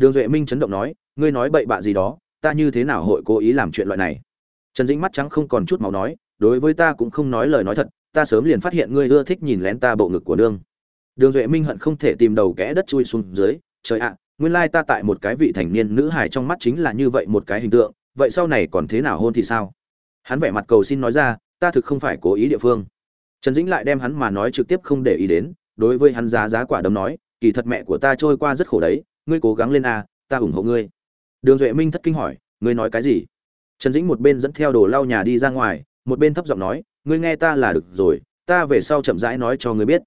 đường duệ minh chấn động nói, ngươi nói bậy bạ gì đó, ta như thế nào hội cố ý làm chuyện loại này? Trần dĩnh mắt trắng không còn chút máu nói, đối với ta cũng không nói lời nói thật, ta sớm liền phát hiện ngươi ưa thích nhìn lén ta bộ ngực của nương. Đường duệ minh hận không thể tìm đầu kẽ đất chui xuống dưới, trời ạ, nguyên lai ta tại một cái vị thành niên nữ hài trong mắt chính là như vậy một cái hình tượng, vậy sau này còn thế nào hôn thì sao? Hắn vẻ mặt cầu xin nói ra, ta thực không phải cố ý địa phương. Trần dĩnh lại đem hắn mà nói trực tiếp không để ý đến, đối với hắn giá giá quả đấm nói, kỳ thật mẹ của ta trôi qua rất khổ đấy ngươi cố gắng lên a, ta ủng hộ ngươi. Đường duệ minh thất kinh hỏi, ngươi nói cái gì? Trần dĩnh một bên dẫn theo đồ lau nhà đi ra ngoài, một bên thấp giọng nói, ngươi nghe ta là được rồi, ta về sau chậm rãi nói cho ngươi biết.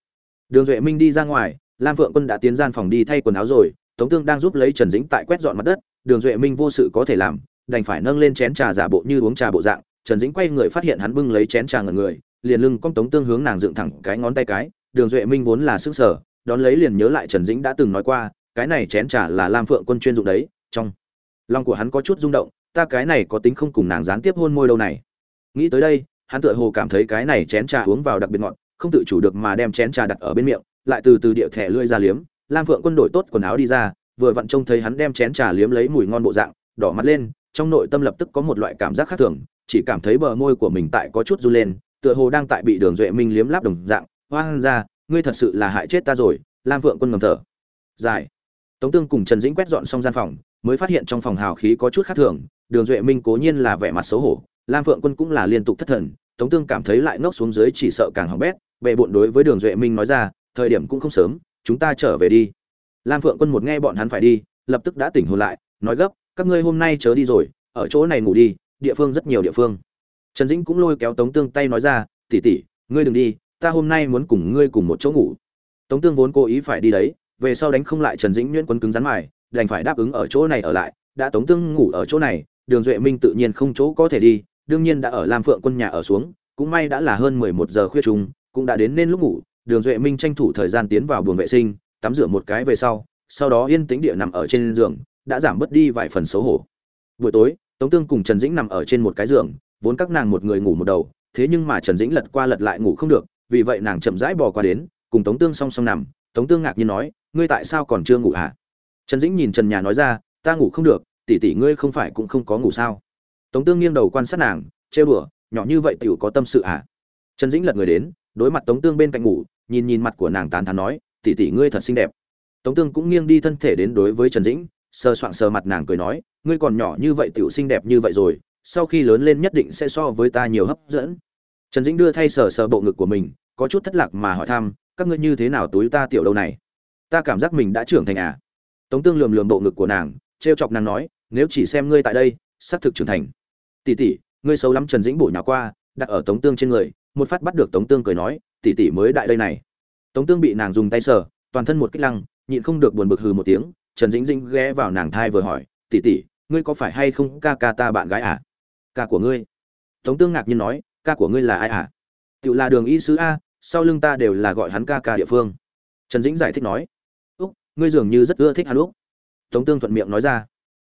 Đường duệ minh đi ra ngoài, lam phượng quân đã tiến gian phòng đi thay quần áo rồi, tống tương đang giúp lấy trần dĩnh tại quét dọn mặt đất, đường duệ minh vô sự có thể làm, đành phải nâng lên chén trà giả bộ như uống trà bộ dạng. Trần dĩnh quay người phát hiện hắn bưng lấy chén trà ngẩn người, liền lưng cong tống tương hướng nàng dựng thẳng cái ngón tay cái, đường duệ minh vốn là sức sở, đón lấy liền nhớ lại trần dĩnh đã từng nói qua cái này chén trà là lam phượng quân chuyên dụng đấy, trong lòng của hắn có chút rung động, ta cái này có tính không cùng nàng gián tiếp hôn môi đâu này. Nghĩ tới đây, hắn tựa hồ cảm thấy cái này chén trà uống vào đặc biệt ngọt, không tự chủ được mà đem chén trà đặt ở bên miệng, lại từ từ điệu thẻ lưỡi ra liếm, lam phượng quân đổi tốt quần áo đi ra, vừa vặn trông thấy hắn đem chén trà liếm lấy mùi ngon bộ dạng, đỏ mặt lên, trong nội tâm lập tức có một loại cảm giác khác thường, chỉ cảm thấy bờ môi của mình tại có chút run lên, tựa hồ đang tại bị đường duệ minh liếm láp đồng dạng hoang ra, ngươi thật sự là hại chết ta rồi. Lam phượng quân ngầm thở. Dài tống tương cùng trần dĩnh quét dọn xong gian phòng, mới phát hiện trong phòng hào khí có chút khác thường, đường duệ minh cố nhiên là vẻ mặt xấu hổ, lam phượng quân cũng là liên tục thất thần, tống tương cảm thấy lại ngốc xuống dưới chỉ sợ càng hỏng bét, bệ bộn đối với đường duệ minh nói ra, thời điểm cũng không sớm, chúng ta trở về đi. Lam phượng quân một nghe bọn hắn phải đi, lập tức đã tỉnh hồn lại, nói gấp, các ngươi hôm nay chớ đi rồi, ở chỗ này ngủ đi, địa phương rất nhiều địa phương. Trần dĩnh cũng lôi kéo tống tương tay nói ra tỉ tỉ ngươi đừng đi, ta hôm nay muốn cùng ngươi cùng một chỗ ngủ. Tống tương vốn cố ý phải đi đấy về sau đánh không lại trần dĩnh nhuyễn quân cứng rắn mài, đành phải đáp ứng ở chỗ này ở lại, đã tống tương ngủ ở chỗ này, đường duệ minh tự nhiên không chỗ có thể đi, đương nhiên đã ở lam phượng quân nhà ở xuống, cũng may đã là hơn mười một giờ khuya trùng, cũng đã đến nên lúc ngủ, đường duệ minh tranh thủ thời gian tiến vào buồng vệ sinh, tắm rửa một cái về sau sau đó yên tĩnh địa nằm ở trên giường, đã giảm bớt đi vài phần xấu hổ. Buổi tối, tống tương cùng trần dĩnh nằm ở trên một cái giường, vốn các nàng một người ngủ một đầu, thế nhưng mà trần dĩnh lật qua lật lại ngủ không được, vì vậy nàng chậm rãi bò qua đến, cùng tống tương song song nằm, tống tương ngạc nhiên nói ngươi tại sao còn chưa ngủ hả? À? trần dĩnh nhìn trần nhà nói ra, ta ngủ không được, tỷ tỷ ngươi không phải cũng không có ngủ sao? Tống tương nghiêng đầu quan sát nàng, trêu đùa, nhỏ như vậy tiểu có tâm sự à trần dĩnh lật người đến, đối mặt tống tương bên cạnh ngủ, nhìn nhìn mặt của nàng tán thán nói, tỷ tỷ ngươi thật xinh đẹp. Tống tương cũng nghiêng đi thân thể đến đối với trần dĩnh, sờ soạng sờ mặt nàng cười nói, ngươi còn nhỏ như vậy tiểu xinh đẹp như vậy rồi, sau khi lớn lên nhất định sẽ so với ta nhiều hấp dẫn. Trần dĩnh đưa thay sờ sờ bộ ngực của mình, có chút thất lạc mà hỏi thăm, các ngươi như thế nào túi ta tiểu đâu này? Ta cảm giác mình đã trưởng thành à. Tống tương lườm lườm bộ ngực của nàng, trêu chọc nàng nói, nếu chỉ xem ngươi tại đây, xác thực trưởng thành. Tỷ tỷ, ngươi xấu lắm, trần dĩnh bổ nhỏ qua, đặt ở tống tương trên người, một phát bắt được tống tương cười nói, tỷ tỷ mới đại đây này. Tống tương bị nàng dùng tay sờ, toàn thân một kích lăng, nhịn không được buồn bực hừ một tiếng, trần dĩnh dĩnh ghé vào nàng thai vừa hỏi, tỷ tỷ, ngươi có phải hay không ca ca ta bạn gái à? Ca của ngươi. Tống tương ngạc nhiên nói, ca của ngươi là ai à? Tự là đường y sứ a, sau lưng ta đều là gọi hắn ca ca địa phương. Trần dĩnh giải thích nói ngươi dường như rất ưa thích hắn lúc tống tương thuận miệng nói ra.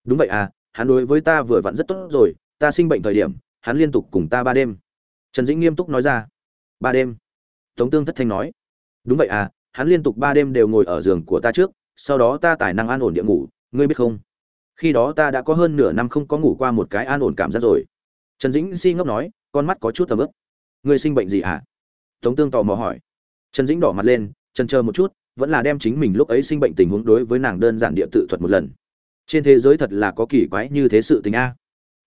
Đúng vậy à hắn đối với ta vừa vặn rất tốt rồi, ta sinh bệnh thời điểm, hắn liên tục cùng ta ba đêm. Trần dĩnh nghiêm túc nói ra. Ba đêm? Tống tương thất thanh nói. Đúng vậy à hắn liên tục ba đêm đều ngồi ở giường của ta trước, sau đó ta tài năng an ổn địa ngủ, ngươi biết không? Khi đó ta đã có hơn nửa năm không có ngủ qua một cái an ổn cảm giác rồi. Trần dĩnh si ngốc nói, con mắt có chút tầm ướp ngươi sinh bệnh gì hả? Tống tương tò mò hỏi. Trần dĩnh đỏ mặt lên, trần chờ một chút vẫn là đem chính mình lúc ấy sinh bệnh tình huống đối với nàng đơn giản địa tự thuật một lần. Trên thế giới thật là có kỳ quái như thế sự tình a.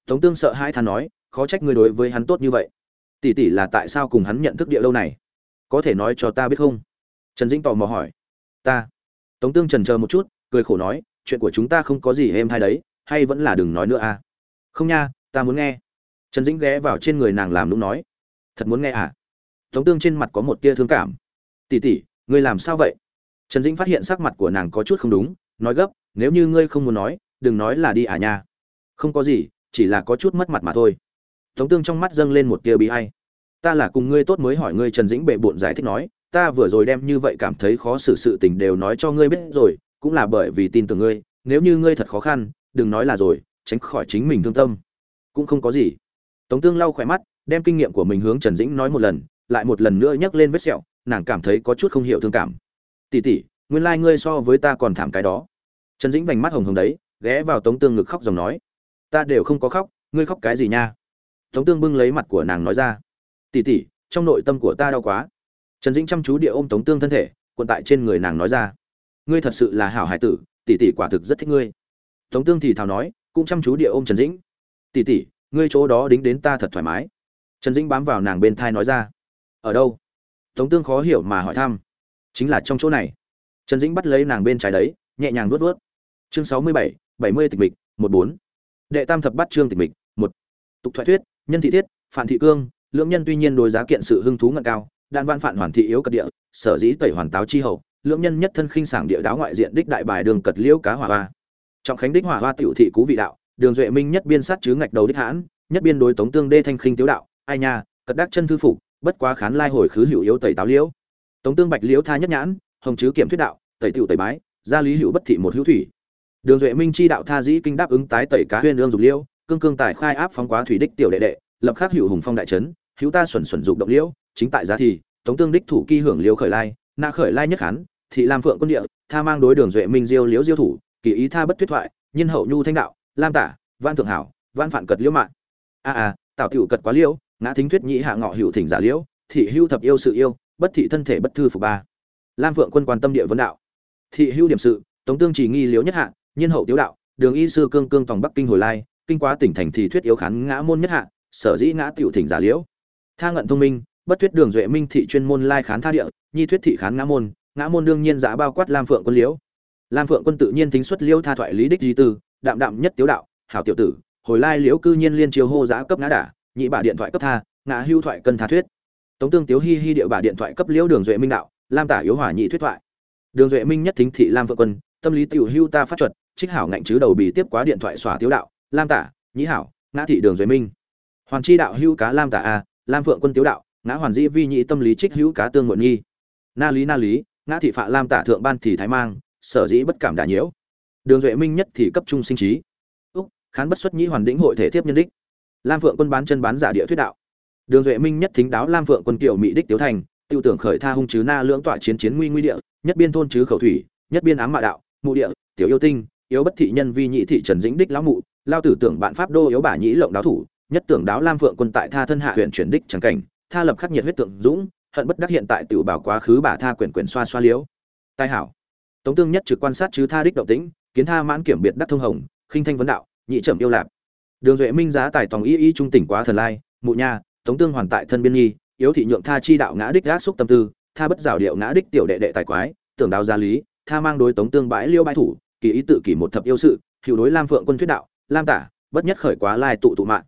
Tống tương sợ hai than nói, khó trách ngươi đối với hắn tốt như vậy. Tỷ tỷ là tại sao cùng hắn nhận thức địa lâu này? Có thể nói cho ta biết không? Trần dĩnh tò mò hỏi. Ta. Tống tương trần chờ một chút, cười khổ nói, chuyện của chúng ta không có gì êm hay đấy, hay vẫn là đừng nói nữa a. Không nha, ta muốn nghe. Trần dĩnh ghé vào trên người nàng làm lúc nói. Thật muốn nghe à? Tống tương trên mặt có một tia thương cảm. Tỉ tỉ ngươi làm sao vậy? Trần dĩnh phát hiện sắc mặt của nàng có chút không đúng, nói gấp, nếu như ngươi không muốn nói, đừng nói là đi à nha. Không có gì, chỉ là có chút mất mặt mà thôi. Tống tương trong mắt dâng lên một tia bi hay ta là cùng ngươi tốt mới hỏi ngươi trần dĩnh bệ bộn giải thích nói, ta vừa rồi đem như vậy cảm thấy khó xử sự tình đều nói cho ngươi biết rồi, cũng là bởi vì tin tưởng ngươi, nếu như ngươi thật khó khăn, đừng nói là rồi, tránh khỏi chính mình thương tâm. Cũng không có gì. Tống tương lau khỏe mắt, đem kinh nghiệm của mình hướng trần dĩnh nói một lần, lại một lần nữa nhắc lên vết sẹo, nàng cảm thấy có chút không hiểu thương cảm. Tỷ tỷ, nguyên lai、like、ngươi so với ta còn thảm cái đó. Trần dĩnh vành mắt hồng hồng đấy ghé vào tống tương ngực khóc dòng nói. Ta đều không có khóc ngươi khóc cái gì nha? Tống tương bưng lấy mặt của nàng nói ra. Tỷ tỷ, trong nội tâm của ta đau quá. Trần dĩnh chăm chú địa ôm tống tương thân thể quận tại trên người nàng nói ra. Ngươi thật sự là hảo hải tử tỷ tỷ quả thực rất thích ngươi. Tống tương thì thào nói cũng chăm chú địa ôm trần dĩnh. Tỷ tỷ ngươi chỗ đó đính đến ta thật thoải mái. Trần dĩnh bám vào nàng bên thai nói ra. Ở đâu? Tống tương khó hiểu mà hỏi thăm chính là trong chỗ này. Trần dĩnh bắt lấy nàng bên trái đấy, nhẹ nhàng vuốt vuốt. Chương sáu mươi bảy bảy mươi tịch mịch, một bốn. Đệ tam thập bắt chương tịch mịch, một. Tục thoại thuyết, nhân thị thiết phản thị cương, lưỡng nhân tuy nhiên đối giá kiện sự hưng thú ngận cao, đan văn phản hoàn thị yếu cật địa, sở dĩ tẩy hoàn táo chi hậu, lưỡng nhân nhất thân khinh sảng địa đáo ngoại diện đích đại bài đường cật liễu cá hỏa hoa. Trọng khánh đích hỏa hoa tiểu thị cú vị đạo, đường duệ minh nhất biên sát chứ ngạch đầu đích hãn, nhất biên đối tống tương đê thanh khinh tiếu đạo, ai nha, cật đắc chân thư phục, bất quá khán lai hồi khứ hữu yếu tẩy táo liễu tống tương bạch liễu tha nhất nhãn, hồng chứ kiểm thuyết đạo, tẩy tiểu tẩy bái, gia lý hữu bất thị một hữu thủy. Đường duệ minh chi đạo tha dĩ kinh đáp ứng tái tẩy cá huyên ương dục liễu, cương cương tài khai áp phóng quá thủy đích tiểu đệ đệ, lập khắc hữu hùng phong đại trấn, hữu ta xuẩn xuẩn dục động liễu, chính tại giá thì, tống tương đích thủ kỳ hưởng liễu khởi lai na khởi lai nhất khán, thị lam phượng quân địa, tha mang đối đường duệ minh diêu liễu diêu thủ, kỳ ý tha bất thuyết thoại, nhân hậu nhu thanh đạo, lam tả văn thượng hảo văn phản cật liễu mạng. A à, a tạo tiểu cật quá liễu, ngã thính thuyết nhị hạ ngọ hữu thỉnh giả liễu, thị hưu thập yêu sự yêu bất thị thân thể bất thư phục ba. Lam phượng quân quan tâm địa vấn đạo. Thị hưu điểm sự, tống tương chỉ nghi liễu nhất hạ nhân hậu tiếu đạo, đường y sư cương cương tòng bắc kinh hồi lai, kinh quá tỉnh thành thì thuyết yếu khán ngã môn nhất hạ, sở dĩ ngã tiểu thỉnh giả liễu. Tha ngận thông minh, bất thuyết đường duệ minh thị chuyên môn lai khán tha địa, nhi thuyết thị khán ngã môn ngã môn đương nhiên giả bao quát lam phượng quân liễu. Lam phượng quân tự nhiên tính xuất liễu tha thoại lý đích di tư, đạm đạm nhất tiếu đạo, hảo tiểu tử, hồi lai liễu cư nhiên liên chiếu hô giá cấp ngã đả, nhị bà điện thoại cấp tha, ngã hưu thoại cân tha thuyết tống tương tiếu hi hi địa bà điện thoại cấp liễu đường duệ minh đạo, lam tả yếu hỏa nhị thuyết thoại. Đường duệ minh nhất thính thị lam vượng quân, tâm lý tiểu hưu ta phát chuẩn trích hảo ngạnh chứ đầu bì tiếp quá điện thoại xóa tiếu đạo, lam tả, nhĩ hảo, ngã thị đường duệ minh. Hoàn chi đạo hưu cá lam tả a, lam vượng quân tiếu đạo, ngã hoàn dĩ vi nhị tâm lý trích hữu cá tương muộn nghi. Na lý na lý, ngã thị phạ lam tả thượng ban thì thái mang, sở dĩ bất cảm đả nhiễu. Đường duệ minh nhất thì cấp trung sinh trí. Úc, khán bất xuất nhĩ hoàn đĩnh hội thể tiếp nhân đích. Lam vượng quân bán chân bán giả địa thuyết đạo đường duệ minh nhất thính đáo lam phượng quân kiều mỹ đích tiếu thành tiêu tưởng khởi tha hung chứ na lưỡng tọa chiến chiến nguy nguy địa, nhất biên thôn chứ khẩu thủy, nhất biên ám mạ đạo, mụ địa, tiểu yêu tinh, yếu bất thị nhân vi nhị thị trần dĩnh đích lão mụ, lao tử tưởng bạn pháp đô yếu bả nhĩ lộng đáo thủ, nhất tưởng đáo lam phượng quân tại tha thân hạ huyện chuyển đích chẳng cảnh, tha lập khắc nhiệt huyết tượng dũng, hận bất đắc hiện tại tiểu bảo quá khứ bả tha quyển quyển xoa xoa liếu. Tai hảo. Tống tương nhất trực quan sát chứ tha đích động tĩnh, kiến tha mãn kiểm biệt đắc thông hồng, khinh thanh vấn đạo, nhị trầm yêu lạp. Đường duệ minh giá tài tòng y y trung tỉnh quá thần lai, mụ nha tống tương hoàn tại thân biên nhi, yếu thị nhượng tha chi đạo ngã đích gác xúc tâm tư, tha bất giảo điệu ngã đích tiểu đệ đệ tài quái, tưởng đào gia lý, tha mang đối tống tương bãi liêu bãi thủ, kỳ ý tự kỷ một thập yêu sự hiệu đối lam phượng quân thuyết đạo, lam tả, bất nhất khởi quá lai tụ tụ mạng.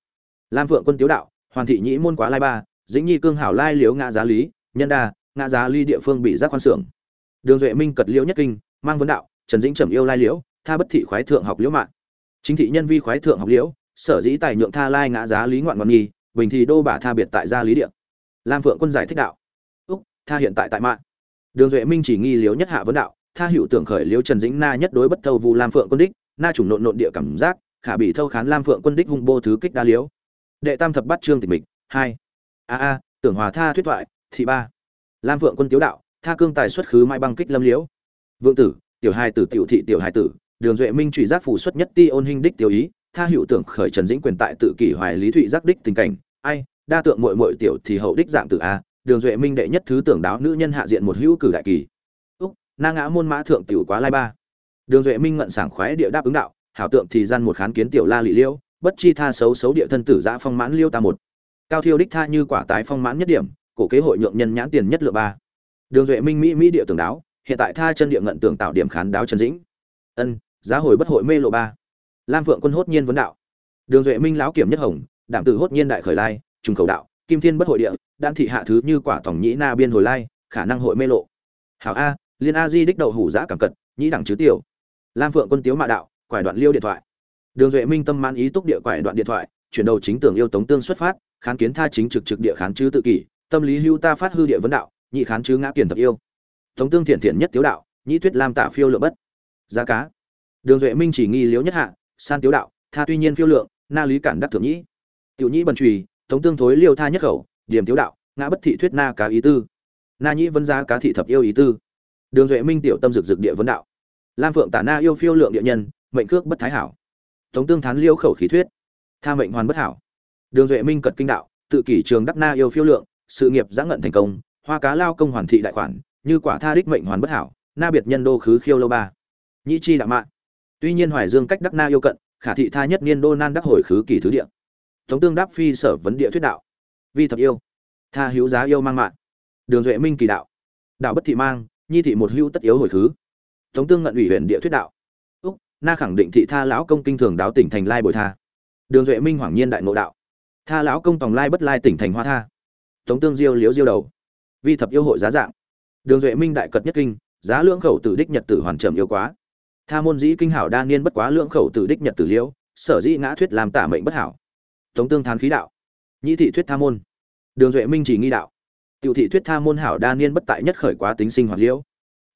Lam phượng quân tiếu đạo, hoàn thị nhĩ môn quá lai ba, dĩnh nhi cương hảo lai liếu ngã giá lý, nhân đa, ngã giá ly địa phương bị giác quan xưởng. Đường duệ minh cật liễu nhất kinh, mang vấn đạo, trần dĩnh trầm yêu lai liễu, tha bất thị khoái thượng học liễu mạng. Chính thị nhân vi khoái thượng học liễu, sở dĩ tài nhượng tha lai ngã giá lý ngoạn ngoạn nghi bình thì đô bả tha biệt tại gia lý địa. Lam phượng quân giải thích đạo. Úc, tha hiện tại tại mạng đường duệ minh chỉ nghi liếu nhất hạ vấn đạo, tha hữu tưởng khởi liếu trần dĩnh na nhất đối bất thâu vu lam phượng quân đích, na chủng nộn nộn địa cảm giác, khả bị thâu khán lam phượng quân đích hung bô thứ kích đa liếu. Đệ tam thập bắt trương tịch mịch, hai. A a, tưởng hòa tha thuyết thoại, thị ba. Lam phượng quân tiếu đạo, tha cương tài xuất khứ mai băng kích lâm liễu vượng tử, tiểu hai tử tiểu thị tiểu hai tử, đường duệ minh trụy giác phủ xuất nhất ti ôn hình đích tiểu ý, tha hữu tưởng khởi trần dĩnh quyền tại tự kỷ hoài lý thụy giác đích tình cảnh ai, đa tượng muội muội tiểu thì hậu đích dạng tử a, đường duệ minh đệ nhất thứ tưởng đáo nữ nhân hạ diện một hữu cử đại kỳ. Úc, na ngã môn mã thượng tiểu quá lai ba. Đường duệ minh ngận sảng khoái địa đáp ứng đạo, hảo tượng thì gian một khán kiến tiểu la lị liêu, bất chi tha xấu xấu địa thân tử giã phong mãn liêu ta một. Cao thiêu đích tha như quả tái phong mãn nhất điểm, cổ kế hội nhượng nhân nhãn tiền nhất lựa ba. Đường duệ minh mỹ mỹ địa tưởng đáo, hiện tại tha chân địa ngận tưởng tạo điểm khán đáo trần dĩnh. Ân, giá hồi bất hội mê lộ ba. Lam phượng quân hốt nhiên vấn đạo. Đường duệ minh lão kiểm nhất hồng đảm tử hốt nhiên đại khởi lai, trùng khẩu đạo, kim thiên bất hội địa, đan thị hạ thứ như quả tổng nhĩ na biên hồi lai, khả năng hội mê lộ. Hảo a, liên a di đích đậu hủ giã cảm cật nhĩ đẳng chứ tiểu. Lam phượng quân tiếu mạ đạo, quải đoạn liêu điện thoại. Đường duệ minh tâm man ý túc địa quải đoạn điện thoại, chuyển đầu chính tưởng yêu tống tương xuất phát kháng kiến tha chính trực trực địa kháng chứ tự kỷ, tâm lý hưu ta phát hư địa vấn đạo, nhị khán chứ ngã kiền tập yêu. Tống tương thiện thiện nhất tiếu đạo nhị thuyết lam tạ phiêu lượng bất. Giá cá. Đường duệ minh chỉ nghi liếu nhất hạ, san tiếu đạo, tha tuy nhiên phiêu lượng, na lý cản đắc thượng nhĩ tiểu nhĩ bần chùy, tống tương thối liêu tha nhất khẩu điểm thiếu đạo ngã bất thị thuyết na cá ý tư. Na nhĩ vân giá cá thị thập yêu ý tư. Đường duệ minh tiểu tâm rực rực địa vấn đạo. Lam phượng tả na yêu phiêu lượng địa nhân mệnh cước bất thái hảo. Tống tương thán liêu khẩu khí thuyết tha mệnh hoàn bất hảo. Đường duệ minh cật kinh đạo tự kỷ trường đắc na yêu phiêu lượng sự nghiệp giã ngận thành công hoa cá lao công hoàn thị đại khoản như quả tha đích mệnh hoàn bất hảo na biệt nhân đô khứ khiêu lâu ba. Nhĩ chi đạo mạn. tuy nhiên hoài dương cách đắc na yêu cận khả thị tha nhất niên đô nan đắc hồi khứ kỳ thứ địa tống tương đáp phi sở vấn địa thuyết đạo. Vi thập yêu. Tha hữu giá yêu mang mạng. Đường duệ minh kỳ đạo. Đạo bất thị mang, nhi thị một hữu tất yếu hồi khứ. Tống tương ngận ủy huyện địa thuyết đạo. Úc, na khẳng định thị tha lão công kinh thường đáo tỉnh thành lai bồi tha. Đường duệ minh hoàng nhiên đại ngộ đạo. Tha lão công tòng lai bất lai tỉnh thành hoa tha. Tống tương diêu liếu diêu đầu. Vi thập yêu hội giá dạng. Đường duệ minh đại cật nhất kinh, giá lưỡng khẩu tử đích nhật tử hoàn trầm yêu quá. Tha môn dĩ kinh hảo đa niên bất quá lưỡng khẩu tử đích nhật tử liễu, sở dĩ ngã thuyết làm tả mệnh bất hảo tống tương thán khí đạo. Nhĩ thị thuyết tha môn. Đường duệ minh chỉ nghi đạo. Tiểu thị thuyết tha môn hảo đa niên bất tại nhất khởi quá tính sinh hoạt liễu.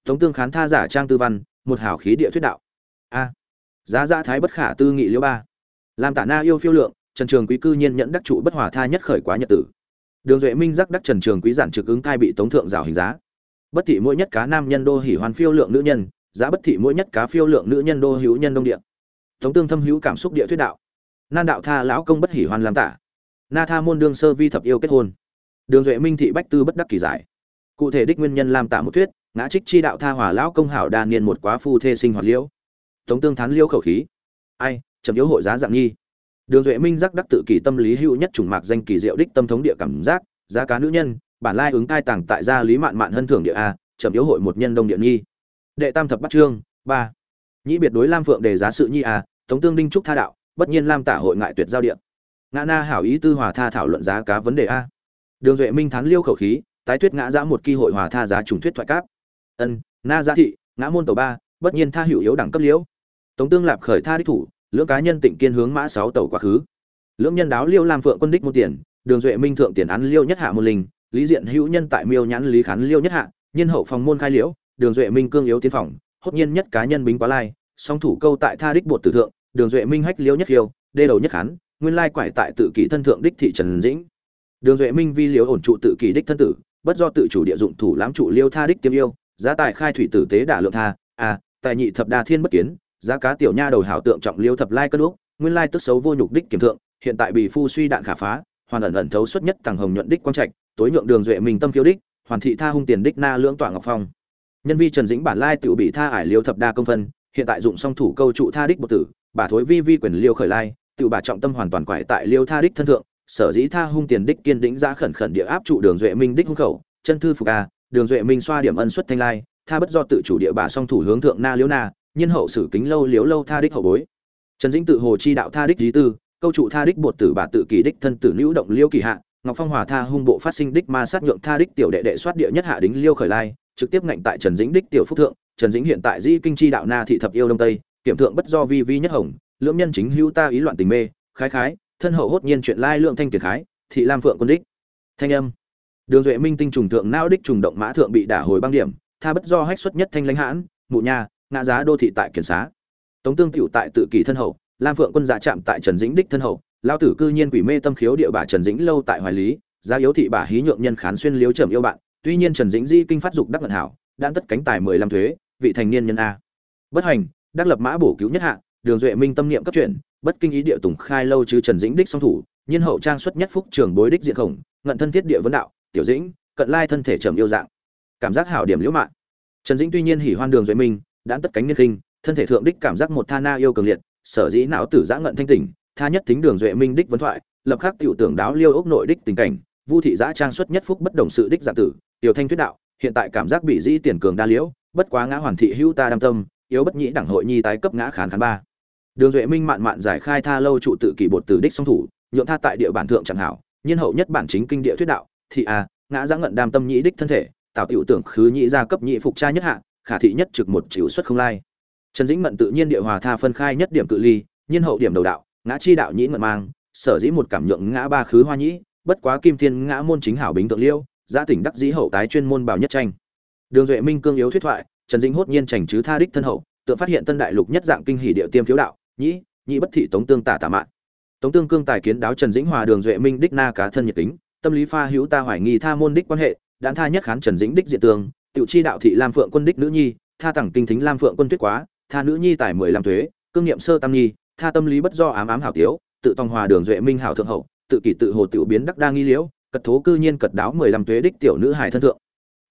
Tống tương khán tha giả trang tư văn, một hảo khí địa thuyết đạo. A. Giá giá thái bất khả tư nghị liễu ba. Làm tả na yêu phiêu lượng, trần trường quý cư nhiên nhận đắc trụ bất hòa tha nhất khởi quá nhật tử. Đường duệ minh giác đắc trần trường quý giản trực ứng cai bị tống thượng rào hình giá. Bất thị mỗi nhất cá nam nhân đô hỉ hoàn phiêu lượng nữ nhân, giá bất thị mỗi nhất cá phiêu lượng nữ nhân đô hữu nhân đông địa. Tống tương thâm hữu cảm xúc địa thuyết đạo nan đạo tha lão công bất hỉ hoàn làm tả. Na tha môn đương sơ vi thập yêu kết hôn. Đường duệ minh thị bách tư bất đắc kỳ giải. Cụ thể đích nguyên nhân làm tả một thuyết, ngã trích chi đạo tha hỏa lão công hảo đa niên một quá phu thê sinh hoạt liễu. Tống tương thán liễu khẩu khí. Ai chấm yếu hội giá dạng nghi. Đường duệ minh giác đắc tự kỷ tâm lý hữu nhất chủng mạc danh kỳ diệu đích tâm thống địa cảm giác, giá cá nữ nhân, bản lai ứng cai tàng tại gia lý mạn mạn hân thưởng địa a chấm yếu hội một nhân đông địa nghi. Đệ tam thập bắt chương, ba. Nhĩ biệt đối lam phượng đề giá sự nhi a, tống tương đinh trúc tha đạo bất nhiên lam tả hội ngại tuyệt giao địa. Ngã na hảo ý tư hòa tha thảo luận giá cá vấn đề a. Đường duệ minh thắn liêu khẩu khí, tái tuyết ngã giã một kỳ hội hòa tha giá trùng thuyết thoại cáp. Ân, na giá thị, ngã môn tổ ba, bất nhiên tha hữu yếu đẳng cấp liễu. Tống tương lạp khởi tha đích thủ, lưỡng cá nhân tịnh kiên hướng mã sáu tàu quá khứ. Lưỡng nhân đáo liêu lam phượng quân đích môn tiền, đường duệ minh thượng tiền án liêu nhất hạ môn linh, lý diện hữu nhân tại miêu nhãn lý khán liêu nhất hạ nhân hậu phòng môn khai liễu, đường duệ minh cương yếu tiến phòng, hốt nhiên nhất cá nhân bính quá lai, song thủ câu tại tha đích bột tử thượng đường duệ minh hách liêu nhất hiêu đê đầu nhất khán, nguyên lai quải tại tự kỷ thân thượng đích thị trần dĩnh. Đường duệ minh vi liếu ổn trụ tự kỷ đích thân tử, bất do tự chủ địa dụng thủ lãm trụ liêu tha đích tiêm yêu, giá tài khai thủy tử tế đả lượng tha à tài nhị thập đa thiên bất kiến, giá cá tiểu nha đầu hảo tượng trọng liêu thập lai cất đúc nguyên lai tức xấu vô nhục đích kiểm thượng, hiện tại bị phu suy đạn khả phá, hoàn ẩn ẩn thấu xuất nhất thằng hồng nhuận đích quang trạch, tối nhượng đường duệ minh tâm khiếu đích, hoàn thị tha hung tiền đích na lưỡng tọa ngọc phong. Nhân vi trần dĩnh bản lai tự bị tha ải liêu thập đa công phân, hiện tại dụng song thủ câu trụ tha đích bột tử bà thối vi vi quyền liêu khởi lai, tự bà trọng tâm hoàn toàn quải tại liêu tha đích thân thượng, sở dĩ tha hung tiền đích kiên đĩnh ra khẩn khẩn địa áp trụ đường duệ minh đích hung khẩu, chân thư phục a, đường duệ minh xoa điểm ân xuất thanh lai, tha bất do tự chủ địa bà song thủ hướng thượng na liếu na nhân hậu sử kính lâu liếu lâu tha đích hậu bối. Trần dĩnh tự hồ chi đạo tha đích lý tư, câu trụ tha đích bột tử bà tự kỳ đích thân tử nữ động liêu kỳ hạ, ngọc phong hòa tha hung bộ phát sinh đích ma sát nhượng tha đích tiểu đệ đệ soát địa nhất hạ đính liêu khởi lai, trực tiếp ngạnh tại trần dĩnh đích tiểu phúc thượng, trần dĩnh hiện tại di kinh chi đạo na thị thập yêu đông tây kiểm thượng bất do vi vi nhất hồng, lưỡng nhân chính hữu ta ý loạn tình mê, khái khái, thân hậu hốt nhiên chuyện lai lượng thanh kiệt khái, thị lam phượng quân đích. Thanh âm. Đường duệ minh tinh trùng thượng não đích trùng động mã thượng bị đả hồi băng điểm, tha bất do hách xuất nhất thanh lãnh hãn, mụ nha, ngã giá đô thị tại kiển xá. Tống tương tiểu tại tự kỳ thân hậu, lam phượng quân giả chạm tại trần dĩnh đích thân hậu lao tử cư nhiên quỷ mê tâm khiếu địa bà trần dĩnh lâu tại hoài lý, giá yếu thị bà hí nhượng nhân khán xuyên liếu trầm yêu bạn, tuy nhiên trần dĩnh di kinh phát dục đắc ngận hảo đang tất cánh tài mười lăm thuế, vị thành niên nhân a. Bất hành đắc lập mã bổ cứu nhất hạ, đường duệ minh tâm niệm cấp chuyển, bất kinh ý địa tùng khai lâu chứ trần dĩnh đích song thủ, nhiên hậu trang xuất nhất phúc trường bối đích diện khổng, ngận thân thiết địa vấn đạo, tiểu dĩnh, cận lai thân thể trầm yêu dạng, cảm giác hảo điểm liễu mạng trần dĩnh tuy nhiên hỉ hoan đường duệ minh, đã tất cánh niên khinh, thân thể thượng đích cảm giác một tha na yêu cường liệt, sở dĩ não tử giã ngận thanh tỉnh, tha nhất tính đường duệ minh đích vấn thoại, lập khắc tiểu tưởng đáo liêu ốc nội đích tình cảnh, vu thị giã trang xuất nhất phúc bất đồng sự đích giả tử, tiểu thanh thuyết đạo, hiện tại cảm giác bị dĩ tiền cường đa liễu, bất quá ngã hoàn thị hữu ta đam tâm yếu bất nhĩ đẳng hội nhi tái cấp ngã khán khán ba. Đường duệ minh mạn mạn giải khai tha lâu trụ tự kỷ bột từ đích song thủ, nhượng tha tại địa bản thượng chẳng hảo, nhiên hậu nhất bản chính kinh địa thuyết đạo thị a à, ngã giã ngận đam tâm nhĩ đích thân thể tạo tiểu tưởng khứ nhĩ gia cấp nhị phục tra nhất hạ, khả thị nhất trực một chịu xuất không lai. Trần dĩnh mận tự nhiên địa hòa tha phân khai nhất điểm cự ly, nhiên hậu điểm đầu đạo, ngã chi đạo nhĩ ngận mang, sở dĩ một cảm nhượng ngã ba khứ hoa nhĩ, bất quá kim thiên ngã môn chính hảo bính tượng liêu gia tỉnh đắc dĩ hậu tái chuyên môn bảo nhất tranh. Đường duệ minh cương yếu thuyết thoại trần dĩnh hốt nhiên chảnh chứ tha đích thân hậu tự phát hiện tân đại lục nhất dạng kinh hỉ địa tiêm thiếu đạo, nhĩ nhĩ bất thị tống tương tả tả mạn. Tống tương cương tài kiến đáo trần dĩnh hòa đường duệ minh đích na cá thân nhiệt tính tâm lý pha hữu ta hoài nghi tha môn đích quan hệ đán tha nhất khán trần dĩnh đích diện tường, tiểu chi đạo thị lam phượng quân đích nữ nhi, tha tẳng kinh thính lam phượng quân tuyết quá, tha nữ nhi tài mười làm thuế, cương nghiệm sơ tam nhi, tha tâm lý bất do ám ám hảo tiếu, tự tòng hòa đường duệ minh hảo thượng hậu, tự kỷ tự hồ tiểu biến đắc đa nghi liễu, cật thố cư nhiên cật đáo mười lăm thuế đích tiểu nữ hải thân thượng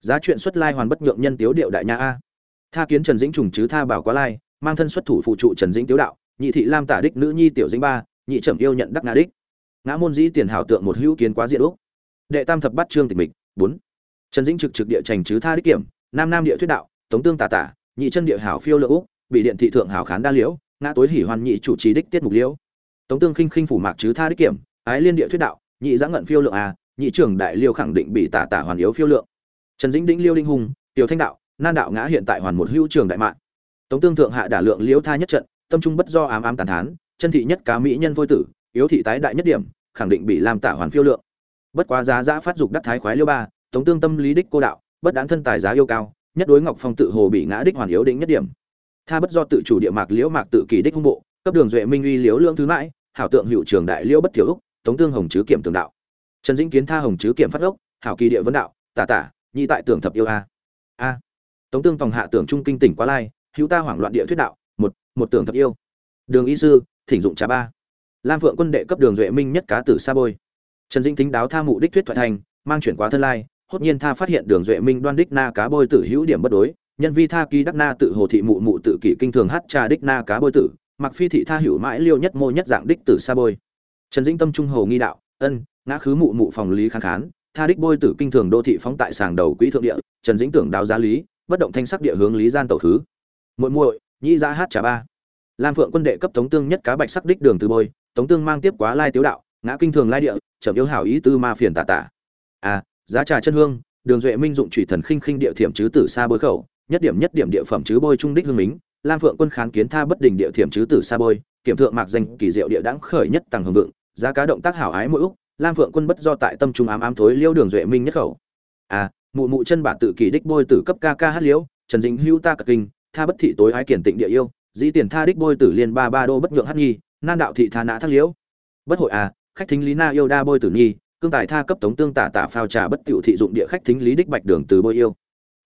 giá chuyện xuất lai hoàn bất nhượng nhân tiếu điệu đại nha a. Tha kiến trần dĩnh trùng chứ tha bảo quá lai, mang thân xuất thủ phụ trụ trần dĩnh tiếu đạo, nhị thị lam tả đích nữ nhi tiểu dĩnh ba, nhị trầm yêu nhận đắc ngã đích. Ngã môn dĩ tiền hảo tượng một hữu kiến quá diện úc. Đệ tam thập bát trương tịch mịch, bốn. Trần dĩnh trực trực địa trành chứ tha đích kiểm, nam nam địa thuyết đạo, tống tương tả tả, nhị chân địa hảo phiêu lỡ úc, bị điện thị thượng hảo khán đa liễu, ngã tối hỉ hoan nhị chủ trì đích tiết mục liễu. Tống tương khinh khinh phủ mạc chứ tha đích kiểm, ái liên địa thuyết đạo, nhị giã ngận phiêu lượng a, nhị trưởng đại liêu khẳng định bị tả tả hoàn yếu phiêu lượng trần dĩnh đĩnh, liêu đinh hùng, tiểu thanh đạo, nan đạo ngã hiện tại hoàn một hữu trường đại mạng. Tống tương thượng hạ đả lượng liễu tha nhất trận, tâm trung bất do ám ám tàn thán, chân thị nhất cá mỹ nhân vôi tử, yếu thị tái đại nhất điểm, khẳng định bị làm tả hoàn phiêu lượng. Bất quá giá giã phát dục đắc thái khoái liêu ba, tống tương tâm lý đích cô đạo, bất đáng thân tài giá yêu cao, nhất đối ngọc phong tự hồ bị ngã đích hoàn yếu định nhất điểm. Tha bất do tự chủ địa mạc liễu mạc tự kỳ đích hung bộ, cấp đường duệ minh uy liễu lương thứ mãi, hảo tượng hữu trường đại liễu bất thiếu úc, tống tương hồng chứ kiểm tường đạo. Trần dĩnh kiến tha hồng chứ kiểm phát ốc, hảo kỳ địa vấn đạo, tả tả nhị tại tưởng thập yêu a. A. Tống tương tòng hạ tưởng trung kinh tỉnh quá lai, hữu ta hoảng loạn địa thuyết đạo, một một tưởng thập yêu. Đường y sư, thỉnh dụng trà ba. Lam phượng quân đệ cấp đường duệ minh nhất cá tử sa bôi. Trần dinh tính đáo tha mụ đích thuyết thoại thành, mang chuyển quá thân lai, hốt nhiên tha phát hiện đường duệ minh đoan đích na cá bôi tử hữu điểm bất đối, nhân vi tha ký đắc na tự hồ thị mụ mụ tự kỷ kinh thường hát trà đích na cá bôi tử, mặc phi thị tha hữu mãi liêu nhất mô nhất dạng đích tử sa bôi. Trần dĩnh tâm trung hồ nghi đạo, ân, ngã khứ mụ mụ phòng lý kháng khán tha đích bôi tử kinh thường đô thị phóng tại sàng đầu quỹ thượng địa, trần dĩnh tưởng đáo giá lý, bất động thanh sắc địa hướng lý gian tẩu thứ. Muội muội, nhĩ giá hát trà ba. Lam phượng quân đệ cấp tống tương nhất cá bạch sắc đích đường từ bôi, tống tương mang tiếp quá lai tiếu đạo, ngã kinh thường lai địa, chậm yếu hảo ý tư ma phiền tả tả à giá trà chân hương, đường duệ minh dụng thủy thần khinh khinh địa thiểm chứ tử xa bôi khẩu, nhất điểm nhất điểm địa phẩm chứ bôi trung đích hương mính. Lam phượng quân kháng kiến tha bất đình địa thiểm chứ tử xa bôi, kiểm thượng mạc danh kỳ diệu địa đãng khởi nhất tầng hưởng vượng, giá cá động tác hảo ái mỗi úc lam phượng quân bất do tại tâm trung ám ám thối liêu đường duệ minh nhất khẩu. À mụ mụ chân bản tự kỳ đích bôi tử cấp ca ca hát liễu trần dính hữu ta cật kinh, tha bất thị tối ái kiển tịnh địa yêu, dĩ tiền tha đích bôi tử liên ba ba đô bất nhượng hát nhi, nan đạo thị tha nã thác liễu bất hội à khách thính lý na yêu đa bôi tử nhi, cương tài tha cấp tống tương tả tả phao trà bất tiểu thị dụng địa khách thính lý đích bạch đường từ bôi yêu.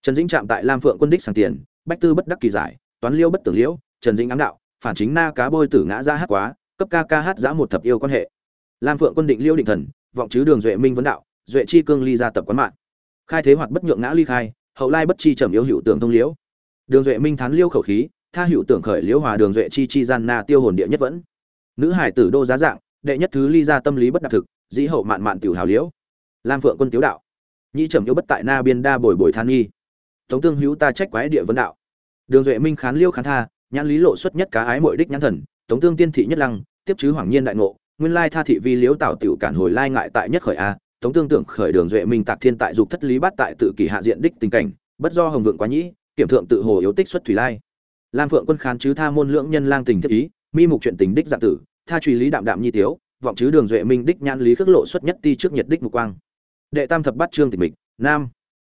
Trần dĩnh chạm tại lam phượng quân đích sàng tiền, bách tư bất đắc kỳ giải, toán liêu bất tưởng liễu, trần dĩnh ám đạo, phản chính na cá bôi tử ngã ra hát quá, cấp ca ca hát giã một thập yêu quan hệ lam phượng quân định liêu định thần, vọng chứ đường duệ minh vấn đạo, duệ chi cương ly ra tập quán mạng. Khai thế hoạt bất nhượng ngã ly khai, hậu lai bất chi trầm yếu hữu tưởng thông liễu. Đường duệ minh thán liêu khẩu khí, tha hữu tưởng khởi liễu hòa đường duệ chi chi gian na tiêu hồn địa nhất vẫn. Nữ hải tử đô giá dạng, đệ nhất thứ ly ra tâm lý bất đặc thực, dĩ hậu mạn mạn tiểu hào liễu. Lam phượng quân tiếu đạo. Nhĩ trầm yếu bất tại na biên đa bồi bồi than nghi. Tống tương hữu ta trách quái địa vấn đạo. Đường duệ minh khán liêu khán tha, nhãn lý lộ xuất nhất cá ái mội đích nhãn thần, tống tương tiên thị nhất lăng, tiếp chứ hoàng nhiên đại ngộ nguyên lai tha thị vi liếu tạo tiểu cản hồi lai ngại tại nhất khởi a, tống tương tưởng khởi đường duệ minh tạc thiên tại dục thất lý bắt tại tự kỷ hạ diện đích tình cảnh, bất do hồng vượng quá nhĩ, kiểm thượng tự hồ yếu tích xuất thủy lai. Lam phượng quân khán chứ tha môn lưỡng nhân lang tình thiết ý, mi mục chuyện tình đích dạng tử, tha truy lý đạm đạm nhi tiếu, vọng chứ đường duệ minh đích nhãn lý khước lộ xuất nhất ti trước nhiệt đích mục quang. Đệ tam thập bát trương tịch mịch, nam.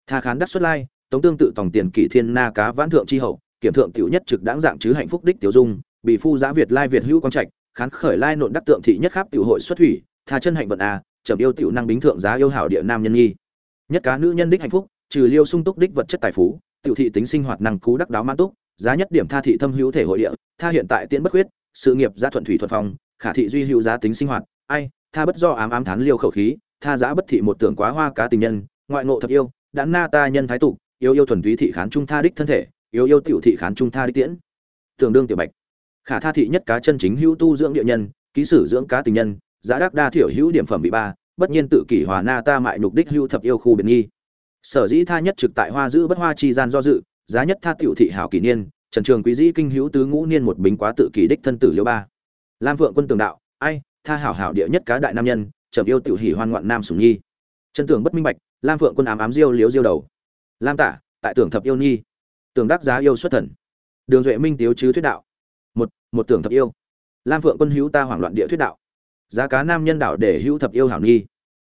Tha khán đắc xuất lai, tống tương tự tổng tiền kỷ thiên na cá vãn thượng chi hậu, kiểm thượng tiểu nhất trực đáng dạng chứ hạnh phúc đích tiểu dung bị phu giá việt lai việt hữu quang trạch khán khởi lai nộn đắc tượng thị nhất khắp tiểu hội xuất thủy, tha chân hạnh vận a trầm yêu tiểu năng bính thượng giá yêu hảo địa nam nhân nghi. Nhất cá nữ nhân đích hạnh phúc, trừ liêu sung túc đích vật chất tài phú, tiểu thị tính sinh hoạt năng cú đắc đáo man túc, giá nhất điểm tha thị thâm hữu thể hội địa, tha hiện tại tiễn bất huyết sự nghiệp gia thuận thủy thuận phong, khả thị duy hữu giá tính sinh hoạt, ai, tha bất do ám ám thán liêu khẩu khí, tha giá bất thị một tưởng quá hoa cá tình nhân, ngoại ngộ thật yêu, đã na ta nhân thái tục, yêu yêu thuần túy thị khán trung tha đích thân thể, yêu yêu tiểu thị khán trung tha đích tiễn. Tường đương tiểu bạch khả tha thị nhất cá chân chính hữu tu dưỡng địa nhân, ký sử dưỡng cá tình nhân, giá đắc đa thiểu hữu điểm phẩm vị ba, bất nhiên tự kỷ hòa na ta mại nhục đích hữu thập yêu khu biệt nghi. Sở dĩ tha nhất trực tại hoa giữ bất hoa chi gian do dự, giá nhất tha tiểu thị hảo kỷ niên, trần trường quý dĩ kinh hữu tứ ngũ niên một bính quá tự kỷ đích thân tử liêu ba. Lam vượng quân tường đạo, ai, tha hảo hảo địa nhất cá đại nam nhân trầm yêu tiểu hỉ hoan ngoạn nam sủng nhi. Chân tưởng bất minh bạch, lam vượng quân ám ám diêu liếu diêu đầu. Lam tả, tại tưởng thập yêu nhi. Tưởng đắc giá yêu xuất thần. Đường duệ minh tiếu chứ thuyết đạo một tưởng thập yêu. Lam vượng quân hữu ta hoảng loạn địa thuyết đạo. Giá cá nam nhân đạo để hữu thập yêu hảo nghi,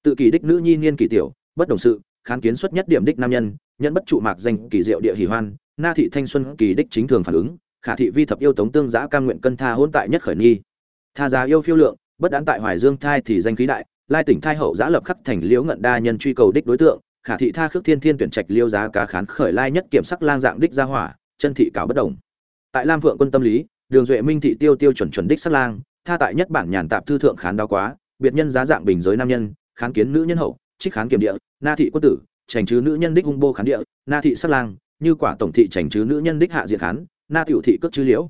tự kỷ đích nữ nhi niên kỳ tiểu bất đồng sự kháng kiến xuất nhất điểm đích nam nhân nhận bất trụ mạc danh kỳ diệu địa hỉ hoan na thị thanh xuân kỳ đích chính thường phản ứng khả thị vi thập yêu tống tương giã cam nguyện cân tha hôn tại nhất khởi nghi. Tha giá yêu phiêu lượng bất đán tại hoài dương thai thì danh khí đại lai tỉnh thai hậu giã lập khắc thành liễu ngận đa nhân truy cầu đích đối tượng khả thị tha khước thiên thiên tuyển trạch liêu giá cá khán khởi lai nhất kiểm sắc lang dạng đích gia hỏa chân thị cảo bất đồng. Tại lam vượng quân tâm lý đường duệ minh thị tiêu tiêu chuẩn chuẩn đích sát lang, tha tại nhất bản nhàn tạp thư thượng khán đau quá, biệt nhân giá dạng bình giới nam nhân, khán kiến nữ nhân hậu, trích khán kiểm địa, na thị quân tử trành chứ nữ nhân đích ung bô khán địa, na thị sát lang, như quả tổng thị trành chứ nữ nhân đích hạ diện khán, na tiểu thị cước chứ liễu.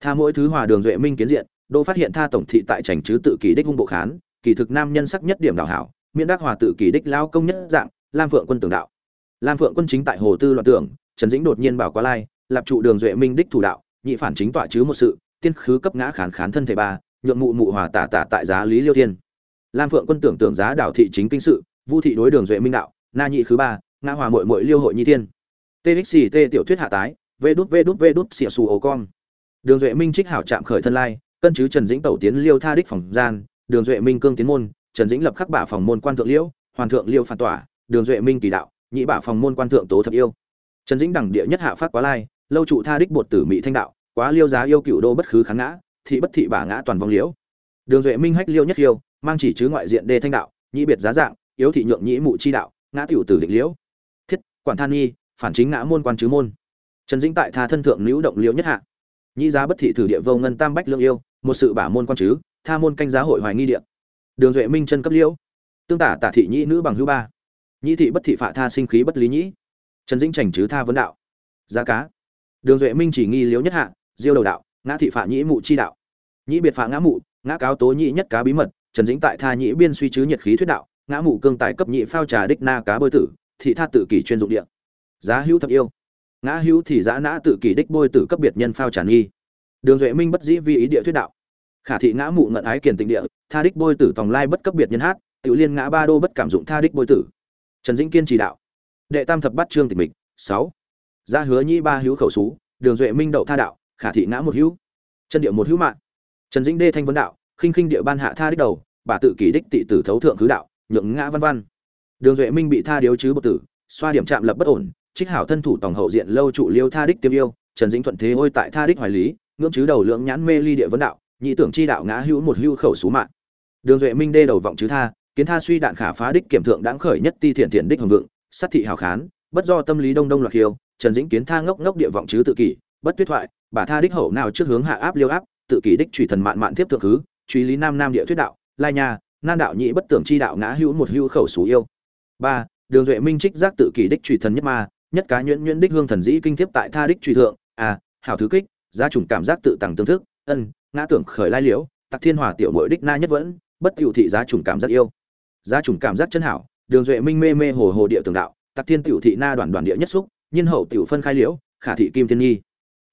Tha mỗi thứ hòa đường duệ minh kiến diện, đô phát hiện tha tổng thị tại trành chứ tự kỷ đích ung bộ khán, kỳ thực nam nhân sắc nhất điểm đào hảo, miễn đắc hòa tự kỷ đích lao công nhất dạng, lam phượng quân tưởng đạo. Lam phượng quân chính tại hồ tư loạn tưởng, trần dĩnh đột nhiên bảo quá lai, lập trụ đường duệ minh đích thủ đạo nhị phản chính tọa chứ một sự, tiên khứ cấp ngã khán khán thân thể ba, nhượng mụ mụ hòa tả tả tại giá lý liêu thiên. Lam phượng quân tưởng tưởng giá đảo thị chính kinh sự, vu thị đối đường duệ minh đạo, na nhị khứ ba, ngã hòa mội mội liêu hội nhi thiên. Txt tiểu thuyết hạ tái, vê đút vê đút vê đút xịa xù ổ con. Đường duệ minh trích hảo chạm khởi thân lai, cân chứ trần dĩnh tẩu tiến liêu tha đích phòng gian, đường duệ minh cương tiến môn, trần dĩnh lập khắc bả phòng môn quan thượng liễu hoàn thượng liêu phản tỏa, đường duệ minh kỳ đạo, nhị bả phòng môn quan thượng tố thập yêu. Trần dĩnh đẳng địa nhất hạ phát quá lai lâu trụ tha đích bột tử mỹ thanh đạo, quá liêu giá yêu cựu đô bất khứ kháng ngã, thị bất thị bà ngã toàn vong liễu. Đường duệ minh hách liêu nhất liêu mang chỉ chứ ngoại diện đê thanh đạo nhị biệt giá dạng, yếu thị nhượng nhĩ mụ chi đạo, ngã tiểu tử định liễu. Thiết, quản than nghi phản chính ngã môn quan chứ môn. Trần dĩnh tại tha thân thượng nữ động liễu nhất hạ. Nhĩ giá bất thị thử địa vô ngân tam bách lương yêu, một sự bả môn quan chứ, tha môn canh giá hội hoài nghi địa. Đường duệ minh chân cấp liễu. Tương tả tả thị nhĩ nữ bằng hữu ba. Nhĩ thị bất thị phạ tha sinh khí bất lý nhĩ. Trần dĩnh trành chứ tha vấn đạo. Giá cá đường duệ minh chỉ nghi liếu nhất hạ, diêu đầu đạo, ngã thị phạ nhĩ mụ chi đạo. Nhĩ biệt phạ ngã mụ, ngã cáo tố nhĩ nhất cá bí mật, trần dĩnh tại tha nhĩ biên suy chứ nhiệt khí thuyết đạo, ngã mụ cương tài cấp nhị phao trà đích na cá bơi tử, thị tha tự kỷ chuyên dụng địa. Giá hữu thập yêu. Ngã hữu thì giã nã tự kỷ đích bôi tử cấp biệt nhân phao trà nghi. Đường duệ minh bất dĩ vi ý địa thuyết đạo. Khả thị ngã mụ ngận ái kiền tịnh địa, tha đích bôi tử tòng lai bất cấp biệt nhân hát tự liên ngã ba đô bất cảm dụng tha đích bôi tử. Trần dĩnh kiên chỉ đạo. Đệ tam thập bắt trương tịch mịch, sáu gia hứa nhĩ ba hữu khẩu xú đường duệ minh đậu tha đạo, khả thị ngã một hữu. Chân địa một hữu mạng. Trần dĩnh đê thanh vấn đạo, khinh khinh địa ban hạ tha đích đầu, bà tự kỷ đích tị tử thấu thượng khứ đạo, nhượng ngã văn văn. Đường duệ minh bị tha điếu chứ bột tử, xoa điểm chạm lập bất ổn, trích hảo thân thủ tổng hậu diện lâu trụ liêu tha đích tiêm yêu, trần dĩnh thuận thế ôi tại tha đích hoài lý, ngưỡng chứ đầu lượng nhãn mê ly địa vấn đạo, nhị tưởng chi đạo ngã hữu một hữu khẩu xú mạng. Đường duệ minh đê đầu vọng chứ tha, kiến tha suy đạn khả phá đích kiểm thượng đáng khởi nhất ti thiện thiện đích hồng vượng, sát thị hảo khán, bất do tâm lý đông đông loạt hiêu trần dĩnh kiến tha ngốc ngốc địa vọng chứ tự kỷ bất tuyết thoại bà tha đích hậu nào trước hướng hạ áp liêu áp tự kỷ đích trùy thần mạn mạn tiếp thượng thứ, truy lý nam nam địa thuyết đạo lai nha nan đạo nhị bất tưởng chi đạo ngã hữu một hữu khẩu xú yêu. Ba đường duệ minh trích giác tự kỷ đích trùy thần nhất ma nhất cá nhuyễn nhuyễn đích hương thần dĩ kinh tiếp tại tha đích truy thượng. À hảo thứ kích gia trùng cảm giác tự tăng tương thức ân ngã tưởng khởi lai liễu tặc thiên hòa tiểu mội đích na nhất vẫn bất tiểu thị giá trùng cảm giác yêu. Giá trùng cảm giác chân hảo đường duệ minh mê mê hồ hồ địa tường đạo tặc thiên tiểu thị na đoàn đoàn địa nhất xúc nhiên hậu tiểu phân khai liễu, khả thị kim thiên nhi.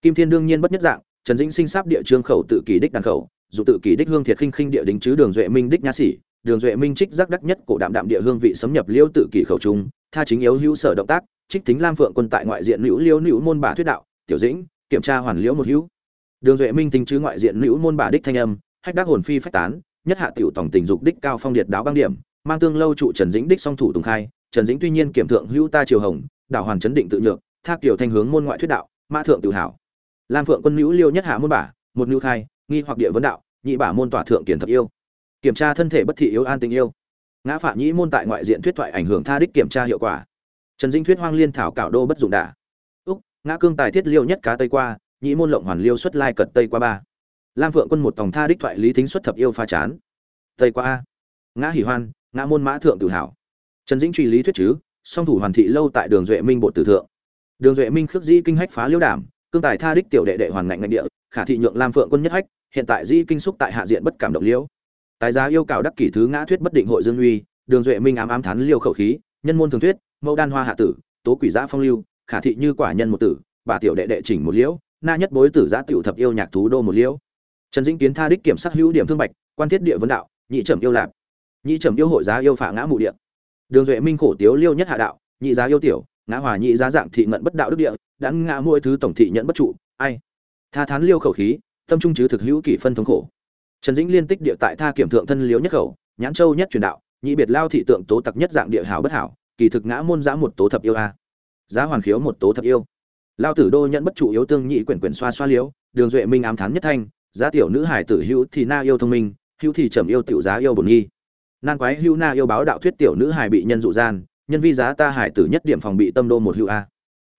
Kim thiên đương nhiên bất nhất dạng, trần dĩnh sinh sáp địa trương khẩu tự kỷ đích đàn khẩu, dù tự kỷ đích hương thiệt khinh khinh địa đính chứ đường duệ minh đích nha sĩ, đường duệ minh trích giác đắc nhất cổ đạm đạm địa hương vị xâm nhập liễu tự kỷ khẩu trung, tha chính yếu hữu sở động tác, trích tính lam phượng quân tại ngoại diện liễu liễu liễu môn bà thuyết đạo, tiểu dĩnh, kiểm tra hoàn liễu một hữu. Đường duệ minh tính chứ ngoại diện liễu môn bà đích thanh âm, hách đắc hồn phi phách tán, nhất hạ tiểu tổng tình dục đích cao phong điệt đáo băng điểm, mang tương lâu trụ trần dĩnh đích song thủ tùng khai, trần dĩnh tuy nhiên kiểm thượng hữu ta triều hồng đảo hoàn chấn định tự nhược, tha kiểu thanh hướng môn ngoại thuyết đạo, mã thượng tự hảo lam phượng quân nữ liêu nhất hạ môn bả, một nữ khai, nghi hoặc địa vấn đạo, nhị bả môn tỏa thượng kiển thập yêu. Kiểm tra thân thể bất thị yếu an tình yêu. Ngã phạm nhĩ môn tại ngoại diện thuyết thoại ảnh hưởng tha đích kiểm tra hiệu quả. Trần dinh thuyết hoang liên thảo cảo đô bất dụng đả. Úc, ngã cương tài thiết liêu nhất cá tây qua, nhĩ môn lộng hoàn liêu xuất lai cật tây qua ba. Lam phượng quân một tòng tha đích thoại lý thính xuất thập yêu pha chán. Tây qua a. Ngã hỉ hoan, ngã môn mã thượng tự hảo trần dĩnh truy lý thuyết chứ song thủ hoàn thị lâu tại đường duệ minh bộ tử thượng. Đường duệ minh khước dĩ kinh hách phá liễu đảm, cương tài tha đích tiểu đệ đệ hoàn ngạnh ngạnh địa, khả thị nhượng lam phượng quân nhất hách, hiện tại di kinh xúc tại hạ diện bất cảm động liễu. Tài giá yêu cầu đắc kỷ thứ ngã thuyết bất định hội dương uy, đường duệ minh ám ám thán liêu khẩu khí, nhân môn thường thuyết, mẫu đan hoa hạ tử, tố quỷ giã phong lưu, khả thị như quả nhân một tử, bà tiểu đệ đệ chỉnh một liễu, na nhất bối tử giã tiểu thập yêu nhạc thú đô một liễu. Trần dĩnh kiến tha đích kiểm sát hữu điểm thương bạch, quan thiết địa vấn đạo, nhị trầm yêu lạp nhị trầm yêu hội giá yêu phả ngã mụ địa đường duệ minh khổ tiếu liêu nhất hạ đạo, nhị giá yêu tiểu, ngã hòa nhị giá dạng thị ngận bất đạo đức địa đã ngã mỗi thứ tổng thị nhận bất trụ, ai? Tha thán liêu khẩu khí, tâm trung chứ thực hữu kỷ phân thống khổ. Trần dĩnh liên tích địa tại tha kiểm thượng thân liếu nhất khẩu, nhãn châu nhất truyền đạo, nhị biệt lao thị tượng tố tặc nhất dạng địa hảo bất hảo, kỳ thực ngã môn giã một tố thập yêu a. Giá hoàn khiếu một tố thập yêu. Lao tử đô nhận bất trụ yếu tương nhị quyển quyển xoa xoa liếu đường duệ minh ám thán nhất thanh, giá tiểu nữ hải tử hữu thì na yêu thông minh, hữu thì trầm yêu tiểu giá yêu bổn nghi nan quái hữu na yêu báo đạo thuyết tiểu nữ hài bị nhân dụ gian, nhân vi giá ta hải tử nhất điểm phòng bị tâm đô một hữu a.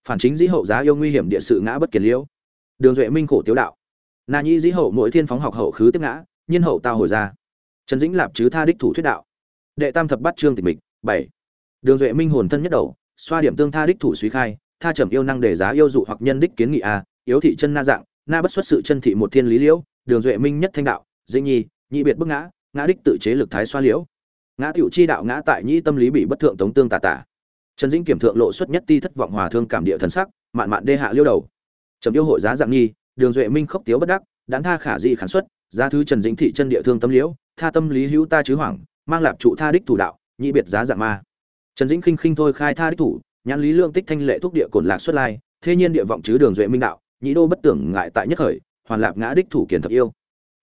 Phản chính dĩ hậu giá yêu nguy hiểm địa sự ngã bất kiến liễu. Đường duệ minh khổ tiếu đạo. Na nhĩ dĩ hậu mỗi thiên phóng học hậu khứ tiếp ngã, nhiên hậu tao hồi ra. Trần dĩnh lạp chứ tha đích thủ thuyết đạo. Đệ tam thập bát trương tịch mịch, bảy. Đường duệ minh hồn thân nhất đầu, xoa điểm tương tha đích thủ suy khai, tha trầm yêu năng để giá yêu dụ hoặc nhân đích kiến nghị a, yếu thị chân na dạng, na bất xuất sự chân thị một thiên lý liễu. Đường duệ minh nhất thanh đạo, dĩnh nhi nhị biệt bức ngã ngã đích tự chế lực thái xoa liễu ngã tiểu chi đạo ngã tại nhĩ tâm lý bị bất thượng tống tương tà tà. Trần dĩnh kiểm thượng lộ xuất nhất ti thất vọng hòa thương cảm địa thần sắc, mạn mạn đê hạ liêu đầu. Trầm yêu hội giá dạng nhi đường duệ minh khốc tiếu bất đắc, đán tha khả dị khán xuất, giá thứ trần dĩnh thị chân địa thương tâm liễu, tha tâm lý hữu ta chứ hoảng, mang lạp trụ tha đích thủ đạo nhị biệt giá dạng ma. Trần dĩnh khinh khinh thôi khai tha đích thủ, nhãn lý lượng tích thanh lệ thúc địa cổn lạc xuất lai, thế nhiên địa vọng chứ đường duệ minh đạo nhị đô bất tưởng ngại tại nhất khởi, hoàn lạp ngã đích thủ kiền thập yêu.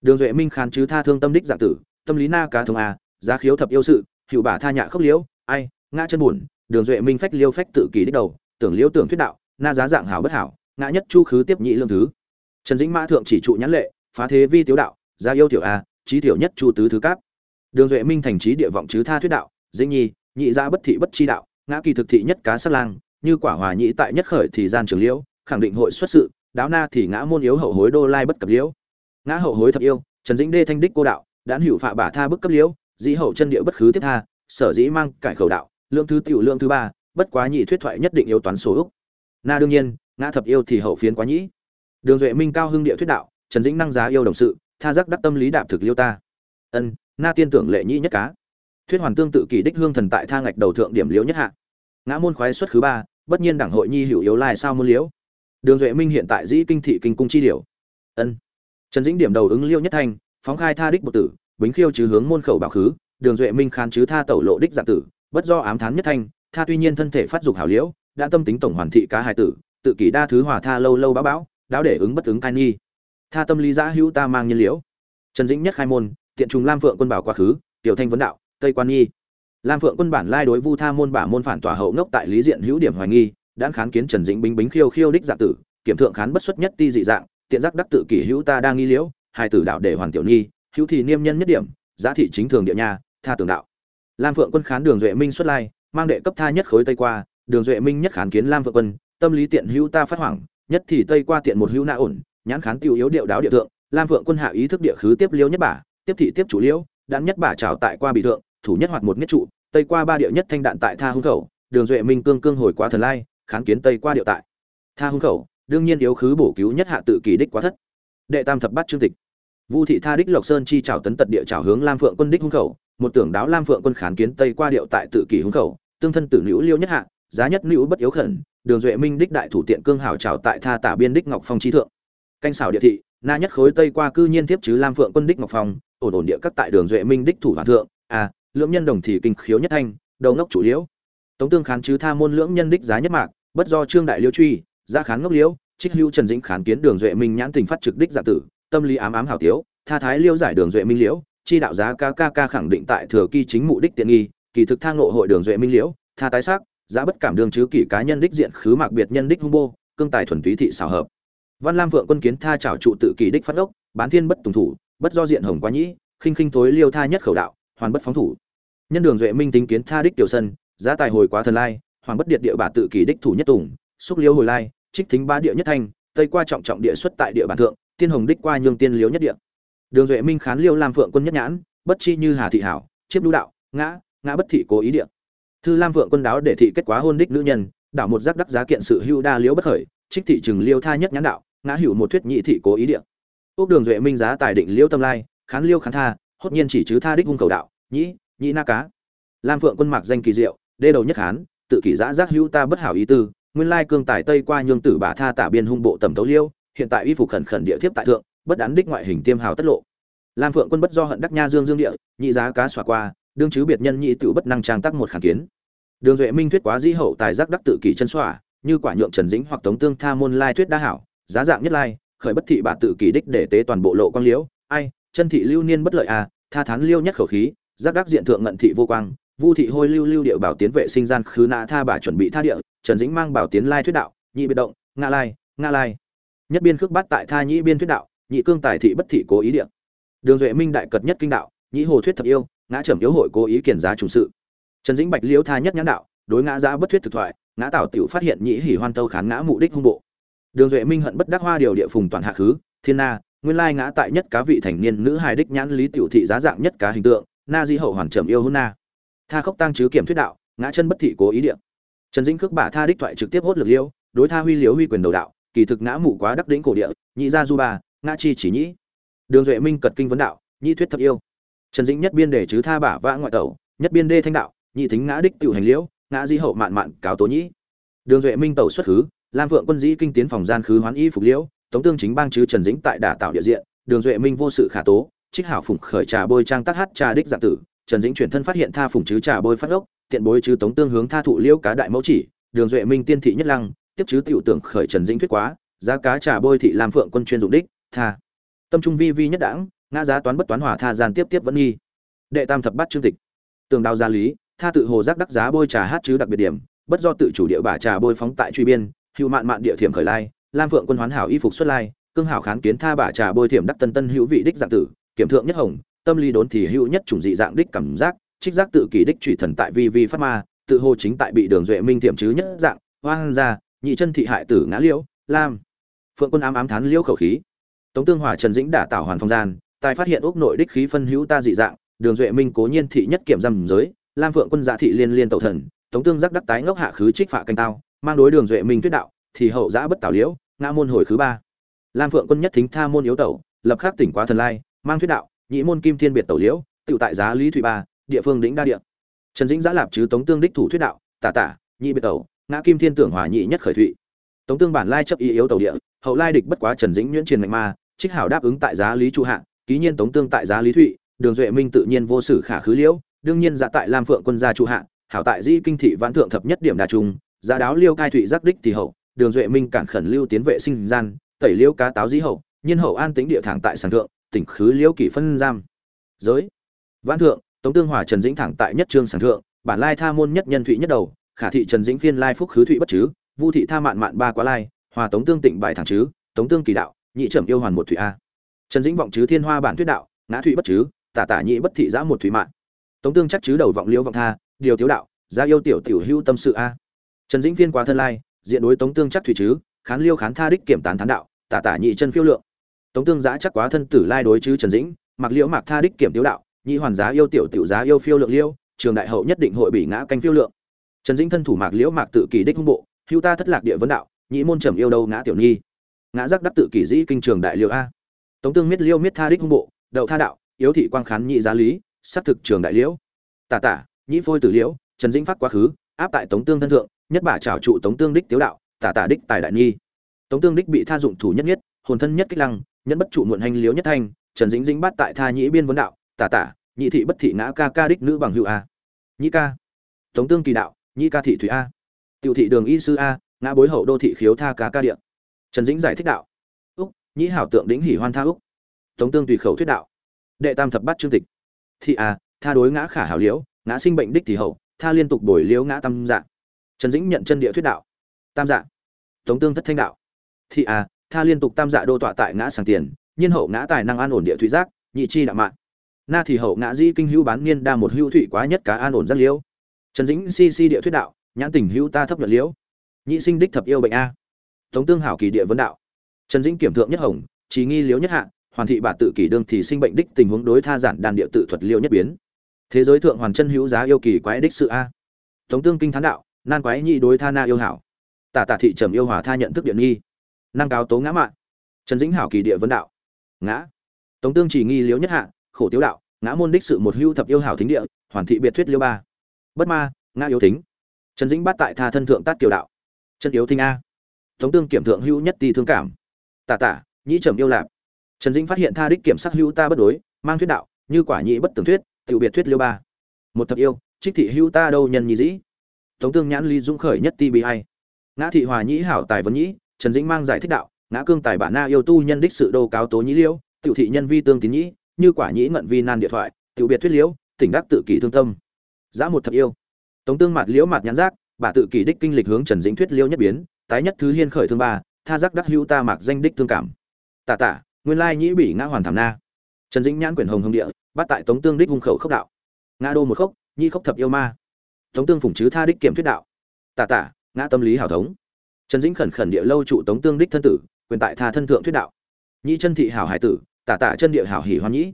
Đường duệ minh khán chứ tha thương tâm đích dạng tử, tâm lý na cá thông a giá khiếu thập yêu sự hiệu bả tha nhạ khốc liễu, ai, ngã chân buồn, đường duệ minh phách liêu phách tự kỳ đích đầu, tưởng liêu tưởng thuyết đạo, na giá dạng hảo bất hảo, ngã nhất chu khứ tiếp nhị lương thứ. Trần dĩnh mã thượng chỉ trụ nhãn lệ, phá thế vi tiếu đạo, giá yêu tiểu a trí tiểu nhất chu tứ thứ cáp. Đường duệ minh thành trí địa vọng chứ tha thuyết đạo, dĩnh nhi, nhị gia bất thị bất chi đạo, ngã kỳ thực thị nhất cá sát lang, như quả hòa nhị tại nhất khởi thì gian trường liễu, khẳng định hội xuất sự, đáo na thì ngã môn yếu hậu hối đô lai bất cập liễu. Ngã hậu hối thập yêu, trần dĩnh đê thanh đích cô đạo đã hữu phạ bả tha bức cấp liễu dĩ hậu chân địa bất khứ tiếp tha, sở dĩ mang cải khẩu đạo lượng thứ tiểu lượng thứ ba, bất quá nhị thuyết thoại nhất định yếu toán số úc na đương nhiên, ngã thập yêu thì hậu phiến quá nhĩ. Đường duệ minh cao hưng địa thuyết đạo, trần dĩnh năng giá yêu đồng sự, tha giác đắc tâm lý đạp thực liêu ta. Ân, na tiên tưởng lệ nhĩ nhất cá. Thuyết hoàn tương tự kỳ đích hương thần tại tha ngạch đầu thượng điểm liễu nhất hạ. Ngã môn khoái xuất thứ ba, bất nhiên đảng hội nhi hữu yếu lai sao môn liễu. Đường duệ minh hiện tại dĩ kinh thị kinh cung chi điều ân. Trần dĩnh điểm đầu ứng liêu nhất thanh phóng khai tha đích bột tử bính khiêu chứ hướng môn khẩu bảo khứ, đường duệ minh khán chứ tha tẩu lộ đích dạng tử, bất do ám thán nhất thanh, tha tuy nhiên thân thể phát dục hảo liễu, đã tâm tính tổng hoàn thị cá hài tử, tự kỷ đa thứ hòa tha lâu lâu bão bão, đáo để ứng bất ứng cai nghi. Tha tâm lý giã hữu ta mang nhiên liễu. Trần dĩnh nhất khai môn, tiện trùng lam phượng quân bảo quá khứ, tiểu thanh vấn đạo, tây quan nghi. Lam phượng quân bản lai đối vu tha môn bả môn phản tỏa hậu ngốc tại lý diện hữu điểm hoài nghi đã khán kiến trần dĩnh bính bính khiêu khiêu đích dạng tử, kiểm thượng khán bất xuất nhất ti dị dạng, tiện giác đắc tự kỷ hữu ta đang nghi liễu hai tử đạo để hoàn tiểu nhi hữu thì niêm nhân nhất điểm giá thị chính thường địa nhà, tha tường đạo. Lam phượng quân khán đường duệ minh xuất lai mang đệ cấp tha nhất khối tây qua đường duệ minh nhất khán kiến lam phượng quân tâm lý tiện hữu ta phát hoảng nhất thì tây qua tiện một hữu na ổn nhãn khán tiêu yếu điệu đáo địa thượng lam phượng quân hạ ý thức địa khứ tiếp liêu nhất bả tiếp thị tiếp chủ liễu đạn nhất bả trào tại qua bị thượng thủ nhất hoạt một nhất trụ tây qua ba điệu nhất thanh đạn tại tha hung khẩu đường duệ minh cương cương hồi quá thần lai khán kiến tây qua điệu tại. Tha hung khẩu đương nhiên yếu khứ bổ cứu nhất hạ tự kỳ đích quá thất. Đệ tam thập bát chương tịch vu thị tha đích lộc sơn chi trào tấn tật địa trào hướng lam phượng quân đích hung khẩu, một tưởng đáo lam phượng quân khán kiến tây qua điệu tại tự kỷ hung khẩu, tương thân tử nữ liêu nhất hạ, giá nhất nữ bất yếu khẩn, đường duệ minh đích đại thủ tiện cương hảo trào tại tha tả biên đích ngọc phong chi thượng. Canh xảo địa thị, na nhất khối tây qua cư nhiên tiếp chứ lam phượng quân đích ngọc phong, ổn ổn địa các tại đường duệ minh đích thủ hoàn thượng a lưỡng nhân đồng thì kinh khiếu nhất thanh, đầu ngốc chủ liễu tống tương khán chứ tha môn lưỡng nhân đích giá nhất mạc, bất do trương đại liêu truy, giá khán ngốc liễu trích hữu trần dĩnh khán kiến đường duệ minh nhãn tình phát trực đích giả tử tâm lý ám ám hảo tiếu, tha thái liêu giải đường duệ minh liễu, chi đạo giá ca ca ca khẳng định tại thừa kỳ chính mục đích tiện nghi, kỳ thực thang nộ hội đường duệ minh liễu, tha tái sắc giá bất cảm đường chứ kỷ cá nhân đích diện khứ mạc biệt nhân đích hung bô, cương tài thuần túy thị xảo hợp. Văn lam vượng quân kiến tha trảo trụ tự kỳ đích phát ốc bán thiên bất tùng thủ, bất do diện hồng quá nhĩ, khinh khinh thối liêu tha nhất khẩu đạo, hoàn bất phóng thủ. Nhân đường duệ minh tính kiến tha đích tiểu sân, giá tài hồi quá thần lai, hoàn bất điện địa bà tự kỳ đích thủ nhất tùng, xúc liêu hồi lai, trích thính ba địa nhất thanh, tây qua trọng trọng địa xuất tại địa bản thượng tiên hồng đích qua nhương tiên liếu nhất địa. Đường duệ minh khán liêu lam phượng quân nhất nhãn, bất chi như hà thị hảo, chiếp đu đạo, ngã ngã bất thị cố ý địa. Thư lam phượng quân đáo để thị kết quả hôn đích nữ nhân, đảo một giác đắc giá kiện sự hưu đa liếu bất khởi, trích thị trừng liêu tha nhất nhãn đạo, ngã hữu một thuyết nhị thị cố ý địa. Ốc đường duệ minh giá tài định liêu tâm lai, khán liêu khán tha, hốt nhiên chỉ chứ tha đích hung cầu đạo, nhĩ nhĩ na cá. Lam phượng quân mạc danh kỳ diệu, đê đầu nhất hán tự kỷ giã giác hữu ta bất hảo ý tư, nguyên lai cương tài tây qua nhương tử bà tha tả biên hung bộ tầm tấu liêu hiện tại y phục khẩn khẩn địa thiếp tại thượng, bất đán đích ngoại hình tiêm hào tất lộ. Lam phượng quân bất do hận đắc nha dương dương địa, nhị giá cá xòa qua, đương chứ biệt nhân nhị tự bất năng trang tác một kháng kiến. Đường duệ minh thuyết quá dĩ hậu tài giác đắc tự kỷ chân xòa, như quả nhượng trần dĩnh hoặc tống tương tha môn lai thuyết đa hảo, giá dạng nhất lai, khởi bất thị bà tự kỷ đích để tế toàn bộ lộ quang liễu. Ai, chân thị lưu niên bất lợi à tha thán liêu nhất khẩu khí, giác đắc diện thượng ngận thị vô quang, vu thị hôi lưu lưu địa bảo tiến vệ sinh gian khứ nã tha bà chuẩn bị tha địa, trần dĩnh mang bảo tiến lai thuyết đạo, nhị biệt động nga lai nga lai nhất biên khước bát tại tha nhị biên thuyết đạo, nhị cương tài thị bất thị cố ý địa. Đường duệ minh đại cật nhất kinh đạo nhị hồ thuyết thập yêu, ngã trầm yếu hội cố ý kiển giá chủ sự. Trần dĩnh bạch liễu tha nhất nhãn đạo, đối ngã giá bất thuyết thực thoại, ngã tảo tiểu phát hiện nhị hỉ hoan tâu khán ngã mụ đích hung bộ. Đường duệ minh hận bất đắc hoa điều địa phùng toàn hạ khứ, thiên na, nguyên lai ngã tại nhất cá vị thành niên nữ hài đích nhãn lý tiểu thị giá dạng nhất cá hình tượng, na di hậu hoàn trầm yêu hôn na. Tha khốc tăng chứ kiểm thuyết đạo, ngã chân bất thị cố ý địa. Trần dĩnh khước bả tha đích thoại trực tiếp hốt lực liêu, đối tha huy liếu huy quyền đầu đạo kỳ thực ngã mụ quá đắc đỉnh cổ địa, nhị gia du bà ngã chi chỉ nhĩ. Đường duệ minh cật kinh vấn đạo, nhị thuyết thập yêu. Trần dĩnh nhất biên đề chứ tha bả vã ngoại tẩu, nhất biên đê thanh đạo, nhị thính ngã đích tiểu hành liễu, ngã di hậu mạn mạn cáo tố nhĩ. Đường duệ minh tẩu xuất khứ, lam vượng quân dĩ kinh tiến phòng gian khứ hoán y phục liễu, tống tương chính bang chứ trần dĩnh tại đả tạo địa diện, đường duệ minh vô sự khả tố, trích hảo phụng khởi trà bôi trang tác hát trà đích dạng tử, trần dĩnh chuyển thân phát hiện tha phụng chứ trà bôi phát ốc, tiện bối chứ tống tương hướng tha thụ liễu cá đại mẫu chỉ, đường duệ minh tiên thị nhất lăng tiếp chứ tiểu tưởng khởi trần dĩnh thuyết quá, giá cá trà bôi thị lam phượng quân chuyên dụng đích, tha. Tâm trung vi vi nhất đảng ngã giá toán bất toán hỏa tha gian tiếp tiếp vẫn nghi. Đệ tam thập bát chương tịch. Tường đào gia lý, tha tự hồ giác đắc giá bôi trà hát chứ đặc biệt điểm, bất do tự chủ địa bả trà bôi phóng tại truy biên, hữu mạn mạn địa thiểm khởi lai, lam phượng quân hoán hảo y phục xuất lai, cương hảo kháng kiến tha bả trà bôi thiểm đắc tân tân hữu vị đích dạng tử, kiểm thượng nhất hồng, tâm lý đốn thì hữu nhất chủng dị dạng đích cảm giác, trích giác tự kỷ đích trụy thần tại vi vi phát ma, tự hồ chính tại bị đường duệ minh thiểm chứ nhất dạng hoang ra nhị chân thị hại tử ngã liễu, lam. Phượng quân ám ám thán liễu khẩu khí. Tống tương hòa, trần dĩnh đả tạo hoàn phong gian, tài phát hiện ốc nội đích khí phân hữu ta dị dạng, đường duệ minh cố nhiên thị nhất kiểm giam giới, lam phượng quân dạ thị liên liên tẩu thần, tống tương giác đắc tái ngốc hạ khứ trích phạ canh tao, mang đối đường duệ minh tuyết đạo, thì hậu giã bất tảo liễu, ngã môn hồi khứ ba. Lam phượng quân nhất thính tha môn yếu tẩu, lập khắc tỉnh quá thần lai, mang thuyết đạo, nhị môn kim thiên biệt tẩu liễu tự tại giá lý thủy ba, địa phương đỉnh đa địa. Trần dĩnh giã lạp chứ tống tương đích thủ thuyết đạo, tả tả, nhị biệt tẩu ngã kim thiên tưởng hòa nhị nhất khởi thụy. Tống tương bản lai chấp ý yếu tẩu địa, hậu lai địch bất quá trần dĩnh nhuyễn truyền mạnh ma, trích hảo đáp ứng tại giá lý Chu hạ, ký nhiên tống tương tại giá lý thụy, đường duệ minh tự nhiên vô sử khả khứ liễu, đương nhiên dạ tại lam phượng quân gia Chu hạ, hảo tại di kinh thị vãn thượng thập nhất điểm Đà trung, giá đáo liêu cai thụy giác đích thì hậu, đường duệ minh cản khẩn lưu tiến vệ sinh gian, tẩy liêu cá táo dĩ hậu, nhiên hậu an tính địa thẳng tại Sản thượng, tỉnh khứ Liễu kỷ phân giam. Giới. Vãn thượng, tống tương hòa trần dĩnh thẳng tại nhất trương Sản thượng, bản lai tha môn nhất nhân thụy nhất đầu khả thị trần dĩnh phiên lai phúc khứ thụy bất chứ vu thị tha mạn mạn ba quá lai hòa tống tương tịnh bài thẳng chứ tống tương kỳ đạo nhị trầm yêu hoàn một thụy a. Trần dĩnh vọng chứ thiên hoa bản thuyết đạo ngã thụy bất chứ tả tả nhị bất thị giã một thụy mạn, tống tương chắc chứ đầu vọng liêu vọng tha điều tiếu đạo gia yêu tiểu tiểu hữu tâm sự a. Trần dĩnh phiên quá thân lai diện đối tống tương chắc thủy chứ khán liêu khán tha đích kiểm tán thán đạo tả tả nhị chân phiêu lượng. Tống tương giã chắc quá thân tử lai đối chứ trần dĩnh mặc liễu mạc tha đích kiểm tiếu đạo nhị hoàn giá yêu tiểu tiểu giá yêu phiêu lượng liêu trường đại hậu nhất định hội bị ngã canh phiêu lượng trần dĩnh thân thủ mạc liễu mạc tự kỳ đích hung bộ, hưu ta thất lạc địa vấn đạo, nhị môn trầm yêu đâu ngã tiểu nhi? Ngã giác đắc tự kỷ dĩ kinh trường đại liễu a. Tống tương miết liêu miết tha đích hung bộ, đậu tha đạo, yếu thị quang khán nhị giá lý xác thực trường đại liễu. Tả tả, nhị phôi tử liễu, trần dĩnh phát quá khứ, áp tại tống tương thân thượng, nhất bả trảo trụ tống tương đích tiếu đạo, tả tả đích tài đại nhi. Tống tương đích bị tha dụng thủ nhất nhất, hồn thân nhất kích lăng nhất bất trụ muộn hành liễu nhất thanh, trần dĩnh dĩnh bắt tại tha nhĩ biên vấn đạo, tả tả, nhị thị bất thị ngã ca ca đích nữ bằng hữu a. Nhị ca. Tống tương kỳ đạo nhị ca thị thủy a, tiểu thị đường y sư a, ngã bối hậu đô thị khiếu tha ca ca điện trần dĩnh giải thích đạo. Úc, nhĩ hảo tượng đĩnh hỉ hoan tha úc. Tống tương tùy khẩu thuyết đạo. Đệ tam thập bát chương tịch. Thị a, tha đối ngã khả hảo liễu, ngã sinh bệnh đích thì hậu, tha liên tục bồi liễu ngã tam dạng trần dĩnh nhận chân địa thuyết đạo. Tam dạng tống tương thất thanh đạo. Thị a, tha liên tục tam dạ đô tọa tại ngã sàng tiền, nhiên hậu ngã tài năng an ổn địa thủy giác, nhị chi đạo mạng na thì hậu ngã di kinh hữu bán niên đa một hữu thủy quá nhất cá an ổn rất liễu trần dĩnh si si địa thuyết đạo, nhãn tình hữu ta thấp nhuận liễu. Nhị sinh đích thập yêu bệnh a. Tống tương hảo kỳ địa vấn đạo. Trần dĩnh kiểm thượng nhất hồng trí nghi liễu nhất hạ, hoàn thị bà tự kỷ đương thì sinh bệnh đích tình huống đối tha giản đàn địa tự thuật liễu nhất biến. Thế giới thượng hoàn chân hữu giá yêu kỳ quái đích sự a. Tống tương kinh thán đạo, nan quái nhị đối tha na yêu hảo. Tả tả thị trầm yêu hòa tha nhận thức điện nghi. Năng cáo tố ngã mạng. Trần dĩnh hảo kỳ địa vấn đạo. Ngã. Tống tương chỉ nghi liễu nhất hạ, khổ tiếu đạo, ngã môn đích sự một hưu thập yêu hảo thính địa, hoàn thị biệt thuyết liêu ba bất ma, ngã yếu thính. Trần dĩnh bắt tại tha thân thượng tát kiều đạo. Trần yếu thinh a. Tống tương kiểm thượng hữu nhất ti thương cảm. Tả tả, nhĩ trầm yêu lạp trần dĩnh phát hiện tha đích kiểm sắc hữu ta bất đối, mang thuyết đạo, như quả nhĩ bất tường thuyết, tiểu biệt thuyết liêu ba. Một thập yêu, trích thị hữu ta đâu nhân nhị dĩ? Tống tương nhãn ly dũng khởi nhất ti bị hay ngã thị hòa nhĩ hảo tài vấn nhĩ, trần dĩnh mang giải thích đạo, ngã cương tài bản na yêu tu nhân đích sự đô cáo tố nhĩ liêu, tiểu thị nhân vi tương tín nhĩ, như quả nhĩ ngận vi nan điện thoại, tiểu biệt thuyết liễu tỉnh đắc tự kỷ thương tâm giã một thập yêu. Tống tương mặt liễu mặt nhãn giác, bà tự kỷ đích kinh lịch hướng trần dĩnh thuyết liễu nhất biến, tái nhất thứ hiên khởi thương ba, tha giác đắc hữu ta mạc danh đích thương cảm. Tạ tả, nguyên lai nhĩ bỉ ngã hoàn thảm na. Trần dĩnh nhãn quyển hồng hồng địa, bắt tại tống tương đích hung khẩu khốc đạo. Ngã đô một khốc, nhi khốc thập yêu ma. Tống tương phủng chứ tha đích kiểm thuyết đạo. Tạ tả, ngã tâm lý hảo thống. Trần dĩnh khẩn khẩn địa lâu trụ tống tương đích thân tử, quyền tại tha thân thượng thuyết đạo. Nhĩ chân thị hảo hải tử, tả tả chân địa hảo hỉ hoan nhĩ.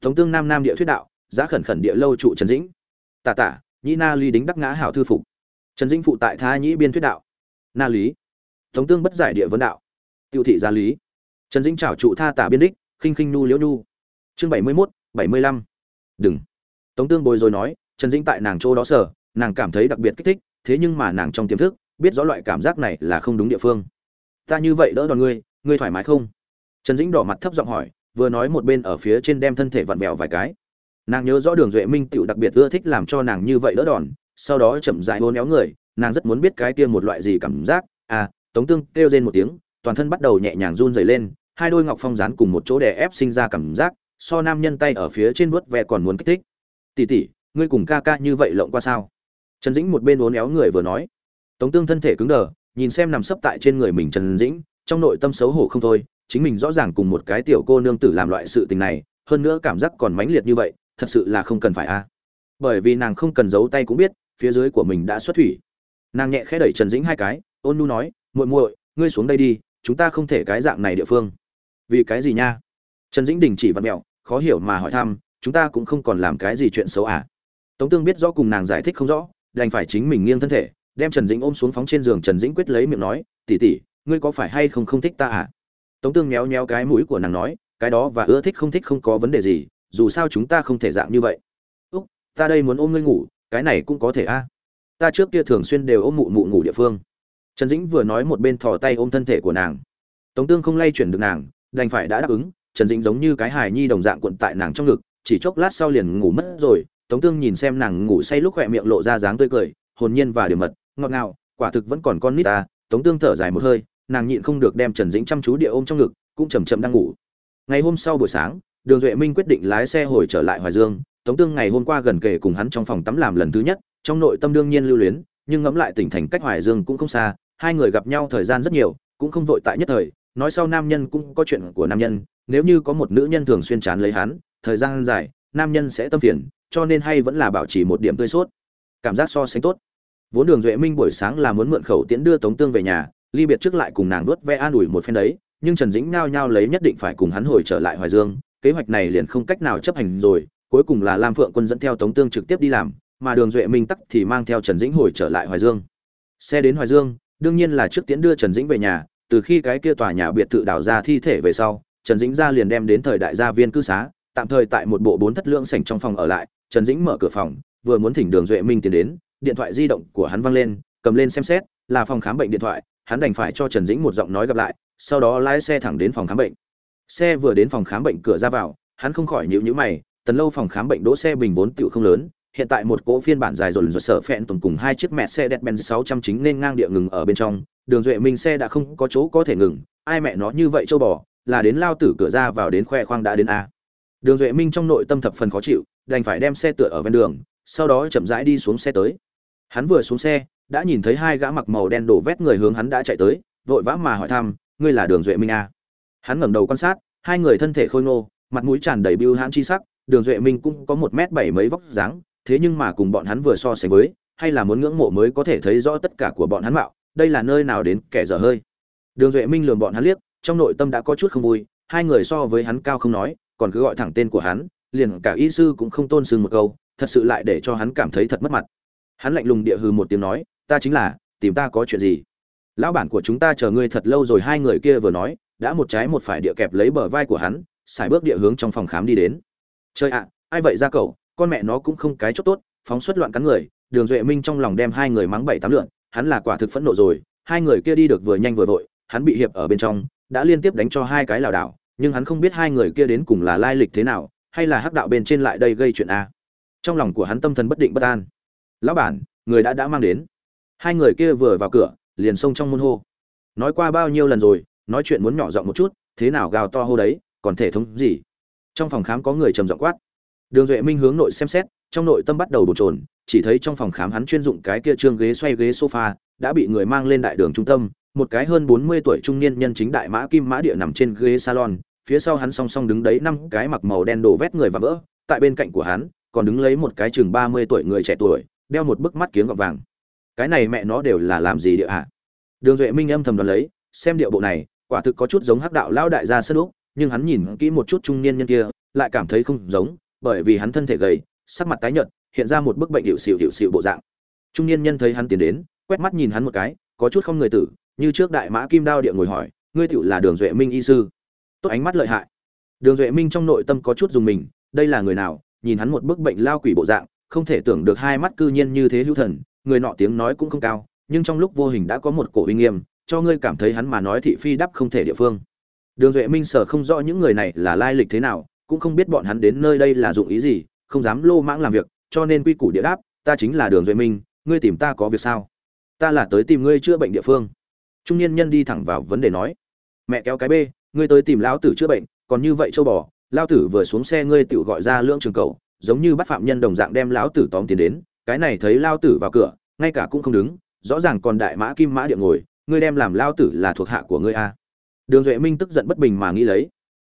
Tống tương nam nam địa thuyết đạo, giá khẩn khẩn địa lâu trụ trần dĩnh tả tả, nhĩ na ly đính đắc ngã hảo thư phục. Trần dĩnh phụ tại tha nhĩ biên thuyết đạo. Na lý. Tống tương bất giải địa vấn đạo. Tiêu thị gia lý. Trần dĩnh trảo trụ tha tả biên đích, khinh khinh nu liễu nu. Chương bảy mươi mốt, bảy mươi lăm. Đừng. Tống tương bồi rồi nói, trần dĩnh tại nàng chỗ đó sở, nàng cảm thấy đặc biệt kích thích, thế nhưng mà nàng trong tiềm thức, biết rõ loại cảm giác này là không đúng địa phương. Ta như vậy đỡ đòn ngươi ngươi thoải mái không? Trần dĩnh đỏ mặt thấp giọng hỏi, vừa nói một bên ở phía trên đem thân thể vặn vẹo vài cái nàng nhớ rõ đường duệ minh tựu đặc biệt ưa thích làm cho nàng như vậy đỡ đòn, sau đó chậm dại hôn éo người, nàng rất muốn biết cái kia một loại gì cảm giác. À tống tương kêu rên một tiếng, toàn thân bắt đầu nhẹ nhàng run rẩy lên, hai đôi ngọc phong dán cùng một chỗ đè ép sinh ra cảm giác, so nam nhân tay ở phía trên vuốt ve còn muốn kích thích. Tỉ tỉ ngươi cùng ca ca như vậy lộng qua sao? Trần dĩnh một bên uốn éo người vừa nói. Tống tương thân thể cứng đờ, nhìn xem nằm sấp tại trên người mình trần dĩnh, trong nội tâm xấu hổ không thôi, chính mình rõ ràng cùng một cái tiểu cô nương tử làm loại sự tình này, hơn nữa cảm giác còn mãnh liệt như vậy thật sự là không cần phải a. Bởi vì nàng không cần giấu tay cũng biết, phía dưới của mình đã xuất thủy. Nàng nhẹ khẽ đẩy trần dĩnh hai cái, ôn nu nói, muội muội, ngươi xuống đây đi, chúng ta không thể cái dạng này địa phương. Vì cái gì nha? Trần dĩnh đình chỉ vặn mẹo, khó hiểu mà hỏi thăm, chúng ta cũng không còn làm cái gì chuyện xấu à? Tống tương biết rõ cùng nàng giải thích không rõ, đành phải chính mình nghiêng thân thể, đem trần dĩnh ôm xuống phóng trên giường trần dĩnh quyết lấy miệng nói tỉ tỉ ngươi có phải hay không không thích ta à? Tống tương méo méo cái mũi của nàng nói, cái đó và ưa thích không thích không có vấn đề gì dù sao chúng ta không thể dạng như vậy. Úc, ta đây muốn ôm ngươi ngủ, cái này cũng có thể a. Ta trước kia thường xuyên đều ôm mụ mụ ngủ địa phương. Trần dĩnh vừa nói một bên thò tay ôm thân thể của nàng. Tống tương không lay chuyển được nàng, đành phải đã đáp ứng, trần dĩnh giống như cái hài nhi đồng dạng cuộn tại nàng trong ngực, chỉ chốc lát sau liền ngủ mất rồi. Tống tương nhìn xem nàng ngủ say lúc khỏe miệng lộ ra dáng tươi cười, hồn nhiên và điểm mật, ngọt ngào, quả thực vẫn còn con nít ta. Tống tương thở dài một hơi, nàng nhịn không được đem trần dĩnh chăm chú địa ôm trong ngực, cũng chầm chậm đang ngủ. Ngày hôm sau buổi sáng đường duệ minh quyết định lái xe hồi trở lại hoài dương, tống tương ngày hôm qua gần kề cùng hắn trong phòng tắm làm lần thứ nhất, trong nội tâm đương nhiên lưu luyến, nhưng ngẫm lại tỉnh thành cách hoài dương cũng không xa, hai người gặp nhau thời gian rất nhiều, cũng không vội tại nhất thời, nói sau nam nhân cũng có chuyện của nam nhân, nếu như có một nữ nhân thường xuyên chán lấy hắn, thời gian dài, nam nhân sẽ tâm phiền, cho nên hay vẫn là bảo trì một điểm tươi sốt. Cảm giác so sánh tốt. Vốn đường duệ minh buổi sáng là muốn mượn khẩu tiễn đưa tống tương về nhà, ly biệt trước lại cùng nàng nuốt ve an ủi một phen đấy, nhưng trần dĩnh nao nhao lấy nhất định phải cùng hắn hồi trở lại hoài dương kế hoạch này liền không cách nào chấp hành rồi, cuối cùng là lam phượng quân dẫn theo tống tương trực tiếp đi làm, mà đường duệ minh tắc thì mang theo trần dĩnh hồi trở lại hoài dương. Xe đến hoài dương, đương nhiên là trước tiễn đưa trần dĩnh về nhà, từ khi cái kia tòa nhà biệt thự đào ra thi thể về sau, trần dĩnh ra liền đem đến thời đại gia viên cư xá, tạm thời tại một bộ bốn thất lượng sảnh trong phòng ở lại, trần dĩnh mở cửa phòng, vừa muốn thỉnh đường duệ minh tiến đến, điện thoại di động của hắn văng lên, cầm lên xem xét, là phòng khám bệnh điện thoại, hắn đành phải cho trần dĩnh một giọng nói gặp lại, sau đó lái xe thẳng đến phòng khám bệnh xe vừa đến phòng khám bệnh cửa ra vào, hắn không khỏi nhíu nhíu mày, tần lâu phòng khám bệnh đỗ xe bình vốn tựu không lớn, hiện tại một cỗ phiên bản dài dồn dồn sở phẹn tuần cùng hai chiếc mẹ xe đẹp ben 600 chính nên ngang địa ngừng ở bên trong, đường duệ minh xe đã không có chỗ có thể ngừng, ai mẹ nó như vậy châu bò, là đến lao tử cửa ra vào đến khoe khoang đã đến a. Đường duệ minh trong nội tâm thập phần khó chịu, đành phải đem xe tựa ở ven đường, sau đó chậm rãi đi xuống xe tới. Hắn vừa xuống xe, đã nhìn thấy hai gã mặc màu đen đổ vét người hướng hắn đã chạy tới, vội vã mà hỏi thăm, ngươi là đường duệ minh a? Hắn ngẩng đầu quan sát, hai người thân thể khôi ngô, mặt mũi tràn đầy bưu hãn chi sắc, đường duệ minh cũng có một mét bảy mấy vóc dáng, thế nhưng mà cùng bọn hắn vừa so sánh với, hay là muốn ngưỡng mộ mới có thể thấy rõ tất cả của bọn hắn mạo, đây là nơi nào đến kẻ dở hơi. Đường duệ minh lườm bọn hắn liếc, trong nội tâm đã có chút không vui, hai người so với hắn cao không nói, còn cứ gọi thẳng tên của hắn, liền cả y sư cũng không tôn sưng một câu, thật sự lại để cho hắn cảm thấy thật mất mặt. Hắn lạnh lùng địa hừ một tiếng nói, ta chính là, tìm ta có chuyện gì? Lão bản của chúng ta chờ ngươi thật lâu rồi, hai người kia vừa nói đã một trái một phải địa kẹp lấy bờ vai của hắn, xài bước địa hướng trong phòng khám đi đến. Chơi ạ, ai vậy ra cậu, con mẹ nó cũng không cái chốt tốt, phóng xuất loạn cắn người, đường duệ minh trong lòng đem hai người mắng bảy tám lượn, hắn là quả thực phẫn nộ rồi, hai người kia đi được vừa nhanh vừa vội, hắn bị hiệp ở bên trong, đã liên tiếp đánh cho hai cái lảo đảo, nhưng hắn không biết hai người kia đến cùng là lai lịch thế nào, hay là hắc đạo bên trên lại đây gây chuyện a. Trong lòng của hắn tâm thần bất định bất an. Lão bản, người đã đã mang đến. Hai người kia vừa vào cửa, liền xông trong môn hô. Nói qua bao nhiêu lần rồi nói chuyện muốn nhỏ giọng một chút, thế nào gào to hô đấy, còn thể thống gì? Trong phòng khám có người trầm giọng quát. Đường duệ minh hướng nội xem xét, trong nội tâm bắt đầu bồn trồn chỉ thấy trong phòng khám hắn chuyên dụng cái kia trương ghế xoay ghế sofa, đã bị người mang lên đại đường trung tâm, một cái hơn bốn mươi tuổi trung niên nhân chính đại mã kim mã địa nằm trên ghế salon, phía sau hắn song song đứng đấy năm cái mặc màu đen đổ vét người và vỡ, tại bên cạnh của hắn, còn đứng lấy một cái chừng ba mươi tuổi người trẻ tuổi, đeo một bức mắt kiếng gọt vàng. Cái này mẹ nó đều là làm gì địa hạ đường duệ minh âm thầm đoán lấy, xem điệu bộ này quả thực có chút giống hắc đạo lão đại gia sân úc, nhưng hắn nhìn kỹ một chút trung niên nhân kia, lại cảm thấy không giống, bởi vì hắn thân thể gầy, sắc mặt tái nhợt, hiện ra một bức bệnh hiệu xịu hiệu xịu bộ dạng. Trung niên nhân thấy hắn tiến đến, quét mắt nhìn hắn một cái, có chút không người tử, như trước đại mã kim đao địa ngồi hỏi, ngươi tựu là đường duệ minh y sư? Tốt ánh mắt lợi hại. Đường duệ minh trong nội tâm có chút dùng mình, đây là người nào, nhìn hắn một bức bệnh lao quỷ bộ dạng, không thể tưởng được hai mắt cư nhiên như thế hữu thần, người nọ tiếng nói cũng không cao, nhưng trong lúc vô hình đã có một cổ uy nghiêm cho ngươi cảm thấy hắn mà nói thị phi đắp không thể địa phương. Đường duệ minh sở không rõ những người này là lai lịch thế nào, cũng không biết bọn hắn đến nơi đây là dụng ý gì, không dám lô mãng làm việc, cho nên quy củ địa đáp, ta chính là đường duệ minh, ngươi tìm ta có việc sao? Ta là tới tìm ngươi chữa bệnh địa phương. Trung niên nhân đi thẳng vào vấn đề nói, mẹ kéo cái bê, ngươi tới tìm lão tử chữa bệnh, còn như vậy châu bò lao tử vừa xuống xe ngươi tự gọi ra lưỡng trường cầu, giống như bắt phạm nhân đồng dạng đem lão tử tóm tiền đến, cái này thấy lao tử vào cửa, ngay cả cũng không đứng, rõ ràng còn đại mã kim mã địa ngồi ngươi đem làm lao tử là thuộc hạ của ngươi a đường duệ minh tức giận bất bình mà nghĩ lấy.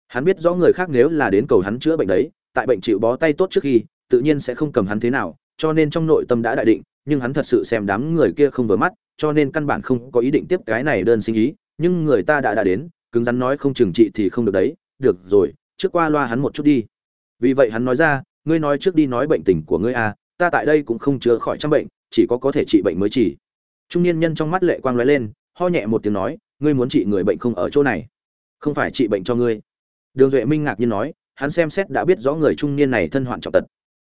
Hắn biết rõ người khác nếu là đến cầu hắn chữa bệnh đấy, tại bệnh chịu bó tay tốt trước khi, tự nhiên sẽ không cầm hắn thế nào, cho nên trong nội tâm đã đại định, nhưng hắn thật sự xem đám người kia không vừa mắt, cho nên căn bản không có ý định tiếp cái này đơn sinh ý, nhưng người ta đã đã đến, cứng rắn nói không trừng trị thì không được đấy, được rồi, trước qua loa hắn một chút đi. Vì vậy hắn nói ra, ngươi nói trước đi nói bệnh tình của ngươi a ta tại đây cũng không chữa khỏi trăm bệnh, chỉ có có thể trị bệnh mới chỉ. Trung niên nhân trong mắt lệ quang lóe lên ho nhẹ một tiếng nói, ngươi muốn trị người bệnh không ở chỗ này? Không phải trị bệnh cho ngươi. Đường duệ minh ngạc nhiên nói, hắn xem xét đã biết rõ người trung niên này thân hoạn trọng tật.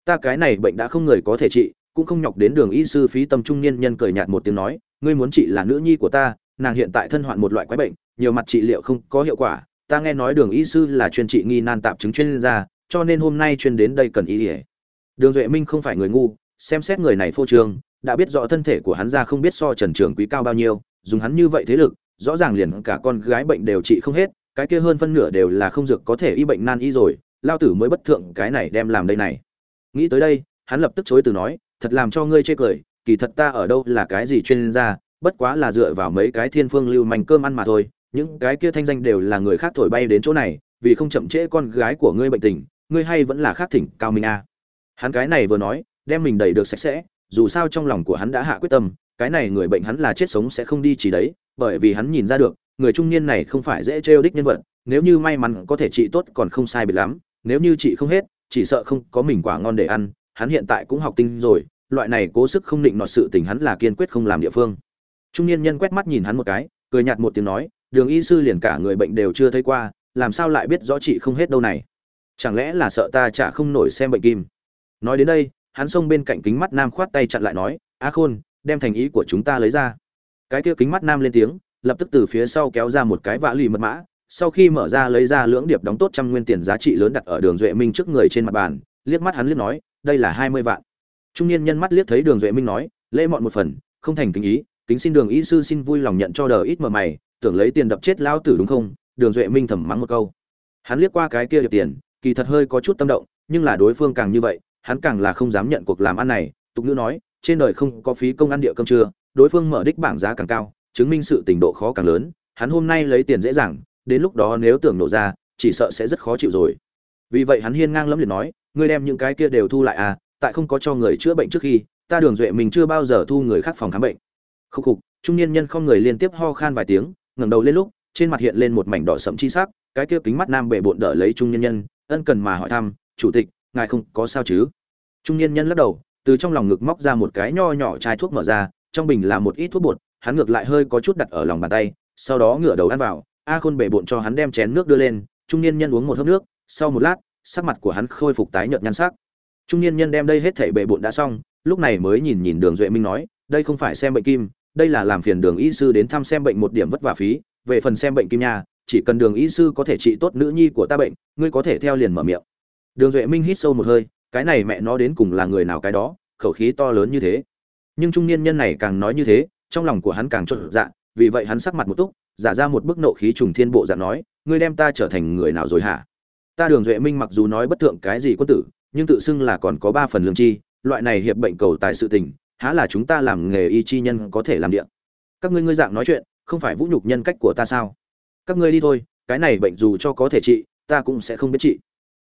Ta cái này bệnh đã không người có thể trị, cũng không nhọc đến đường y sư phí tâm trung niên nhân cười nhạt một tiếng nói, ngươi muốn trị là nữ nhi của ta, nàng hiện tại thân hoạn một loại quái bệnh, nhiều mặt trị liệu không có hiệu quả. Ta nghe nói đường y sư là chuyên trị nghi nan tạp chứng chuyên gia, cho nên hôm nay chuyên đến đây cần y ỉa đường duệ minh không phải người ngu, xem xét người này phô trương, đã biết rõ thân thể của hắn ra không biết so trần trường quý cao bao nhiêu dùng hắn như vậy thế lực, rõ ràng liền cả con gái bệnh đều trị không hết, cái kia hơn phân nửa đều là không dược có thể y bệnh nan y rồi, lao tử mới bất thượng cái này đem làm đây này. Nghĩ tới đây, hắn lập tức chối từ nói, thật làm cho ngươi chê cười, kỳ thật ta ở đâu là cái gì chuyên gia, bất quá là dựa vào mấy cái thiên phương lưu manh cơm ăn mà thôi, những cái kia thanh danh đều là người khác thổi bay đến chỗ này, vì không chậm trễ con gái của ngươi bệnh tình, ngươi hay vẫn là khác thỉnh cao minh a. Hắn cái này vừa nói, đem mình đẩy được sạch sẽ, dù sao trong lòng của hắn đã hạ quyết tâm cái này người bệnh hắn là chết sống sẽ không đi chỉ đấy, bởi vì hắn nhìn ra được, người trung niên này không phải dễ trêu đích nhân vật, nếu như may mắn có thể trị tốt còn không sai biệt lắm, nếu như trị không hết, chỉ sợ không có mình quả ngon để ăn, hắn hiện tại cũng học tinh rồi, loại này cố sức không định nọt sự tình hắn là kiên quyết không làm địa phương. Trung niên nhân quét mắt nhìn hắn một cái, cười nhạt một tiếng nói, đường y sư liền cả người bệnh đều chưa thấy qua, làm sao lại biết rõ trị không hết đâu này? Chẳng lẽ là sợ ta chả không nổi xem bệnh kim? Nói đến đây, hắn xông bên cạnh kính mắt nam khoát tay chặn lại nói, a khôn đem thành ý của chúng ta lấy ra. Cái kia kính mắt nam lên tiếng, lập tức từ phía sau kéo ra một cái vã lì mật mã, sau khi mở ra lấy ra lưỡng điệp đóng tốt trăm nguyên tiền giá trị lớn đặt ở đường duệ minh trước người trên mặt bàn, liếc mắt hắn liếc nói, đây là hai mươi vạn. Trung niên nhân mắt liếc thấy đường duệ minh nói, lễ mọn một phần, không thành kính ý, kính xin đường ý sư xin vui lòng nhận cho đờ ít mờ mày, tưởng lấy tiền đập chết lão tử đúng không? Đường duệ minh thầm mắng một câu. Hắn liếc qua cái kia điệp tiền, kỳ thật hơi có chút tâm động, nhưng là đối phương càng như vậy, hắn càng là không dám nhận cuộc làm ăn này, tục ngữ nói trên đời không có phí công ăn địa cơm trưa, đối phương mở đích bảng giá càng cao, chứng minh sự tình độ khó càng lớn, hắn hôm nay lấy tiền dễ dàng, đến lúc đó nếu tưởng nổ ra, chỉ sợ sẽ rất khó chịu rồi. Vì vậy hắn hiên ngang lẫm liệt nói, ngươi đem những cái kia đều thu lại à tại không có cho người chữa bệnh trước khi, ta đường duệ mình chưa bao giờ thu người khác phòng khám bệnh. Khục khục, trung niên nhân không người liên tiếp ho khan vài tiếng, ngẩng đầu lên lúc, trên mặt hiện lên một mảnh đỏ sẫm chi sắc, cái kia kính mắt nam bệ bộn đỡ lấy trung niên nhân, ân cần mà hỏi thăm, chủ tịch, ngài không có sao chứ? Trung niên nhân lắc đầu từ trong lòng ngực móc ra một cái nho nhỏ chai thuốc mở ra, trong bình là một ít thuốc bột, hắn ngược lại hơi có chút đặt ở lòng bàn tay, sau đó ngửa đầu ăn vào, a khôn bể bộn cho hắn đem chén nước đưa lên, trung niên nhân uống một hớp nước, sau một lát, sắc mặt của hắn khôi phục tái nhợt nhăn sắc. Trung niên nhân đem đây hết thảy bệ bộn đã xong, lúc này mới nhìn nhìn đường duệ minh nói, đây không phải xem bệnh kim, đây là làm phiền đường y sư đến thăm xem bệnh một điểm vất vả phí, về phần xem bệnh kim nha, chỉ cần đường y sư có thể trị tốt nữ nhi của ta bệnh, ngươi có thể theo liền mở miệng. Đường duệ minh hít sâu một hơi cái này mẹ nó đến cùng là người nào cái đó, khẩu khí to lớn như thế. Nhưng trung niên nhân này càng nói như thế, trong lòng của hắn càng trộn dạ vì vậy hắn sắc mặt một túc, giả ra một bức nộ khí trùng thiên bộ dạng nói, ngươi đem ta trở thành người nào rồi hả? Ta đường duệ minh mặc dù nói bất thượng cái gì quân tử, nhưng tự xưng là còn có ba phần lương chi loại này hiệp bệnh cầu tại sự tình, há là chúng ta làm nghề y chi nhân có thể làm điện các ngươi ngươi dạng nói chuyện, không phải vũ nhục nhân cách của ta sao? Các ngươi đi thôi, cái này bệnh dù cho có thể trị, ta cũng sẽ không biết trị.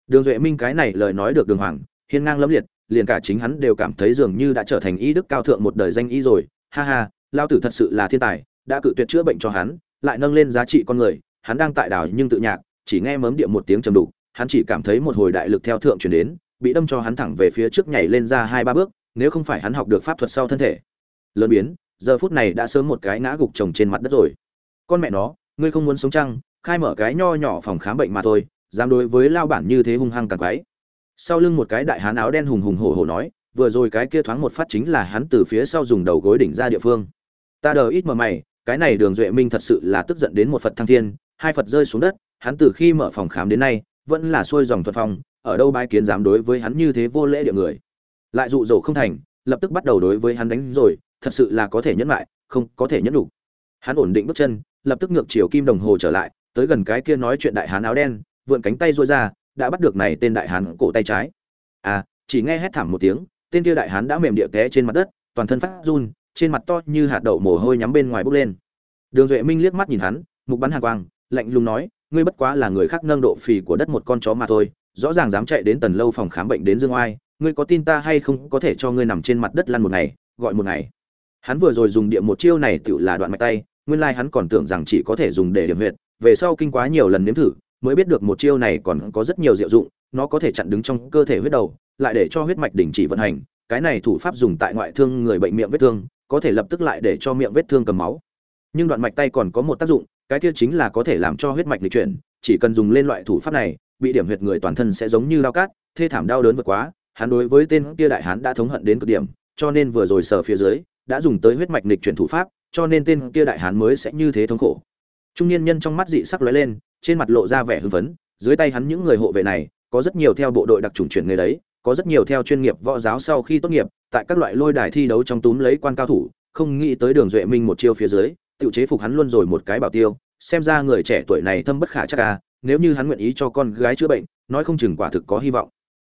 Đường duệ minh cái này lời nói được đường hoàng hiên ngang lẫm liệt, liền cả chính hắn đều cảm thấy dường như đã trở thành y đức cao thượng một đời danh y rồi. Ha ha Lão tử thật sự là thiên tài, đã cự tuyệt chữa bệnh cho hắn, lại nâng lên giá trị con người. Hắn đang tại đảo nhưng tự nhạc, chỉ nghe mớm điệu một tiếng trầm đục, hắn chỉ cảm thấy một hồi đại lực theo thượng truyền đến, bị đâm cho hắn thẳng về phía trước nhảy lên ra hai ba bước, nếu không phải hắn học được pháp thuật sau thân thể. Lớn biến, giờ phút này đã sớm một cái ngã gục chồng trên mặt đất rồi. Con mẹ nó, ngươi không muốn sống chăng? Khai mở cái nho nhỏ phòng khám bệnh mà thôi, dám đối với lao bản như thế hung hăng càng quái sau lưng một cái đại hán áo đen hùng hùng hổ hổ nói, vừa rồi cái kia thoáng một phát chính là hắn từ phía sau dùng đầu gối đỉnh ra địa phương. Ta đờ ít mờ mày, cái này đường duệ minh thật sự là tức giận đến một phật thăng thiên, hai phật rơi xuống đất, hắn từ khi mở phòng khám đến nay, vẫn là xuôi dòng thuật phong, ở đâu bái kiến dám đối với hắn như thế vô lễ địa người. Lại dụ dỗ không thành, lập tức bắt đầu đối với hắn đánh rồi, thật sự là có thể nhẫn lại, không có thể nhẫn đủ. Hắn ổn định bước chân, lập tức ngược chiều kim đồng hồ trở lại, tới gần cái kia nói chuyện đại hán áo đen, vượn cánh tay duỗi ra đã bắt được này tên đại hán cổ tay trái. À chỉ nghe hét thảm một tiếng, tên kia đại hán đã mềm địa té trên mặt đất, toàn thân phát run, trên mặt to như hạt đậu mồ hôi nhắm bên ngoài bốc lên. Đường duệ minh liếc mắt nhìn hắn, mục bắn hàng quang, lạnh lùng nói, ngươi bất quá là người khác nâng độ phì của đất một con chó mà thôi, rõ ràng dám chạy đến tần lâu phòng khám bệnh đến dương oai, ngươi có tin ta hay không có thể cho ngươi nằm trên mặt đất lăn một ngày, gọi một ngày. Hắn vừa rồi dùng địa một chiêu này tựu là đoạn mạch tay, nguyên lai hắn còn tưởng rằng chỉ có thể dùng để điểm huyệt, về sau kinh quá nhiều lần nếm thử mới biết được một chiêu này còn có rất nhiều diệu dụng, nó có thể chặn đứng trong cơ thể huyết đầu, lại để cho huyết mạch đình chỉ vận hành. Cái này thủ pháp dùng tại ngoại thương người bệnh miệng vết thương, có thể lập tức lại để cho miệng vết thương cầm máu. Nhưng đoạn mạch tay còn có một tác dụng, cái kia chính là có thể làm cho huyết mạch lịch chuyển, chỉ cần dùng lên loại thủ pháp này, bị điểm huyệt người toàn thân sẽ giống như lao cát, thê thảm đau đớn vượt quá. Hắn đối với tên kia đại hán đã thống hận đến cực điểm, cho nên vừa rồi sở phía dưới, đã dùng tới huyết mạch lịch chuyển thủ pháp, cho nên tên kia đại hán mới sẽ như thế thống khổ. Trung niên nhân trong mắt dị sắc lóe lên trên mặt lộ ra vẻ hưng phấn, dưới tay hắn những người hộ vệ này, có rất nhiều theo bộ đội đặc trùng chuyển nghề đấy, có rất nhiều theo chuyên nghiệp võ giáo sau khi tốt nghiệp, tại các loại lôi đài thi đấu trong túm lấy quan cao thủ, không nghĩ tới đường duệ minh một chiêu phía dưới, tự chế phục hắn luôn rồi một cái bảo tiêu, xem ra người trẻ tuổi này thâm bất khả chắc à nếu như hắn nguyện ý cho con gái chữa bệnh, nói không chừng quả thực có hy vọng.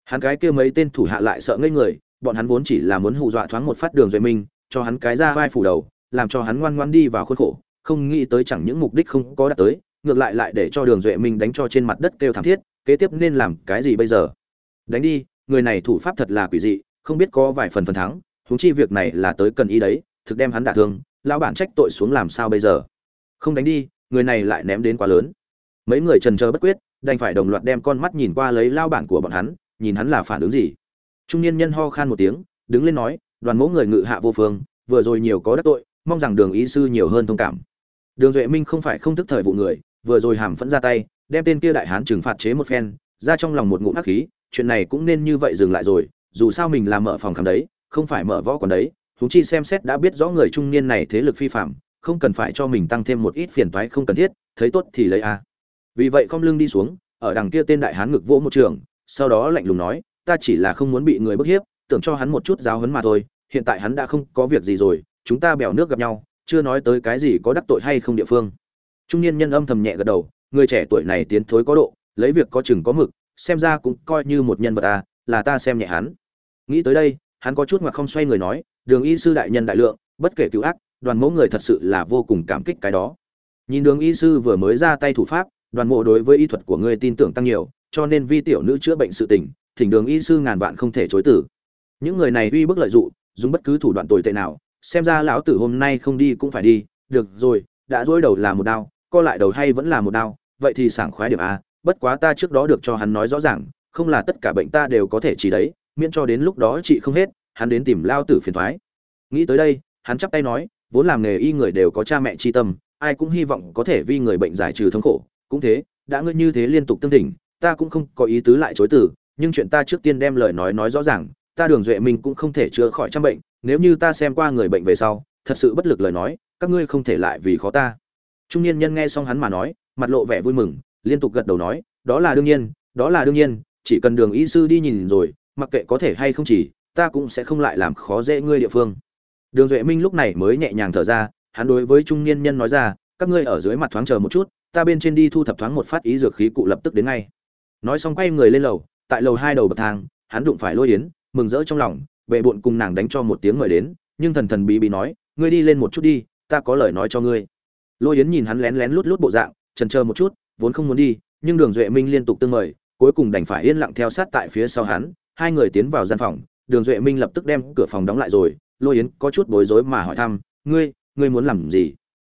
Hắn cái kia mấy tên thủ hạ lại sợ ngây người, bọn hắn vốn chỉ là muốn hù dọa thoáng một phát đường duệ minh, cho hắn cái ra vai phủ đầu, làm cho hắn ngoan ngoan đi vào khuôn khổ, không nghĩ tới chẳng những mục đích không có đạt tới ngược lại lại để cho đường duệ minh đánh cho trên mặt đất kêu thảm thiết, kế tiếp nên làm cái gì bây giờ? Đánh đi, người này thủ pháp thật là quỷ dị, không biết có vài phần phần thắng, huống chi việc này là tới cần ý đấy, thực đem hắn đả thương, lão bản trách tội xuống làm sao bây giờ? Không đánh đi, người này lại ném đến quá lớn. Mấy người trần chờ bất quyết, đành phải đồng loạt đem con mắt nhìn qua lấy lao bản của bọn hắn, nhìn hắn là phản ứng gì? Trung niên nhân ho khan một tiếng, đứng lên nói, đoàn mẫu người ngự hạ vô phương, vừa rồi nhiều có đắc tội, mong rằng đường ý sư nhiều hơn thông cảm. Đường duệ minh không phải không thức thời vụ người vừa rồi hàm phẫn ra tay, đem tên kia đại hán trừng phạt chế một phen, ra trong lòng một ngụm hắc khí, chuyện này cũng nên như vậy dừng lại rồi, dù sao mình làm mở phòng khám đấy, không phải mở võ còn đấy chúng chi xem xét đã biết rõ người trung niên này thế lực phi phạm, không cần phải cho mình tăng thêm một ít phiền toái không cần thiết, thấy tốt thì lấy a. Vì vậy không lưng đi xuống, ở đằng kia tên đại hán ngực vỗ một trường, sau đó lạnh lùng nói, ta chỉ là không muốn bị người bức hiếp, tưởng cho hắn một chút giáo huấn mà thôi, hiện tại hắn đã không có việc gì rồi, chúng ta bèo nước gặp nhau, chưa nói tới cái gì có đắc tội hay không địa phương trung niên nhân âm thầm nhẹ gật đầu, người trẻ tuổi này tiến thối có độ, lấy việc có chừng có mực, xem ra cũng coi như một nhân vật à là ta xem nhẹ hắn. Nghĩ tới đây, hắn có chút mà không xoay người nói, đường y sư đại nhân đại lượng, bất kể cứu ác, đoàn mẫu người thật sự là vô cùng cảm kích cái đó. Nhìn đường y sư vừa mới ra tay thủ pháp, đoàn mộ đối với y thuật của ngươi tin tưởng tăng nhiều, cho nên vi tiểu nữ chữa bệnh sự tình, thỉnh đường y sư ngàn vạn không thể chối tử những người này uy bức lợi dụng, dùng bất cứ thủ đoạn tồi tệ nào, xem ra lão tử hôm nay không đi cũng phải đi. Được rồi, đã dối đầu là một đao co lại đầu hay vẫn là một đau vậy thì sảng khoái điểm a, bất quá ta trước đó được cho hắn nói rõ ràng, không là tất cả bệnh ta đều có thể chỉ đấy, miễn cho đến lúc đó chị không hết, hắn đến tìm lao tử phiền toái. nghĩ tới đây, hắn chắp tay nói, vốn làm nghề y người đều có cha mẹ chi tâm, ai cũng hy vọng có thể vì người bệnh giải trừ thống khổ cũng thế, đã ngươi như thế liên tục tương thỉnh, ta cũng không có ý tứ lại chối từ, nhưng chuyện ta trước tiên đem lời nói nói rõ ràng, ta đường duệ mình cũng không thể chữa khỏi trăm bệnh, nếu như ta xem qua người bệnh về sau, thật sự bất lực lời nói, các ngươi không thể lại vì khó ta trung niên nhân nghe xong hắn mà nói, mặt lộ vẻ vui mừng, liên tục gật đầu nói, đó là đương nhiên, đó là đương nhiên, chỉ cần đường y sư đi nhìn rồi, mặc kệ có thể hay không chỉ, ta cũng sẽ không lại làm khó dễ ngươi địa phương. Đường duệ minh lúc này mới nhẹ nhàng thở ra, hắn đối với trung niên nhân nói ra, các ngươi ở dưới mặt thoáng chờ một chút, ta bên trên đi thu thập thoáng một phát ý dược khí cụ lập tức đến ngay. Nói xong quay người lên lầu, tại lầu hai đầu bậc thang, hắn đụng phải lôi yến, mừng rỡ trong lòng bệ bộn cùng nàng đánh cho một tiếng người đến, nhưng thần thần bí bí nói, ngươi đi lên một chút đi, ta có lời nói cho ngươi lôi yến nhìn hắn lén lén lút lút bộ dạng trần chờ một chút, vốn không muốn đi, nhưng đường duệ minh liên tục tương mời, cuối cùng đành phải yên lặng theo sát tại phía sau hắn, hai người tiến vào gian phòng, đường duệ minh lập tức đem cửa phòng đóng lại rồi, lôi yến có chút bối rối mà hỏi thăm, ngươi ngươi muốn làm gì?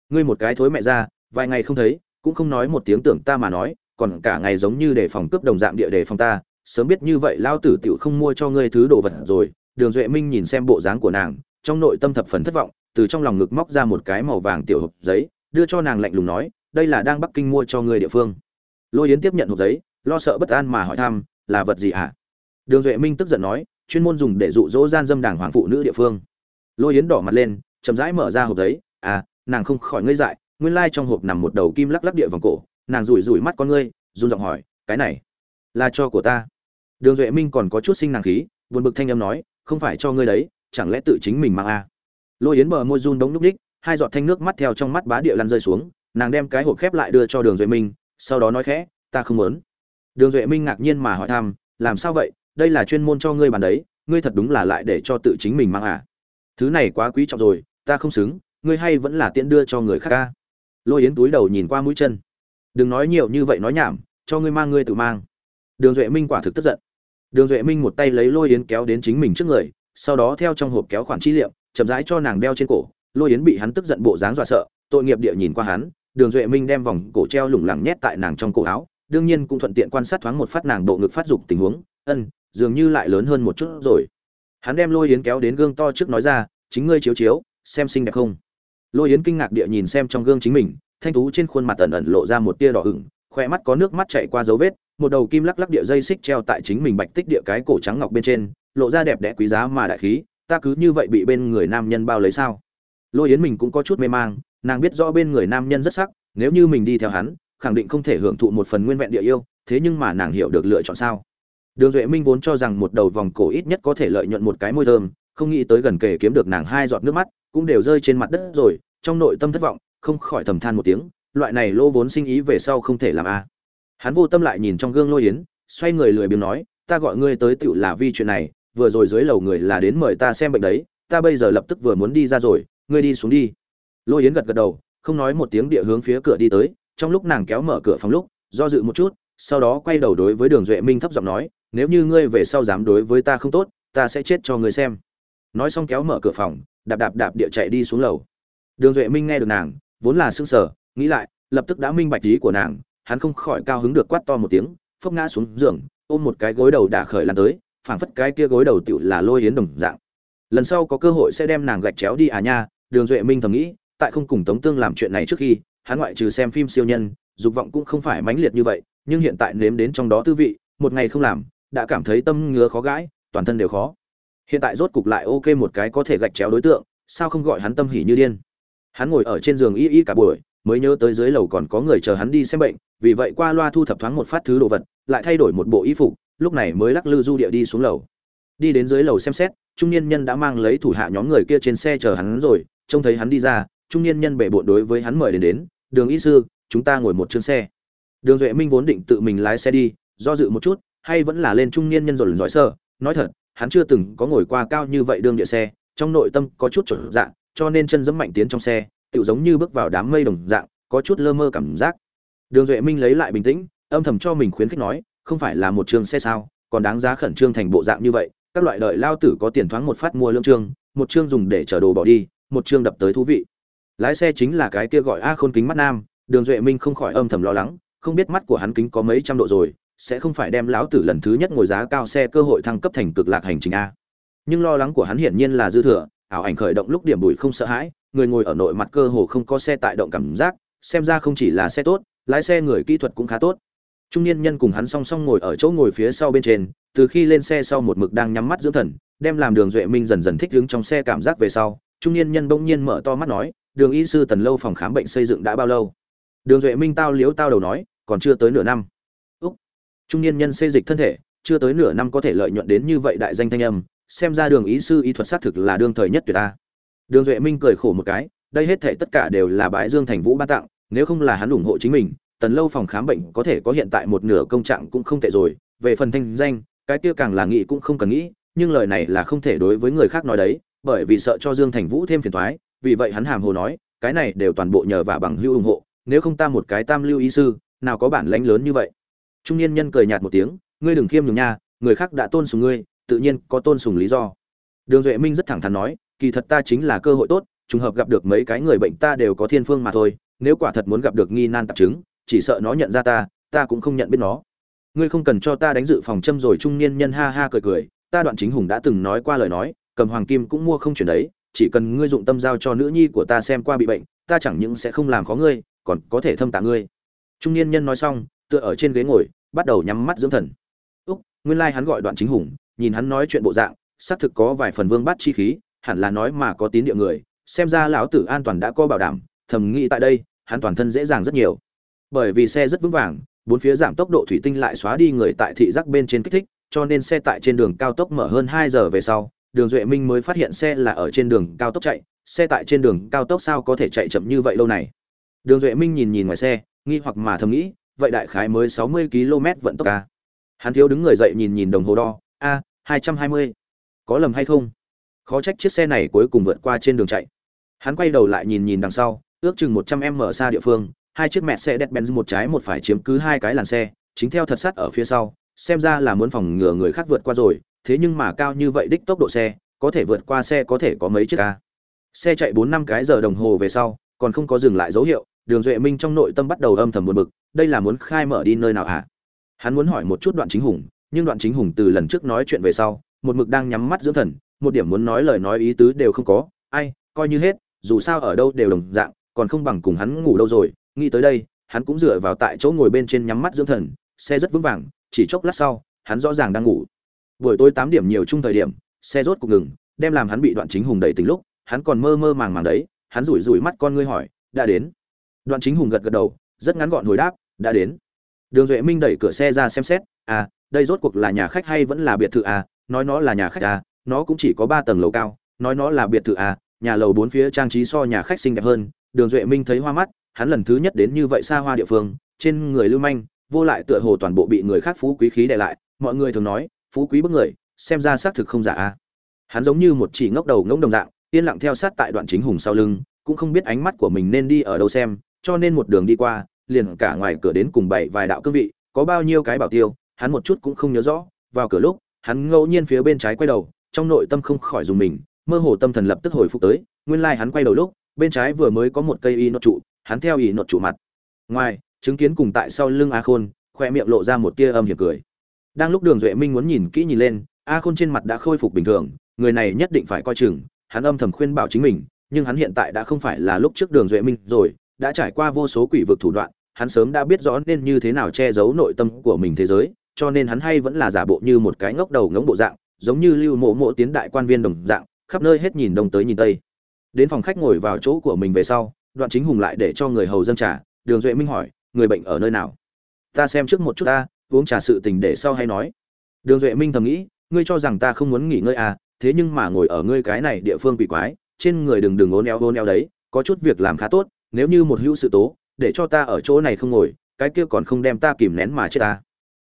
Ngươi một cái thối mẹ ra, vài ngày không thấy, cũng không nói một tiếng tưởng ta mà nói, còn cả ngày giống như để phòng cướp đồng dạng địa đề phòng ta, sớm biết như vậy lao tử tiểu không mua cho ngươi thứ đồ vật rồi. Đường duệ minh nhìn xem bộ dáng của nàng, trong nội tâm thập phần thất vọng, từ trong lòng ngực móc ra một cái màu vàng tiểu hộp giấy đưa cho nàng lạnh lùng nói, đây là đang bắc kinh mua cho ngươi địa phương. Lôi yến tiếp nhận hộp giấy, lo sợ bất an mà hỏi thăm, là vật gì hả? Đường duệ minh tức giận nói, chuyên môn dùng để dụ dỗ gian dâm đảng hoàng phụ nữ địa phương. Lôi yến đỏ mặt lên, chậm rãi mở ra hộp giấy à nàng không khỏi ngây dại, nguyên lai trong hộp nằm một đầu kim lắc lắc địa vòng cổ, nàng rủi rủi mắt con ngươi, run giọng hỏi, cái này là cho của ta? Đường duệ minh còn có chút sinh nàng khí, buồn bực thanh âm nói, không phải cho ngươi đấy, chẳng lẽ tự chính mình mang a à. lôi yến bờ môi run đống núp đích hai giọt thanh nước mắt theo trong mắt bá địa lăn rơi xuống, nàng đem cái hộp khép lại đưa cho đường duệ minh, sau đó nói khẽ, ta không muốn. Đường duệ minh ngạc nhiên mà hỏi thăm, làm sao vậy? Đây là chuyên môn cho ngươi bàn đấy, ngươi thật đúng là lại để cho tự chính mình mang à? Thứ này quá quý trọng rồi, ta không xứng, ngươi hay vẫn là tiện đưa cho người khác ca lôi yến túi đầu nhìn qua mũi chân. Đừng nói nhiều như vậy nói nhảm, cho ngươi mang ngươi tự mang. Đường duệ minh quả thực tức giận. Đường duệ minh một tay lấy lôi yến kéo đến chính mình trước người, sau đó theo trong hộp kéo khoản chi liệm chậm rãi cho nàng đeo trên cổ lôi yến bị hắn tức giận bộ dáng dọa sợ, tội nghiệp địa nhìn qua hắn, đường duệ minh đem vòng cổ treo lủng lẳng nhét tại nàng trong cổ áo, đương nhiên cũng thuận tiện quan sát thoáng một phát nàng bộ ngực phát dục tình huống, ân, dường như lại lớn hơn một chút rồi. Hắn đem lôi yến kéo đến gương to trước nói ra, chính ngươi chiếu chiếu, xem xinh đẹp không? Lôi yến kinh ngạc địa nhìn xem trong gương chính mình, thanh tú trên khuôn mặt ẩn ẩn lộ ra một tia đỏ ửng khoe mắt có nước mắt chạy qua dấu vết, một đầu kim lắc lắc địa dây xích treo tại chính mình bạch tích địa cái cổ trắng ngọc bên trên, lộ ra đẹp đẽ quý giá mà đại khí, ta cứ như vậy bị bên người nam nhân bao lấy sao? Lôi yến mình cũng có chút mê mang, nàng biết rõ bên người nam nhân rất sắc, nếu như mình đi theo hắn, khẳng định không thể hưởng thụ một phần nguyên vẹn địa yêu, thế nhưng mà nàng hiểu được lựa chọn sao. Đường duệ minh vốn cho rằng một đầu vòng cổ ít nhất có thể lợi nhuận một cái môi thơm, không nghĩ tới gần kề kiếm được nàng hai giọt nước mắt, cũng đều rơi trên mặt đất rồi, trong nội tâm thất vọng, không khỏi thầm than một tiếng, loại này lô vốn sinh ý về sau không thể làm a. À. Hắn vô tâm lại nhìn trong gương lôi yến, xoay người lười biếng nói, ta gọi ngươi tới tựu là vi chuyện này, vừa rồi dưới lầu người là đến mời ta xem bệnh đấy, ta bây giờ lập tức vừa muốn đi ra rồi ngươi đi xuống đi. Lôi yến gật gật đầu, không nói một tiếng địa hướng phía cửa đi tới. Trong lúc nàng kéo mở cửa phòng lúc, do dự một chút, sau đó quay đầu đối với đường duệ minh thấp giọng nói, nếu như ngươi về sau dám đối với ta không tốt, ta sẽ chết cho ngươi xem. Nói xong kéo mở cửa phòng, đạp đạp đạp địa chạy đi xuống lầu. Đường duệ minh nghe được nàng, vốn là sững sờ, nghĩ lại, lập tức đã minh bạch ý của nàng, hắn không khỏi cao hứng được quát to một tiếng, phốc ngã xuống giường, ôm một cái gối đầu đả khởi lan tới, phảng phất cái kia gối đầu tựu là lôi yến đồng dạng. Lần sau có cơ hội sẽ đem nàng gạch chéo đi à nha đường duệ minh thầm nghĩ, tại không cùng tống tương làm chuyện này trước khi, hắn ngoại trừ xem phim siêu nhân, dục vọng cũng không phải mãnh liệt như vậy, nhưng hiện tại nếm đến trong đó tư vị, một ngày không làm, đã cảm thấy tâm ngứa khó gãi, toàn thân đều khó. Hiện tại rốt cục lại ok một cái có thể gạch chéo đối tượng, sao không gọi hắn tâm hỉ như điên? Hắn ngồi ở trên giường y y cả buổi, mới nhớ tới dưới lầu còn có người chờ hắn đi xem bệnh, vì vậy qua loa thu thập thoáng một phát thứ đồ vật, lại thay đổi một bộ y phục, lúc này mới lắc lư du địa đi xuống lầu. Đi đến dưới lầu xem xét, trung niên nhân đã mang lấy thủ hạ nhóm người kia trên xe chờ hắn rồi trông thấy hắn đi ra, trung niên nhân bể bộn đối với hắn mời đến đến, đường y sư, chúng ta ngồi một chương xe. Đường duệ minh vốn định tự mình lái xe đi, do dự một chút, hay vẫn là lên trung niên nhân rồi giỏi sơ, nói thật, hắn chưa từng có ngồi qua cao như vậy đường địa xe, trong nội tâm có chút trở dạng cho nên chân dẫm mạnh tiến trong xe tự giống như bước vào đám mây đồng dạng, có chút lơ mơ cảm giác. Đường duệ minh lấy lại bình tĩnh, âm thầm cho mình khuyến khích nói, không phải là một trường xe sao, còn đáng giá khẩn trương thành bộ dạng như vậy, các loại đợi lao tử có tiền thoáng một phát mua lương trương, một chương dùng để chở đồ bỏ đi một chương đập tới thú vị. Lái xe chính là cái kia gọi a khôn kính mắt nam, đường duệ minh không khỏi âm thầm lo lắng, không biết mắt của hắn kính có mấy trăm độ rồi, sẽ không phải đem lão tử lần thứ nhất ngồi giá cao xe cơ hội thăng cấp thành cực lạc hành trình a. Nhưng lo lắng của hắn hiển nhiên là dư thừa, ảo ảnh khởi động lúc điểm bụi không sợ hãi, người ngồi ở nội mặt cơ hồ không có xe tại động cảm giác, xem ra không chỉ là xe tốt, lái xe người kỹ thuật cũng khá tốt. Trung niên nhân cùng hắn song song ngồi ở chỗ ngồi phía sau bên trên, từ khi lên xe sau một mực đang nhắm mắt dưỡng thần, đem làm đường duệ minh dần dần thích đứng trong xe cảm giác về sau trung niên nhân bỗng nhiên mở to mắt nói, đường y sư tần lâu phòng khám bệnh xây dựng đã bao lâu? Đường duệ minh tao liếu tao đầu nói, còn chưa tới nửa năm. Úc. Trung niên nhân xây dịch thân thể, chưa tới nửa năm có thể lợi nhuận đến như vậy đại danh thanh âm, xem ra đường ý sư y thuật xác thực là đương thời nhất tuyệt ta. Đường duệ minh cười khổ một cái, đây hết thể tất cả đều là bãi dương thành vũ ban tặng, nếu không là hắn ủng hộ chính mình, tần lâu phòng khám bệnh có thể có hiện tại một nửa công trạng cũng không tệ rồi, về phần thanh danh, cái kia càng là nghĩ cũng không cần nghĩ, nhưng lời này là không thể đối với người khác nói đấy bởi vì sợ cho dương thành vũ thêm phiền toái, vì vậy hắn hàm hồ nói cái này đều toàn bộ nhờ vả bằng hưu ủng hộ nếu không ta một cái tam lưu y sư nào có bản lãnh lớn như vậy. Trung niên nhân cười nhạt một tiếng ngươi đừng khiêm nhường nha người khác đã tôn sùng ngươi tự nhiên có tôn sùng lý do. Đường duệ minh rất thẳng thắn nói kỳ thật ta chính là cơ hội tốt trùng hợp gặp được mấy cái người bệnh ta đều có thiên phương mà thôi nếu quả thật muốn gặp được nghi nan tạp chứng chỉ sợ nó nhận ra ta ta cũng không nhận biết nó. Ngươi không cần cho ta đánh dự phòng châm rồi trung niên nhân ha ha cười cười ta đoạn chính hùng đã từng nói qua lời nói cầm hoàng kim cũng mua không chuyển đấy, chỉ cần ngươi dụng tâm giao cho nữ nhi của ta xem qua bị bệnh, ta chẳng những sẽ không làm khó ngươi, còn có thể thâm tạ ngươi. Trung niên nhân nói xong, tựa ở trên ghế ngồi, bắt đầu nhắm mắt dưỡng thần. Úc, nguyên lai hắn gọi đoạn chính hùng, nhìn hắn nói chuyện bộ dạng, xác thực có vài phần vương bắt chi khí, hẳn là nói mà có tín địa người, xem ra lão tử an toàn đã có bảo đảm, thầm nghĩ tại đây, hắn toàn thân dễ dàng rất nhiều. Bởi vì xe rất vững vàng, bốn phía giảm tốc độ thủy tinh lại xóa đi người tại thị giác bên trên kích thích, cho nên xe tại trên đường cao tốc mở hơn hai giờ về sau đường duệ minh mới phát hiện xe là ở trên đường cao tốc chạy, xe tại trên đường cao tốc sao có thể chạy chậm như vậy lâu này? Đường duệ minh nhìn nhìn ngoài xe, nghi hoặc mà thầm nghĩ, vậy đại khái mới sáu mươi km vận tốc ca hắn thiếu đứng người dậy nhìn nhìn đồng hồ đo, a, hai trăm hai mươi. Có lầm hay không? Khó trách chiếc xe này cuối cùng vượt qua trên đường chạy. Hắn quay đầu lại nhìn nhìn đằng sau, ước chừng một trăm em mở xa địa phương, hai chiếc mẹ xe đẹp benz một trái một phải chiếm cứ hai cái làn xe, chính theo thật sát ở phía sau, xem ra là muốn phòng ngừa người khác vượt qua rồi thế nhưng mà cao như vậy đích tốc độ xe, có thể vượt qua xe có thể có mấy chiếc ca? Xe chạy bốn năm cái giờ đồng hồ về sau, còn không có dừng lại dấu hiệu, đường duệ minh trong nội tâm bắt đầu âm thầm buồn bực, đây là muốn khai mở đi nơi nào hả? Hắn muốn hỏi một chút đoạn chính hùng, nhưng đoạn chính hùng từ lần trước nói chuyện về sau, một mực đang nhắm mắt dưỡng thần, một điểm muốn nói lời nói ý tứ đều không có, ai, coi như hết, dù sao ở đâu đều đồng dạng, còn không bằng cùng hắn ngủ đâu rồi, nghĩ tới đây, hắn cũng dựa vào tại chỗ ngồi bên trên nhắm mắt dưỡng thần, xe rất vững vàng, chỉ chốc lát sau, hắn rõ ràng đang ngủ buổi tối tám điểm nhiều chung thời điểm, xe rốt cục ngừng, đem làm hắn bị đoạn chính hùng đẩy tính lúc, hắn còn mơ mơ màng màng đấy, hắn rủi rủi mắt con ngươi hỏi, đã đến? Đoạn chính hùng gật gật đầu, rất ngắn gọn hồi đáp, đã đến. Đường duệ minh đẩy cửa xe ra xem xét à đây rốt cuộc là nhà khách hay vẫn là biệt thự à? Nói nó là nhà khách à nó cũng chỉ có ba tầng lầu cao, nói nó là biệt thự à nhà lầu bốn phía trang trí so nhà khách xinh đẹp hơn. Đường duệ minh thấy hoa mắt, hắn lần thứ nhất đến như vậy xa hoa địa phương, trên người lưu manh, vô lại tựa hồ toàn bộ bị người khác phú quý khí để lại, mọi người thường nói phú quý bức người, xem ra xác thực không giả a. Hắn giống như một chỉ ngốc đầu ngỗng đồng dạng, yên lặng theo sát tại đoạn chính hùng sau lưng, cũng không biết ánh mắt của mình nên đi ở đâu xem, cho nên một đường đi qua, liền cả ngoài cửa đến cùng bảy vài đạo cương vị, có bao nhiêu cái bảo tiêu, hắn một chút cũng không nhớ rõ. Vào cửa lúc, hắn ngẫu nhiên phía bên trái quay đầu, trong nội tâm không khỏi dùng mình, mơ hồ tâm thần lập tức hồi phục tới, nguyên lai like hắn quay đầu lúc, bên trái vừa mới có một cây y nốt trụ, hắn theo y nốt trụ mặt. Ngoài, chứng kiến cùng tại sau lưng a khôn, khoe miệng lộ ra một tia âm hiểm cười đang lúc đường duệ minh muốn nhìn kỹ nhìn lên, a khôn trên mặt đã khôi phục bình thường, người này nhất định phải coi chừng, hắn âm thầm khuyên bảo chính mình, nhưng hắn hiện tại đã không phải là lúc trước đường duệ minh rồi, đã trải qua vô số quỷ vực thủ đoạn, hắn sớm đã biết rõ nên như thế nào che giấu nội tâm của mình thế giới, cho nên hắn hay vẫn là giả bộ như một cái ngốc đầu ngống bộ dạng, giống như lưu mộ mộ tiến đại quan viên đồng dạng, khắp nơi hết nhìn đông tới nhìn tây. Đến phòng khách ngồi vào chỗ của mình về sau, đoạn chính hùng lại để cho người hầu dân trà, đường duệ minh hỏi, người bệnh ở nơi nào? Ta xem trước một chút ta uống trà sự tình để sau hay nói. Đường duệ minh thầm nghĩ, ngươi cho rằng ta không muốn nghỉ ngơi à thế nhưng mà ngồi ở ngươi cái này địa phương quỷ quái, trên người đừng đừng ốn éo ốn éo đấy, có chút việc làm khá tốt, nếu như một hữu sự tố, để cho ta ở chỗ này không ngồi, cái kia còn không đem ta kìm nén mà chết ta.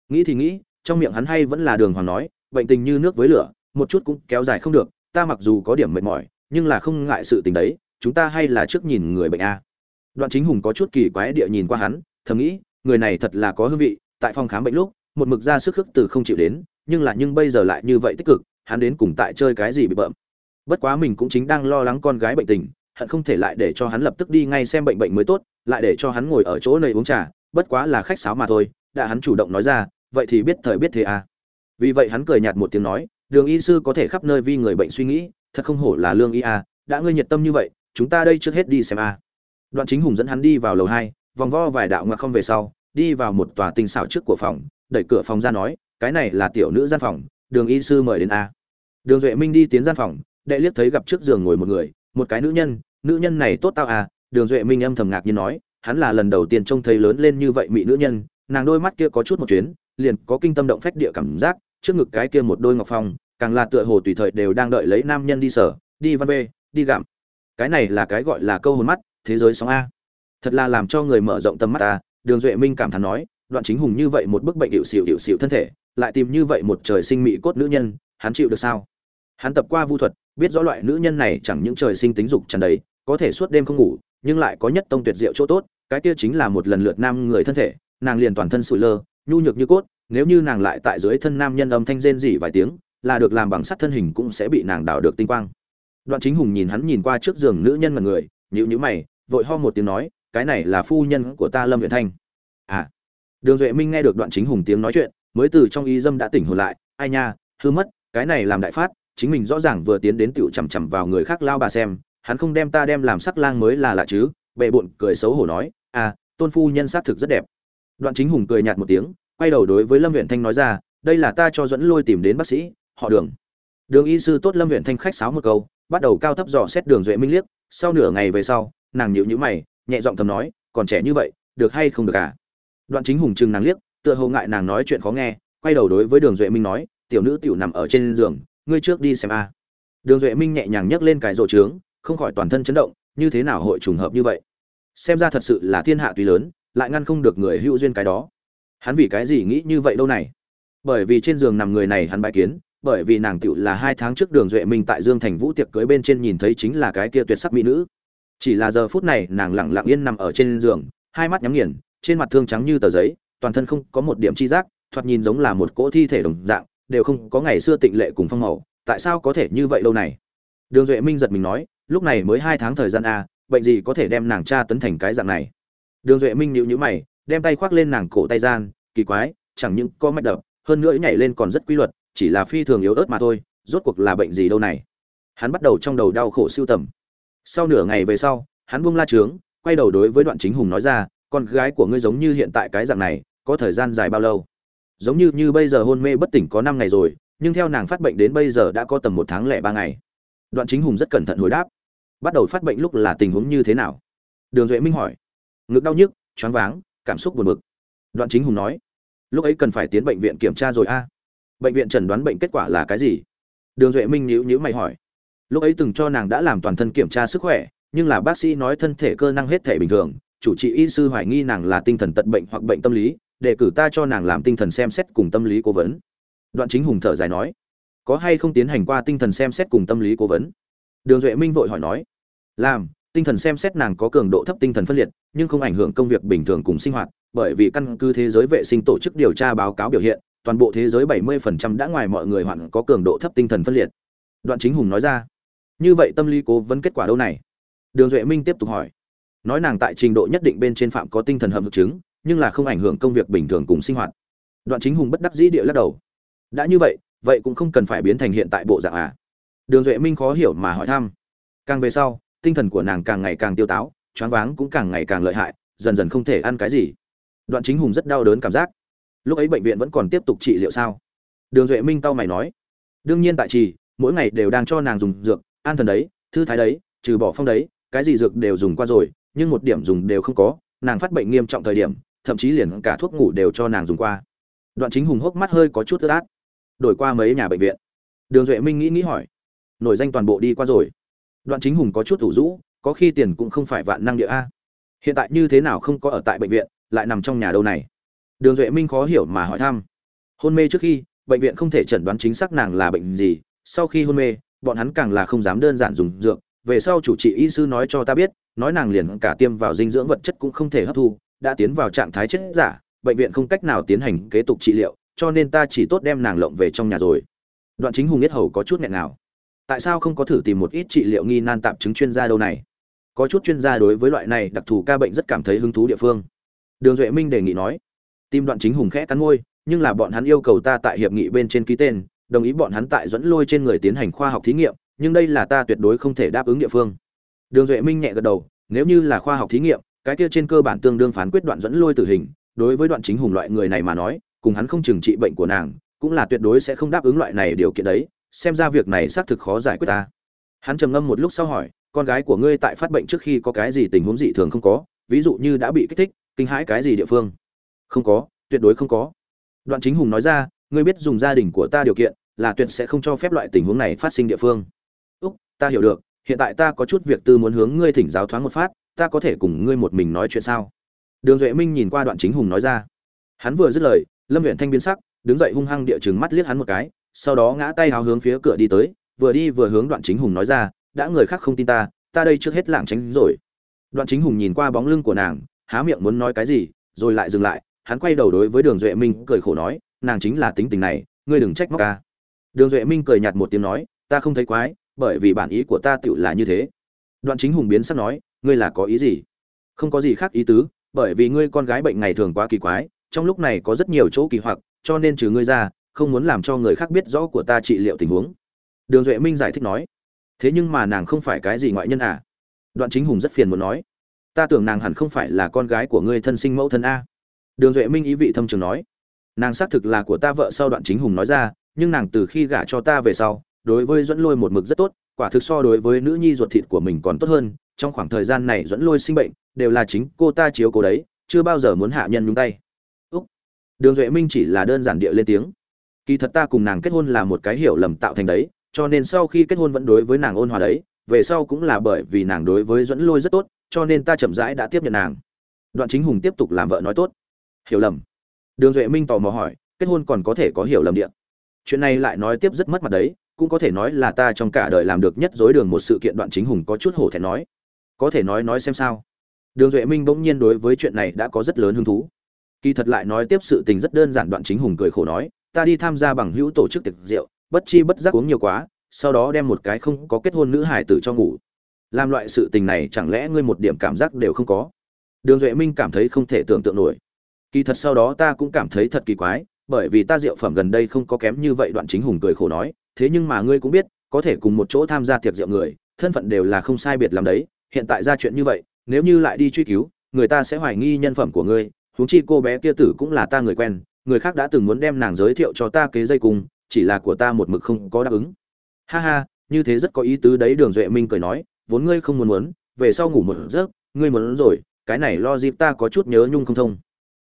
Nghĩ thì nghĩ, trong miệng hắn hay vẫn là đường hoàng nói, bệnh tình như nước với lửa, một chút cũng kéo dài không được, ta mặc dù có điểm mệt mỏi, nhưng là không ngại sự tình đấy, chúng ta hay là trước nhìn người bệnh a. Đoạn chính hùng có chút kỳ quái địa nhìn qua hắn, thầm nghĩ, người này thật là có hương vị tại phòng khám bệnh lúc, một mực ra sức khước từ không chịu đến, nhưng là nhưng bây giờ lại như vậy tích cực, hắn đến cùng tại chơi cái gì bị bợm. Bất quá mình cũng chính đang lo lắng con gái bệnh tình, hận không thể lại để cho hắn lập tức đi ngay xem bệnh bệnh mới tốt, lại để cho hắn ngồi ở chỗ này uống trà, bất quá là khách sáo mà thôi, đã hắn chủ động nói ra, vậy thì biết thời biết thế à. Vì vậy hắn cười nhạt một tiếng nói, đường y sư có thể khắp nơi vì người bệnh suy nghĩ, thật không hổ là lương y à đã ngươi nhiệt tâm như vậy, chúng ta đây trước hết đi xem à. Đoạn chính hùng dẫn hắn đi vào lầu hai, vòng vo vài đạo ngoặc không về sau đi vào một tòa tinh xảo trước của phòng, đẩy cửa phòng ra nói, cái này là tiểu nữ gian phòng, đường y sư mời đến a. Đường duệ minh đi tiến gian phòng, đệ liếc thấy gặp trước giường ngồi một người, một cái nữ nhân nữ nhân này tốt tao à? Đường duệ minh âm thầm ngạc nhiên nói, hắn là lần đầu tiên trông thấy lớn lên như vậy mỹ nữ nhân, nàng đôi mắt kia có chút một chuyến, liền có kinh tâm động phách địa cảm giác, trước ngực cái kia một đôi ngọc phong, càng là tựa hồ tùy thời đều đang đợi lấy nam nhân đi sở, đi văn bê, đi gặm. Cái này là cái gọi là câu hồn mắt, thế giới sóng a. Thật là làm cho người mở rộng tầm mắt ta đường duệ minh cảm thán nói, đoạn chính hùng như vậy một bức bệnh hiệu xịu hiệu xịu thân thể, lại tìm như vậy một trời sinh mỹ cốt nữ nhân, hắn chịu được sao? Hắn tập qua vu thuật, biết rõ loại nữ nhân này chẳng những trời sinh tính dục tràn đầy, có thể suốt đêm không ngủ, nhưng lại có nhất tông tuyệt diệu chỗ tốt, cái kia chính là một lần lượt nam người thân thể, nàng liền toàn thân sụi lơ, nhu nhược như cốt, nếu như nàng lại tại dưới thân nam nhân âm thanh rên rỉ vài tiếng, là được làm bằng sắt thân hình cũng sẽ bị nàng đào được tinh quang. Đoạn chính hùng nhìn hắn nhìn qua trước giường nữ nhân mà người nhữ nhữ mày, vội ho một tiếng nói cái này là phu nhân của ta lâm huyện thanh. À đường duệ minh nghe được đoạn chính hùng tiếng nói chuyện, mới từ trong y dâm đã tỉnh hồn lại. Ai nha, hư mất, cái này làm đại phát, chính mình rõ ràng vừa tiến đến tựu chằm chằm vào người khác lao bà xem, hắn không đem ta đem làm sắc lang mới là lạ chứ, bệ bộn cười xấu hổ nói à tôn phu nhân xác thực rất đẹp. Đoạn chính hùng cười nhạt một tiếng, quay đầu đối với lâm huyện thanh nói ra, đây là ta cho dẫn lôi tìm đến bác sĩ, họ đường. Đường y sư tốt lâm huyện thanh khách sáo một câu, bắt đầu cao thấp dò xét đường duệ minh liếc, sau nửa ngày về sau, nàng nhịu nhữ mày nhẹ giọng thầm nói, còn trẻ như vậy, được hay không được à? Đoạn chính hùng chừng nàng liếc, tựa hồ ngại nàng nói chuyện khó nghe, quay đầu đối với đường duệ minh nói, tiểu nữ tiểu nằm ở trên giường, ngươi trước đi xem a. Đường duệ minh nhẹ nhàng nhấc lên cái rổ trướng, không khỏi toàn thân chấn động, như thế nào hội trùng hợp như vậy? Xem ra thật sự là thiên hạ tùy lớn, lại ngăn không được người hữu duyên cái đó. Hắn vì cái gì nghĩ như vậy đâu này? Bởi vì trên giường nằm người này hắn bài kiến, bởi vì nàng tựu là hai tháng trước đường duệ minh tại dương thành vũ tiệc cưới bên trên nhìn thấy chính là cái kia tuyệt sắc mỹ nữ chỉ là giờ phút này nàng lẳng lặng yên nằm ở trên giường, hai mắt nhắm nghiền, trên mặt thương trắng như tờ giấy, toàn thân không có một điểm chi giác, thoạt nhìn giống là một cỗ thi thể đồng dạng, đều không có ngày xưa tịnh lệ cùng phong màu, tại sao có thể như vậy lâu này? Đường duệ minh giật mình nói, lúc này mới hai tháng thời gian a bệnh gì có thể đem nàng cha tấn thành cái dạng này? Đường duệ minh nhịu nhữ mày, đem tay khoác lên nàng cổ tay gian, kỳ quái, chẳng những có mạch đập, hơn nữa nhảy lên còn rất quy luật, chỉ là phi thường yếu ớt mà thôi, rốt cuộc là bệnh gì đâu này? Hắn bắt đầu trong đầu đau khổ siêu tầm sau nửa ngày về sau, hắn buông la trướng, quay đầu đối với đoạn chính hùng nói ra, con gái của ngươi giống như hiện tại cái dạng này, có thời gian dài bao lâu? Giống như như bây giờ hôn mê bất tỉnh có năm ngày rồi, nhưng theo nàng phát bệnh đến bây giờ đã có tầm một tháng lẻ ba ngày. Đoạn chính hùng rất cẩn thận hồi đáp. Bắt đầu phát bệnh lúc là tình huống như thế nào? Đường duệ minh hỏi. Ngực đau nhức, choáng váng, cảm xúc buồn bực. Đoạn chính hùng nói. Lúc ấy cần phải tiến bệnh viện kiểm tra rồi a. Bệnh viện chẩn đoán bệnh kết quả là cái gì? Đường duệ minh nhíu nhíu mày hỏi lúc ấy từng cho nàng đã làm toàn thân kiểm tra sức khỏe, nhưng là bác sĩ nói thân thể cơ năng hết thể bình thường, chủ trị y sư hoài nghi nàng là tinh thần tật bệnh hoặc bệnh tâm lý để cử ta cho nàng làm tinh thần xem xét cùng tâm lý cố vấn. Đoạn chính hùng thở dài nói, có hay không tiến hành qua tinh thần xem xét cùng tâm lý cố vấn? Đường duệ minh vội hỏi nói, làm, tinh thần xem xét nàng có cường độ thấp tinh thần phân liệt, nhưng không ảnh hưởng công việc bình thường cùng sinh hoạt, bởi vì căn cứ thế giới vệ sinh tổ chức điều tra báo cáo biểu hiện, toàn bộ thế giới 70% đã ngoài mọi người hoạn có cường độ thấp tinh thần phân liệt. Đoạn chính hùng nói ra như vậy tâm lý cố vấn kết quả đâu này? Đường duệ minh tiếp tục hỏi. Nói nàng tại trình độ nhất định bên trên phạm có tinh thần hợp thực chứng, nhưng là không ảnh hưởng công việc bình thường cùng sinh hoạt. Đoạn chính hùng bất đắc dĩ địa lắc đầu. Đã như vậy vậy cũng không cần phải biến thành hiện tại bộ dạng à? Đường duệ minh khó hiểu mà hỏi thăm. Càng về sau, tinh thần của nàng càng ngày càng tiêu táo, choáng váng cũng càng ngày càng lợi hại, dần dần không thể ăn cái gì. Đoạn chính hùng rất đau đớn cảm giác. Lúc ấy bệnh viện vẫn còn tiếp tục trị liệu sao? Đường duệ minh tao mày nói. Đương nhiên tại trì, mỗi ngày đều đang cho nàng dùng dược an thần đấy, thư thái đấy, trừ bỏ phong đấy, cái gì dược đều dùng qua rồi, nhưng một điểm dùng đều không có, nàng phát bệnh nghiêm trọng thời điểm, thậm chí liền cả thuốc ngủ đều cho nàng dùng qua. Đoạn chính hùng hốc mắt hơi có chút ướt át, đổi qua mấy nhà bệnh viện. Đường duệ minh nghĩ nghĩ hỏi, nổi danh toàn bộ đi qua rồi. Đoạn chính hùng có chút thủ rũ, có khi tiền cũng không phải vạn năng địa a. Hiện tại như thế nào không có ở tại bệnh viện, lại nằm trong nhà đâu này? Đường duệ minh khó hiểu mà hỏi thăm, hôn mê trước khi, bệnh viện không thể chẩn đoán chính xác nàng là bệnh gì, sau khi hôn mê bọn hắn càng là không dám đơn giản dùng dược, về sau chủ trị y sư nói cho ta biết, nói nàng liền cả tiêm vào dinh dưỡng vật chất cũng không thể hấp thu, đã tiến vào trạng thái chết giả, bệnh viện không cách nào tiến hành kế tục trị liệu, cho nên ta chỉ tốt đem nàng lộng về trong nhà rồi. Đoạn chính hùng biết hầu có chút nghẹn nào. Tại sao không có thử tìm một ít trị liệu nghi nan tạm chứng chuyên gia đâu này? Có chút chuyên gia đối với loại này đặc thù ca bệnh rất cảm thấy hứng thú địa phương. Đường duệ minh đề nghị nói. Tim đoạn chính hùng khẽ cắn môi, nhưng là bọn hắn yêu cầu ta tại hiệp nghị bên trên ký tên đồng ý bọn hắn tại dẫn lôi trên người tiến hành khoa học thí nghiệm, nhưng đây là ta tuyệt đối không thể đáp ứng địa phương. Đường duệ minh nhẹ gật đầu, nếu như là khoa học thí nghiệm, cái kia trên cơ bản tương đương phán quyết đoạn dẫn lôi tử hình, đối với đoạn chính hùng loại người này mà nói, cùng hắn không chừng trị bệnh của nàng, cũng là tuyệt đối sẽ không đáp ứng loại này điều kiện đấy, xem ra việc này xác thực khó giải quyết ta. Hắn trầm ngâm một lúc sau hỏi, con gái của ngươi tại phát bệnh trước khi có cái gì tình huống dị thường không có? Ví dụ như đã bị kích thích, kinh hãi cái gì địa phương? Không có, tuyệt đối không có. Đoạn chính hùng nói ra ngươi biết dùng gia đình của ta điều kiện, là tuyệt sẽ không cho phép loại tình huống này phát sinh địa phương. Úc, ta hiểu được, hiện tại ta có chút việc tư muốn hướng ngươi thỉnh giáo thoáng một phát, ta có thể cùng ngươi một mình nói chuyện sao? Đường duệ minh nhìn qua đoạn chính hùng nói ra. Hắn vừa dứt lời, lâm huyện thanh biến sắc, đứng dậy hung hăng địa chừng mắt liếc hắn một cái, sau đó ngã tay háo hướng phía cửa đi tới, vừa đi vừa hướng đoạn chính hùng nói ra, đã người khác không tin ta ta đây trước hết lảng tránh rồi. Đoạn chính hùng nhìn qua bóng lưng của nàng, há miệng muốn nói cái gì, rồi lại dừng lại, hắn quay đầu đối với đường duệ minh cười khổ nói nàng chính là tính tình này, ngươi đừng trách móc ca đường duệ minh cười nhạt một tiếng nói, ta không thấy quái, bởi vì bản ý của ta tựu là như thế. Đoạn chính hùng biến sắc nói, ngươi là có ý gì? Không có gì khác ý tứ, bởi vì ngươi con gái bệnh ngày thường quá kỳ quái, trong lúc này có rất nhiều chỗ kỳ hoặc, cho nên trừ ngươi ra, không muốn làm cho người khác biết rõ của ta trị liệu tình huống. Đường duệ minh giải thích nói, thế nhưng mà nàng không phải cái gì ngoại nhân à? Đoạn chính hùng rất phiền muốn nói, ta tưởng nàng hẳn không phải là con gái của ngươi thân sinh mẫu thân a. Đường duệ minh ý vị thâm trường nói nàng xác thực là của ta vợ sau đoạn chính hùng nói ra, nhưng nàng từ khi gả cho ta về sau, đối với dẫn lôi một mực rất tốt, quả thực so đối với nữ nhi ruột thịt của mình còn tốt hơn, trong khoảng thời gian này dẫn lôi sinh bệnh, đều là chính cô ta chiếu cố đấy, chưa bao giờ muốn hạ nhân nhúng tay. Úc. Đường duệ minh chỉ là đơn giản địa lên tiếng. Kỳ thật ta cùng nàng kết hôn là một cái hiểu lầm tạo thành đấy, cho nên sau khi kết hôn vẫn đối với nàng ôn hòa đấy, về sau cũng là bởi vì nàng đối với dẫn lôi rất tốt, cho nên ta chậm rãi đã tiếp nhận nàng. Đoạn chính hùng tiếp tục làm vợ nói tốt. Hiểu lầm đường duệ minh tò mò hỏi, kết hôn còn có thể có hiểu lầm điện? Chuyện này lại nói tiếp rất mất mặt đấy, cũng có thể nói là ta trong cả đời làm được nhất dối đường một sự kiện đoạn chính hùng có chút hổ thẹn nói. Có thể nói nói xem sao. Đường duệ minh bỗng nhiên đối với chuyện này đã có rất lớn hứng thú. Kỳ thật lại nói tiếp sự tình rất đơn giản đoạn chính hùng cười khổ nói, ta đi tham gia bằng hữu tổ chức tiệc rượu, bất chi bất giác uống nhiều quá, sau đó đem một cái không có kết hôn nữ hải tử cho ngủ. Làm loại sự tình này chẳng lẽ ngươi một điểm cảm giác đều không có? Đường duệ minh cảm thấy không thể tưởng tượng nổi kỳ thật sau đó ta cũng cảm thấy thật kỳ quái, bởi vì ta rượu phẩm gần đây không có kém như vậy đoạn chính hùng cười khổ nói, thế nhưng mà ngươi cũng biết, có thể cùng một chỗ tham gia tiệc rượu người, thân phận đều là không sai biệt làm đấy, hiện tại ra chuyện như vậy, nếu như lại đi truy cứu, người ta sẽ hoài nghi nhân phẩm của ngươi, huống chi cô bé kia tử cũng là ta người quen, người khác đã từng muốn đem nàng giới thiệu cho ta kế dây cùng, chỉ là của ta một mực không có đáp ứng. Ha ha, như thế rất có ý tứ đấy, đường duệ minh cười nói, vốn ngươi không muốn muốn, về sau ngủ một giấc, ngươi muốn rồi, cái này lo dịp ta có chút nhớ nhung không thông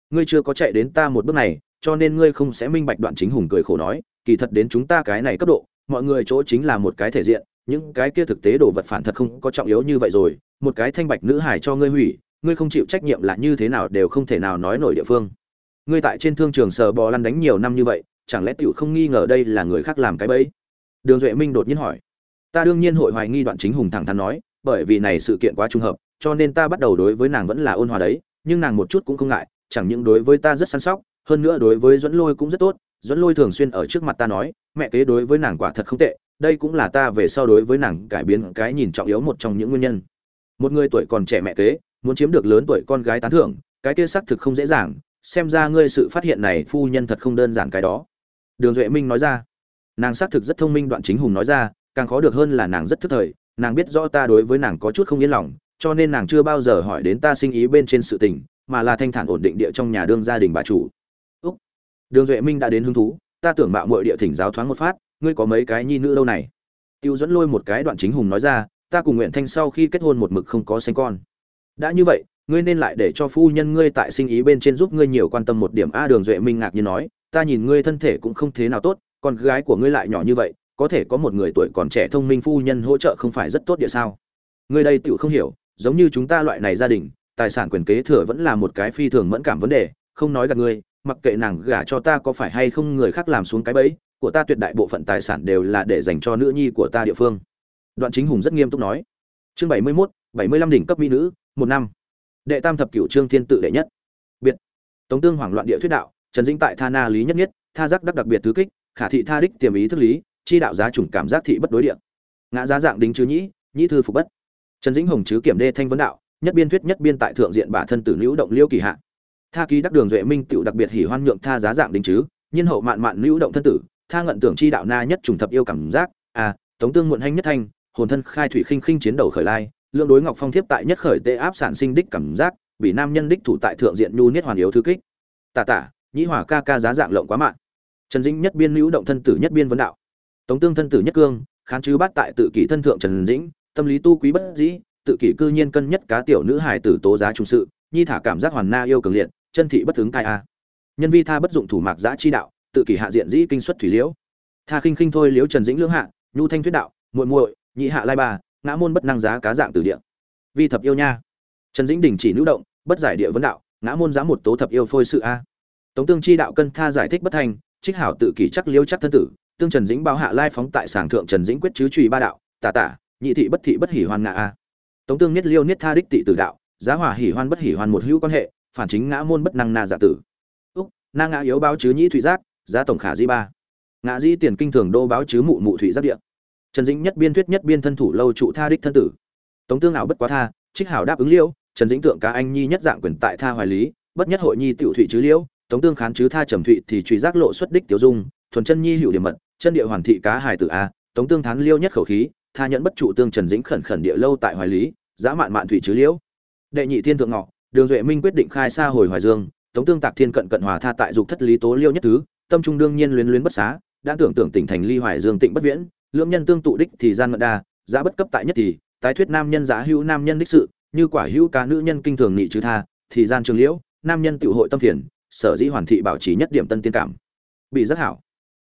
ngươi chưa có chạy đến ta một bước này, cho nên ngươi không sẽ minh bạch đoạn chính hùng cười khổ nói, kỳ thật đến chúng ta cái này cấp độ, mọi người chỗ chính là một cái thể diện, những cái kia thực tế đồ vật phản thật không có trọng yếu như vậy rồi, một cái thanh bạch nữ hải cho ngươi hủy, ngươi không chịu trách nhiệm là như thế nào đều không thể nào nói nổi địa phương. Ngươi tại trên thương trường sờ bò lăn đánh nhiều năm như vậy, chẳng lẽ tiểu không nghi ngờ đây là người khác làm cái bẫy? Đường duệ minh đột nhiên hỏi. Ta đương nhiên hội hoài nghi đoạn chính hùng thẳng thắn nói, bởi vì này sự kiện quá trùng hợp, cho nên ta bắt đầu đối với nàng vẫn là ôn hòa đấy, nhưng nàng một chút cũng không ngại chẳng những đối với ta rất săn sóc, hơn nữa đối với dẫn lôi cũng rất tốt. Dẫn lôi thường xuyên ở trước mặt ta nói, mẹ kế đối với nàng quả thật không tệ, đây cũng là ta về sau đối với nàng cải biến cái nhìn trọng yếu một trong những nguyên nhân. Một người tuổi còn trẻ mẹ kế, muốn chiếm được lớn tuổi con gái tán thưởng, cái kia xác thực không dễ dàng, xem ra ngươi sự phát hiện này phu nhân thật không đơn giản cái đó. Đường duệ minh nói ra. Nàng xác thực rất thông minh đoạn chính hùng nói ra, càng khó được hơn là nàng rất thức thời, nàng biết rõ ta đối với nàng có chút không yên lòng, cho nên nàng chưa bao giờ hỏi đến ta sinh ý bên trên sự tình mà là thanh thản ổn định địa trong nhà đương gia đình bà chủ. Úc, đường duệ minh đã đến hứng thú, ta tưởng mạo mọi địa thỉnh giáo thoáng một phát, ngươi có mấy cái nhi nữ lâu này? Tiêu dẫn lôi một cái đoạn chính hùng nói ra, ta cùng nguyện thanh sau khi kết hôn một mực không có sinh con. Đã như vậy, ngươi nên lại để cho phu nhân ngươi tại sinh ý bên trên giúp ngươi nhiều quan tâm một điểm. A, đường duệ minh ngạc nhiên nói, ta nhìn ngươi thân thể cũng không thế nào tốt, con gái của ngươi lại nhỏ như vậy, có thể có một người tuổi còn trẻ thông minh phu nhân hỗ trợ không phải rất tốt địa sao? Ngươi đây tựu không hiểu, giống như chúng ta loại này gia đình tài sản quyền kế thừa vẫn là một cái phi thường mẫn cảm vấn đề, không nói gặp ngươi, mặc kệ nàng gả cho ta có phải hay không người khác làm xuống cái bẫy, của ta tuyệt đại bộ phận tài sản đều là để dành cho nữ nhi của ta địa phương. Đoạn chính hùng rất nghiêm túc nói. Chương bảy mươi mốt, bảy mươi lăm đỉnh cấp mỹ nữ, một năm. Đệ tam thập cửu trương thiên tự đệ nhất. Biệt. Tống tương hoảng loạn địa thuyết đạo, trần dĩnh tại tha na lý nhất nhất, tha giác đắc đặc biệt thứ kích, khả thị tha đích tiềm ý thức lý, chi đạo giá chủng cảm giác thị bất đối địa. Ngã giá dạng đính chứ nhĩ nhĩ thư phục bất. Trần dĩnh hồng chứ kiểm đê thanh vấn đạo nhất biên thuyết nhất biên tại thượng diện bả thân tử nữ động liêu kỳ hạ. Tha ký đắc đường duệ minh tựu đặc biệt hỉ hoan nhượng tha giá dạng đình chứ, nhiên hậu mạn mạn nữ động thân tử, tha ngận tưởng chi đạo na nhất trùng thập yêu cảm giác. À tống tương muộn hanh nhất thanh, hồn thân khai thủy khinh khinh chiến đầu khởi lai lượng đối ngọc phong thiếp tại nhất khởi tê áp sản sinh đích cảm giác, bị nam nhân đích thủ tại thượng diện nhu niết hoàn yếu thư kích. Tả tả, nhĩ hỏa ca ca giá dạng lộng quá mạn. Trần dĩnh nhất biên nữ động thân tử nhất biên vấn đạo. Tống tương thân tử nhất cương kháng chứ bát tại tự kỷ thân thượng trần dĩnh, tâm lý tu quý bất dĩ tự kỷ cư nhiên cân nhất cá tiểu nữ hài tử tố giá trung sự, nhi thả cảm giác hoàn na yêu cường liệt, chân thị bất ứng cai a. Nhân vi tha bất dụng thủ mạc giã chi đạo, tự kỷ hạ diện dĩ kinh xuất thủy liễu. Tha khinh khinh thôi liễu trần dĩnh lưỡng hạ, nhu thanh thuyết đạo, muội muội, nhị hạ lai ba, ngã môn bất năng giá cá dạng từ địa. Vi thập yêu nha. Trần dĩnh đình chỉ nữ động, bất giải địa vấn đạo, ngã môn giá một tố thập yêu phôi sự a. Tống tương chi đạo cân tha giải thích bất thành, trích hảo tự kỷ chắc liêu chắc thân tử, tương trần dĩnh báo hạ lai phóng tại sảng thượng trần dĩnh quyết chứ trùy ba đạo, tả tả, nhị thị bất thị bất hỉ hoan ngạ a tống tương niết liêu niết tha đích tị tử đạo, giá hỏa hỉ hoan bất hỉ hoan một hữu quan hệ, phản chính ngã môn bất năng na giả tử. Úc, na ngã yếu báo chứ nhị thủy giác, giá tổng khả di ba. Ngã di tiền kinh thường đô báo chứ mụ mụ thủy giác địa. Trần dĩnh nhất biên thuyết nhất biên thân thủ lâu trụ tha đích thân tử. Tống tương ảo bất quá tha, trích hảo đáp ứng liêu, trần dĩnh tượng cá anh nhi nhất dạng quyền tại tha hoài lý, bất nhất hội nhi tiểu thụy chứ liễu tống tương khán chứ tha trầm thụy thì truy giác lộ xuất đích tiểu dung, thuần chân nhi hữu điểm mật, chân địa hoàn thị cá hải tử a, tống tương thán liêu nhất khẩu khí tha nhẫn bất trụ tương trần dĩnh khẩn khẩn địa lâu tại hoài lý, dã mạn mạn thủy chứ liễu. Đệ nhị thiên thượng ngọ, đường duệ minh quyết định khai xa hồi hoài dương, tống tương tạc thiên cận cận hòa tha tại dục thất lý tố liêu nhất thứ, tâm trung đương nhiên luyến luyến bất xá, đã tưởng tượng tỉnh thành ly hoài dương tịnh bất viễn, lưỡng nhân tương tụ đích thì gian ngận đa, giá bất cấp tại nhất thì, tái thuyết nam nhân giá hữu nam nhân đích sự, như quả hữu cá nữ nhân kinh thường nghị chứ tha, thì gian trường liễu, nam nhân tự hội tâm phiền, sở dĩ hoàn thị bảo trì nhất điểm tân tiên cảm. Bị rất hảo.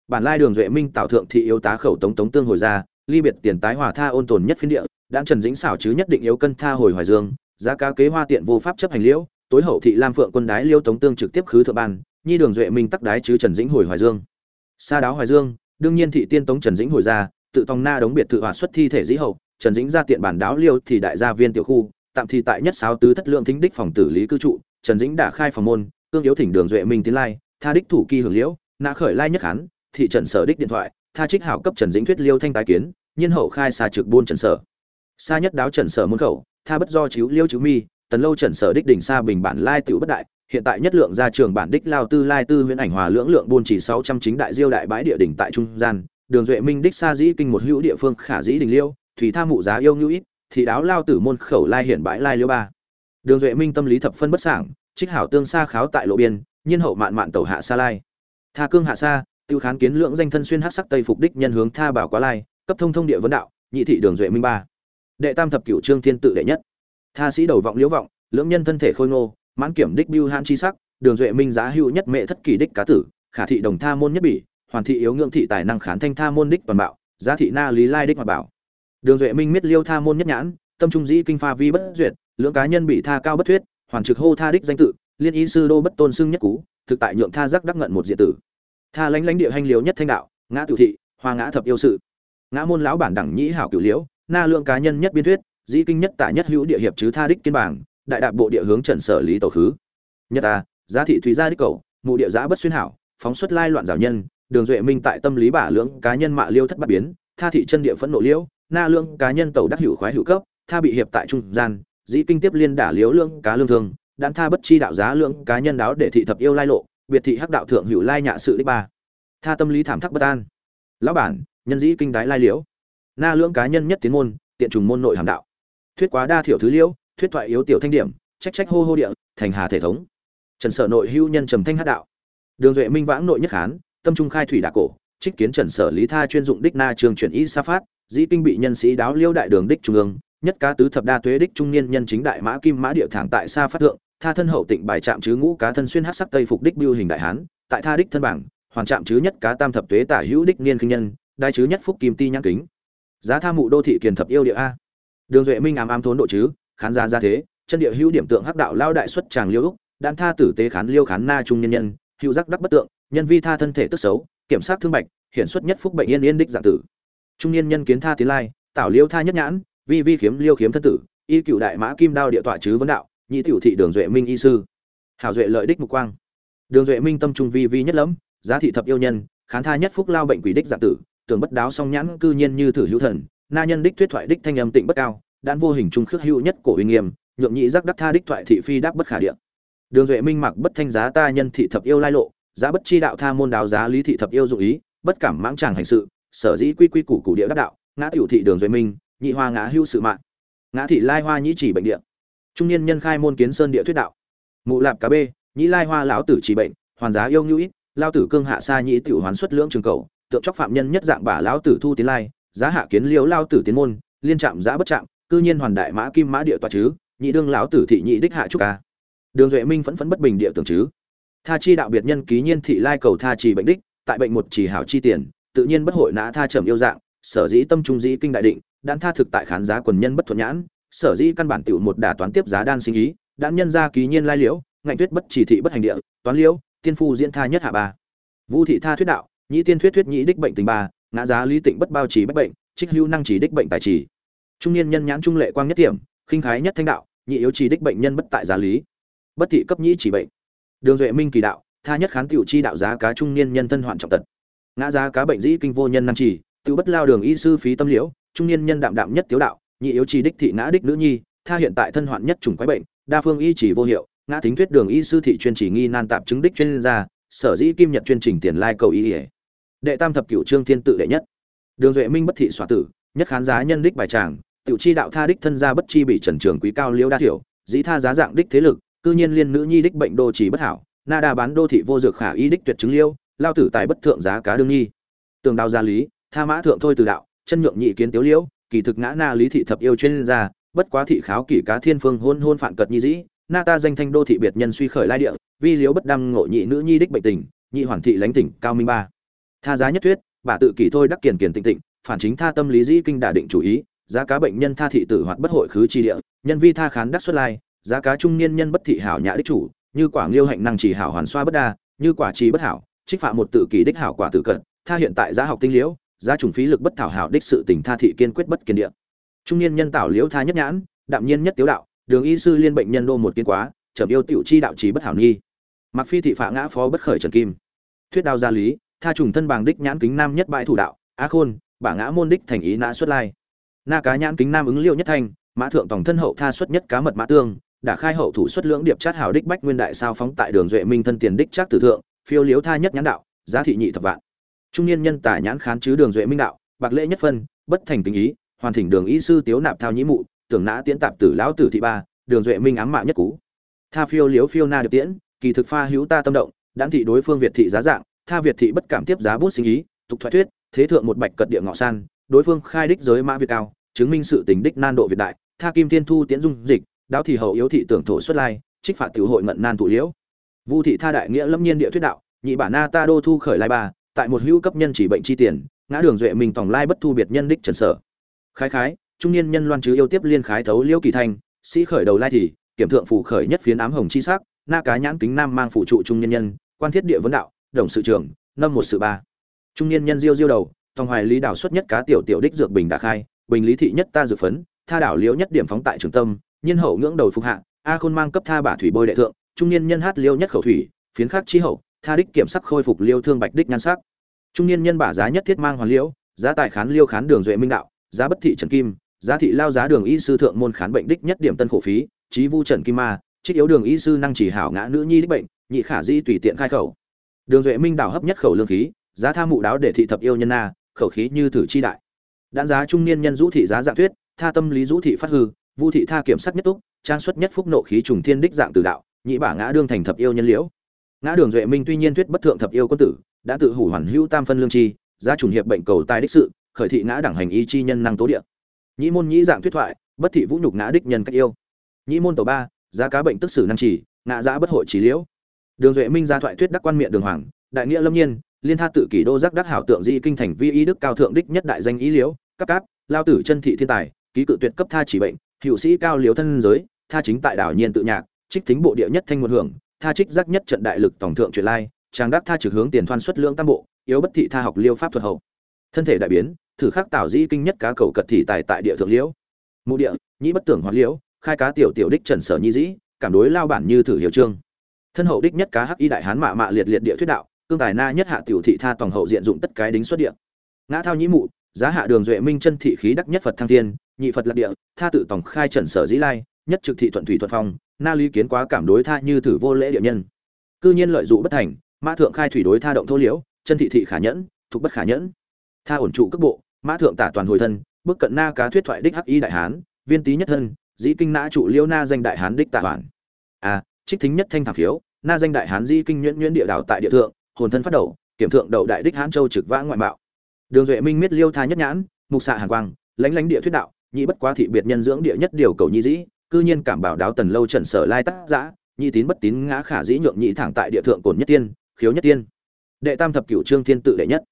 Bản lai đường duệ minh tạo thượng thị yếu tá khẩu tống tống tương hồi ra ly biệt tiền tái hòa tha ôn tồn nhất phiên địa đan trần dĩnh xảo chứ nhất định yếu cân tha hồi hoài dương, giá cá kế hoa tiện vô pháp chấp hành liễu, tối hậu thị lam phượng quân đái liêu tống tương trực tiếp khứ thượng ban, nhi đường duệ minh tắc đái chứ trần dĩnh hồi hoài dương. Xa đáo hoài dương, đương nhiên thị tiên tống trần dĩnh hồi ra, tự tòng na đống biệt thự hỏa xuất thi thể dĩ hậu, trần dĩnh ra tiện bản đáo liêu thì đại gia viên tiểu khu, tạm thì tại nhất sáu tứ thất lượng thính đích phòng tử lý cư trụ, trần dĩnh đã khai phòng môn cương yếu thỉnh đường duệ minh tiến lai, tha đích thủ kỳ hưởng liễu, nã khởi lai nhất hán, thị trần sở đích điện thoại, tha trích hảo cấp trần dĩnh thuyết liêu thanh tái kiến nhiên hậu khai xa trực buôn trần sở. Xa nhất đáo trần sở môn khẩu, tha bất do chiếu liêu chiếu mi, tần lâu trần sở đích đỉnh xa bình bản lai tiểu bất đại, hiện tại nhất lượng ra trường bản đích lao tư lai tư huyễn ảnh hòa lưỡng lượng buôn chỉ sáu trăm chính đại diêu đại bãi địa đỉnh tại trung gian, đường duệ minh đích xa dĩ kinh một hữu địa phương khả dĩ đình liêu, thủy tha mụ giá yêu ngữ ít, thì đáo lao tử môn khẩu lai hiển bãi lai liêu ba. Đường duệ minh tâm lý thập phân bất sảng, trích hảo tương xa kháo tại lộ biên, nhiên hậu mạn mạn tẩu hạ xa lai. Tha cương hạ xa, tiêu khán kiến lượng danh thân xuyên hắc sắc tây phục đích nhân hướng tha bảo quá lai cấp thông thông địa vấn đạo, nhị thị đường duệ minh ba. Đệ tam thập cửu trương thiên tự đệ nhất. Tha sĩ đầu vọng liễu vọng, lưỡng nhân thân thể khôi ngô, mãn kiểm đích biêu han chi sắc, đường duệ minh giá hữu nhất mệ thất kỳ đích cá tử, khả thị đồng tha môn nhất bỉ, hoàn thị yếu ngưỡng thị tài năng khán thanh tha môn đích toàn bạo, giá thị na lý lai đích hoạt bảo đường duệ minh miết liêu tha môn nhất nhãn, tâm trung dĩ kinh pha vi bất duyệt, lưỡng cá nhân bị tha cao bất thuyết, hoàn trực hô tha đích danh tự, liên ý sư đô bất tôn xưng nhất cú, thực tại nhượng tha giác đắc ngận một diện tử. Tha lãnh lãnh địa hành liếu nhất thanh đạo, ngã tự thị, hoa ngã thập yêu sự ngã môn lão bản đẳng nhĩ hảo cửu liễu, na lượng cá nhân nhất biên thuyết, dĩ kinh nhất tả nhất hữu địa hiệp chứ tha đích kiên bảng, đại đạp bộ địa hướng trần sở lý tổ khứ. Nhất a giá thị thúy gia đích cầu mụ địa giã bất xuyên hảo, phóng xuất lai loạn rào nhân, đường duệ minh tại tâm lý bả lưỡng cá nhân mạ liêu thất bát biến, tha thị chân địa phẫn nộ liễu, na lương cá nhân tẩu đắc hữu khoái hữu cấp, tha bị hiệp tại trung gian, dĩ kinh tiếp liên đả liếu lương cá lương thương đan tha bất chi đạo giá lương cá nhân đáo để thị thập yêu lai lộ, biệt thị hắc đạo thượng hữu lai nhạ sự đích ba. Tha tâm lý thảm thắc bất an. Lão bản nhân dĩ kinh đái lai liễu. Na lưỡng cá nhân nhất tiến môn, tiện trùng môn nội hàm đạo. Thuyết quá đa thiểu thứ liễu, thuyết thoại yếu tiểu thanh điểm, trách trách hô hô địa, thành hà thể thống. Trần sở nội hưu nhân trầm thanh hát đạo. Đường duệ minh vãng nội nhất hán tâm trung khai thủy đạ cổ, trích kiến trần sở lý tha chuyên dụng đích na trường chuyển y sa phát, dĩ kinh bị nhân sĩ đáo liêu đại đường đích trung ương, nhất cá tứ thập đa tuế đích trung niên nhân chính đại mã kim mã địa thẳng tại sa phát thượng, tha thân hậu tịnh bài trạm chứ ngũ cá thân xuyên hát sắc tây phục đích biêu hình đại hán, tại tha đích thân bảng, hoàn trạm chứ nhất cá tam thập tuế tả hữu đích niên kinh nhân đai chứ nhất phúc kim ti nhãn kính. Giá tha mụ đô thị kiền thập yêu địa a. Đường duệ minh ám ám thốn độ chứ, khán gia ra thế, chân địa hữu điểm tượng hắc đạo lao đại xuất tràng liêu úc đan tha tử tế khán liêu khán na trung nhân nhân, hữu giác đắc bất tượng, nhân vi tha thân thể tức xấu, kiểm soát thương bạch hiện xuất nhất phúc bệnh yên yên đích dạng tử. Trung niên nhân kiến tha tiến lai, tảo liêu tha nhất nhãn, vi vi khiếm liêu khiếm thân tử, y cựu đại mã kim đao địa tọa chứ vấn đạo, nhị tiểu thị đường duệ minh y sư. Hảo duệ lợi đích mục quang. Đường duệ minh tâm trung vi vi nhất lẫm, giá thị thập yêu nhân, khán tha nhất phúc lao bệnh quỷ đích dạng tử tưởng bất đáo song nhãn cư nhiên như thử hữu thần, na nhân đích thuyết thoại đích thanh âm tịnh bất cao, đan vô hình trung khước hữu nhất cổ uy nghiêm, nhượng nhị giác đắc tha đích thoại thị phi đáp bất khả địa. Đường duệ minh mặc bất thanh giá ta nhân thị thập yêu lai lộ, giá bất chi đạo tha môn đáo giá lý thị thập yêu dụ ý, bất cảm mãng tràng hành sự, sở dĩ quy quy củ củ địa đắc đạo, ngã tiểu thị đường duệ minh, nhị hoa ngã hữu sự mạng. Ngã thị lai hoa nhĩ chỉ bệnh địa. Trung niên nhân khai môn kiến sơn địa thuyết đạo. Mụ lạp cá bê, nhĩ lai hoa lão tử chỉ bệnh, hoàn giá yêu nhũ ít, lao tử cương hạ sa nhĩ tiểu hoán xuất lưỡng trường cầu tượng chóc phạm nhân nhất dạng bả lão tử thu tiến lai, giá hạ kiến liễu lao tử tiến môn, liên trạm giá bất trạm, cư nhiên hoàn đại mã kim mã địa toa chứ, nhị đương lão tử thị nhị đích hạ trúc ca. Đường duệ minh phẫn phẫn bất bình địa tưởng chứ. Tha chi đạo biệt nhân ký nhiên thị lai cầu tha trì bệnh đích, tại bệnh một chỉ hảo chi tiền, tự nhiên bất hội nã tha trầm yêu dạng, sở dĩ tâm trung dĩ kinh đại định, đan tha thực tại khán giá quần nhân bất thuận nhãn, sở dĩ căn bản tiểu một đả toán tiếp giá đan sinh ý, đan nhân ra ký nhiên lai liễu, ngạnh tuyết bất chỉ thị bất hành địa, toán liễu, tiên phu diễn tha nhất hạ ba. Vu thị tha thuyết đạo nhĩ tiên thuyết thuyết nhĩ đích bệnh tình ba, ngã giá lý tịnh bất bao trì bất bệnh, trích hữu năng chỉ đích bệnh tài trì. Trung niên nhân nhãn trung lệ quang nhất điểm khinh khái nhất thanh đạo, nhị yếu trì đích bệnh nhân bất tại giá lý. Bất thị cấp nhĩ chỉ bệnh. Đường duệ minh kỳ đạo, tha nhất khán tiểu chi đạo giá cá trung niên nhân thân hoạn trọng tật. Ngã giá cá bệnh dĩ kinh vô nhân năng chỉ, tự bất lao đường y sư phí tâm liễu, trung niên nhân đạm đạm nhất tiếu đạo, nhị yếu trì đích thị ngã đích nữ nhi, tha hiện tại thân hoạn nhất chủng quái bệnh, đa phương y chỉ vô hiệu, ngã tính thuyết đường y sư thị chuyên chỉ nghi nan tạp chứng đích chuyên gia, sở dĩ kim nhật chuyên trình tiền lai cầu y ỉa đệ tam thập cửu trương thiên tự đệ nhất. Đường duệ minh bất thị xoa tử, nhất khán giá nhân đích bài tràng, tiểu chi đạo tha đích thân gia bất chi bị trần trường quý cao liễu đa thiểu, dĩ tha giá dạng đích thế lực, cư nhiên liên nữ nhi đích bệnh đô chỉ bất hảo, na đa bán đô thị vô dược khả y đích tuyệt chứng liêu, lao tử tài bất thượng giá cá đương nhi. Tường đào gia lý, tha mã thượng thôi từ đạo, chân nhượng nhị kiến tiếu liễu, kỳ thực ngã na lý thị thập yêu chuyên gia, bất quá thị kháo kỷ cá thiên phương hôn hôn phản cật nhi dĩ, na ta danh thanh đô thị biệt nhân suy khởi lai địa, vi liếu bất đăng ngộ nhị nữ nhi đích bệnh tình, nhị hoàn thị lãnh tỉnh cao minh ba tha giá nhất thuyết, bà tự kỷ thôi đắc kiền kiền tịnh tịnh, phản chính tha tâm lý dĩ kinh đả định chủ ý, giá cá bệnh nhân tha thị tử hoạt bất hội khứ chi địa, nhân vi tha khán đắc xuất lai, giá cá trung niên nhân bất thị hảo nhã đích chủ, như quả nghiêu hạnh năng chỉ hảo hoàn xoa bất đa, như quả trì bất hảo, trích phạm một tự kỷ đích hảo quả tự cận, tha hiện tại giá học tinh liễu, giá trùng phí lực bất thảo hảo đích sự tình tha thị kiên quyết bất kiên địa. Trung niên nhân tảo liễu tha nhất nhãn, đạm nhiên nhất tiếu đạo, đường y sư liên bệnh nhân đô một kiên quá, trầm yêu tiểu chi đạo trí bất hảo nghi. Mặc phi thị phạ ngã phó bất khởi trần kim. Thuyết đao gia lý tha trùng thân bằng đích nhãn kính nam nhất bại thủ đạo á khôn, bả ngã môn đích thành ý nã xuất lai. Na cá nhãn kính nam ứng liệu nhất thanh, mã thượng tổng thân hậu tha xuất nhất cá mật mã tương đã khai hậu thủ xuất lưỡng điệp chát hảo đích bách nguyên đại sao phóng tại đường duệ minh thân tiền đích trác tử thượng, phiêu liếu tha nhất nhãn đạo, giá thị nhị thập vạn. Trung niên nhân tả nhãn khán chứ đường duệ minh đạo, bạc lễ nhất phân, bất thành tình ý, hoàn thỉnh đường y sư tiếu nạp thao nhĩ mụ, tưởng nã tiễn tạp tử lão tử thị ba, đường duệ minh ám mạ nhất cú tha phiêu liếu phiêu na điệp tiễn, kỳ thực pha hữu ta tâm động đãn thị đối phương việt thị giá dạng tha việt thị bất cảm tiếp giá bút sinh ý, tục thoại thuyết, thế thượng một bạch cật địa ngọ san, đối phương khai đích giới mã việt cao, chứng minh sự tình đích nan độ việt đại, tha kim thiên thu tiễn dung dịch, đáo thì hậu yếu thị tưởng thổ xuất lai, trích phạt tiểu hội ngận nan tụ liễu. Vu thị tha đại nghĩa lâm nhiên địa thuyết đạo, nhị bản na ta đô thu khởi lai ba, tại một hữu cấp nhân chỉ bệnh chi tiền, ngã đường duệ mình tổng lai bất thu biệt nhân đích trần sở. Khái khái, trung niên nhân loan chứ yêu tiếp liên khái thấu liễu kỳ thanh, sĩ khởi đầu lai thì kiểm thượng phủ khởi nhất phiến ám hồng chi sắc, na cá nhãn kính nam mang phụ trụ trung niên nhân, quan thiết địa vấn đạo đồng sự trưởng năm một sự ba. Trung niên nhân diêu diêu đầu tòng hoài lý đảo xuất nhất cá tiểu tiểu đích dược bình đã khai, bình lý thị nhất ta dược phấn, tha đảo liễu nhất điểm phóng tại trường tâm nhân hậu ngưỡng đầu phục hạ, a khôn mang cấp tha bả thủy bôi đệ thượng, trung niên nhân hát liêu nhất khẩu thủy, phiến khắc chi hậu, tha đích kiểm sắc khôi phục liêu thương bạch đích nhan sắc. Trung niên nhân bả giá nhất thiết mang hoàn liễu, giá tài khán liêu khán đường duệ minh đạo, giá bất thị trần kim, giá thị lao giá đường y sư thượng môn khán bệnh đích nhất điểm tân khổ phí trí vu trần kim ma, trích yếu đường y sư năng chỉ hảo ngã nữ nhi đích bệnh, nhị khả di tùy tiện khai khẩu đường duệ minh đảo hấp nhất khẩu lương khí, giá tha mụ đáo để thị thập yêu nhân na, khẩu khí như thử chi đại. Đạn giá trung niên nhân rũ thị giá dạng thuyết tha tâm lý rũ thị phát hư, vu thị tha kiểm sắc nhất túc, trang xuất nhất phúc nộ khí trùng thiên đích dạng từ đạo, nhị bả ngã đương thành thập yêu nhân liễu. Ngã đường duệ minh tuy nhiên thuyết bất thượng thập yêu quân tử, đã tự hủ hoàn hữu tam phân lương chi, giá trùng hiệp bệnh cầu tai đích sự, khởi thị ngã đẳng hành y chi nhân năng tố địa. Nhĩ môn nhĩ dạng thuyết thoại, bất thị vũ nhục ngã đích nhân cách yêu. Nhĩ môn tổ ba, giá cá bệnh tức sử năng chỉ ngã giã bất hội chỉ liễu đường duệ minh ra thoại thuyết đắc quan miệng đường hoàng, đại nghĩa lâm nhiên, liên tha tự kỷ đô giác đắc hảo tượng di kinh thành vi y đức cao thượng đích nhất đại danh ý liễu cấp cáp, lao tử chân thị thiên tài, ký cự tuyệt cấp tha chỉ bệnh hiệu sĩ cao liễu thân giới, tha chính tại đảo nhiên tự nhạc, trích tính bộ địa nhất thanh nguồn hưởng, tha trích giác nhất trận đại lực tổng thượng truyền lai trang đắc tha trực hướng tiền thoan xuất lưỡng tam bộ, yếu bất thị tha học liêu pháp thuật hậu. Thân thể đại biến, thử khắc tạo di kinh nhất cá cầu cật thị tài tại địa thượng liễu. Mụ địa, nhĩ bất tưởng hoạt liễu, khai cá tiểu tiểu đích trần sở nhi dĩ, cảm đối lao bản như thử hiệu trương thân hậu đích nhất cá hắc y đại hán mạ mạ liệt liệt địa thuyết đạo, cương tài na nhất hạ tiểu thị tha tổng hậu diện dụng tất cái đính xuất địa. Ngã thao nhĩ mụ, giá hạ đường duệ minh chân thị khí đắc nhất phật thăng thiên, nhị phật lạc địa, tha tự tổng khai trần sở dĩ lai, nhất trực thị thuận thủy thuận phong, na lý kiến quá cảm đối tha như thử vô lễ địa nhân. Cư nhiên lợi dụng bất thành, mã thượng khai thủy đối tha động thô liễu, chân thị thị khả nhẫn, thuộc bất khả nhẫn. Tha ổn trụ cước bộ, mã thượng tả toàn hồi thân bước cận na cá thuyết thoại đích hắc y đại hán, viên tý nhất thân, dĩ kinh nã trụ liễu na danh đại hán đích tả hoàn. A trích thính nhất thanh thảm khiếu, na danh đại hán di kinh nhuyễn nhuyễn địa đảo tại địa thượng, hồn thân phát đầu, kiểm thượng đầu đại đích hán châu trực vã ngoại mạo. Đường duệ minh miết liêu tha nhất nhãn, mục xạ hàn quang lãnh lãnh địa thuyết đạo, nhị bất quá thị biệt nhân dưỡng địa nhất điều cầu nhi dĩ, cư nhiên cảm bảo đáo tần lâu trần sở lai tác giã nhị tín bất tín ngã khả dĩ nhượng nhị thẳng tại địa thượng cồn nhất tiên, khiếu nhất tiên. Đệ tam thập cửu trương thiên tự đệ nhất.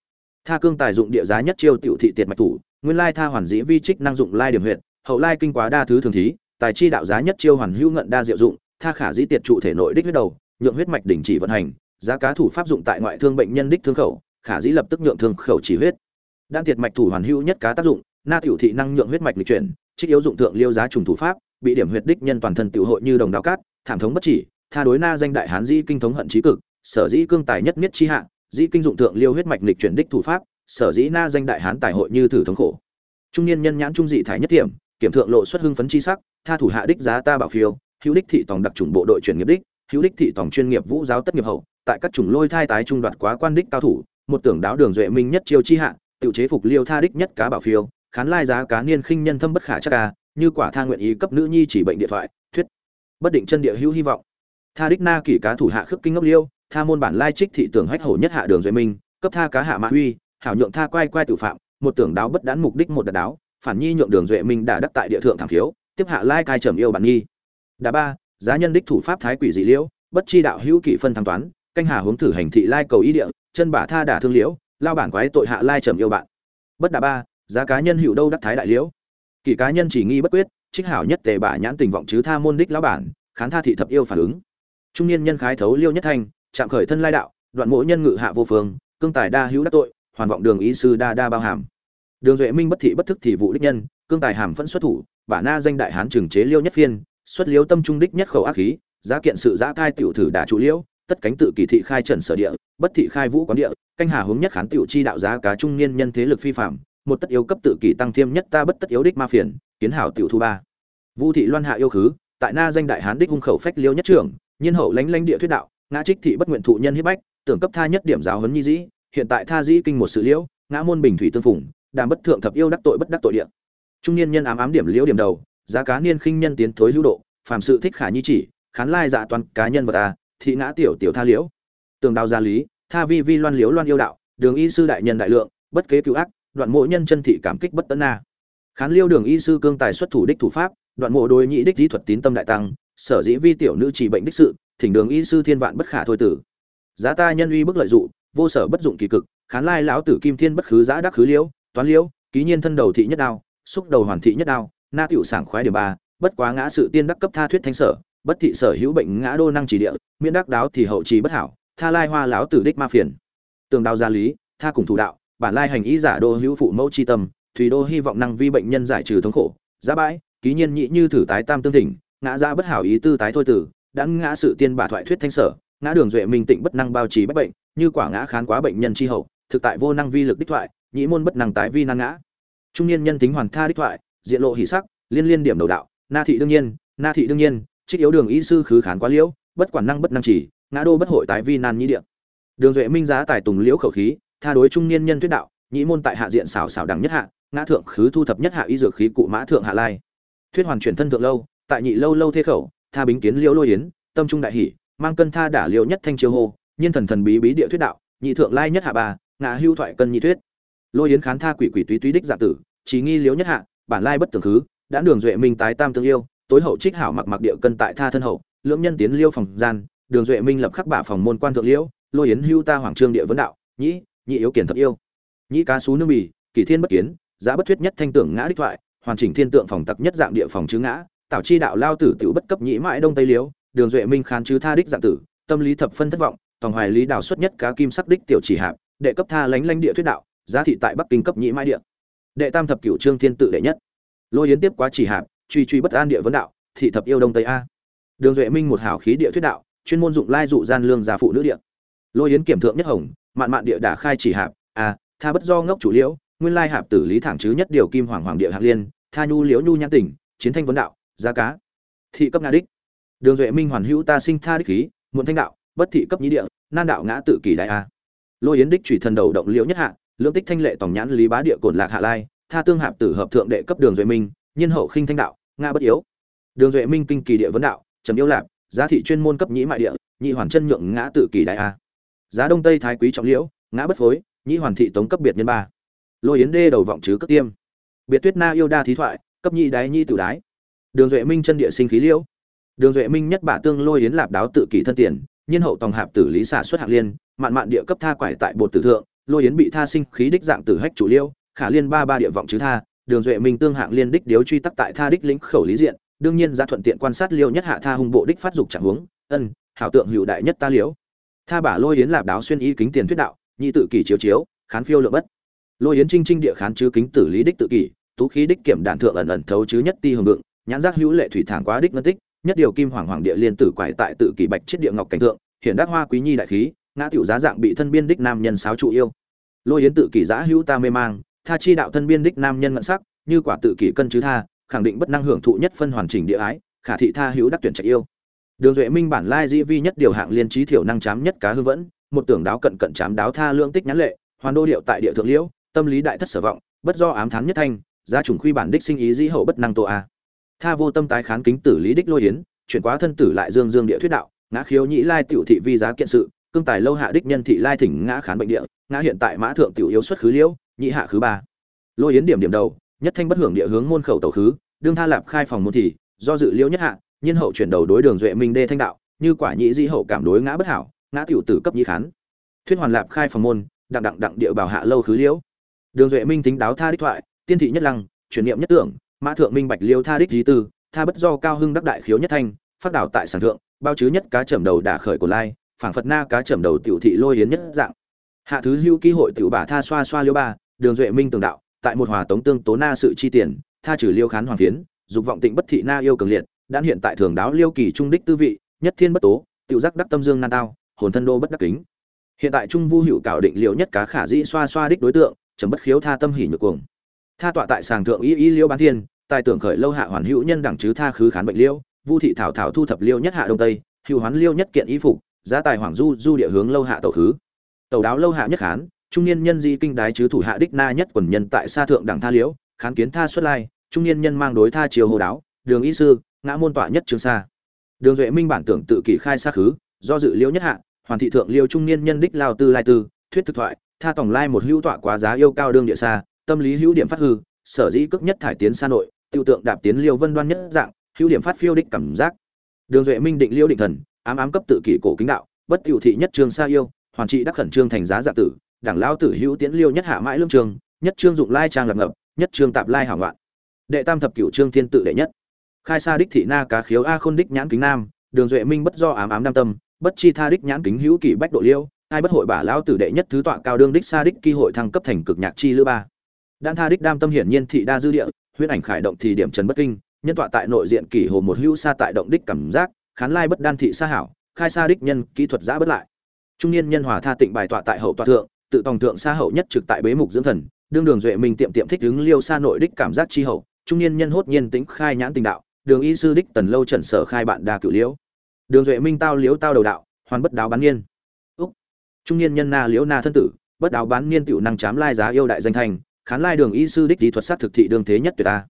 Tha cương tài dụng địa giá nhất chiêu tiểu thị tiệt mạch thủ, nguyên lai tha hoàn dĩ vi trích năng dụng lai điểm huyện hậu lai kinh quá đa thứ thường thí, tài chi đạo giá nhất chiêu hoàn hữu ngận đa diệu dụng tha khả dĩ tiệt trụ thể nội đích huyết đầu, nhượng huyết mạch đình chỉ vận hành, giá cá thủ pháp dụng tại ngoại thương bệnh nhân đích thương khẩu, khả dĩ lập tức nhượng thương khẩu chỉ huyết. Đang tiệt mạch thủ hoàn hữu nhất cá tác dụng, na tiểu thị năng nhượng huyết mạch lịch chuyển, trích yếu dụng thượng liêu giá trùng thủ pháp, bị điểm huyết đích nhân toàn thân tiểu hội như đồng đao cát, thảm thống bất chỉ, tha đối na danh đại hán dĩ kinh thống hận trí cực, sở dĩ cương tài nhất miết chi hạ, dĩ kinh dụng thượng liêu huyết mạch lịch chuyển đích thủ pháp, sở dĩ na danh đại hán tài hội như thử thống khổ. Trung niên nhân nhãn trung dị thải nhất điểm kiểm thượng lộ xuất hưng phấn chi sắc, tha thủ hạ đích giá ta bảo phiêu hữu đích thị tòng đặc trùng bộ đội chuyển nghiệp đích, hữu đích thị tòng chuyên nghiệp vũ giáo tất nghiệp hậu, tại các chủng lôi thai tái trung đoạt quá quan đích cao thủ, một tưởng đáo đường duệ minh nhất chiêu chi hạ, tự chế phục liêu tha đích nhất cá bảo phiêu, khán lai giá cá niên khinh nhân thâm bất khả chắc ca, như quả tha nguyện ý cấp nữ nhi chỉ bệnh điện thoại, thuyết. Bất định chân địa hữu hy vọng. Tha đích na kỷ cá thủ hạ khước kinh ngốc liêu, tha môn bản lai trích thị tưởng hách hổ nhất hạ đường duệ minh, cấp tha cá hạ mã huy, hảo nhượng tha quay quay tự phạm, một tưởng đáo bất đán mục đích một đạt đáo, phản nhi nhượng đường duệ minh đã đắc tại địa thượng thảm thiếu, tiếp hạ lai cai trầm yêu bản nhi đá ba, giá nhân đích thủ pháp thái quỷ dị liễu, bất chi đạo hữu kỵ phân thăng toán, canh hà hướng thử hành thị lai cầu ý địa, chân bả tha đả thương liễu, lao bản quái tội hạ lai trầm yêu bạn. Bất đà ba, giá cá nhân hữu đâu đắc thái đại liễu? Kỷ cá nhân chỉ nghi bất quyết, trích hảo nhất tề bả nhãn tình vọng chứ tha môn đích lão bản, khán tha thị thập yêu phản ứng. Trung niên nhân khái thấu liêu nhất thành chạm khởi thân lai đạo, đoạn mỗi nhân ngự hạ vô phương, cương tài đa hữu đắc tội, hoàn vọng đường ý sư đa đa bao hàm. Đường duệ minh bất thị bất thức thị vụ đích nhân, cương tài hàm phẫn xuất thủ, bả na danh đại hán trừng chế liêu nhất phiên xuất liêu tâm trung đích nhất khẩu ác khí, giá kiện sự giã cai tiểu thử đả trụ liễu, tất cánh tự kỳ thị khai trần sở địa, bất thị khai vũ quán địa, canh hà hướng nhất khán tiểu chi đạo giá cá trung niên nhân thế lực phi phạm, một tất yếu cấp tự kỳ tăng thêm nhất ta bất tất yếu đích ma phiền, kiến hảo tiểu thu ba. Vu thị loan hạ yêu khứ, tại na danh đại hán đích hung khẩu phách liêu nhất trưởng, nhiên hậu lánh lánh địa thuyết đạo, ngã trích thị bất nguyện thụ nhân hiếp bách, tưởng cấp tha nhất điểm giáo huấn nhi dĩ, hiện tại tha dĩ kinh một sự liễu, ngã môn bình thủy tương phùng, đàm bất thượng thập yêu đắc tội bất đắc tội địa. Trung niên nhân ám ám điểm liễu điểm đầu giá cá niên khinh nhân tiến thối hữu độ, phàm sự thích khả nhi chỉ, khán lai dạ toàn cá nhân vật ta thị ngã tiểu tiểu tha liễu. Tường đào gia lý, tha vi vi loan liễu loan yêu đạo, đường y sư đại nhân đại lượng, bất kế cứu ác, đoạn mộ nhân chân thị cảm kích bất tấn na. Khán liêu đường y sư cương tài xuất thủ đích thủ pháp, đoạn mộ đối nhị đích lý thuật tín tâm đại tăng, sở dĩ vi tiểu nữ chỉ bệnh đích sự, thỉnh đường y sư thiên vạn bất khả thôi tử. Giá ta nhân uy bức lợi dụng vô sở bất dụng kỳ cực, khán lai lão tử kim thiên bất khứ giã đắc khứ liễu, toán liễu, ký nhiên thân đầu thị nhất đao, xúc đầu hoàn thị nhất đao na tiểu sảng khoái điểm ba, bất quá ngã sự tiên đắc cấp tha thuyết thanh sở, bất thị sở hữu bệnh ngã đô năng chỉ địa, miễn đắc đáo thì hậu trì bất hảo, tha lai hoa lão tử đích ma phiền. Tường đao gia lý, tha cùng thủ đạo, bản lai hành ý giả đô hữu phụ mẫu chi tâm, thủy đô hy vọng năng vi bệnh nhân giải trừ thống khổ, giá bãi, ký nhiên nhị như thử tái tam tương thỉnh, ngã ra bất hảo ý tư tái thôi tử, đã ngã sự tiên bà thoại thuyết thanh sở, ngã đường duệ minh tịnh bất năng bao trì bất bệnh, như quả ngã khán quá bệnh nhân chi hậu, thực tại vô năng vi lực đích thoại nhĩ môn bất năng tái vi năng ngã. Trung niên nhân tính hoàn tha đích thoại diện lộ hỉ sắc, liên liên điểm đầu đạo, na thị đương nhiên, na thị đương nhiên, trích yếu đường y sư khứ khán quá liễu, bất quản năng bất năng chỉ, ngã đô bất hội tái vi nan nhĩ địa. Đường duệ minh giá tài tùng liễu khẩu khí, tha đối trung niên nhân thuyết đạo, nhĩ môn tại hạ diện xảo xảo đẳng nhất hạ, ngã thượng khứ thu thập nhất hạ y dược khí cụ mã thượng hạ lai. Thuyết hoàn chuyển thân thượng lâu, tại nhị lâu lâu thế khẩu, tha bính kiến liễu lôi yến, tâm trung đại hỷ, mang cân tha đả liễu nhất thanh chiêu hô, nhiên thần thần bí bí địa thuyết đạo, nhị thượng lai nhất hạ bà ngã hưu thoại cân nhị thuyết. Lôi yến khán tha quỷ quỷ túy túy đích giả tử, chỉ nghi liễu nhất hạ bản lai bất tưởng khứ, đã đường duệ minh tái tam tương yêu, tối hậu trích hảo mặc mặc địa cân tại tha thân hậu, lưỡng nhân tiến liêu phòng gian, đường duệ minh lập khắc bả phòng môn quan thượng liễu, lôi yến hưu ta hoàng trương địa vấn đạo, nhĩ nhị yếu kiển thật yêu. Nhĩ cá sú nương bì, kỷ thiên bất kiến, giá bất thuyết nhất thanh tưởng ngã đích thoại, hoàn chỉnh thiên tượng phòng tặc nhất dạng địa phòng chứ ngã tạo chi đạo lao tử tiểu bất cấp nhĩ mãi đông tây liễu, đường duệ minh khán chứ tha đích dạng tử, tâm lý thập phân thất vọng, tòng hoài lý đào xuất nhất cá kim sắc đích tiểu chỉ hạp, đệ cấp tha lánh lánh địa thuyết đạo, giá thị tại bắc kinh cấp nhĩ mãi địa đệ tam thập cửu trương thiên tự đệ nhất. Lôi yến tiếp quá chỉ hạp, truy truy bất an địa vấn đạo, thị thập yêu đông tây a. Đường duệ minh một hảo khí địa thuyết đạo, chuyên môn dụng lai dụ gian lương gia phụ nữ địa. Lôi yến kiểm thượng nhất hồng, mạn mạn địa đả khai chỉ hạp, a, tha bất do ngốc chủ liễu, nguyên lai hạp tử lý thẳng chứ nhất điều kim hoàng hoàng địa hạng liên, tha nhu liễu nhu nhãn tỉnh, chiến thanh vấn đạo, giá cá. Thị cấp nga đích. Đường duệ minh hoàn hữu ta sinh tha đích khí, muộn thanh đạo, bất thị cấp nhĩ địa, nan đạo ngã tự kỷ đại a. Lôi yến đích chủy thần đầu động liễu nhất hạ lưỡng tích thanh lệ tổng nhãn lý bá địa cổn lạc hạ lai, tha tương hạp tử hợp thượng đệ cấp đường duệ minh, nhiên hậu khinh thanh đạo, ngã bất yếu. Đường duệ minh kinh kỳ địa vấn đạo, trầm yêu lạp, giá thị chuyên môn cấp nhĩ mại địa, nhị hoàn chân nhượng ngã tự kỳ đại a. Giá đông tây thái quý trọng liễu, ngã bất phối, nhĩ hoàn thị tống cấp biệt nhân ba. Lôi yến đê đầu vọng chứ cấp tiêm. Biệt tuyết na yêu đa thí thoại, cấp nhị đái nhi tử đái. Đường duệ minh chân địa sinh khí liễu. Đường duệ minh nhất bả tương lôi yến lạp đáo tự kỷ thân tiền, nhiên hậu tòng hạp tử lý xả xuất hạng liên, mạn mạn địa cấp tha quải tại bột tử thượng lôi yến bị tha sinh khí đích dạng tử hách chủ liêu, khả liên ba ba địa vọng chứ tha, đường duệ minh tương hạng liên đích điếu truy tắc tại tha đích lĩnh khẩu lý diện, đương nhiên ra thuận tiện quan sát liêu nhất hạ tha hung bộ đích phát dục chẳng huống, ân, hảo tượng hữu đại nhất ta liễu. Tha bả lôi yến lạp đáo xuyên y kính tiền thuyết đạo, nhị tự kỷ chiếu chiếu, khán phiêu lượng bất. Lôi yến trinh trinh địa khán chứ kính tử lý đích tự kỷ, tú khí đích kiểm đạn thượng ẩn ẩn thấu chứ nhất ti hưởng vượng, nhãn giác hữu lệ thủy thẳng quá đích ngân tích, nhất điều kim hoàng hoàng địa liên tử quải tại tự kỷ bạch chiết địa ngọc cảnh thượng, hiện đắc hoa quý nhi đại khí ngã tiểu giá dạng bị thân biên đích nam nhân sáo trụ yêu. Lôi yến tự kỷ giã hữu ta mê mang, tha chi đạo thân biên đích nam nhân ngận sắc, như quả tự kỷ cân chứ tha, khẳng định bất năng hưởng thụ nhất phân hoàn chỉnh địa ái, khả thị tha hữu đắc tuyển trạch yêu. Đường duệ minh bản lai di vi nhất điều hạng liên trí thiểu năng chám nhất cá hư vẫn, một tưởng đáo cận cận chám đáo tha lương tích nhãn lệ, hoàn đô điệu tại địa thượng liễu, tâm lý đại thất sở vọng, bất do ám thán nhất thanh gia trùng khuy bản đích sinh ý dĩ hậu bất năng tô a. Tha vô tâm tái kháng kính tử lý đích lôi yến, chuyển quá thân tử lại dương dương địa thuyết đạo, ngã khiếu nhĩ lai tiểu thị vi giá kiện sự cương tài lâu hạ đích nhân thị lai thỉnh ngã khán bệnh địa, ngã hiện tại mã thượng tiểu yếu xuất khứ liễu, nhị hạ khứ ba. Lôi yến điểm điểm đầu, nhất thanh bất hưởng địa hướng môn khẩu tẩu khứ, đương tha lạp khai phòng môn thị do dự liễu nhất hạ, nhiên hậu chuyển đầu đối đường duệ minh đê thanh đạo, như quả nhị di hậu cảm đối ngã bất hảo, ngã tiểu tử cấp nhị khán. Thuyết hoàn lạp khai phòng môn, đặng đặng đặng địa bảo hạ lâu khứ liễu. Đường duệ minh tính đáo tha đích thoại, tiên thị nhất lăng, chuyển niệm nhất tưởng, mã thượng minh bạch liêu tha đích di tư, tha bất do cao hưng đắc đại khiếu nhất thanh, phát đảo tại sản thượng, bao chứ nhất cá trầm đầu đả khởi của lai phảng phật na cá trầm đầu tiểu thị lôi yến nhất dạng. Hạ thứ hưu ký hội tiểu bà tha xoa xoa liêu ba, đường duệ minh tường đạo, tại một hòa tống tương tố na sự chi tiền, tha trừ liêu khán hoàng phiến, dục vọng tịnh bất thị na yêu cường liệt, đã hiện tại thường đáo liêu kỳ trung đích tư vị, nhất thiên bất tố, tiểu giác đắc tâm dương nan tao, hồn thân đô bất đắc kính. Hiện tại trung vu hữu cảo định liêu nhất cá khả dĩ xoa xoa đích đối tượng, chấm bất khiếu tha tâm hỉ nhược cuồng. Tha tọa tại sàng thượng y y liêu bán thiên, tài tưởng khởi lâu hạ hoàn hữu nhân đẳng chứ tha khứ khán bệnh liêu, vu thị thảo thảo thu thập liêu nhất hạ đông tây hữu hoán liêu nhất kiện y phục giá tài hoàng du du địa hướng lâu hạ tẩu khứ tẩu đáo lâu hạ nhất khán, trung niên nhân di kinh đái chứ thủ hạ đích na nhất quần nhân tại xa thượng đẳng tha liễu, khán kiến tha xuất lai, trung niên nhân mang đối tha chiều hồ đáo, đường y sư, ngã môn tọa nhất trường xa đường duệ minh bản tưởng tự kỷ khai xa khứ, do dự liễu nhất hạ, hoàn thị thượng liêu trung niên nhân đích lao tư lai tư, thuyết thực thoại, tha tổng lai một hữu tọa quá giá yêu cao đương địa xa tâm lý hữu điểm phát hư, sở dĩ cước nhất thải tiến xa nội, tiêu tượng đạp tiến liêu vân đoan nhất dạng, hữu điểm phát phiêu đích cảm giác. Đường duệ minh định liêu định thần ám ám cấp tự kỷ cổ kính đạo, bất tiểu thị nhất trương sa yêu, hoàn trị đắc khẩn trương thành giá dạ tử, đảng lao tử hữu tiễn liêu nhất hạ mãi lương trường, nhất trương dụng lai trang lập ngập, nhất trương tạp lai hảo ngoạn. Đệ tam thập cửu trương thiên tự đệ nhất. Khai sa đích thị na cá khiếu a khôn đích nhãn kính nam, đường duệ minh bất do ám ám nam tâm, bất chi tha đích nhãn kính hữu kỷ bách độ liêu, ai bất hội bả lao tử đệ nhất thứ tọa cao đương đích sa đích kỳ hội thăng cấp thành cực nhạc chi lữ ba. Đan tha đích đam tâm hiển nhiên thị đa dư địa, huyễn ảnh khải động thì điểm trần bất kinh, nhân tọa tại nội diện kỷ hồ một hữu sa tại động đích cảm giác khán lai bất đan thị sa hảo, khai sa đích nhân, kỹ thuật giã bất lại. Trung niên nhân hòa tha tịnh bài tọa tại hậu tọa thượng, tự tòng thượng sa hậu nhất trực tại bế mục dưỡng thần, đương đường duệ minh tiệm tiệm thích đứng liêu sa nội đích cảm giác chi hậu, trung niên nhân hốt nhiên tĩnh khai nhãn tình đạo, đường y sư đích tần lâu trần sở khai bạn đa cửu liễu. Đường duệ minh tao liễu tao đầu đạo, hoàn bất đáo bán niên. Úc. Trung niên nhân na liễu na thân tử, bất đáo bán niên tiểu năng chám lai giá yêu đại danh thành, khán lai đường y sư đích lý thuật sát thực thị đường thế nhất tuyệt ta.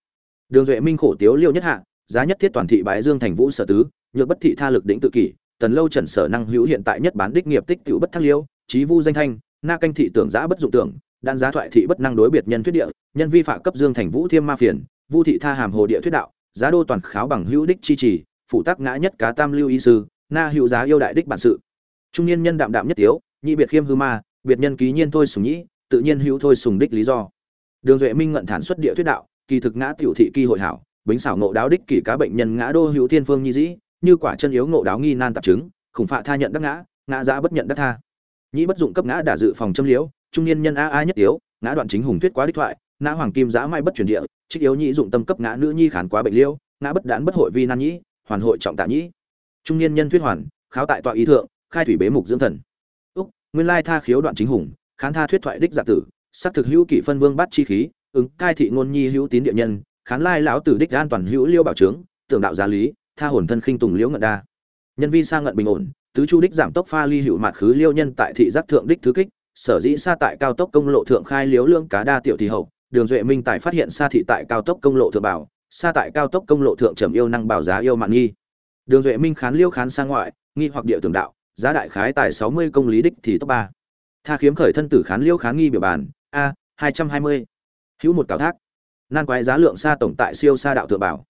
Đường duệ minh khổ tiếu liêu nhất hạ, giá nhất thiết toàn thị bái dương thành vũ sở tứ nhược bất thị tha lực đỉnh tự kỷ, tần lâu trần sở năng hữu hiện tại nhất bán đích nghiệp tích tiểu bất thăng liêu trí vu danh thanh, na canh thị tưởng giã bất dụng tưởng, đan giá thoại thị bất năng đối biệt nhân thuyết địa, nhân vi phạm cấp dương thành vũ thiêm ma phiền, vu thị tha hàm hồ địa thuyết đạo, giá đô toàn kháo bằng hữu đích chi trì, phụ tác ngã nhất cá tam lưu y sư, na hữu giá yêu đại đích bản sự. Trung niên nhân đạm đạm nhất tiếu, nhị biệt khiêm hư ma, biệt nhân ký nhiên thôi sùng nhĩ, tự nhiên hữu thôi sùng đích lý do. Đường duệ minh ngận thản xuất địa thuyết đạo, kỳ thực ngã tiểu thị kỳ hội hảo, bính xảo ngộ đáo đích kỷ cá bệnh nhân ngã đô hữu thiên phương nhi dĩ như quả chân yếu ngộ đáo nghi nan tạp chứng, khủng phạ tha nhận đắc ngã ngã giá bất nhận đắc tha. Nhĩ bất dụng cấp ngã đả dự phòng châm liễu, trung niên nhân a a nhất yếu, ngã đoạn chính hùng thuyết quá đích thoại, ngã hoàng kim giá mai bất chuyển địa, trích yếu nhĩ dụng tâm cấp ngã nữ nhi khản quá bệnh liễu, ngã bất đán bất hội vi nan nhĩ, hoàn hội trọng tạ nhĩ. Trung niên nhân thuyết hoàn, kháo tại tọa ý thượng, khai thủy bế mục dưỡng thần. Úc, nguyên lai tha khiếu đoạn chính hùng, khán tha thuyết thoại đích giả tử, sắc thực hữu kỷ phân vương bắt chi khí, ứng cai thị ngôn nhi hữu tín địa nhân, khán lai lão tử đích an toàn hữu liêu bảo trướng tưởng đạo gia lý tha hồn thân khinh tùng liễu ngận đa. Nhân vi sa ngận bình ổn, tứ chu đích giảm tốc pha ly hữu mạt khứ liêu nhân tại thị giác thượng đích thứ kích, sở dĩ xa tại cao tốc công lộ thượng khai liếu lương cá đa tiểu thị hậu, đường duệ minh tại phát hiện xa thị tại cao tốc công lộ thượng bảo xa tại cao tốc công lộ thượng trầm yêu năng bảo giá yêu mạng nghi. Đường duệ minh khán liêu khán sang ngoại, nghi hoặc địa tường đạo, giá đại khái tại sáu mươi công lý đích thì tốc ba. Tha khiếm khởi thân tử khán liêu khán nghi biểu bàn, a, hai trăm hai mươi. Hữu một cảo thác. Nan quái giá lượng xa tổng tại siêu xa đạo thượng bảo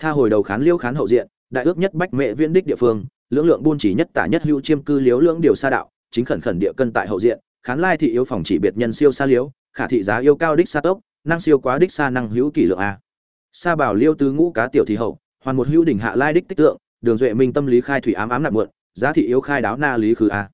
tha hồi đầu khán liêu khán hậu diện, đại ước nhất bách mệ viễn đích địa phương, lưỡng lượng buôn chỉ nhất tả nhất hữu chiêm cư liếu lưỡng điều xa đạo, chính khẩn khẩn địa cân tại hậu diện, khán lai thị yếu phòng chỉ biệt nhân siêu xa liếu khả thị giá yêu cao đích xa tốc, năng siêu quá đích xa năng hữu kỷ lượng a. Sa bảo liêu tứ ngũ cá tiểu thị hậu, hoàn một hữu đỉnh hạ lai đích tích tượng, đường duệ minh tâm lý khai thủy ám ám nạp muộn, giá thị yếu khai đáo na lý khứ a.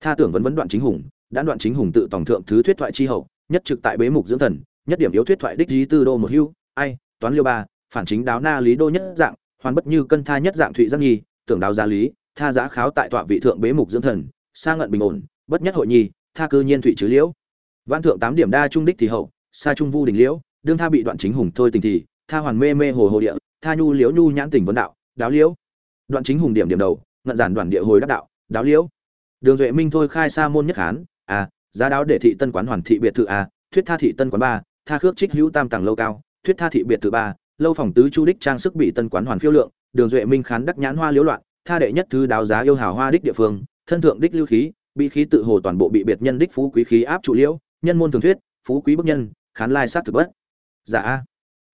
Tha tưởng vấn vấn đoạn chính hùng, đã đoạn chính hùng tự tổng thượng thứ thuyết thoại chi hậu, nhất trực tại bế mục dưỡng thần, nhất điểm yếu thuyết thoại đích lý tư đô một hưu ai, toán liêu ba phản chính đáo na lý đô nhất dạng hoàn bất như cân tha nhất dạng thụy giác nhi tưởng đáo gia lý tha giá kháo tại tọa vị thượng bế mục dưỡng thần sa ngận bình ổn bất nhất hội nhi tha cư nhiên thụy chứ liễu Vạn thượng tám điểm đa trung đích thì hậu, xa trung vu đỉnh liễu, đương tha bị đoạn chính hùng thôi tình thì, tha hoàn mê mê hồ hồ địa, tha nhu liễu nhu nhãn tình vấn đạo, đáo liễu. Đoạn chính hùng điểm điểm đầu, ngận giản đoạn địa hồi đắc đạo, đáo liễu. Đường Duệ Minh thôi khai sa môn nhất hán, à, giá đáo để thị tân quán hoàn thị biệt thự a, thuyết tha thị tân quán ba, tha khước trích hữu tam tầng lâu cao, thuyết tha thị biệt thự ba, lâu phòng tứ chu đích trang sức bị tân quán hoàn phiêu lượng, Đường Duệ Minh khán đắc nhãn hoa liễu loạn, tha đệ nhất thứ đáo giá yêu hào hoa đích địa phương, thân thượng đích lưu khí, bị khí tự hồ toàn bộ bị biệt nhân đích phú quý khí áp trụ liễu, nhân môn thường thuyết, phú quý bức nhân, khán lai sát thực bất. Dạ Giả.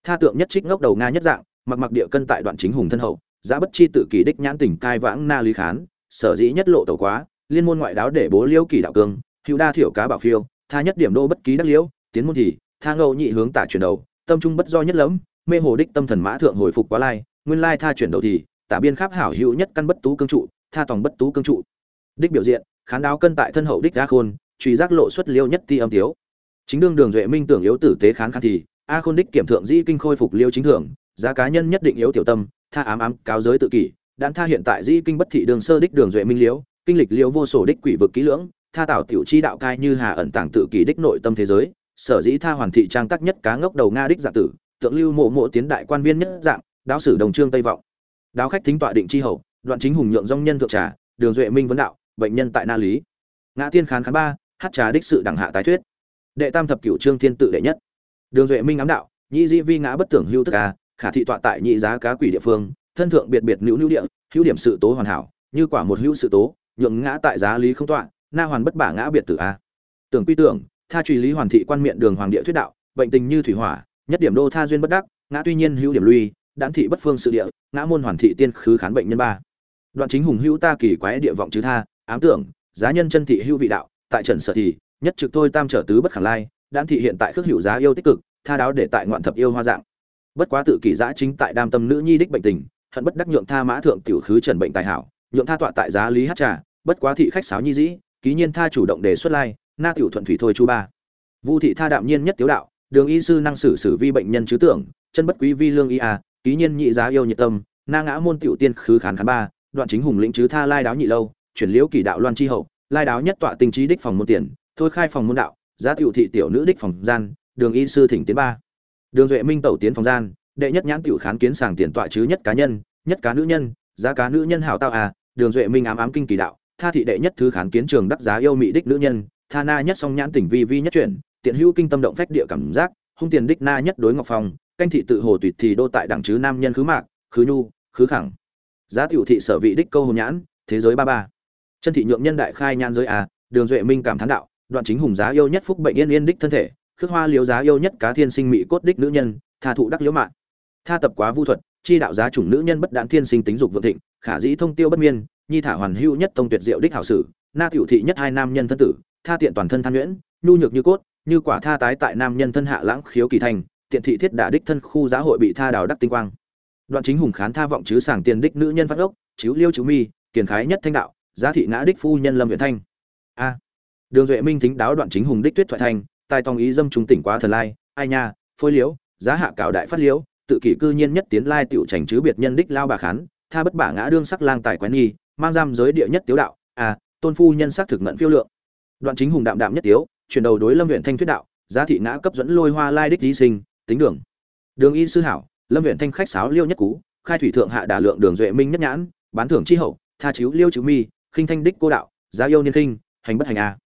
Tha tượng nhất trích ngốc đầu nga nhất dạng, mặc mặc địa cân tại đoạn chính hùng thân hậu, giá bất chi tự kỳ đích nhãn tỉnh cai vãng na lý khán, sở dĩ nhất lộ tẩu quá, liên môn ngoại đáo để bố liễu kỳ đạo cương, hữu đa thiểu cá bảo phiêu, tha nhất điểm đô bất ký đắc liễu, tiến môn thì, tha ngẫu nhị hướng tả chuyển đầu, tâm trung bất do nhất lẫm, mê hồ đích tâm thần mã thượng hồi phục quá lai, nguyên lai tha chuyển đầu thì, tả biên khắp hảo hữu nhất căn bất tú cương trụ, tha tòng bất tú cương trụ. Đích biểu diện, khán đáo cân tại thân hậu đích a khôn, truy giác lộ xuất liêu nhất ti âm tiếu. Chính đương đường duệ minh tưởng yếu tử tế khán khán thì, a khôn đích kiểm thượng dĩ kinh khôi phục liêu chính thưởng giá cá nhân nhất định yếu tiểu tâm, tha ám ám cáo giới tự kỷ, đan tha hiện tại dĩ kinh bất thị đường sơ đích đường duệ minh liễu, kinh lịch liễu vô sổ đích quỷ vực kỹ lưỡng, tha tạo tiểu chi đạo cai như hà ẩn tàng tự kỷ đích nội tâm thế giới, sở dĩ tha hoàn thị trang tác nhất cá ngốc đầu nga đích giả tử, tượng lưu mộ mộ tiến đại quan viên nhất dạng, đáo sử đồng trương tây vọng. Đáo khách thính tọa định chi hậu, đoạn chính hùng nhượng dông nhân thượng trà, đường duệ minh vấn đạo, bệnh nhân tại na lý. Ngã tiên khán khán ba, hát trà đích sự đẳng hạ tái thuyết. Đệ tam thập cửu trương thiên tự đệ nhất. Đường duệ minh ám đạo, nhị di vi ngã bất tưởng hưu tức ca, khả thị tọa tại nhị giá cá quỷ địa phương, thân thượng biệt biệt nữu nữu địa, hữu điểm sự tố hoàn hảo, như quả một hữu sự tố, nhượng ngã tại giá lý không tọa, na hoàn bất bả ngã biệt tử a. Tưởng quy tưởng, tha truy lý hoàn thị quan miệng đường hoàng địa thuyết đạo, bệnh tình như thủy hỏa, nhất điểm đô tha duyên bất đắc, ngã tuy nhiên hữu điểm lui, đãn thị bất phương sự địa, ngã môn hoàn thị tiên khứ khán bệnh nhân ba. Đoạn chính hùng hữu ta kỳ quái địa vọng chứ tha, ám tưởng, giá nhân chân thị hữu vị đạo, tại trần sở thì, nhất trực tôi tam trở tứ bất khả lai, đãn thị hiện tại khước hữu giá yêu tích cực, tha đáo để tại ngoạn thập yêu hoa dạng. Bất quá tự kỷ giã chính tại đam tâm nữ nhi đích bệnh tình, hận bất đắc nhượng tha mã thượng tiểu khứ trần bệnh tài hảo, nhượng tha tọa tại giá lý hát trà, bất quá thị khách sáo nhi dĩ, ký nhiên tha chủ động đề xuất lai, na tiểu thuận thủy thôi chu ba. Vu thị tha đạm nhiên nhất tiếu đạo, đường y sư năng xử xử vi bệnh nhân chứ tưởng, chân bất quý vi lương y a, ký nhiên nhị giá yêu nhiệt tâm, na ngã môn tiểu tiên khứ khán khán ba, đoạn chính hùng lĩnh chứ tha lai đáo nhị lâu, chuyển liễu kỳ đạo loan chi hậu, lai đáo nhất tọa tinh trí đích phòng môn tiền, thôi khai phòng môn đạo, giá tiểu thị tiểu nữ đích phòng gian, đường y sư thỉnh tiến ba. Đường Duệ Minh tẩu tiến phòng gian, đệ nhất nhãn tiểu khán kiến sàng tiền tọa chứ nhất cá nhân, nhất cá nữ nhân, giá cá nữ nhân hảo tao à, Đường Duệ Minh ám ám kinh kỳ đạo, tha thị đệ nhất thứ khán kiến trường đắc giá yêu mị đích nữ nhân, tha na nhất song nhãn tỉnh vi vi nhất chuyển, tiện hữu kinh tâm động phách địa cảm giác, hung tiền đích na nhất đối ngọc phong, canh thị tự hồ tùy thì đô tại đẳng chứ nam nhân khứ mạc, khứ nhu, khứ khẳng. Giá tiểu thị sở vị đích câu hồn nhãn, thế giới ba ba. Chân thị nhượng nhân đại khai nhãn giới à, Đường Duệ Minh cảm thán đạo, đoạn chính hùng giá yêu nhất phúc bệnh yên yên đích thân thể, khước hoa liếu giá yêu nhất cá thiên sinh mỹ cốt đích nữ nhân tha thụ đắc liễu mạng tha tập quá vu thuật chi đạo giá chủng nữ nhân bất đạn thiên sinh tính dục vượng thịnh khả dĩ thông tiêu bất miên nhi thả hoàn hưu nhất tông tuyệt diệu đích hảo sử na tiểu thị nhất hai nam nhân thân tử tha tiện toàn thân than nhuyễn nhu nhược như cốt như quả tha tái tại nam nhân thân hạ lãng khiếu kỳ thành, tiện thị thiết đả đích thân khu giá hội bị tha đào đắc tinh quang. Đoạn chính hùng khán tha vọng chứ sảng tiền đích nữ nhân phát ốc, chiếu liêu chiếu mi, kiền khái nhất thanh đạo, giá thị ngã đích phu nhân lâm viện thanh. A. Đường duệ minh thính đáo đoạn chính hùng đích tuyết thoại thanh tài tòng ý dâm trùng tỉnh quá thần lai, ai nha, phôi liễu, giá hạ cảo đại phát liễu, tự kỷ cư nhiên nhất tiến lai tiểu trành chứ biệt nhân đích lao bà khán, tha bất bả ngã đương sắc lang tài quán nghi, mang giam giới địa nhất tiếu đạo à tôn phu nhân sắc thực ngận phiêu lượng. Đoạn chính hùng đạm đạm nhất tiếu chuyển đầu đối lâm huyện thanh thuyết đạo, giá thị ngã cấp dẫn lôi hoa lai đích thí sinh, tính đường. Đường y sư hảo, lâm huyện thanh khách sáo liêu nhất cú, khai thủy thượng hạ đả lượng đường duệ minh nhất nhãn, bán thưởng chi hậu, tha chiếu liêu chữ mi, khinh thanh đích cô đạo, giá yêu niên khinh, hành bất hành a.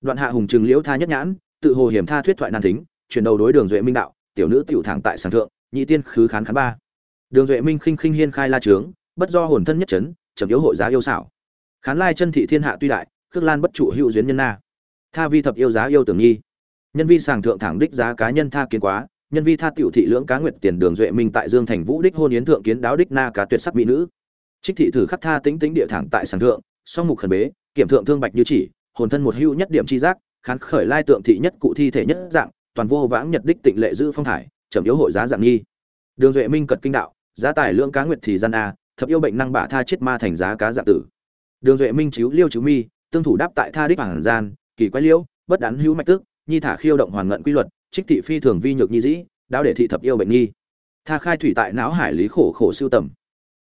Đoạn hạ hùng trường liễu tha nhất nhãn, tự hồ hiểm tha thuyết thoại nan thính, chuyển đầu đối đường duệ minh đạo, tiểu nữ tiểu thẳng tại sàng thượng, nhị tiên khứ khán khán ba. Đường duệ minh khinh khinh hiên khai la trướng, bất do hồn thân nhất chấn, chậm yếu hội giá yêu xảo. Khán lai chân thị thiên hạ tuy đại, khước lan bất trụ hữu duyên nhân na tha vi thập yêu giá yêu tưởng nghi. Nhân vi sàng thượng thẳng đích giá cá nhân tha kiến quá, nhân vi tha tiểu thị lưỡng cá nguyệt tiền đường duệ minh tại dương thành vũ đích hôn yến thượng kiến đáo đích na cá tuyệt sắc mỹ nữ. Trích thị thử khắc tha tính tính địa thẳng tại sàng thượng, song mục khẩn bế, kiểm thượng thương bạch như chỉ, hồn thân một hữu nhất điểm chi giác, khán khởi lai tượng thị nhất cụ thi thể nhất dạng, toàn vô vãng nhật đích tịnh lệ giữ phong thải trầm yếu hội giá dạng nghi. Đường duệ minh cật kinh đạo, giá tài lưỡng cá nguyệt thì gian a, thập yêu bệnh năng bả tha chết ma thành giá cá dạng tử. Đường duệ minh chiếu liêu chiếu mi, tương thủ đáp tại tha đích bản gian kỳ quái liễu, bất đán hữu mạch tức nhi thả khiêu động hoàn ngận quy luật trích thị phi thường vi nhược nhi dĩ đáo để thị thập yêu bệnh nghi tha khai thủy tại não hải lý khổ khổ siêu tầm.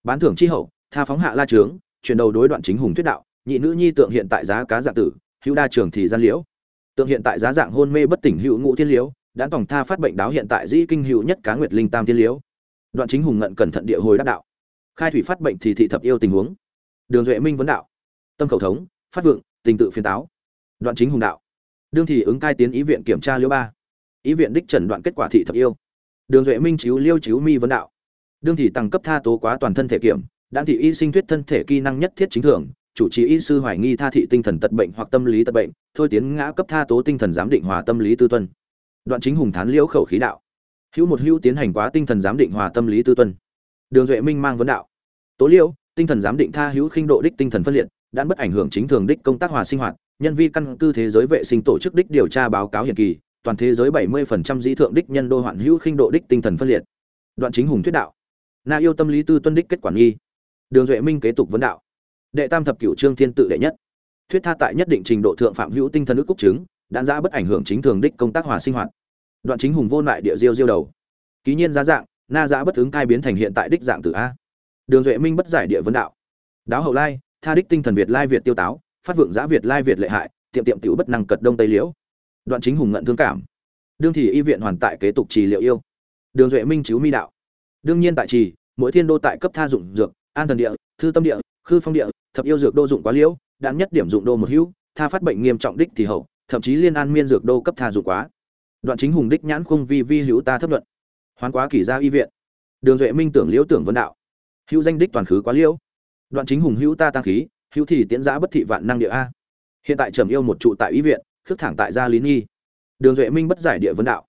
Bán thưởng chi hậu tha phóng hạ la trướng chuyển đầu đối đoạn chính hùng thuyết đạo nhị nữ nhi tượng hiện tại giá cá dạng tử hữu đa trường thì gian liễu. Tượng hiện tại giá dạng hôn mê bất tỉnh hữu ngũ thiên liễu đã tổng tha phát bệnh đáo hiện tại dĩ kinh hữu nhất cá nguyệt linh tam thiên liễu. Đoạn chính hùng ngận cẩn thận địa hồi đắc đạo. Khai thủy phát bệnh thì thị thập yêu tình huống. Đường duệ minh vấn đạo. Tâm khẩu thống phát vượng tình tự phiên táo đoạn chính hùng đạo. Đương thì ứng cai tiến ý viện kiểm tra liễu ba. Ý viện đích trần đoạn kết quả thị thập yêu. Đường duệ minh chiếu liêu chiếu mi vấn đạo. Đương thì tăng cấp tha tố quá toàn thân thể kiểm đan thị y sinh thuyết thân thể kỹ năng nhất thiết chính thường, chủ trì y sư hoài nghi tha thị tinh thần tật bệnh hoặc tâm lý tật bệnh, thôi tiến ngã cấp tha tố tinh thần giám định hòa tâm lý tư tuân. Đoạn chính hùng thán liễu khẩu khí đạo. Hữu một hữu tiến hành quá tinh thần giám định hòa tâm lý tư tuân. Đường duệ minh mang vấn đạo. Tố liễu tinh thần giám định tha hữu khinh độ đích tinh thần phân liệt đã bất ảnh hưởng chính thường đích công tác hòa sinh hoạt nhân vi căn cư thế giới vệ sinh tổ chức đích điều tra báo cáo hiện kỳ, toàn thế giới 70% dĩ thượng đích nhân đô hoạn hữu khinh độ đích tinh thần phân liệt. Đoạn chính hùng thuyết đạo. Na yêu tâm lý tư tuân đích kết quả nghi. Đường duệ minh kế tục vấn đạo. Đệ tam thập cửu trương thiên tự đệ nhất. Thuyết tha tại nhất định trình độ thượng phạm hữu tinh thần ức cúc chứng đạn giã bất ảnh hưởng chính thường đích công tác hòa sinh hoạt. Đoạn chính hùng vô lại địa diêu diêu đầu. Ký nhiên giá dạng, na giá bất ứng cai biến thành hiện tại đích dạng từ a. Đường duệ minh bất giải địa vấn đạo. Đáo hậu lai, tha đích tinh thần việt lai việt tiêu táo phát vượng giã việt lai việt lệ hại, tiệm tiệm tiểu bất năng cật đông tây liễu. Đoạn chính hùng ngận thương cảm. Đương thì y viện hoàn tại kế tục trì liệu yêu. Đường duệ minh chiếu mi đạo. Đương nhiên tại trì, mỗi thiên đô tại cấp tha dụng dược, an thần địa, thư tâm địa, khư phong địa, thập yêu dược đô dụng quá liễu, đạn nhất điểm dụng đô một hữu, tha phát bệnh nghiêm trọng đích thì hậu, thậm chí liên an miên dược đô cấp tha dụng quá. Đoạn chính hùng đích nhãn khung vi vi hữu ta thấp luận. Hoán quá kỳ gia y viện. Đường duệ minh tưởng liễu tưởng vấn đạo. Hữu danh đích toàn khứ quá liễu. Đoạn chính hùng hữu ta tăng khí hữu thì tiễn giã bất thị vạn năng địa a. Hiện tại trầm yêu một trụ tại y viện, khước thẳng tại gia lý nghi đường duệ minh bất giải địa vấn đạo.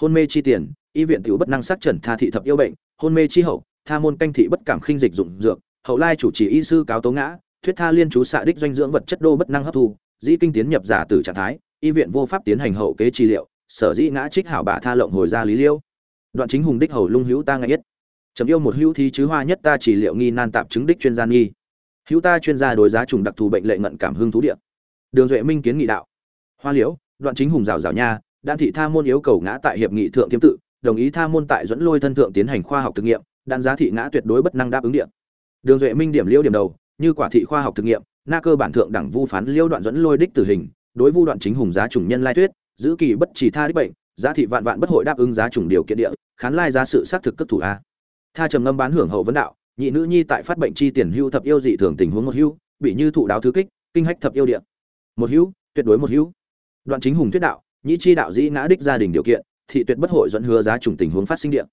Hôn mê chi tiền, y viện tiểu bất năng sát trần tha thị thập yêu bệnh, hôn mê chi hậu, tha môn canh thị bất cảm khinh dịch dụng dược, hậu lai chủ trì y sư cáo tố ngã, thuyết tha liên chú xạ đích doanh dưỡng vật chất đô bất năng hấp thu, dĩ kinh tiến nhập giả từ trạng thái, y viện vô pháp tiến hành hậu kế trị liệu, sở dĩ ngã trích hảo bà tha lộng hồi ra lý liêu. Đoạn chính hùng đích hầu lung hữu ta ngại nhất. Trầm yêu một hữu thí chứ hoa nhất ta chỉ liệu nghi nan tạp chứng đích chuyên gia nghi hữu ta chuyên gia đối giá trùng đặc thù bệnh lệ ngận cảm hương thú địa. Đường duệ minh kiến nghị đạo. Hoa liễu đoạn chính hùng rào rào nha đan thị tha môn yêu cầu ngã tại hiệp nghị thượng tiêm tự đồng ý tha môn tại dẫn lôi thân thượng tiến hành khoa học thực nghiệm đan giá thị ngã tuyệt đối bất năng đáp ứng điện đường duệ minh điểm liêu điểm đầu như quả thị khoa học thực nghiệm na cơ bản thượng đẳng vu phán liêu đoạn dẫn lôi đích tử hình đối vu đoạn chính hùng giá trùng nhân lai tuyết, giữ kỳ bất chỉ tha đích bệnh giá thị vạn vạn bất hội đáp ứng giá trùng điều kiện địa khán lai giá sự xác thực cấp thủ a. Tha trầm ngâm bán hưởng hậu vấn đạo nhị nữ nhi tại phát bệnh chi tiền hưu thập yêu dị thường tình huống một hưu, bị như thụ đáo thứ kích, kinh hách thập yêu địa. Một hưu, tuyệt đối một hưu. Đoạn chính hùng thuyết đạo, nhị chi đạo dĩ ngã đích gia đình điều kiện, thị tuyệt bất hội dẫn hứa giá trùng tình huống phát sinh địa.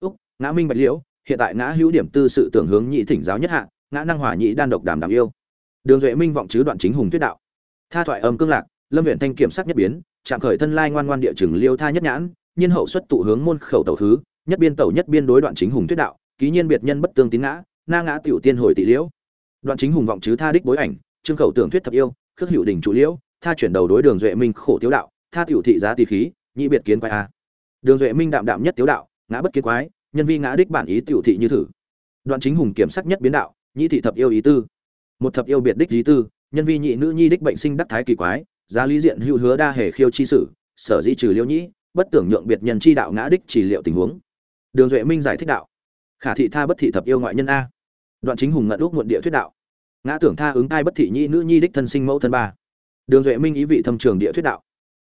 Úc, ngã minh bạch liễu, hiện tại ngã hữu điểm tư sự tưởng hướng nhị thỉnh giáo nhất hạ, ngã năng hỏa nhị đan độc đàm đàm yêu. Đường duệ minh vọng chứ đoạn chính hùng thuyết đạo. Tha thoại âm cương lạc, lâm viện thanh kiểm sắc nhất biến, chạm khởi thân lai ngoan ngoan địa chừng liêu tha nhất nhãn, nhiên hậu xuất tụ hướng môn khẩu tẩu thứ, nhất biên tẩu nhất biên đối đoạn chính hùng thuyết đạo ký nhiên biệt nhân bất tương tín ngã, na ngã tiểu tiên hồi tỷ liễu. Đoạn chính hùng vọng chứ tha đích bối ảnh, trương khẩu tưởng thuyết thập yêu, khước hữu đình chủ liễu, tha chuyển đầu đối đường duệ minh khổ tiếu đạo, tha tiểu thị giá tỷ khí, nhị biệt kiến quái a. Đường duệ minh đạm đạm nhất tiếu đạo, ngã bất kiến quái, nhân vi ngã đích bản ý tiểu thị như thử. Đoạn chính hùng kiểm sắc nhất biến đạo, nhị thị thập yêu ý tư. Một thập yêu biệt đích ý tư, nhân vi nhị nữ nhi đích bệnh sinh đắc thái kỳ quái, giá lý diện hữu hứa đa hề khiêu chi sử, sở dĩ trừ liễu nhĩ, bất tưởng nhượng biệt nhân chi đạo ngã đích chỉ liệu tình huống. Đường duệ minh giải thích đạo khả thị tha bất thị thập yêu ngoại nhân a. Đoạn chính hùng ngận lúc muộn địa thuyết đạo. Ngã tưởng tha ứng thai bất thị nhi nữ nhi đích thân sinh mẫu thân ba. Đường duệ minh ý vị thâm trường địa thuyết đạo.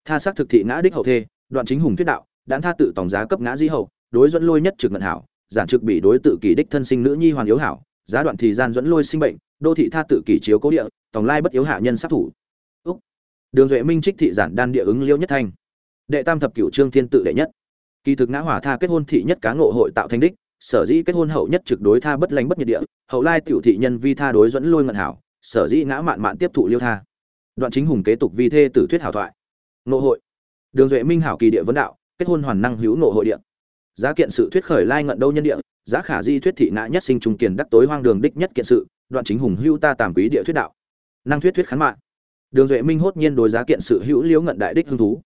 Tha xác thực thị ngã đích hậu thê, đoạn chính hùng thuyết đạo đãn tha tự tổng giá cấp ngã di hậu, đối dẫn lôi nhất trực ngận hảo, giản trực bị đối tự kỷ đích thân sinh nữ nhi hoàn yếu hảo, giá đoạn thì gian dẫn lôi sinh bệnh, đô thị tha tự kỷ chiếu cố địa tổng lai bất yếu hạ nhân sát thủ. Úc. Đường duệ minh trích thị giản đan địa ứng liêu nhất thanh. Đệ tam thập cửu trương thiên tự đệ nhất. Kỳ thực ngã hỏa tha kết hôn thị nhất cá ngộ hội tạo thành đích sở dĩ kết hôn hậu nhất trực đối tha bất lánh bất nhiệt địa, hậu lai tiểu thị nhân vi tha đối dẫn lôi ngận hảo, sở dĩ ngã mạn mạn tiếp thụ liêu tha. Đoạn chính hùng kế tục vi thê tử thuyết hảo thoại. Nội hội. Đường duệ minh hảo kỳ địa vấn đạo, kết hôn hoàn năng hữu nội hội địa. Giá kiện sự thuyết khởi lai ngận đâu nhân địa, giá khả di thuyết thị ngã nhất sinh trung kiền đắc tối hoang đường đích nhất kiện sự, đoạn chính hùng hữu ta tàm quý địa thuyết đạo. Năng thuyết thuyết khán mạng. Đường duệ minh hốt nhiên đối giá kiện sự hữu liễu ngận đại đích hưng thú.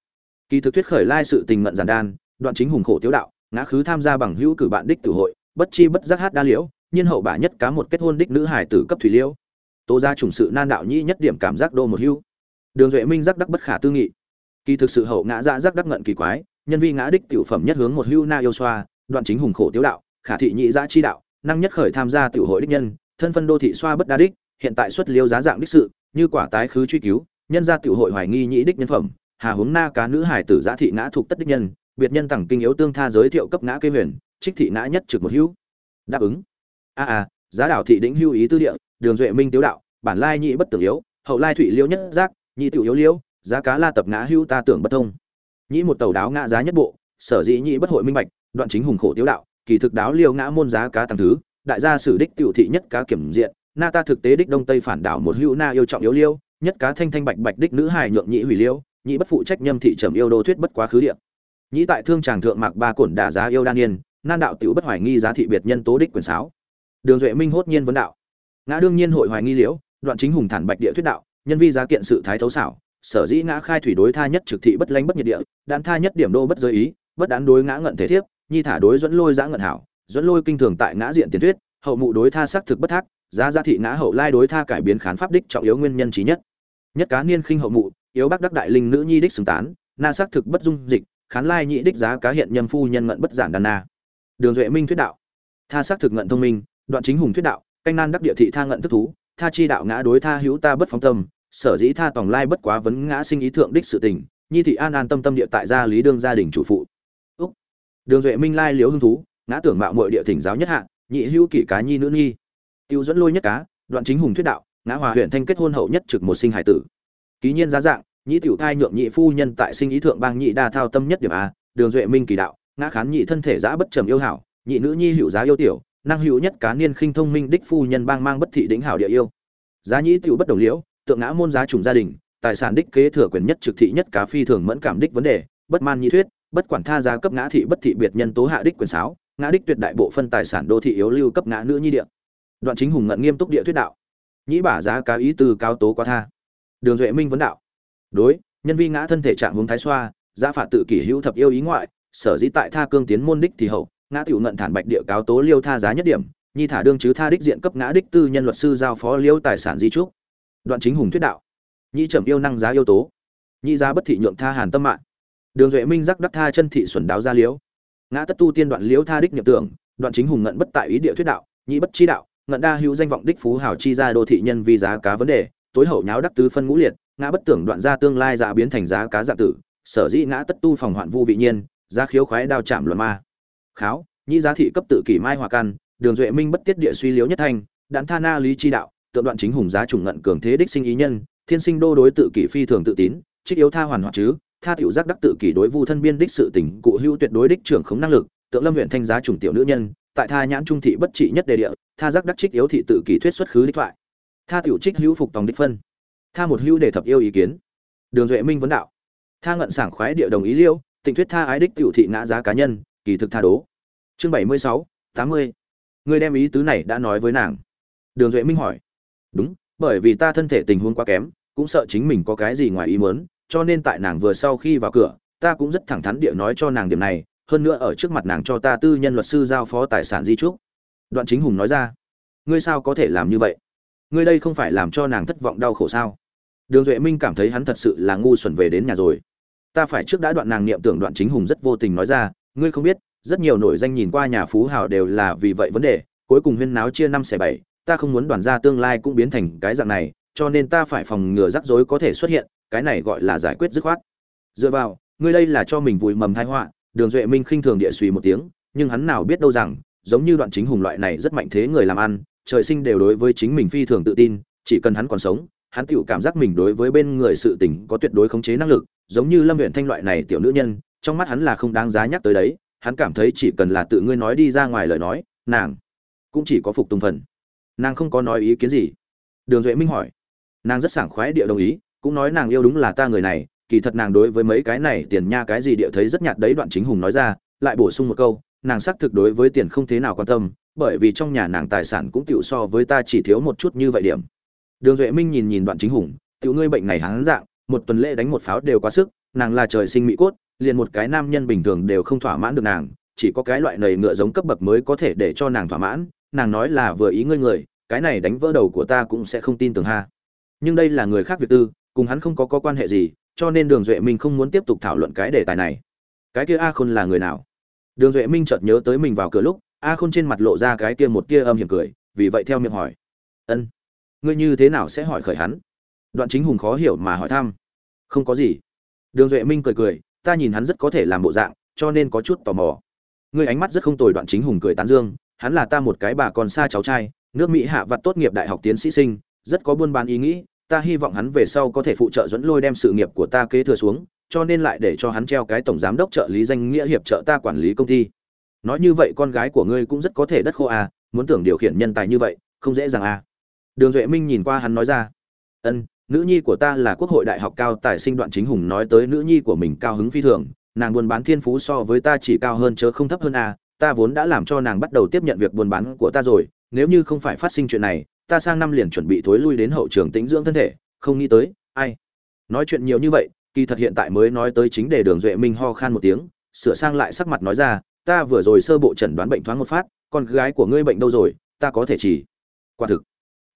Kỳ thực thuyết khởi lai sự tình ngận giản đan, đoạn chính hùng khổ tiếu đạo ngã khứ tham gia bằng hữu cử bạn đích tử hội, bất chi bất giác hát đa liễu, nhiên hậu bả nhất cá một kết hôn đích nữ hải tử cấp thủy liễu. Tố ra trùng sự nan đạo nhĩ nhất điểm cảm giác đô một hữu. Đường duệ minh giác đắc bất khả tư nghị. Kỳ thực sự hậu ngã ra giác đắc ngận kỳ quái, nhân vi ngã đích tiểu phẩm nhất hướng một hữu na yêu xoa, đoạn chính hùng khổ tiếu đạo, khả thị nhị giã dạ chi đạo, năng nhất khởi tham gia tiểu hội đích nhân, thân phân đô thị xoa bất đa đích, hiện tại xuất liêu giá dạng đích sự, như quả tái khứ truy cứu, nhân gia tiểu hội hoài nghi nhị đích nhân phẩm, hà hướng na cá nữ hải tử giã thị ngã thuộc tất đích nhân biệt nhân tặng kinh yếu tương tha giới thiệu cấp ngã kê huyền, trích thị ngã nhất trực một hữu. Đáp ứng. A a, giá đảo thị đĩnh hưu ý tư địa, đường duệ minh tiếu đạo, bản lai nhị bất tưởng yếu, hậu lai thụy liễu nhất giác, nhị tiểu yếu liễu giá cá la tập ngã hưu ta tưởng bất thông. Nhị một tàu đáo ngã giá nhất bộ, sở dĩ nhị bất hội minh bạch, đoạn chính hùng khổ tiếu đạo, kỳ thực đáo liêu ngã môn giá cá tăng thứ, đại gia sử đích tiểu thị nhất cá kiểm diện, na ta thực tế đích đông tây phản đảo một hữu na yêu trọng yếu liêu, nhất cá thanh thanh bạch bạch đích nữ hài nhượng nhị hủy liêu, nhị bất phụ trách nhâm thị trầm yêu đô thuyết bất quá khứ địa nhĩ tại thương tràng thượng mạc ba cổn đả giá yêu đan niên nan đạo tiểu bất hoài nghi giá thị biệt nhân tố đích quyền sáo. Đường duệ minh hốt nhiên vấn đạo. Ngã đương nhiên hội hoài nghi liễu, đoạn chính hùng thản bạch địa thuyết đạo, nhân vi giá kiện sự thái thấu xảo, sở dĩ ngã khai thủy đối tha nhất trực thị bất lánh bất nhiệt địa đan tha nhất điểm đô bất giới ý, bất đán đối ngã ngận thể thiếp, nhi thả đối dẫn lôi giã ngận hảo, dẫn lôi kinh thường tại ngã diện tiền thuyết, hậu mụ đối tha xác thực bất thác, giá giá thị ngã hậu lai đối tha cải biến khán pháp đích trọng yếu nguyên nhân trí nhất. Nhất cá niên khinh hậu mụ, yếu bác đắc đại linh nữ nhi đích xứng tán, na xác thực bất dung dịch khán lai nhị đích giá cá hiện nhâm phu nhân ngận bất giản đàn na. Đường duệ minh thuyết đạo. Tha xác thực ngận thông minh, đoạn chính hùng thuyết đạo, canh nan đắc địa thị tha ngận thức thú, tha chi đạo ngã đối tha hữu ta bất phóng tâm, sở dĩ tha tòng lai bất quá vấn ngã sinh ý thượng đích sự tình, nhi thị an an tâm tâm địa tại gia lý đương gia đình chủ phụ. Úc. Đường duệ minh lai liếu hưng thú, ngã tưởng mạo muội địa thỉnh giáo nhất hạ, nhị hữu kỷ cá nhi nữ nhi. Tiêu dẫn lôi nhất cá, đoạn chính hùng thuyết đạo, ngã hòa huyện thanh kết hôn hậu nhất trực một sinh hải tử. Ký nhiên giá dạng nhị tiểu thai nhượng nhị phu nhân tại sinh ý thượng bang nhị đa thao tâm nhất điểm a, đường duệ minh kỳ đạo, ngã khán nhị thân thể giã bất trầm yêu hảo, nhị nữ nhi hữu giá yêu tiểu, năng hữu nhất cá niên khinh thông minh đích phu nhân bang mang bất thị đỉnh hảo địa yêu. Giá nhị tiểu bất đồng liễu, tượng ngã môn giá trùng gia đình, tài sản đích kế thừa quyền nhất trực thị nhất cá phi thường mẫn cảm đích vấn đề, bất man nhị thuyết, bất quản tha giá cấp ngã thị bất thị biệt nhân tố hạ đích quyền sáo, ngã đích tuyệt đại bộ phân tài sản đô thị yếu lưu cấp ngã nữ nhi địa. Đoạn chính hùng ngận nghiêm túc địa thuyết đạo. Nhĩ bả giá cá ý từ cao tố quá tha. Đường duệ minh vấn đạo đối, nhân vi ngã thân thể trạng hướng thái xoa gia phạt tự kỷ hữu thập yêu ý ngoại, sở dĩ tại tha cương tiến môn đích thì hậu, ngã tiểu ngận thản bạch địa cáo tố liêu tha giá nhất điểm, nhi thả đương chứ tha đích diện cấp ngã đích tư nhân luật sư giao phó liêu tài sản di trúc. Đoạn chính hùng thuyết đạo. Nhi trầm yêu năng giá yêu tố. Nhi giá bất thị nhượng tha hàn tâm mạng. Đường duệ minh giác đắc tha chân thị xuẩn đáo gia liếu ngã tất tu tiên đoạn liễu tha đích nhập tưởng, đoạn chính hùng ngận bất tại ý địa thuyết đạo, nhị bất chi đạo, ngận đa hữu danh vọng đích phú hảo chi ra đô thị nhân vi giá cá vấn đề, tối hậu nháo đắc tứ phân ngũ liệt ngã bất tưởng đoạn ra tương lai giả biến thành giá cá dạng tử, sở dĩ ngã tất tu phòng hoạn vu vị nhiên, giá khiếu khoái đao chạm luận ma. Kháo, nhĩ giá thị cấp tự kỷ mai hòa căn đường duệ minh bất tiết địa suy liếu nhất thanh đạn tha na lý chi đạo, tượng đoạn chính hùng giá trùng ngận cường thế đích sinh ý nhân, thiên sinh đô đối tự kỷ phi thường tự tín, trích yếu tha hoàn hoạt chứ, tha tiểu giác đắc tự kỷ đối vu thân biên đích sự tình, cụ hữu tuyệt đối đích trưởng khống năng lực, tượng lâm huyện thanh giá trùng tiểu nữ nhân, tại tha nhãn trung thị bất trị nhất đề địa, tha giác đắc trích yếu thị tự kỷ thuyết xuất khứ đích thoại. Tha tiểu trích hữu phục tòng đích phân tha một hữu để thập yêu ý kiến. Đường duệ minh vấn đạo. Tha ngận sảng khoái địa đồng ý liêu, tịnh thuyết tha ái đích tiểu thị ngã giá cá nhân, kỳ thực tha đố. Chương bảy mươi sáu, tám mươi. Người đem ý tứ này đã nói với nàng. Đường duệ minh hỏi. Đúng, bởi vì ta thân thể tình huống quá kém, cũng sợ chính mình có cái gì ngoài ý muốn, cho nên tại nàng vừa sau khi vào cửa, ta cũng rất thẳng thắn địa nói cho nàng điểm này, hơn nữa ở trước mặt nàng cho ta tư nhân luật sư giao phó tài sản di trúc. Đoạn chính hùng nói ra. Ngươi sao có thể làm như vậy? Ngươi đây không phải làm cho nàng thất vọng đau khổ sao? Đường duệ minh cảm thấy hắn thật sự là ngu xuẩn về đến nhà rồi. Ta phải trước đã đoạn nàng niệm tưởng đoạn chính hùng rất vô tình nói ra, ngươi không biết, rất nhiều nổi danh nhìn qua nhà phú hào đều là vì vậy vấn đề, cuối cùng huyên náo chia năm xẻ bảy, ta không muốn đoàn gia tương lai cũng biến thành cái dạng này, cho nên ta phải phòng ngừa rắc rối có thể xuất hiện, cái này gọi là giải quyết dứt khoát. Dựa vào, ngươi đây là cho mình vùi mầm thai họa, đường duệ minh khinh thường địa suy một tiếng, nhưng hắn nào biết đâu rằng, giống như đoạn chính hùng loại này rất mạnh thế người làm ăn, trời sinh đều đối với chính mình phi thường tự tin, chỉ cần hắn còn sống hắn tiểu cảm giác mình đối với bên người sự tình có tuyệt đối khống chế năng lực, giống như lâm Uyển thanh loại này tiểu nữ nhân, trong mắt hắn là không đáng giá nhắc tới đấy, hắn cảm thấy chỉ cần là tự ngươi nói đi ra ngoài lời nói, nàng cũng chỉ có phục tùng phần. Nàng không có nói ý kiến gì. Đường duệ minh hỏi. Nàng rất sảng khoái địa đồng ý, cũng nói nàng yêu đúng là ta người này, kỳ thật nàng đối với mấy cái này tiền nha cái gì địa thấy rất nhạt đấy đoạn chính hùng nói ra, lại bổ sung một câu, nàng xác thực đối với tiền không thế nào quan tâm, bởi vì trong nhà nàng tài sản cũng tiểu so với ta chỉ thiếu một chút như vậy điểm đường duệ minh nhìn nhìn đoạn chính hùng tiểu ngươi bệnh này hắn dạng một tuần lễ đánh một pháo đều quá sức nàng là trời sinh mỹ cốt liền một cái nam nhân bình thường đều không thỏa mãn được nàng chỉ có cái loại nầy ngựa giống cấp bậc mới có thể để cho nàng thỏa mãn nàng nói là vừa ý ngươi người cái này đánh vỡ đầu của ta cũng sẽ không tin tưởng ha. Nhưng đây là người khác việc tư cùng hắn không có, có quan hệ gì cho nên đường duệ minh không muốn tiếp tục thảo luận cái đề tài này. Cái kia a khôn là người nào? Đường duệ minh chợt nhớ tới mình vào cửa lúc a khôn trên mặt lộ ra cái kia một tia âm hiểm cười vì vậy theo miệng hỏi. Ân ngươi như thế nào sẽ hỏi khởi hắn? Đoạn chính hùng khó hiểu mà hỏi thăm. Không có gì. Đường duệ minh cười cười, ta nhìn hắn rất có thể làm bộ dạng, cho nên có chút tò mò. Ngươi ánh mắt rất không tồi, đoạn chính hùng cười tán dương, hắn là ta một cái bà con xa cháu trai, nước mỹ hạ vặt tốt nghiệp đại học tiến sĩ sinh, rất có buôn bán ý nghĩ, ta hy vọng hắn về sau có thể phụ trợ dẫn lôi đem sự nghiệp của ta kế thừa xuống, cho nên lại để cho hắn treo cái tổng giám đốc trợ lý danh nghĩa hiệp trợ ta quản lý công ty. Nói như vậy con gái của ngươi cũng rất có thể đất khô à muốn tưởng điều khiển nhân tài như vậy, không dễ dàng à đường duệ minh nhìn qua hắn nói ra. Ân, nữ nhi của ta là quốc hội đại học cao tài sinh đoạn chính hùng nói tới nữ nhi của mình cao hứng phi thường, nàng buôn bán thiên phú so với ta chỉ cao hơn chớ không thấp hơn à ta vốn đã làm cho nàng bắt đầu tiếp nhận việc buôn bán của ta rồi, nếu như không phải phát sinh chuyện này, ta sang năm liền chuẩn bị thối lui đến hậu trường tĩnh dưỡng thân thể, không nghĩ tới, ai. Nói chuyện nhiều như vậy, kỳ thật hiện tại mới nói tới chính để đường duệ minh ho khan một tiếng, sửa sang lại sắc mặt nói ra, ta vừa rồi sơ bộ chẩn đoán bệnh thoáng một phát, con gái của ngươi bệnh đâu rồi, ta có thể chỉ. Quả thực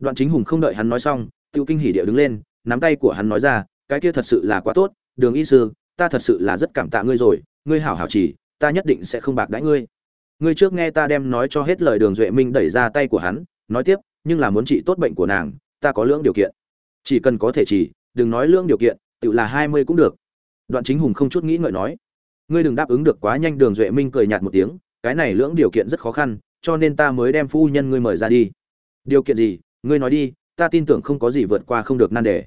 đoạn chính hùng không đợi hắn nói xong tiêu kinh hỉ địa đứng lên, nắm tay của hắn nói ra, cái kia thật sự là quá tốt, đường y sư, ta thật sự là rất cảm tạ ngươi rồi, ngươi hảo hảo chỉ, ta nhất định sẽ không bạc đãi ngươi. Ngươi trước nghe ta đem nói cho hết lời đường duệ minh đẩy ra tay của hắn, nói tiếp, nhưng là muốn trị tốt bệnh của nàng, ta có lưỡng điều kiện. Chỉ cần có thể chỉ, đừng nói lưỡng điều kiện tự là hai mươi cũng được. Đoạn chính hùng không chút nghĩ ngợi nói. Ngươi đừng đáp ứng được quá nhanh. Đường duệ minh cười nhạt một tiếng, cái này lưỡng điều kiện rất khó khăn, cho nên ta mới đem phu nhân ngươi mời ra đi. Điều kiện gì? Ngươi nói đi, ta tin tưởng không có gì vượt qua không được nan đề.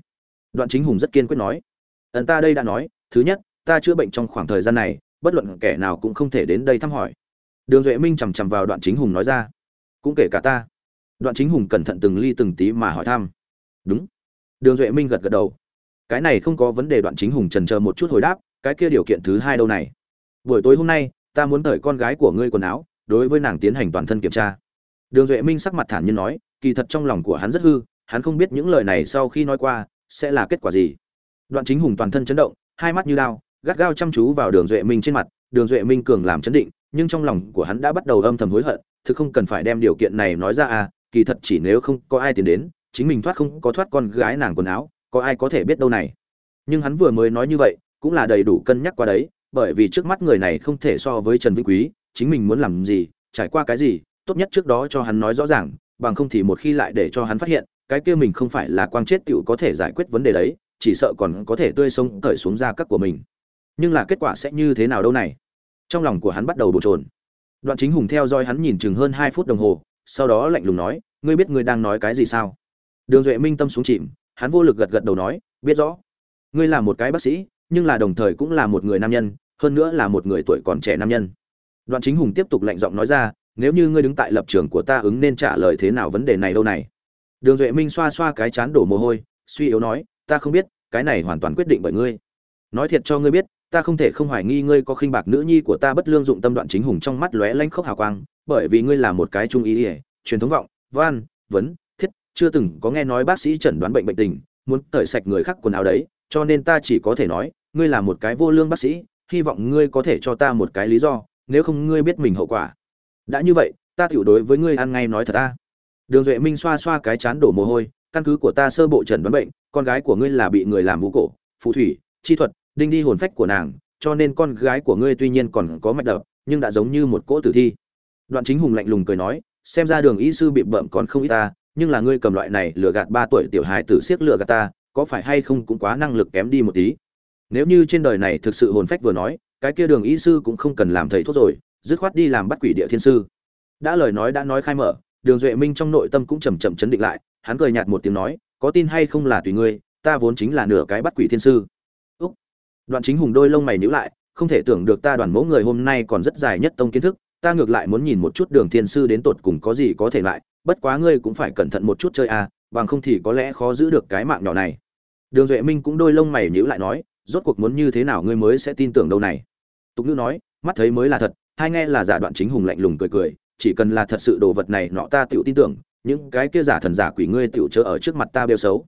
Đoạn chính hùng rất kiên quyết nói. Ẩn ta đây đã nói, thứ nhất, ta chữa bệnh trong khoảng thời gian này, bất luận kẻ nào cũng không thể đến đây thăm hỏi. Đường duệ minh chằm chằm vào đoạn chính hùng nói ra. Cũng kể cả ta. Đoạn chính hùng cẩn thận từng ly từng tí mà hỏi thăm. Đúng. Đường duệ minh gật gật đầu. Cái này không có vấn đề, đoạn chính hùng trần chờ một chút hồi đáp, cái kia điều kiện thứ hai đâu này? Buổi tối hôm nay, ta muốn thời con gái của ngươi quần áo, đối với nàng tiến hành toàn thân kiểm tra. Đường duệ minh sắc mặt thản nhiên nói kỳ thật trong lòng của hắn rất hư, hắn không biết những lời này sau khi nói qua sẽ là kết quả gì. Đoạn chính hùng toàn thân chấn động, hai mắt như lao gắt gao chăm chú vào đường duệ minh trên mặt. Đường duệ minh cường làm chấn định, nhưng trong lòng của hắn đã bắt đầu âm thầm hối hận thực không cần phải đem điều kiện này nói ra à kỳ thật chỉ nếu không có ai tiến đến, chính mình thoát không có thoát con gái nàng quần áo, có ai có thể biết đâu này. Nhưng hắn vừa mới nói như vậy, cũng là đầy đủ cân nhắc qua đấy, bởi vì trước mắt người này không thể so với trần vĩnh quý, chính mình muốn làm gì, trải qua cái gì, tốt nhất trước đó cho hắn nói rõ ràng bằng không thì một khi lại để cho hắn phát hiện, cái kia mình không phải là quang chết tiểu có thể giải quyết vấn đề đấy, chỉ sợ còn có thể tươi sống cởi xuống ra các của mình. Nhưng là kết quả sẽ như thế nào đâu này? Trong lòng của hắn bắt đầu bồn chồn. Đoạn chính hùng theo dõi hắn nhìn chừng hơn hai phút đồng hồ, sau đó lạnh lùng nói, ngươi biết ngươi đang nói cái gì sao? Đường duệ minh tâm xuống chìm, hắn vô lực gật gật đầu nói, biết rõ. Ngươi là một cái bác sĩ, nhưng là đồng thời cũng là một người nam nhân, hơn nữa là một người tuổi còn trẻ nam nhân. Đoạn chính hùng tiếp tục lạnh giọng nói ra nếu như ngươi đứng tại lập trường của ta ứng nên trả lời thế nào vấn đề này đâu này? Đường duệ minh xoa xoa cái chán đổ mồ hôi, suy yếu nói, ta không biết, cái này hoàn toàn quyết định bởi ngươi. Nói thiệt cho ngươi biết, ta không thể không hoài nghi ngươi có khinh bạc nữ nhi của ta bất lương dụng tâm đoạn chính hùng trong mắt lóe lanh khốc hào quang, bởi vì ngươi là một cái trung ý ỉa truyền thống vọng van vấn, thiết, chưa từng có nghe nói bác sĩ chẩn đoán bệnh bệnh tình, muốn tởi sạch người khác quần áo đấy, cho nên ta chỉ có thể nói, ngươi là một cái vô lương bác sĩ, hy vọng ngươi có thể cho ta một cái lý do, nếu không ngươi biết mình hậu quả đã như vậy, ta tiểu đối với ngươi ăn ngay nói thật ta đường duệ minh xoa xoa cái chán đổ mồ hôi, căn cứ của ta sơ bộ trần đoán bệnh, con gái của ngươi là bị người làm vũ cổ, phù thủy, chi thuật, đinh đi hồn phách của nàng, cho nên con gái của ngươi tuy nhiên còn có mạch đập, nhưng đã giống như một cỗ tử thi. Đoạn chính hùng lạnh lùng cười nói, xem ra đường y sư bị bợm còn không ít ta, nhưng là ngươi cầm loại này lừa gạt ba tuổi tiểu hài tử siết lừa gạt ta, có phải hay không cũng quá năng lực kém đi một tí. Nếu như trên đời này thực sự hồn phách vừa nói, cái kia đường y sư cũng không cần làm thầy thuốc rồi dứt khoát đi làm bắt quỷ địa thiên sư. Đã lời nói đã nói khai mở, đường duệ minh trong nội tâm cũng chầm chậm chấn định lại, hắn cười nhạt một tiếng nói, có tin hay không là tùy ngươi, ta vốn chính là nửa cái bắt quỷ thiên sư. Úc. Đoạn chính hùng đôi lông mày nhíu lại, không thể tưởng được ta đoàn mẫu người hôm nay còn rất dài nhất tông kiến thức, ta ngược lại muốn nhìn một chút đường thiên sư đến tột cùng có gì có thể lại, bất quá ngươi cũng phải cẩn thận một chút chơi à bằng không thì có lẽ khó giữ được cái mạng nhỏ này. Đường duệ minh cũng đôi lông mày nhíu lại nói, rốt cuộc muốn như thế nào ngươi mới sẽ tin tưởng đâu này? Tục ngữ nói mắt thấy mới là thật, hai nghe là giả đoạn chính hùng lạnh lùng cười cười, chỉ cần là thật sự đồ vật này nọ ta tựu tin tưởng, những cái kia giả thần giả quỷ ngươi tựu chớ ở trước mặt ta bêu xấu.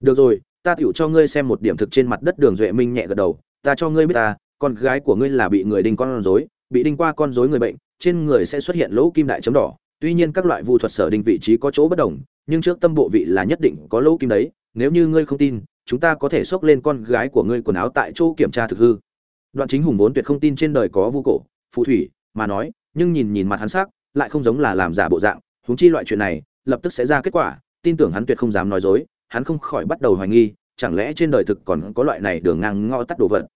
Được rồi, ta tựu cho ngươi xem một điểm thực trên mặt đất đường duệ minh nhẹ gật đầu, ta cho ngươi biết ta, con gái của ngươi là bị người đinh con rối, bị đinh qua con rối người bệnh, trên người sẽ xuất hiện lỗ kim đại chấm đỏ. Tuy nhiên các loại vu thuật sở đinh vị trí có chỗ bất đồng, nhưng trước tâm bộ vị là nhất định có lỗ kim đấy, nếu như ngươi không tin, chúng ta có thể xốc lên con gái của ngươi quần áo tại chỗ kiểm tra thực hư đoạn chính hùng vốn tuyệt không tin trên đời có vu cổ, phù thủy, mà nói, nhưng nhìn nhìn mặt hắn sắc, lại không giống là làm giả bộ dạng. Huống chi loại chuyện này, lập tức sẽ ra kết quả, tin tưởng hắn tuyệt không dám nói dối, hắn không khỏi bắt đầu hoài nghi, chẳng lẽ trên đời thực còn có loại này đường ngang ngõ tắt đồ vật.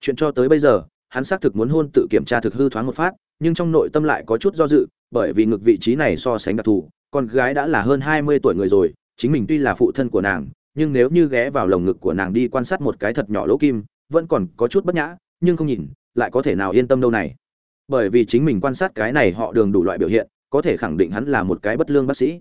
Chuyện cho tới bây giờ, hắn xác thực muốn hôn tự kiểm tra thực hư thoáng một phát, nhưng trong nội tâm lại có chút do dự, bởi vì ngực vị trí này so sánh đặc thù, con gái đã là hơn hai mươi tuổi người rồi, chính mình tuy là phụ thân của nàng, nhưng nếu như ghé vào lồng ngực của nàng đi quan sát một cái thật nhỏ lỗ kim, vẫn còn có chút bất nhã nhưng không nhìn, lại có thể nào yên tâm đâu này. Bởi vì chính mình quan sát cái này họ đường đủ loại biểu hiện, có thể khẳng định hắn là một cái bất lương bác sĩ.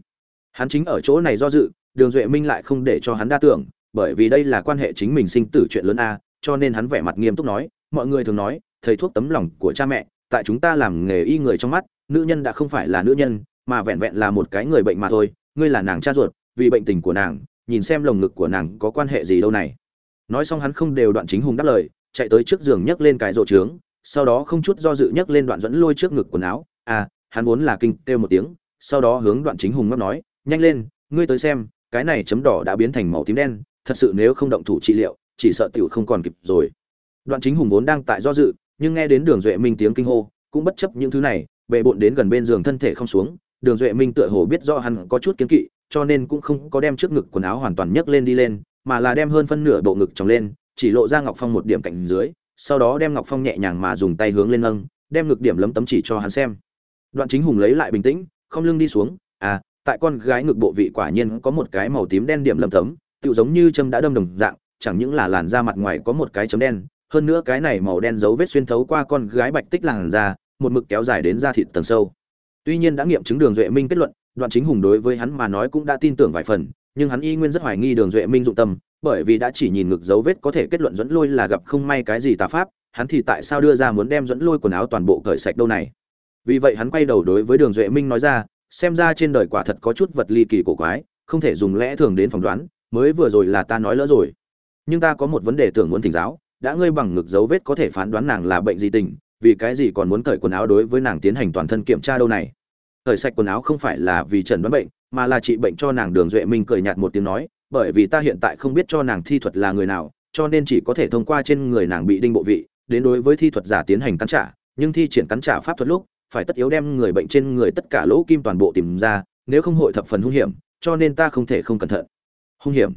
Hắn chính ở chỗ này do dự, đường duệ minh lại không để cho hắn đa tưởng, bởi vì đây là quan hệ chính mình sinh tử chuyện lớn a, cho nên hắn vẻ mặt nghiêm túc nói, mọi người thường nói, thầy thuốc tấm lòng của cha mẹ, tại chúng ta làm nghề y người trong mắt, nữ nhân đã không phải là nữ nhân, mà vẹn vẹn là một cái người bệnh mà thôi, ngươi là nàng cha ruột, vì bệnh tình của nàng, nhìn xem lồng ngực của nàng có quan hệ gì đâu này. Nói xong hắn không đều đoạn chính hùng đáp lời chạy tới trước giường nhấc lên cái rổ trướng, sau đó không chút do dự nhấc lên đoạn dẫn lôi trước ngực quần áo. À hắn vốn là kinh, kêu một tiếng, sau đó hướng đoạn chính hùng ngấp nói, nhanh lên, ngươi tới xem, cái này chấm đỏ đã biến thành màu tím đen, thật sự nếu không động thủ trị liệu, chỉ sợ tiểu không còn kịp rồi. Đoạn chính hùng vốn đang tại do dự, nhưng nghe đến đường duệ minh tiếng kinh hô, cũng bất chấp những thứ này, bệ bộn đến gần bên giường thân thể không xuống. Đường duệ minh tựa hồ biết do hắn có chút kiến kỵ, cho nên cũng không có đem trước ngực quần áo hoàn toàn nhấc lên đi lên, mà là đem hơn phân nửa bộ ngực tròng lên chỉ lộ ra ngọc phong một điểm cạnh dưới, sau đó đem ngọc phong nhẹ nhàng mà dùng tay hướng lên nâng, đem ngực điểm lấm tấm chỉ cho hắn xem. Đoạn chính hùng lấy lại bình tĩnh, không lưng đi xuống à tại con gái ngực bộ vị quả nhiên có một cái màu tím đen điểm lấm tấm, tựu giống như châm đã đâm đồng dạng, chẳng những là làn da mặt ngoài có một cái chấm đen, hơn nữa cái này màu đen dấu vết xuyên thấu qua con gái bạch tích làn da, một mực kéo dài đến da thịt tầng sâu. Tuy nhiên đã nghiệm chứng đường duệ minh kết luận, đoạn chính hùng đối với hắn mà nói cũng đã tin tưởng vài phần, nhưng hắn y nguyên rất hoài nghi đường duệ minh dụng tâm bởi vì đã chỉ nhìn ngực dấu vết có thể kết luận dẫn lôi là gặp không may cái gì tà pháp, hắn thì tại sao đưa ra muốn đem dẫn lôi quần áo toàn bộ cởi sạch đâu này? Vì vậy hắn quay đầu đối với đường duệ minh nói ra, xem ra trên đời quả thật có chút vật ly kỳ cổ quái, không thể dùng lẽ thường đến phỏng đoán, mới vừa rồi là ta nói lỡ rồi. Nhưng ta có một vấn đề tưởng muốn thỉnh giáo, đã ngươi bằng ngực dấu vết có thể phán đoán nàng là bệnh gì tình, vì cái gì còn muốn cởi quần áo đối với nàng tiến hành toàn thân kiểm tra đâu này? Cởi sạch quần áo không phải là vì trần đoán bệnh, mà là trị bệnh cho nàng đường duệ minh cười nhạt một tiếng nói bởi vì ta hiện tại không biết cho nàng thi thuật là người nào, cho nên chỉ có thể thông qua trên người nàng bị đinh bộ vị, đến đối với thi thuật giả tiến hành cắn trả, nhưng thi triển cắn trả pháp thuật lúc, phải tất yếu đem người bệnh trên người tất cả lỗ kim toàn bộ tìm ra, nếu không hội thập phần hung hiểm, cho nên ta không thể không cẩn thận. Hung hiểm.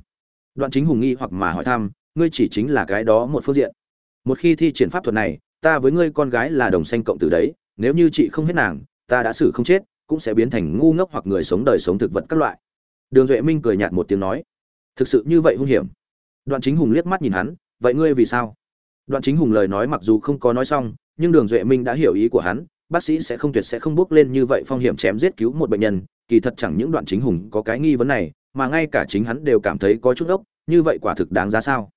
Đoạn chính hùng nghi hoặc mà hỏi thăm, ngươi chỉ chính là cái đó một phương diện. Một khi thi triển pháp thuật này, ta với ngươi con gái là đồng sanh cộng tử đấy, nếu như chị không hết nàng, ta đã xử không chết, cũng sẽ biến thành ngu ngốc hoặc người sống đời sống thực vật các loại. Đường duệ minh cười nhạt một tiếng nói thực sự như vậy hung hiểm. Đoạn chính hùng liếc mắt nhìn hắn, vậy ngươi vì sao? Đoạn chính hùng lời nói mặc dù không có nói xong, nhưng đường duệ minh đã hiểu ý của hắn, bác sĩ sẽ không tuyệt sẽ không bước lên như vậy phong hiểm chém giết cứu một bệnh nhân, kỳ thật chẳng những đoạn chính hùng có cái nghi vấn này, mà ngay cả chính hắn đều cảm thấy có chút ốc, như vậy quả thực đáng giá sao?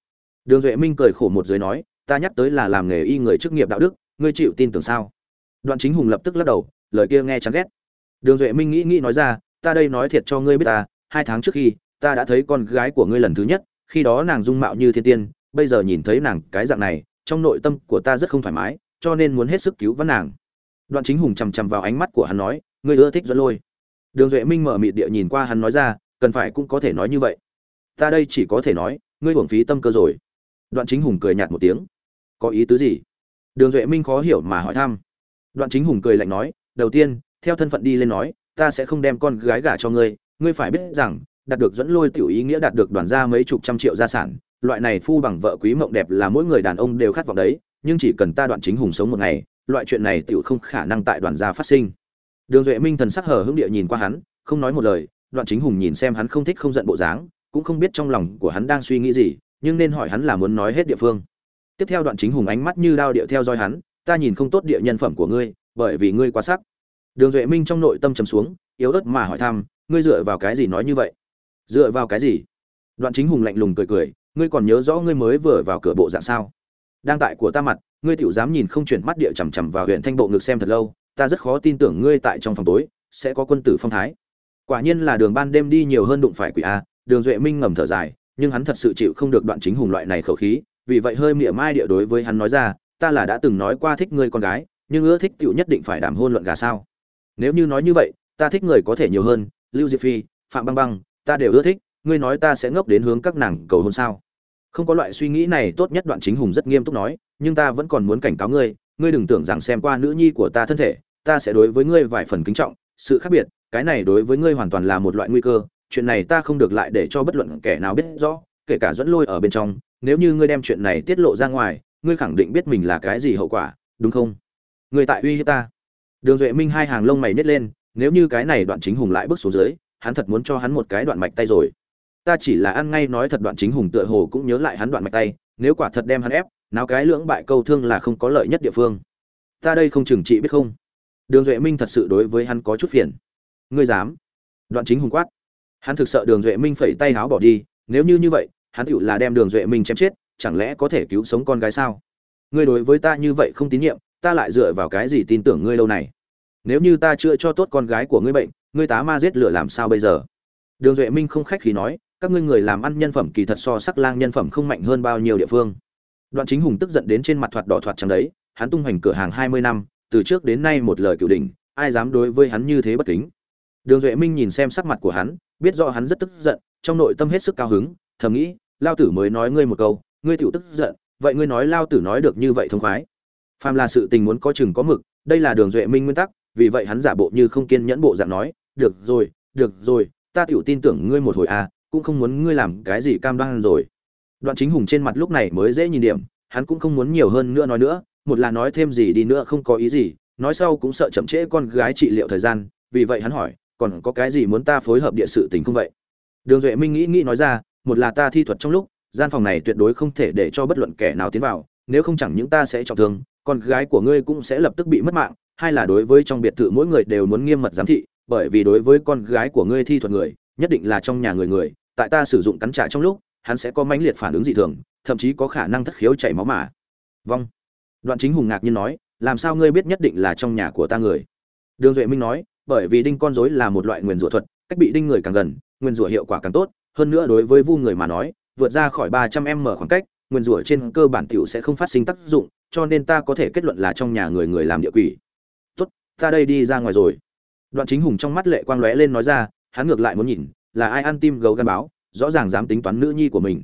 Đường duệ minh cười khổ một giới nói, ta nhắc tới là làm nghề y người chức nghiệp đạo đức, ngươi chịu tin tưởng sao? Đoạn chính hùng lập tức lắc đầu, lời kia nghe chán ghét. Đường duệ minh nghĩ nghĩ nói ra, ta đây nói thiệt cho ngươi biết ta, hai tháng trước khi ta đã thấy con gái của ngươi lần thứ nhất, khi đó nàng dung mạo như thiên tiên, bây giờ nhìn thấy nàng cái dạng này, trong nội tâm của ta rất không thoải mái, cho nên muốn hết sức cứu vãn nàng. Đoạn chính hùng chằm chằm vào ánh mắt của hắn nói, ngươi ưa thích dẫn lôi. Đường duệ minh mở mịt địa nhìn qua hắn nói ra, cần phải cũng có thể nói như vậy. Ta đây chỉ có thể nói, ngươi hưởng phí tâm cơ rồi. Đoạn chính hùng cười nhạt một tiếng. Có ý tứ gì? Đường duệ minh khó hiểu mà hỏi thăm. Đoạn chính hùng cười lạnh nói, đầu tiên, theo thân phận đi lên nói, ta sẽ không đem con gái gả cho ngươi ngươi phải biết rằng đạt được dẫn lôi tiểu ý nghĩa đạt được đoàn gia mấy chục trăm triệu gia sản, loại này phu bằng vợ quý mộng đẹp là mỗi người đàn ông đều khát vọng đấy, nhưng chỉ cần ta đoạn chính hùng sống một ngày, loại chuyện này tiểu không khả năng tại đoàn gia phát sinh. Đường duệ minh thần sắc hờ hững địa nhìn qua hắn, không nói một lời, đoạn chính hùng nhìn xem hắn không thích không giận bộ dáng, cũng không biết trong lòng của hắn đang suy nghĩ gì, nhưng nên hỏi hắn là muốn nói hết địa phương. Tiếp theo đoạn chính hùng ánh mắt như đao địa theo dõi hắn, ta nhìn không tốt địa nhân phẩm của ngươi, bởi vì ngươi quá sắc. Đường duệ minh trong nội tâm trầm xuống, yếu ớt mà hỏi thăm, ngươi dựa vào cái gì nói như vậy? Dựa vào cái gì? Đoạn chính hùng lạnh lùng cười cười, ngươi còn nhớ rõ ngươi mới vừa vào cửa bộ dạng sao? Đang tại của ta mặt, ngươi tiểu dám nhìn không chuyển mắt địa chằm chằm vào huyện thanh bộ ngực xem thật lâu, ta rất khó tin tưởng ngươi tại trong phòng tối, sẽ có quân tử phong thái. Quả nhiên là đường ban đêm đi nhiều hơn đụng phải quỷ a, đường duệ minh ngầm thở dài, nhưng hắn thật sự chịu không được đoạn chính hùng loại này khẩu khí, vì vậy hơi mỉa mai địa đối với hắn nói ra, ta là đã từng nói qua thích ngươi con gái, nhưng ưa thích tiểu nhất định phải đảm hôn luận gà sao. Nếu như nói như vậy, ta thích người có thể nhiều hơn, lưu diệp phi, phạm băng băng ta đều ưa thích, ngươi nói ta sẽ ngốc đến hướng các nàng cầu hôn sao? Không có loại suy nghĩ này, tốt nhất đoạn chính hùng rất nghiêm túc nói, nhưng ta vẫn còn muốn cảnh cáo ngươi ngươi đừng tưởng rằng xem qua nữ nhi của ta thân thể, ta sẽ đối với ngươi vài phần kính trọng, sự khác biệt, cái này đối với ngươi hoàn toàn là một loại nguy cơ, chuyện này ta không được lại để cho bất luận kẻ nào biết rõ, kể cả dẫn lôi ở bên trong, nếu như ngươi đem chuyện này tiết lộ ra ngoài, ngươi khẳng định biết mình là cái gì hậu quả, đúng không? Ngươi tại uy hiếp ta. Đường duệ minh hai hàng lông mày nít lên, nếu như cái này đoạn chính hùng lại bước xuống dưới hắn thật muốn cho hắn một cái đoạn mạch tay rồi. Ta chỉ là ăn ngay nói thật đoạn chính hùng tựa hồ cũng nhớ lại hắn đoạn mạch tay, nếu quả thật đem hắn ép, nào cái lưỡng bại câu thương là không có lợi nhất địa phương. Ta đây không chừng trị biết không? Đường duệ minh thật sự đối với hắn có chút phiền. Ngươi dám? Đoạn chính hùng quát. Hắn thực sợ đường duệ minh phẩy tay háo bỏ đi, nếu như như vậy, hắn tựu là đem đường duệ minh chém chết, chẳng lẽ có thể cứu sống con gái sao? Ngươi đối với ta như vậy không tín nhiệm, ta lại dựa vào cái gì tin tưởng ngươi lâu này? Nếu như ta chữa cho tốt con gái của ngươi bệnh, ngươi tá ma giết lửa làm sao bây giờ? Đường duệ minh không khách khí nói, các ngươi người làm ăn nhân phẩm kỳ thật so sắc lang nhân phẩm không mạnh hơn bao nhiêu địa phương. Đoạn chính hùng tức giận đến trên mặt thoạt đỏ thoạt trắng đấy, hắn tung hoành cửa hàng hai mươi năm, từ trước đến nay một lời cựu đỉnh, ai dám đối với hắn như thế bất kính? Đường duệ minh nhìn xem sắc mặt của hắn, biết rõ hắn rất tức giận, trong nội tâm hết sức cao hứng, thầm nghĩ, lao tử mới nói ngươi một câu, ngươi tiểu tức giận, vậy ngươi nói lao tử nói được như vậy thông khoái. Phàm là sự tình muốn có chừng có mực, đây là đường duệ minh nguyên tắc vì vậy hắn giả bộ như không kiên nhẫn bộ dạng nói, được rồi được rồi, ta tựu tin tưởng ngươi một hồi à cũng không muốn ngươi làm cái gì cam đoan rồi. Đoạn chính hùng trên mặt lúc này mới dễ nhìn điểm, hắn cũng không muốn nhiều hơn nữa nói nữa, một là nói thêm gì đi nữa không có ý gì, nói sau cũng sợ chậm trễ con gái trị liệu thời gian, vì vậy hắn hỏi, còn có cái gì muốn ta phối hợp địa sự tình không vậy? Đường duệ minh nghĩ nghĩ nói ra, một là ta thi thuật trong lúc, gian phòng này tuyệt đối không thể để cho bất luận kẻ nào tiến vào, nếu không chẳng những ta sẽ trọng thương, con gái của ngươi cũng sẽ lập tức bị mất mạng hai là đối với trong biệt thự mỗi người đều muốn nghiêm mật giám thị, bởi vì đối với con gái của ngươi thi thuật người, nhất định là trong nhà người người, tại ta sử dụng cắn trả trong lúc, hắn sẽ có mãnh liệt phản ứng dị thường, thậm chí có khả năng thất khiếu chảy máu mà. Vong đoạn chính hùng ngạc nhiên nói, làm sao ngươi biết nhất định là trong nhà của ta người? Đường duệ minh nói, bởi vì đinh con rối là một loại nguyền rủa thuật, cách bị đinh người càng gần, nguyền rủa hiệu quả càng tốt, hơn nữa đối với vu người mà nói, vượt ra khỏi ba trăm m khoảng cách, nguyền rủa trên cơ bản tiểu sẽ không phát sinh tác dụng, cho nên ta có thể kết luận là trong nhà người người làm địa quỷ ta đây đi ra ngoài rồi. Đoạn chính hùng trong mắt lệ quang lóe lên nói ra, hắn ngược lại muốn nhìn, là ai ăn tim gấu gan báo, rõ ràng dám tính toán nữ nhi của mình.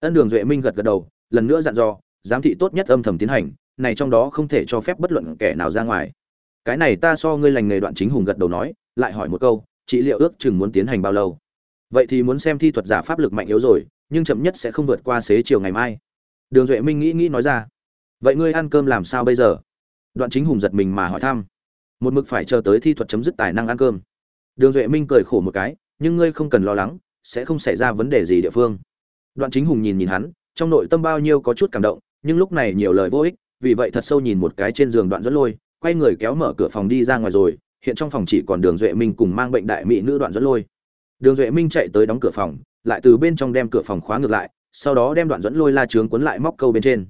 Ân đường duệ minh gật gật đầu, lần nữa dặn dò, giám thị tốt nhất âm thầm tiến hành, này trong đó không thể cho phép bất luận kẻ nào ra ngoài. Cái này ta so ngươi lành nghề đoạn chính hùng gật đầu nói, lại hỏi một câu trị liệu ước chừng muốn tiến hành bao lâu? Vậy thì muốn xem thi thuật giả pháp lực mạnh yếu rồi, nhưng chậm nhất sẽ không vượt qua xế chiều ngày mai. Đường duệ minh nghĩ nghĩ nói ra, vậy ngươi ăn cơm làm sao bây giờ? Đoạn chính hùng giật mình mà hỏi thăm một mực phải chờ tới thi thuật chấm dứt tài năng ăn cơm. Đường duệ minh cười khổ một cái, nhưng ngươi không cần lo lắng, sẽ không xảy ra vấn đề gì địa phương. Đoạn chính hùng nhìn nhìn hắn, trong nội tâm bao nhiêu có chút cảm động, nhưng lúc này nhiều lời vô ích, vì vậy thật sâu nhìn một cái trên giường đoạn dẫn lôi, quay người kéo mở cửa phòng đi ra ngoài rồi, hiện trong phòng chỉ còn đường duệ minh cùng mang bệnh đại mỹ nữ đoạn dẫn lôi. Đường duệ minh chạy tới đóng cửa phòng, lại từ bên trong đem cửa phòng khóa ngược lại, sau đó đem đoạn dẫn lôi la trướng cuốn lại móc câu bên trên.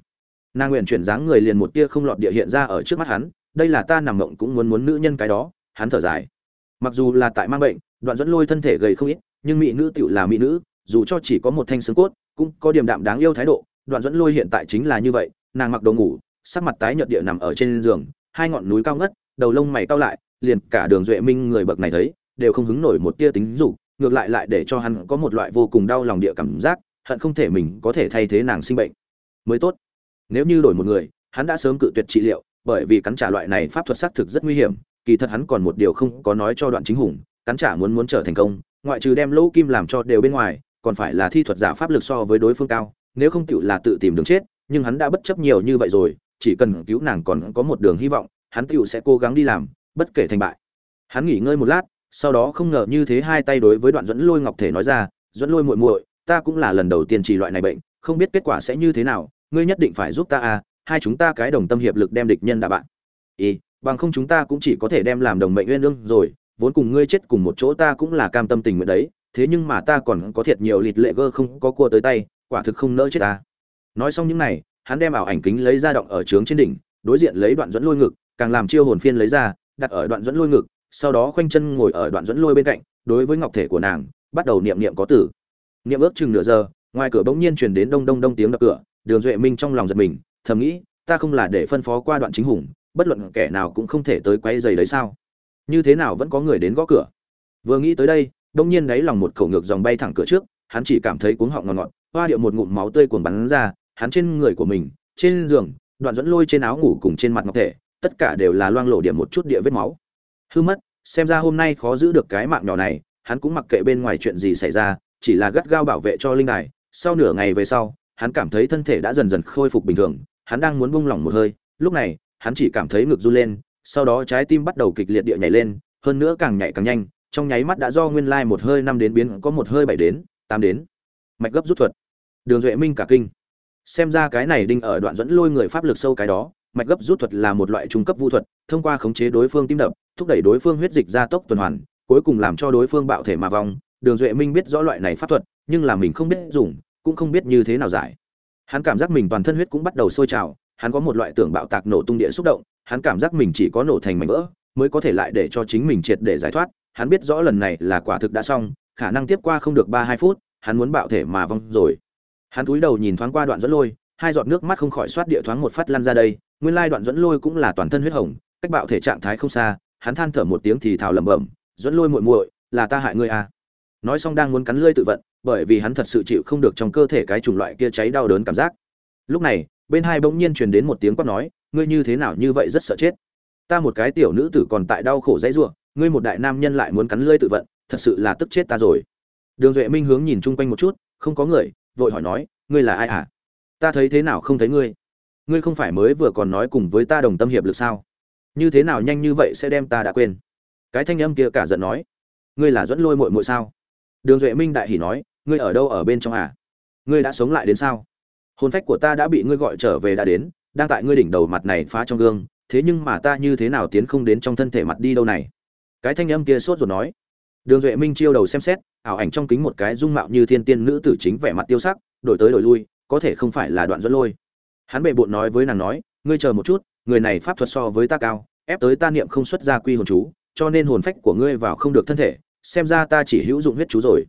Nàng nguyện chuyển dáng người liền một tia không lọt địa hiện ra ở trước mắt hắn đây là ta nằm mộng cũng muốn muốn nữ nhân cái đó, hắn thở dài. Mặc dù là tại mang bệnh, đoạn dẫn lôi thân thể gầy không ít, nhưng mỹ nữ tựu là mỹ nữ, dù cho chỉ có một thanh xương cốt, cũng có điểm đạm đáng yêu thái độ, đoạn dẫn lôi hiện tại chính là như vậy, nàng mặc đồ ngủ, sắc mặt tái nhợt địa nằm ở trên giường, hai ngọn núi cao ngất, đầu lông mày cao lại, liền cả đường duệ minh người bậc này thấy, đều không hứng nổi một tia tính dục, ngược lại lại để cho hắn có một loại vô cùng đau lòng địa cảm giác, hận không thể mình có thể thay thế nàng sinh bệnh. Mới tốt. Nếu như đổi một người, hắn đã sớm cự tuyệt trị liệu bởi vì cắn trả loại này pháp thuật xác thực rất nguy hiểm, kỳ thật hắn còn một điều không có nói cho đoạn chính hùng, cắn trả muốn muốn trở thành công, ngoại trừ đem lỗ kim làm cho đều bên ngoài, còn phải là thi thuật giả pháp lực so với đối phương cao, nếu không tựu là tự tìm đường chết, nhưng hắn đã bất chấp nhiều như vậy rồi, chỉ cần cứu nàng còn có một đường hy vọng, hắn tựu sẽ cố gắng đi làm, bất kể thành bại. Hắn nghỉ ngơi một lát, sau đó không ngờ như thế hai tay đối với đoạn dẫn lôi ngọc thể nói ra dẫn lôi muội muội, ta cũng là lần đầu tiên trị loại này bệnh, không biết kết quả sẽ như thế nào, ngươi nhất định phải giúp ta à hai chúng ta cái đồng tâm hiệp lực đem địch nhân đả bạn y bằng không chúng ta cũng chỉ có thể đem làm đồng mệnh nguyên lương rồi, vốn cùng ngươi chết cùng một chỗ ta cũng là cam tâm tình nguyện đấy, thế nhưng mà ta còn có thiệt nhiều lịt lệ gơ không có cua tới tay, quả thực không nỡ chết ta. Nói xong những này, hắn đem ảo ảnh kính lấy ra động ở trướng trên đỉnh, đối diện lấy đoạn dẫn lôi ngực, càng làm chiêu hồn phiên lấy ra, đặt ở đoạn dẫn lôi ngực, sau đó khoanh chân ngồi ở đoạn dẫn lôi bên cạnh, đối với ngọc thể của nàng, bắt đầu niệm niệm có tử. Niệm ước chừng nửa giờ, ngoài cửa bỗng nhiên truyền đến đông đông đông tiếng đập cửa, đường duệ minh trong lòng giật mình thầm nghĩ, ta không là để phân phó qua đoạn chính hùng, bất luận kẻ nào cũng không thể tới quay giày đấy sao? Như thế nào vẫn có người đến gõ cửa? Vừa nghĩ tới đây, đông nhiên đáy lòng một khẩu ngược dòng bay thẳng cửa trước, hắn chỉ cảm thấy cuống họng ngọt ngọt, hoa điệu một ngụm máu tươi cuồng bắn ra, hắn trên người của mình, trên giường, đoạn dẫn lôi trên áo ngủ cùng trên mặt ngọc thể, tất cả đều là loang lộ điểm một chút địa vết máu. Hư mất, xem ra hôm nay khó giữ được cái mạng nhỏ này, hắn cũng mặc kệ bên ngoài chuyện gì xảy ra, chỉ là gắt gao bảo vệ cho linh đài. Sau nửa ngày về sau, hắn cảm thấy thân thể đã dần dần khôi phục bình thường hắn đang muốn buông lỏng một hơi, lúc này, hắn chỉ cảm thấy ngực run lên, sau đó trái tim bắt đầu kịch liệt địa nhảy lên, hơn nữa càng nhảy càng nhanh, trong nháy mắt đã do nguyên lai một hơi năm đến biến, có một hơi bảy đến, tám đến. Mạch gấp rút thuật. Đường duệ minh cả kinh. Xem ra cái này đinh ở đoạn dẫn lôi người pháp lực sâu cái đó, mạch gấp rút thuật là một loại trung cấp vũ thuật, thông qua khống chế đối phương tim đập, thúc đẩy đối phương huyết dịch ra tốc tuần hoàn, cuối cùng làm cho đối phương bạo thể mà vong. Đường duệ minh biết rõ loại này pháp thuật, nhưng là mình không biết dùng, cũng không biết như thế nào giải hắn cảm giác mình toàn thân huyết cũng bắt đầu sôi trào, hắn có một loại tưởng bạo tạc nổ tung địa xúc động, hắn cảm giác mình chỉ có nổ thành mảnh vỡ, mới có thể lại để cho chính mình triệt để giải thoát. Hắn biết rõ lần này là quả thực đã xong, khả năng tiếp qua không được ba hai phút, hắn muốn bạo thể mà vong rồi. Hắn cúi đầu nhìn thoáng qua đoạn dẫn lôi, hai giọt nước mắt không khỏi xoát địa thoáng một phát lăn ra đây. Nguyên lai đoạn dẫn lôi cũng là toàn thân huyết hồng, cách bạo thể trạng thái không xa, hắn than thở một tiếng thì thào lẩm bẩm, dẫn lôi muội muội, là ta hại ngươi à. Nói xong đang muốn cắn lưỡi tự vận bởi vì hắn thật sự chịu không được trong cơ thể cái chủng loại kia cháy đau đớn cảm giác. Lúc này, bên hai bỗng nhiên truyền đến một tiếng quát nói, ngươi như thế nào như vậy rất sợ chết? Ta một cái tiểu nữ tử còn tại đau khổ dãy rủa, ngươi một đại nam nhân lại muốn cắn lưỡi tự vận, thật sự là tức chết ta rồi. Đường duệ minh hướng nhìn chung quanh một chút, không có người, vội hỏi nói, ngươi là ai à? Ta thấy thế nào không thấy ngươi? Ngươi không phải mới vừa còn nói cùng với ta đồng tâm hiệp lực sao? Như thế nào nhanh như vậy sẽ đem ta đã quên? Cái thanh âm kia cả giận nói, ngươi là dẫn lôi muội muội sao? Đường duệ minh đại hỉ nói ngươi ở đâu ở bên trong à? Ngươi đã sống lại đến sao? Hồn phách của ta đã bị ngươi gọi trở về đã đến, đang tại ngươi đỉnh đầu mặt này phá trong gương, thế nhưng mà ta như thế nào tiến không đến trong thân thể mặt đi đâu này? Cái thanh âm kia sốt ruột nói. Đường duệ minh chiêu đầu xem xét, ảo ảnh trong kính một cái dung mạo như thiên tiên nữ tử chính vẻ mặt tiêu sắc, đổi tới đổi lui, có thể không phải là đoạn dẫn lôi. Hắn bệ bộn nói với nàng nói, ngươi chờ một chút, người này pháp thuật so với ta cao, ép tới ta niệm không xuất ra quy hồn chú, cho nên hồn phách của ngươi vào không được thân thể, xem ra ta chỉ hữu dụng huyết chú rồi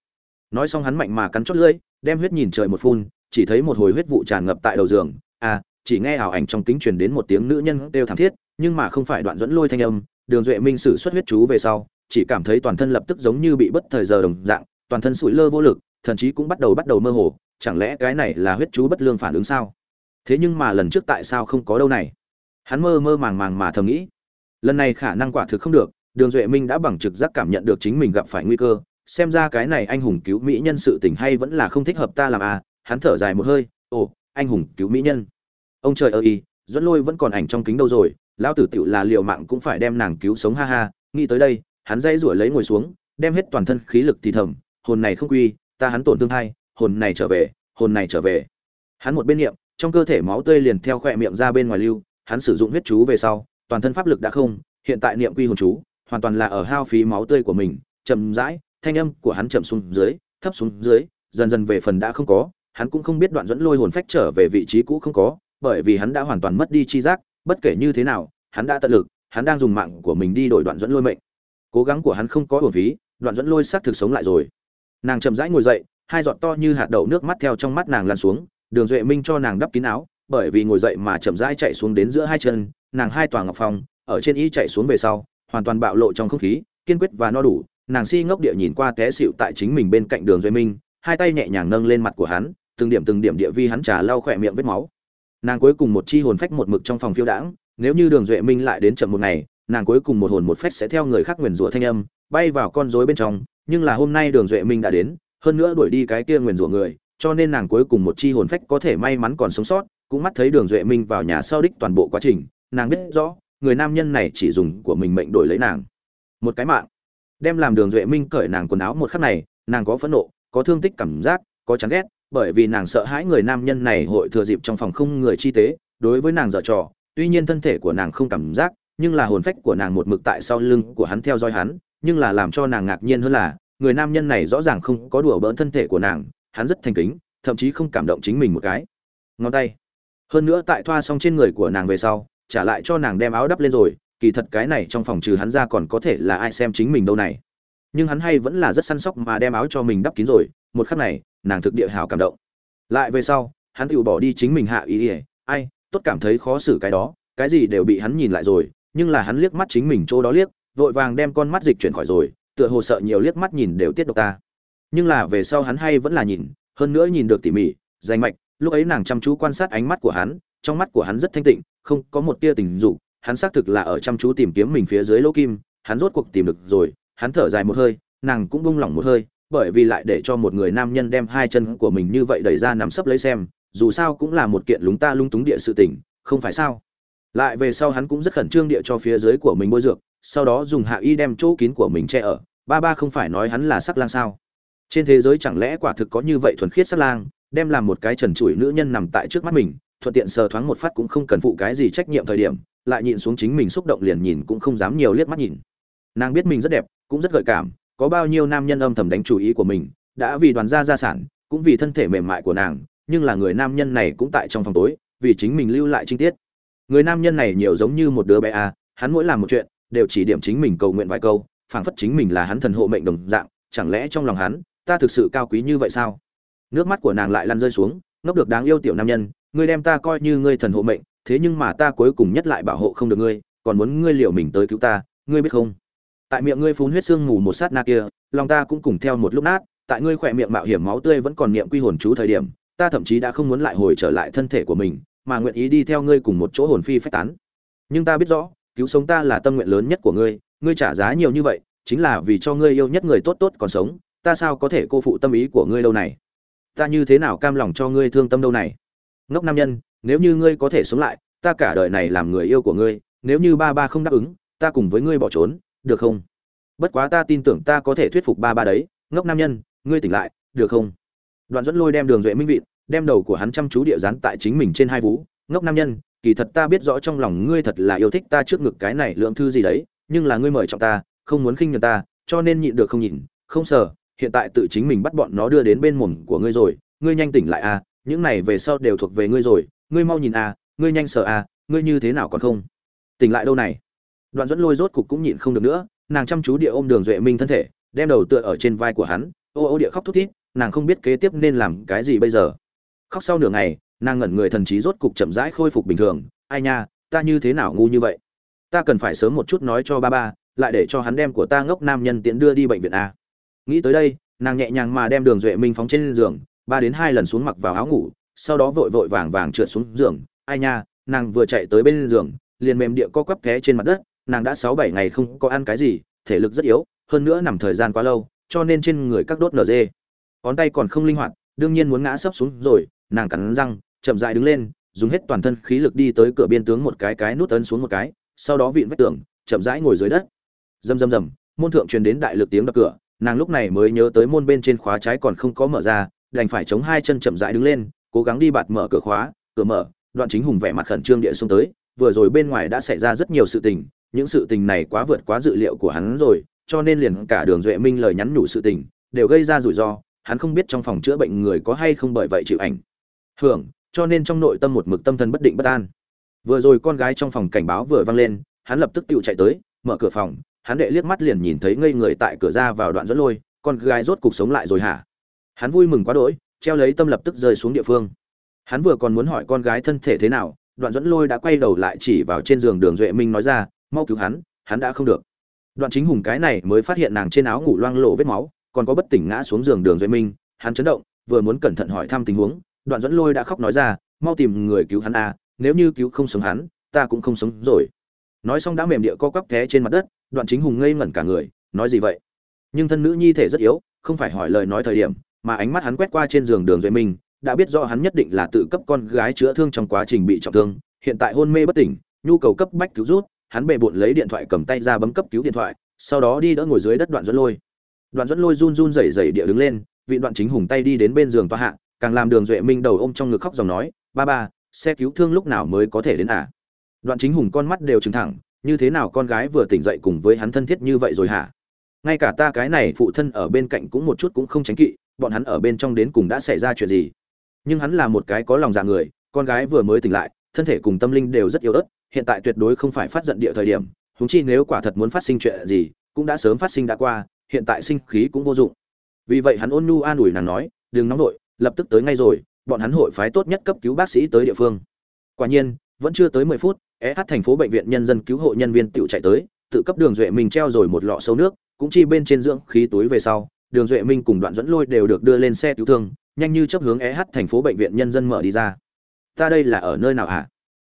nói xong hắn mạnh mà cắn chót lưỡi, đem huyết nhìn trời một phun, chỉ thấy một hồi huyết vụ tràn ngập tại đầu giường. À chỉ nghe ảo ảnh trong kính truyền đến một tiếng nữ nhân đều thảm thiết, nhưng mà không phải đoạn dẫn lôi thanh âm, đường duệ minh sử xuất huyết chú về sau, chỉ cảm thấy toàn thân lập tức giống như bị bất thời giờ đồng dạng, toàn thân sủi lơ vô lực thần chí cũng bắt đầu bắt đầu mơ hồ, chẳng lẽ cái này là huyết chú bất lương phản ứng sao? Thế nhưng mà lần trước tại sao không có đâu này? Hắn mơ mơ màng màng mà thầm nghĩ. Lần này khả năng quả thực không được, đường duệ minh đã bằng trực giác cảm nhận được chính mình gặp phải nguy cơ xem ra cái này anh hùng cứu mỹ nhân sự tình hay vẫn là không thích hợp ta làm à hắn thở dài một hơi, ồ, anh hùng cứu mỹ nhân. Ông trời ơi, dẫn lôi vẫn còn ảnh trong kính đâu rồi, lão tử tựu là liều mạng cũng phải đem nàng cứu sống ha ha, nghĩ tới đây, hắn dây rủi lấy ngồi xuống, đem hết toàn thân khí lực thì thầm, hồn này không quy, ta hắn tổn thương hay hồn này trở về, hồn này trở về. Hắn một bên niệm, trong cơ thể máu tươi liền theo khỏe miệng ra bên ngoài lưu, hắn sử dụng huyết chú về sau, toàn thân pháp lực đã không, hiện tại niệm quy hồn chú, hoàn toàn là ở hao phí máu tươi của mình, chậm rãi thanh âm của hắn chậm xuống dưới thấp xuống dưới dần dần về phần đã không có hắn cũng không biết đoạn dẫn lôi hồn phách trở về vị trí cũ không có bởi vì hắn đã hoàn toàn mất đi chi giác bất kể như thế nào hắn đã tận lực hắn đang dùng mạng của mình đi đổi đoạn dẫn lôi mệnh. Cố gắng của hắn không có uổng phí đoạn dẫn lôi xác thực sống lại rồi. Nàng chậm rãi ngồi dậy hai giọt to như hạt đậu nước mắt theo trong mắt nàng lan xuống đường duệ minh cho nàng đắp kín áo bởi vì ngồi dậy mà chậm rãi chạy xuống đến giữa hai chân nàng hai tòa ngọc phòng, ở trên y chạy xuống về sau hoàn toàn bạo lộ trong không khí kiên quyết và no đủ nàng si ngốc địa nhìn qua té xịu tại chính mình bên cạnh đường duệ minh, hai tay nhẹ nhàng nâng lên mặt của hắn, từng điểm từng điểm địa vi hắn trà lau khỏe miệng vết máu. Nàng cuối cùng một chi hồn phách một mực trong phòng phiêu đãng, nếu như đường duệ minh lại đến chậm một ngày, nàng cuối cùng một hồn một phách sẽ theo người khác nguyền rủa thanh âm, bay vào con rối bên trong, nhưng là hôm nay đường duệ minh đã đến, hơn nữa đuổi đi cái kia nguyền rủa người, cho nên nàng cuối cùng một chi hồn phách có thể may mắn còn sống sót, cũng mắt thấy đường duệ minh vào nhà sau đích toàn bộ quá trình, nàng biết rõ, người nam nhân này chỉ dùng của mình mệnh đổi lấy nàng. Một cái mạng đem làm đường duệ minh cởi nàng quần áo một khắc này, nàng có phẫn nộ, có thương tích cảm giác, có chán ghét, bởi vì nàng sợ hãi người nam nhân này hội thừa dịp trong phòng không người chi tế, đối với nàng dở trò. Tuy nhiên thân thể của nàng không cảm giác, nhưng là hồn phách của nàng một mực tại sau lưng của hắn theo dõi hắn, nhưng là làm cho nàng ngạc nhiên hơn là, người nam nhân này rõ ràng không có đùa bỡn thân thể của nàng, hắn rất thành kính, thậm chí không cảm động chính mình một cái. Ngón tay. Hơn nữa tại thoa xong trên người của nàng về sau, trả lại cho nàng đem áo đắp lên rồi kỳ thật cái này trong phòng trừ hắn ra còn có thể là ai xem chính mình đâu này. Nhưng hắn hay vẫn là rất săn sóc mà đem áo cho mình đắp kín rồi, một khắc này, nàng thực địa hào cảm động. Lại về sau, hắn tự bỏ đi chính mình hạ ý ỉa ai, tốt cảm thấy khó xử cái đó, cái gì đều bị hắn nhìn lại rồi, nhưng là hắn liếc mắt chính mình chỗ đó liếc, vội vàng đem con mắt dịch chuyển khỏi rồi, tựa hồ sợ nhiều liếc mắt nhìn đều tiết độc ta. Nhưng là về sau hắn hay vẫn là nhìn, hơn nữa nhìn được tỉ mỉ danh mạch, lúc ấy nàng chăm chú quan sát ánh mắt của hắn, trong mắt của hắn rất thanh tịnh, không có một tia tình dục hắn xác thực là ở chăm chú tìm kiếm mình phía dưới lỗ kim, hắn rốt cuộc tìm được rồi, hắn thở dài một hơi, nàng cũng buông lỏng một hơi, bởi vì lại để cho một người nam nhân đem hai chân của mình như vậy đẩy ra nằm sấp lấy xem, dù sao cũng là một kiện lúng ta lung túng địa sự tình, không phải sao? Lại về sau hắn cũng rất khẩn trương địa cho phía dưới của mình bôi dược, sau đó dùng hạ y đem chỗ kín của mình che ở, ba ba không phải nói hắn là sắc lang sao? Trên thế giới chẳng lẽ quả thực có như vậy thuần khiết sắc lang, đem làm một cái trần trụi nữ nhân nằm tại trước mắt mình, thuận tiện sờ thoáng một phát cũng không cần phụ cái gì trách nhiệm thời điểm lại nhìn xuống chính mình xúc động liền nhìn cũng không dám nhiều liếc mắt nhìn. Nàng biết mình rất đẹp, cũng rất gợi cảm, có bao nhiêu nam nhân âm thầm đánh chủ ý của mình, đã vì đoàn gia gia sản, cũng vì thân thể mềm mại của nàng, nhưng là người nam nhân này cũng tại trong phòng tối, vì chính mình lưu lại chi tiết. Người nam nhân này nhiều giống như một đứa bé à hắn mỗi làm một chuyện, đều chỉ điểm chính mình cầu nguyện vài câu, phảng phất chính mình là hắn thần hộ mệnh đồng dạng, chẳng lẽ trong lòng hắn, ta thực sự cao quý như vậy sao? Nước mắt của nàng lại lăn rơi xuống, ngốc được đáng yêu tiểu nam nhân, ngươi đem ta coi như ngươi thần hộ mệnh thế nhưng mà ta cuối cùng nhất lại bảo hộ không được ngươi, còn muốn ngươi liệu mình tới cứu ta, ngươi biết không? Tại miệng ngươi phun huyết xương mù một sát na kia, lòng ta cũng cùng theo một lúc nát, tại ngươi khỏe miệng mạo hiểm máu tươi vẫn còn niệm quy hồn chú thời điểm, ta thậm chí đã không muốn lại hồi trở lại thân thể của mình, mà nguyện ý đi theo ngươi cùng một chỗ hồn phi phách tán. Nhưng ta biết rõ, cứu sống ta là tâm nguyện lớn nhất của ngươi ngươi trả giá nhiều như vậy, chính là vì cho ngươi yêu nhất người tốt tốt còn sống, ta sao có thể cô phụ tâm ý của ngươi đâu này? Ta như thế nào cam lòng cho ngươi thương tâm đâu này? Ngốc nam nhân nếu như ngươi có thể sống lại, ta cả đời này làm người yêu của ngươi, nếu như ba ba không đáp ứng, ta cùng với ngươi bỏ trốn, được không? Bất quá ta tin tưởng ta có thể thuyết phục ba ba đấy, ngốc nam nhân, ngươi tỉnh lại, được không? Đoạn dẫn lôi đem đường duệ minh vịn, đem đầu của hắn chăm chú địa dán tại chính mình trên hai vú. Ngốc nam nhân, kỳ thật ta biết rõ trong lòng ngươi thật là yêu thích ta trước ngực cái này lượng thư gì đấy, nhưng là ngươi mời trọng ta, không muốn khinh nhường ta, cho nên nhịn được không nhịn. Không sợ hiện tại tự chính mình bắt bọn nó đưa đến bên mồm của ngươi rồi, ngươi nhanh tỉnh lại a những này về sau đều thuộc về ngươi rồi ngươi mau nhìn à, ngươi nhanh sợ à, ngươi như thế nào còn không? Tỉnh lại đâu này? Đoạn dẫn lôi rốt cục cũng nhịn không được nữa nàng chăm chú địa ôm đường duệ minh thân thể đem đầu tựa ở trên vai của hắn ô ô địa khóc thút thít nàng không biết kế tiếp nên làm cái gì bây giờ. Khóc sau nửa ngày nàng ngẩn người thần trí rốt cục chậm rãi khôi phục bình thường ai nha ta như thế nào ngu như vậy? Ta cần phải sớm một chút nói cho ba ba lại để cho hắn đem của ta ngốc nam nhân tiện đưa đi bệnh viện a nghĩ tới đây nàng nhẹ nhàng mà đem đường duệ minh phóng trên giường ba đến hai lần xuống mặc vào áo ngủ sau đó vội vội vàng vàng trượt xuống giường. Ai nha, nàng vừa chạy tới bên giường, liền mềm địa co quắp té trên mặt đất. Nàng đã sáu bảy ngày không có ăn cái gì, thể lực rất yếu, hơn nữa nằm thời gian quá lâu, cho nên trên người các đốt nở dê ngón tay còn không linh hoạt, đương nhiên muốn ngã sấp xuống rồi, nàng cắn răng, chậm dại đứng lên, dùng hết toàn thân khí lực đi tới cửa biên tướng một cái cái nút ấn xuống một cái, sau đó vịn vách tường, chậm rãi ngồi dưới đất. Rầm rầm rầm, môn thượng truyền đến đại lực tiếng đập cửa, nàng lúc này mới nhớ tới môn bên trên khóa trái còn không có mở ra, đành phải chống hai chân chậm rãi đứng lên cố gắng đi bạt mở cửa khóa, cửa mở, đoạn chính hùng vẻ mặt khẩn trương địa xuống tới, vừa rồi bên ngoài đã xảy ra rất nhiều sự tình, những sự tình này quá vượt quá dự liệu của hắn rồi, cho nên liền cả đường duệ minh lời nhắn nhủ sự tình, đều gây ra rủi ro, hắn không biết trong phòng chữa bệnh người có hay không bởi vậy chịu ảnh. Hưởng, cho nên trong nội tâm một mực tâm thần bất định bất an. Vừa rồi con gái trong phòng cảnh báo vừa vang lên, hắn lập tức tự chạy tới, mở cửa phòng, hắn đệ liếc mắt liền nhìn thấy ngây người tại cửa ra vào đoạn dẫn lôi, con gái rốt cục sống lại rồi hả? Hắn vui mừng quá đỗi treo lấy tâm lập tức rơi xuống địa phương. Hắn vừa còn muốn hỏi con gái thân thể thế nào, đoạn dẫn lôi đã quay đầu lại chỉ vào trên giường đường duệ minh nói ra, mau cứu hắn hắn đã không được. Đoạn chính hùng cái này mới phát hiện nàng trên áo ngủ loang lộ vết máu, còn có bất tỉnh ngã xuống giường đường duệ minh, hắn chấn động, vừa muốn cẩn thận hỏi thăm tình huống, đoạn dẫn lôi đã khóc nói ra, mau tìm người cứu hắn à nếu như cứu không sống hắn, ta cũng không sống rồi. Nói xong đã mềm địa co quắp té trên mặt đất, đoạn chính hùng ngây ngẩn cả người, nói gì vậy? Nhưng thân nữ nhi thể rất yếu, không phải hỏi lời nói thời điểm mà ánh mắt hắn quét qua trên giường đường duệ minh, đã biết rõ hắn nhất định là tự cấp con gái chữa thương trong quá trình bị trọng thương, hiện tại hôn mê bất tỉnh, nhu cầu cấp bách cứu rút, hắn bề bộn lấy điện thoại cầm tay ra bấm cấp cứu điện thoại, sau đó đi đỡ ngồi dưới đất đoạn dẫn lôi. Đoạn dẫn lôi run run rẩy rẩy địa đứng lên, vị đoạn chính hùng tay đi đến bên giường toa hạ, càng làm đường duệ minh đầu ôm trong ngực khóc dòng nói, ba ba, xe cứu thương lúc nào mới có thể đến à đoạn chính hùng con mắt đều trừng thẳng, như thế nào con gái vừa tỉnh dậy cùng với hắn thân thiết như vậy rồi hả? Ngay cả ta cái này phụ thân ở bên cạnh cũng một chút cũng không tránh kỵ bọn hắn ở bên trong đến cùng đã xảy ra chuyện gì. Nhưng hắn là một cái có lòng dạ người, con gái vừa mới tỉnh lại, thân thể cùng tâm linh đều rất yếu ớt, hiện tại tuyệt đối không phải phát giận địa thời điểm húng chi nếu quả thật muốn phát sinh chuyện gì, cũng đã sớm phát sinh đã qua, hiện tại sinh khí cũng vô dụng. Vì vậy hắn ôn nhu an ủi nàng nói, đừng nóng vội, lập tức tới ngay rồi, bọn hắn hội phái tốt nhất cấp cứu bác sĩ tới địa phương. Quả nhiên, vẫn chưa tới mười phút SH thành phố bệnh viện nhân dân cứu hộ nhân viên tự chạy tới, tự cấp đường duệ mình treo rồi một lọ sâu nước, cũng chi bên trên dưỡng khí túi về sau đường duệ minh cùng đoạn dẫn lôi đều được đưa lên xe cứu thương, nhanh như chấp hướng eh thành phố bệnh viện nhân dân mở đi ra. Ta đây là ở nơi nào hả?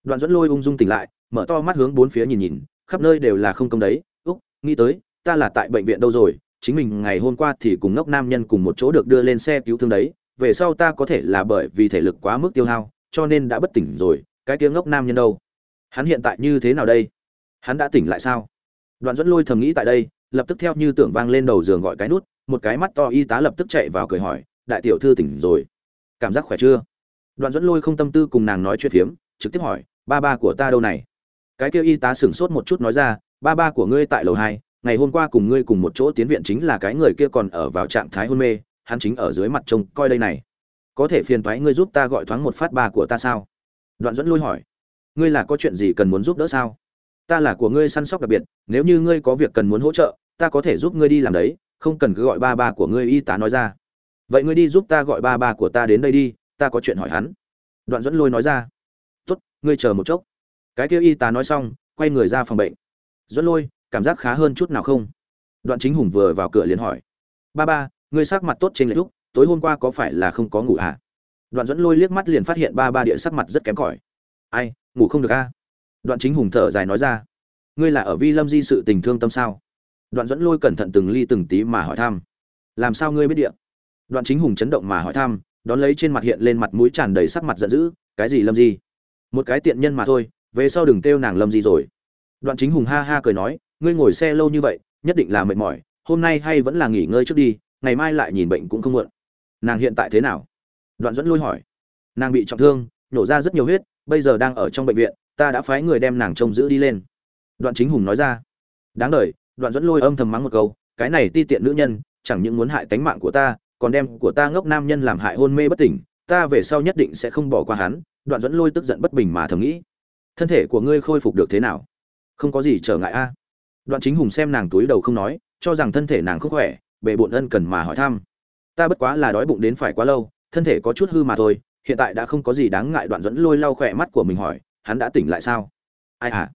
Đoạn dẫn lôi ung dung tỉnh lại, mở to mắt hướng bốn phía nhìn nhìn, khắp nơi đều là không công đấy. Úc, nghĩ tới, ta là tại bệnh viện đâu rồi? Chính mình ngày hôm qua thì cùng ngốc nam nhân cùng một chỗ được đưa lên xe cứu thương đấy. Về sau ta có thể là bởi vì thể lực quá mức tiêu hao, cho nên đã bất tỉnh rồi. Cái tiếng ngốc nam nhân đâu? Hắn hiện tại như thế nào đây? Hắn đã tỉnh lại sao? Đoạn dẫn lôi thầm nghĩ tại đây, lập tức theo như tưởng vang lên đầu giường gọi cái nút một cái mắt to y tá lập tức chạy vào cười hỏi, đại tiểu thư tỉnh rồi. Cảm giác khỏe chưa? Đoạn dẫn lôi không tâm tư cùng nàng nói chuyện phiếm, trực tiếp hỏi, ba ba của ta đâu này? Cái kêu y tá sửng sốt một chút nói ra, ba ba của ngươi tại lầu hai, ngày hôm qua cùng ngươi cùng một chỗ tiến viện chính là cái người kia còn ở vào trạng thái hôn mê, hắn chính ở dưới mặt trông coi đây này. Có thể phiền thoái ngươi giúp ta gọi thoáng một phát ba của ta sao? Đoạn dẫn lôi hỏi, ngươi là có chuyện gì cần muốn giúp đỡ sao? Ta là của ngươi săn sóc đặc biệt, nếu như ngươi có việc cần muốn hỗ trợ, ta có thể giúp ngươi đi làm đấy không cần cứ gọi ba ba của ngươi y tá nói ra. Vậy ngươi đi giúp ta gọi ba ba của ta đến đây đi, ta có chuyện hỏi hắn. Đoạn dẫn lôi nói ra. Tốt, ngươi chờ một chốc. Cái kia y tá nói xong, quay người ra phòng bệnh. Dẫn lôi, cảm giác khá hơn chút nào không? Đoạn chính hùng vừa vào cửa liền hỏi. Ba ba, ngươi sắc mặt tốt trên lệch lúc, tối hôm qua có phải là không có ngủ à? Đoạn dẫn lôi liếc mắt liền phát hiện ba ba địa sắc mặt rất kém cỏi. Ai, ngủ không được a à? đoạn chính hùng thở dài nói ra. Ngươi là ở vi lâm di sự tình thương tâm sao? Đoạn dẫn lôi cẩn thận từng ly từng tí mà hỏi thăm. Làm sao ngươi biết địa? Đoạn chính hùng chấn động mà hỏi thăm, đón lấy trên mặt hiện lên mặt mũi tràn đầy sắc mặt giận dữ, cái gì lâm di? Một cái tiện nhân mà thôi, về sau đừng kêu nàng lâm di rồi. Đoạn chính hùng ha ha cười nói, ngươi ngồi xe lâu như vậy, nhất định là mệt mỏi, hôm nay hay vẫn là nghỉ ngơi trước đi, ngày mai lại nhìn bệnh cũng không muộn. Nàng hiện tại thế nào? Đoạn dẫn lôi hỏi. Nàng bị trọng thương nhổ ra rất nhiều huyết, bây giờ đang ở trong bệnh viện, ta đã phái người đem nàng trông giữ đi lên. Đoạn chính hùng nói ra. Đáng đời đoạn dẫn lôi âm thầm mắng một câu, cái này ti tiện nữ nhân, chẳng những muốn hại tánh mạng của ta, còn đem của ta ngốc nam nhân làm hại hôn mê bất tỉnh, ta về sau nhất định sẽ không bỏ qua hắn. Đoạn dẫn lôi tức giận bất bình mà thầm nghĩ, thân thể của ngươi khôi phục được thế nào? Không có gì trở ngại a. Đoạn chính hùng xem nàng túi đầu không nói, cho rằng thân thể nàng không khỏe bệ bộn ân cần mà hỏi thăm, ta bất quá là đói bụng đến phải quá lâu, thân thể có chút hư mà thôi, hiện tại đã không có gì đáng ngại. Đoạn dẫn lôi lau khỏe mắt của mình hỏi, hắn đã tỉnh lại sao? Ai à?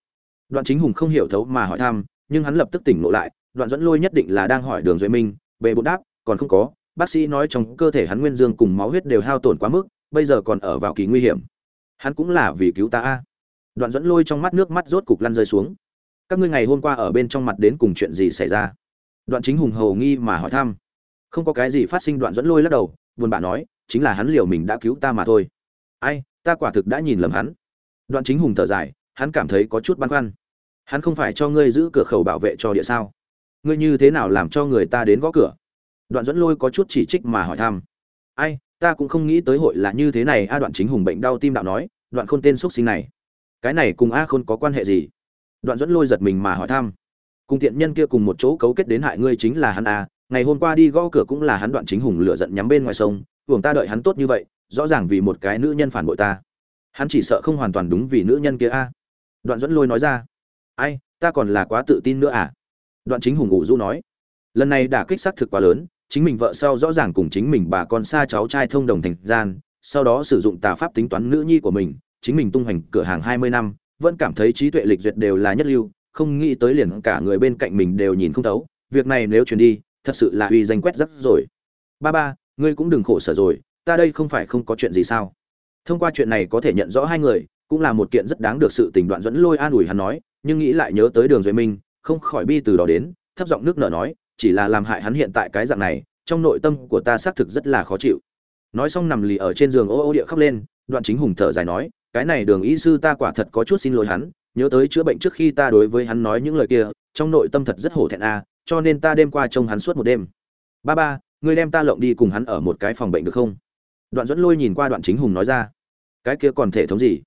Đoạn chính hùng không hiểu thấu mà hỏi thăm nhưng hắn lập tức tỉnh ngộ lại, đoạn dẫn lôi nhất định là đang hỏi đường duệ minh Về bộn đáp, còn không có, bác sĩ nói trong cơ thể hắn nguyên dương cùng máu huyết đều hao tổn quá mức, bây giờ còn ở vào kỳ nguy hiểm. Hắn cũng là vì cứu ta a. Đoạn dẫn lôi trong mắt nước mắt rốt cục lăn rơi xuống. Các ngươi ngày hôm qua ở bên trong mặt đến cùng chuyện gì xảy ra? Đoạn chính hùng hầu nghi mà hỏi thăm. Không có cái gì phát sinh, đoạn dẫn lôi lắc đầu, buồn bã nói, chính là hắn liều mình đã cứu ta mà thôi. Ai, ta quả thực đã nhìn lầm hắn. Đoạn chính hùng thở dài, hắn cảm thấy có chút băn khoăn hắn không phải cho ngươi giữ cửa khẩu bảo vệ cho địa sao? Ngươi như thế nào làm cho người ta đến gõ cửa? Đoạn dẫn lôi có chút chỉ trích mà hỏi thăm. Ai, ta cũng không nghĩ tới hội là như thế này, a đoạn chính hùng bệnh đau tim đạo nói, đoạn khôn tên x sinh này. Cái này cùng a khôn có quan hệ gì? Đoạn dẫn lôi giật mình mà hỏi thăm. Cùng tiện nhân kia cùng một chỗ cấu kết đến hại ngươi chính là hắn a, ngày hôm qua đi gõ cửa cũng là hắn đoạn chính hùng lựa giận nhắm bên ngoài sông, hưởng ta đợi hắn tốt như vậy, rõ ràng vì một cái nữ nhân phản bội ta. Hắn chỉ sợ không hoàn toàn đúng vì nữ nhân kia a. Đoạn dẫn lôi nói ra ai, ta còn là quá tự tin nữa à? Đoạn chính hùng ủ du nói. Lần này đả kích xác thực quá lớn, chính mình vợ sau rõ ràng cùng chính mình bà con xa cháu trai thông đồng thành gian, sau đó sử dụng tà pháp tính toán nữ nhi của mình, chính mình tung hoành cửa hàng hai mươi năm, vẫn cảm thấy trí tuệ lịch duyệt đều là nhất lưu, không nghĩ tới liền cả người bên cạnh mình đều nhìn không thấu, việc này nếu truyền đi, thật sự là uy danh quét rất rồi. Ba ba, ngươi cũng đừng khổ sở rồi, ta đây không phải không có chuyện gì sao? Thông qua chuyện này có thể nhận rõ hai người, cũng là một kiện rất đáng được sự tình, đoạn dẫn lôi an ủi hắn nói nhưng nghĩ lại nhớ tới đường duệ minh, không khỏi bi từ đó đến, thấp giọng nước nở nói, chỉ là làm hại hắn hiện tại cái dạng này, trong nội tâm của ta xác thực rất là khó chịu. Nói xong nằm lì ở trên giường ô ô địa khóc lên, đoạn chính hùng thở dài nói, cái này đường y sư ta quả thật có chút xin lỗi hắn, nhớ tới chữa bệnh trước khi ta đối với hắn nói những lời kia, trong nội tâm thật rất hổ thẹn a, cho nên ta đêm qua trông hắn suốt một đêm. Ba ba, ngươi đem ta lộng đi cùng hắn ở một cái phòng bệnh được không? Đoạn dẫn lôi nhìn qua đoạn chính hùng nói ra. Cái kia còn thể thống gì?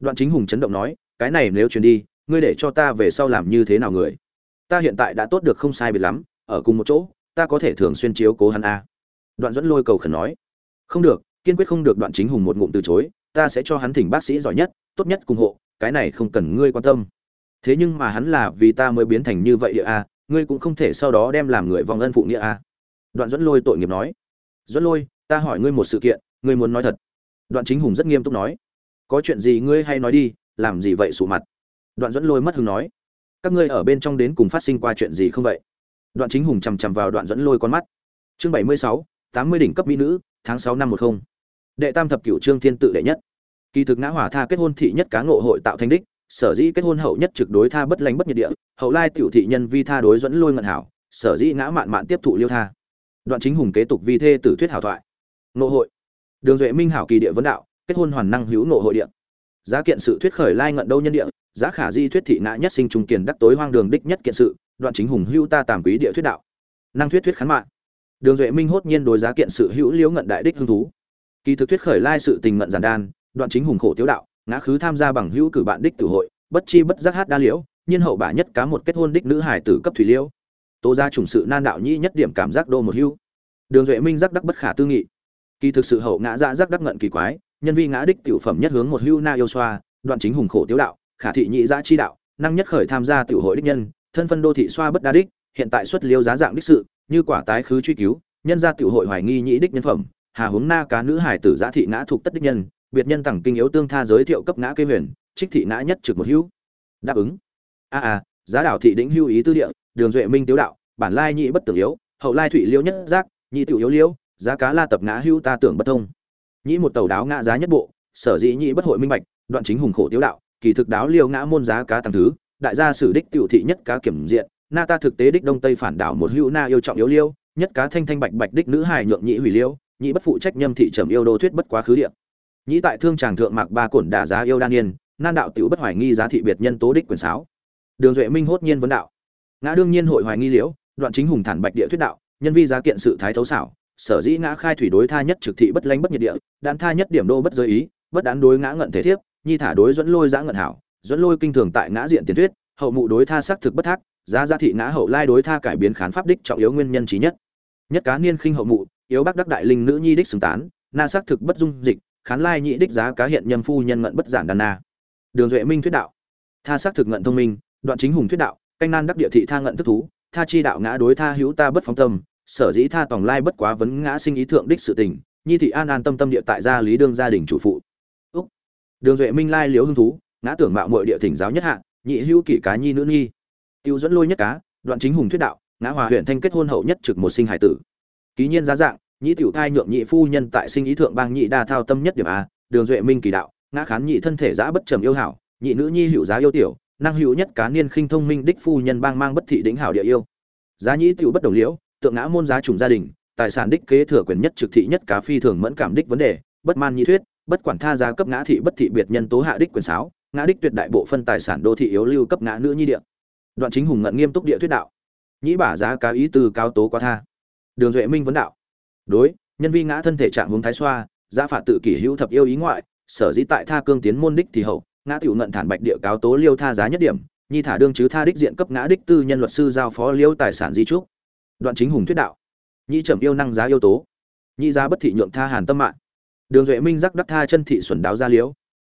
Đoạn chính hùng chấn động nói, cái này nếu truyền đi ngươi để cho ta về sau làm như thế nào người? Ta hiện tại đã tốt được không sai biệt lắm, ở cùng một chỗ, ta có thể thường xuyên chiếu cố hắn a. Đoạn dẫn lôi cầu khẩn nói. Không được, kiên quyết không được đoạn chính hùng một ngụm từ chối, ta sẽ cho hắn thỉnh bác sĩ giỏi nhất, tốt nhất cùng hộ, cái này không cần ngươi quan tâm. Thế nhưng mà hắn là vì ta mới biến thành như vậy địa a, ngươi cũng không thể sau đó đem làm người vong ân phụ nghĩa a. Đoạn dẫn lôi tội nghiệp nói. Dẫn lôi, ta hỏi ngươi một sự kiện, ngươi muốn nói thật. Đoạn chính hùng rất nghiêm túc nói. Có chuyện gì ngươi hay nói đi, làm gì vậy sụ mặt? Đoạn dẫn lôi mất hứng nói, các ngươi ở bên trong đến cùng phát sinh qua chuyện gì không vậy? Đoạn chính hùng chằm chằm vào đoạn dẫn lôi con mắt. Chương bảy mươi sáu, tám mươi đỉnh cấp mỹ nữ, tháng sáu năm một không. Đệ tam thập cửu trương thiên tự đệ nhất. Kỳ thực ngã hỏa tha kết hôn thị nhất cá ngộ hội tạo thành đích, sở dĩ kết hôn hậu nhất trực đối tha bất lành bất nhiệt địa, hậu lai tiểu thị nhân vi tha đối dẫn lôi ngận hảo, sở dĩ ngã mạn mạn tiếp thụ liêu tha. Đoạn chính hùng kế tục vi thê tử thuyết hảo thoại. Ngộ hội. Đường duệ minh hảo kỳ địa vấn đạo, kết hôn hoàn năng hữu ngộ hội địa. Giá kiện sự thuyết khởi lai ngận đâu nhân địa giá khả di thuyết thị ngã nhất sinh trung kiền đắc tối hoang đường đích nhất kiện sự, đoạn chính hùng hưu ta tàm quý địa thuyết đạo. Năng thuyết thuyết khán mạng. Đường duệ minh hốt nhiên đối giá kiện sự hữu liễu ngận đại đích hứng thú. Kỳ thực thuyết khởi lai sự tình ngận giản đan, đoạn chính hùng khổ tiếu đạo, ngã khứ tham gia bằng hữu cử bạn đích tử hội, bất chi bất giác hát đa liễu, nhiên hậu bả nhất cá một kết hôn đích nữ hải tử cấp thủy liễu. Tố ra chủng sự nan đạo nhĩ nhất điểm cảm giác đô một hữu. Đường duệ minh giác đắc bất khả tư nghị. Kỳ thực sự hậu ngã dạ giác đắc ngận kỳ quái, nhân vi ngã đích tiểu phẩm nhất hướng một hữu na yêu xoa, đoạn chính hùng khổ tiếu đạo khả thị nhị giã chi đạo, năng nhất khởi tham gia tiểu hội đích nhân, thân phân đô thị xoa bất đa đích, hiện tại xuất liêu giá dạng đích sự, như quả tái khứ truy cứu, nhân gia tiểu hội hoài nghi nhị đích nhân phẩm, hà hướng na cá nữ hải tử giã thị ngã thuộc tất đích nhân, biệt nhân tặng kinh yếu tương tha giới thiệu cấp ngã kê huyền, trích thị ngã nhất trực một hữu. Đáp ứng. A a, giá đảo thị đỉnh hưu ý tư địa, đường duệ minh tiếu đạo, bản lai nhị bất tưởng yếu, hậu lai thụy liêu nhất giác, nhị tiểu yếu liêu, giá cá la tập ngã hưu ta tưởng bất thông. Nhị một tàu đáo ngã giá nhất bộ, sở dĩ nhị bất hội minh bạch, đoạn chính hùng khổ tiếu đạo kỳ thực đáo liêu ngã môn giá cá tăng thứ, đại gia sử đích tiểu thị nhất cá kiểm diện, na ta thực tế đích đông tây phản đảo một hữu na yêu trọng yếu liêu, nhất cá thanh thanh bạch bạch đích nữ hài nhượng nhị hủy liêu, nhị bất phụ trách nhâm thị trầm yêu đô thuyết bất quá khứ địa. Nhị tại thương tràng thượng mạc ba cổn đả giá yêu đan niên nan đạo tiểu bất hoài nghi giá thị biệt nhân tố đích quyền sáo. Đường duệ minh hốt nhiên vấn đạo. Ngã đương nhiên hội hoài nghi liễu đoạn chính hùng thản bạch địa thuyết đạo, nhân vi giá kiện sự thái thấu xảo, sở dĩ ngã khai thủy đối tha nhất trực thị bất lánh bất nhiệt địa, đan tha nhất điểm đô bất giới ý, bất đán đối ngã ngận thể thiếp nhi thả đối dẫn lôi giã ngận hảo, dẫn lôi kinh thường tại ngã diện tiền thuyết, hậu mụ đối tha xác thực bất thác, giá giá thị ngã hậu lai đối tha cải biến khán pháp đích trọng yếu nguyên nhân trí nhất. Nhất cá niên khinh hậu mụ, yếu bác đắc đại linh nữ nhi đích xứng tán, na xác thực bất dung dịch, khán lai nhị đích giá cá hiện nhâm phu nhân ngận bất giản đàn na. Đường duệ minh thuyết đạo, tha xác thực ngận thông minh, đoạn chính hùng thuyết đạo, canh nan đắc địa thị tha ngận thức thú, tha chi đạo ngã đối tha hữu ta bất phóng tâm, sở dĩ tha tòng lai bất quá vấn ngã sinh ý thượng đích sự tình, nhi thị an an tâm tâm địa tại gia lý đương gia đình chủ phụ đường duệ minh lai liếu hưng thú, ngã tưởng mạo muội địa thỉnh giáo nhất hạ, nhị hữu kỷ cá nhi nữ nhi. Tiêu dẫn lôi nhất cá, đoạn chính hùng thuyết đạo, ngã hòa huyện thanh kết hôn hậu nhất trực một sinh hải tử. Ký nhiên giá dạng, nhị tiểu thai nhượng nhị phu nhân tại sinh ý thượng bang nhị đa thao tâm nhất điểm a, đường duệ minh kỳ đạo, ngã khán nhị thân thể giã bất trầm yêu hảo, nhị nữ nhi hữu giá yêu tiểu, năng hữu nhất cá niên khinh thông minh đích phu nhân bang mang bất thị đỉnh hảo địa yêu. Giá nhị tiểu bất đồng liễu, tượng ngã môn giá trùng gia đình, tài sản đích kế thừa quyền nhất trực thị nhất cá phi thường mẫn cảm đích vấn đề, bất man nhị thuyết bất quản tha giá cấp ngã thị bất thị biệt nhân tố hạ đích quyền sáo, ngã đích tuyệt đại bộ phân tài sản đô thị yếu lưu cấp ngã nữ nhi địa. Đoạn chính hùng ngận nghiêm túc địa thuyết đạo. Nhĩ bả giá cá ý từ cao tố quá tha. Đường duệ minh vấn đạo. Đối, nhân vi ngã thân thể trạng hướng thái xoa, giá phạt tự kỷ hữu thập yêu ý ngoại, sở dĩ tại tha cương tiến môn đích thì hậu, ngã tiểu ngận thản bạch địa cáo tố liêu tha giá nhất điểm, nhi thả đương chứ tha đích diện cấp ngã đích tư nhân luật sư giao phó liêu tài sản di trúc. Đoạn chính hùng thuyết đạo. Nhĩ trầm yêu năng giá yêu tố. Nhĩ giá bất thị nhượng tha hàn tâm mạng đường duệ minh giác đắc tha chân thị xuẩn đáo gia liếu.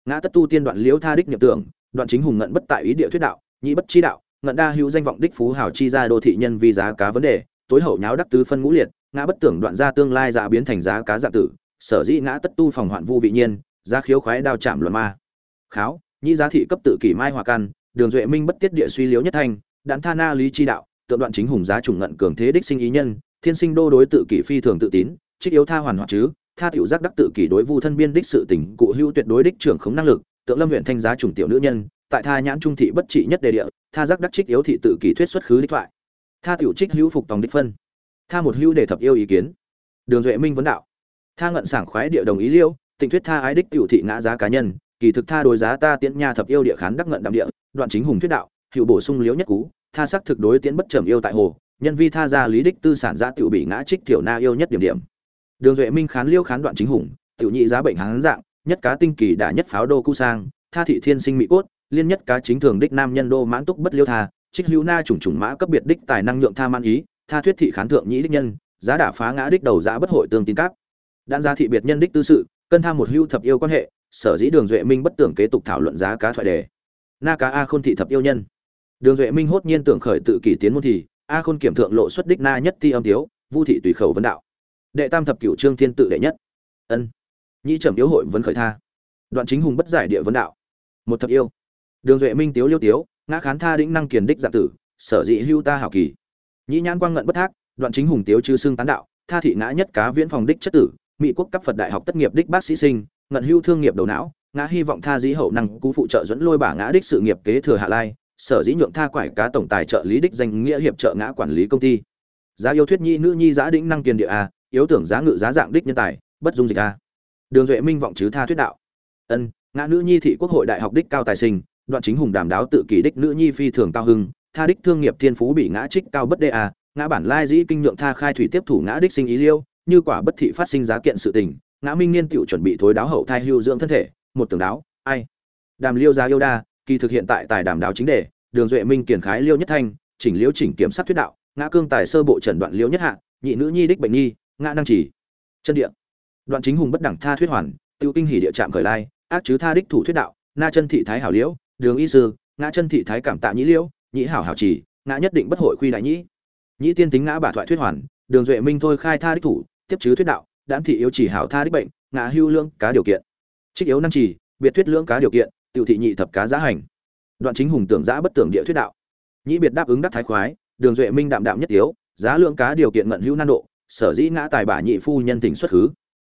Ngã tất tu tiên đoạn liễu tha đích nhập tưởng, đoạn chính hùng ngận bất tại ý địa thuyết đạo, nhị bất chi đạo, ngận đa hữu danh vọng đích phú hảo chi ra đô thị nhân vì giá cá vấn đề, tối hậu nháo đắc tứ phân ngũ liệt, ngã bất tưởng đoạn ra tương lai giả biến thành giá cá dạ tử, sở dĩ ngã tất tu phòng hoạn vu vị nhiên, giá khiếu khoái đao chạm luận ma. Kháo, nhị giá thị cấp tự kỷ mai hòa căn đường duệ minh bất tiết địa suy liếu nhất thanh đạn tha na lý chi đạo, tượng đoạn chính hùng giá trùng ngận cường thế đích sinh ý nhân, thiên sinh đô đối tự kỷ phi thường tự tín, trích yếu tha hoàn hoạt chứ tha tiểu giác đắc tự kỷ đối vu thân biên đích sự tình, cụ hữu tuyệt đối đích trưởng khống năng lực, tượng lâm huyện thanh giá trùng tiểu nữ nhân, tại tha nhãn trung thị bất trị nhất đề địa, tha giác đắc trích yếu thị tự kỷ thuyết xuất khứ đích thoại. Tha tiểu trích hữu phục tòng đích phân. Tha một hữu đề thập yêu ý kiến. Đường duệ minh vấn đạo. Tha ngận sảng khoái địa đồng ý liêu, tịnh thuyết tha ái đích tiểu thị ngã giá cá nhân, kỳ thực tha đối giá ta tiễn nha thập yêu địa khán đắc ngận đạm địa, đoạn chính hùng thuyết đạo, hữu bổ sung liếu nhất cú, tha sắc thực đối tiễn bất trầm yêu tại hồ, nhân vi tha ra lý đích tư sản gia tiểu bị ngã trích tiểu na yêu nhất điểm điểm đường duệ minh khán liêu khán đoạn chính hùng, tiểu nhị giá bệnh hán dạng, nhất cá tinh kỳ đã nhất pháo đô cu sang, tha thị thiên sinh mỹ cốt, liên nhất cá chính thường đích nam nhân đô mãn túc bất liêu tha, trích hữu na trùng trùng mã cấp biệt đích tài năng nhượng tha man ý, tha thuyết thị khán thượng nhĩ đích nhân, giá đả phá ngã đích đầu giá bất hội tương tin cáp. Đan gia thị biệt nhân đích tư sự, cân tham một hữu thập yêu quan hệ, sở dĩ đường duệ minh bất tưởng kế tục thảo luận giá cá thoại đề. Na cá a khôn thị thập yêu nhân. Đường duệ minh hốt nhiên tưởng khởi tự kỷ tiến môn thì, a khôn kiểm thượng lộ xuất đích na nhất ti âm tiếu, vu thị tùy khẩu vấn đạo đệ tam thập cửu trương thiên tự đệ nhất. Ân. Nhĩ trầm yếu hội vấn khởi tha. Đoạn chính hùng bất giải địa vấn đạo. Một thập yêu. Đường duệ minh tiếu liêu tiếu, ngã khán tha đĩnh năng kiền đích dạng tử, sở dĩ hưu ta hảo kỳ. Nhĩ nhãn quang ngận bất thác, đoạn chính hùng tiếu chư xương tán đạo, tha thị ngã nhất cá viễn phòng đích chất tử, mỹ quốc cấp phật đại học tất nghiệp đích bác sĩ sinh, ngận hưu thương nghiệp đầu não, ngã hy vọng tha dĩ hậu năng cú phụ trợ dẫn lôi bả ngã đích sự nghiệp kế thừa hạ lai, sở dĩ nhượng tha quải cá tổng tài trợ lý đích danh nghĩa hiệp trợ ngã quản lý công ty. Giá yêu thuyết nhi nữ nhi giá đĩnh năng kiền địa a yếu tưởng giá ngự giá dạng đích nhân tài, bất dung dịch a đường duệ minh vọng chứ tha thuyết đạo ân, ngã nữ nhi thị quốc hội đại học đích cao tài sinh, đoạn chính hùng đàm đáo tự kỷ đích nữ nhi phi thường cao hưng, tha đích thương nghiệp thiên phú bị ngã trích cao bất đê a. ngã bản lai dĩ kinh nhượng tha khai thủy tiếp thủ ngã đích sinh ý liêu, như quả bất thị phát sinh giá kiện sự tình, ngã minh niên tựu chuẩn bị thối đáo hậu thai hưu dưỡng thân thể, một tưởng đáo, ai đàm liêu giá yêu đa, kỳ thực hiện tại tài đàm đáo chính đề, đường duệ minh kiển khái liêu nhất thanh, chỉnh liêu chỉnh kiểm sát thuyết đạo, ngã cương tài sơ bộ trần đoạn liêu nhất hạ, nhị nữ nhi đích bệnh nhi ngã năng chỉ. Chân địa. Đoạn chính hùng bất đẳng tha thuyết hoàn, tiêu kinh hỉ địa trạm khởi lai, ác chứ tha đích thủ thuyết đạo, na chân thị thái hảo liễu, đường y sư, ngã chân thị thái cảm tạ nhĩ liễu, nhĩ hảo hảo chỉ, ngã nhất định bất hội quy đại nhĩ. Nhĩ tiên tính ngã bà thoại thuyết hoàn, đường duệ minh thôi khai tha đích thủ, tiếp chứ thuyết đạo, đãn thị yếu chỉ hảo tha đích bệnh, ngã hưu lương cá điều kiện. Trích yếu năng chỉ biệt thuyết lưỡng cá điều kiện, tiểu thị nhị thập cá giá hành. Đoạn chính hùng tưởng giã bất tưởng địa thuyết đạo. Nhĩ biệt đáp ứng đắc thái khoái, đường duệ minh đạm đạm nhất yếu, giá lượng cá điều kiện ngận hữu nan độ sở dĩ ngã tài bả nhị phu nhân tình xuất khứ.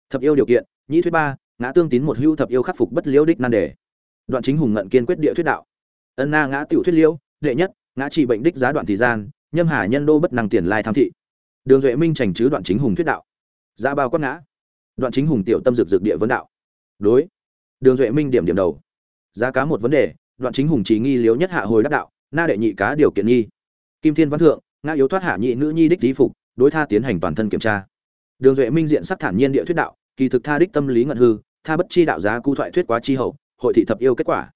Thập yêu điều kiện nhĩ thuyết ba, ngã tương tín một hưu thập yêu khắc phục bất liễu đích nan đề. Đoạn chính hùng ngận kiên quyết địa thuyết đạo. Ân na ngã tiểu thuyết liễu, đệ nhất, ngã trị bệnh đích giá đoạn thời gian, nhâm hà nhân đô bất năng tiền lai tham thị. Đường duệ minh trành chứ đoạn chính hùng thuyết đạo. Giá bao quát ngã. Đoạn chính hùng tiểu tâm dược dược địa vấn đạo. Đối. Đường duệ minh điểm điểm đầu. Giá cá một vấn đề, đoạn chính hùng chỉ nghi liếu nhất hạ hồi đắc đạo, na đệ nhị cá điều kiện nghi. Kim thiên văn thượng, ngã yếu thoát hạ nhị nữ nhi đích lý phục đối tha tiến hành toàn thân kiểm tra. Đường duệ minh diện sắc thản nhiên địa thuyết đạo, kỳ thực tha đích tâm lý ngận hư, tha bất chi đạo giá cu thoại thuyết quá chi hậu, hội thị thập yêu kết quả.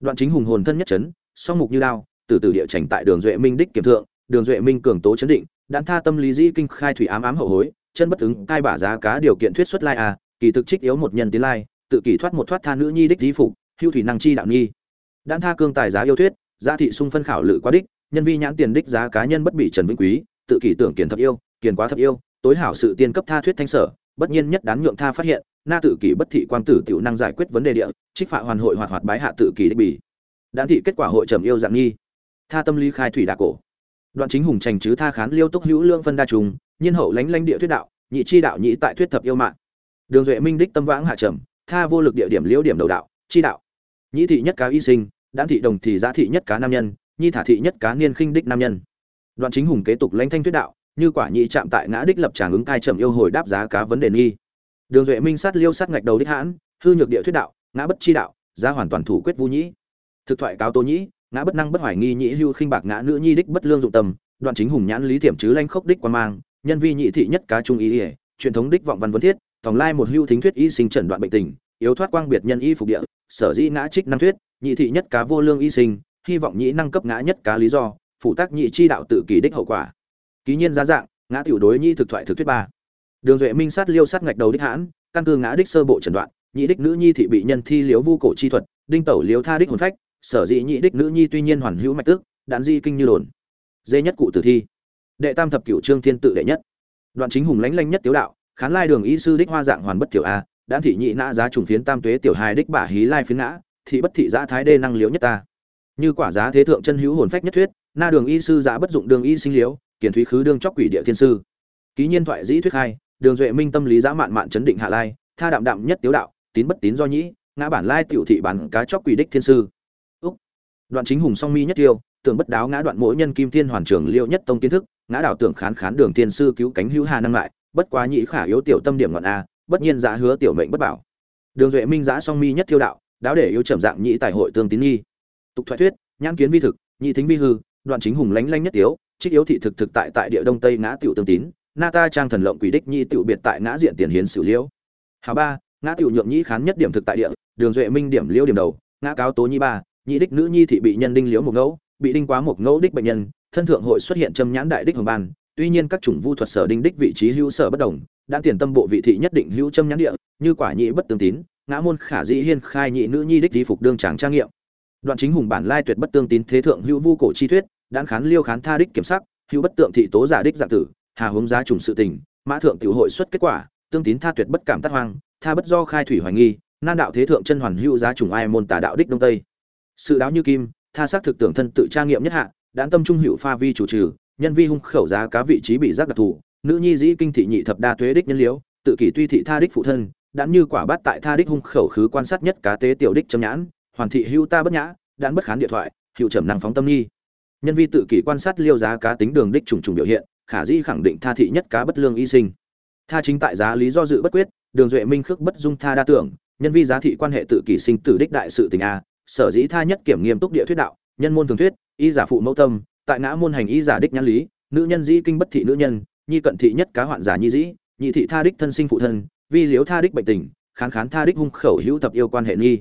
Đoạn chính hùng hồn thân nhất chấn, song mục như lao từ từ địa trành tại đường duệ minh đích kiểm thượng, đường duệ minh cường tố chấn định đạn tha tâm lý dĩ kinh khai thủy ám ám hậu hối, chân bất ứng, cai bả giá cá điều kiện thuyết xuất lai à kỳ thực trích yếu một nhân tiến lai, tự kỷ thoát một thoát tha nữ nhi đích di phục, hưu thủy năng chi đạo nhi đạn tha cương tài giá yêu thuyết, giá thị sung phân khảo lự quá đích, nhân vi nhãn tiền đích giá cá nhân bất bị trần vĩnh quý, tự kỷ tưởng kiền thập yêu kiền quá thập yêu, tối hảo sự tiên cấp tha thuyết thanh sở, bất nhiên nhất đáng nhượng tha phát hiện, na tự kỷ bất thị quan tử tiểu năng giải quyết vấn đề địa, trích phạ hoàn hội hoạt hoạt bái hạ tự kỷ đích bỉ đạn thị kết quả hội trầm yêu dạng nghi. Tha tâm lý khai thủy đà cổ. Đoạn chính hùng trành chứ tha khán liêu túc hữu lương phân đa trùng, nhiên hậu lánh lánh địa thuyết đạo, nhị chi đạo nhị tại thuyết thập yêu mạng. Đường duệ minh đích tâm vãng hạ trầm, tha vô lực địa điểm liễu điểm đầu đạo, chi đạo. Nhị thị nhất cá y sinh đan thị đồng thì giá thị nhất cá nam nhân, nhi thả thị nhất cá niên khinh đích nam nhân. Đoạn chính hùng kế tục lãnh thanh thuyết đạo như quả nhị chạm tại ngã đích lập tràng ứng cai trầm yêu hồi đáp giá cá vấn đề nghi. Đường duệ minh sát liêu sát ngạch đầu đích hãn, hư nhược địa thuyết đạo, ngã bất chi đạo, giá hoàn toàn thủ quyết vu nhĩ. Thực thoại cáo tô nhĩ, ngã bất năng bất hoài nghi nhĩ hưu khinh bạc ngã nữ nhi đích bất lương dụng tâm, đoạn chính hùng nhãn lý thiểm chứ lanh khốc đích quan mang, nhân vi nhị thị nhất cá trung ý ỉa truyền thống đích vọng văn vấn thiết, tòng lai một hưu thính thuyết y sinh trần đoạn bệnh tình, yếu thoát quang biệt nhân y phục địa, sở dĩ ngã trích năng thuyết, nhị thị nhất cá vô lương y sinh, hy vọng nhị năng cấp ngã nhất cá lý do, phụ tác nhị chi đạo tự kỷ đích hậu quả ký nhiên giá dạng, ngã tiểu đối nhi thực thoại thực thuyết ba. Đường duệ minh sát liêu sát ngạch đầu đích hãn, căn cư ngã đích sơ bộ trần đoạn, nhị đích nữ nhi thị bị nhân thi liếu vu cổ chi thuật, đinh tẩu liếu tha đích hồn phách, sở dĩ nhị đích nữ nhi tuy nhiên hoàn hữu mạch tức đạn di kinh như đồn. Dê nhất cụ tử thi. Đệ tam thập cửu trương thiên tự đệ nhất. Đoạn chính hùng lãnh lanh nhất tiếu đạo, khán lai đường y sư đích hoa dạng hoàn bất tiểu a đan thị nhị nã giá trùng phiến tam tuế tiểu hai đích bả hí lai phiến ngã, thị bất thị giã thái đê năng liếu nhất ta. Như quả giá thế thượng chân hữu hồn phách nhất thuyết, na đường y sư giã bất dụng đường y sinh liếu kiền thúy khứ đương chóc quỷ địa thiên sư. Ký nhiên thoại dĩ thuyết khai, đường duệ minh tâm lý dã mạn mạn chấn định hạ lai, tha đạm đạm nhất tiếu đạo, tín bất tín do nhĩ, ngã bản lai tiểu thị bản cá chóc quỷ đích thiên sư. Úc. Đoạn chính hùng song mi nhất tiêu, tưởng bất đáo ngã đoạn mỗi nhân kim thiên hoàn trường liêu nhất tông kiến thức, ngã đảo tưởng khán khán đường thiên sư cứu cánh hữu hà năng lại, bất quá nhĩ khả yếu tiểu tâm điểm ngọn a, bất nhiên giá hứa tiểu mệnh bất bảo. Đường duệ minh giã song mi nhất thiêu đạo, đáo để yêu trầm dạng nhĩ tài hội tương tín nghi. Tục thoại thuyết, nhãn kiến vi thực nhị thính vi hư, đoạn chính hùng lánh lanh nhất tiếu trích yếu thị thực thực tại tại địa đông tây ngã tiểu tương tín, na ta trang thần lộng quỷ đích nhi tiểu biệt tại ngã diện tiền hiến sử liễu. Hà ba, ngã tiểu nhượng nhĩ khán nhất điểm thực tại địa, đường duệ minh điểm liễu điểm đầu, ngã cáo tố nhĩ ba, nhị đích nữ nhi thị bị nhân đinh liễu một ngẫu, bị đinh quá một ngẫu đích bệnh nhân, thân thượng hội xuất hiện châm nhãn đại đích hồng ban, tuy nhiên các chủng vu thuật sở đinh đích vị trí hữu sở bất đồng, đã tiền tâm bộ vị thị nhất định hữu châm nhãn địa, như quả nhị bất tương tín, ngã môn khả dĩ hiên khai nhị nữ nhi đích di phục đương tràng trang nghiệm. Đoạn chính hùng bản lai tuyệt bất tương tín thế thượng hữu vu cổ chi thuyết đan khán liêu khán tha đích kiểm sắc, hữu bất tượng thị tố giả đích dạng tử, hà hướng giá trùng sự tình, mã thượng tiểu hội xuất kết quả, tương tín tha tuyệt bất cảm tắt hoang, tha bất do khai thủy hoài nghi, nan đạo thế thượng chân hoàn hữu giá trùng ai môn tà đạo đích đông tây. Sự đáo như kim, tha xác thực tưởng thân tự tra nghiệm nhất hạ đán tâm trung hữu pha vi chủ trừ, nhân vi hung khẩu giá cá vị trí bị giác đặc thù, nữ nhi dĩ kinh thị nhị thập đa thuế đích nhân liễu, tự kỷ tuy thị tha đích phụ thân đán như quả bắt tại tha đích hung khẩu khứ quan sát nhất cá tế tiểu đích châm nhãn, hoàn thị hưu ta bất nhã đán bất khán điện thoại, hữu trầm năng phóng tâm nghi nhân vi tự kỷ quan sát liêu giá cá tính đường đích trùng trùng biểu hiện, khả dĩ khẳng định tha thị nhất cá bất lương y sinh. Tha chính tại giá lý do dự bất quyết, đường duệ minh khước bất dung tha đa tưởng, nhân vi giá thị quan hệ tự kỷ sinh tử đích đại sự tình a, sở dĩ tha nhất kiểm nghiêm túc địa thuyết đạo, nhân môn thường thuyết, y giả phụ mẫu tâm, tại ngã môn hành y giả đích nhãn lý, nữ nhân dĩ kinh bất thị nữ nhân, nhi cận thị nhất cá hoạn giả nhi dĩ, nhị thị tha đích thân sinh phụ thân, vi liếu tha đích bệnh tình khán khán tha đích hung khẩu hữu thập yêu quan hệ nghi.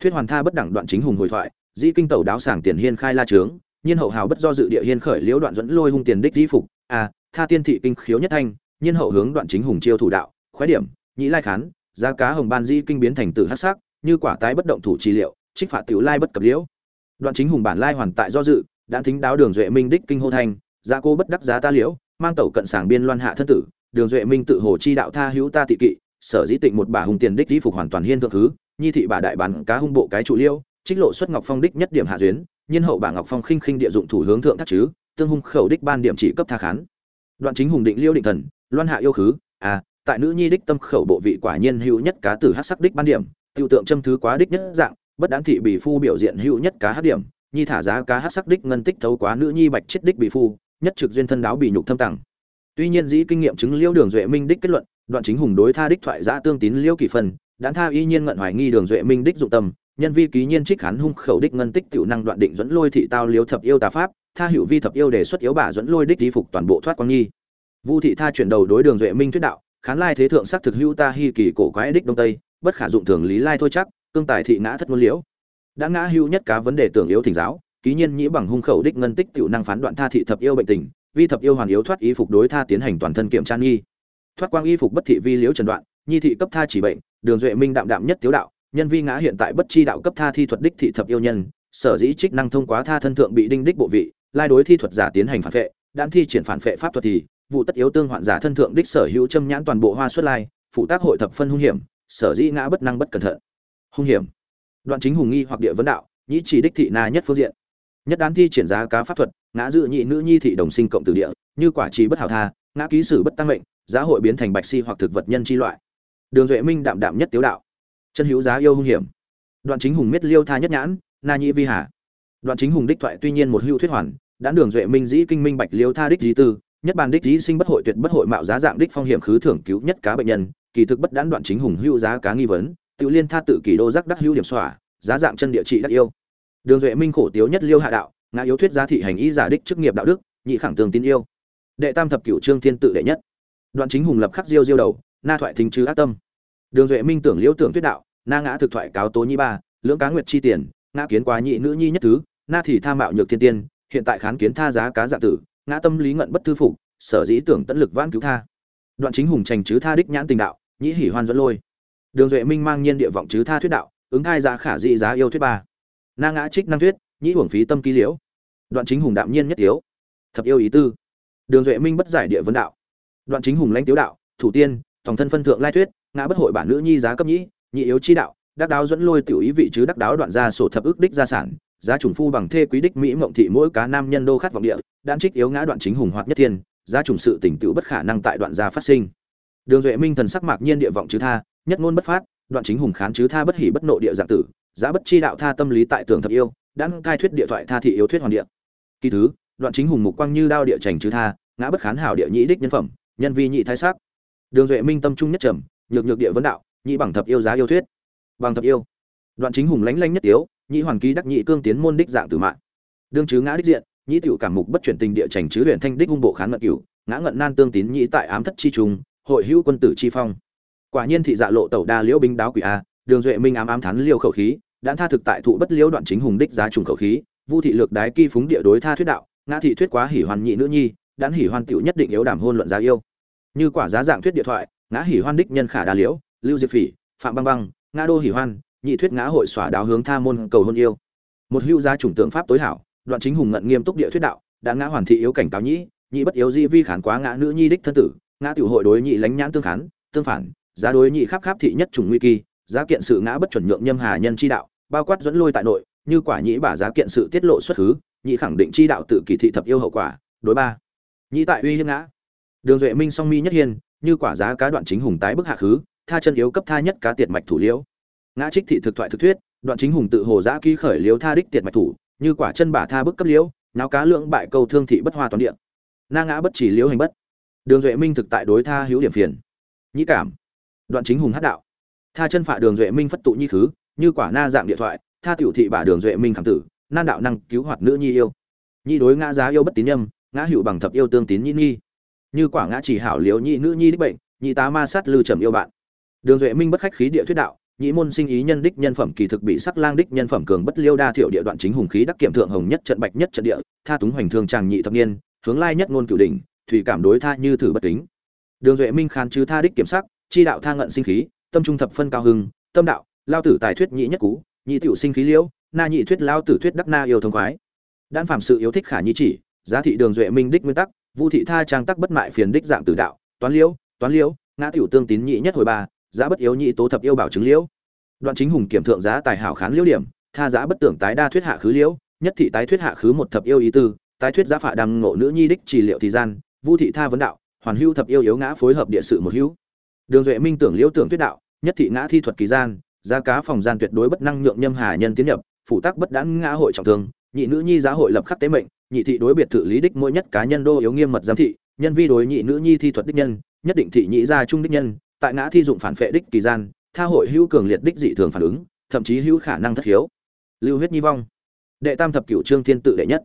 Thuyết hoàn tha bất đẳng đoạn chính hùng hồi thoại, dĩ kinh tẩu đáo sảng tiền hiên khai la trướng nhiên hậu hào bất do dự địa hiên khởi liễu đoạn dẫn lôi hung tiền đích di phục. A tha tiên thị kinh khiếu nhất thanh, nhiên hậu hướng đoạn chính hùng chiêu thủ đạo, khoái điểm, nhĩ lai khán, giá cá hồng ban di kinh biến thành tử hắc sắc, như quả tái bất động thủ trị liệu, trích phạt tiểu lai bất cập liễu. Đoạn chính hùng bản lai hoàn tại do dự đã thính đáo đường duệ minh đích kinh hô thanh, giá cô bất đắc giá ta liễu, mang tẩu cận sảng biên loan hạ thân tử, đường duệ minh tự hồ chi đạo tha hữu ta tị kỵ, sở dĩ tịnh một bà hùng tiền đích di phục hoàn toàn hiên thượng thứ, nhi thị bà đại bản cá hung bộ cái trụ liêu trích lộ xuất ngọc phong đích nhất điểm hạ duyến nhiên hậu bà ngọc phong khinh khinh địa dụng thủ hướng thượng thác chứ, tương hung khẩu đích ban điểm chỉ cấp tha khán. Đoạn chính hùng định liêu định thần, loan hạ yêu khứ à tại nữ nhi đích tâm khẩu bộ vị quả nhiên hữu nhất cá tử hát sắc đích ban điểm, tiêu tượng châm thứ quá đích nhất dạng, bất đáng thị bị phu biểu diện hữu nhất cá hát điểm, nhi thả giá cá hát sắc đích ngân tích thấu quá nữ nhi bạch chết đích bị phu, nhất trực duyên thân đáo bị nhục thâm tặng. Tuy nhiên dĩ kinh nghiệm chứng liêu đường duệ minh đích kết luận, đoạn chính hùng đối tha đích thoại giã tương tín liêu kỳ phần đán tha y nhiên ngận hoài nghi đường duệ minh đích dụng tâm nhân vi ký nhiên trích hắn hung khẩu đích ngân tích tiểu năng đoạn định dẫn lôi thị tao liếu thập yêu tà pháp, tha hữu vi thập yêu đề xuất yếu bà dẫn lôi đích di phục toàn bộ thoát quang nhi vu thị tha chuyển đầu đối đường duệ minh thuyết đạo, khán lai thế thượng sắc thực hữu ta hi kỳ cổ quái đích đông tây, bất khả dụng thường lý lai thôi chắc, cương tài thị ngã thất ngôn liễu. Đã ngã hữu nhất cá vấn đề tưởng yếu thỉnh giáo, ký nhiên nhĩ bằng hung khẩu đích ngân tích tiểu năng phán đoạn tha thị thập yêu bệnh tình, vi thập yêu hoàn yếu thoát y phục đối tha tiến hành toàn thân kiểm tra nghi. Thoát quang y phục bất thị vi liễu trần đoạn, nhi thị cấp tha chỉ bệnh, đường duệ minh đạm đạm nhất tiếu đạo nhân vi ngã hiện tại bất chi đạo cấp tha thi thuật đích thị thập yêu nhân, sở dĩ trích năng thông quá tha thân thượng bị đinh đích bộ vị, lai đối thi thuật giả tiến hành phản vệ đan thi triển phản vệ pháp thuật thì, vụ tất yếu tương hoạn giả thân thượng đích sở hữu châm nhãn toàn bộ hoa xuất lai, phụ tác hội thập phân hung hiểm, sở dĩ ngã bất năng bất cẩn thận. Hung hiểm. Đoạn chính hùng nghi hoặc địa vấn đạo, nhĩ chỉ đích thị na nhất phương diện. Nhất đán thi triển giá cá pháp thuật, ngã dự nhị nữ nhi thị đồng sinh cộng từ địa, như quả trí bất hảo tha, ngã ký sử bất tăng mệnh, giá hội biến thành bạch si hoặc thực vật nhân chi loại. Đường duệ minh đạm đạm nhất tiếu đạo chân hữu giá yêu hung hiểm. Đoạn chính hùng miết liêu tha nhất nhãn, na nhĩ vi hà. Đoạn chính hùng đích thoại tuy nhiên một hữu thuyết hoàn, đã đường duệ minh dĩ kinh minh bạch liêu tha đích dí tư, nhất bàn đích dĩ sinh bất hội tuyệt bất hội mạo giá dạng đích phong hiểm khứ thưởng cứu nhất cá bệnh nhân, kỳ thực bất đãn đoạn chính hùng hữu giá cá nghi vấn, tự liên tha tự kỳ đô giác đắc hữu điểm xỏa, giá dạng chân địa trị đắc yêu. Đường duệ minh khổ tiếu nhất liêu hạ đạo, ngã yếu thuyết giá thị hành ý giả đích chức nghiệp đạo đức, nhị khẳng tường tin yêu. Đệ tam thập cửu trương thiên tự đệ nhất. Đoạn chính hùng lập khắc diêu diêu đầu, na thoại thính chứ ác tâm đường duệ minh tưởng liễu tưởng thuyết đạo, na ngã thực thoại cáo tố nhi ba, lưỡng cá nguyệt chi tiền, ngã kiến quá nhị nữ nhi nhất thứ, na thì tha mạo nhược thiên tiên, hiện tại khán kiến tha giá cá dạ tử, ngã tâm lý ngận bất thư phục, sở dĩ tưởng tận lực vãn cứu tha. Đoạn chính hùng trành chứ tha đích nhãn tình đạo, nhĩ hỉ hoan dẫn lôi. Đường duệ minh mang nhiên địa vọng chứ tha thuyết đạo, ứng thai giá khả dị giá yêu thuyết ba. Na ngã trích năng thuyết, nhĩ hưởng phí tâm ký liễu. Đoạn chính hùng đạm nhiên nhất tiếu. Thập yêu ý tư. Đường duệ minh bất giải địa vấn đạo. Đoạn chính hùng lãnh tiếu đạo, thủ tiên tổng thân phân thượng lai thuyết ngã bất hội bản nữ nhi giá cấp nhĩ, nhị yếu chi đạo, đắc đáo dẫn lôi tiểu ý vị chứ đắc đáo đoạn ra sổ thập ước đích gia sản, giá trùng phu bằng thê quý đích mỹ mộng thị mỗi cá nam nhân đô khát vọng địa, đan trích yếu ngã đoạn chính hùng hoạt nhất thiên, giá trùng sự tỉnh tựu bất khả năng tại đoạn gia phát sinh. Đường duệ minh thần sắc mạc nhiên địa vọng chứ tha, nhất ngôn bất phát, đoạn chính hùng khán chứ tha bất hỉ bất nộ địa dạng tử, giá bất chi đạo tha tâm lý tại tường thập yêu, đan cai thuyết địa thoại tha thị yếu thuyết hoàn địa. Kỳ thứ, đoạn chính hùng mục quang như đao địa trành chứ tha, ngã bất khán hảo địa nhĩ đích nhân phẩm, nhân vi nhị thái sắc. Đường duệ minh tâm trung nhất trầm nhược nhược địa vấn đạo, nhị bằng thập yêu giá yêu thuyết. Bằng thập yêu. Đoạn chính hùng lánh lanh nhất tiếu, nhị hoàn ký đắc nhị cương tiến môn đích dạng tử mạng. Đương chứ ngã đích diện, nhị tiểu cảm mục bất chuyển tình địa trành chứ huyện thanh đích hung bộ khán ngận cửu, ngã ngận nan tương tín nhị tại ám thất chi trùng hội hữu quân tử chi phong. Quả nhiên thị dạ lộ tẩu đa liễu binh đáo quỷ a, đường duệ minh ám ám thắn liêu khẩu khí, đã tha thực tại thụ bất liễu đoạn chính hùng đích giá trùng khẩu khí, vu thị lược đái kỳ phúng địa đối tha thuyết đạo, ngã thị thuyết quá hỉ hoàn nhị nữ nhi đán hỉ hoàn tiểu nhất định yếu đảm hôn luận giá yêu. Như quả giá dạng thuyết địa thoại ngã hỉ hoan đích nhân khả đa liễu, lưu diệp phỉ, phạm băng băng, ngã đô hỉ hoan, nhị thuyết ngã hội xỏa đáo hướng tha môn cầu hôn yêu. Một hữu gia chủng tượng pháp tối hảo, đoạn chính hùng ngận nghiêm túc địa thuyết đạo, đã ngã hoàn thị yếu cảnh cáo nhĩ nhị bất yếu di vi khản quá ngã nữ nhi đích thân tử, ngã tiểu hội đối nhị lánh nhãn tương khán, tương phản, giá đối nhị khắp khắp thị nhất trùng nguy kỳ, giá kiện sự ngã bất chuẩn nhượng nhâm hà nhân chi đạo, bao quát dẫn lôi tại nội, như quả nhĩ bả giá kiện sự tiết lộ xuất khứ nhị khẳng định chi đạo tự kỳ thị thập yêu hậu quả. Đối ba nhị tại uy hiếp ngã. Đường duệ minh song mi nhất hiên như quả giá cá đoạn chính hùng tái bức hạ khứ, tha chân yếu cấp tha nhất cá tiệt mạch thủ liễu. Ngã trích thị thực thoại thực thuyết, đoạn chính hùng tự hồ giã ký khởi liếu tha đích tiệt mạch thủ, như quả chân bả tha bức cấp liễu, náo cá lượng bại câu thương thị bất hoa toàn địa. Na ngã bất chỉ liễu hành bất. Đường duệ minh thực tại đối tha hữu điểm phiền. Nhĩ cảm. Đoạn chính hùng hát đạo. Tha chân phạ đường duệ minh phất tụ nhi khứ, như quả na dạng điện thoại, tha tiểu thị bả đường duệ minh khẳng tử, nan đạo năng cứu hoạt nữ nhi yêu. Nhi đối ngã giá yêu bất tín nhâm, ngã hữu bằng thập yêu tương tín nhi nhi như quả ngã chỉ hảo liễu nhị nữ nhi đích bệnh, nhị tá ma sát lư trầm yêu bạn. Đường duệ minh bất khách khí địa thuyết đạo, nhị môn sinh ý nhân đích nhân phẩm kỳ thực bị sắc lang đích nhân phẩm cường bất liêu đa thiểu địa đoạn chính hùng khí đắc kiểm thượng hồng nhất trận bạch nhất trận địa, tha túng hoành thương tràng nhị thập niên, hướng lai nhất ngôn cửu đỉnh, thủy cảm đối tha như thử bất kính. Đường duệ minh khán chứ tha đích kiểm sắc, chi đạo tha ngận sinh khí, tâm trung thập phân cao hưng, tâm đạo, lao tử tài thuyết nhị nhất cú nhị tiểu sinh khí liễu na nhị thuyết lao tử thuyết đắc na yêu thông khoái. Đan phạm sự yêu thích khả nhi chỉ, giá thị đường duệ minh đích nguyên tắc vu thị tha trang tắc bất mại phiền đích dạng tử đạo, toán liễu toán liễu, ngã tiểu tương tín nhị nhất hồi ba, giá bất yếu nhị tố thập yêu bảo chứng liễu. Đoạn chính hùng kiểm thượng giá tài hảo khán liễu điểm, tha giá bất tưởng tái đa thuyết hạ khứ liễu, nhất thị tái thuyết hạ khứ một thập yêu ý tư, tái thuyết giá phạ đăng ngộ nữ nhi đích trì liệu thì gian, vu thị tha vấn đạo, hoàn hưu thập yêu yếu ngã phối hợp địa sự một hữu. Đường duệ minh tưởng liễu tưởng thuyết đạo, nhất thị ngã thi thuật kỳ gian, giá cá phòng gian tuyệt đối bất năng nhượng nhâm hà nhân tiến nhập phụ tác bất đãng ngã hội trọng thương, nhị nữ nhi giá hội lập khắc tế mệnh nhị thị đối biệt thự lý đích mỗi nhất cá nhân đô yếu nghiêm mật giám thị, nhân vi đối nhị nữ nhi thi thuật đích nhân, nhất định thị nhị gia trung đích nhân, tại ngã thi dụng phản phệ đích kỳ gian, tha hội hữu cường liệt đích dị thường phản ứng, thậm chí hữu khả năng thất hiếu. Lưu huyết nhi vong, đệ tam thập cửu trương thiên tự đệ nhất.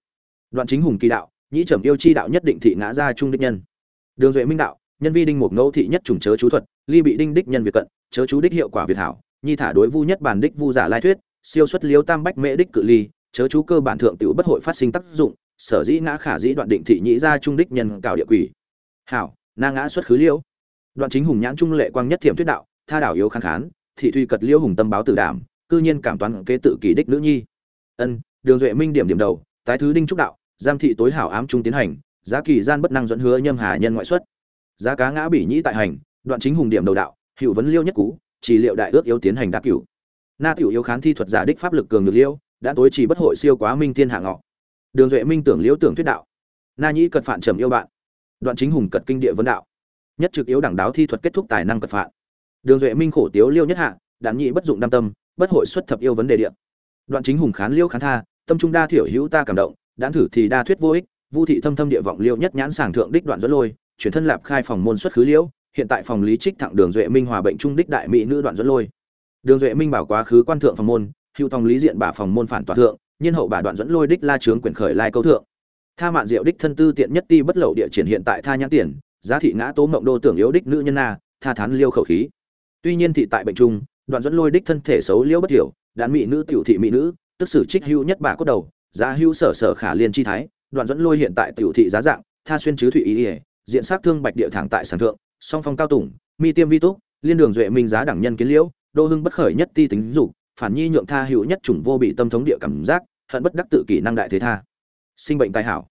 Đoạn chính hùng kỳ đạo, nhĩ trầm yêu chi đạo nhất định thị ngã gia trung đích nhân. Đường duệ minh đạo, nhân vi đinh một ngẫu thị nhất trùng chớ chú thuật, ly bị đinh đích nhân việt cận, chớ chú đích hiệu quả việt hảo, nhi thả đối vu nhất bản đích vu giả lai thuyết, siêu xuất liếu tam bách mễ đích cự ly, chớ chú cơ bản thượng tiểu bất hội phát sinh tác dụng sở dĩ ngã khả dĩ đoạn định thị nhĩ gia trung đích nhân cào địa quỷ. Hảo, na ngã xuất khứ liêu đoạn chính hùng nhãn trung lệ quang nhất thiểm thuyết đạo, tha đảo yếu kháng khán, thị thuy cật liêu hùng tâm báo tử đảm, cư nhiên cảm toán kế tự kỷ đích nữ nhi. Ân, đường duệ minh điểm điểm đầu, tái thứ đinh trúc đạo, giam thị tối hảo ám trung tiến hành, giá kỳ gian bất năng dẫn hứa nhâm hà nhân ngoại xuất. Giá cá ngã bỉ nhĩ tại hành, đoạn chính hùng điểm đầu đạo, hiệu vấn liêu nhất cú, chỉ liệu đại ước yếu tiến hành đa cửu. Na tiểu yếu khán thi thuật giả đích pháp lực cường được liêu, đã tối chỉ bất hội siêu quá minh thiên hạ ngọ đường duệ minh tưởng liễu tưởng thuyết đạo. Na nhĩ cật phản trầm yêu bạn. Đoạn chính hùng cật kinh địa vấn đạo. Nhất trực yếu đẳng đáo thi thuật kết thúc tài năng cật phản đường duệ minh khổ tiếu liêu nhất hạ đạn nhị bất dụng đam tâm, bất hội xuất thập yêu vấn đề địa. Đoạn chính hùng khán liêu khán tha, tâm trung đa thiểu hữu ta cảm động đạn thử thì đa thuyết vô ích, vu thị thâm thâm địa vọng liêu nhất nhãn sàng thượng đích đoạn dẫn lôi, chuyển thân lạp khai phòng môn xuất khứ liễu hiện tại phòng lý trích thẳng đường duệ minh hòa bệnh trung đích đại mỹ nữ đoạn dẫn lôi. Đường duệ minh bảo quá khứ quan thượng phòng môn hữu tòng lý diện bà phòng môn phản toàn thượng nhiên hậu bà đoạn dẫn lôi đích la trướng quyền khởi lai câu thượng. Tha mạn diệu đích thân tư tiện nhất ti bất lậu địa triển hiện tại tha nhãn tiền, giá thị ngã tố mộng đô tưởng yếu đích nữ nhân na, tha thán liêu khẩu khí. Tuy nhiên thị tại bệnh trung, đoạn dẫn lôi đích thân thể xấu liêu bất hiểu đạn mỹ nữ tiểu thị mỹ nữ, tức sử trích hưu nhất bà cốt đầu, giá hưu sở sở khả liên chi thái, đoạn dẫn lôi hiện tại tiểu thị giá dạng, tha xuyên chứ thụy ý ỉa, diện sát thương bạch địa thẳng tại sản thượng, song phong cao tùng, mi tiêm vi túc, liên đường duệ minh giá đẳng nhân kiến liễu, đô hưng bất khởi nhất ti tính dục phản nhi nhượng tha hữu nhất chủng vô bị tâm thống địa cảm giác, hận bất đắc tự kỷ năng đại thế tha. Sinh bệnh tài hảo.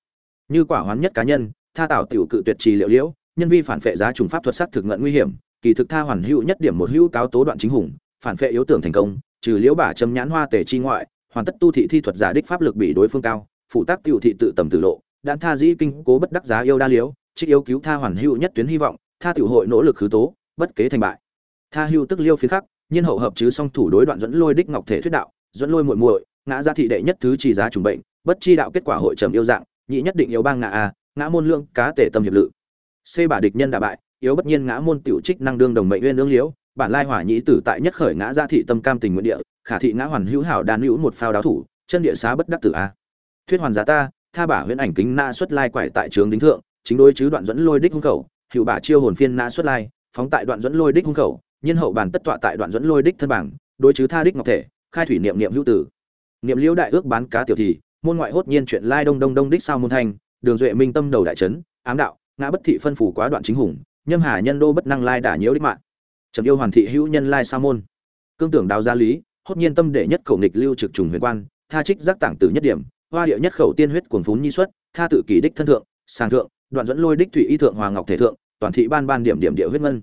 Như quả hoán nhất cá nhân, tha tạo tiểu cự tuyệt trì liệu liễu, nhân vi phản phệ giá trùng pháp thuật sắc thực ngận nguy hiểm, kỳ thực tha hoàn hữu nhất điểm một hữu cáo tố đoạn chính hùng, phản phệ yếu tưởng thành công, trừ liễu bả châm nhãn hoa tề chi ngoại, hoàn tất tu thị thi thuật giả đích pháp lực bị đối phương cao, phụ tác tiểu thị tự tầm tử lộ, đạn tha dĩ kinh cố bất đắc giá yêu đa liễu, trích yếu cứu tha hoàn hữu nhất tuyến hy vọng, tha tiểu hội nỗ lực khứ tố, bất kế thành bại. Tha hữu tức liêu phiến khắc nhiên hậu hợp chứ song thủ đối đoạn dẫn lôi đích ngọc thể thuyết đạo, dẫn lôi muội muội, ngã gia thị đệ nhất thứ trì giá trùng bệnh, bất chi đạo kết quả hội trầm yêu dạng, nhị nhất định yếu bang ngã a, ngã môn lương, cá tể tâm hiệp lự. C bả địch nhân đả bại, yếu bất nhiên ngã môn tiểu trích năng đương đồng mệnh nguyên lương liễu, bản lai hỏa nhĩ tử tại nhất khởi ngã gia thị tâm cam tình nguyện địa, khả thị ngã hoàn hữu hảo đàn hữu một phao đáo thủ, chân địa xá bất đắc tử a. Thuyết hoàn giá ta, tha bả huyễn ảnh kính na xuất lai quải tại trường đính thượng, chính đối chứ đoạn dẫn lôi đích hung khẩu, hữu bả chiêu hồn phiên na xuất lai, phóng tại đoạn dẫn lôi đích hung khẩu nhân hậu bàn tất tọa tại đoạn dẫn lôi đích thân bảng, đối chứ tha đích ngọc thể, khai thủy niệm niệm hữu tử. Niệm liễu đại ước bán cá tiểu thì, môn ngoại hốt nhiên chuyện lai đông đông đông đích sao môn thanh, đường duệ minh tâm đầu đại trấn ám đạo, ngã bất thị phân phủ quá đoạn chính hùng, nhâm hà nhân đô bất năng lai đả nhiễu đích mạng. Trầm yêu hoàn thị hữu nhân lai sa môn. Cương tưởng đào gia lý, hốt nhiên tâm đệ nhất khẩu nghịch lưu trực trùng huyền quan, tha trích giác tảng tử nhất điểm, hoa địa nhất khẩu tiên huyết cuồng phún nhi xuất, tha tự kỷ đích thân thượng, sàng thượng, đoạn dẫn lôi đích thủy y thượng hoàng ngọc thể thượng, toàn thị ban ban điểm điểm địa huyết ngân.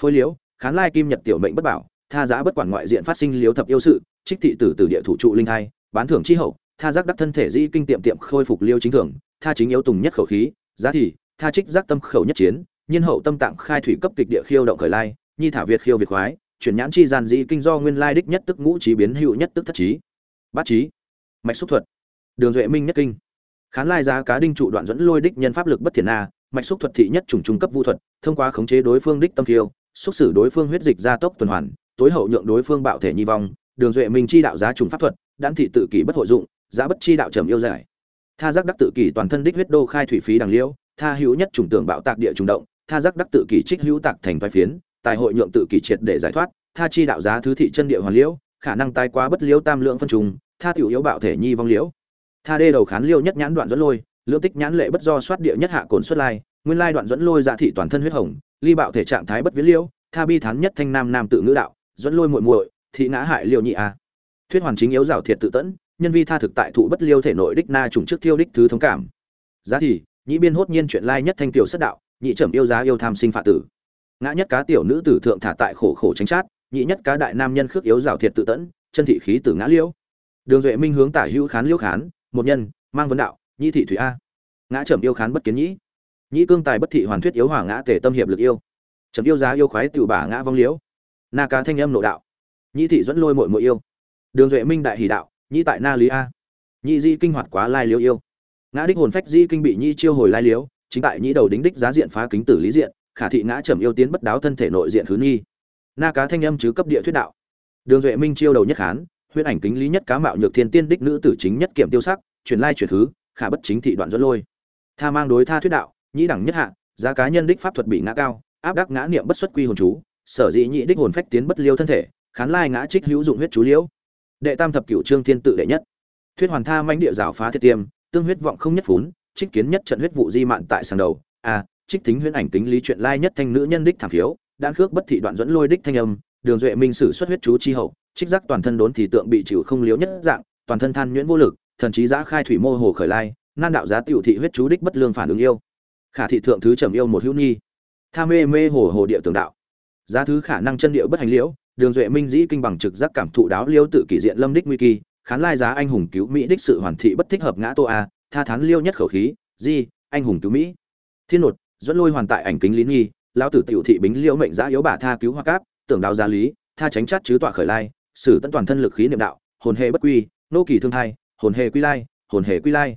Phôi liễu khán lai kim nhật tiểu mệnh bất bảo, tha giá bất quản ngoại diện phát sinh liếu thập yêu sự, trích thị tử từ địa thủ trụ linh hai bán thưởng chi hậu, tha giác đắc thân thể di kinh tiệm tiệm khôi phục liêu chính thưởng tha chính yếu tùng nhất khẩu khí, giá thì, tha trích giác tâm khẩu nhất chiến, nhiên hậu tâm tạng khai thủy cấp kịch địa khiêu động khởi lai, nhi thả việt khiêu việt khoái, chuyển nhãn chi gian di kinh do nguyên lai đích nhất tức ngũ trí biến hữu nhất tức thất trí. Bát trí, mạch xúc thuật, đường duệ minh nhất kinh. Khán lai giá cá đinh trụ đoạn dẫn lôi đích nhân pháp lực bất thiền na, mạch xúc thuật thị nhất trùng trung cấp vu thuật, thông qua khống chế đối phương đích tâm khiêu xúc xử đối phương huyết dịch gia tốc tuần hoàn, tối hậu nhượng đối phương bạo thể nhi vong, đường duệ minh chi đạo giá trùng pháp thuật đan thị tự kỷ bất hội dụng, giá bất chi đạo trầm yêu giải. Tha giác đắc tự kỷ toàn thân đích huyết đô khai thủy phí đằng liễu, tha hữu nhất trùng tưởng bạo tạc địa trùng động, tha giác đắc tự kỷ trích hữu tạc thành vai phiến, tài hội nhượng tự kỷ triệt để giải thoát, tha chi đạo giá thứ thị chân địa hoàn liễu, khả năng tái quá bất liễu tam lượng phân trùng, tha tiểu yếu bạo thể nhi vong liễu. Tha đê đầu khán liêu nhất nhãn đoạn dẫn lôi lượng tích nhãn lệ bất do soát địa nhất hạ cồn xuất lai, nguyên lai đoạn dẫn lôi dạ thị toàn thân huyết hồng ly bạo thể trạng thái bất viễn liễu, tha bi thán nhất thanh nam nam tự ngữ đạo, dẫn lôi muội muội, thị ngã hại liêu nhị a. Thuyết hoàn chính yếu rào thiệt tự tẫn, nhân vi tha thực tại thụ bất liêu thể nội đích na trùng trước thiêu đích thứ thống cảm. Giá thì, nhị biên hốt nhiên chuyện lai nhất thanh tiểu sất đạo, nhị trầm yêu giá yêu tham sinh phạt tử. Ngã nhất cá tiểu nữ tử thượng thả tại khổ khổ tránh chát, nhị nhất cá đại nam nhân khước yếu rào thiệt tự tẫn, chân thị khí tử ngã liêu. đường duệ minh hướng tả hữu khán liêu khán, một nhân, mang vấn đạo, nhị thị thủy a. Ngã trầm yêu khán bất kiến nhĩ nhĩ cương tài bất thị hoàn thuyết yếu hỏa ngã tể tâm hiệp lực yêu. Chấm yêu giá yêu khoái tiểu bả ngã vong liễu. Na cá thanh âm nộ đạo. Nhĩ thị dẫn lôi muội muội yêu. Đường duệ minh đại hỷ đạo, nhĩ tại na lý a. Nhĩ di kinh hoạt quá lai liễu yêu. Ngã đích hồn phách di kinh bị nhĩ chiêu hồi lai liễu, chính tại nhĩ đầu đính đích giá diện phá kính tử lý diện, khả thị ngã trầm yêu tiến bất đáo thân thể nội diện thứ nghi. Na cá thanh âm chứ cấp địa thuyết đạo. Đường duệ minh chiêu đầu nhất khán, huyết ảnh kính lý nhất cá mạo nhược thiên tiên đích nữ tử chính nhất kiểm tiêu sắc chuyển lai chuyển thứ, khả bất chính thị đoạn dẫn lôi. Tha mang đối tha thuyết đạo nhĩ đẳng nhất hạ, giá cá nhân đích pháp thuật bị ngã cao, áp đắc ngã niệm bất xuất quy hồn chú, sở dĩ nhị đích hồn phách tiến bất liêu thân thể, khán lai ngã trích hữu dụng huyết chú liễu. Đệ tam thập cửu trương thiên tự đệ nhất. Thuyết hoàn tha manh địa rào phá thiết tiêm, tương huyết vọng không nhất phún, trích kiến nhất trận huyết vụ di mạn tại sàng đầu. A trích tính huyễn ảnh tính lý chuyện lai nhất thanh nữ nhân đích thảm thiếu đan khước bất thị đoạn dẫn lôi đích thanh âm, đường duệ minh sử xuất huyết chú chi hậu, trích giác toàn thân đốn thì tượng bị chịu không liếu nhất dạng, toàn thân than nhuyễn vô lực, thần trí giã khai thủy mô hồ khởi lai, nan đạo giá tiểu thị huyết chú đích bất lương phản ứng yêu khả thị thượng thứ trầm yêu một hữu nhi. Tha mê mê hồ hồ địa tường đạo. Giá thứ khả năng chân địa bất hành liễu, đường duệ minh dĩ kinh bằng trực giác cảm thụ đáo liêu tự kỷ diện lâm đích nguy kỳ, khán lai giá anh hùng cứu mỹ đích sự hoàn thị bất thích hợp ngã tô a, tha thán liêu nhất khẩu khí, di, anh hùng cứu mỹ. Thiên nột, dẫn lôi hoàn tại ảnh kính lý nghi lão tử tiểu thị bính liễu mệnh giá yếu bà tha cứu hoa cáp, tưởng đào gia lý, tha tránh chát chứ tọa khởi lai, sử tận toàn thân lực khí niệm đạo, hồn hệ bất quy, nô kỳ thương thai, hồn hệ quy lai, hồn hệ quy lai.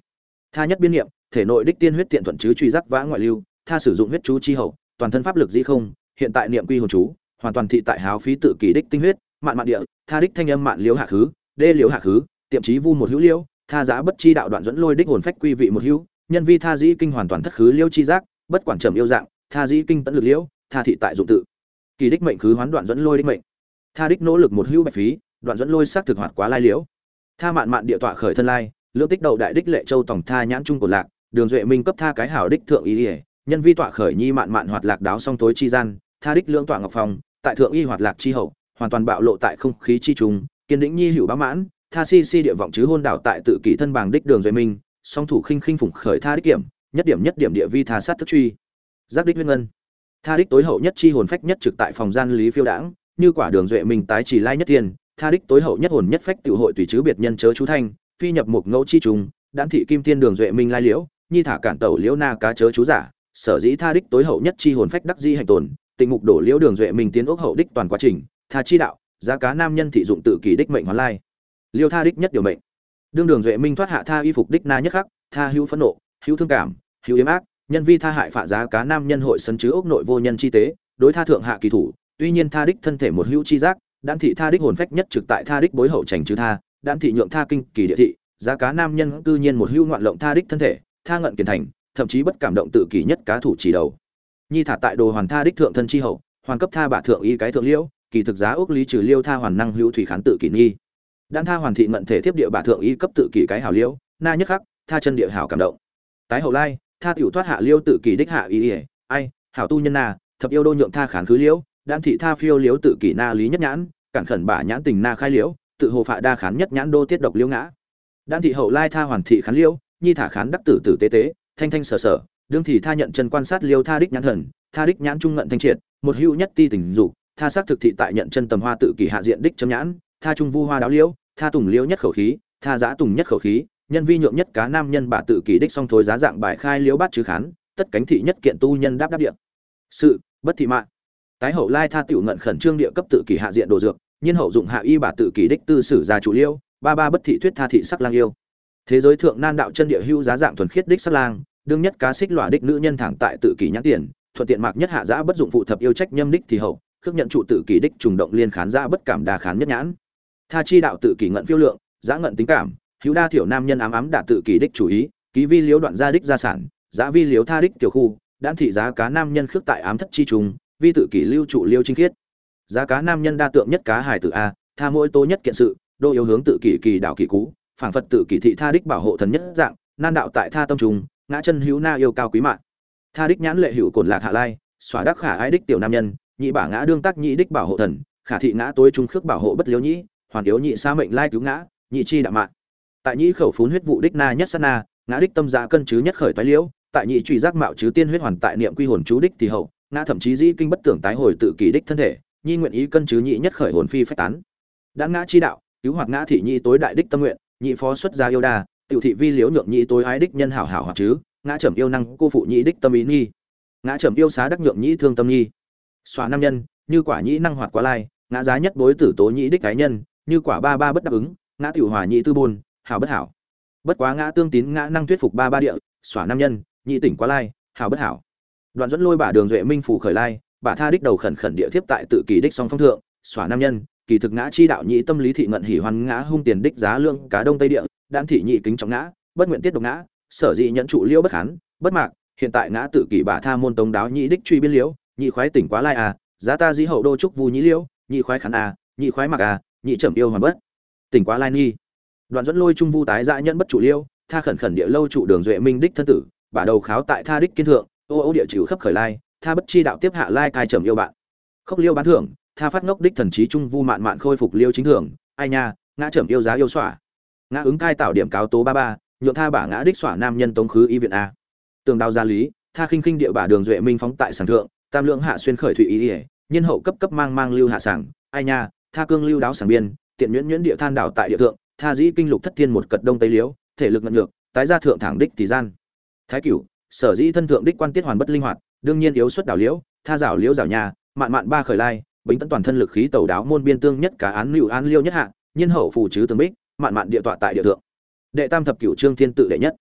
Tha nhất biên niệm thể nội đích tiên huyết tiện thuận chứ truy giác vã ngoại lưu tha sử dụng huyết chú chi hậu toàn thân pháp lực dĩ không hiện tại niệm quy hồn chú hoàn toàn thị tại háo phí tự kỷ đích tinh huyết mạn mạn địa tha đích thanh âm mạn liếu hạ khứ đê liếu hạ khứ tiệm trí vu một hữu liêu, tha giá bất chi đạo đoạn dẫn lôi đích hồn phách quy vị một hữu nhân vi tha dĩ kinh hoàn toàn thất khứ liêu chi giác bất quản trầm yêu dạng tha dĩ kinh tận lực liễu tha thị tại dụng tự. Kỳ đích mệnh khứ hoán đoạn dẫn lôi đích mệnh. Tha đích nỗ lực một hữu bạch phí đoạn dẫn lôi sắc thực hoạt quá lai liễu. Tha mạn mạn địa tọa khởi thân lai lưỡng tích đầu đại đích lệ châu tổng tha nhãn trung cổ lạc đường duệ minh cấp tha cái hảo đích thượng y ỉa nhân vi tọa khởi nhi mạn mạn hoạt lạc đáo song tối chi gian, tha đích lưỡng tọa ngọc phong, tại thượng y hoạt lạc chi hậu, hoàn toàn bạo lộ tại không khí chi trùng kiên đĩnh nhi hữu bá mãn, tha si si địa vọng chứ hôn đảo tại tự kỷ thân bàng đích đường duệ minh, song thủ khinh khinh phủng khởi tha đích kiểm, nhất điểm nhất điểm địa vi tha sát thức truy. Giác đích huyết ngân. Tha đích tối hậu nhất chi hồn phách nhất trực tại phòng gian lý phiêu đãng, như quả đường duệ minh tái chỉ lai nhất thiên tha đích tối hậu nhất hồn nhất phách tiểu hội tùy chứ biệt nhân chớ chú thanh, phi nhập một ngẫu chi trùng đãn thị kim thiên đường duệ minh lai liễu nhi thả cản tẩu liễu na cá chớ chú giả, sở dĩ tha đích tối hậu nhất chi hồn phách đắc di hành tồn, tịnh mục đổ liễu đường duệ minh tiến ốc hậu đích toàn quá trình, tha chi đạo, giá cá nam nhân thị dụng tự kỷ đích mệnh hoán lai. Liêu tha đích nhất điều mệnh. Đương đường duệ minh thoát hạ tha y phục đích na nhất khắc, tha hữu phẫn nộ, hữu thương cảm, hữu yếm ác, nhân vi tha hại phạ giá cá nam nhân hội sân chứ ốc nội vô nhân chi tế, đối tha thượng hạ kỳ thủ, tuy nhiên tha đích thân thể một hữu chi giác đan thị tha đích hồn phách nhất trực tại tha đích bối hậu trành chứ tha đan thị nhượng tha kinh kỳ địa thị, giá cá nam nhân cư nhiên một hữu ngoạn lộng tha đích thân thể tha ngận kiền thành, thậm chí bất cảm động tự kỷ nhất cá thủ chỉ đầu. Nhi thả tại đồ hoàn tha đích thượng thân chi hậu, hoàn cấp tha bả thượng y cái thượng liễu, kỳ thực giá ước lý trừ liêu tha hoàn năng hữu thủy khán tự kỷ nghi. Đan tha hoàn thị ngận thể tiếp địa bả thượng y cấp tự kỷ cái hảo liễu, na nhất khắc, tha chân địa hảo cảm động. Tái hậu lai, tha tiểu thoát hạ liêu tự kỷ đích hạ y, ai, hảo tu nhân na, thập yêu đô nhượng tha khán khứ liễu, đan thị tha phiêu liễu tự kỷ na lý nhất nhãn, cản khẩn bả nhãn tình na khai liễu, tự hồ phạ đa khán nhất nhãn đô tiết độc liễu ngã. Đan thị hậu lai tha hoàn thị khán liễu nhi thả khán đắc tử tử tế tế, thanh thanh sở sở đương thì tha nhận chân quan sát liêu tha đích nhãn thần, tha đích nhãn trung ngận thanh triệt, một hữu nhất ti tình dục, tha sắc thực thị tại nhận chân tầm hoa tự kỷ hạ diện đích chấm nhãn, tha trung vu hoa đáo liễu tha tùng liễu nhất khẩu khí, tha giã tùng nhất khẩu khí, nhân vi nhượng nhất cá nam nhân bà tự kỷ đích song thối giá dạng bài khai liễu bát chứ khán, tất cánh thị nhất kiện tu nhân đáp đáp địa. Sự, bất thị mạng tái hậu lai tha tiểu ngận khẩn trương địa cấp tự kỷ hạ diện đồ dược, nhiên hậu dụng hạ y bà tự kỷ đích tư sử gia chủ liêu, ba ba bất thị thuyết tha thị sắc lang yêu thế giới thượng nan đạo chân địa hưu giá dạng thuần khiết đích sắc lang, đương nhất cá xích lọa đích nữ nhân thẳng tại tự kỷ nhãn tiền, thuận tiện mạc nhất hạ giã bất dụng phụ thập yêu trách nhâm đích thì hậu, khước nhận trụ tự kỷ đích trùng động liên khán giã bất cảm đa khán nhất nhãn. Tha chi đạo tự kỷ ngận phiêu lượng, giã ngận tính cảm, hữu đa thiểu nam nhân ám ám đả tự kỷ đích chủ ý, ký vi liếu đoạn gia đích gia sản, giã vi liếu tha đích tiểu khu đan thị giá cá nam nhân khước tại ám thất chi trùng, vi tự kỷ lưu trụ liêu trinh khiết. Giá cá nam nhân đa tượng nhất cá hải tự a, tha mỗi tố nhất kiện sự, đô yếu hướng tự kỷ kỳ đạo kỳ cú phảng phật tự kỷ thị tha đích bảo hộ thần nhất dạng, nan đạo tại tha tâm trùng ngã chân hữu na yêu cao quý mạng. Tha đích nhãn lệ hữu cổn lạc hạ lai, xóa đắc khả ái đích tiểu nam nhân, nhị bả ngã đương tác nhị đích bảo hộ thần, khả thị ngã tối trung khước bảo hộ bất liếu nhĩ, hoàn yếu nhị sa mệnh lai cứu ngã, nhị chi đạo mạng. Tại nhị khẩu phún huyết vụ đích na nhất sát na, ngã đích tâm dạ cân chứ nhất khởi toái liễu, tại nhị truy giác mạo chứ tiên huyết hoàn tại niệm quy hồn chú đích thì hậu, ngã thậm chí dĩ kinh bất tưởng tái hồi tự kỷ đích thân thể, nhi nguyện ý cân chứ nhị nhất khởi hồn phi phách tán. Đã ngã chi đạo, cứu hoạt ngã thị nhị tối đại đích tâm nguyện nhị phó xuất gia yêu đa tiểu thị vi liễu nhượng nhị tối ái đích nhân hảo hảo hoặc chứ ngã trầm yêu năng cô phụ nhị đích tâm ý nghi. Ngã trầm yêu xá đắc nhượng nhị thương tâm nghi. Xóa nam nhân như quả nhị năng hoạt quá lai ngã giá nhất bối tử tố nhị đích cái nhân như quả ba ba bất đáp ứng ngã tiểu hòa nhị tư buồn, hảo bất hảo. Bất quá ngã tương tín ngã năng thuyết phục ba ba địa xóa nam nhân nhị tỉnh quá lai hảo bất hảo. Đoạn dẫn lôi bả đường duệ minh phủ khởi lai bả tha đích đầu khẩn khẩn địa thiếp tại tự kỳ đích song phong thượng xóa nam nhân kỳ thực ngã chi đạo nhị tâm lý thị ngận hỉ hoan ngã hung tiền đích giá lương cá đông tây địa, đan thị nhị kính trọng ngã, bất nguyện tiết độc ngã, sở dị nhẫn trụ liễu bất khán bất mạc, hiện tại ngã tự kỷ bà tha môn tống đáo nhị đích truy biên liễu, nhị khoái tỉnh quá lai à giá ta dĩ hậu đô trúc vu nhị liễu, nhị khoái khán à nhị khoái mặc à nhị trầm yêu hoàn bất. Tỉnh quá lai nghi. Đoạn dẫn lôi trung vu tái dã nhẫn bất trụ liêu tha khẩn khẩn địa lâu trụ đường duệ minh đích thân tử bả đầu kháo tại tha đích kiên thượng, ô ô địa chịu khắp khởi lai, tha bất chi đạo tiếp hạ lai cai trầm yêu bạn. Khốc liêu bán thưởng tha phát ngốc đích thần trí trung vu mạn mạn khôi phục liêu chính thường, ai nha, ngã trầm yêu giá yêu xỏa. Ngã ứng cai tạo điểm cáo tố ba ba, nhượng tha bả ngã đích xỏa nam nhân tống khứ y viện a. Tường đao gia lý, tha khinh khinh địa bả đường duệ minh phóng tại sàng thượng, tam lượng hạ xuyên khởi thụy ý ỉa nhân hậu cấp cấp mang mang lưu hạ sảng ai nha, tha cương lưu đáo sảng biên, tiện nhuyễn nhuyễn địa than đảo tại địa thượng, tha dĩ kinh lục thất thiên một cật đông tây liếu thể lực ngận ngược tái ra thượng thẳng đích thì gian. Thái cửu, sở dĩ thân thượng đích quan tiết hoàn bất linh hoạt, đương nhiên yếu xuất đảo liễu, tha rảo liễu rảo nhà, mạn mạn ba khởi lai bính tấn toàn thân lực khí tẩu đáo môn biên tương nhất cả án lưu án liêu nhất hạ nhân hậu phù chứ tương bích, mạn mạn địa tọa tại địa thượng. Đệ tam thập cửu trương thiên tự đệ nhất.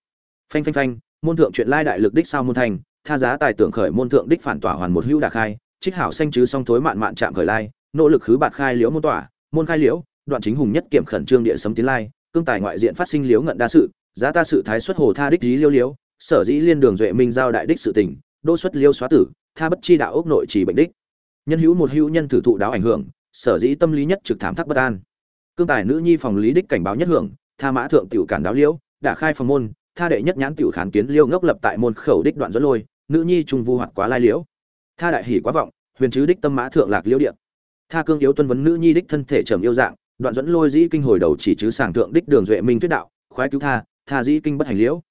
Phanh phanh phanh, môn thượng chuyện lai đại lực đích sao môn thành, tha giá tài tưởng khởi môn thượng đích phản tỏa hoàn một hữu đà khai, trích hảo xanh chứ song thối mạn mạn chạm khởi lai, nỗ lực khứ bạt khai liễu môn tỏa, môn khai liễu, đoạn chính hùng nhất kiểm khẩn trương địa sấm tiến lai, cương tài ngoại diện phát sinh liễu ngận đa sự, giá ta sự thái xuất hồ tha đích lý liêu liễu sở dĩ liên đường duệ minh giao đại đích sự tình, đô xuất liêu xóa tử, tha bất chi đạo ốc nội chỉ bệnh đích nhân hữu một hữu nhân thử thụ đáo ảnh hưởng, sở dĩ tâm lý nhất trực thảm thắc bất an. Cương tài nữ nhi phòng lý đích cảnh báo nhất hưởng, tha mã thượng tiểu cản đáo liễu đã khai phòng môn, tha đệ nhất nhãn tiểu khán kiến liêu ngốc lập tại môn khẩu đích đoạn dẫn lôi, nữ nhi trung vu hoạt quá lai liễu. Tha đại hỉ quá vọng, huyền chứ đích tâm mã thượng lạc liễu điện tha cương yếu tuân vấn nữ nhi đích thân thể trầm yêu dạng, đoạn dẫn lôi dĩ kinh hồi đầu chỉ chứ sàng thượng đích đường duệ minh thuyết đạo, khoái cứu tha tha dĩ kinh bất hành liễu.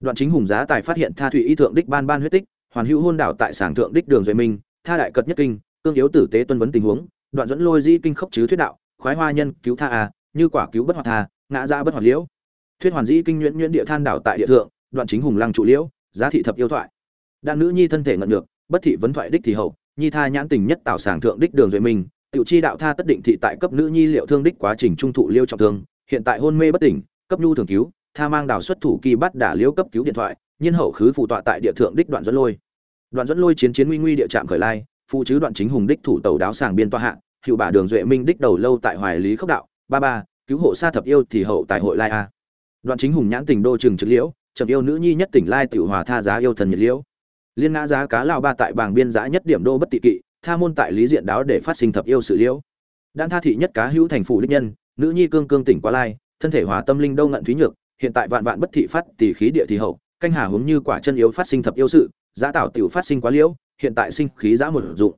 Đoạn chính hùng giá tài phát hiện tha thụy y thượng đích ban ban huyết tích, hoàn hữu hôn đảo tại sàng thượng đích đường duệ minh, tha đại cật nhất kinh cương yếu tử tế tuân vấn tình huống đoạn dẫn lôi dĩ kinh khốc chứ thuyết đạo khoái hoa nhân cứu tha à như quả cứu bất hoạt tha ngã ra bất hoạt liễu. Thuyết hoàn dĩ kinh nhuyễn nhuyễn địa than đảo tại địa thượng đoạn chính hùng lăng trụ liễu giá thị thập yêu thoại. Đan nữ nhi thân thể ngận được bất thị vấn thoại đích thì hậu nhi tha nhãn tình nhất tạo sàng thượng đích đường duệ mình, tiểu chi đạo tha tất định thị tại cấp nữ nhi liệu thương đích quá trình trung thụ liêu trọng thương hiện tại hôn mê bất tỉnh cấp nhu thường cứu tha mang đào xuất thủ kỳ bắt đả liêu cấp cứu điện thoại nhân hậu khứ phụ tọa tại địa thượng đích đoạn dẫn lôi. Đoạn dẫn lôi chiến chiến nguy nguy địa trạm khởi lai phụ chứ đoạn chính hùng đích thủ tàu đáo sàng biên toa hạ, hiệu bả đường duệ minh đích đầu lâu tại hoài lý khốc đạo. Ba ba, cứu hộ sa thập yêu thì hậu tại hội lai a. Đoạn chính hùng nhãn tình đô trường trực liễu, chậm yêu nữ nhi nhất tỉnh lai tiểu hòa tha giá yêu thần nhiệt liễu. Liên ngã giá cá lao ba tại bàng biên giã nhất điểm đô bất tị kỵ, tha môn tại lý diện đáo để phát sinh thập yêu sự liễu. Đan tha thị nhất cá hữu thành phủ đích nhân, nữ nhi cương cương tỉnh quá lai, thân thể hòa tâm linh đâu ngận thúy nhược, hiện tại vạn vạn bất thị phát, tỷ khí địa thì hậu, canh hà hướng như quả chân yếu phát sinh thập yêu sự, giá tạo tiểu phát sinh quá liễu hiện tại sinh khí giã một dụng.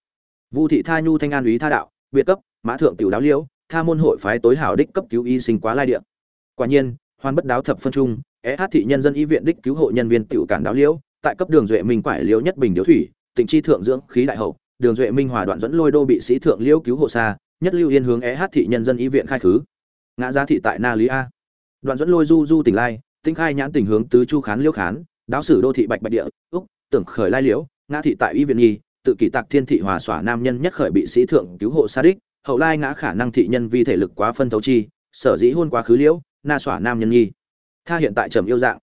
Vu thị tha nhu thanh an úy tha đạo, biệt cấp, mã thượng tiểu đáo liễu, tha môn hội phái tối hảo đích cấp cứu y sinh quá lai địa. Quả nhiên, hoàn bất đáo thập phân trung, é hát thị nhân dân y viện đích cứu hộ nhân viên tiểu cản đáo liễu, tại cấp đường duệ minh quải liễu nhất bình điếu thủy tỉnh chi thượng dưỡng khí đại hậu, đường duệ minh hòa đoạn dẫn lôi đô bị sĩ thượng liễu cứu hộ xa, nhất lưu yên hướng é hát thị nhân dân y viện khai khứ. Ngã giá thị tại na lý a. Đoạn dẫn lôi du du tỉnh lai, tinh khai nhãn tình hướng tứ chu khán liễu khán, đáo sử đô thị bạch bạch địa, úc, tưởng khởi lai liễu ngã thị tại y viện nhi, tự kỷ tạc thiên thị hòa xỏa nam nhân nhất khởi bị sĩ thượng cứu hộ sa đích, hậu lai ngã khả năng thị nhân vi thể lực quá phân thấu chi, sở dĩ hôn quá khứ liễu, na xỏa nam nhân nhi. Tha hiện tại trầm yêu dạng.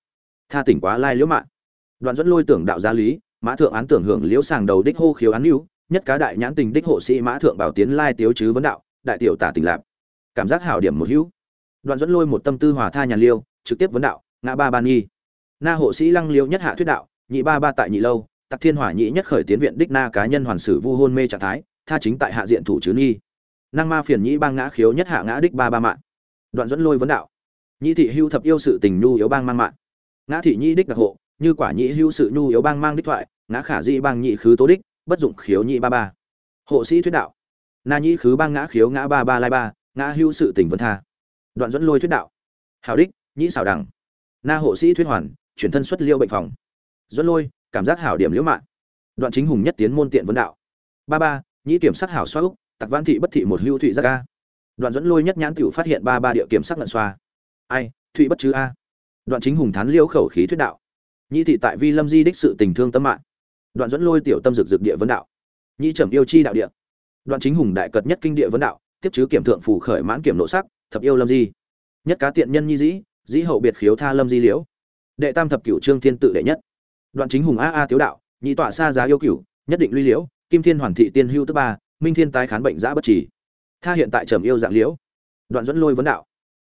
Tha tỉnh quá lai liễu mạng đoạn dẫn lôi tưởng đạo gia lý, mã thượng án tưởng hưởng liễu sàng đầu đích hô khiếu án lưu nhất cá đại nhãn tình đích hộ sĩ mã thượng bảo tiến lai tiếu chứ vấn đạo, đại tiểu tả tình lạp. Cảm giác hảo điểm một hữu. Đoạn dẫn lôi một tâm tư hòa tha nhàn liêu, trực tiếp vấn đạo, ngã ba ban nghi na hộ sĩ lăng liêu nhất hạ thuyết đạo, nhị ba ba tại nhị lâu tặc thiên hỏa nhĩ nhất khởi tiến viện đích na cá nhân hoàn sử vu hôn mê trạng thái, tha chính tại hạ diện thủ chứ nghi. Năng ma phiền nhĩ bang ngã khiếu nhất hạ ngã đích ba ba mạng. Đoạn dẫn lôi vấn đạo. Nhĩ thị hưu thập yêu sự tình nhu yếu bang mang mạng. Ngã thị nhĩ đích đặc hộ, như quả nhĩ hưu sự nhu yếu bang mang đích thoại, ngã khả di bang nhị khứ tố đích, bất dụng khiếu nhị ba ba. Hộ sĩ thuyết đạo. Na nhị khứ bang ngã khiếu ngã ba ba lai ba, ngã hưu sự tình vân tha. Đoạn dẫn lôi thuyết đạo. Hào đích, nhĩ xảo đẳng. Na hộ sĩ thuyết hoàn, chuyển thân xuất liêu bệnh phòng. Dẫn lôi cảm giác hảo điểm liễu mạng đoạn chính hùng nhất tiến môn tiện vấn đạo. Ba ba, nhĩ kiểm sát hảo xoa úc, tặc văn thị bất thị một hưu thụy giác ca đoạn dẫn lôi nhất nhãn tiểu phát hiện ba ba địa kiểm sát lận xoa. Ai, thụy bất chứ a. Đoạn chính hùng thán liễu khẩu khí thuyết đạo. Nhĩ thị tại vi lâm di đích sự tình thương tâm mạng đoạn dẫn lôi tiểu tâm dực dực địa vấn đạo. Nhĩ trầm yêu chi đạo địa. Đoạn chính hùng đại cật nhất kinh địa vấn đạo, tiếp chứ kiểm thượng phủ khởi mãn kiểm nộ sắc, thập yêu lâm di. Nhất cá tiện nhân nhi dĩ dĩ hậu biệt khiếu tha lâm di liễu. Đệ tam thập cửu trương thiên tự đệ nhất đoạn chính hùng a a tiếu đạo, nhị tọa xa giá yêu cửu, nhất định luy liễu, kim thiên hoàn thị tiên hưu thứ ba, minh thiên tái khán bệnh giã bất chỉ tha hiện tại trầm yêu dạng liễu. Đoạn dẫn lôi vấn đạo.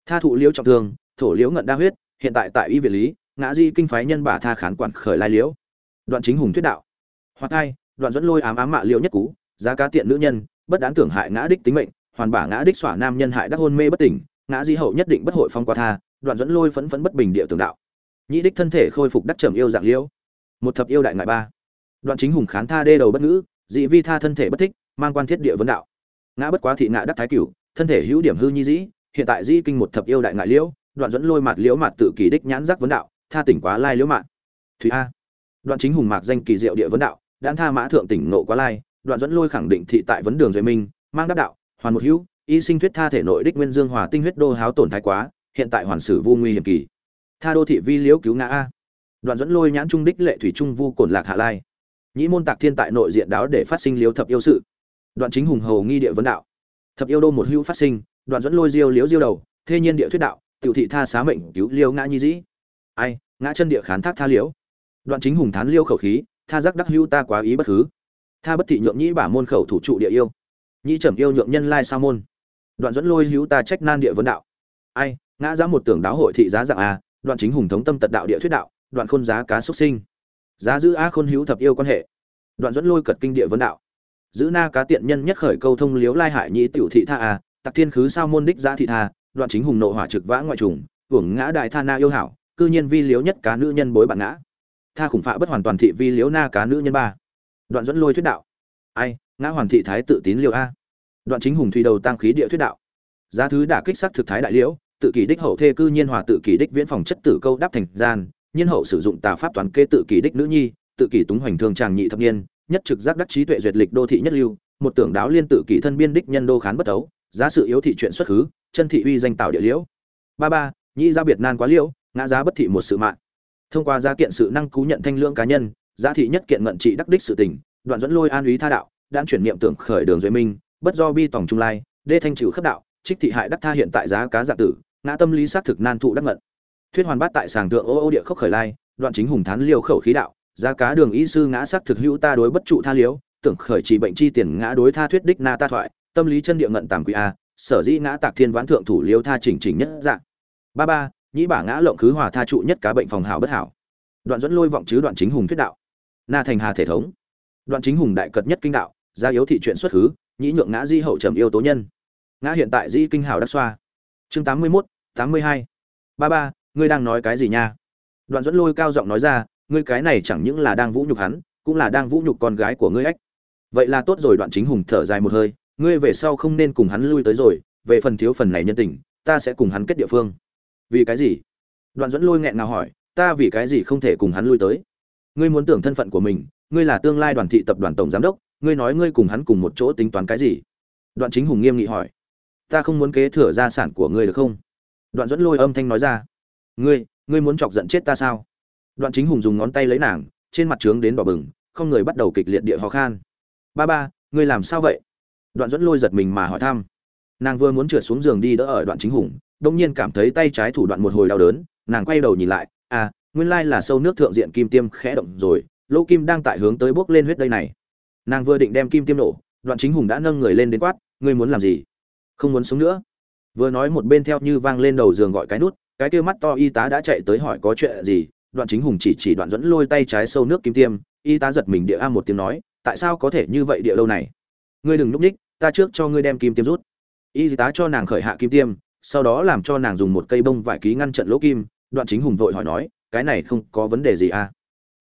Tha thụ liễu trọng thương, thổ liễu ngận đa huyết, hiện tại tại y viện lý, ngã di kinh phái nhân bả tha khán quản khởi lai liễu. Đoạn chính hùng thuyết đạo. Hoặc hai đoạn dẫn lôi ám ám mạ liễu nhất cú, giá cá tiện nữ nhân, bất đáng tưởng hại ngã đích tính mệnh, hoàn bả ngã đích xỏa nam nhân hại đắc hôn mê bất tỉnh, ngã di hậu nhất định bất hội phong qua tha, đoạn dẫn lôi phấn phấn bất bình địa tường đạo. Nhĩ đích thân thể khôi phục đắc trầm yêu dạng liễu một thập yêu đại ngại ba. Đoạn chính hùng khán tha đê đầu bất ngữ, dị vi tha thân thể bất thích, mang quan thiết địa vấn đạo. Ngã bất quá thị ngã đắc thái cửu, thân thể hữu điểm hư nhi dĩ, hiện tại di kinh một thập yêu đại ngại liễu, đoạn dẫn lôi mặt liễu mặt tự kỳ đích nhãn giác vấn đạo, tha tỉnh quá lai liễu mạng thủy a. Đoạn chính hùng mạc danh kỳ diệu địa vấn đạo đan tha mã thượng tỉnh nộ quá lai, đoạn dẫn lôi khẳng định thị tại vấn đường duy minh, mang đáp đạo, hoàn một hữu, y sinh thuyết tha thể nội đích nguyên dương hòa tinh huyết đô háo tổn thái quá, hiện tại hoàn sử vô nguy hiểm kỳ. Tha đô thị vi liễu cứu ngã a đoạn dẫn lôi nhãn trung đích lệ thủy trung vu cổn lạc hạ lai. Nhĩ môn tạc thiên tại nội diện đáo để phát sinh liếu thập yêu sự. Đoạn chính hùng hầu nghi địa vấn đạo. Thập yêu đô một hữu phát sinh, đoạn dẫn lôi diêu liếu diêu đầu, thê nhiên địa thuyết đạo, tiểu thị tha xá mệnh cứu liêu ngã nhi dĩ. Ai, ngã chân địa khán thác tha liễu đoạn chính hùng thán liêu khẩu khí, tha giác đắc hữu ta quá ý bất cứ tha bất thị nhượng nhĩ bả môn khẩu thủ trụ địa yêu. Nhĩ trầm yêu nhượng nhân lai sa môn. Đoạn dẫn lôi hữu ta trách nan địa vấn đạo. Ai, ngã giá một tưởng đáo hội thị giá dạng a, đoạn chính hùng thống tâm tật đạo địa thuyết đạo đoạn khôn giá cá xuất sinh. Giá giữ a khôn hữu thập yêu quan hệ. Đoạn dẫn lôi cật kinh địa vấn đạo. Giữ na cá tiện nhân nhất khởi câu thông liếu lai hải nhĩ tiểu thị tha a tặc thiên khứ sao môn đích giá thị tha, đoạn chính hùng nộ hỏa trực vã ngoại trùng hưởng ngã đại tha na yêu hảo, cư nhiên vi liếu nhất cá nữ nhân bối bạn ngã. Tha khủng phạ bất hoàn toàn thị vi liếu na cá nữ nhân ba. Đoạn dẫn lôi thuyết đạo. Ai, ngã hoàn thị thái tự tín liêu a. Đoạn chính hùng thủy đầu tăng khí địa thuyết đạo. Giá thứ đả kích sắc thực thái đại liễu, tự kỷ đích hậu thê cư nhiên hòa tự kỷ đích viễn phòng chất tử câu đáp thành gian nhiên hậu sử dụng tà pháp toán kê tự kỷ đích nữ nhi, tự kỷ túng hoành thương tràng nhị thập niên, nhất trực giác đắc trí tuệ duyệt lịch đô thị nhất lưu, một tưởng đáo liên tự kỷ thân biên đích nhân đô khán bất ấu giá sự yếu thị chuyện xuất khứ, chân thị uy danh tạo địa liễu. Ba ba, nhị gia biệt nan quá liễu, ngã giá bất thị một sự mạng. Thông qua gia kiện sự năng cú nhận thanh lương cá nhân, giá thị nhất kiện ngận trị đắc đích sự tình, đoạn dẫn lôi an úy tha đạo đan chuyển niệm tưởng khởi đường duy minh, bất do bi tổng trung lai, đê thanh trừ khất đạo, trích thị hại đắc tha hiện tại giá cá dạ tử, ngã tâm lý xác thực nan thụ đắc ngận thuyết hoàn bát tại sàng thượng ô ô địa khốc khởi lai đoạn chính hùng thán liêu khẩu khí đạo giá cá đường y sư ngã sắc thực hữu ta đối bất trụ tha liếu tưởng khởi chỉ bệnh chi tiền ngã đối tha thuyết đích na ta thoại tâm lý chân địa ngận tàm quỷ a sở dĩ ngã tạc thiên vãn thượng thủ liêu tha chỉnh chỉnh nhất dạng. Ba ba nhĩ bả ngã lộng khứ hòa tha trụ nhất cá bệnh phòng hảo bất hảo. Đoạn dẫn lôi vọng chứ đoạn chính hùng thuyết đạo. Na thành hà thể thống. Đoạn chính hùng đại cật nhất kinh đạo gia yếu thị chuyện xuất khứ nhĩ nhượng ngã di hậu trầm yêu tố nhân. Ngã hiện tại di kinh hảo đắc xoa. Chương tám mươi một, tám mươi hai. Ba ba ngươi đang nói cái gì nha? Đoạn dẫn lôi cao giọng nói ra, ngươi cái này chẳng những là đang vũ nhục hắn, cũng là đang vũ nhục con gái của ngươi ếch vậy là tốt rồi, đoạn chính hùng thở dài một hơi, ngươi về sau không nên cùng hắn lui tới rồi, về phần thiếu phần này nhân tình, ta sẽ cùng hắn kết địa phương. Vì cái gì? Đoạn dẫn lôi nghẹn ngào hỏi, ta vì cái gì không thể cùng hắn lui tới? Ngươi muốn tưởng thân phận của mình, ngươi là tương lai đoàn thị tập đoàn tổng giám đốc, ngươi nói ngươi cùng hắn cùng một chỗ tính toán cái gì? Đoạn chính hùng nghiêm nghị hỏi, ta không muốn kế thừa gia sản của ngươi được không? Đoạn dẫn lôi âm thanh nói ra ngươi ngươi muốn chọc giận chết ta sao? Đoạn chính hùng dùng ngón tay lấy nàng, trên mặt trướng đến đỏ bừng, không người bắt đầu kịch liệt địa ho khan. Ba ba, ngươi làm sao vậy? Đoạn dẫn lôi giật mình mà hỏi thăm. Nàng vừa muốn trượt xuống giường đi đỡ ở đoạn chính hùng đông nhiên cảm thấy tay trái thủ đoạn một hồi đau đớn, nàng quay đầu nhìn lại à nguyên lai là sâu nước thượng diện kim tiêm khẽ động rồi, lỗ kim đang tại hướng tới bốc lên huyết đây này. Nàng vừa định đem kim tiêm nổ, đoạn chính hùng đã nâng người lên đến quát, ngươi muốn làm gì? Không muốn sống nữa. Vừa nói một bên theo như vang lên đầu giường gọi cái nút cái kia mắt to y tá đã chạy tới hỏi có chuyện gì, đoạn chính hùng chỉ chỉ đoạn dẫn lôi tay trái sâu nước kim tiêm, y tá giật mình địa a một tiếng nói, tại sao có thể như vậy địa lâu này? Ngươi đừng núp ních, ta trước cho ngươi đem kim tiêm rút. Y tá cho nàng khởi hạ kim tiêm, sau đó làm cho nàng dùng một cây bông vải ký ngăn trận lỗ kim, đoạn chính hùng vội hỏi nói, cái này không có vấn đề gì à?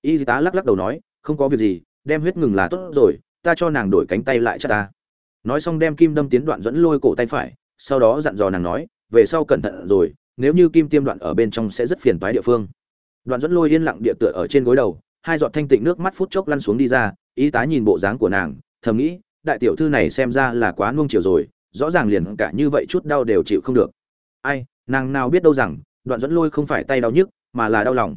Y tá lắc lắc đầu nói, không có việc gì, đem huyết ngừng là tốt rồi, ta cho nàng đổi cánh tay lại cho ta. Nói xong đem kim đâm tiến đoạn dẫn lôi cổ tay phải, sau đó dặn dò nàng nói, về sau cẩn thận rồi nếu như kim tiêm đoạn ở bên trong sẽ rất phiền toái địa phương. Đoạn dẫn lôi yên lặng địa tựa ở trên gối đầu, hai giọt thanh tịnh nước mắt phút chốc lăn xuống đi ra, y tá nhìn bộ dáng của nàng, thầm nghĩ, đại tiểu thư này xem ra là quá nuông chiều rồi, rõ ràng liền cả như vậy chút đau đều chịu không được. Ai, nàng nào biết đâu rằng, đoạn dẫn lôi không phải tay đau nhức, mà là đau lòng.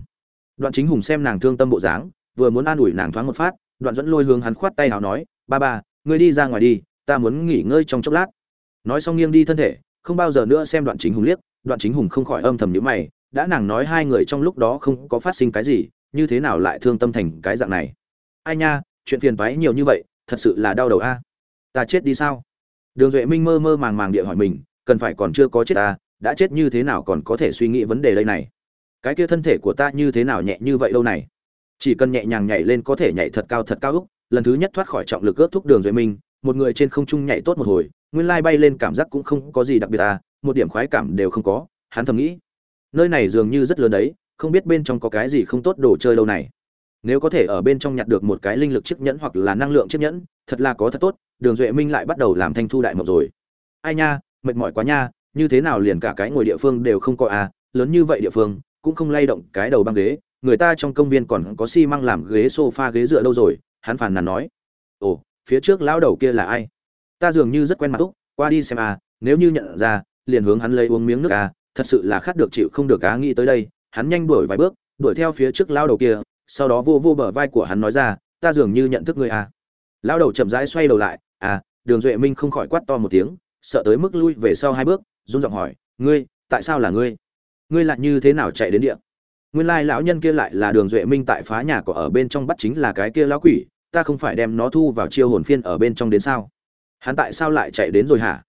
Đoạn chính hùng xem nàng thương tâm bộ dáng, vừa muốn an ủi nàng thoáng một phát, đoạn dẫn lôi hướng hắn khoát tay nào nói, ba ba, ngươi đi ra ngoài đi, ta muốn nghỉ ngơi trong chốc lát. Nói xong nghiêng đi thân thể, không bao giờ nữa xem đoạn chính hùng liếc đoạn chính hùng không khỏi âm thầm nhíu mày, đã nàng nói hai người trong lúc đó không có phát sinh cái gì, như thế nào lại thương tâm thành cái dạng này? Ai nha, chuyện phiền toái nhiều như vậy, thật sự là đau đầu a. À? Ta chết đi sao? Đường duệ minh mơ mơ màng màng địa hỏi mình, cần phải còn chưa có chết ta đã chết như thế nào còn có thể suy nghĩ vấn đề đây này? Cái kia thân thể của ta như thế nào nhẹ như vậy đâu này? Chỉ cần nhẹ nhàng nhảy lên có thể nhảy thật cao thật cao úc, lần thứ nhất thoát khỏi trọng lực ướt thúc đường duệ minh, một người trên không trung nhảy tốt một hồi, nguyên lai bay lên cảm giác cũng không có gì đặc biệt à một điểm khoái cảm đều không có, hắn thầm nghĩ. Nơi này dường như rất lớn đấy, không biết bên trong có cái gì không tốt đồ chơi lâu này. Nếu có thể ở bên trong nhặt được một cái linh lực chiếc nhẫn hoặc là năng lượng chiếc nhẫn, thật là có thật tốt, đường duệ minh lại bắt đầu làm thanh thu đại mộng rồi. Ai nha, mệt mỏi quá nha, như thế nào liền cả cái ngồi địa phương đều không có à lớn như vậy địa phương, cũng không lay động cái đầu băng ghế. Người ta trong công viên còn có xi măng làm ghế sofa ghế dựa đâu rồi, hắn phàn nàn nói. Ồ, phía trước lão đầu kia là ai? Ta dường như rất quen mặt úc, qua đi xem à nếu như nhận ra liền hướng hắn lấy uống miếng nước à thật sự là khát được chịu không được cá nghĩ tới đây, hắn nhanh đuổi vài bước, đuổi theo phía trước lao đầu kia, sau đó vô vô bờ vai của hắn nói ra, ta dường như nhận thức ngươi à. Lao đầu chậm rãi xoay đầu lại à đường duệ minh không khỏi quát to một tiếng, sợ tới mức lui về sau hai bước, run giọng hỏi, ngươi, tại sao là ngươi? Ngươi lại như thế nào chạy đến địa? Nguyên lai lão nhân kia lại là đường duệ minh tại phá nhà của ở bên trong bắt chính là cái kia lão quỷ, ta không phải đem nó thu vào chiêu hồn phiên ở bên trong đến sao? Hắn tại sao lại chạy đến rồi hả?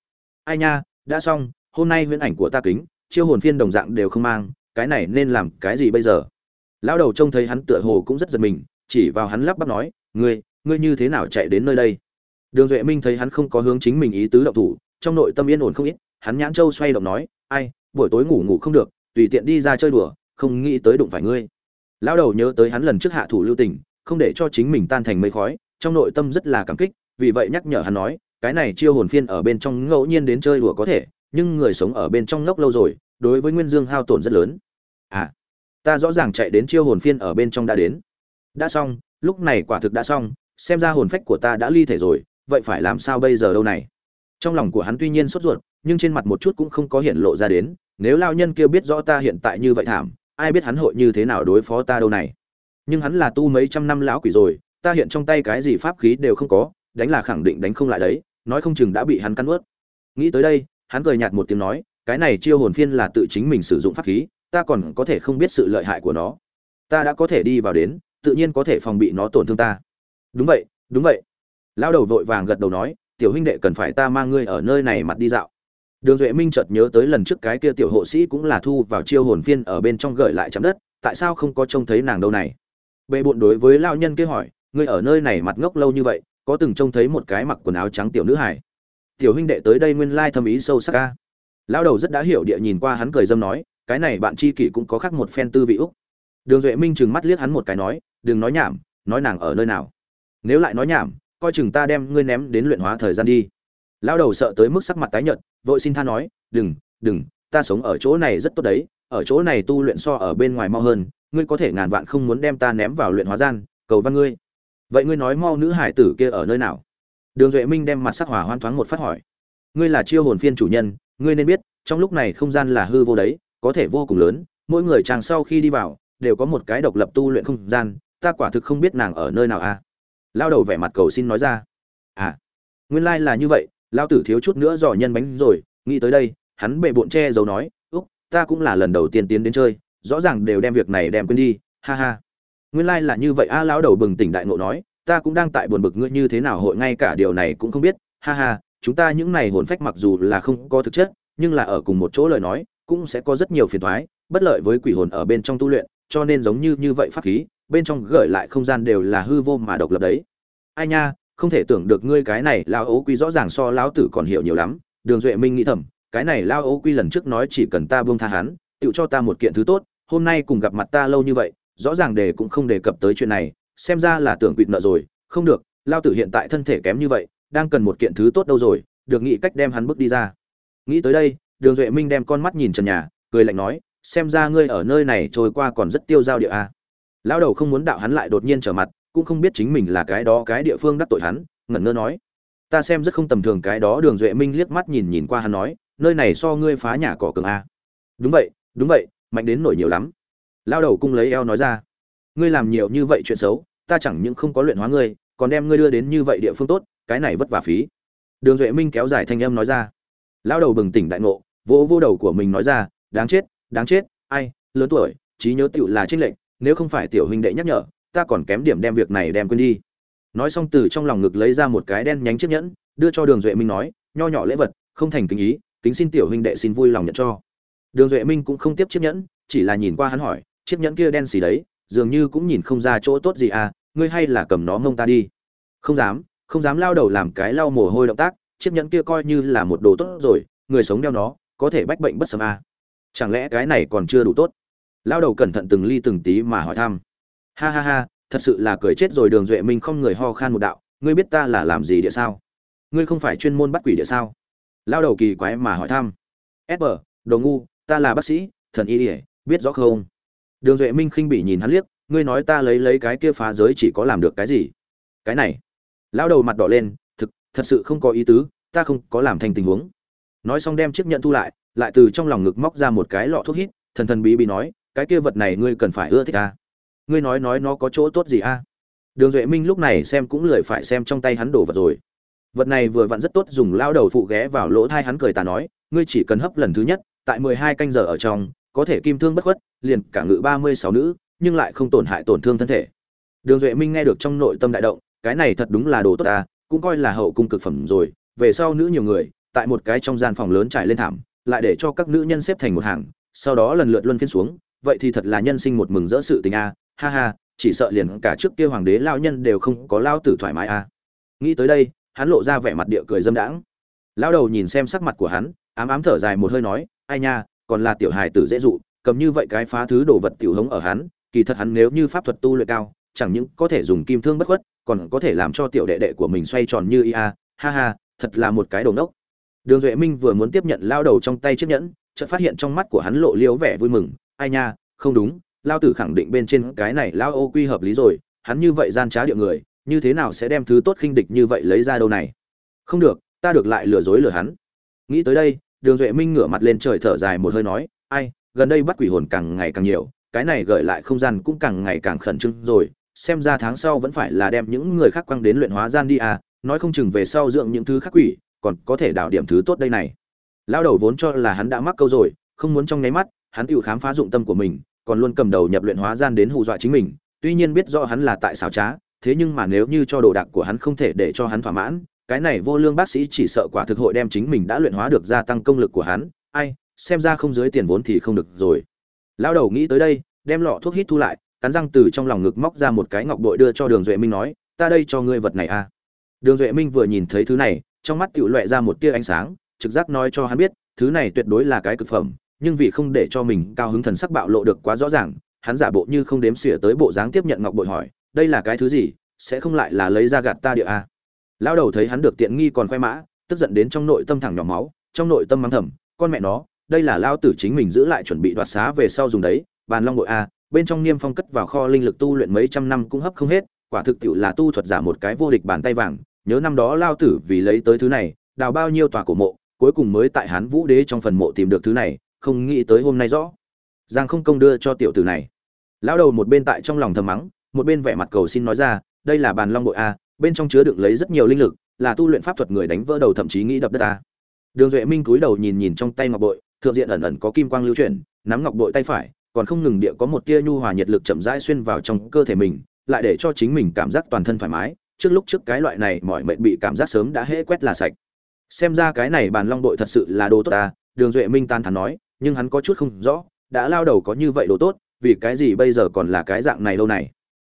Ai nha, đã xong hôm nay huyễn ảnh của ta kính, chiêu hồn phiên đồng dạng đều không mang, cái này nên làm cái gì bây giờ? Lão đầu trông thấy hắn tựa hồ cũng rất giật mình, chỉ vào hắn lắp bắp nói, ngươi ngươi như thế nào chạy đến nơi đây? Đường duệ minh thấy hắn không có hướng chính mình ý tứ động thủ, trong nội tâm yên ổn không ít, hắn nhãn châu xoay động nói, ai, buổi tối ngủ ngủ không được, tùy tiện đi ra chơi đùa, không nghĩ tới đụng phải ngươi. Lão đầu nhớ tới hắn lần trước hạ thủ lưu tình, không để cho chính mình tan thành mây khói, trong nội tâm rất là cảm kích, vì vậy nhắc nhở hắn nói, cái này chiêu hồn phiên ở bên trong ngẫu nhiên đến chơi đùa có thể nhưng người sống ở bên trong ngốc lâu rồi, đối với nguyên dương hao tổn rất lớn. À ta rõ ràng chạy đến chiêu hồn phiên ở bên trong đã đến. Đã xong, lúc này quả thực đã xong, xem ra hồn phách của ta đã ly thể rồi, vậy phải làm sao bây giờ đâu này? Trong lòng của hắn tuy nhiên sốt ruột, nhưng trên mặt một chút cũng không có hiện lộ ra đến, nếu lao nhân kia biết rõ ta hiện tại như vậy thảm, ai biết hắn hội như thế nào đối phó ta đâu này? Nhưng hắn là tu mấy trăm năm lão quỷ rồi, ta hiện trong tay cái gì pháp khí đều không có, đánh là khẳng định đánh không lại đấy, nói không chừng đã bị hắn cắn ướt nghĩ tới đây hắn cười nhạt một tiếng nói, cái này chiêu hồn phiên là tự chính mình sử dụng pháp khí, ta còn có thể không biết sự lợi hại của nó. Ta đã có thể đi vào đến, tự nhiên có thể phòng bị nó tổn thương ta. Đúng vậy đúng vậy. Lão đầu vội vàng gật đầu nói, tiểu huynh đệ cần phải ta mang ngươi ở nơi này mặt đi dạo. Đường duệ minh chợt nhớ tới lần trước cái kia tiểu hộ sĩ cũng là thu vào chiêu hồn phiên ở bên trong gợi lại chấm đất, tại sao không có trông thấy nàng đâu này? Bệ bộn đối với lão nhân kia hỏi, ngươi ở nơi này mặt ngốc lâu như vậy, có từng trông thấy một cái mặc quần áo trắng tiểu nữ hải tiểu huynh đệ tới đây nguyên lai thâm ý sâu sắc ca lão đầu rất đã hiểu địa nhìn qua hắn cười dâm nói, cái này bạn chi kỷ cũng có khác một phen tư vị úc. Đường duệ minh chừng mắt liếc hắn một cái nói, đừng nói nhảm, nói nàng ở nơi nào. Nếu lại nói nhảm, coi chừng ta đem ngươi ném đến luyện hóa thời gian đi. Lão đầu sợ tới mức sắc mặt tái nhợt, vội xin tha nói, đừng đừng, ta sống ở chỗ này rất tốt đấy, ở chỗ này tu luyện so ở bên ngoài mau hơn, ngươi có thể ngàn vạn không muốn đem ta ném vào luyện hóa gian, cầu văn ngươi. Vậy ngươi nói mau nữ hải tử kia ở nơi nào? Đường duệ minh đem mặt sắc hỏa hoan thoáng một phát hỏi. Ngươi là chiêu hồn phiên chủ nhân, ngươi nên biết, trong lúc này không gian là hư vô đấy, có thể vô cùng lớn, mỗi người chàng sau khi đi vào, đều có một cái độc lập tu luyện không gian, ta quả thực không biết nàng ở nơi nào à lao đầu vẻ mặt cầu xin nói ra. À nguyên lai là như vậy lao tử thiếu chút nữa dò nhân bánh rồi, nghĩ tới đây, hắn bệ bộn che giấu nói, úc, ta cũng là lần đầu tiên tiến đến chơi, rõ ràng đều đem việc này đem quên đi, ha ha. Nguyên lai là như vậy a, lão đầu bừng tỉnh đại ngộ nói ta cũng đang tại buồn bực ngươi như thế nào, hội ngay cả điều này cũng không biết. Ha ha, chúng ta những này hồn phách mặc dù là không có thực chất, nhưng là ở cùng một chỗ lời nói, cũng sẽ có rất nhiều phiền toái, bất lợi với quỷ hồn ở bên trong tu luyện, cho nên giống như như vậy pháp khí, bên trong gửi lại không gian đều là hư vô mà độc lập đấy. Ai nha, không thể tưởng được ngươi cái này lao ấu quy rõ ràng so lão tử còn hiểu nhiều lắm. Đường duệ minh nghĩ thầm, cái này lao ấu quy lần trước nói chỉ cần ta buông tha hắn tự cho ta một kiện thứ tốt, hôm nay cùng gặp mặt ta lâu như vậy, rõ ràng đề cũng không đề cập tới chuyện này xem ra là tưởng quỵt nợ rồi. Không được, lao tử hiện tại thân thể kém như vậy, đang cần một kiện thứ tốt đâu rồi, được nghĩ cách đem hắn bước đi ra. Nghĩ tới đây, đường duệ minh đem con mắt nhìn trần nhà, cười lạnh nói, xem ra ngươi ở nơi này trôi qua còn rất tiêu dao địa a. À. lão đầu không muốn đạo hắn lại đột nhiên trở mặt, cũng không biết chính mình là cái đó cái địa phương đắc tội hắn, ngẩn ngơ nói. Ta xem rất không tầm thường cái đó, đường duệ minh liếc mắt nhìn nhìn qua hắn nói, nơi này so ngươi phá nhà cỏ cường a. Đúng vậy đúng vậy, mạnh đến nổi nhiều lắm. Lao đầu cung lấy eo nói ra. Ngươi làm nhiều như vậy chuyện xấu ta chẳng những không có luyện hóa ngươi, còn đem ngươi đưa đến như vậy địa phương tốt, cái này vất vả phí. Đường duệ minh kéo dài thanh âm nói ra. Lao đầu bừng tỉnh đại ngộ, vỗ vô đầu của mình nói ra, đáng chết đáng chết, ai, lớn tuổi, trí nhớ tựu là trích lệnh nếu không phải tiểu huynh đệ nhắc nhở, ta còn kém điểm đem việc này đem quên đi. Nói xong từ trong lòng ngực lấy ra một cái đen nhánh chiếc nhẫn, đưa cho đường duệ minh nói, nho nhỏ lễ vật, không thành kính ý, kính xin tiểu huynh đệ xin vui lòng nhận cho. Đường duệ minh cũng không tiếp chiếc nhẫn, chỉ là nhìn qua hắn hỏi, chiếc nhẫn kia đen xì đấy, dường như cũng nhìn không ra chỗ tốt gì à ngươi hay là cầm nó mông ta đi. Không dám không dám lao đầu làm cái lau mồ hôi động tác chiếc nhẫn kia coi như là một đồ tốt rồi người sống đeo nó có thể bách bệnh bất sầm à. chẳng lẽ cái này còn chưa đủ tốt? Lao đầu cẩn thận từng ly từng tí mà hỏi thăm. Ha ha ha thật sự là cười chết rồi đường duệ minh không người ho khan một đạo ngươi biết ta là làm gì địa sao? Ngươi không phải chuyên môn bắt quỷ địa sao? Lao đầu kỳ quái mà hỏi thăm. Bờ, đồ ngu ta là bác sĩ thần y ỉa biết rõ không? Đường duệ minh khinh bỉ nhìn hắn liếc ngươi nói ta lấy lấy cái kia phá giới chỉ có làm được cái gì? Cái này. Lão đầu mặt đỏ lên, thực, thật sự không có ý tứ, ta không có làm thành tình huống. Nói xong đem chiếc nhận thu lại lại từ trong lòng ngực móc ra một cái lọ thuốc hít, thần thần bí bí nói, cái kia vật này ngươi cần phải ưa thích ta ngươi nói nói nó có chỗ tốt gì a đường duệ minh lúc này xem cũng lười phải xem trong tay hắn đổ vật rồi. Vật này vừa vặn rất tốt, dùng lao đầu phụ ghé vào lỗ thai hắn cười ta nói, ngươi chỉ cần hấp lần thứ nhất, tại mười hai canh giờ ở trong, có thể kim thương bất khuất, liền cả ngự ba mươi sáu nữ nhưng lại không tổn hại tổn thương thân thể. Đường duệ minh nghe được trong nội tâm đại động, cái này thật đúng là đồ tốt ta, cũng coi là hậu cung cực phẩm rồi, về sau nữ nhiều người, tại một cái trong gian phòng lớn trải lên thảm, lại để cho các nữ nhân xếp thành một hàng, sau đó lần lượt luân phiên xuống, vậy thì thật là nhân sinh một mừng rỡ sự tình a à. ha ha, chỉ sợ liền cả trước kia hoàng đế lao nhân đều không có lao tử thoải mái a. Nghĩ tới đây, hắn lộ ra vẻ mặt địa cười dâm đãng. Lao đầu nhìn xem sắc mặt của hắn, ám ám thở dài một hơi nói, ai nha, còn là tiểu hài tử dễ dụ, cầm như vậy cái phá thứ đồ vật tiểu hống ở hắn kỳ thật hắn nếu như pháp thuật tu luyện cao, chẳng những có thể dùng kim thương bất khuất, còn có thể làm cho tiểu đệ đệ của mình xoay tròn như ia ha ha, thật là một cái đồ ngốc. Đường duệ minh vừa muốn tiếp nhận lao đầu trong tay chiếc nhẫn, chợt phát hiện trong mắt của hắn lộ liễu vẻ vui mừng. Ai nha, không đúng, lao tử khẳng định bên trên cái này lao ô quy hợp lý rồi, hắn như vậy gian trá địa người, như thế nào sẽ đem thứ tốt khinh địch như vậy lấy ra đâu này? Không được, ta được lại lừa dối lừa hắn. Nghĩ tới đây, đường duệ minh ngửa mặt lên trời thở dài một hơi nói, ai, gần đây bắt quỷ hồn càng ngày càng nhiều cái này gợi lại không gian cũng càng ngày càng khẩn trương rồi, xem ra tháng sau vẫn phải là đem những người khác quăng đến luyện hóa gian đi à nói không chừng về sau dưỡng những thứ khác quỷ, còn có thể đảo điểm thứ tốt đây này. Lao đầu vốn cho là hắn đã mắc câu rồi, không muốn trong nháy mắt, hắn tự khám phá dụng tâm của mình, còn luôn cầm đầu nhập luyện hóa gian đến hù dọa chính mình, tuy nhiên biết rõ hắn là tại xảo trá, thế nhưng mà nếu như cho đồ đạc của hắn không thể để cho hắn thỏa mãn, cái này vô lương bác sĩ chỉ sợ quả thực hội đem chính mình đã luyện hóa được gia tăng công lực của hắn, ai, xem ra không dưới tiền vốn thì không được rồi lao đầu nghĩ tới đây, đem lọ thuốc hít thu lại, cắn răng từ trong lòng ngực móc ra một cái ngọc bội đưa cho đường duệ minh nói, ta đây cho ngươi vật này a à. đường duệ minh vừa nhìn thấy thứ này, trong mắt tựu loẹ ra một tia ánh sáng, trực giác nói cho hắn biết, thứ này tuyệt đối là cái cực phẩm, nhưng vì không để cho mình cao hứng thần sắc bạo lộ được quá rõ ràng, hắn giả bộ như không đếm xỉa tới bộ dáng tiếp nhận ngọc bội hỏi, đây là cái thứ gì sẽ không lại là lấy ra gạt ta địa a à. lão đầu thấy hắn được tiện nghi còn khoe mã, tức giận đến trong nội tâm thẳng nhỏ máu, trong nội tâm mắng thầm, con mẹ nó đây là lao tử chính mình giữ lại chuẩn bị đoạt xá về sau dùng đấy, bàn long bội a, bên trong niêm phong cất vào kho linh lực tu luyện mấy trăm năm cũng hấp không hết, quả thực tiệu là tu thuật giả một cái vô địch bàn tay vàng, nhớ năm đó lao tử vì lấy tới thứ này, đào bao nhiêu tòa cổ mộ, cuối cùng mới tại hán vũ đế trong phần mộ tìm được thứ này, không nghĩ tới hôm nay rõ. Giang không công đưa cho tiểu tử này. Lão đầu một bên tại trong lòng thầm mắng, một bên vẻ mặt cầu xin nói ra, đây là bàn long bội a, bên trong chứa đựng lấy rất nhiều linh lực, là tu luyện pháp thuật người đánh vỡ đầu thậm chí nghĩ đập đất ta đường duệ minh cúi đầu nhìn nhìn trong tay ngọc bội thượng diện ẩn ẩn có kim quang lưu chuyển, nắm ngọc bội tay phải, còn không ngừng địa có một tia nhu hòa nhiệt lực chậm rãi xuyên vào trong cơ thể mình, lại để cho chính mình cảm giác toàn thân thoải mái, trước lúc trước cái loại này mọi mệnh bị cảm giác sớm đã hễ quét là sạch. Xem ra cái này bàn long đội thật sự là đồ tốt ta, đường duệ minh tan thắn nói, nhưng hắn có chút không rõ, đã lao đầu có như vậy đồ tốt, vì cái gì bây giờ còn là cái dạng này lâu này?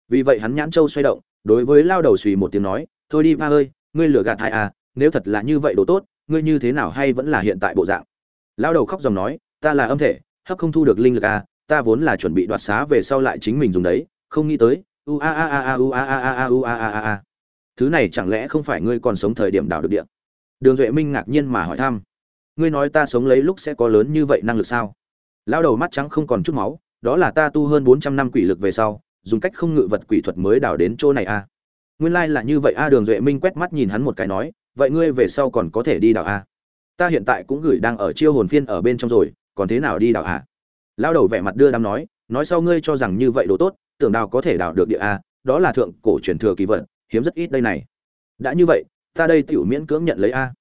Vì vậy hắn nhãn châu xoay động, đối với lao đầu suy một tiếng nói, thôi đi ba ơi, ngươi lừa gạt hai à nếu thật là như vậy đồ tốt, ngươi như thế nào hay vẫn là hiện tại bộ dạng? Lao đầu khóc dòng nói, ta là âm thể, hấp không thu được linh lực à ta vốn là chuẩn bị đoạt xá về sau lại chính mình dùng đấy, không nghĩ tới, u a a a a u a a a a u a a a a. Thứ này chẳng lẽ không phải ngươi còn sống thời điểm đảo được địa? Đường duệ minh ngạc nhiên mà hỏi thăm. Ngươi nói ta sống lấy lúc sẽ có lớn như vậy năng lực sao? Lao đầu mắt trắng không còn chút máu, đó là ta tu hơn bốn trăm năm quỷ lực về sau, dùng cách không ngự vật quỷ thuật mới đảo đến chỗ này a à. nguyên lai là như vậy a, đường duệ minh quét mắt nhìn hắn một cái nói, vậy ngươi về sau còn có thể đi đảo a ta hiện tại cũng gửi đang ở chiêu hồn phiên ở bên trong rồi, còn thế nào đi đảo a lao đầu vẻ mặt đưa đám nói nói sau ngươi cho rằng như vậy đồ tốt, tưởng đào có thể đào được địa a, đó là thượng cổ truyền thừa kỳ vật, hiếm rất ít đây này. Đã như vậy, ta đây tiểu miễn cưỡng nhận lấy a.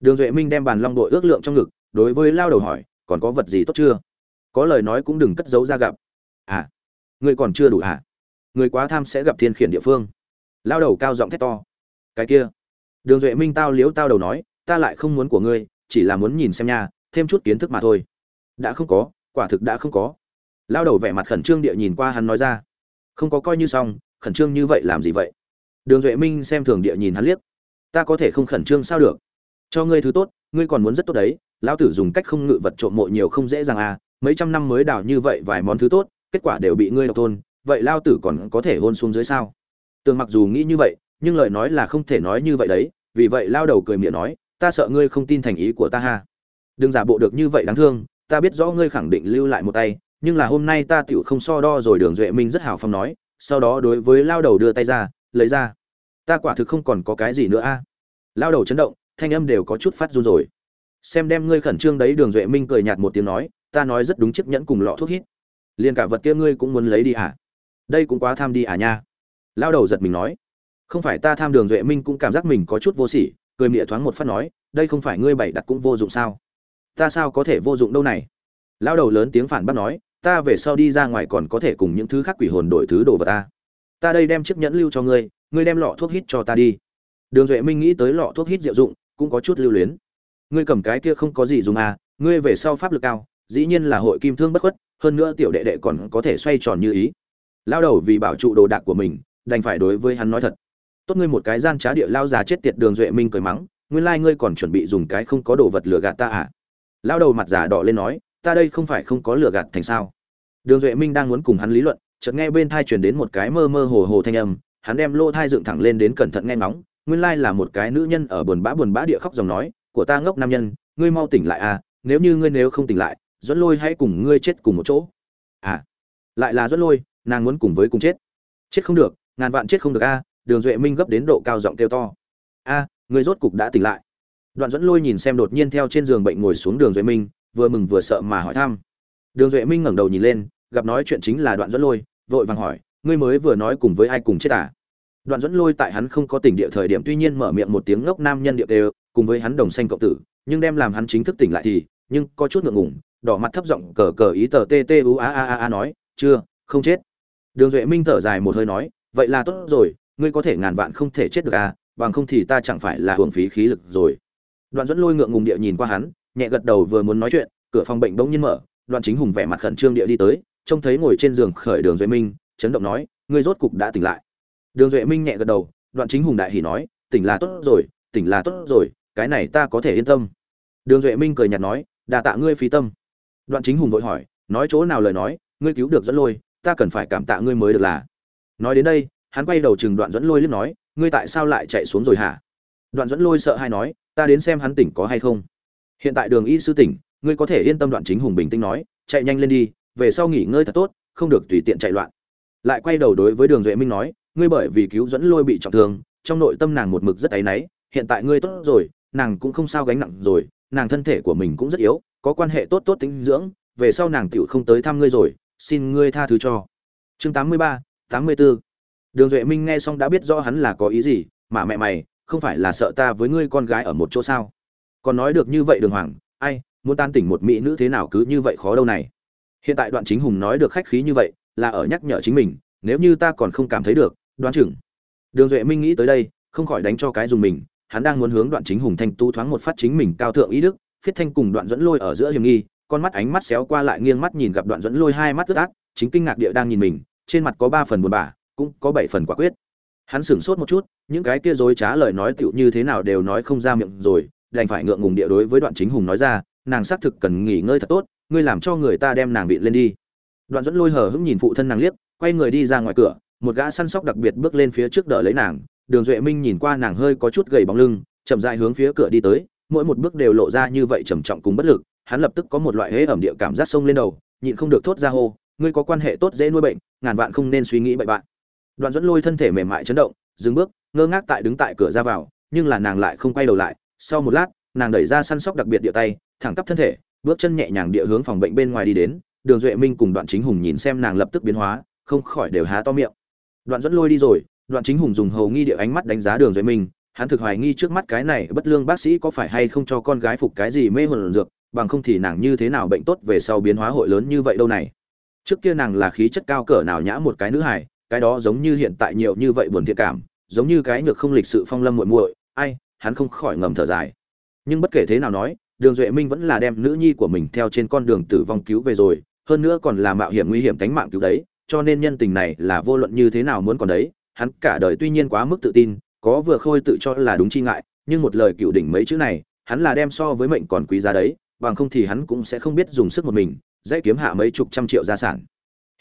Đường duệ minh đem bàn long đội ước lượng trong ngực, đối với lao đầu hỏi, còn có vật gì tốt chưa? Có lời nói cũng đừng cất giấu ra gặp. À ngươi còn chưa đủ à người quá tham sẽ gặp thiên khiển địa phương. Lao đầu cao giọng thét to. Cái kia. Đường duệ minh tao liếu tao đầu nói, ta lại không muốn của ngươi chỉ là muốn nhìn xem nha, thêm chút kiến thức mà thôi. Đã không có, quả thực đã không có. Lao đầu vẻ mặt khẩn trương địa nhìn qua hắn nói ra. Không có coi như xong, khẩn trương như vậy làm gì vậy? Đường duệ minh xem thường địa nhìn hắn liếc. Ta có thể không khẩn trương sao được? Cho ngươi thứ tốt, ngươi còn muốn rất tốt đấy. Lão tử dùng cách không ngự vật trộm mộ nhiều không dễ dàng à. Mấy trăm năm mới đào như vậy vài món thứ tốt, kết quả đều bị ngươi độc thôn vậy lao tử còn có thể hôn xuống dưới sao? Tường mặc dù nghĩ như vậy, nhưng lời nói là không thể nói như vậy đấy. Vì vậy lao đầu cười miệng nói ta sợ ngươi không tin thành ý của ta ha. Đừng giả bộ được như vậy đáng thương, ta biết rõ ngươi khẳng định lưu lại một tay, nhưng là hôm nay ta tựu không so đo rồi, đường duệ minh rất hào phong nói, sau đó đối với lao đầu đưa tay ra, lấy ra. Ta quả thực không còn có cái gì nữa a. Lao đầu chấn động, thanh âm đều có chút phát run rồi. Xem đem ngươi khẩn trương đấy, đường duệ minh cười nhạt một tiếng nói, ta nói rất đúng chiếc nhẫn cùng lọ thuốc hít. Liền cả vật kia ngươi cũng muốn lấy đi à? Đây cũng quá tham đi à nha. Lao đầu giật mình nói, không phải ta tham, đường duệ minh cũng cảm giác mình có chút vô sỉ cười mịa thoáng một phát nói, đây không phải ngươi bày đặt cũng vô dụng sao? Ta sao có thể vô dụng đâu này? Lao đầu lớn tiếng phản bác nói, ta về sau đi ra ngoài còn có thể cùng những thứ khác quỷ hồn đổi thứ đồ vật ta. Ta đây đem chiếc nhẫn lưu cho ngươi ngươi đem lọ thuốc hít cho ta đi. Đường duệ minh nghĩ tới lọ thuốc hít diệu dụng, cũng có chút lưu luyến. Ngươi cầm cái kia không có gì dùng à ngươi về sau pháp lực cao, dĩ nhiên là hội kim thương bất khuất, hơn nữa tiểu đệ đệ còn có thể xoay tròn như ý. Lao đầu vì bảo trụ đồ đạc của mình, đành phải đối với hắn nói thật tốt ngươi một cái gian trá địa lao già chết tiệt đường duệ minh cười mắng, nguyên lai ngươi còn chuẩn bị dùng cái không có đồ vật lừa gạt ta à? Lao đầu mặt giả đỏ lên nói, ta đây không phải không có lừa gạt thành sao? Đường duệ minh đang muốn cùng hắn lý luận, chợt nghe bên thai truyền đến một cái mơ mơ hồ hồ thanh âm, hắn đem lô thai dựng thẳng lên đến cẩn thận nghe ngóng, nguyên lai là một cái nữ nhân ở buồn bã buồn bã địa khóc dòng nói, của ta ngốc nam nhân, ngươi mau tỉnh lại à nếu như ngươi nếu không tỉnh lại, dẫn lôi hãy cùng ngươi chết cùng một chỗ. À lại là dẫn lôi, nàng muốn cùng với cùng chết. Chết không được, ngàn vạn chết không được a đường duệ minh gấp đến độ cao giọng kêu to. A, người rốt cục đã tỉnh lại. Đoạn dẫn lôi nhìn xem đột nhiên theo trên giường bệnh ngồi xuống đường duệ minh, vừa mừng vừa sợ mà hỏi thăm. Đường duệ minh ngẩng đầu nhìn lên, gặp nói chuyện chính là đoạn dẫn lôi, vội vàng hỏi, ngươi mới vừa nói cùng với ai cùng chết à? Đoạn dẫn lôi tại hắn không có tỉnh địa thời điểm tuy nhiên mở miệng một tiếng ngốc nam nhân địa đều, cùng với hắn đồng xanh cộng tử, nhưng đem làm hắn chính thức tỉnh lại thì, nhưng có chút ngượng ngùng, đỏ mặt thấp giọng cờ cờ ý tờ tê tê u a a a a nói, chưa, không chết. Đường duệ minh thở dài một hơi nói, vậy là tốt rồi ngươi có thể ngàn vạn không thể chết được à bằng không thì ta chẳng phải là hưởng phí khí lực rồi. Đoạn dẫn lôi ngượng ngùng địa nhìn qua hắn, nhẹ gật đầu vừa muốn nói chuyện, cửa phòng bệnh bỗng nhiên mở, đoạn chính hùng vẻ mặt khẩn trương địa đi tới, trông thấy ngồi trên giường khởi đường duệ minh, chấn động nói, ngươi rốt cục đã tỉnh lại. Đường duệ minh nhẹ gật đầu, đoạn chính hùng đại hỉ nói, tỉnh là tốt rồi, tỉnh là tốt rồi, cái này ta có thể yên tâm. Đường duệ minh cười nhạt nói đà tạ ngươi phí tâm. Đoạn chính hùng vội hỏi, nói chỗ nào lời nói, ngươi cứu được dẫn lôi, ta cần phải cảm tạ ngươi mới được là. Nói đến đây hắn quay đầu chừng đoạn dẫn lôi liếc nói, ngươi tại sao lại chạy xuống rồi hả? Đoạn dẫn lôi sợ hay nói, ta đến xem hắn tỉnh có hay không. Hiện tại đường y sư tỉnh, ngươi có thể yên tâm đoạn chính hùng bình tĩnh nói, chạy nhanh lên đi, về sau nghỉ ngơi thật tốt, không được tùy tiện chạy loạn. Lại quay đầu đối với đường duệ minh nói, ngươi bởi vì cứu dẫn lôi bị trọng thương, trong nội tâm nàng một mực rất áy náy, hiện tại ngươi tốt rồi, nàng cũng không sao gánh nặng rồi, nàng thân thể của mình cũng rất yếu, có quan hệ tốt tốt tính dưỡng, về sau nàng tựu không tới thăm ngươi rồi, xin ngươi tha thứ cho. Chương tám mươi ba, tám mươi bốn đường duệ minh nghe xong đã biết rõ hắn là có ý gì, mà mẹ mày, không phải là sợ ta với ngươi con gái ở một chỗ sao? Còn nói được như vậy đường hoàng, ai, muốn tan tỉnh một mỹ nữ thế nào cứ như vậy khó đâu này. Hiện tại đoạn chính hùng nói được khách khí như vậy, là ở nhắc nhở chính mình, nếu như ta còn không cảm thấy được, đoán chừng. Đường duệ minh nghĩ tới đây, không khỏi đánh cho cái dùng mình, hắn đang muốn hướng đoạn chính hùng thanh tu thoáng một phát chính mình cao thượng ý đức, phiết thanh cùng đoạn dẫn lôi ở giữa hiểm nghi, con mắt ánh mắt xéo qua lại nghiêng mắt nhìn gặp đoạn dẫn lôi hai mắt ướt át, chính kinh ngạc địa đang nhìn mình, trên mặt có ba phần buồn bã cũng có bảy phần quả quyết. Hắn sửng sốt một chút, những cái kia dối trá lời nói tựu như thế nào đều nói không ra miệng rồi, đành phải ngượng ngùng địa đối với đoạn chính hùng nói ra, nàng xác thực cần nghỉ ngơi thật tốt, ngươi làm cho người ta đem nàng vịn lên đi. Đoạn dẫn lôi hờ hững nhìn phụ thân nàng liếc, quay người đi ra ngoài cửa, một gã săn sóc đặc biệt bước lên phía trước đỡ lấy nàng. Đường duệ minh nhìn qua nàng hơi có chút gầy bóng lưng, chậm dại hướng phía cửa đi tới, mỗi một bước đều lộ ra như vậy trầm trọng cùng bất lực, hắn lập tức có một loại hế ẩm địa cảm giác sông lên đầu, nhịn không được thốt ra hô, ngươi có quan hệ tốt dễ nuôi bệnh, ngàn vạn không nên suy nghĩ bậy bạn đoạn dẫn lôi thân thể mềm mại chấn động, dừng bước, ngơ ngác tại đứng tại cửa ra vào, nhưng là nàng lại không quay đầu lại. Sau một lát, nàng đẩy ra săn sóc đặc biệt địa tay, thẳng tắp thân thể, bước chân nhẹ nhàng địa hướng phòng bệnh bên ngoài đi đến. Đường duệ minh cùng đoạn chính hùng nhìn xem nàng lập tức biến hóa, không khỏi đều há to miệng. Đoạn dẫn lôi đi rồi, đoạn chính hùng dùng hầu nghi địa ánh mắt đánh giá đường duệ minh, hắn thực hoài nghi trước mắt cái này bất lương bác sĩ có phải hay không cho con gái phục cái gì mê hồn dược, bằng không thì nàng như thế nào bệnh tốt về sau biến hóa hội lớn như vậy đâu này. Trước kia nàng là khí chất cao cỡ nào nhã một cái nữ hài cái đó giống như hiện tại nhiều như vậy buồn thiệt cảm, giống như cái nhược không lịch sự phong lâm muội muội, ai, hắn không khỏi ngầm thở dài. Nhưng bất kể thế nào nói, đường duệ minh vẫn là đem nữ nhi của mình theo trên con đường tử vong cứu về rồi, hơn nữa còn là mạo hiểm nguy hiểm tính mạng cứu đấy, cho nên nhân tình này là vô luận như thế nào muốn còn đấy, hắn cả đời tuy nhiên quá mức tự tin, có vừa khôi tự cho là đúng chi ngại, nhưng một lời cựu đỉnh mấy chữ này, hắn là đem so với mệnh còn quý giá đấy, bằng không thì hắn cũng sẽ không biết dùng sức một mình, dễ kiếm hạ mấy chục trăm triệu gia sản.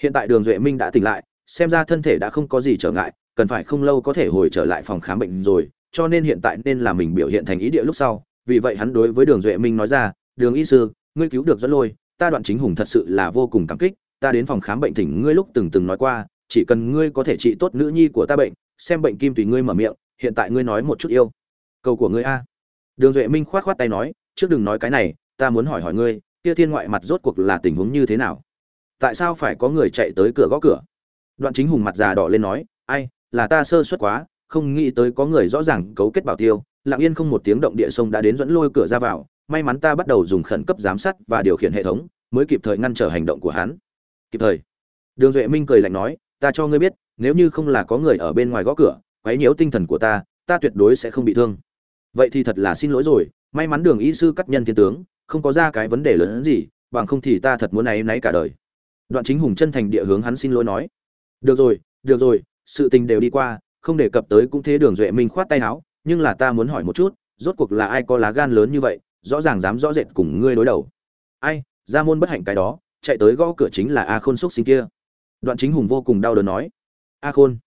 Hiện tại đường duệ minh đã tỉnh lại xem ra thân thể đã không có gì trở ngại, cần phải không lâu có thể hồi trở lại phòng khám bệnh rồi, cho nên hiện tại nên là mình biểu hiện thành ý địa lúc sau. Vì vậy hắn đối với đường duệ minh nói ra, đường y sư, ngươi cứu được dẫn lôi, ta đoạn chính hùng thật sự là vô cùng cảm kích, ta đến phòng khám bệnh thỉnh ngươi lúc từng từng nói qua, chỉ cần ngươi có thể trị tốt nữ nhi của ta bệnh, xem bệnh kim tùy ngươi mở miệng, hiện tại ngươi nói một chút yêu cầu của ngươi a. Đường duệ minh khoát khoát tay nói, trước đừng nói cái này, ta muốn hỏi hỏi ngươi, kia thiên ngoại mặt rốt cuộc là tình huống như thế nào? Tại sao phải có người chạy tới cửa gõ cửa? Đoạn chính hùng mặt già đỏ lên nói, ai, là ta sơ suất quá, không nghĩ tới có người rõ ràng cấu kết bảo tiêu. Lặng yên không một tiếng động địa sông đã đến dẫn lôi cửa ra vào, may mắn ta bắt đầu dùng khẩn cấp giám sát và điều khiển hệ thống, mới kịp thời ngăn trở hành động của hắn. Kịp thời. Đường duệ minh cười lạnh nói, ta cho ngươi biết, nếu như không là có người ở bên ngoài gõ cửa, quấy nhiễu tinh thần của ta ta tuyệt đối sẽ không bị thương. Vậy thì thật là xin lỗi rồi, may mắn đường y sư cắt nhân thiên tướng, không có ra cái vấn đề lớn hơn gì, bằng không thì ta thật muốn này náy cả đời. Đoạn chính hùng chân thành địa hướng hắn xin lỗi nói được rồi được rồi, sự tình đều đi qua, không đề cập tới cũng thế đường duệ minh khoát tay áo, nhưng là ta muốn hỏi một chút, rốt cuộc là ai có lá gan lớn như vậy, rõ ràng dám rõ rệt cùng ngươi đối đầu. Ai, ra môn bất hạnh cái đó, chạy tới gõ cửa chính là a khôn xúc sinh kia. Đoạn chính hùng vô cùng đau đớn nói. A khôn.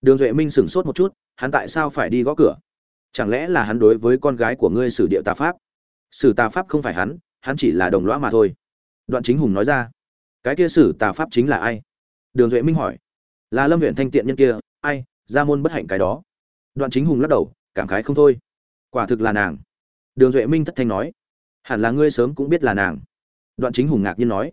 Đường duệ minh sửng sốt một chút, hắn tại sao phải đi gõ cửa? Chẳng lẽ là hắn đối với con gái của ngươi sử địa tà pháp? Sử tà pháp không phải hắn hắn chỉ là đồng lõa mà thôi. Đoạn chính hùng nói ra. Cái kia sử tà pháp chính là ai? Đường duệ minh hỏi là lâm huyện thanh tiện nhân kia, ai, ra môn bất hạnh cái đó. Đoạn chính hùng lắc đầu, cảm khái không thôi. Quả thực là nàng. Đường duệ minh thất thanh nói, hẳn là ngươi sớm cũng biết là nàng. Đoạn chính hùng ngạc nhiên nói,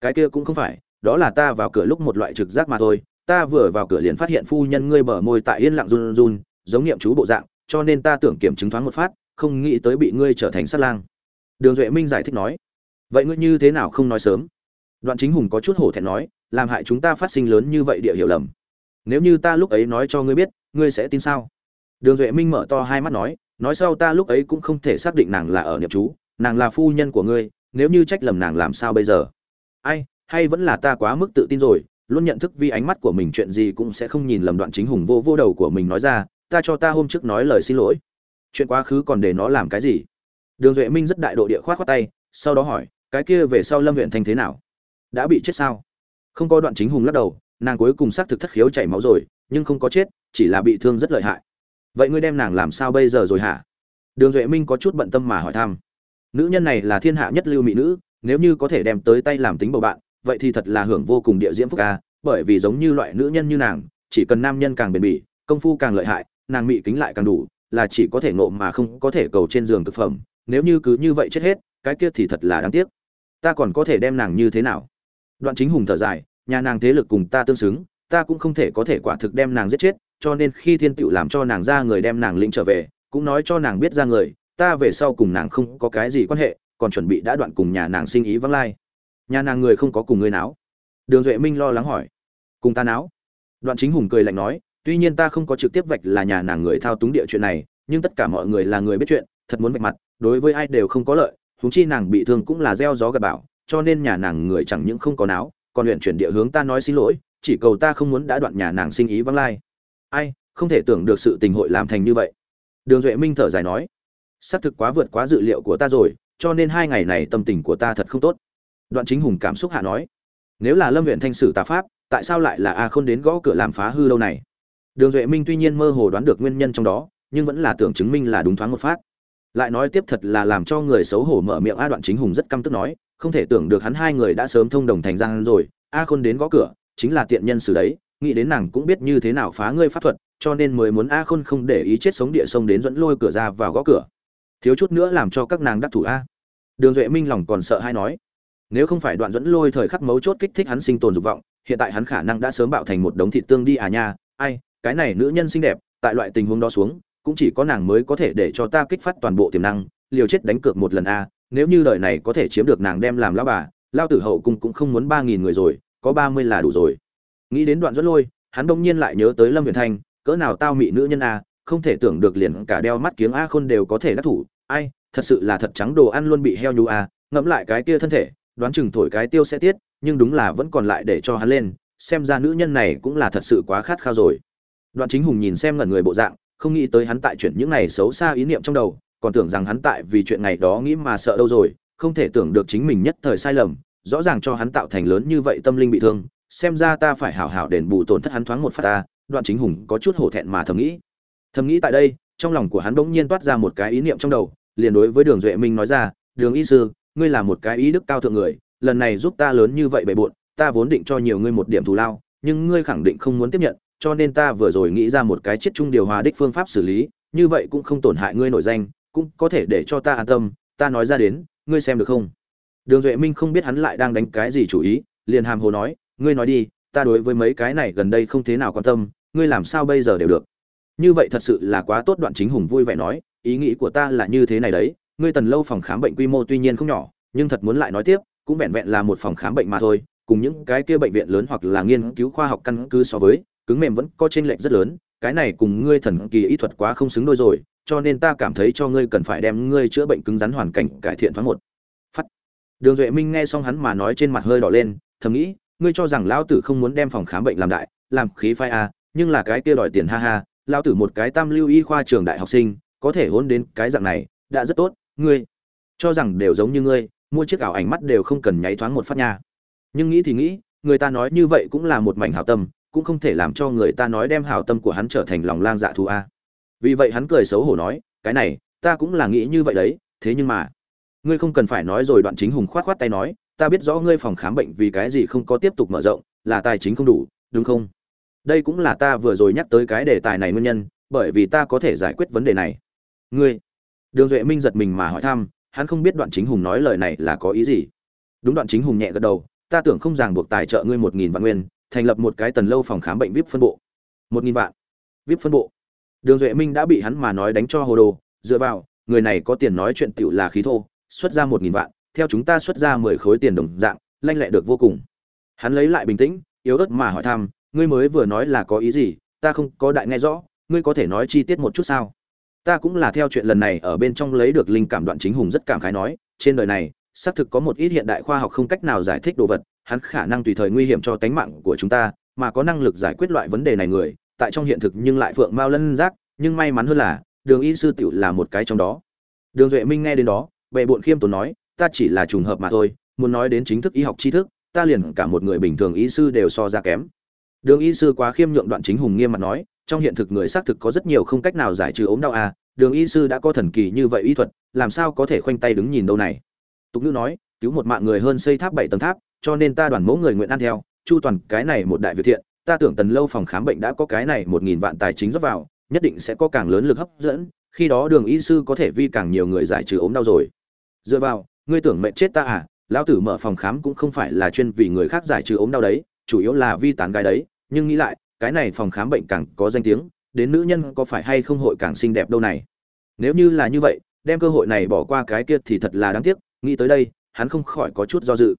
cái kia cũng không phải, đó là ta vào cửa lúc một loại trực giác mà thôi. Ta vừa vào cửa liền phát hiện phu nhân ngươi bờ môi tại yên lặng run run, giống nghiệm chú bộ dạng, cho nên ta tưởng kiểm chứng thoáng một phát, không nghĩ tới bị ngươi trở thành sát lang. Đường duệ minh giải thích nói, vậy ngươi như thế nào không nói sớm? Đoạn chính hùng có chút hổ thẹn nói làm hại chúng ta phát sinh lớn như vậy địa hiểu lầm. Nếu như ta lúc ấy nói cho ngươi biết, ngươi sẽ tin sao? Đường duệ minh mở to hai mắt nói nói sau ta lúc ấy cũng không thể xác định nàng là ở nhập chú, nàng là phu nhân của ngươi, nếu như trách lầm nàng làm sao bây giờ? Ai, hay vẫn là ta quá mức tự tin rồi, luôn nhận thức vì ánh mắt của mình chuyện gì cũng sẽ không nhìn lầm đoạn chính hùng vô vô đầu của mình nói ra, ta cho ta hôm trước nói lời xin lỗi. Chuyện quá khứ còn để nó làm cái gì? Đường duệ minh rất đại độ địa khoát khoát tay, sau đó hỏi, cái kia về sau lâm huyện thanh thế nào? Đã bị chết sao? Không có đoạn chính hùng lắc đầu, nàng cuối cùng xác thực thất khiếu chảy máu rồi, nhưng không có chết, chỉ là bị thương rất lợi hại. Vậy ngươi đem nàng làm sao bây giờ rồi hả? Đường duệ minh có chút bận tâm mà hỏi thăm. Nữ nhân này là thiên hạ nhất lưu mỹ nữ, nếu như có thể đem tới tay làm tính bầu bạn, vậy thì thật là hưởng vô cùng địa diễm phúc ca, bởi vì giống như loại nữ nhân như nàng, chỉ cần nam nhân càng bền bỉ, công phu càng lợi hại, nàng mỹ kính lại càng đủ, là chỉ có thể ngộ mà không có thể cầu trên giường thực phẩm, nếu như cứ như vậy chết hết, cái kia thì thật là đáng tiếc. Ta còn có thể đem nàng như thế nào? Đoạn chính hùng thở dài, nhà nàng thế lực cùng ta tương xứng, ta cũng không thể có thể quả thực đem nàng giết chết, cho nên khi thiên tựu làm cho nàng ra người đem nàng lĩnh trở về, cũng nói cho nàng biết ra người, ta về sau cùng nàng không có cái gì quan hệ, còn chuẩn bị đã đoạn cùng nhà nàng sinh ý vắng lai. Nhà nàng người không có cùng ngươi náo. Đường duệ minh lo lắng hỏi, cùng ta náo? Đoạn chính hùng cười lạnh nói, tuy nhiên ta không có trực tiếp vạch là nhà nàng người thao túng địa chuyện này, nhưng tất cả mọi người là người biết chuyện, thật muốn vạch mặt, đối với ai đều không có lợi, huống chi nàng bị thương cũng là gieo gió gặt bảo cho nên nhà nàng người chẳng những không có náo, còn luyện chuyển địa hướng ta nói xin lỗi, chỉ cầu ta không muốn đã đoạn nhà nàng sinh ý vắng lai. Ai, không thể tưởng được sự tình hội làm thành như vậy. Đường duệ minh thở dài nói, xác thực quá vượt quá dự liệu của ta rồi, cho nên hai ngày này tâm tình của ta thật không tốt. Đoạn chính hùng cảm xúc hạ nói, nếu là lâm huyện thanh sử tà pháp, tại sao lại là a không đến gõ cửa làm phá hư lâu này? Đường duệ minh tuy nhiên mơ hồ đoán được nguyên nhân trong đó, nhưng vẫn là tưởng chứng minh là đúng thoáng một phát. Lại nói tiếp thật là làm cho người xấu hổ mở miệng a đoạn chính hùng rất căm tức nói không thể tưởng được hắn hai người đã sớm thông đồng thành gian rồi. A khôn đến gõ cửa, chính là tiện nhân xử đấy, nghĩ đến nàng cũng biết như thế nào phá ngươi pháp thuật, cho nên mới muốn a khôn không để ý chết sống địa sông đến dẫn lôi cửa ra vào gõ cửa. Thiếu chút nữa làm cho các nàng đắc thủ a. Đường duệ minh lòng còn sợ hay nói, nếu không phải đoạn dẫn lôi thời khắc mấu chốt kích thích hắn sinh tồn dục vọng, hiện tại hắn khả năng đã sớm bạo thành một đống thịt tương đi à nha. Ai, cái này nữ nhân xinh đẹp, tại loại tình huống đó xuống, cũng chỉ có nàng mới có thể để cho ta kích phát toàn bộ tiềm năng, liều chết đánh cược một lần a nếu như đời này có thể chiếm được nàng đem làm lão bà lao tử hậu cung cũng không muốn ba nghìn người rồi, có ba mươi là đủ rồi. Nghĩ đến đoạn dẫn lôi, hắn đông nhiên lại nhớ tới lâm huyền thanh, cỡ nào tao mị nữ nhân a, không thể tưởng được liền cả đeo mắt kiếng a khôn đều có thể đắc thủ. Ai, thật sự là thật trắng đồ ăn luôn bị heo nhu a, ngẫm lại cái kia thân thể, đoán chừng thổi cái tiêu sẽ tiết, nhưng đúng là vẫn còn lại để cho hắn lên, xem ra nữ nhân này cũng là thật sự quá khát khao rồi. Đoạn chính hùng nhìn xem ngẩn người bộ dạng, không nghĩ tới hắn tại chuyện những này xấu xa ý niệm trong đầu còn tưởng rằng hắn tại vì chuyện ngày đó nghĩ mà sợ đâu rồi không thể tưởng được chính mình nhất thời sai lầm rõ ràng cho hắn tạo thành lớn như vậy tâm linh bị thương xem ra ta phải hảo hảo đền bù tổn thất hắn thoáng một phát ta đoạn chính hùng có chút hổ thẹn mà thầm nghĩ. Thầm nghĩ tại đây trong lòng của hắn bỗng nhiên toát ra một cái ý niệm trong đầu liền đối với đường duệ minh nói ra đường y sư ngươi là một cái ý đức cao thượng người lần này giúp ta lớn như vậy bệ bội, ta vốn định cho nhiều ngươi một điểm thù lao nhưng ngươi khẳng định không muốn tiếp nhận cho nên ta vừa rồi nghĩ ra một cái chiết chung điều hòa đích phương pháp xử lý như vậy cũng không tổn hại ngươi nổi danh cũng có thể để cho ta an tâm, ta nói ra đến, ngươi xem được không? Đường duệ minh không biết hắn lại đang đánh cái gì chủ ý, liền hàm hồ nói, ngươi nói đi, ta đối với mấy cái này gần đây không thế nào quan tâm, ngươi làm sao bây giờ đều được? Như vậy thật sự là quá tốt đoạn chính hùng vui vẻ nói, ý nghĩ của ta là như thế này đấy, ngươi tần lâu phòng khám bệnh quy mô tuy nhiên không nhỏ, nhưng thật muốn lại nói tiếp, cũng vẹn vẹn là một phòng khám bệnh mà thôi, cùng những cái kia bệnh viện lớn hoặc là nghiên cứu khoa học căn cứ so với, cứng mềm vẫn có chênh lệch rất lớn, cái này cùng ngươi thần kỳ y thuật quá không xứng đôi rồi cho nên ta cảm thấy cho ngươi cần phải đem ngươi chữa bệnh cứng rắn hoàn cảnh cải thiện thoáng một phát. Đường duệ minh nghe xong hắn mà nói trên mặt hơi đỏ lên thầm nghĩ ngươi cho rằng lão tử không muốn đem phòng khám bệnh làm đại làm khí phai à, nhưng là cái kia đòi tiền ha ha lão tử một cái tam lưu y khoa trường đại học sinh có thể hôn đến cái dạng này đã rất tốt ngươi cho rằng đều giống như ngươi mua chiếc ảo ảnh mắt đều không cần nháy thoáng một phát nha. Nhưng nghĩ thì nghĩ người ta nói như vậy cũng là một mảnh hảo tâm cũng không thể làm cho người ta nói đem hảo tâm của hắn trở thành lòng lang dạ thù a vì vậy hắn cười xấu hổ nói, cái này, ta cũng là nghĩ như vậy đấy, thế nhưng mà, ngươi không cần phải nói rồi đoạn chính hùng khoát khoát tay nói, ta biết rõ ngươi phòng khám bệnh vì cái gì không có tiếp tục mở rộng, là tài chính không đủ, đúng không? Đây cũng là ta vừa rồi nhắc tới cái đề tài này nguyên nhân, bởi vì ta có thể giải quyết vấn đề này. Ngươi? Đường duệ minh giật mình mà hỏi thăm, hắn không biết đoạn chính hùng nói lời này là có ý gì. Đúng đoạn chính hùng nhẹ gật đầu, ta tưởng không ràng buộc tài trợ ngươi một nghìn vạn nguyên, thành lập một cái tần lâu phòng khám bệnh vip phân bộ. Một nghìn vạn? Vip phân bộ đường duệ minh đã bị hắn mà nói đánh cho hồ đồ, dựa vào, người này có tiền nói chuyện tựu là khí thô, xuất ra một nghìn vạn, theo chúng ta xuất ra mười khối tiền đồng dạng, lanh lẹ được vô cùng. Hắn lấy lại bình tĩnh, yếu ớt mà hỏi thăm, ngươi mới vừa nói là có ý gì? Ta không có đại nghe rõ, ngươi có thể nói chi tiết một chút sao? Ta cũng là theo chuyện lần này ở bên trong lấy được linh cảm đoạn chính hùng rất cảm khái nói, trên đời này, xác thực có một ít hiện đại khoa học không cách nào giải thích đồ vật, hắn khả năng tùy thời nguy hiểm cho tánh mạng của chúng ta, mà có năng lực giải quyết loại vấn đề này người tại trong hiện thực nhưng lại phượng mao lân giác, nhưng may mắn hơn là, đường y sư tiểu là một cái trong đó. Đường duệ minh nghe đến đó, bệ bộn khiêm tốn nói, ta chỉ là trùng hợp mà thôi, muốn nói đến chính thức y học tri thức, ta liền cả một người bình thường y sư đều so ra kém. Đường y sư quá khiêm nhượng đoạn chính hùng nghiêm mặt nói, trong hiện thực người xác thực có rất nhiều không cách nào giải trừ ốm đau à đường y sư đã có thần kỳ như vậy y thuật, làm sao có thể khoanh tay đứng nhìn đâu này? Tục ngữ nói, cứu một mạng người hơn xây tháp bảy tầng tháp, cho nên ta đoàn mẫu người nguyện ăn theo, chu toàn cái này một đại việt thiện ta tưởng tần lâu phòng khám bệnh đã có cái này một nghìn vạn tài chính rót vào, nhất định sẽ có càng lớn lực hấp dẫn, khi đó đường y sư có thể vi càng nhiều người giải trừ ốm đau rồi. Dựa vào, ngươi tưởng mệnh chết ta à? Lão tử mở phòng khám cũng không phải là chuyên vì người khác giải trừ ốm đau đấy, chủ yếu là vi tán gái đấy. Nhưng nghĩ lại, cái này phòng khám bệnh càng có danh tiếng, đến nữ nhân có phải hay không hội càng xinh đẹp đâu này? Nếu như là như vậy, đem cơ hội này bỏ qua cái kia thì thật là đáng tiếc, nghĩ tới đây, hắn không khỏi có chút do dự.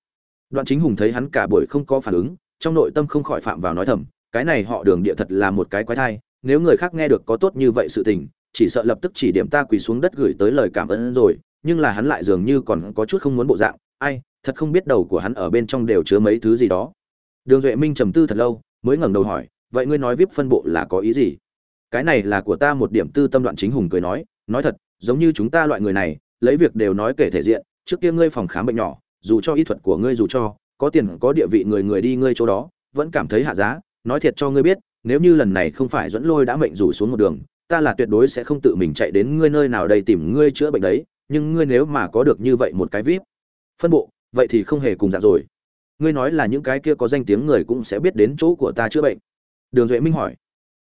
Đoạn chính hùng thấy hắn cả buổi không có phản ứng trong nội tâm không khỏi phạm vào nói thầm, cái này họ đường địa thật là một cái quái thai, nếu người khác nghe được có tốt như vậy sự tình, chỉ sợ lập tức chỉ điểm ta quỳ xuống đất gửi tới lời cảm ơn rồi, nhưng là hắn lại dường như còn có chút không muốn bộ dạng, ai, thật không biết đầu của hắn ở bên trong đều chứa mấy thứ gì đó. Đường duệ minh trầm tư thật lâu, mới ngẩng đầu hỏi, vậy ngươi nói vip phân bộ là có ý gì? Cái này là của ta một điểm tư tâm đoạn chính hùng cười nói nói thật, giống như chúng ta loại người này, lấy việc đều nói kể thể diện, trước kia ngươi phòng khám bệnh nhỏ, dù cho y thuật của ngươi dù cho có tiền, có địa vị người người đi ngươi chỗ đó, vẫn cảm thấy hạ giá. Nói thiệt cho ngươi biết, nếu như lần này không phải dẫn lôi đã mệnh rủ xuống một đường, ta là tuyệt đối sẽ không tự mình chạy đến ngươi nơi nào đây tìm ngươi chữa bệnh đấy. Nhưng ngươi nếu mà có được như vậy một cái vip, phân bộ, vậy thì không hề cùng dạng rồi. Ngươi nói là những cái kia có danh tiếng người cũng sẽ biết đến chỗ của ta chữa bệnh. Đường duệ minh hỏi.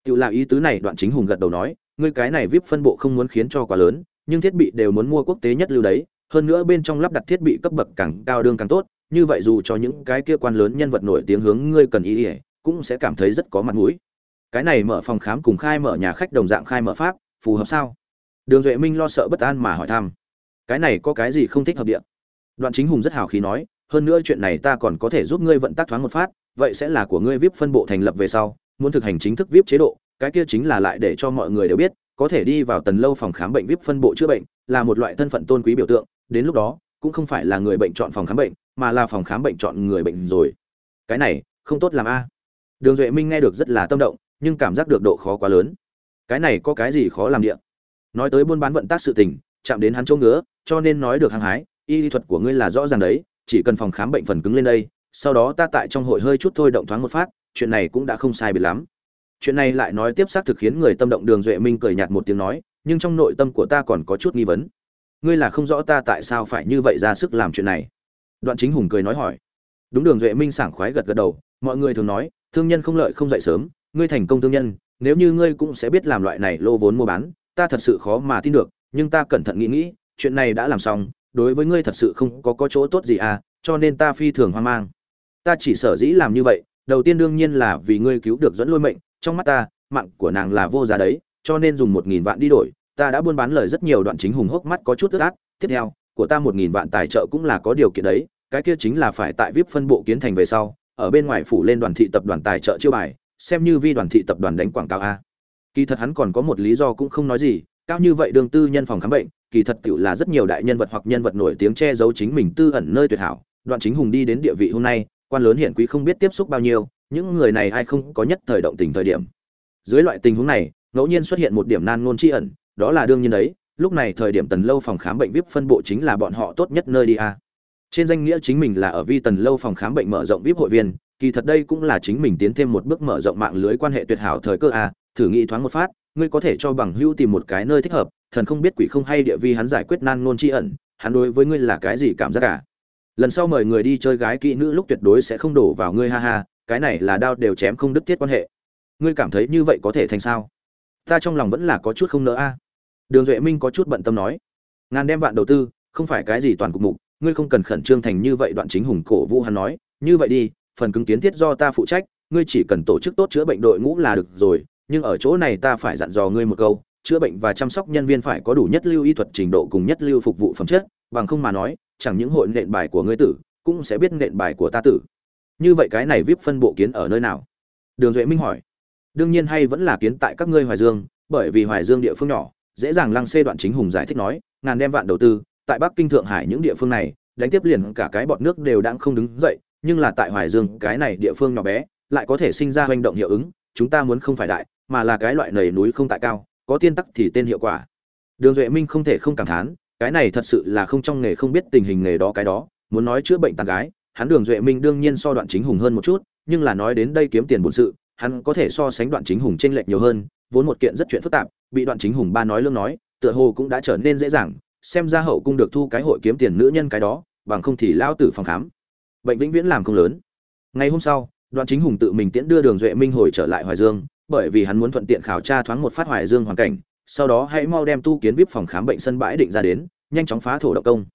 Tự là ý tứ này, đoạn chính hùng gật đầu nói, ngươi cái này vip phân bộ không muốn khiến cho quá lớn, nhưng thiết bị đều muốn mua quốc tế nhất lưu đấy. Hơn nữa bên trong lắp đặt thiết bị cấp bậc càng cao đương càng tốt như vậy dù cho những cái kia quan lớn nhân vật nổi tiếng hướng ngươi cần ý ỉa cũng sẽ cảm thấy rất có mặt mũi. Cái này mở phòng khám cùng khai mở nhà khách đồng dạng khai mở pháp, phù hợp sao? Đường duệ minh lo sợ bất an mà hỏi thăm. Cái này có cái gì không thích hợp địa? Đoạn chính hùng rất hào khí nói, hơn nữa chuyện này ta còn có thể giúp ngươi vận tác thoáng một phát, vậy sẽ là của ngươi vip phân bộ thành lập về sau, muốn thực hành chính thức vip chế độ, cái kia chính là lại để cho mọi người đều biết, có thể đi vào tần lâu phòng khám bệnh vip phân bộ chữa bệnh, là một loại thân phận tôn quý biểu tượng, đến lúc đó, cũng không phải là người bệnh chọn phòng khám bệnh mà là phòng khám bệnh chọn người bệnh rồi. Cái này, không tốt làm a. Đường duệ minh nghe được rất là tâm động, nhưng cảm giác được độ khó quá lớn. Cái này có cái gì khó làm địa? Nói tới buôn bán vận tác sự tình, chạm đến hắn chỗ ngứa, cho nên nói được hăng hái, y lý thuật của ngươi là rõ ràng đấy, chỉ cần phòng khám bệnh phần cứng lên đây, sau đó ta tại trong hội hơi chút thôi động thoáng một phát, chuyện này cũng đã không sai biệt lắm. Chuyện này lại nói tiếp xác thực khiến người tâm động, đường duệ minh cười nhạt một tiếng nói, nhưng trong nội tâm của ta còn có chút nghi vấn. Ngươi là không rõ ta tại sao phải như vậy ra sức làm chuyện này đoạn chính hùng cười nói hỏi. Đúng đường duệ minh sảng khoái gật gật đầu, mọi người thường nói, thương nhân không lợi không dậy sớm, ngươi thành công thương nhân, nếu như ngươi cũng sẽ biết làm loại này lô vốn mua bán, ta thật sự khó mà tin được, nhưng ta cẩn thận nghĩ nghĩ, chuyện này đã làm xong, đối với ngươi thật sự không có có chỗ tốt gì à cho nên ta phi thường hoang mang. Ta chỉ sở dĩ làm như vậy, đầu tiên đương nhiên là vì ngươi cứu được dẫn lôi mệnh, trong mắt ta, mạng của nàng là vô giá đấy, cho nên dùng một nghìn vạn đi đổi, ta đã buôn bán lời rất nhiều đoạn chính hùng hốc mắt có chút ướt át, tiếp theo, của ta một nghìn vạn tài trợ cũng là có điều kiện đấy cái kia chính là phải tại vip phân bộ kiến thành về sau, ở bên ngoài phủ lên đoàn thị tập đoàn tài trợ chiêu bài, xem như vi đoàn thị tập đoàn đánh quảng cáo a. Kỳ thật hắn còn có một lý do cũng không nói gì, cao như vậy đường tư nhân phòng khám bệnh, kỳ thật tiểu là rất nhiều đại nhân vật hoặc nhân vật nổi tiếng che giấu chính mình tư ẩn nơi tuyệt hảo. Đoạn chính hùng đi đến địa vị hôm nay, quan lớn hiển quý không biết tiếp xúc bao nhiêu, những người này ai không có nhất thời động tình thời điểm. Dưới loại tình huống này, ngẫu nhiên xuất hiện một điểm nan ngôn tri ẩn, đó là đương nhiên đấy, lúc này thời điểm tần lâu phòng khám bệnh vip phân bộ chính là bọn họ tốt nhất nơi đi a trên danh nghĩa chính mình là ở vi tần lâu phòng khám bệnh mở rộng vip hội viên, kỳ thật đây cũng là chính mình tiến thêm một bước mở rộng mạng lưới quan hệ tuyệt hảo thời cơ a thử nghĩ thoáng một phát, ngươi có thể cho bằng hữu tìm một cái nơi thích hợp, thần không biết quỷ không hay địa vi hắn giải quyết nan ngôn tri ẩn, hắn đối với ngươi là cái gì cảm giác cả lần sau mời người đi chơi gái kỹ nữ lúc tuyệt đối sẽ không đổ vào ngươi, ha ha, cái này là đao đều chém không đứt tiết quan hệ. Ngươi cảm thấy như vậy có thể thành sao? Ta trong lòng vẫn là có chút không nỡ a đường duệ minh có chút bận tâm nói. Ngàn đem vạn đầu tư, không phải cái gì toàn cục mục ngươi không cần khẩn trương thành như vậy, đoạn chính hùng cổ vũ hắn nói, như vậy đi, phần cứng kiến thiết do ta phụ trách, ngươi chỉ cần tổ chức tốt chữa bệnh đội ngũ là được rồi, nhưng ở chỗ này ta phải dặn dò ngươi một câu, chữa bệnh và chăm sóc nhân viên phải có đủ nhất lưu y thuật trình độ cùng nhất lưu phục vụ phẩm chất, bằng không mà nói, chẳng những hội nện bài của ngươi tử, cũng sẽ biết nện bài của ta tử. Như vậy cái này vip phân bộ kiến ở nơi nào? Đường duệ minh hỏi. Đương nhiên hay vẫn là kiến tại các ngươi hoài dương, bởi vì hoài dương địa phương nhỏ, dễ dàng lăng xê đoạn chính hùng giải thích nói, ngàn đem vạn đầu tư tại bắc kinh thượng hải những địa phương này, đánh tiếp liền cả cái bọt nước đều đang không đứng dậy, nhưng là tại hoài dương, cái này địa phương nhỏ bé, lại có thể sinh ra hành động hiệu ứng, chúng ta muốn không phải đại, mà là cái loại nầy núi không tại cao, có tiên tắc thì tên hiệu quả. Đường duệ minh không thể không cảm thán, cái này thật sự là không trong nghề không biết tình hình nghề đó cái đó, muốn nói chữa bệnh tàn gái, hắn đường duệ minh đương nhiên so đoạn chính hùng hơn một chút, nhưng là nói đến đây kiếm tiền bổn sự, hắn có thể so sánh đoạn chính hùng chênh lệch nhiều hơn, vốn một kiện rất chuyện phức tạp, bị đoạn chính hùng ba nói lương nói, tựa hồ cũng đã trở nên dễ dàng xem ra hậu cung được thu cái hội kiếm tiền nữ nhân cái đó, bằng không thì lao tử phòng khám. Bệnh vĩnh viễn làm không lớn. Ngày hôm sau, đoạn chính hùng tự mình tiễn đưa đường duệ minh hồi trở lại hoài dương, bởi vì hắn muốn thuận tiện khảo tra thoáng một phát hoài dương hoàn cảnh, sau đó hãy mau đem tu kiến vip phòng khám bệnh sân bãi định ra đến, nhanh chóng phá thổ động công.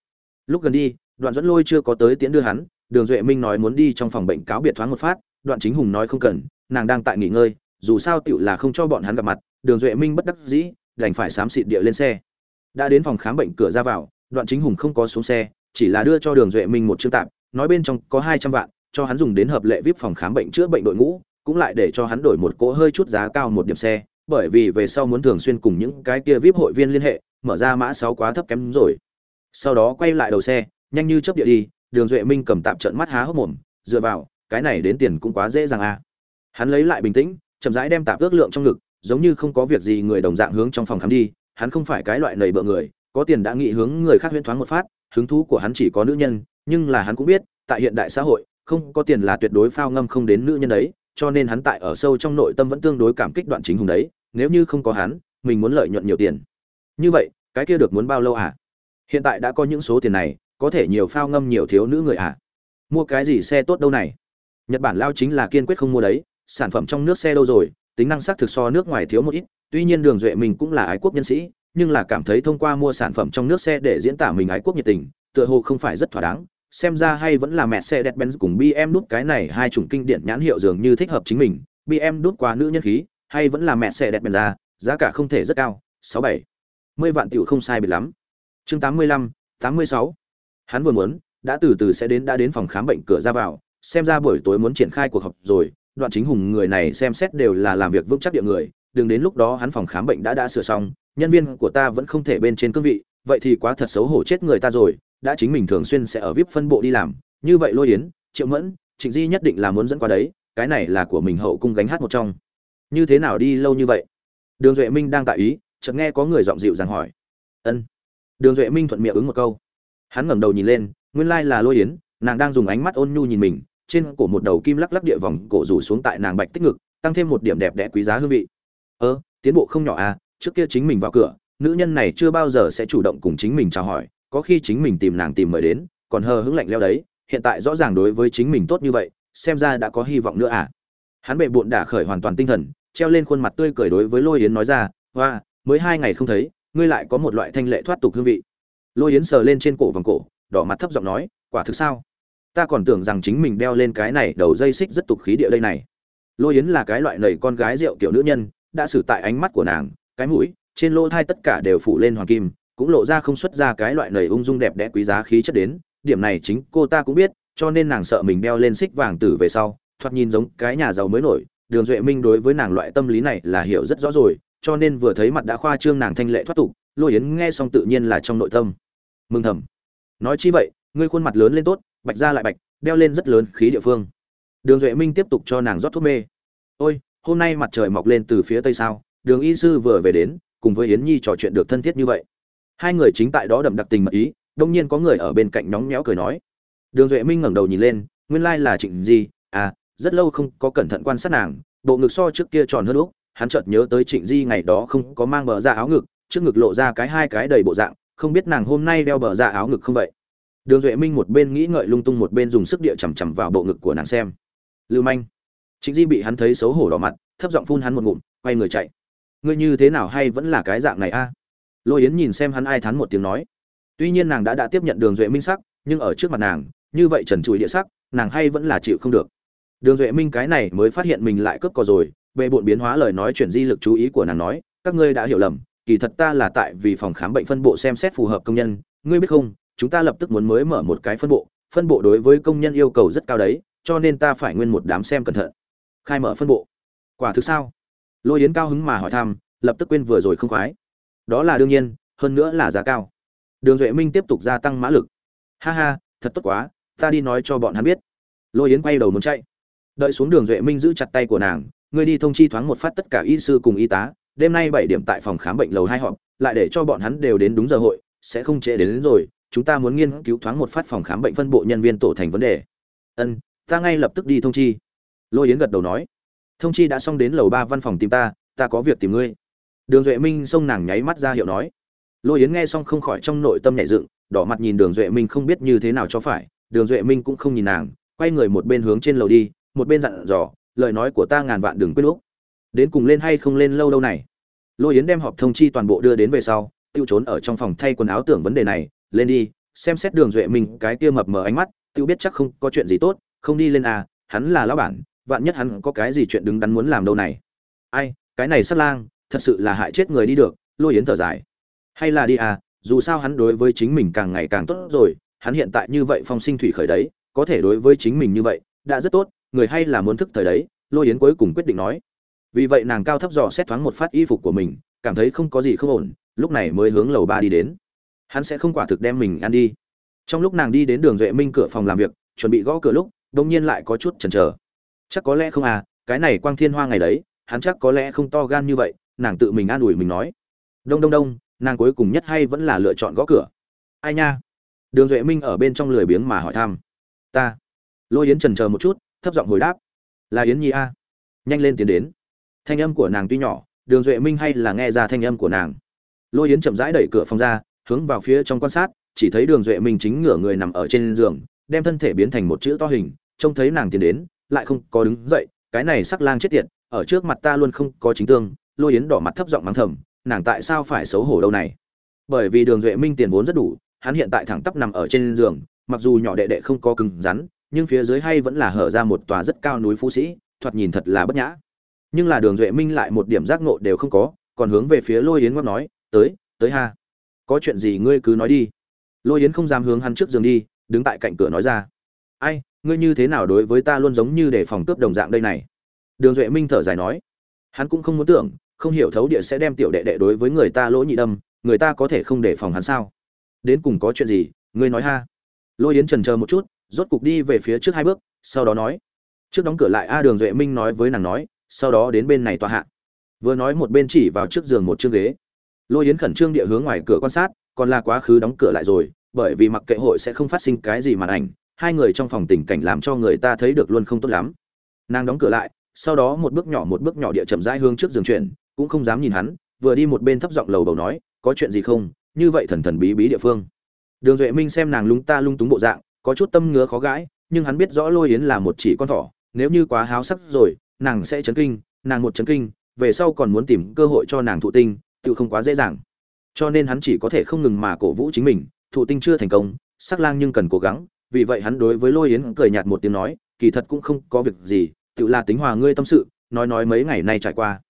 Lúc gần đi, đoạn dẫn lôi chưa có tới tiễn đưa hắn, đường duệ minh nói muốn đi trong phòng bệnh cáo biệt thoáng một phát, đoạn chính hùng nói không cần, nàng đang tại nghỉ ngơi, dù sao tựu là không cho bọn hắn gặp mặt, đường duệ minh bất đắc dĩ, đành phải xám xịt địa lên xe đã đến phòng khám bệnh cửa ra vào, đoạn chính hùng không có xuống xe, chỉ là đưa cho đường duệ minh một chương tạm nói bên trong có hai trăm vạn, cho hắn dùng đến hợp lệ vip phòng khám bệnh chữa bệnh đội ngũ, cũng lại để cho hắn đổi một cỗ hơi chút giá cao một điểm xe, bởi vì về sau muốn thường xuyên cùng những cái kia vip hội viên liên hệ, mở ra mã sáu quá thấp kém rồi. Sau đó quay lại đầu xe, nhanh như chớp địa đi, đường duệ minh cầm tạm trận mắt há hốc mồm, dựa vào, cái này đến tiền cũng quá dễ dàng à. Hắn lấy lại bình tĩnh, chậm rãi đem tạp ước lượng trong ngực, giống như không có việc gì người đồng dạng hướng trong phòng khám đi hắn không phải cái loại nầy bợ người, có tiền đã nghĩ hướng người khác huyễn thoáng một phát, hứng thú của hắn chỉ có nữ nhân, nhưng là hắn cũng biết, tại hiện đại xã hội, không có tiền là tuyệt đối phao ngâm không đến nữ nhân đấy, cho nên hắn tại ở sâu trong nội tâm vẫn tương đối cảm kích đoạn chính hùng đấy, nếu như không có hắn, mình muốn lợi nhuận nhiều tiền. Như vậy, cái kia được muốn bao lâu à? Hiện tại đã có những số tiền này, có thể nhiều phao ngâm nhiều thiếu nữ người à? Mua cái gì xe tốt đâu này? Nhật bản lao chính là kiên quyết không mua đấy, sản phẩm trong nước xe đâu rồi, tính năng xác thực so nước ngoài thiếu một ít tuy nhiên đường duệ mình cũng là ái quốc nhân sĩ, nhưng là cảm thấy thông qua mua sản phẩm trong nước xe để diễn tả mình ái quốc nhiệt tình, tựa hồ không phải rất thỏa đáng, xem ra hay vẫn là mẹ xe đẹp benz cùng bm đút cái này hai chủng kinh điển nhãn hiệu dường như thích hợp chính mình. Bm đút qua nữ nhân khí, hay vẫn là mẹ xe đẹp benz ra, giá cả không thể rất cao, sáu bảy. Mươi vạn tiểu không sai biệt lắm. Chương tám mươi lăm, tám mươi sáu. Hắn vừa muốn, đã từ từ sẽ đến đã đến phòng khám bệnh cửa ra vào, xem ra buổi tối muốn triển khai cuộc họp rồi, đoạn chính hùng người này xem xét đều là làm việc vững chắc địa người đừng đến lúc đó hắn phòng khám bệnh đã đã sửa xong, nhân viên của ta vẫn không thể bên trên cương vị, vậy thì quá thật xấu hổ chết người ta rồi, đã chính mình thường xuyên sẽ ở vip phân bộ đi làm. Như vậy lôi yến, triệu mẫn, trịnh di nhất định là muốn dẫn qua đấy, cái này là của mình hậu cung gánh hát một trong. Như thế nào đi lâu như vậy? Đường duệ minh đang tại ý, chợt nghe có người giọng dịu dàng hỏi. Ân. Đường duệ minh thuận miệng ứng một câu. Hắn ngẩng đầu nhìn lên, nguyên lai là lôi yến, nàng đang dùng ánh mắt ôn nhu nhìn mình, trên cổ một đầu kim lắc lắc địa vòng cổ rủ xuống tại nàng bạch tích ngực, tăng thêm một điểm đẹp đẽ quý giá hương vị ơ, tiến bộ không nhỏ à trước kia chính mình vào cửa, nữ nhân này chưa bao giờ sẽ chủ động cùng chính mình chào hỏi, có khi chính mình tìm nàng tìm mời đến, còn hờ hững lạnh leo đấy, hiện tại rõ ràng đối với chính mình tốt như vậy, xem ra đã có hy vọng nữa à. Hắn bệ bụn đả khởi hoàn toàn tinh thần, treo lên khuôn mặt tươi cười đối với lôi yến nói ra, hoa, mới hai ngày không thấy, ngươi lại có một loại thanh lệ thoát tục hương vị. Lôi yến sờ lên trên cổ vòng cổ, đỏ mặt thấp giọng nói, quả thực sao? Ta còn tưởng rằng chính mình đeo lên cái này đầu dây xích rất tục khí địa đây này. Lôi yến là cái loại nầy con gái rượu kiểu nữ nhân đã xử tại ánh mắt của nàng, cái mũi, trên lỗ thai tất cả đều phủ lên hoàng kim, cũng lộ ra không xuất ra cái loại nầy ung dung đẹp đẽ quý giá khí chất đến, điểm này chính cô ta cũng biết, cho nên nàng sợ mình đeo lên xích vàng tử về sau, thoạt nhìn giống cái nhà giàu mới nổi, đường duệ minh đối với nàng loại tâm lý này là hiểu rất rõ rồi, cho nên vừa thấy mặt đã khoa trương nàng thanh lệ thoát tục, lôi yến nghe xong tự nhiên là trong nội tâm. Mừng thầm. Nói chi vậy, ngươi khuôn mặt lớn lên tốt, bạch ra lại bạch, đeo lên rất lớn khí địa phương. Đường duệ minh tiếp tục cho nàng rót thuốc mê. Ôi hôm nay mặt trời mọc lên từ phía tây sao, đường y sư vừa về đến, cùng với yến nhi trò chuyện được thân thiết như vậy. Hai người chính tại đó đậm đặc tình mật ý, đông nhiên có người ở bên cạnh nóng méo cười nói. Đường duệ minh ngẩng đầu nhìn lên, nguyên lai là trịnh di à rất lâu không có cẩn thận quan sát nàng, bộ ngực so trước kia tròn hơn lúc, hắn chợt nhớ tới trịnh di ngày đó không có mang bờ ra áo ngực, trước ngực lộ ra cái hai cái đầy bộ dạng, không biết nàng hôm nay đeo bờ ra áo ngực không vậy? Đường duệ minh một bên nghĩ ngợi lung tung một bên dùng sức địa chằm chằm vào bộ ngực của nàng xem. Lưu manh trịnh di bị hắn thấy xấu hổ đỏ mặt, thấp giọng phun hắn một ngụm, quay người chạy. Ngươi như thế nào hay vẫn là cái dạng này a? Lôi yến nhìn xem hắn ai thán một tiếng nói. Tuy nhiên nàng đã đã tiếp nhận đường duệ minh sắc, nhưng ở trước mặt nàng, như vậy trần trụi địa sắc, nàng hay vẫn là chịu không được. Đường duệ minh cái này mới phát hiện mình lại cướp có rồi bệ bộn biến hóa lời nói chuyển di lực chú ý của nàng nói, các ngươi đã hiểu lầm, kỳ thật ta là tại vì phòng khám bệnh phân bộ xem xét phù hợp công nhân, ngươi biết không, chúng ta lập tức muốn mới mở một cái phân bộ phân bộ đối với công nhân yêu cầu rất cao đấy, cho nên ta phải nguyên một đám xem cẩn thận khai mở phân bộ. Quả thực sao? Lôi yến cao hứng mà hỏi thăm lập tức quên vừa rồi không khoái. Đó là đương nhiên hơn nữa là giá cao. Đường duệ minh tiếp tục gia tăng mã lực. Ha ha thật tốt quá ta đi nói cho bọn hắn biết. Lôi yến quay đầu muốn chạy. Đợi xuống đường duệ minh giữ chặt tay của nàng ngươi đi thông chi thoáng một phát tất cả y sư cùng y tá đêm nay bảy điểm tại phòng khám bệnh lầu hai họp lại để cho bọn hắn đều đến đúng giờ hội sẽ không trễ đến, đến rồi chúng ta muốn nghiên cứu thoáng một phát phòng khám bệnh phân bộ nhân viên tổ thành vấn đề. Ân ta ngay lập tức đi thông chi lôi yến gật đầu nói, thông chi đã xong đến lầu ba văn phòng tìm ta ta có việc tìm ngươi. Đường duệ minh xông nàng nháy mắt ra hiệu nói. Lôi yến nghe xong không khỏi trong nội tâm nhảy dựng, đỏ mặt nhìn đường duệ minh không biết như thế nào cho phải. Đường duệ minh cũng không nhìn nàng, quay người một bên hướng trên lầu đi, một bên dặn dò, lời nói của ta ngàn vạn đừng quên lúc đến cùng lên hay không lên lâu đâu này. Lôi yến đem họp thông chi toàn bộ đưa đến về sau, tiêu trốn ở trong phòng thay quần áo tưởng vấn đề này, lên đi, xem xét đường duệ minh cái kia mập mờ ánh mắt, tiêu biết chắc không có chuyện gì tốt, không đi lên à hắn là lão bản vạn nhất hắn có cái gì chuyện đứng đắn muốn làm đâu này. Ai, cái này sát lang, thật sự là hại chết người đi được, lôi yến thở dài. Hay là đi à dù sao hắn đối với chính mình càng ngày càng tốt rồi, hắn hiện tại như vậy phong sinh thủy khởi đấy, có thể đối với chính mình như vậy, đã rất tốt, người hay là muốn thức thời đấy, lôi yến cuối cùng quyết định nói. Vì vậy nàng cao thấp dò xét thoáng một phát y phục của mình, cảm thấy không có gì không ổn, lúc này mới hướng lầu ba đi đến. Hắn sẽ không quả thực đem mình ăn đi. Trong lúc nàng đi đến đường duệ minh cửa phòng làm việc, chuẩn bị gõ cửa lúc đông nhiên lại có chút chần chờ chắc có lẽ không à cái này quang thiên hoa ngày đấy, hắn chắc có lẽ không to gan như vậy, nàng tự mình an ủi mình nói. Đông đông đông, nàng cuối cùng nhất hay vẫn là lựa chọn gõ cửa. Ai nha? Đường duệ minh ở bên trong lười biếng mà hỏi thăm. Ta. Lôi yến trần chờ một chút, thấp giọng hồi đáp. Là yến nhi a. Nhanh lên tiến đến. Thanh âm của nàng tuy nhỏ, đường duệ minh hay là nghe ra thanh âm của nàng. Lôi yến chậm rãi đẩy cửa phòng ra, hướng vào phía trong quan sát, chỉ thấy đường duệ minh chính ngửa người nằm ở trên giường, đem thân thể biến thành một chữ to hình, trông thấy nàng tiến đến lại không có đứng dậy, cái này sắc lang chết tiệt, ở trước mặt ta luôn không có chính tương, lôi yến đỏ mặt thấp giọng mắng thầm, nàng tại sao phải xấu hổ đâu này? Bởi vì đường duệ minh tiền vốn rất đủ, hắn hiện tại thẳng tắp nằm ở trên giường, mặc dù nhỏ đệ đệ không có cứng rắn, nhưng phía dưới hay vẫn là hở ra một tòa rất cao núi phú sĩ, thoạt nhìn thật là bất nhã. Nhưng là đường duệ minh lại một điểm giác ngộ đều không có, còn hướng về phía lôi yến ngóc nói, tới tới ha. Có chuyện gì ngươi cứ nói đi. Lôi yến không dám hướng hắn trước giường đi, đứng tại cạnh cửa nói ra. Ai ngươi như thế nào đối với ta luôn giống như để phòng cướp đồng dạng đây này? Đường duệ minh thở dài nói. Hắn cũng không muốn tưởng, không hiểu thấu địa sẽ đem tiểu đệ đệ đối với người ta lỗ nhị đâm, người ta có thể không để phòng hắn sao? Đến cùng có chuyện gì, ngươi nói ha. Lôi yến trần chờ một chút, rốt cục đi về phía trước hai bước, sau đó nói. Trước đóng cửa lại, a, đường duệ minh nói với nàng nói, sau đó đến bên này tòa hạ. Vừa nói một bên chỉ vào trước giường một chiếc ghế. Lôi yến khẩn trương địa hướng ngoài cửa quan sát, còn là quá khứ đóng cửa lại rồi, bởi vì mặc kệ hội sẽ không phát sinh cái gì màn ảnh hai người trong phòng tình cảnh làm cho người ta thấy được luôn không tốt lắm. Nàng đóng cửa lại, sau đó một bước nhỏ một bước nhỏ địa chậm rãi hướng trước giường chuyển, cũng không dám nhìn hắn, vừa đi một bên thấp giọng lầu đầu nói, có chuyện gì không? Như vậy thần thần bí bí địa phương. Đường duệ minh xem nàng lúng ta lung túng bộ dạng, có chút tâm ngứa khó gãi, nhưng hắn biết rõ lôi yến là một chỉ con thỏ, nếu như quá háo sắc rồi, nàng sẽ chấn kinh, nàng một chấn kinh, về sau còn muốn tìm cơ hội cho nàng thụ tinh, tự không quá dễ dàng. Cho nên hắn chỉ có thể không ngừng mà cổ vũ chính mình, thụ tinh chưa thành công, sắc lang nhưng cần cố gắng vì vậy hắn đối với lôi yến cười nhạt một tiếng nói, kỳ thật cũng không có việc gì, tự là tính hòa ngươi tâm sự, nói nói mấy ngày nay trải qua.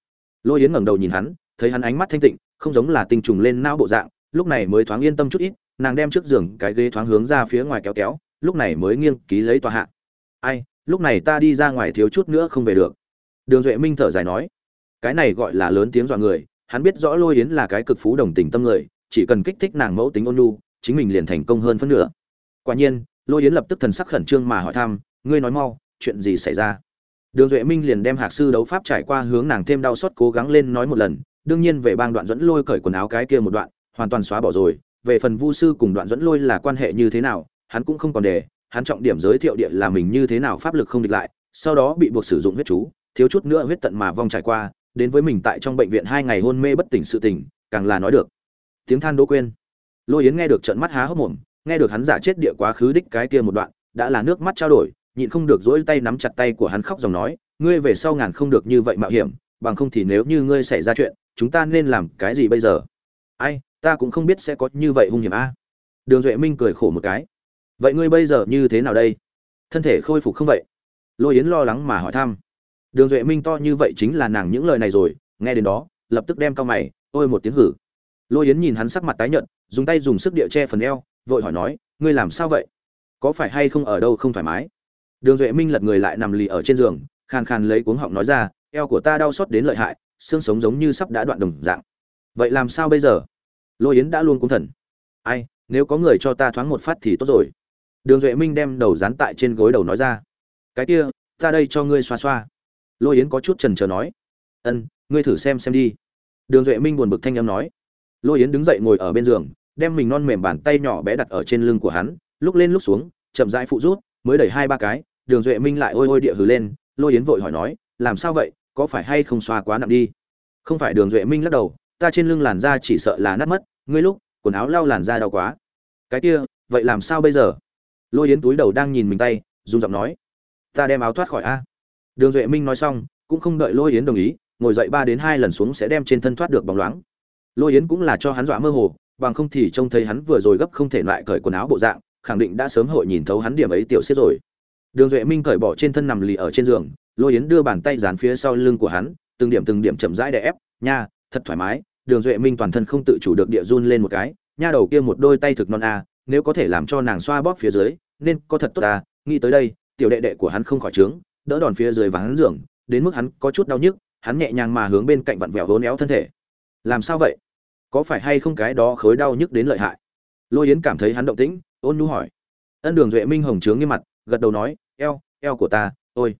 Lôi yến ngẩng đầu nhìn hắn, thấy hắn ánh mắt thanh tịnh, không giống là tinh trùng lên não bộ dạng, lúc này mới thoáng yên tâm chút ít, nàng đem trước giường cái ghế thoáng hướng ra phía ngoài kéo kéo, lúc này mới nghiêng ký lấy tòa hạ. Ai, lúc này ta đi ra ngoài thiếu chút nữa không về được. Đường duệ minh thở dài nói. Cái này gọi là lớn tiếng dọa người, hắn biết rõ lôi yến là cái cực phú đồng tình tâm người, chỉ cần kích thích nàng mẫu tính ôn nhu, chính mình liền thành công hơn phân nửa. Quả nhiên lôi yến lập tức thần sắc khẩn trương mà hỏi thăm, ngươi nói mau, chuyện gì xảy ra? Đường duệ minh liền đem hạc sư đấu pháp trải qua hướng nàng thêm đau xót cố gắng lên nói một lần, đương nhiên về bang đoạn dẫn lôi cởi quần áo cái kia một đoạn, hoàn toàn xóa bỏ rồi. Về phần vu sư cùng đoạn dẫn lôi là quan hệ như thế nào, hắn cũng không còn để, hắn trọng điểm giới thiệu địa là mình như thế nào pháp lực không địch lại, sau đó bị buộc sử dụng huyết chú, thiếu chút nữa huyết tận mà vong trải qua, đến với mình tại trong bệnh viện hai ngày hôn mê bất tỉnh sự tỉnh càng là nói được. Tiếng than đỗ quên. Lôi yến nghe được trận mắt há hốc mồm nghe được hắn giả chết địa quá khứ đích cái kia một đoạn, đã là nước mắt trao đổi, nhịn không được dỗi tay nắm chặt tay của hắn khóc dòng nói, ngươi về sau ngàn không được như vậy mạo hiểm, bằng không thì nếu như ngươi xảy ra chuyện, chúng ta nên làm cái gì bây giờ? Ai, ta cũng không biết sẽ có như vậy hung hiểm a. Đường duệ minh cười khổ một cái. Vậy ngươi bây giờ như thế nào đây? Thân thể khôi phục không vậy? Lôi yến lo lắng mà hỏi thăm. Đường duệ minh to như vậy chính là nàng những lời này rồi, nghe đến đó, lập tức đem cao mày, ôi một tiếng hử. Lôi yến nhìn hắn sắc mặt tái nhợt, dùng tay dùng sức địa che phần eo vội hỏi nói, ngươi làm sao vậy? Có phải hay không ở đâu không thoải mái? Đường duệ minh lật người lại nằm lì ở trên giường, khàn khàn lấy cuống họng nói ra, eo của ta đau xót đến lợi hại, xương sống giống như sắp đã đoạn đồng dạng. Vậy làm sao bây giờ? Lôi yến đã luôn cung thần. Ai, nếu có người cho ta thoáng một phát thì tốt rồi. Đường duệ minh đem đầu dán tại trên gối đầu nói ra. Cái kia, ta đây cho ngươi xoa xoa. Lôi yến có chút trần trờ nói. Ân, ngươi thử xem xem đi. Đường duệ minh buồn bực thanh âm nói. Lôi yến đứng dậy ngồi ở bên giường đem mình non mềm bàn tay nhỏ bé đặt ở trên lưng của hắn, lúc lên lúc xuống, chậm rãi phụ rút, mới đẩy hai ba cái, đường duệ minh lại ôi ôi địa hừ lên, lôi yến vội hỏi nói, làm sao vậy? Có phải hay không xoa quá nặng đi? Không phải, đường duệ minh lắc đầu, ta trên lưng làn da chỉ sợ là nát mất, ngươi lúc, quần áo lau làn da đau quá. Cái kia, vậy làm sao bây giờ? Lôi yến túi đầu đang nhìn mình tay, dùng giọng nói, ta đem áo thoát khỏi a. Đường duệ minh nói xong, cũng không đợi lôi yến đồng ý, ngồi dậy ba đến hai lần xuống sẽ đem trên thân thoát được bóng loáng. Lôi yến cũng là cho hắn dọa mơ hồ bằng không thì trông thấy hắn vừa rồi gấp không thể lại cởi quần áo bộ dạng, khẳng định đã sớm hội nhìn thấu hắn điểm ấy tiểu xếp rồi. Đường duệ minh cởi bỏ trên thân nằm lì ở trên giường, lôi yến đưa bàn tay dán phía sau lưng của hắn, từng điểm từng điểm chậm rãi đè ép, nha, thật thoải mái. Đường duệ minh toàn thân không tự chủ được địa run lên một cái, nha đầu kia một đôi tay thực non a nếu có thể làm cho nàng xoa bóp phía dưới, nên có thật tốt ta nghĩ tới đây, tiểu đệ đệ của hắn không khỏi trướng, đỡ đòn phía dưới vắng giường, đến mức hắn có chút đau nhức, hắn nhẹ nhàng mà hướng bên cạnh vặn vẹo vốn éo thân thể. Làm sao vậy? Có phải hay không cái đó khối đau nhức đến lợi hại? Lôi yến cảm thấy hắn động tĩnh, ôn nhu hỏi. Ân đường duệ minh hồng trướng nghiêm mặt, gật đầu nói, eo eo của ta, ôi.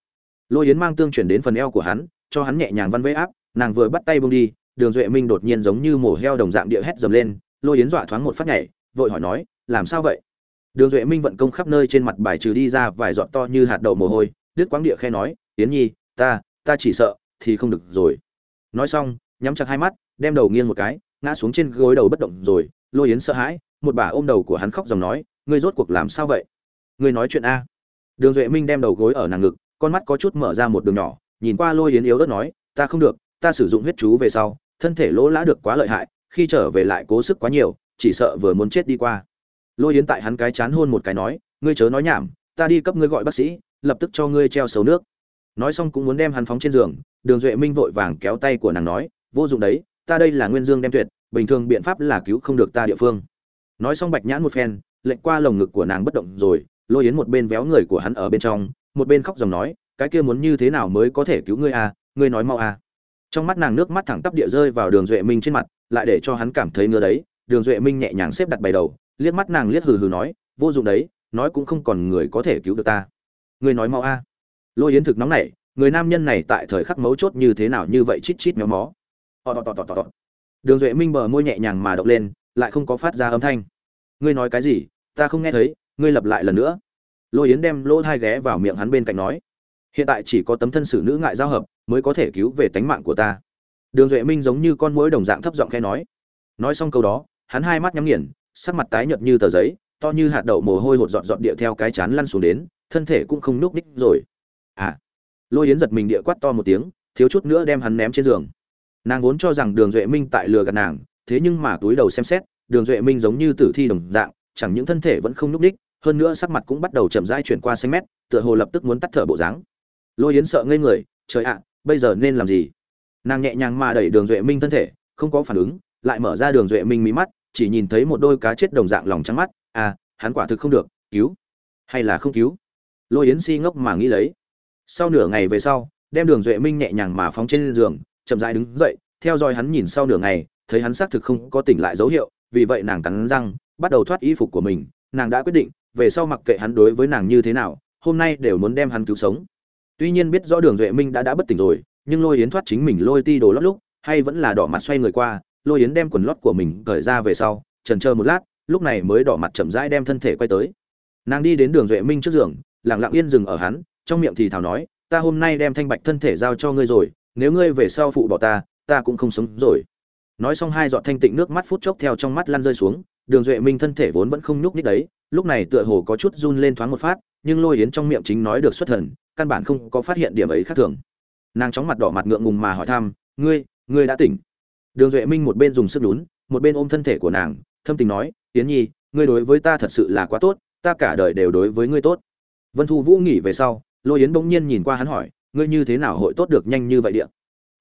Lôi yến mang tương chuyển đến phần eo của hắn, cho hắn nhẹ nhàng văn vây áp, nàng vừa bắt tay bông đi, đường duệ minh đột nhiên giống như mổ heo đồng dạng địa hét dầm lên, lôi yến dọa thoáng một phát nhảy, vội hỏi nói, làm sao vậy? Đường duệ minh vận công khắp nơi trên mặt bài trừ đi ra vài giọt to như hạt đậu mồ hôi, đứt quáng địa khe nói, yến nhi, ta ta chỉ sợ thì không được rồi. Nói xong, nhắm chặt hai mắt, đem đầu nghiêng một cái ngã xuống trên gối đầu bất động rồi, lôi yến sợ hãi, một bà ôm đầu của hắn khóc dòng nói, ngươi rốt cuộc làm sao vậy? Ngươi nói chuyện a. Đường duệ minh đem đầu gối ở nàng ngực, con mắt có chút mở ra một đường nhỏ, nhìn qua lôi yến yếu ớt nói, ta không được, ta sử dụng huyết chú về sau, thân thể lỗ lã được quá lợi hại, khi trở về lại cố sức quá nhiều, chỉ sợ vừa muốn chết đi qua. Lôi yến tại hắn cái chán hôn một cái nói, ngươi chớ nói nhảm, ta đi cấp ngươi gọi bác sĩ, lập tức cho ngươi treo sầu nước. Nói xong cũng muốn đem hắn phóng trên giường, đường duệ minh vội vàng kéo tay của nàng nói, vô dụng đấy ta đây là nguyên dương đem tuyệt, bình thường biện pháp là cứu không được ta địa phương. Nói xong bạch nhãn một phen lệnh qua lồng ngực của nàng bất động rồi, lôi yến một bên véo người của hắn ở bên trong, một bên khóc dòng nói, cái kia muốn như thế nào mới có thể cứu ngươi à ngươi nói mau à. Trong mắt nàng nước mắt thẳng tắp địa rơi vào đường duệ minh trên mặt, lại để cho hắn cảm thấy ngứa đấy. Đường duệ minh nhẹ nhàng xếp đặt bày đầu, liếc mắt nàng liếc hừ hừ nói, vô dụng đấy, nói cũng không còn người có thể cứu được ta. Ngươi nói mau a lôi yến thực nóng nảy, người nam nhân này tại thời khắc mấu chốt như thế nào như vậy chít chít méo mó đường duệ minh bờ môi nhẹ nhàng mà động lên, lại không có phát ra âm thanh. Ngươi nói cái gì? Ta không nghe thấy, ngươi lặp lại lần nữa. Lôi yến đem lỗ thai ghé vào miệng hắn bên cạnh nói. Hiện tại chỉ có tấm thân xử nữ ngại giao hợp, mới có thể cứu về tánh mạng của ta. Đường duệ minh giống như con mũi đồng dạng thấp giọng khe nói. Nói xong câu đó, hắn hai mắt nhắm nghiền, sắc mặt tái nhợt như tờ giấy, to như hạt đậu mồ hôi hột dọn dọn địa theo cái chán lăn xuống đến, thân thể cũng không núp ních rồi. À. Lôi yến giật mình địa quát to một tiếng, thiếu chút nữa đem hắn ném trên giường nàng vốn cho rằng đường duệ minh tại lừa gạt nàng, thế nhưng mà túi đầu xem xét, đường duệ minh giống như tử thi đồng dạng, chẳng những thân thể vẫn không núc ních hơn nữa sắc mặt cũng bắt đầu chậm rãi chuyển qua xanh mét, tựa hồ lập tức muốn tắt thở bộ dáng. Lôi yến sợ ngây người, trời ạ, bây giờ nên làm gì? Nàng nhẹ nhàng mà đẩy đường duệ minh thân thể, không có phản ứng, lại mở ra đường duệ minh mí mắt, chỉ nhìn thấy một đôi cá chết đồng dạng lòng trắng mắt à hắn quả thực không được, cứu. Hay là không cứu? Lôi yến si ngốc mà nghĩ lấy. Sau nửa ngày về sau, đem đường duệ minh nhẹ nhàng mà phóng trên giường chậm rãi đứng dậy, theo dõi hắn nhìn sau nửa ngày, thấy hắn xác thực không có tỉnh lại dấu hiệu, vì vậy nàng cắn răng, bắt đầu thoát y phục của mình. Nàng đã quyết định, về sau mặc kệ hắn đối với nàng như thế nào, hôm nay đều muốn đem hắn cứu sống. Tuy nhiên biết rõ đường duệ minh đã đã bất tỉnh rồi, nhưng lôi yến thoát chính mình lôi ti đồ lót lúc, hay vẫn là đỏ mặt xoay người qua, lôi yến đem quần lót của mình cởi ra về sau trần chờ một lát, lúc này mới đỏ mặt chậm rãi đem thân thể quay tới. Nàng đi đến đường duệ minh trước giường, lặng lặng yên dừng ở hắn, trong miệng thì thào nói, ta hôm nay đem thanh bạch thân thể giao cho ngươi rồi nếu ngươi về sau phụ bỏ ta ta cũng không sống rồi. Nói xong hai giọt thanh tịnh nước mắt phút chốc theo trong mắt lăn rơi xuống đường duệ minh thân thể vốn vẫn không nhúc nhích đấy lúc này tựa hồ có chút run lên thoáng một phát nhưng lôi yến trong miệng chính nói được xuất thần căn bản không có phát hiện điểm ấy khác thường. Nàng chóng mặt đỏ mặt ngượng ngùng mà hỏi thăm ngươi ngươi đã tỉnh? Đường duệ minh một bên dùng sức lún, một bên ôm thân thể của nàng thâm tình nói yến nhi ngươi đối với ta thật sự là quá tốt ta cả đời đều đối với ngươi tốt. Vân thu vũ nghỉ về sau lôi yến bỗng nhiên nhìn qua hắn hỏi ngươi như thế nào hội tốt được nhanh như vậy điện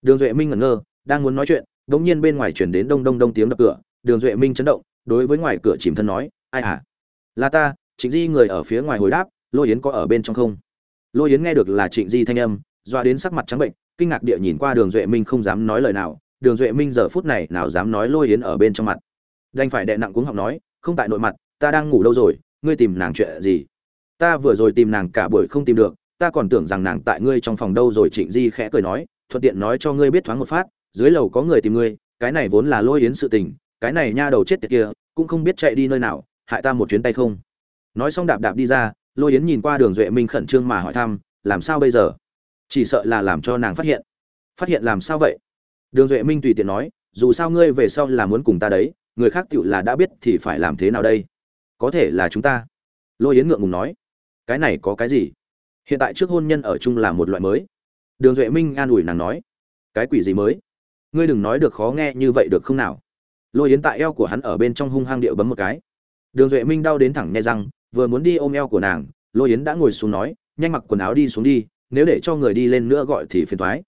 đường duệ minh ngẩn ngơ, đang muốn nói chuyện bỗng nhiên bên ngoài chuyển đến đông đông đông tiếng đập cửa. Đường duệ minh chấn động, đối với ngoài cửa chìm thân nói, ai à là ta, trịnh di người ở phía ngoài hồi đáp, lôi yến có ở bên trong không? Lôi yến nghe được là trịnh di thanh âm doa đến sắc mặt trắng bệnh, kinh ngạc địa nhìn qua đường duệ minh không dám nói lời nào. Đường duệ minh giờ phút này nào dám nói lôi yến ở bên trong mặt? Đành phải đệ nặng cuống học nói, không tại nội mặt, ta đang ngủ đâu rồi, ngươi tìm nàng chuyện gì? Ta vừa rồi tìm nàng cả buổi không tìm được ta còn tưởng rằng nàng tại ngươi trong phòng đâu rồi, trịnh di khẽ cười nói, thuận tiện nói cho ngươi biết thoáng một phát, dưới lầu có người tìm ngươi, cái này vốn là lôi yến sự tình, cái này nha đầu chết tiệt kia, cũng không biết chạy đi nơi nào, hại ta một chuyến tay không. Nói xong đạp đạp đi ra, lôi yến nhìn qua đường duệ minh khẩn trương mà hỏi thăm, làm sao bây giờ? Chỉ sợ là làm cho nàng phát hiện. Phát hiện làm sao vậy? Đường duệ minh tùy tiện nói, dù sao ngươi về sau là muốn cùng ta đấy, người khác tựu là đã biết thì phải làm thế nào đây? Có thể là chúng ta. Lôi yến ngượng ngùng nói, cái này có cái gì? Hiện tại trước hôn nhân ở chung là một loại mới. Đường duệ minh an ủi nàng nói, cái quỷ gì mới? Ngươi đừng nói được khó nghe như vậy được không nào? Lôi yến tại eo của hắn ở bên trong hung hang điệu bấm một cái. Đường duệ minh đau đến thẳng nghe răng, vừa muốn đi ôm eo của nàng, lôi yến đã ngồi xuống nói, nhanh mặc quần áo đi xuống đi, nếu để cho người đi lên nữa gọi thì phiền thoái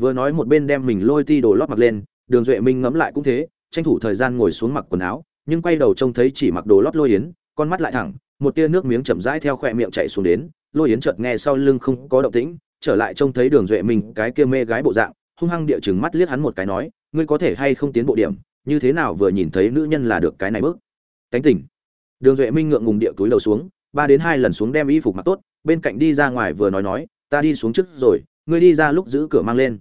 vừa nói một bên đem mình lôi ti đồ lót mặc lên, đường duệ minh ngẫm lại cũng thế, tranh thủ thời gian ngồi xuống mặc quần áo, nhưng quay đầu trông thấy chỉ mặc đồ lót lôi yến, con mắt lại thẳng, một tia nước miếng chậm rãi theo khoe miệng chạy xuống đến lôi yến chợt nghe sau lưng không có động tĩnh, trở lại trông thấy đường duệ minh cái kia mê gái bộ dạng, hung hăng địa chừng mắt liếc hắn một cái nói, ngươi có thể hay không tiến bộ điểm, như thế nào vừa nhìn thấy nữ nhân là được cái này bước? Cánh tỉnh đường duệ minh ngượng ngùng địa túi đầu xuống, ba đến hai lần xuống đem y phục mặc tốt, bên cạnh đi ra ngoài vừa nói nói, ta đi xuống trước rồi, ngươi đi ra lúc giữ cửa mang lên.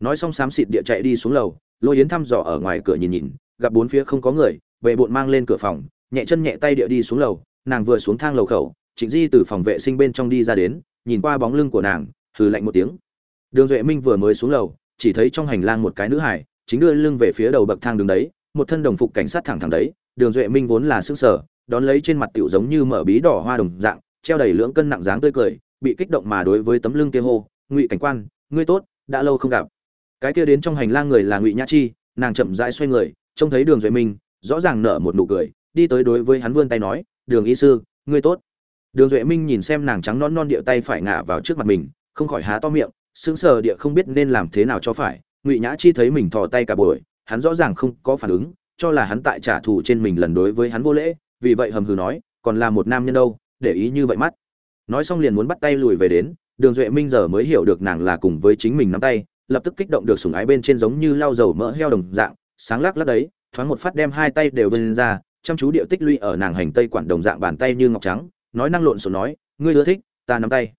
Nói xong xám xịt địa chạy đi xuống lầu, lôi yến thăm dò ở ngoài cửa nhìn nhìn, gặp bốn phía không có người về bộn mang lên cửa phòng, nhẹ chân nhẹ tay địa đi xuống lầu, nàng vừa xuống thang lầu khẩu trịnh di từ phòng vệ sinh bên trong đi ra đến, nhìn qua bóng lưng của nàng, hừ lạnh một tiếng. Đường duệ minh vừa mới xuống lầu, chỉ thấy trong hành lang một cái nữ hải chính đưa lưng về phía đầu bậc thang đứng đấy, một thân đồng phục cảnh sát thẳng thẳng đấy. Đường duệ minh vốn là sức sở đón lấy trên mặt tiểu giống như mở bí đỏ hoa đồng dạng, treo đầy lưỡng cân nặng dáng tươi cười, bị kích động mà đối với tấm lưng kia hô, ngụy cảnh quan, ngươi tốt, đã lâu không gặp. Cái kia đến trong hành lang người là ngụy nhã chi, nàng chậm rãi xoay người, trông thấy đường duệ minh, rõ ràng nở một nụ cười, đi tới đối với hắn vươn tay nói, đường y sư, ngươi tốt đường duệ minh nhìn xem nàng trắng non non địa tay phải ngả vào trước mặt mình, không khỏi há to miệng, sững sờ địa không biết nên làm thế nào cho phải. Ngụy nhã chi thấy mình thò tay cả buổi, hắn rõ ràng không có phản ứng, cho là hắn tại trả thù trên mình lần đối với hắn vô lễ, vì vậy hầm hừ nói, còn là một nam nhân đâu, để ý như vậy mắt. Nói xong liền muốn bắt tay lùi về đến, đường duệ minh giờ mới hiểu được nàng là cùng với chính mình nắm tay, lập tức kích động được sủng ái bên trên giống như lau dầu mỡ heo đồng dạng, sáng lắc lắc đấy, thoáng một phát đem hai tay đều vươn ra, chăm chú điệu tích lũy ở nàng hành tây quản đồng dạng bàn tay như ngọc trắng nói năng lộn xộn nói, ngươi ưa thích, ta nắm tay.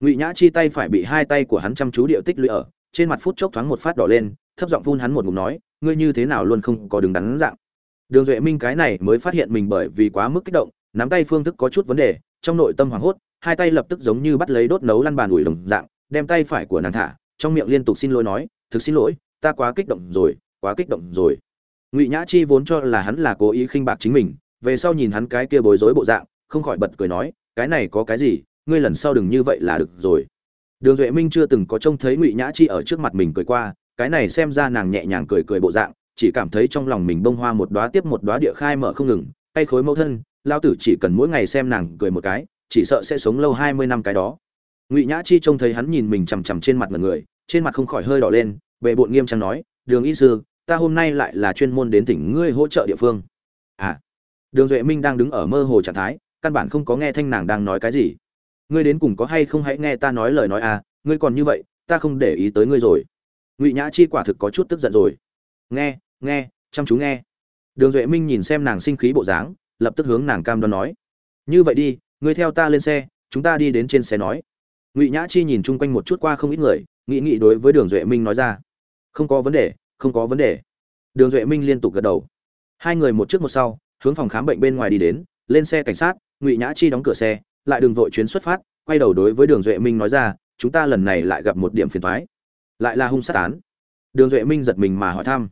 Ngụy nhã chi tay phải bị hai tay của hắn chăm chú điệu tích lũy ở, trên mặt phút chốc thoáng một phát đỏ lên, thấp giọng phun hắn một ngụm nói, ngươi như thế nào luôn không có đứng đắn dạng? Đường duệ minh cái này mới phát hiện mình bởi vì quá mức kích động, nắm tay phương thức có chút vấn đề, trong nội tâm hoảng hốt, hai tay lập tức giống như bắt lấy đốt nấu lăn bàn ủi đồng dạng, đem tay phải của nàng thả, trong miệng liên tục xin lỗi nói, thực xin lỗi, ta quá kích động rồi, quá kích động rồi. Ngụy nhã chi vốn cho là hắn là cố ý khinh bạc chính mình, về sau nhìn hắn cái kia bối rối bộ dạng không khỏi bật cười nói, cái này có cái gì, ngươi lần sau đừng như vậy là được rồi. Đường duệ minh chưa từng có trông thấy ngụy nhã chi ở trước mặt mình cười qua, cái này xem ra nàng nhẹ nhàng cười cười bộ dạng, chỉ cảm thấy trong lòng mình bông hoa một đóa tiếp một đóa địa khai mở không ngừng, tay khối mẫu thân lao tử chỉ cần mỗi ngày xem nàng cười một cái, chỉ sợ sẽ sống lâu hai mươi năm cái đó. Ngụy nhã chi trông thấy hắn nhìn mình chằm chằm trên mặt mọi người, trên mặt không khỏi hơi đỏ lên bệ bộn nghiêm trang nói, đường y sư, ta hôm nay lại là chuyên môn đến tỉnh ngươi hỗ trợ địa phương. À đường duệ minh đang đứng ở mơ hồ trạng thái căn bản không có nghe thanh nàng đang nói cái gì. Ngươi đến cùng có hay không hãy nghe ta nói lời nói à ngươi còn như vậy, ta không để ý tới ngươi rồi. Ngụy nhã chi quả thực có chút tức giận rồi. Nghe nghe, chăm chú nghe. Đường duệ minh nhìn xem nàng sinh khí bộ dáng, lập tức hướng nàng cam đoan nói. Như vậy đi, ngươi theo ta lên xe, chúng ta đi đến trên xe nói. Ngụy nhã chi nhìn chung quanh một chút qua không ít người, nghĩ nghĩ đối với đường duệ minh nói ra. Không có vấn đề, không có vấn đề. Đường duệ minh liên tục gật đầu. Hai người một trước một sau, hướng phòng khám bệnh bên ngoài đi đến, lên xe cảnh sát ngụy nhã chi đóng cửa xe, lại đừng vội chuyến xuất phát, quay đầu đối với đường duệ minh nói ra, chúng ta lần này lại gặp một điểm phiền thoái lại là hung sát án. Đường duệ minh giật mình mà hỏi thăm.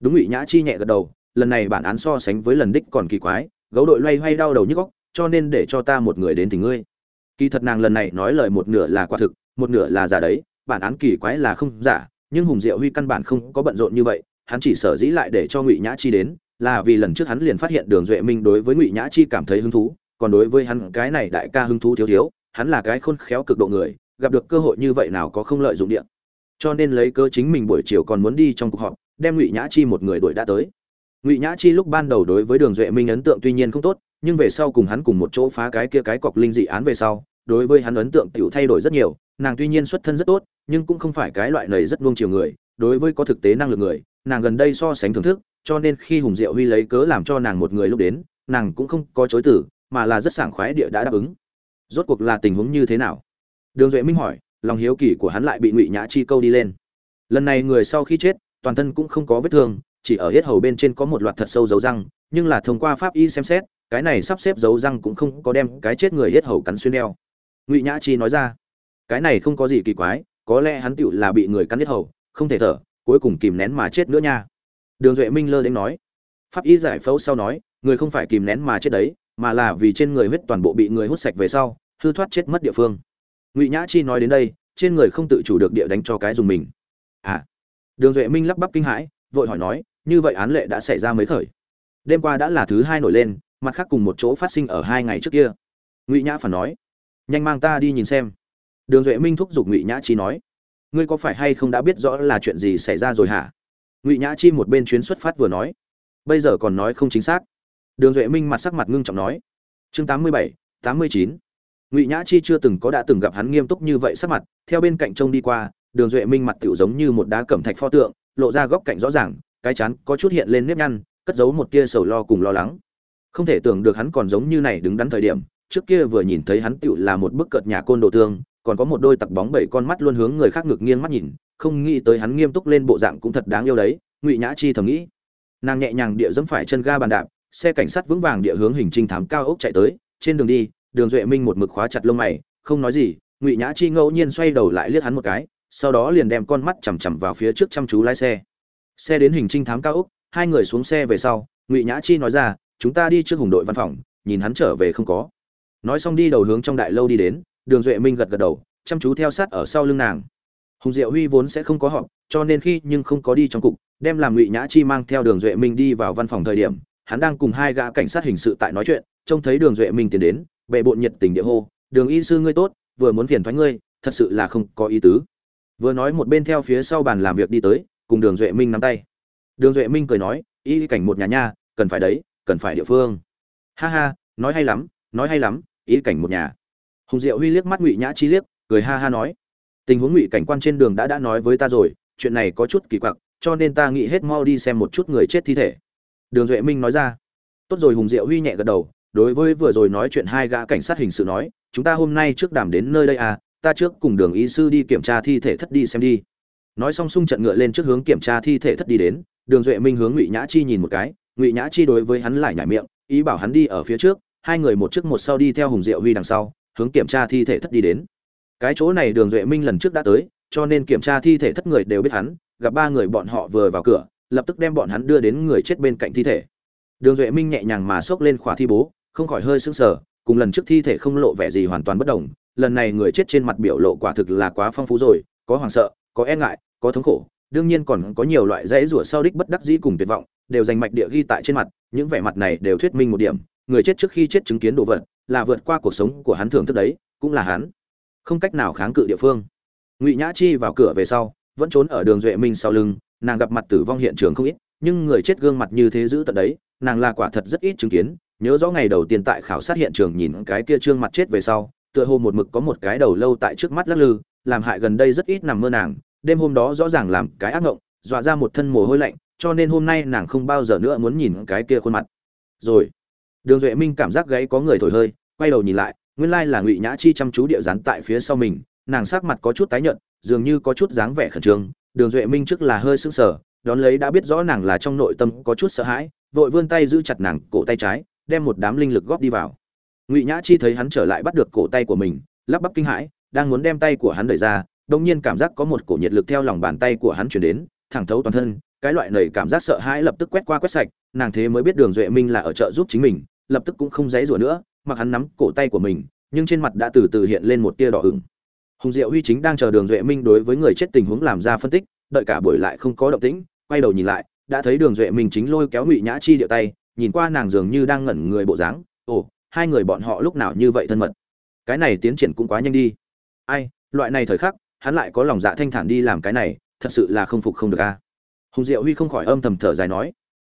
Đúng ngụy nhã chi nhẹ gật đầu, lần này bản án so sánh với lần đích còn kỳ quái, gấu đội loay hoay đau đầu nhức góc, cho nên để cho ta một người đến tìm ngươi. Kỳ thật nàng lần này nói lời một nửa là quả thực, một nửa là giả đấy, bản án kỳ quái là không giả, nhưng hùng diệu huy căn bản không có bận rộn như vậy, hắn chỉ sở dĩ lại để cho ngụy nhã chi đến, là vì lần trước hắn liền phát hiện đường duệ minh đối với ngụy nhã chi cảm thấy hứng thú còn đối với hắn cái này đại ca hứng thú thiếu thiếu, hắn là cái khôn khéo cực độ người, gặp được cơ hội như vậy nào có không lợi dụng điện cho nên lấy cơ chính mình buổi chiều còn muốn đi trong cuộc họp, đem ngụy nhã chi một người đuổi đã tới. Ngụy nhã chi lúc ban đầu đối với đường duệ minh ấn tượng tuy nhiên không tốt, nhưng về sau cùng hắn cùng một chỗ phá cái kia cái cọc linh dị án về sau, đối với hắn ấn tượng tiểu thay đổi rất nhiều, nàng tuy nhiên xuất thân rất tốt, nhưng cũng không phải cái loại này rất nuông chiều người, đối với có thực tế năng lực người, nàng gần đây so sánh thưởng thức, cho nên khi hùng diệu huy lấy cớ làm cho nàng một người lúc đến, nàng cũng không có chối tử mà là rất sảng khoái địa đã đáp ứng. Rốt cuộc là tình huống như thế nào? Đường duệ minh hỏi, lòng hiếu kỳ của hắn lại bị ngụy nhã chi câu đi lên. Lần này người sau khi chết, toàn thân cũng không có vết thương, chỉ ở hết hầu bên trên có một loạt thật sâu dấu răng, nhưng là thông qua pháp y xem xét, cái này sắp xếp dấu răng cũng không có đem cái chết người hết hầu cắn xuyên đeo ngụy nhã chi nói ra, cái này không có gì kỳ quái, có lẽ hắn tựu là bị người cắn hết hầu, không thể thở, cuối cùng kìm nén mà chết nữa nha. Đường duệ minh lơ đến nói. Pháp y giải phẫu sau nói, người không phải kìm nén mà chết đấy mà là vì trên người huyết toàn bộ bị người hút sạch về sau, hư thoát chết mất địa phương. Ngụy nhã chi nói đến đây, trên người không tự chủ được địa đánh cho cái dùng mình. À đường duệ minh lắp bắp kinh hãi, vội hỏi nói, như vậy án lệ đã xảy ra mấy khởi? Đêm qua đã là thứ hai nổi lên, mặt khác cùng một chỗ phát sinh ở hai ngày trước kia. Ngụy nhã phản nói, nhanh mang ta đi nhìn xem. Đường duệ minh thúc giục ngụy nhã chi nói, ngươi có phải hay không đã biết rõ là chuyện gì xảy ra rồi hả? Ngụy nhã chi một bên chuyến xuất phát vừa nói, bây giờ còn nói không chính xác đường duệ minh mặt sắc mặt ngưng trọng nói, chương tám mươi bảy, tám mươi chín. Ngụy nhã chi chưa từng có đã từng gặp hắn nghiêm túc như vậy sắc mặt, theo bên cạnh trông đi qua, đường duệ minh mặt tiểu giống như một đá cẩm thạch pho tượng, lộ ra góc cạnh rõ ràng, cái chán có chút hiện lên nếp nhăn, cất giấu một tia sầu lo cùng lo lắng. Không thể tưởng được hắn còn giống như này đứng đắn thời điểm, trước kia vừa nhìn thấy hắn tựu là một bức cợt nhà côn đồ tương, còn có một đôi tặc bóng bảy con mắt luôn hướng người khác ngực nghiêng mắt nhìn, không nghĩ tới hắn nghiêm túc lên bộ dạng cũng thật đáng yêu đấy, ngụy nhã chi thầm nghĩ. Nàng nhẹ nhàng địa dẫm phải chân ga bàn đạp xe cảnh sát vững vàng địa hướng hình trinh thám cao ốc chạy tới, trên đường đi, đường duệ minh một mực khóa chặt lông mày, không nói gì, ngụy nhã chi ngẫu nhiên xoay đầu lại liếc hắn một cái, sau đó liền đem con mắt chằm chằm vào phía trước chăm chú lái xe. Xe đến hình trinh thám cao ốc, hai người xuống xe về sau, ngụy nhã chi nói ra, chúng ta đi trước hùng đội văn phòng, nhìn hắn trở về không có. Nói xong đi đầu hướng trong đại lâu đi đến, đường duệ minh gật gật đầu, chăm chú theo sát ở sau lưng nàng. Hùng diệu huy vốn sẽ không có họp, cho nên khi nhưng không có đi trong cục, đem làm ngụy nhã chi mang theo đường duệ minh đi vào văn phòng thời điểm hắn đang cùng hai gã cảnh sát hình sự tại nói chuyện, trông thấy đường duệ minh tiến đến, bệ bộn nhiệt tình địa hô, đường y sư ngươi tốt, vừa muốn phiền thoái ngươi, thật sự là không có ý tứ. Vừa nói một bên theo phía sau bàn làm việc đi tới, cùng đường duệ minh nắm tay. Đường duệ minh cười nói, y cảnh một nhà nha, cần phải đấy, cần phải địa phương. Ha ha, nói hay lắm, nói hay lắm ý cảnh một nhà. Hùng diệu huy liếc mắt ngụy nhã chi liếc, cười ha ha nói, tình huống ngụy cảnh quan trên đường đã đã nói với ta rồi, chuyện này có chút kỳ quặc, cho nên ta nghĩ hết mau đi xem một chút người chết thi thể đường duệ minh nói ra. Tốt rồi, hùng diệu huy nhẹ gật đầu, đối với vừa rồi nói chuyện hai gã cảnh sát hình sự nói, chúng ta hôm nay trước đàm đến nơi đây à ta trước cùng đường y sư đi kiểm tra thi thể thất đi xem đi. Nói xong xung trận ngựa lên trước hướng kiểm tra thi thể thất đi đến, đường duệ minh hướng ngụy nhã chi nhìn một cái, ngụy nhã chi đối với hắn lại nhảy miệng, ý bảo hắn đi ở phía trước, hai người một trước một sau đi theo hùng diệu huy đằng sau, hướng kiểm tra thi thể thất đi đến. Cái chỗ này đường duệ minh lần trước đã tới, cho nên kiểm tra thi thể thất người đều biết hắn, gặp ba người bọn họ vừa vào cửa lập tức đem bọn hắn đưa đến người chết bên cạnh thi thể. Đường duệ minh nhẹ nhàng mà xốc lên khỏa thi bố, không khỏi hơi sững sờ, cùng lần trước thi thể không lộ vẻ gì hoàn toàn bất đồng. Lần này người chết trên mặt biểu lộ quả thực là quá phong phú rồi, có hoảng sợ, có e ngại, có thống khổ, đương nhiên còn có nhiều loại dãy rủa sau đích bất đắc dĩ cùng tuyệt vọng. Đều dành mạch địa ghi tại trên mặt, những vẻ mặt này đều thuyết minh một điểm, người chết trước khi chết chứng kiến đồ vật, là vượt qua cuộc sống của hắn thường thức đấy, cũng là hắn. Không cách nào kháng cự địa phương. Ngụy nhã chi vào cửa về sau, vẫn trốn ở đường duệ minh sau lưng nàng gặp mặt tử vong hiện trường không ít, nhưng người chết gương mặt như thế giữ tận đấy, nàng là quả thật rất ít chứng kiến. Nhớ rõ ngày đầu tiên tại khảo sát hiện trường nhìn cái kia trương mặt chết về sau, tựa hồ một mực có một cái đầu lâu tại trước mắt lắc lư, làm hại gần đây rất ít nằm mơ nàng. Đêm hôm đó rõ ràng làm cái ác ngộng, dọa ra một thân mồ hôi lạnh, cho nên hôm nay nàng không bao giờ nữa muốn nhìn cái kia khuôn mặt. Rồi, đường duệ minh cảm giác gáy có người thổi hơi, quay đầu nhìn lại, nguyên lai là ngụy nhã chi chăm chú địa rắn tại phía sau mình, nàng sắc mặt có chút tái nhợt, dường như có chút dáng vẻ khẩn trương đường duệ minh trước là hơi sững sờ, đón lấy đã biết rõ nàng là trong nội tâm có chút sợ hãi, vội vươn tay giữ chặt nàng cổ tay trái, đem một đám linh lực góp đi vào. Ngụy nhã chi thấy hắn trở lại bắt được cổ tay của mình, lắp bắp kinh hãi, đang muốn đem tay của hắn đẩy ra đông nhiên cảm giác có một cổ nhiệt lực theo lòng bàn tay của hắn chuyển đến, thẳng thấu toàn thân, cái loại nầy cảm giác sợ hãi lập tức quét qua quét sạch, nàng thế mới biết đường duệ minh là ở chợ giúp chính mình, lập tức cũng không dãy rủa nữa, mặc hắn nắm cổ tay của mình, nhưng trên mặt đã từ từ hiện lên một tia đỏ ửng hùng diệu huy chính đang chờ đường duệ minh đối với người chết tình huống làm ra phân tích, đợi cả buổi lại không có động tĩnh, quay đầu nhìn lại, đã thấy đường duệ minh chính lôi kéo ngụy nhã chi điệu tay, nhìn qua nàng dường như đang ngẩn người bộ dáng, ồ, hai người bọn họ lúc nào như vậy thân mật? Cái này tiến triển cũng quá nhanh đi. Ai, loại này thời khắc, hắn lại có lòng dạ thanh thản đi làm cái này, thật sự là không phục không được a. Hùng diệu huy không khỏi âm thầm thở dài nói.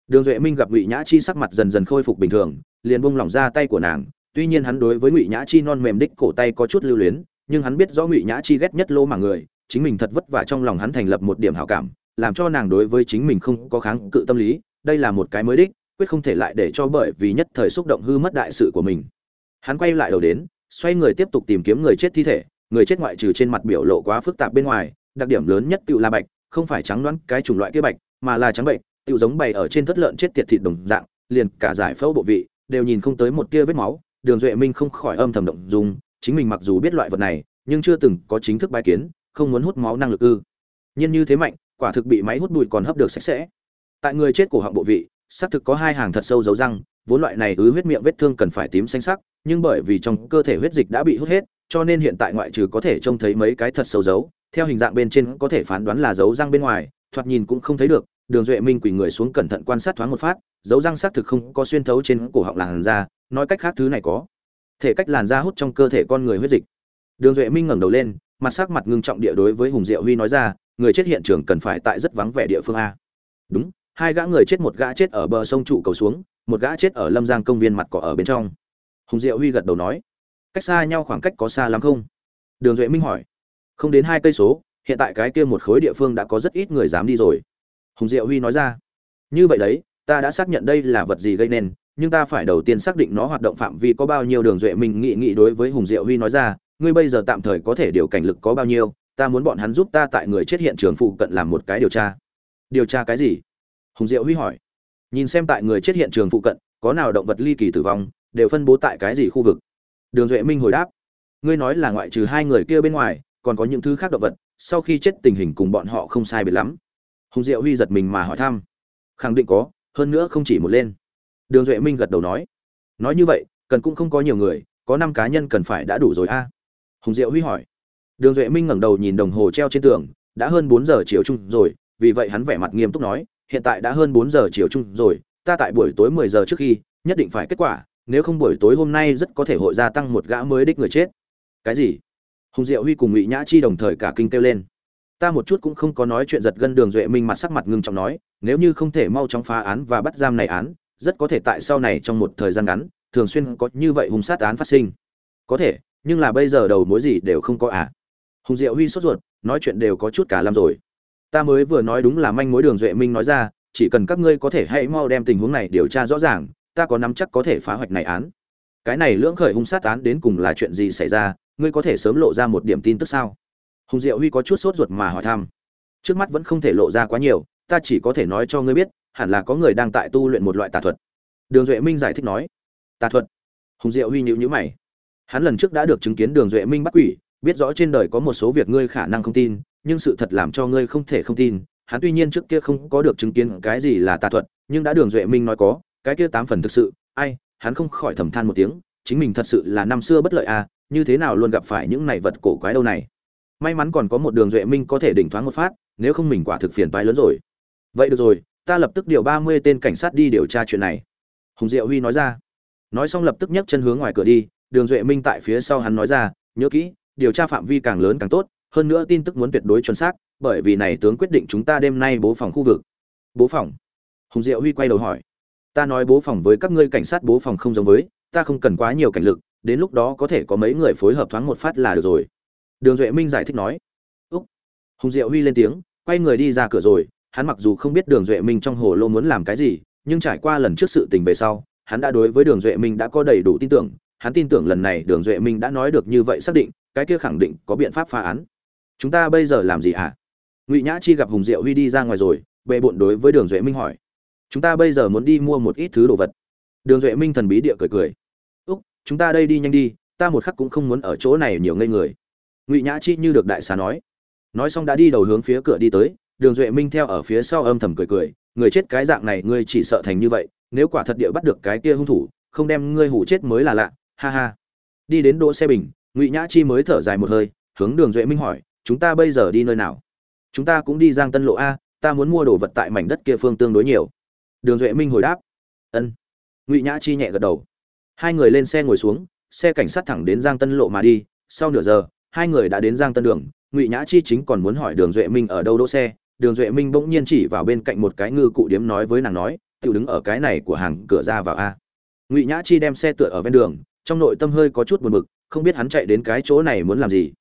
Đường duệ minh gặp ngụy nhã chi sắc mặt dần dần khôi phục bình thường, liền buông lỏng ra tay của nàng, tuy nhiên hắn đối với ngụy nhã chi non mềm đích cổ tay có chút lưu luyến nhưng hắn biết rõ ngụy nhã chi ghét nhất lô mà người, chính mình thật vất vả trong lòng hắn thành lập một điểm hảo cảm, làm cho nàng đối với chính mình không có kháng cự tâm lý, đây là một cái mới đích, quyết không thể lại để cho bởi vì nhất thời xúc động hư mất đại sự của mình. Hắn quay lại đầu đến, xoay người tiếp tục tìm kiếm người chết thi thể, người chết ngoại trừ trên mặt biểu lộ quá phức tạp bên ngoài, đặc điểm lớn nhất tự là bạch, không phải trắng đoán cái chủng loại kia bạch, mà là trắng bệnh tự giống bày ở trên thất lợn chết tiệt thịt đồng dạng, liền cả giải phẫu bộ vị, đều nhìn không tới một tia vết máu, đường duệ minh không khỏi âm thầm động dung chính mình mặc dù biết loại vật này, nhưng chưa từng có chính thức bài kiến, không muốn hút máu năng lực ư. Nhiên như thế mạnh, quả thực bị máy hút bụi còn hấp được sạch sẽ. Tại người chết cổ họng bộ vị, xác thực có hai hàng thật sâu dấu răng, vốn loại này ứ huyết miệng vết thương cần phải tím xanh sắc, nhưng bởi vì trong cơ thể huyết dịch đã bị hút hết, cho nên hiện tại ngoại trừ có thể trông thấy mấy cái thật sâu dấu, theo hình dạng bên trên có thể phán đoán là dấu răng bên ngoài, thoạt nhìn cũng không thấy được, đường duệ minh quỳ người xuống cẩn thận quan sát thoáng một phát, dấu răng xác thực không có xuyên thấu trên cổ họng làn da, nói cách khác thứ này có thể cách làn da hút trong cơ thể con người huyết dịch. Đường duệ minh ngẩng đầu lên, mặt sắc mặt ngưng trọng địa đối với hùng diệu huy nói ra, người chết hiện trường cần phải tại rất vắng vẻ địa phương a. Đúng, hai gã người chết một gã chết ở bờ sông trụ cầu xuống, một gã chết ở lâm giang công viên mặt cỏ ở bên trong. Hùng diệu huy gật đầu nói, cách xa nhau khoảng cách có xa lắm không? Đường duệ minh hỏi. Không đến hai cây số, hiện tại cái kia một khối địa phương đã có rất ít người dám đi rồi. Hùng diệu huy nói ra. Như vậy đấy, ta đã xác nhận đây là vật gì gây nên nhưng ta phải đầu tiên xác định nó hoạt động phạm vi có bao nhiêu đường duệ minh nghị nghị đối với hùng diệu huy nói ra, ngươi bây giờ tạm thời có thể điều cảnh lực có bao nhiêu, ta muốn bọn hắn giúp ta tại người chết hiện trường phụ cận làm một cái điều tra. Điều tra cái gì? Hùng diệu huy hỏi. Nhìn xem tại người chết hiện trường phụ cận, có nào động vật ly kỳ tử vong, đều phân bố tại cái gì khu vực? Đường duệ minh hồi đáp. Ngươi nói là ngoại trừ hai người kia bên ngoài, còn có những thứ khác động vật, sau khi chết tình hình cùng bọn họ không sai biệt lắm. Hùng diệu huy giật mình mà hỏi thăm. Khẳng định có, hơn nữa không chỉ một lên đường duệ minh gật đầu nói nói như vậy, cần cũng không có nhiều người, có năm cá nhân cần phải đã đủ rồi a. Hùng diệu huy hỏi. Đường duệ minh ngẩng đầu nhìn đồng hồ treo trên tường, đã hơn bốn giờ chiều chung rồi, vì vậy hắn vẻ mặt nghiêm túc nói, hiện tại đã hơn bốn giờ chiều chung rồi, ta tại buổi tối mười giờ trước khi, nhất định phải kết quả, nếu không buổi tối hôm nay rất có thể hội gia tăng một gã mới đích người chết. Cái gì? Hùng diệu huy cùng ngụy nhã chi đồng thời cả kinh kêu lên. Ta một chút cũng không có nói chuyện giật gân. Đường duệ minh mặt sắc mặt ngưng trọng nói, nếu như không thể mau chóng phá án và bắt giam này án rất có thể tại sau này trong một thời gian ngắn, thường xuyên có như vậy hung sát án phát sinh. Có thể, nhưng là bây giờ đầu mối gì đều không có à. Hùng diệu huy sốt ruột, nói chuyện đều có chút cả làm rồi. Ta mới vừa nói đúng là manh mối đường duệ minh nói ra, chỉ cần các ngươi có thể hãy mau đem tình huống này điều tra rõ ràng, ta có nắm chắc có thể phá hoạch này án. Cái này lưỡng khởi hung sát án đến cùng là chuyện gì xảy ra, ngươi có thể sớm lộ ra một điểm tin tức sao? Hùng diệu huy có chút sốt ruột mà hỏi thăm. Trước mắt vẫn không thể lộ ra quá nhiều, ta chỉ có thể nói cho ngươi biết hẳn là có người đang tại tu luyện một loại tà thuật. Đường duệ minh giải thích nói, tà thuật? Hùng diệu huy nhữ nhữ mày. Hắn lần trước đã được chứng kiến đường duệ minh bắt quỷ, biết rõ trên đời có một số việc ngươi khả năng không tin, nhưng sự thật làm cho ngươi không thể không tin. Hắn tuy nhiên trước kia không có được chứng kiến cái gì là tà thuật, nhưng đã đường duệ minh nói có, cái kia tám phần thực sự, ai, hắn không khỏi thầm than một tiếng, chính mình thật sự là năm xưa bất lợi à như thế nào luôn gặp phải những này vật cổ quái đâu này. May mắn còn có một đường duệ minh có thể đỉnh thoáng một phát, nếu không mình quả thực phiền toái lớn rồi. Vậy được rồi ta lập tức điều ba mươi tên cảnh sát đi điều tra chuyện này. Hùng diệu huy nói ra. Nói xong lập tức nhấc chân hướng ngoài cửa đi, đường duệ minh tại phía sau hắn nói ra, nhớ kỹ, điều tra phạm vi càng lớn càng tốt, hơn nữa tin tức muốn tuyệt đối chuẩn xác, bởi vì này tướng quyết định chúng ta đêm nay bố phòng khu vực. Bố phòng? Hùng diệu huy quay đầu hỏi. Ta nói bố phòng với các ngươi cảnh sát bố phòng không giống với, ta không cần quá nhiều cảnh lực, đến lúc đó có thể có mấy người phối hợp thoáng một phát là được rồi. Đường duệ minh giải thích nói. Úc. Hùng diệu huy lên tiếng, quay người đi ra cửa rồi hắn mặc dù không biết đường duệ minh trong hồ lô muốn làm cái gì, nhưng trải qua lần trước sự tình về sau, hắn đã đối với đường duệ minh đã có đầy đủ tin tưởng. Hắn tin tưởng lần này đường duệ minh đã nói được như vậy xác định, cái kia khẳng định có biện pháp phá án. Chúng ta bây giờ làm gì hả? Ngụy nhã chi gặp hùng diệu huy đi ra ngoài rồi bệ bộn đối với đường duệ minh hỏi. Chúng ta bây giờ muốn đi mua một ít thứ đồ vật. Đường duệ minh thần bí địa cười cười. Úc, chúng ta đây đi nhanh đi, ta một khắc cũng không muốn ở chỗ này nhiều ngây người. Ngụy nhã chi như được đại xá nói. Nói xong đã đi đầu hướng phía cửa đi tới đường duệ minh theo ở phía sau âm thầm cười cười, người chết cái dạng này ngươi chỉ sợ thành như vậy, nếu quả thật địa bắt được cái kia hung thủ, không đem ngươi hủ chết mới là lạ, ha ha. Đi đến đỗ xe bình, ngụy nhã chi mới thở dài một hơi, hướng đường duệ minh hỏi, chúng ta bây giờ đi nơi nào? Chúng ta cũng đi giang tân lộ a, ta muốn mua đồ vật tại mảnh đất kia phương tương đối nhiều. Đường duệ minh hồi đáp, ân. Ngụy nhã chi nhẹ gật đầu. Hai người lên xe ngồi xuống, xe cảnh sát thẳng đến giang tân lộ mà đi. Sau nửa giờ, hai người đã đến giang tân đường. Ngụy nhã chi chính còn muốn hỏi đường duệ minh ở đâu đỗ xe đường duệ minh bỗng nhiên chỉ vào bên cạnh một cái ngư cụ điếm nói với nàng nói tự đứng ở cái này của hàng cửa ra vào a. Ngụy nhã chi đem xe tựa ở ven đường, trong nội tâm hơi có chút buồn bực, không biết hắn chạy đến cái chỗ này muốn làm gì.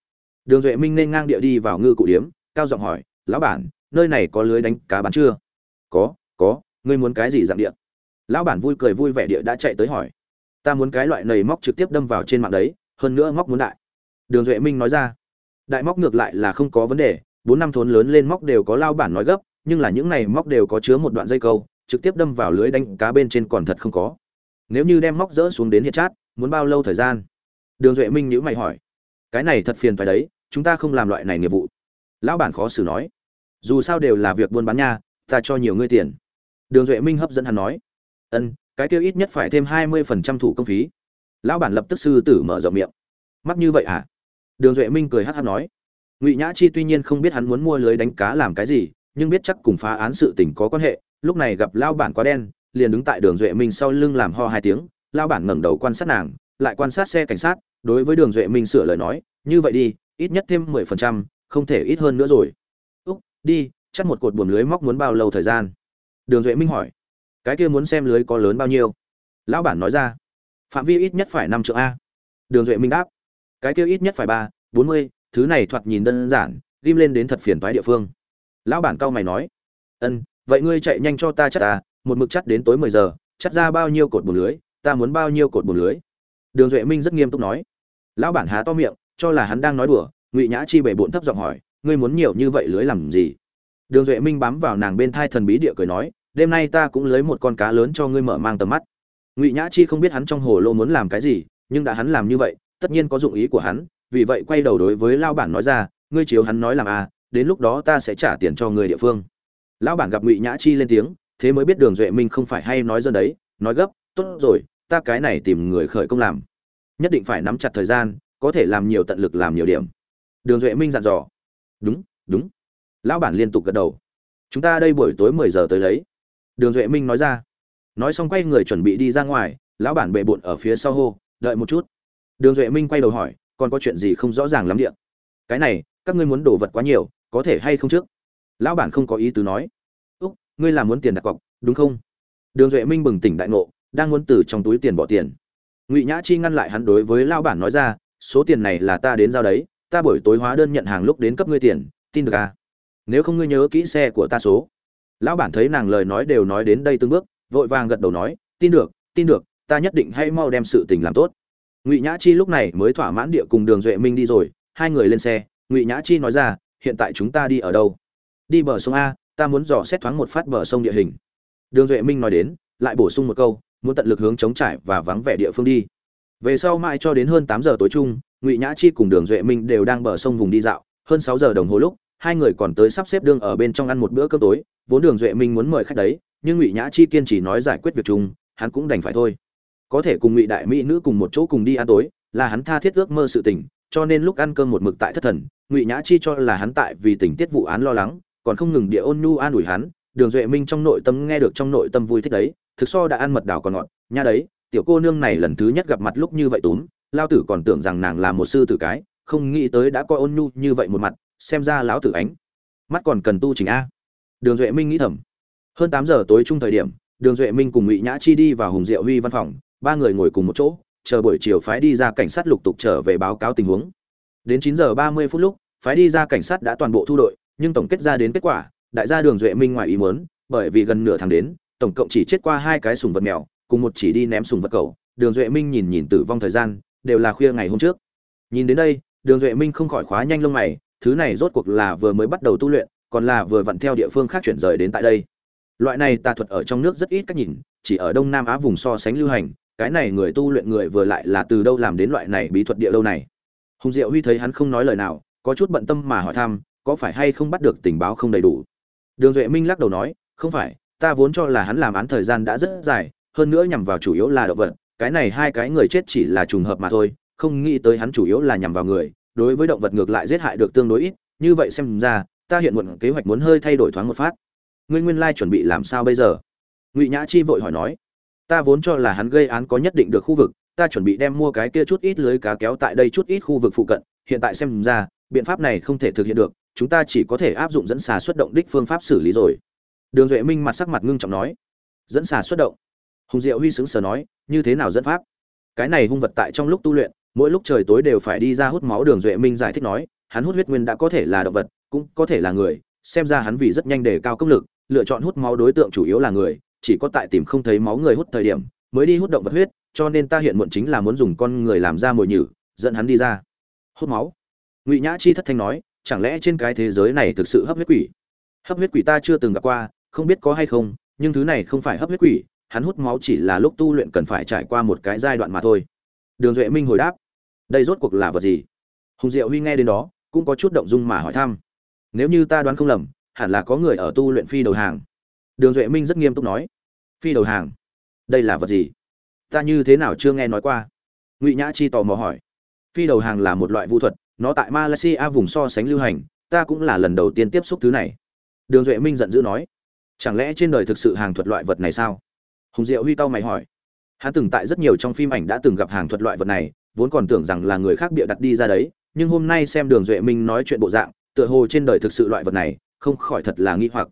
Đường duệ minh nên ngang địa đi vào ngư cụ điếm, cao giọng hỏi, lão bản, nơi này có lưới đánh cá bán chưa? Có có, ngươi muốn cái gì dạng địa? Lão bản vui cười vui vẻ địa đã chạy tới hỏi, ta muốn cái loại nầy móc trực tiếp đâm vào trên mạng đấy, hơn nữa móc muốn đại. Đường duệ minh nói ra, đại móc ngược lại là không có vấn đề bốn năm thốn lớn lên móc đều có lao bản nói gấp, nhưng là những này móc đều có chứa một đoạn dây câu, trực tiếp đâm vào lưới đánh cá bên trên còn thật không có. Nếu như đem móc rỡ xuống đến hiện chát, muốn bao lâu thời gian? Đường duệ minh nhữ mày hỏi. Cái này thật phiền phải đấy, chúng ta không làm loại này nghiệp vụ. Lão bản khó xử nói. Dù sao đều là việc buôn bán nha, ta cho nhiều ngươi tiền. Đường duệ minh hấp dẫn hắn nói. Ân, cái tiêu ít nhất phải thêm hai mươi phần trăm thủ công phí. Lão bản lập tức sư tử mở rộng miệng. Mắc như vậy à? Đường duệ minh cười hát hát nói ngụy nhã chi tuy nhiên không biết hắn muốn mua lưới đánh cá làm cái gì, nhưng biết chắc cùng phá án sự tình có quan hệ, lúc này gặp lao bản quá đen, liền đứng tại đường duệ minh sau lưng làm ho hai tiếng lao bản ngẩng đầu quan sát nàng, lại quan sát xe cảnh sát, đối với đường duệ minh sửa lời nói, như vậy đi, ít nhất thêm mười phần trăm, không thể ít hơn nữa rồi. Úc, đi, chắc một cột buồm lưới móc muốn bao lâu thời gian? Đường duệ minh hỏi. Cái kia muốn xem lưới có lớn bao nhiêu? Lão bản nói ra. Phạm vi ít nhất phải năm triệu a. Đường duệ minh đáp. Cái kia ít nhất phải ba, bốn mươi thứ này thoạt nhìn đơn giản, ghim lên đến thật phiền toái địa phương. Lão bản cao mày nói, ân, vậy ngươi chạy nhanh cho ta chắc ta một mực chắc đến tối mười giờ, chắc ra bao nhiêu cột bùn lưới, ta muốn bao nhiêu cột bùn lưới? Đường duệ minh rất nghiêm túc nói. Lão bản há to miệng, cho là hắn đang nói đùa, ngụy nhã chi bể bộn thấp giọng hỏi, ngươi muốn nhiều như vậy lưới làm gì? Đường duệ minh bám vào nàng bên thai thần bí địa cười nói, đêm nay ta cũng lưới một con cá lớn cho ngươi mở mang tầm mắt. Ngụy nhã chi không biết hắn trong hồ lô muốn làm cái gì, nhưng đã hắn làm như vậy, tất nhiên có dụng ý của hắn vì vậy quay đầu đối với lao bản nói ra, ngươi chiếu hắn nói làm à đến lúc đó ta sẽ trả tiền cho người địa phương. Lão bản gặp ngụy nhã chi lên tiếng, thế mới biết đường duệ minh không phải hay nói dân đấy, nói gấp, tốt rồi, ta cái này tìm người khởi công làm. Nhất định phải nắm chặt thời gian, có thể làm nhiều tận lực làm nhiều điểm. Đường duệ minh dặn dò. Đúng đúng. Lão bản liên tục gật đầu. Chúng ta đây buổi tối mười giờ tới lấy. Đường duệ minh nói ra. Nói xong quay người chuẩn bị đi ra ngoài lão bản bệ bộn ở phía sau hô, đợi một chút. Đường duệ minh quay đầu hỏi còn có chuyện gì không rõ ràng lắm điện cái này, các ngươi muốn đổ vật quá nhiều, có thể hay không trước? Lão bản không có ý tứ nói. Úc, ngươi làm muốn tiền đặt cọc, đúng không? Đường duệ minh bừng tỉnh đại ngộ, đang muốn từ trong túi tiền bỏ tiền. Ngụy nhã chi ngăn lại hắn đối với lão bản nói ra, số tiền này là ta đến giao đấy, ta buổi tối hóa đơn nhận hàng lúc đến cấp ngươi tiền, tin được à? Nếu không ngươi nhớ kỹ xe của ta số. Lão bản thấy nàng lời nói đều nói đến đây từng bước, vội vàng gật đầu nói, tin được tin được, ta nhất định hãy mau đem sự tình làm tốt ngụy nhã chi lúc này mới thỏa mãn địa cùng đường duệ minh đi rồi, hai người lên xe, ngụy nhã chi nói ra, hiện tại chúng ta đi ở đâu? Đi bờ sông a, ta muốn dò xét thoáng một phát bờ sông địa hình. Đường duệ minh nói đến, lại bổ sung một câu, muốn tận lực hướng chống trải và vắng vẻ địa phương đi. Về sau mãi cho đến hơn tám giờ tối chung, ngụy nhã chi cùng đường duệ minh đều đang bờ sông vùng đi dạo. Hơn sáu giờ đồng hồ lúc, hai người còn tới sắp xếp đương ở bên trong ăn một bữa cơm tối. Vốn đường duệ minh muốn mời khách đấy, nhưng ngụy nhã chi kiên trì nói giải quyết việc chung, hắn cũng đành phải thôi có thể cùng ngụy đại mỹ nữ cùng một chỗ cùng đi ăn tối, là hắn tha thiết ước mơ sự tình, cho nên lúc ăn cơm một mực tại thất thần, ngụy nhã chi cho là hắn tại vì tình tiết vụ án lo lắng, còn không ngừng địa ôn nhu an ủi hắn, đường duệ minh trong nội tâm nghe được trong nội tâm vui thích đấy, thực so đã ăn mật đào còn ngọt, nha đấy, tiểu cô nương này lần thứ nhất gặp mặt lúc như vậy túm, lao tử còn tưởng rằng nàng là một sư tử cái, không nghĩ tới đã coi ôn nhu như vậy một mặt, xem ra lão tử ánh mắt còn cần tu chỉnh a. Đường duệ minh nghĩ thầm. Hơn tám giờ tối chung thời điểm, đường duệ minh cùng ngụy nhã chi đi vào hùng diệu huy văn phòng ba người ngồi cùng một chỗ, chờ buổi chiều phái đi ra cảnh sát lục tục trở về báo cáo tình huống. Đến chín giờ ba mươi phút lúc, phái đi ra cảnh sát đã toàn bộ thu đội, nhưng tổng kết ra đến kết quả, đại gia đường duệ minh ngoài ý muốn, bởi vì gần nửa tháng đến, tổng cộng chỉ chết qua hai cái sùng vật mèo, cùng một chỉ đi ném sùng vật cầu. Đường duệ minh nhìn nhìn tử vong thời gian, đều là khuya ngày hôm trước. Nhìn đến đây, đường duệ minh không khỏi khóa nhanh lông mày, thứ này rốt cuộc là vừa mới bắt đầu tu luyện, còn là vừa vặn theo địa phương khác chuyển rời đến tại đây. Loại này tà thuật ở trong nước rất ít cách nhìn, chỉ ở đông nam á vùng so sánh lưu hành cái này người tu luyện người vừa lại là từ đâu làm đến loại này bí thuật địa lâu này? Hùng diệu huy thấy hắn không nói lời nào, có chút bận tâm mà hỏi thăm, có phải hay không bắt được tình báo không đầy đủ? Đường duệ minh lắc đầu nói, không phải, ta vốn cho là hắn làm án thời gian đã rất dài, hơn nữa nhằm vào chủ yếu là động vật, cái này hai cái người chết chỉ là trùng hợp mà thôi, không nghĩ tới hắn chủ yếu là nhằm vào người, đối với động vật ngược lại giết hại được tương đối ít, như vậy xem ra, ta hiện muộn kế hoạch muốn hơi thay đổi thoáng một phát. Ngươi nguyên lai chuẩn bị làm sao bây giờ? Ngụy nhã chi vội hỏi nói ta vốn cho là hắn gây án có nhất định được khu vực, ta chuẩn bị đem mua cái kia chút ít lưới cá kéo tại đây chút ít khu vực phụ cận, hiện tại xem ra, biện pháp này không thể thực hiện được, chúng ta chỉ có thể áp dụng dẫn xà xuất động đích phương pháp xử lý rồi. Đường duệ minh mặt sắc mặt ngưng trọng nói. Dẫn xà xuất động? Hùng diệu huy xứng sở nói, như thế nào dẫn pháp? Cái này hung vật tại trong lúc tu luyện, mỗi lúc trời tối đều phải đi ra hút máu, đường duệ minh giải thích nói. Hắn hút huyết nguyên đã có thể là động vật, cũng có thể là người, xem ra hắn vì rất nhanh để cao công lực, lựa chọn hút máu đối tượng chủ yếu là người chỉ có tại tìm không thấy máu người hút thời điểm, mới đi hút động vật huyết, cho nên ta hiện muộn chính là muốn dùng con người làm ra mồi nhử, dẫn hắn đi ra. Hút máu. Ngụy nhã chi thất thanh nói, chẳng lẽ trên cái thế giới này thực sự hấp huyết quỷ? Hấp huyết quỷ ta chưa từng gặp qua, không biết có hay không, nhưng thứ này không phải hấp huyết quỷ, hắn hút máu chỉ là lúc tu luyện cần phải trải qua một cái giai đoạn mà thôi. Đường duệ minh hồi đáp, đây rốt cuộc là vật gì? Hùng diệu huy nghe đến đó, cũng có chút động dung mà hỏi thăm, nếu như ta đoán không lầm, hẳn là có người ở tu luyện phi đầu hàng đường duệ minh rất nghiêm túc nói. Phi đầu hàng, đây là vật gì? Ta như thế nào chưa nghe nói qua? Ngụy nhã chi tò mò hỏi. Phi đầu hàng là một loại vũ thuật, nó tại malaysia vùng so sánh lưu hành, ta cũng là lần đầu tiên tiếp xúc thứ này. Đường duệ minh giận dữ nói. Chẳng lẽ trên đời thực sự hàng thuật loại vật này sao? Hùng diệu huy tao mày hỏi. Hắn từng tại rất nhiều trong phim ảnh đã từng gặp hàng thuật loại vật này, vốn còn tưởng rằng là người khác bịa đặt đi ra đấy, nhưng hôm nay xem đường duệ minh nói chuyện bộ dạng, tựa hồ trên đời thực sự loại vật này, không khỏi thật là nghi hoặc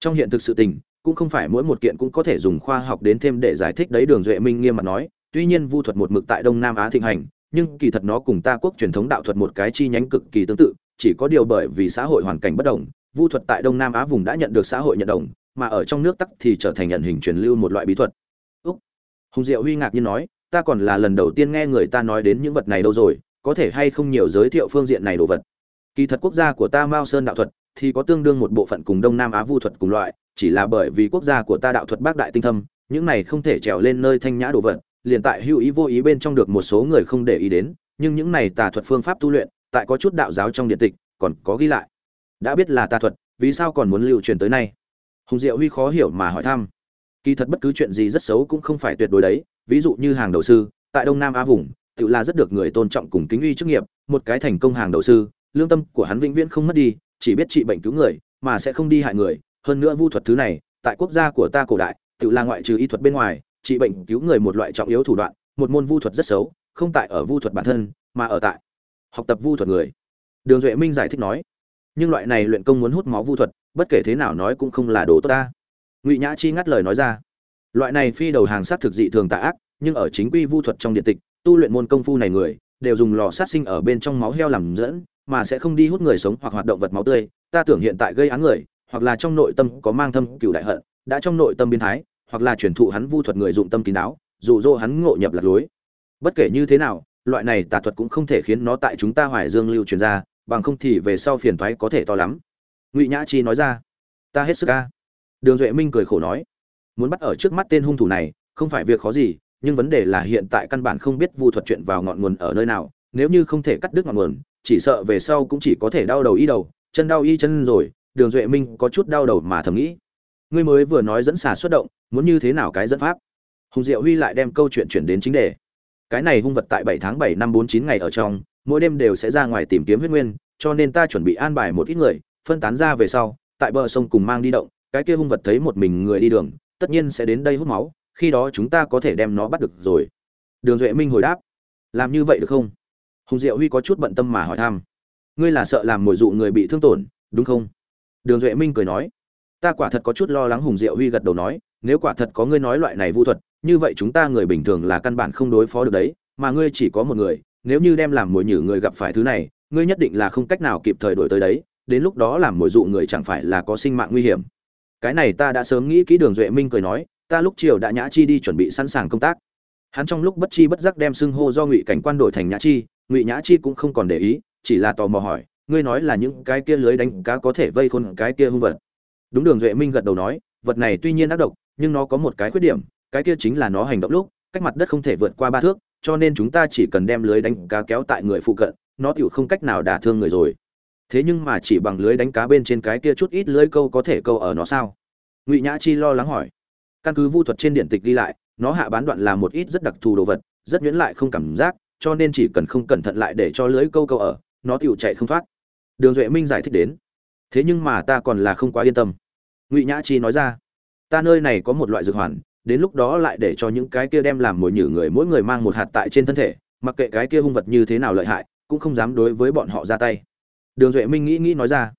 trong hiện thực sự tình, cũng không phải mỗi một kiện cũng có thể dùng khoa học đến thêm để giải thích đấy, đường duệ minh nghiêm mặt nói. Tuy nhiên vu thuật một mực tại đông nam á thịnh hành, nhưng kỳ thật nó cùng ta quốc truyền thống đạo thuật một cái chi nhánh cực kỳ tương tự, chỉ có điều bởi vì xã hội hoàn cảnh bất đồng, vu thuật tại đông nam á vùng đã nhận được xã hội nhận đồng, mà ở trong nước tắc thì trở thành nhận hình truyền lưu một loại bí thuật. Úc. Hùng diệu huy ngạc nhiên nói, ta còn là lần đầu tiên nghe người ta nói đến những vật này đâu rồi, có thể hay không nhiều giới thiệu phương diện này đồ vật? Kỳ thật quốc gia của ta mao sơn đạo thuật thì có tương đương một bộ phận cùng đông nam á vu thuật cùng loại, chỉ là bởi vì quốc gia của ta đạo thuật bác đại tinh thâm, những này không thể trèo lên nơi thanh nhã đồ vật, liền tại hữu ý vô ý bên trong được một số người không để ý đến, nhưng những này tà thuật phương pháp tu luyện, tại có chút đạo giáo trong điện tịch, còn có ghi lại. Đã biết là tà thuật, vì sao còn muốn lưu truyền tới nay? Hùng diệu huy khó hiểu mà hỏi thăm. Kỳ thật bất cứ chuyện gì rất xấu cũng không phải tuyệt đối đấy, ví dụ như hàng đầu sư, tại đông nam á vùng, tự là rất được người tôn trọng cùng kính uy chức nghiệp, một cái thành công hàng đầu sư, lương tâm của hắn vĩnh viễn không mất đi chỉ biết trị bệnh cứu người, mà sẽ không đi hại người. Hơn nữa vu thuật thứ này, tại quốc gia của ta cổ đại, tự là ngoại trừ y thuật bên ngoài, trị bệnh cứu người một loại trọng yếu thủ đoạn, một môn vu thuật rất xấu, không tại ở vu thuật bản thân, mà ở tại học tập vu thuật người. Đường duệ minh giải thích nói, nhưng loại này luyện công muốn hút máu vu thuật, bất kể thế nào nói cũng không là đồ tốt ta. Ngụy nhã chi ngắt lời nói ra, loại này phi đầu hàng sát thực dị thường tà ác, nhưng ở chính quy vu thuật trong điện tịch, tu luyện môn công phu này người, đều dùng lò sát sinh ở bên trong máu heo làm dẫn mà sẽ không đi hút người sống hoặc hoạt động vật máu tươi. Ta tưởng hiện tại gây án người, hoặc là trong nội tâm có mang thâm cựu đại hận, đã trong nội tâm biến thái, hoặc là truyền thụ hắn vu thuật người dụng tâm kín đáo, dụ dỗ hắn ngộ nhập lạc lối. Bất kể như thế nào, loại này tà thuật cũng không thể khiến nó tại chúng ta hoài dương lưu truyền ra, bằng không thì về sau phiền toái có thể to lắm. Ngụy nhã chi nói ra. Ta hết sức ca đường duệ minh cười khổ nói. Muốn bắt ở trước mắt tên hung thủ này, không phải việc khó gì, nhưng vấn đề là hiện tại căn bản không biết vu thuật chuyện vào ngọn nguồn ở nơi nào, nếu như không thể cắt đứt ngọn nguồn chỉ sợ về sau cũng chỉ có thể đau đầu y đầu, chân đau y chân rồi, đường duệ minh có chút đau đầu mà thầm nghĩ. Ngươi mới vừa nói dẫn xà xuất động, muốn như thế nào cái dẫn pháp? Hùng diệu huy lại đem câu chuyện chuyển đến chính đề. Cái này hung vật tại bảy tháng bảy năm bốn chín ngày ở trong, mỗi đêm đều sẽ ra ngoài tìm kiếm huyết nguyên, cho nên ta chuẩn bị an bài một ít người, phân tán ra về sau, tại bờ sông cùng mang đi động, cái kia hung vật thấy một mình người đi đường, tất nhiên sẽ đến đây hút máu, khi đó chúng ta có thể đem nó bắt được rồi. Đường duệ minh hồi đáp. Làm như vậy được không? Hùng diệu huy có chút bận tâm mà hỏi thăm. Ngươi là sợ làm mồi dụ người bị thương tổn, đúng không? Đường duệ minh cười nói. Ta quả thật có chút lo lắng hùng diệu huy gật đầu nói, nếu quả thật có ngươi nói loại này vu thuật, như vậy chúng ta người bình thường là căn bản không đối phó được đấy, mà ngươi chỉ có một người, nếu như đem làm mồi nhử người gặp phải thứ này, ngươi nhất định là không cách nào kịp thời đổi tới đấy, đến lúc đó làm mồi dụ người chẳng phải là có sinh mạng nguy hiểm. Cái này ta đã sớm nghĩ kỹ, đường duệ minh cười nói, ta lúc chiều đã nhã chi đi chuẩn bị sẵn sàng công tác. Hắn trong lúc bất chi bất giác đem xưng hô do ngụy cảnh quan đổi thành nhã chi ngụy nhã chi cũng không còn để ý, chỉ là tò mò hỏi, ngươi nói là những cái kia lưới đánh cá có thể vây khôn cái kia hung vật? Đúng đường duệ minh gật đầu nói, vật này tuy nhiên ác độc, nhưng nó có một cái khuyết điểm, cái kia chính là nó hành động lúc, cách mặt đất không thể vượt qua ba thước, cho nên chúng ta chỉ cần đem lưới đánh cá kéo tại người phụ cận, nó tựu không cách nào đả thương người rồi. Thế nhưng mà chỉ bằng lưới đánh cá bên trên cái kia chút ít lưới câu có thể câu ở nó sao? Ngụy nhã chi lo lắng hỏi. Căn cứ vu thuật trên điện tịch đi lại, nó hạ bán đoạn là một ít rất đặc thù đồ vật, rất nhuyễn lại không cảm giác cho nên chỉ cần không cẩn thận lại để cho lưới câu câu ở, nó tựu chạy không thoát. Đường duệ minh giải thích đến, thế nhưng mà ta còn là không quá yên tâm. Ngụy nhã chi nói ra, ta nơi này có một loại dược hoàn, đến lúc đó lại để cho những cái kia đem làm mồi nhử người mỗi người mang một hạt tại trên thân thể, mặc kệ cái kia hung vật như thế nào lợi hại, cũng không dám đối với bọn họ ra tay. Đường duệ minh nghĩ nghĩ nói ra,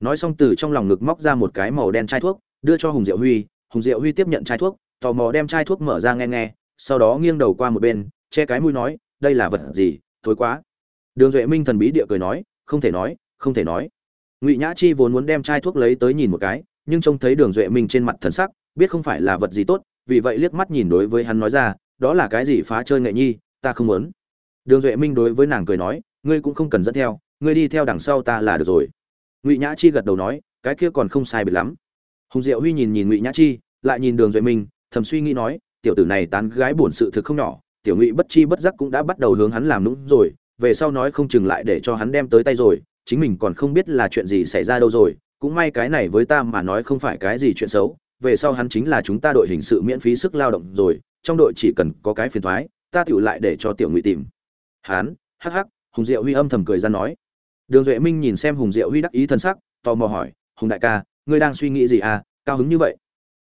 nói xong từ trong lòng ngực móc ra một cái màu đen chai thuốc, đưa cho hùng diệu huy. Hùng diệu huy tiếp nhận chai thuốc, tò mò đem chai thuốc mở ra nghe nghe, sau đó nghiêng đầu qua một bên, che cái mũi nói đây là vật gì, thối quá. Đường duệ minh thần bí địa cười nói, không thể nói, không thể nói. Ngụy nhã chi vốn muốn đem chai thuốc lấy tới nhìn một cái, nhưng trông thấy đường duệ minh trên mặt thần sắc, biết không phải là vật gì tốt, vì vậy liếc mắt nhìn đối với hắn nói ra, đó là cái gì phá chơi nghệ nhi, ta không muốn. Đường duệ minh đối với nàng cười nói, ngươi cũng không cần dẫn theo, ngươi đi theo đằng sau ta là được rồi. Ngụy nhã chi gật đầu nói, cái kia còn không sai biệt lắm. Hùng diệu huy nhìn nhìn ngụy nhã chi, lại nhìn đường duệ minh, thầm suy nghĩ nói, tiểu tử này tán gái bổn sự thực không nhỏ tiểu ngụy bất chi bất giác cũng đã bắt đầu hướng hắn làm nũng rồi, về sau nói không chừng lại để cho hắn đem tới tay rồi, chính mình còn không biết là chuyện gì xảy ra đâu rồi, cũng may cái này với ta mà nói không phải cái gì chuyện xấu, về sau hắn chính là chúng ta đội hình sự miễn phí sức lao động rồi, trong đội chỉ cần có cái phiền thoái, ta tựu lại để cho tiểu ngụy tìm. Hắn hắc hắc, hùng diệu huy âm thầm cười ra nói. Đường duệ minh nhìn xem hùng diệu huy đắc ý thân sắc, tò mò hỏi, hùng đại ca, ngươi đang suy nghĩ gì à? Cao hứng như vậy?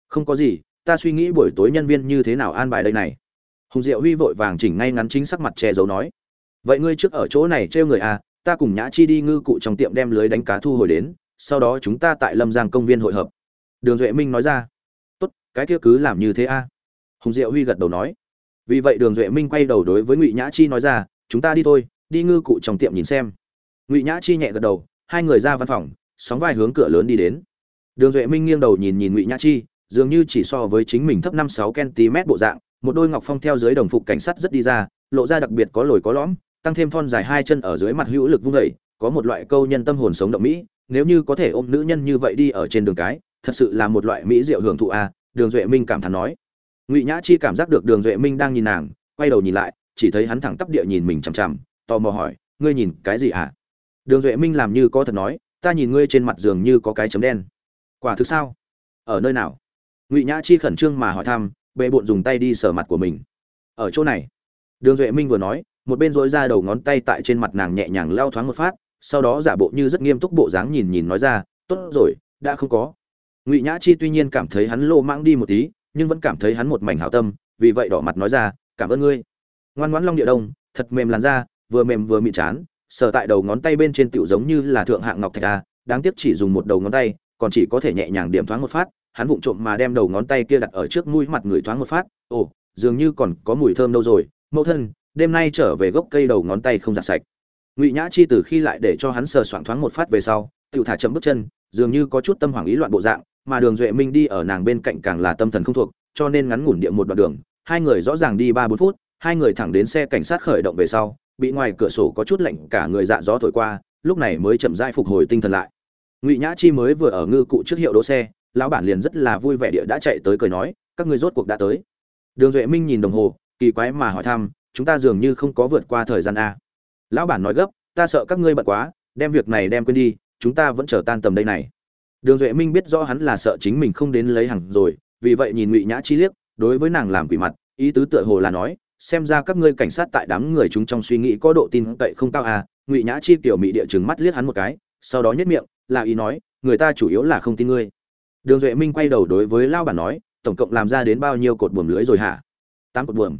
Không có gì, ta suy nghĩ buổi tối nhân viên như thế nào an bài đây này hùng diệu huy vội vàng chỉnh ngay ngắn chính sắc mặt che giấu nói, vậy ngươi trước ở chỗ này trêu người à ta cùng nhã chi đi ngư cụ trong tiệm đem lưới đánh cá thu hồi đến, sau đó chúng ta tại lâm giang công viên hội hợp. Đường duệ minh nói ra, tốt, cái kia cứ làm như thế a hùng diệu huy gật đầu nói, vì vậy đường duệ minh quay đầu đối với ngụy nhã chi nói ra, chúng ta đi thôi, đi ngư cụ trong tiệm nhìn xem. Ngụy nhã chi nhẹ gật đầu, hai người ra văn phòng, sóng vai hướng cửa lớn đi đến. Đường duệ minh nghiêng đầu nhìn nhìn ngụy nhã chi, dường như chỉ so với chính mình thấp năm sáu cm bộ dạng một đôi ngọc phong theo dưới đồng phục cảnh sát rất đi ra, lộ ra đặc biệt có lồi có lõm, tăng thêm thon dài hai chân ở dưới mặt hữu lực vung vẩy có một loại câu nhân tâm hồn sống động mỹ, nếu như có thể ôm nữ nhân như vậy đi ở trên đường cái, thật sự là một loại mỹ diệu hưởng thụ a, đường duệ minh cảm thán nói. Ngụy nhã chi cảm giác được đường duệ minh đang nhìn nàng, quay đầu nhìn lại, chỉ thấy hắn thẳng tắp địa nhìn mình chằm chằm, tò mò hỏi, ngươi nhìn cái gì à? Đường duệ minh làm như có thật nói, ta nhìn ngươi trên mặt giường như có cái chấm đen. Quả thực sao? Ở nơi nào? Ngụy nhã chi khẩn trương mà hỏi thăm bệ bộn dùng tay đi sờ mặt của mình. Ở chỗ này, đường duệ minh vừa nói, một bên dối ra đầu ngón tay tại trên mặt nàng nhẹ nhàng leo thoáng một phát, sau đó giả bộ như rất nghiêm túc bộ dáng nhìn nhìn nói ra, tốt rồi, đã không có. Ngụy nhã chi tuy nhiên cảm thấy hắn lô mãng đi một tí, nhưng vẫn cảm thấy hắn một mảnh hảo tâm, vì vậy đỏ mặt nói ra, cảm ơn ngươi. Ngoan ngoãn long địa đông, thật mềm làn da, vừa mềm vừa mịn chán, sờ tại đầu ngón tay bên trên tựu giống như là thượng hạng ngọc thạch a, đáng tiếc chỉ dùng một đầu ngón tay, còn chỉ có thể nhẹ nhàng điểm thoáng một phát hắn vụng trộm mà đem đầu ngón tay kia đặt ở trước mũi mặt người thoáng một phát. Ồ, dường như còn có mùi thơm đâu rồi. Mẫu thân, đêm nay trở về gốc cây đầu ngón tay không giặt sạch. Ngụy nhã chi từ khi lại để cho hắn sờ soạng thoáng một phát về sau tự thả chậm bước chân, dường như có chút tâm hoảng ý loạn bộ dạng, mà đường duệ minh đi ở nàng bên cạnh càng là tâm thần không thuộc, cho nên ngắn ngủn địa một đoạn đường, hai người rõ ràng đi ba bốn phút, hai người thẳng đến xe cảnh sát khởi động về sau, bị ngoài cửa sổ có chút lạnh cả người dạ gió thổi qua, lúc này mới chậm rãi phục hồi tinh thần lại. Ngụy nhã chi mới vừa ở ngư cụ trước hiệu đỗ xe lão bản liền rất là vui vẻ địa đã chạy tới cười nói, các ngươi rốt cuộc đã tới. Đường duệ minh nhìn đồng hồ, kỳ quái mà hỏi thăm, chúng ta dường như không có vượt qua thời gian a. Lão bản nói gấp, ta sợ các ngươi bận quá, đem việc này đem quên đi, chúng ta vẫn chờ tan tầm đây này. Đường duệ minh biết rõ hắn là sợ chính mình không đến lấy hàng rồi, vì vậy nhìn ngụy nhã chi liếc, đối với nàng làm quỷ mặt, ý tứ tựa hồ là nói, xem ra các ngươi cảnh sát tại đám người chúng trong suy nghĩ có độ tin cậy không cao à ngụy nhã chi kiểu mị địa chừng mắt liếc hắn một cái, sau đó nhất miệng, là ý nói, người ta chủ yếu là không tin ngươi đường duệ minh quay đầu đối với lao bản nói, tổng cộng làm ra đến bao nhiêu cột buồm lưới rồi hả? Tám cột buồm.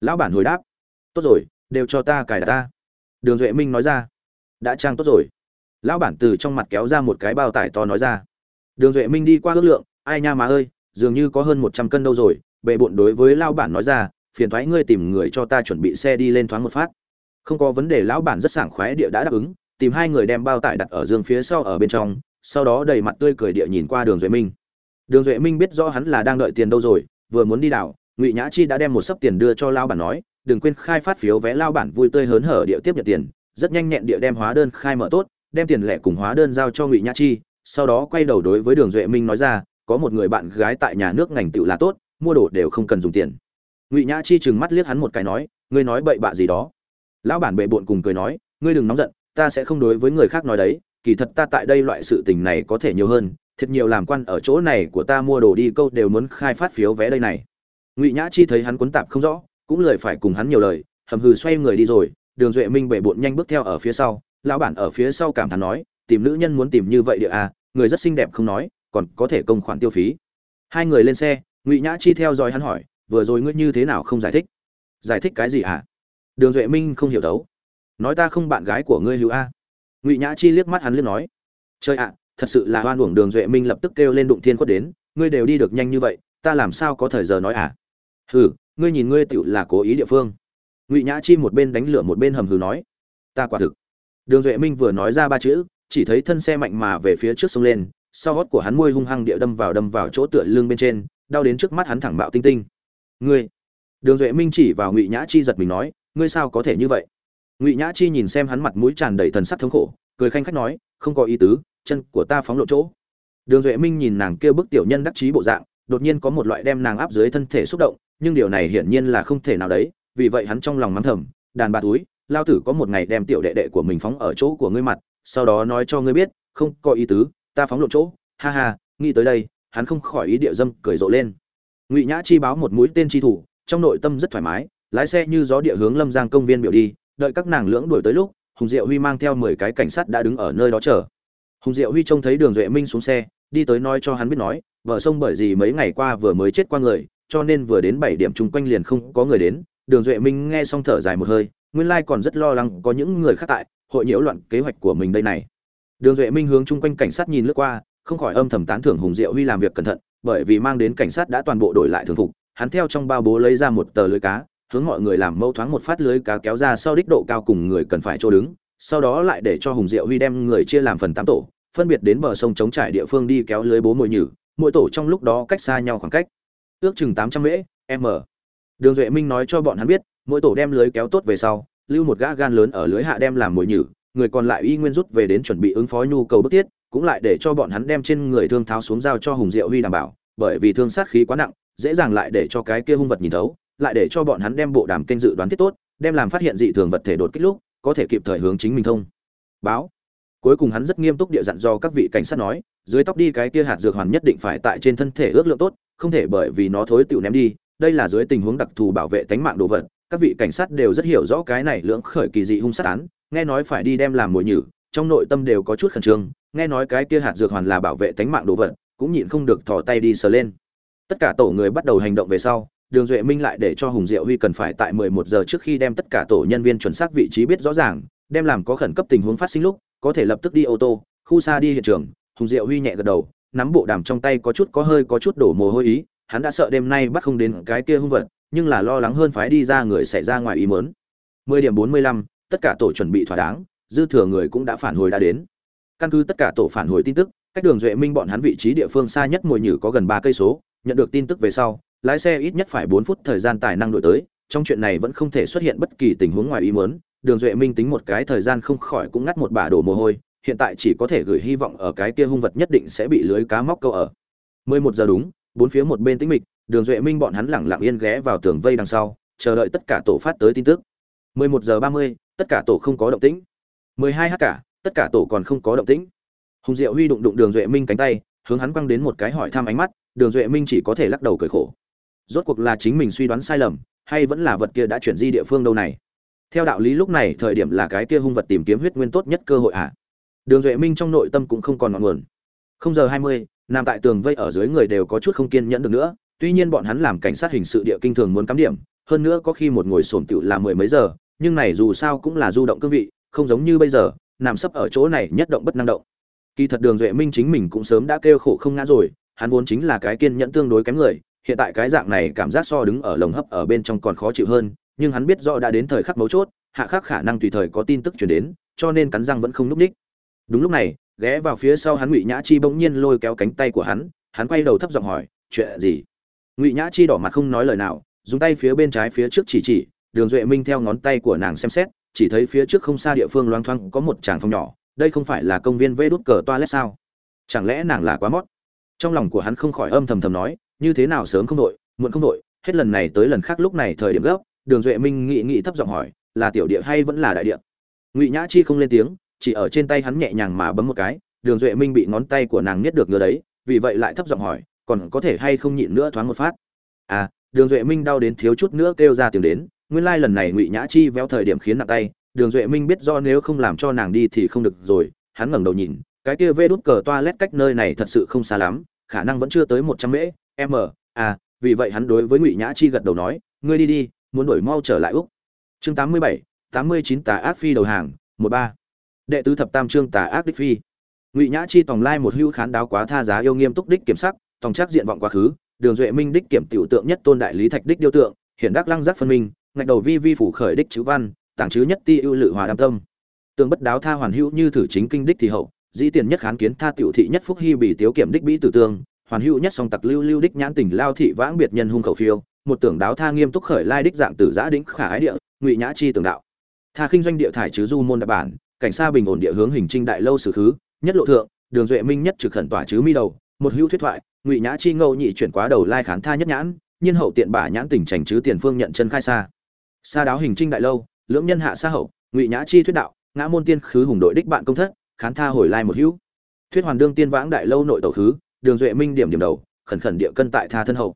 Lão bản hồi đáp, tốt rồi, đều cho ta cài đặt ta. Đường duệ minh nói ra, đã trang tốt rồi. Lão bản từ trong mặt kéo ra một cái bao tải to nói ra, đường duệ minh đi qua ước lượng, ai nha má ơi, dường như có hơn một trăm cân đâu rồi. Bệ bộn đối với Lão bản nói ra, phiền thoái ngươi tìm người cho ta chuẩn bị xe đi lên thoáng một phát. Không có vấn đề, lão bản rất sảng khoái địa đã đáp ứng, tìm hai người đem bao tải đặt ở giường phía sau ở bên trong sau đó đầy mặt tươi cười địa nhìn qua đường duệ minh. Đường duệ minh biết rõ hắn là đang đợi tiền đâu rồi, vừa muốn đi đảo, ngụy nhã chi đã đem một sấp tiền đưa cho lao bản nói, đừng quên khai phát phiếu vé lao bản vui tươi hớn hở địa tiếp nhận tiền, rất nhanh nhẹn địa đem hóa đơn khai mở tốt, đem tiền lẻ cùng hóa đơn giao cho ngụy nhã chi, sau đó quay đầu đối với đường duệ minh nói ra, có một người bạn gái tại nhà nước ngành tựu là tốt, mua đồ đều không cần dùng tiền. Ngụy nhã chi chừng mắt liếc hắn một cái nói, ngươi nói bậy bạ gì đó? Lão bản bệ bộn cùng cười nói, ngươi đừng nóng giận, ta sẽ không đối với người khác nói đấy kỳ thật ta tại đây loại sự tình này có thể nhiều hơn thật nhiều làm quan ở chỗ này của ta mua đồ đi câu đều muốn khai phát phiếu vé đây này. Ngụy nhã chi thấy hắn cuốn tạp không rõ, cũng lời phải cùng hắn nhiều lời, hầm hừ xoay người đi rồi, đường duệ minh bể bộn nhanh bước theo ở phía sau, lão bản ở phía sau cảm thán nói, tìm nữ nhân muốn tìm như vậy địa à người rất xinh đẹp không nói, còn có thể công khoản tiêu phí. Hai người lên xe, ngụy nhã chi theo dõi hắn hỏi, vừa rồi ngươi như thế nào không giải thích? Giải thích cái gì à? Đường duệ minh không hiểu đấu. Nói ta không bạn gái của ngươi hữu a ngụy nhã chi liếc mắt hắn liếc nói chơi ạ, thật sự là hoan uổng đường duệ minh lập tức kêu lên đụng thiên quất đến, ngươi đều đi được nhanh như vậy, ta làm sao có thời giờ nói à? Hừ, ngươi nhìn ngươi tựu là cố ý địa phương. Ngụy nhã chi một bên đánh lửa một bên hầm hừ nói, ta quả thực. Đường duệ minh vừa nói ra ba chữ, chỉ thấy thân xe mạnh mà về phía trước sông lên, sau gót của hắn môi hung hăng địa đâm vào đâm vào chỗ tựa lưng bên trên, đau đến trước mắt hắn thẳng bạo tinh tinh. Ngươi? Đường duệ minh chỉ vào ngụy nhã chi giật mình nói, ngươi sao có thể như vậy? Ngụy nhã chi nhìn xem hắn mặt mũi tràn đầy thần sắc thống khổ cười khanh khách nói không có ý tứ chân của ta phóng lộ chỗ đường duệ minh nhìn nàng kêu bức tiểu nhân đắc chí bộ dạng đột nhiên có một loại đem nàng áp dưới thân thể xúc động nhưng điều này hiển nhiên là không thể nào đấy vì vậy hắn trong lòng mắng thầm đàn bà túi lao tử có một ngày đem tiểu đệ đệ của mình phóng ở chỗ của ngươi mặt sau đó nói cho ngươi biết không có ý tứ ta phóng lộ chỗ ha ha nghĩ tới đây hắn không khỏi ý địa dâm cười rộ lên ngụy nhã chi báo một mũi tên chi thủ trong nội tâm rất thoải mái lái xe như gió địa hướng lâm giang công viên biểu đi đợi các nàng lưỡng đuổi tới lúc, hùng diệu huy mang theo mười cái cảnh sát đã đứng ở nơi đó chờ. Hùng diệu huy trông thấy đường duệ minh xuống xe, đi tới nói cho hắn biết nói vợ sông bởi gì mấy ngày qua vừa mới chết qua người, cho nên vừa đến bảy điểm chung quanh liền không có người đến. Đường duệ minh nghe xong thở dài một hơi, nguyên lai còn rất lo lắng có những người khác tại, hội nhiễu loạn kế hoạch của mình đây này. Đường duệ minh hướng chung quanh cảnh sát nhìn lướt qua, không khỏi âm thầm tán thưởng hùng diệu huy làm việc cẩn thận, bởi vì mang đến cảnh sát đã toàn bộ đổi lại thường phục, hắn theo trong bao bố lấy ra một tờ lưới cá hướng mọi người làm mâu thoáng một phát lưới cá kéo ra sau đích độ cao cùng người cần phải chỗ đứng, sau đó lại để cho hùng diệu huy đem người chia làm phần tám tổ, phân biệt đến bờ sông chống trải địa phương đi kéo lưới bố mồi nhử, mỗi tổ trong lúc đó cách xa nhau khoảng cách. Ước chừng tám trăm mễ, m. Đường duệ minh nói cho bọn hắn biết, mỗi tổ đem lưới kéo tốt về sau, lưu một gã gan lớn ở lưới hạ đem làm mồi nhử, người còn lại y nguyên rút về đến chuẩn bị ứng phó nhu cầu bức thiết, cũng lại để cho bọn hắn đem trên người thương tháo xuống giao cho hùng diệu huy đảm bảo, bởi vì thương sát khí quá nặng, dễ dàng lại để cho cái kia hung vật nhìn thấu lại để cho bọn hắn đem bộ đàm kênh dự đoán thiết tốt, đem làm phát hiện dị thường vật thể đột kích lúc, có thể kịp thời hướng chính mình thông. Báo. Cuối cùng hắn rất nghiêm túc địa dặn do các vị cảnh sát nói, dưới tóc đi cái kia hạt dược hoàn nhất định phải tại trên thân thể ước lượng tốt, không thể bởi vì nó thối tựu ném đi, đây là dưới tình huống đặc thù bảo vệ tánh mạng đồ vật, các vị cảnh sát đều rất hiểu rõ cái này lưỡng khởi kỳ dị hung sát án, nghe nói phải đi đem làm mồi nhử, trong nội tâm đều có chút khẩn trương, nghe nói cái kia hạt dược hoàn là bảo vệ tánh mạng đồ vật, cũng nhịn không được thò tay đi sờ lên. Tất cả tổ người bắt đầu hành động về sau đường duệ minh lại để cho hùng diệu huy cần phải tại 11 giờ trước khi đem tất cả tổ nhân viên chuẩn xác vị trí biết rõ ràng đem làm có khẩn cấp tình huống phát sinh lúc có thể lập tức đi ô tô khu xa đi hiện trường. Hùng diệu huy nhẹ gật đầu nắm bộ đàm trong tay có chút có hơi có chút đổ mồ hôi ý hắn đã sợ đêm nay bắt không đến cái kia hung vật nhưng là lo lắng hơn phái đi ra người xảy ra ngoài ý mớn 10 điểm 45, tất cả tổ chuẩn bị thỏa đáng dư thừa người cũng đã phản hồi đã đến. Căn cứ tất cả tổ phản hồi tin tức cách đường duệ minh bọn hắn vị trí địa phương xa nhất mùi nhử có gần ba cây số nhận được tin tức về sau lái xe ít nhất phải bốn phút thời gian tài năng đổi tới trong chuyện này vẫn không thể xuất hiện bất kỳ tình huống ngoài ý muốn. Đường duệ minh tính một cái thời gian không khỏi cũng ngắt một bả đổ mồ hôi hiện tại chỉ có thể gửi hy vọng ở cái kia hung vật nhất định sẽ bị lưới cá móc câu ở. 11 giờ đúng bốn phía một bên tĩnh mịch đường duệ minh bọn hắn lẳng lặng yên ghé vào tường vây đằng sau chờ đợi tất cả tổ phát tới tin tức. 11 giờ 30, tất cả tổ không có động tĩnh. 12 h cả tất cả tổ còn không có động tĩnh. Hùng diệu huy đụng đụng đường duệ minh cánh tay hướng hắn quăng đến một cái hỏi thăm ánh mắt đường duệ minh chỉ có thể lắc đầu cười khổ rốt cuộc là chính mình suy đoán sai lầm, hay vẫn là vật kia đã chuyển di địa phương đâu này? Theo đạo lý lúc này thời điểm là cái kia hung vật tìm kiếm huyết nguyên tốt nhất cơ hội ạ. À? đường duệ minh trong nội tâm cũng không còn ngọn nguồn. Không giờ hai mươi nằm tại tường vây ở dưới người đều có chút không kiên nhẫn được nữa, tuy nhiên bọn hắn làm cảnh sát hình sự địa kinh thường muốn cắm điểm, hơn nữa có khi một ngồi sổm tựu là mười mấy giờ, nhưng này dù sao cũng là du động cương vị, không giống như bây giờ, nằm sấp ở chỗ này nhất động bất năng động. Kỳ thật đường duệ minh chính mình cũng sớm đã kêu khổ không ngã rồi, hắn vốn chính là cái kiên nhẫn tương đối kém người hiện tại cái dạng này cảm giác so đứng ở lồng hấp ở bên trong còn khó chịu hơn, nhưng hắn biết rõ đã đến thời khắc mấu chốt, hạ khắc khả năng tùy thời có tin tức chuyển đến, cho nên cắn răng vẫn không núp ních. Đúng lúc này, ghé vào phía sau hắn ngụy nhã chi bỗng nhiên lôi kéo cánh tay của hắn hắn quay đầu thấp giọng hỏi, chuyện gì? Ngụy nhã chi đỏ mặt không nói lời nào, dùng tay phía bên trái phía trước chỉ chỉ, đường duệ minh theo ngón tay của nàng xem xét, chỉ thấy phía trước không xa địa phương loang thoang có một tràng phòng nhỏ, đây không phải là công viên vê đút cờ toilet sao? Chẳng lẽ nàng là quá mót? Trong lòng của hắn không khỏi âm thầm thầm nói như thế nào sớm không đội, muộn không đội, hết lần này tới lần khác lúc này thời điểm gấp, đường duệ minh nghị nghị thấp giọng hỏi, là tiểu địa hay vẫn là đại địa? Ngụy nhã chi không lên tiếng, chỉ ở trên tay hắn nhẹ nhàng mà bấm một cái, đường duệ minh bị ngón tay của nàng niết được ngứa đấy, vì vậy lại thấp giọng hỏi, còn có thể hay không nhịn nữa thoáng một phát? À đường duệ minh đau đến thiếu chút nữa kêu ra tiếng đến, nguyên lai lần này ngụy nhã chi véo thời điểm khiến nặng tay, đường duệ minh biết do nếu không làm cho nàng đi thì không được rồi, hắn ngẩng đầu nhìn, cái kia vê đút cờ toa lét cách nơi này thật sự không xa lắm, khả năng vẫn chưa tới một trăm mễ m à vì vậy hắn đối với ngụy nhã chi gật đầu nói, ngươi đi đi, muốn đổi mau trở lại úc. Chương tám mươi bảy, tám mươi chín tà ác phi đầu hàng, một ba. Đệ tứ thập tam chương tà ác đích phi. Ngụy nhã chi tòng lai một hưu khán đáo quá tha giá yêu nghiêm túc đích kiểm sắc, tòng chắc diện vọng quá khứ, đường duệ minh đích kiểm tiểu tượng nhất tôn đại lý thạch đích điêu tượng hiện đắc lăng giác phân minh, ngạch đầu vi vi phủ khởi đích chữ văn, tảng chứ nhất ti ưu lự hòa đam tâm. Tương bất đáo tha hoàn hữu như thử chính kinh đích thì hậu, dĩ tiền nhất khán kiến tha tiểu thị nhất phúc hy bị tiếu kiểm đích bĩ tử tương hoàn hữu nhất song tặc lưu lưu đích nhãn tình lao thị vãng biệt nhân hung khẩu phiêu, một tưởng đáo tha nghiêm túc khởi lai đích dạng tử giã đĩnh khả ái địa, ngụy nhã chi tưởng đạo. Tha khinh doanh địa thải chứ du môn đại bản, cảnh sa bình ổn địa hướng hình trinh đại lâu sử khứ, nhất lộ thượng, đường duệ minh nhất trực khẩn tỏa chứ mi đầu, một hữu thuyết thoại, ngụy nhã chi ngâu nhị chuyển quá đầu lai khán tha nhất nhãn, nhiên hậu tiện bả nhãn tình trành chứ tiền phương nhận chân khai xa. Xa đáo hình trinh đại lâu, lưỡng nhân hạ xa hậu, ngụy nhã chi thuyết đạo, ngã môn tiên khứ hùng đội đích bạn công thất, khán tha hồi lai một hữu. Thuyết hoàn đương tiên vãng đại lâu nội tẩu khứ đường duệ minh điểm điểm đầu, khẩn khẩn địa cân tại tha thân hậu.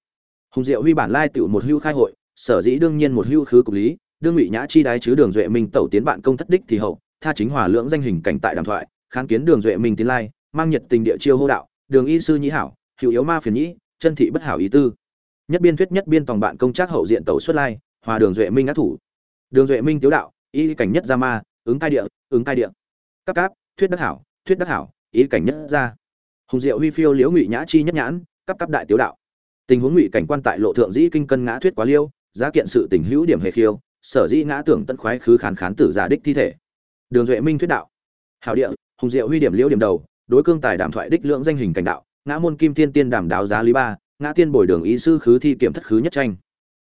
Hùng diệu huy bản lai tiểu một hưu khai hội, sở dĩ đương nhiên một hưu khứ cục lý, đương ngụy nhã chi đái chứ đường duệ minh tẩu tiến bạn công thất đích thì hậu, tha chính hòa lưỡng danh hình cảnh tại đàm thoại kháng kiến đường duệ minh tiến lai, mang nhiệt tình địa chiêu hô đạo, đường y sư nhĩ hảo, hữu yếu ma phiền nhĩ, chân thị bất hảo ý tư. Nhất biên thuyết nhất biên tòng bạn công trác hậu diện tẩu xuất lai, hòa đường duệ minh ác thủ. Đường duệ minh tiếu đạo, y cảnh nhất ra ma, ứng cai địa, ứng cai địa. Các cáp, thuyết đắc hảo, thuyết đắc hảo, ý cảnh nhất ra hùng diệu huy phiêu liễu ngụy nhã chi nhất nhãn, cấp cấp đại tiếu đạo. Tình huống ngụy cảnh quan tại lộ thượng dĩ kinh cân ngã thuyết quá liêu, giá kiện sự tình hữu điểm hề khiêu, sở dĩ ngã tưởng tận khoái khứ khán khán tử giả đích thi thể. Đường duệ minh thuyết đạo. Hảo địa, hùng diệu huy điểm liễu điểm đầu, đối cương tài đàm thoại đích lượng danh hình cảnh đạo, ngã môn kim tiên tiên đàm đáo giá lý ba, ngã tiên bồi đường ý sư khứ thi kiểm thất khứ nhất tranh.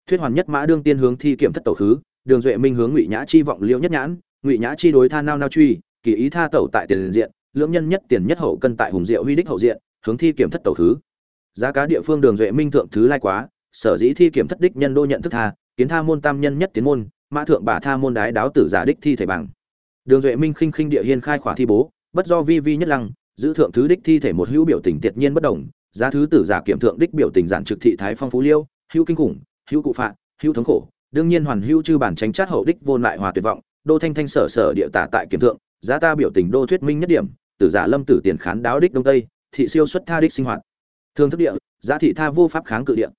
Thuyết hoàn nhất mã đương tiên hướng thi kiểm thất tẩu khứ, đường duệ minh hướng ngụy nhã chi vọng liễu nhất nhãn, ngụy nhã chi đối tha nao nao truy, kỳ ý tha tẩu tại tiền diện lưỡng nhân nhất tiền nhất hậu cân tại hùng diệu huy đích hậu diện, hướng thi kiểm thất tẩu thứ. Giá cá địa phương đường duệ minh thượng thứ lai quá, sở dĩ thi kiểm thất đích nhân đô nhận thức tha, kiến tha môn tam nhân nhất tiến môn, mã thượng bà tha môn đái đáo tử giả đích thi thể bằng. Đường duệ minh khinh khinh địa hiên khai khỏa thi bố, bất do vi vi nhất lăng, giữ thượng thứ đích thi thể một hữu biểu tình tiệt nhiên bất đồng giá thứ tử giả kiểm thượng đích biểu tình giản trực thị thái phong phú liêu, hữu kinh khủng, hữu cụ phạn hữu thống khổ, đương nhiên hoàn hữu chư bản tránh chát hậu đích vô lại hòa tuyệt vọng, đô thanh thanh sở sở địa tả tại kiểm thượng, giá ta biểu tình đô thuyết minh nhất điểm tử giả lâm tử tiền khán đáo đích đông tây, thị siêu xuất tha đích sinh hoạt. Thương thức địa, giá thị tha vô pháp kháng cự địa.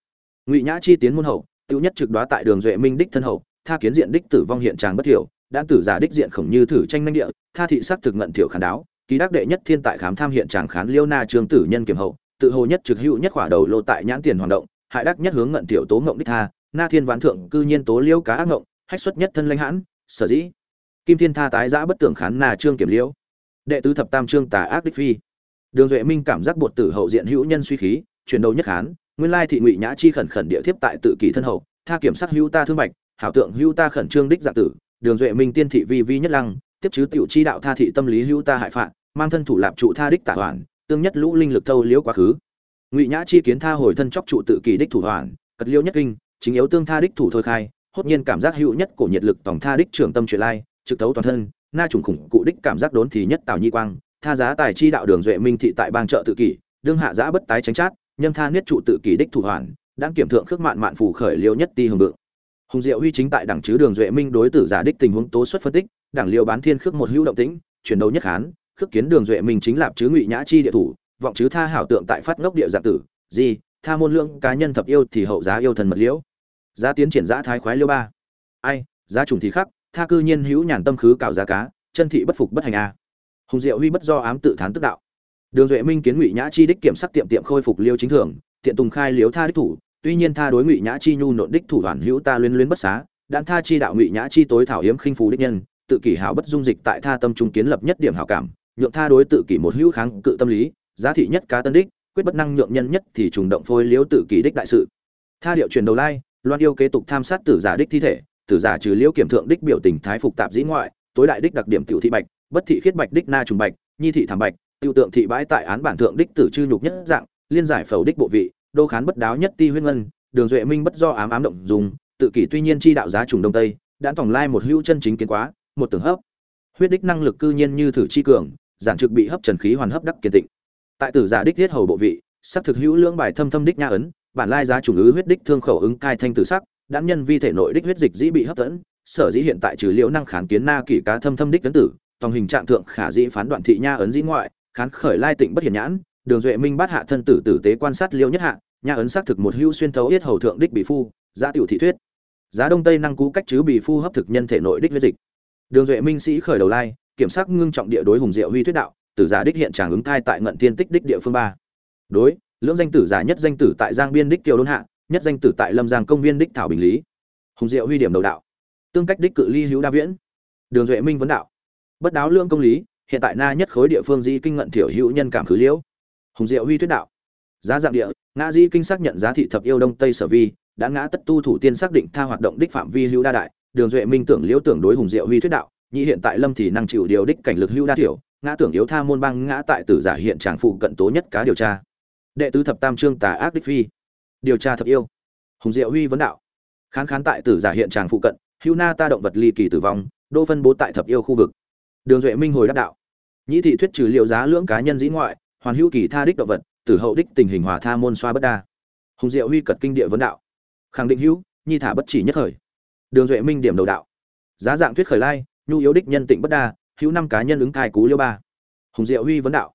Ngụy nhã chi tiến môn hậu tiêu nhất trực đoá tại đường duệ minh đích thân hậu, tha kiến diện đích tử vong hiện tràng bất thiểu, đan tử giả đích diện khổng như thử tranh nhanh địa, tha thị sắc thực ngận thiểu khán đáo ký đắc đệ nhất thiên tại khám tham hiện tràng khán liêu na trương tử nhân kiểm hậu, tự hồ nhất trực hữu nhất khỏa đầu lộ tại nhãn tiền hoạt động, hại đắc nhất hướng ngận tiểu tố ngộng đích tha, na thiên ván thượng cư nhiên tố liêu cá ác ngộng, hách xuất nhất thân lãnh hãn, sở dĩ. Kim thiên tha tái giã bất tưởng khán na trương kiểm liêu đệ tứ thập tam trương tà ác đích phi. Đường duệ minh cảm giác bột tử hậu diện hữu nhân suy khí, chuyển đầu nhất hán, nguyên lai thị ngụy nhã chi khẩn khẩn địa thiếp tại tự kỷ thân hậu, tha kiểm sắc hữu ta thương bạch, hảo tượng hữu ta khẩn trương đích giả tử, đường duệ minh tiên thị vi vi nhất lăng, tiếp chứ tiểu chi đạo tha thị tâm lý hữu ta hại phạm mang thân thủ lạp trụ tha đích tả hoàn, tương nhất lũ linh lực thâu liễu quá khứ. Ngụy nhã chi kiến tha hồi thân chóc trụ tự kỳ đích thủ hoàn, cật liễu nhất kinh, chính yếu tương tha đích thủ thôi khai, hốt nhiên cảm giác hữu nhất cổ nhiệt lực tổng tha đích trưởng tâm truyền lai, trực tấu toàn thân na trùng khủng cụ đích cảm giác đốn thì nhất tào nhi quang, tha giá tài chi đạo đường duệ minh thị tại bang trợ tự kỷ, đương hạ giã bất tái tránh chát, nhâm tha niết trụ tự kỷ đích thủ hoàn đang kiểm thượng khước mạn mạn phủ khởi liêu nhất ti hùng vượng. Hùng diệu huy chính tại đảng chứ đường duệ minh đối tử giả đích tình huống tố xuất phân tích đảng liêu bán thiên khước một hữu động tĩnh, chuyển đầu nhất hán, khước kiến đường duệ minh chính lạp chứ ngụy nhã chi địa thủ, vọng chứ tha hảo tượng tại phát ngốc địa giả tử gì tha môn lượng cá nhân thập yêu thì hậu giá yêu thần mật liễu. Giá tiến triển giã thái khoái liêu ba. Ai, giá trùng thì khắc tha cư nhiên hữu nhàn tâm khứ cạo giá cá, chân thị bất phục bất hành a. Hùng diệu huy bất do ám tự thán tức đạo. Đường duệ minh kiến ngụy nhã chi đích kiểm sắc tiệm tiệm khôi phục liêu chính thường, tiện tùng khai liếu tha đích thủ, tuy nhiên tha đối ngụy nhã chi nhu nộn đích thủ đoàn hữu ta luyến luyến bất xá đan tha chi đạo ngụy nhã chi tối thảo hiếm khinh phú đích nhân, tự kỷ hảo bất dung dịch tại tha tâm trung kiến lập nhất điểm hảo cảm, nhượng tha đối tự kỷ một hữu kháng cự tâm lý, giá thị nhất cá tân đích, quyết bất năng nhượng nhân nhất thì trùng động phôi liếu tự kỷ đích đại sự. Tha điệu truyền đầu lai, loan yêu kế tục tham sát tử giả đích thi thể tử giả trừ liễu kiểm thượng đích biểu tình thái phục tạp dĩ ngoại, tối đại đích đặc điểm tiểu thị bạch, bất thị khiết bạch đích na trùng bạch, nhi thị thảm bạch tiêu tượng thị bãi tại án bản thượng đích tử chư nhục nhất dạng, liên giải phẩu đích bộ vị, đô khán bất đáo nhất ti huyên ngân, đường duệ minh bất do ám ám động dùng, tự kỷ tuy nhiên chi đạo giá trùng đông tây, đã tổng lai một hữu chân chính kiến quá, một tưởng hấp. Huyết đích năng lực cư nhiên như thử chi cường, giản trực bị hấp trần khí hoàn hấp đắc kiên tịnh. Tại tử giả đích thiết hầu bộ vị sắc thực hữu lưỡng bài thâm thâm đích nha ấn, bản lai giá trùng ứ huyết đích thương khẩu ứng cai thanh tử sắc đãn nhân vi thể nội đích huyết dịch dĩ bị hấp dẫn, sở dĩ hiện tại trừ liễu năng kháng kiến na kỷ cá thâm thâm đích ấn tử, tòng hình trạng thượng khả dĩ phán đoạn thị nha ấn dĩ ngoại, khán khởi lai tịnh bất hiển nhãn, đường duệ minh bắt hạ thân tử tử tế quan sát liêu nhất hạ, nha ấn xác thực một hưu xuyên thấu yết hầu thượng đích bị phu, giá tiểu thị thuyết. Giá đông tây năng cú cách chứ bị phu hấp thực nhân thể nội đích huyết dịch. Đường duệ minh sĩ khởi đầu lai, kiểm soát ngưng trọng địa đối hùng diệu huy thuyết đạo, tử giả đích hiện tràng ứng thai tại ngận thiên tích đích địa phương ba. Đối, lưỡng danh tử giả nhất danh tử tại giang biên đích tiêu đôn hạ nhất danh tử tại lâm giang công viên đích thảo bình lý. Hùng diệu huy điểm đầu đạo. Tương cách đích cự ly hữu đa viễn. Đường duệ minh vấn đạo. Bất đáo lương công lý, hiện tại na nhất khối địa phương di kinh ngận thiểu hữu nhân cảm khứ liễu. Hùng diệu huy thuyết đạo. Giá dạng địa, ngã di kinh xác nhận giá thị thập yêu đông tây sở vi, đã ngã tất tu thủ tiên xác định tha hoạt động đích phạm vi hữu đa đại. Đường duệ minh tưởng liễu tưởng đối hùng diệu huy thuyết đạo, nhị hiện tại lâm thì năng chịu điều đích cảnh lực hữu đa thiểu, ngã tưởng yếu tha môn bang ngã tại tử giả hiện tràng phụ cận tố nhất cá điều tra. Đệ tứ thập tam trương tà ác đích phi điều tra thập yêu. Hùng diệu huy vấn đạo. Khán khán tại tử giả hiện tràng phụ cận hữu na ta động vật ly kỳ tử vong, đô phân bố tại thập yêu khu vực. Đường duệ minh hồi đáp đạo. Nhĩ thị thuyết trừ liệu giá lưỡng cá nhân dĩ ngoại, hoàn hữu kỳ tha đích động vật, tử hậu đích tình hình hòa tha môn xoa bất đa. Hùng diệu huy cật kinh địa vấn đạo. Khẳng định hữu, nhi thả bất chỉ nhất khởi đường duệ minh điểm đầu đạo. Giá dạng thuyết khởi lai, nhu yếu đích nhân tịnh bất đa, hữu năm cá nhân ứng thai cú liêu ba. Hùng diệu huy vấn đạo.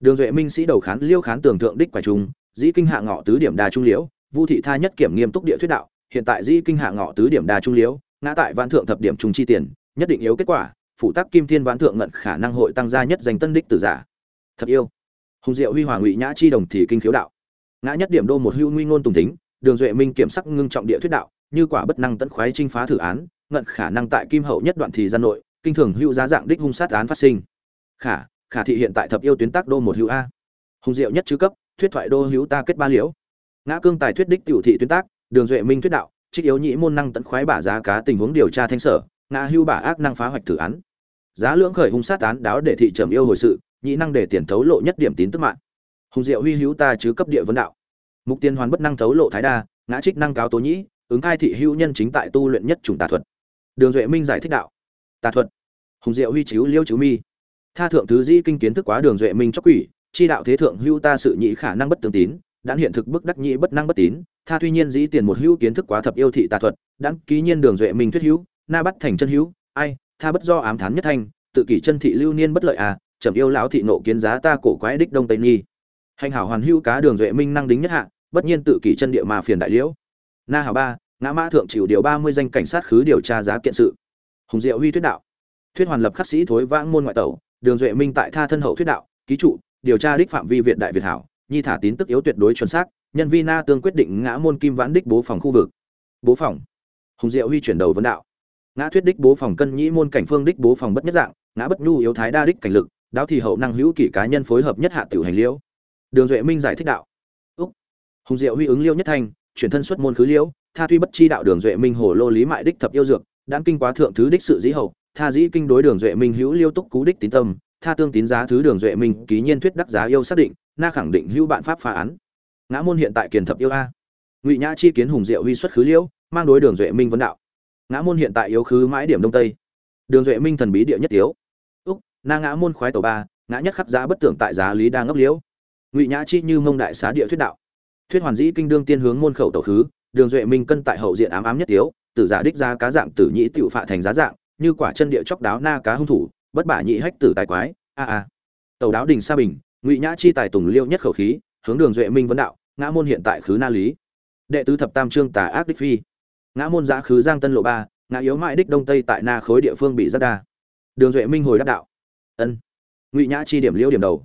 Đường duệ minh sĩ đầu khán, liêu khán tưởng thượng đích quả trùng dĩ kinh hạ ngọ tứ điểm đa trung liễu, vu thị tha nhất kiểm nghiêm túc địa thuyết đạo, hiện tại dĩ kinh hạ ngọ tứ điểm đa trung liễu, ngã tại văn thượng thập điểm trung chi tiền, nhất định yếu kết quả phụ tác kim thiên vạn thượng ngận khả năng hội tăng gia nhất danh tân đích tử giả. Thật yêu. Hùng diệu huy hòa ngụy nhã chi đồng thì kinh khiếu đạo. Ngã nhất điểm đô một hưu nguy ngôn tùng tính đường duệ minh kiểm sắc ngưng trọng địa thuyết đạo, như quả bất năng tận khoái trinh phá thử án, ngận khả năng tại kim hậu nhất đoạn thì gian nội, kinh thường hưu giá dạng đích hung sát án phát sinh. Khả khả thị hiện tại thập yêu tuyến tác đô một hưu a. Hùng diệu nhất chứ cấp thuyết thoại đô hữu ta kết ba liễu. Ngã cương tài thuyết đích tiểu thị tuyến tác, đường duệ minh thuyết đạo, trích yếu nhĩ môn năng tận khoái bả giá cá tình huống điều tra thanh sở, ngã hưu bả ác năng phá hoạch thử án. Giá lưỡng khởi hung sát án đáo để thị trầm yêu hồi sự, nhĩ năng để tiền thấu lộ nhất điểm tín tức mạng. Hùng diệu huy hữu ta chứ cấp địa vấn đạo. Mục tiên hoàn bất năng thấu lộ thái đa, ngã trích năng cáo tố nhĩ, ứng hai thị hữu nhân chính tại tu luyện nhất chủng tà thuật. Đường duệ minh giải thích đạo. Tà thuật. Hùng diệu huy chiếu liêu chiếu mi. Tha thượng thứ dĩ kinh kiến thức quá đường duệ minh chóc quỷ chi đạo thế thượng hữu ta sự nhị khả năng bất tương tín đã hiện thực bức đắc nhị bất năng bất tín, tha tuy nhiên dĩ tiền một hữu kiến thức quá thập yêu thị tà thuật, đãng ký nhiên đường duệ minh thuyết hữu, na bắt thành chân hữu, ai, tha bất do ám thán nhất thanh, tự kỷ chân thị lưu niên bất lợi à trầm yêu lão thị nộ kiến giá ta cổ quái đích đông tây nghi. Hành hảo hoàn hữu cá đường duệ minh năng đính nhất hạ, bất nhiên tự kỷ chân địa mà phiền đại liễu. Na hảo ba, ngã mã thượng chịu điều ba mươi danh cảnh sát khứ điều tra giá kiện sự. Hùng diệu huy thuyết đạo. Thuyết hoàn lập khắc sĩ thối vãng môn ngoại tẩu, đường duệ minh tại tha thân hậu thuyết đạo, ký trụ điều tra đích phạm vi viện đại việt hảo, nhi thả tín tức yếu tuyệt đối chuẩn xác, nhân vi na tương quyết định ngã môn kim vãn đích bố phòng khu vực. Bố phòng. Hùng diệu huy chuyển đầu vấn đạo. Ngã thuyết đích bố phòng cân nhĩ môn cảnh phương đích bố phòng bất nhất dạng, ngã bất nhu yếu thái đa đích cảnh lực, đáo thì hậu năng hữu kỷ cá nhân phối hợp nhất hạ tiểu hành liễu. Đường duệ minh giải thích đạo. Úc. Hùng diệu huy ứng liêu nhất thanh, chuyển thân xuất môn khứ liễu, tha tuy bất chi đạo đường duệ minh hồ lô lý mại đích thập yêu dược đan kinh quá thượng thứ đích sự dĩ hậu, tha dĩ kinh đối đường duệ minh hữu liêu túc cú đích tín tâm tha tương tín giá thứ đường duệ minh ký nhiên thuyết đắc giá yêu xác định na khẳng định hữu bạn pháp phá án. Ngã môn hiện tại kiền thập yêu a. Ngụy nhã chi kiến hùng diệu huy xuất khứ liễu mang đối đường duệ minh vấn đạo. Ngã môn hiện tại yếu khứ mãi điểm đông tây. Đường duệ minh thần bí địa nhất yếu. úc na ngã môn khoái tổ ba ngã nhất khắc giá bất tưởng tại giá lý đa ngốc liễu. Ngụy nhã chi như mông đại xá địa thuyết đạo. Thuyết hoàn dĩ kinh đương tiên hướng môn khẩu tổ khứ đường duệ minh cân tại hậu diện ám ám nhất yếu, tử giả đích ra cá dạng tử nhĩ tiểu phạ thành giá dạng như quả chân địa chóc đáo na cá hung thủ bất bả nhị hách tử tài quái, a a. Tàu đáo đình sa bình, ngụy nhã chi tài tùng liêu nhất khẩu khí, hướng đường duệ minh vấn đạo, ngã môn hiện tại khứ na lý. Đệ tứ thập tam trương tà ác đích phi. Ngã môn giã khứ giang tân lộ ba, ngã yếu mại đích đông tây tại na khối địa phương bị rất đa. Đường duệ minh hồi đáp đạo. Ân. Ngụy nhã chi điểm liêu điểm đầu.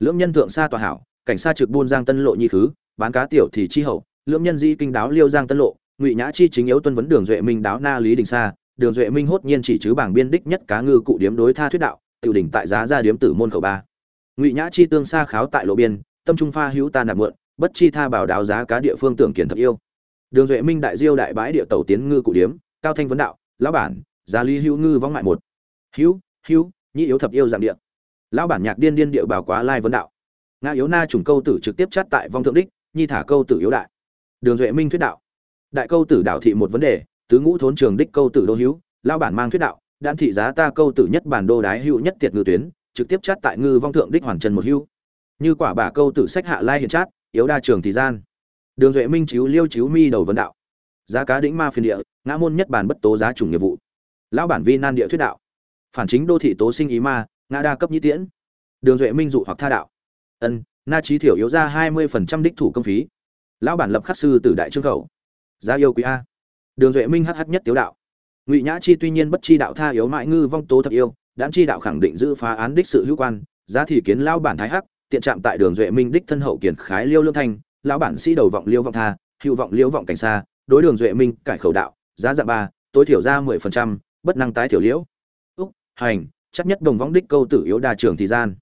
Lưỡng nhân thượng xa tòa hảo, cảnh sa trực buôn giang tân lộ nhi khứ, bán cá tiểu thì chi hậu, lưỡng nhân di kinh đáo liêu giang tân lộ. Ngụy nhã chi chính yếu tuân vấn đường duệ minh đáo na lý đình sa đường duệ minh hốt nhiên chỉ chứ bảng biên đích nhất cá ngư cụ điếm đối tha thuyết đạo, tiểu đỉnh tại giá ra điếm tử môn khẩu ba. Ngụy nhã chi tương xa kháo tại lộ biên, tâm trung pha hữu ta nạp mượn, bất chi tha bảo đáo giá cá địa phương tưởng kiển thật yêu. Đường duệ minh đại diêu đại bãi địa tàu tiến ngư cụ điếm, cao thanh vấn đạo, lão bản, giá lý hữu ngư vong mại một. Hữu hữu, nhị yếu thập yêu dạng địa. Lão bản nhạc điên điên địa bảo quá lai vấn đạo. Ngã yếu na trùng câu tử trực tiếp chát tại vong thượng đích, nhi thả câu tử yếu đại. Đường duệ minh thuyết đạo. Đại câu tử đạo thị một vấn đề tứ ngũ thốn trường đích câu tử đô hữu, lão bản mang thuyết đạo, đan thị giá ta câu tử nhất bản đô đái hữu nhất tiệt ngư tuyến, trực tiếp chát tại ngư vong thượng đích hoàn trần một hữu. Như quả bả câu tử sách hạ lai hiện chát, yếu đa trường thì gian. Đường duệ minh chiếu liêu chiếu mi đầu vấn đạo. Giá cá đĩnh ma phiền địa, ngã môn nhất bản bất tố giá chủng nghiệp vụ. Lão bản vi nan địa thuyết đạo. Phản chính đô thị tố sinh ý ma, ngã đa cấp nhĩ tiễn. Đường duệ minh dụ hoặc tha đạo. Ân, na trí thiểu yếu ra hai mươi phần trăm đích thủ công phí. Lão bản lập khắc sư tử đại trương khẩu. Giá yêu quý a đường duệ minh hh nhất tiếu đạo. Ngụy nhã chi tuy nhiên bất chi đạo tha yếu mãi ngư vong tố thật yêu đáng chi đạo khẳng định giữ phá án đích sự hữu quan, giá thì kiến lao bản thái hắc, tiện chạm tại đường duệ minh đích thân hậu kiển khái liêu lương thanh, lão bản sĩ đầu vọng liêu vọng tha, hữu vọng liêu vọng cảnh xa đối đường duệ minh cải khẩu đạo, giá dạng ba, tối thiểu ra mười phần trăm, bất năng tái thiểu liễu. Úc, hành, chắc nhất đồng võng đích câu tử yếu đa trường thì gian.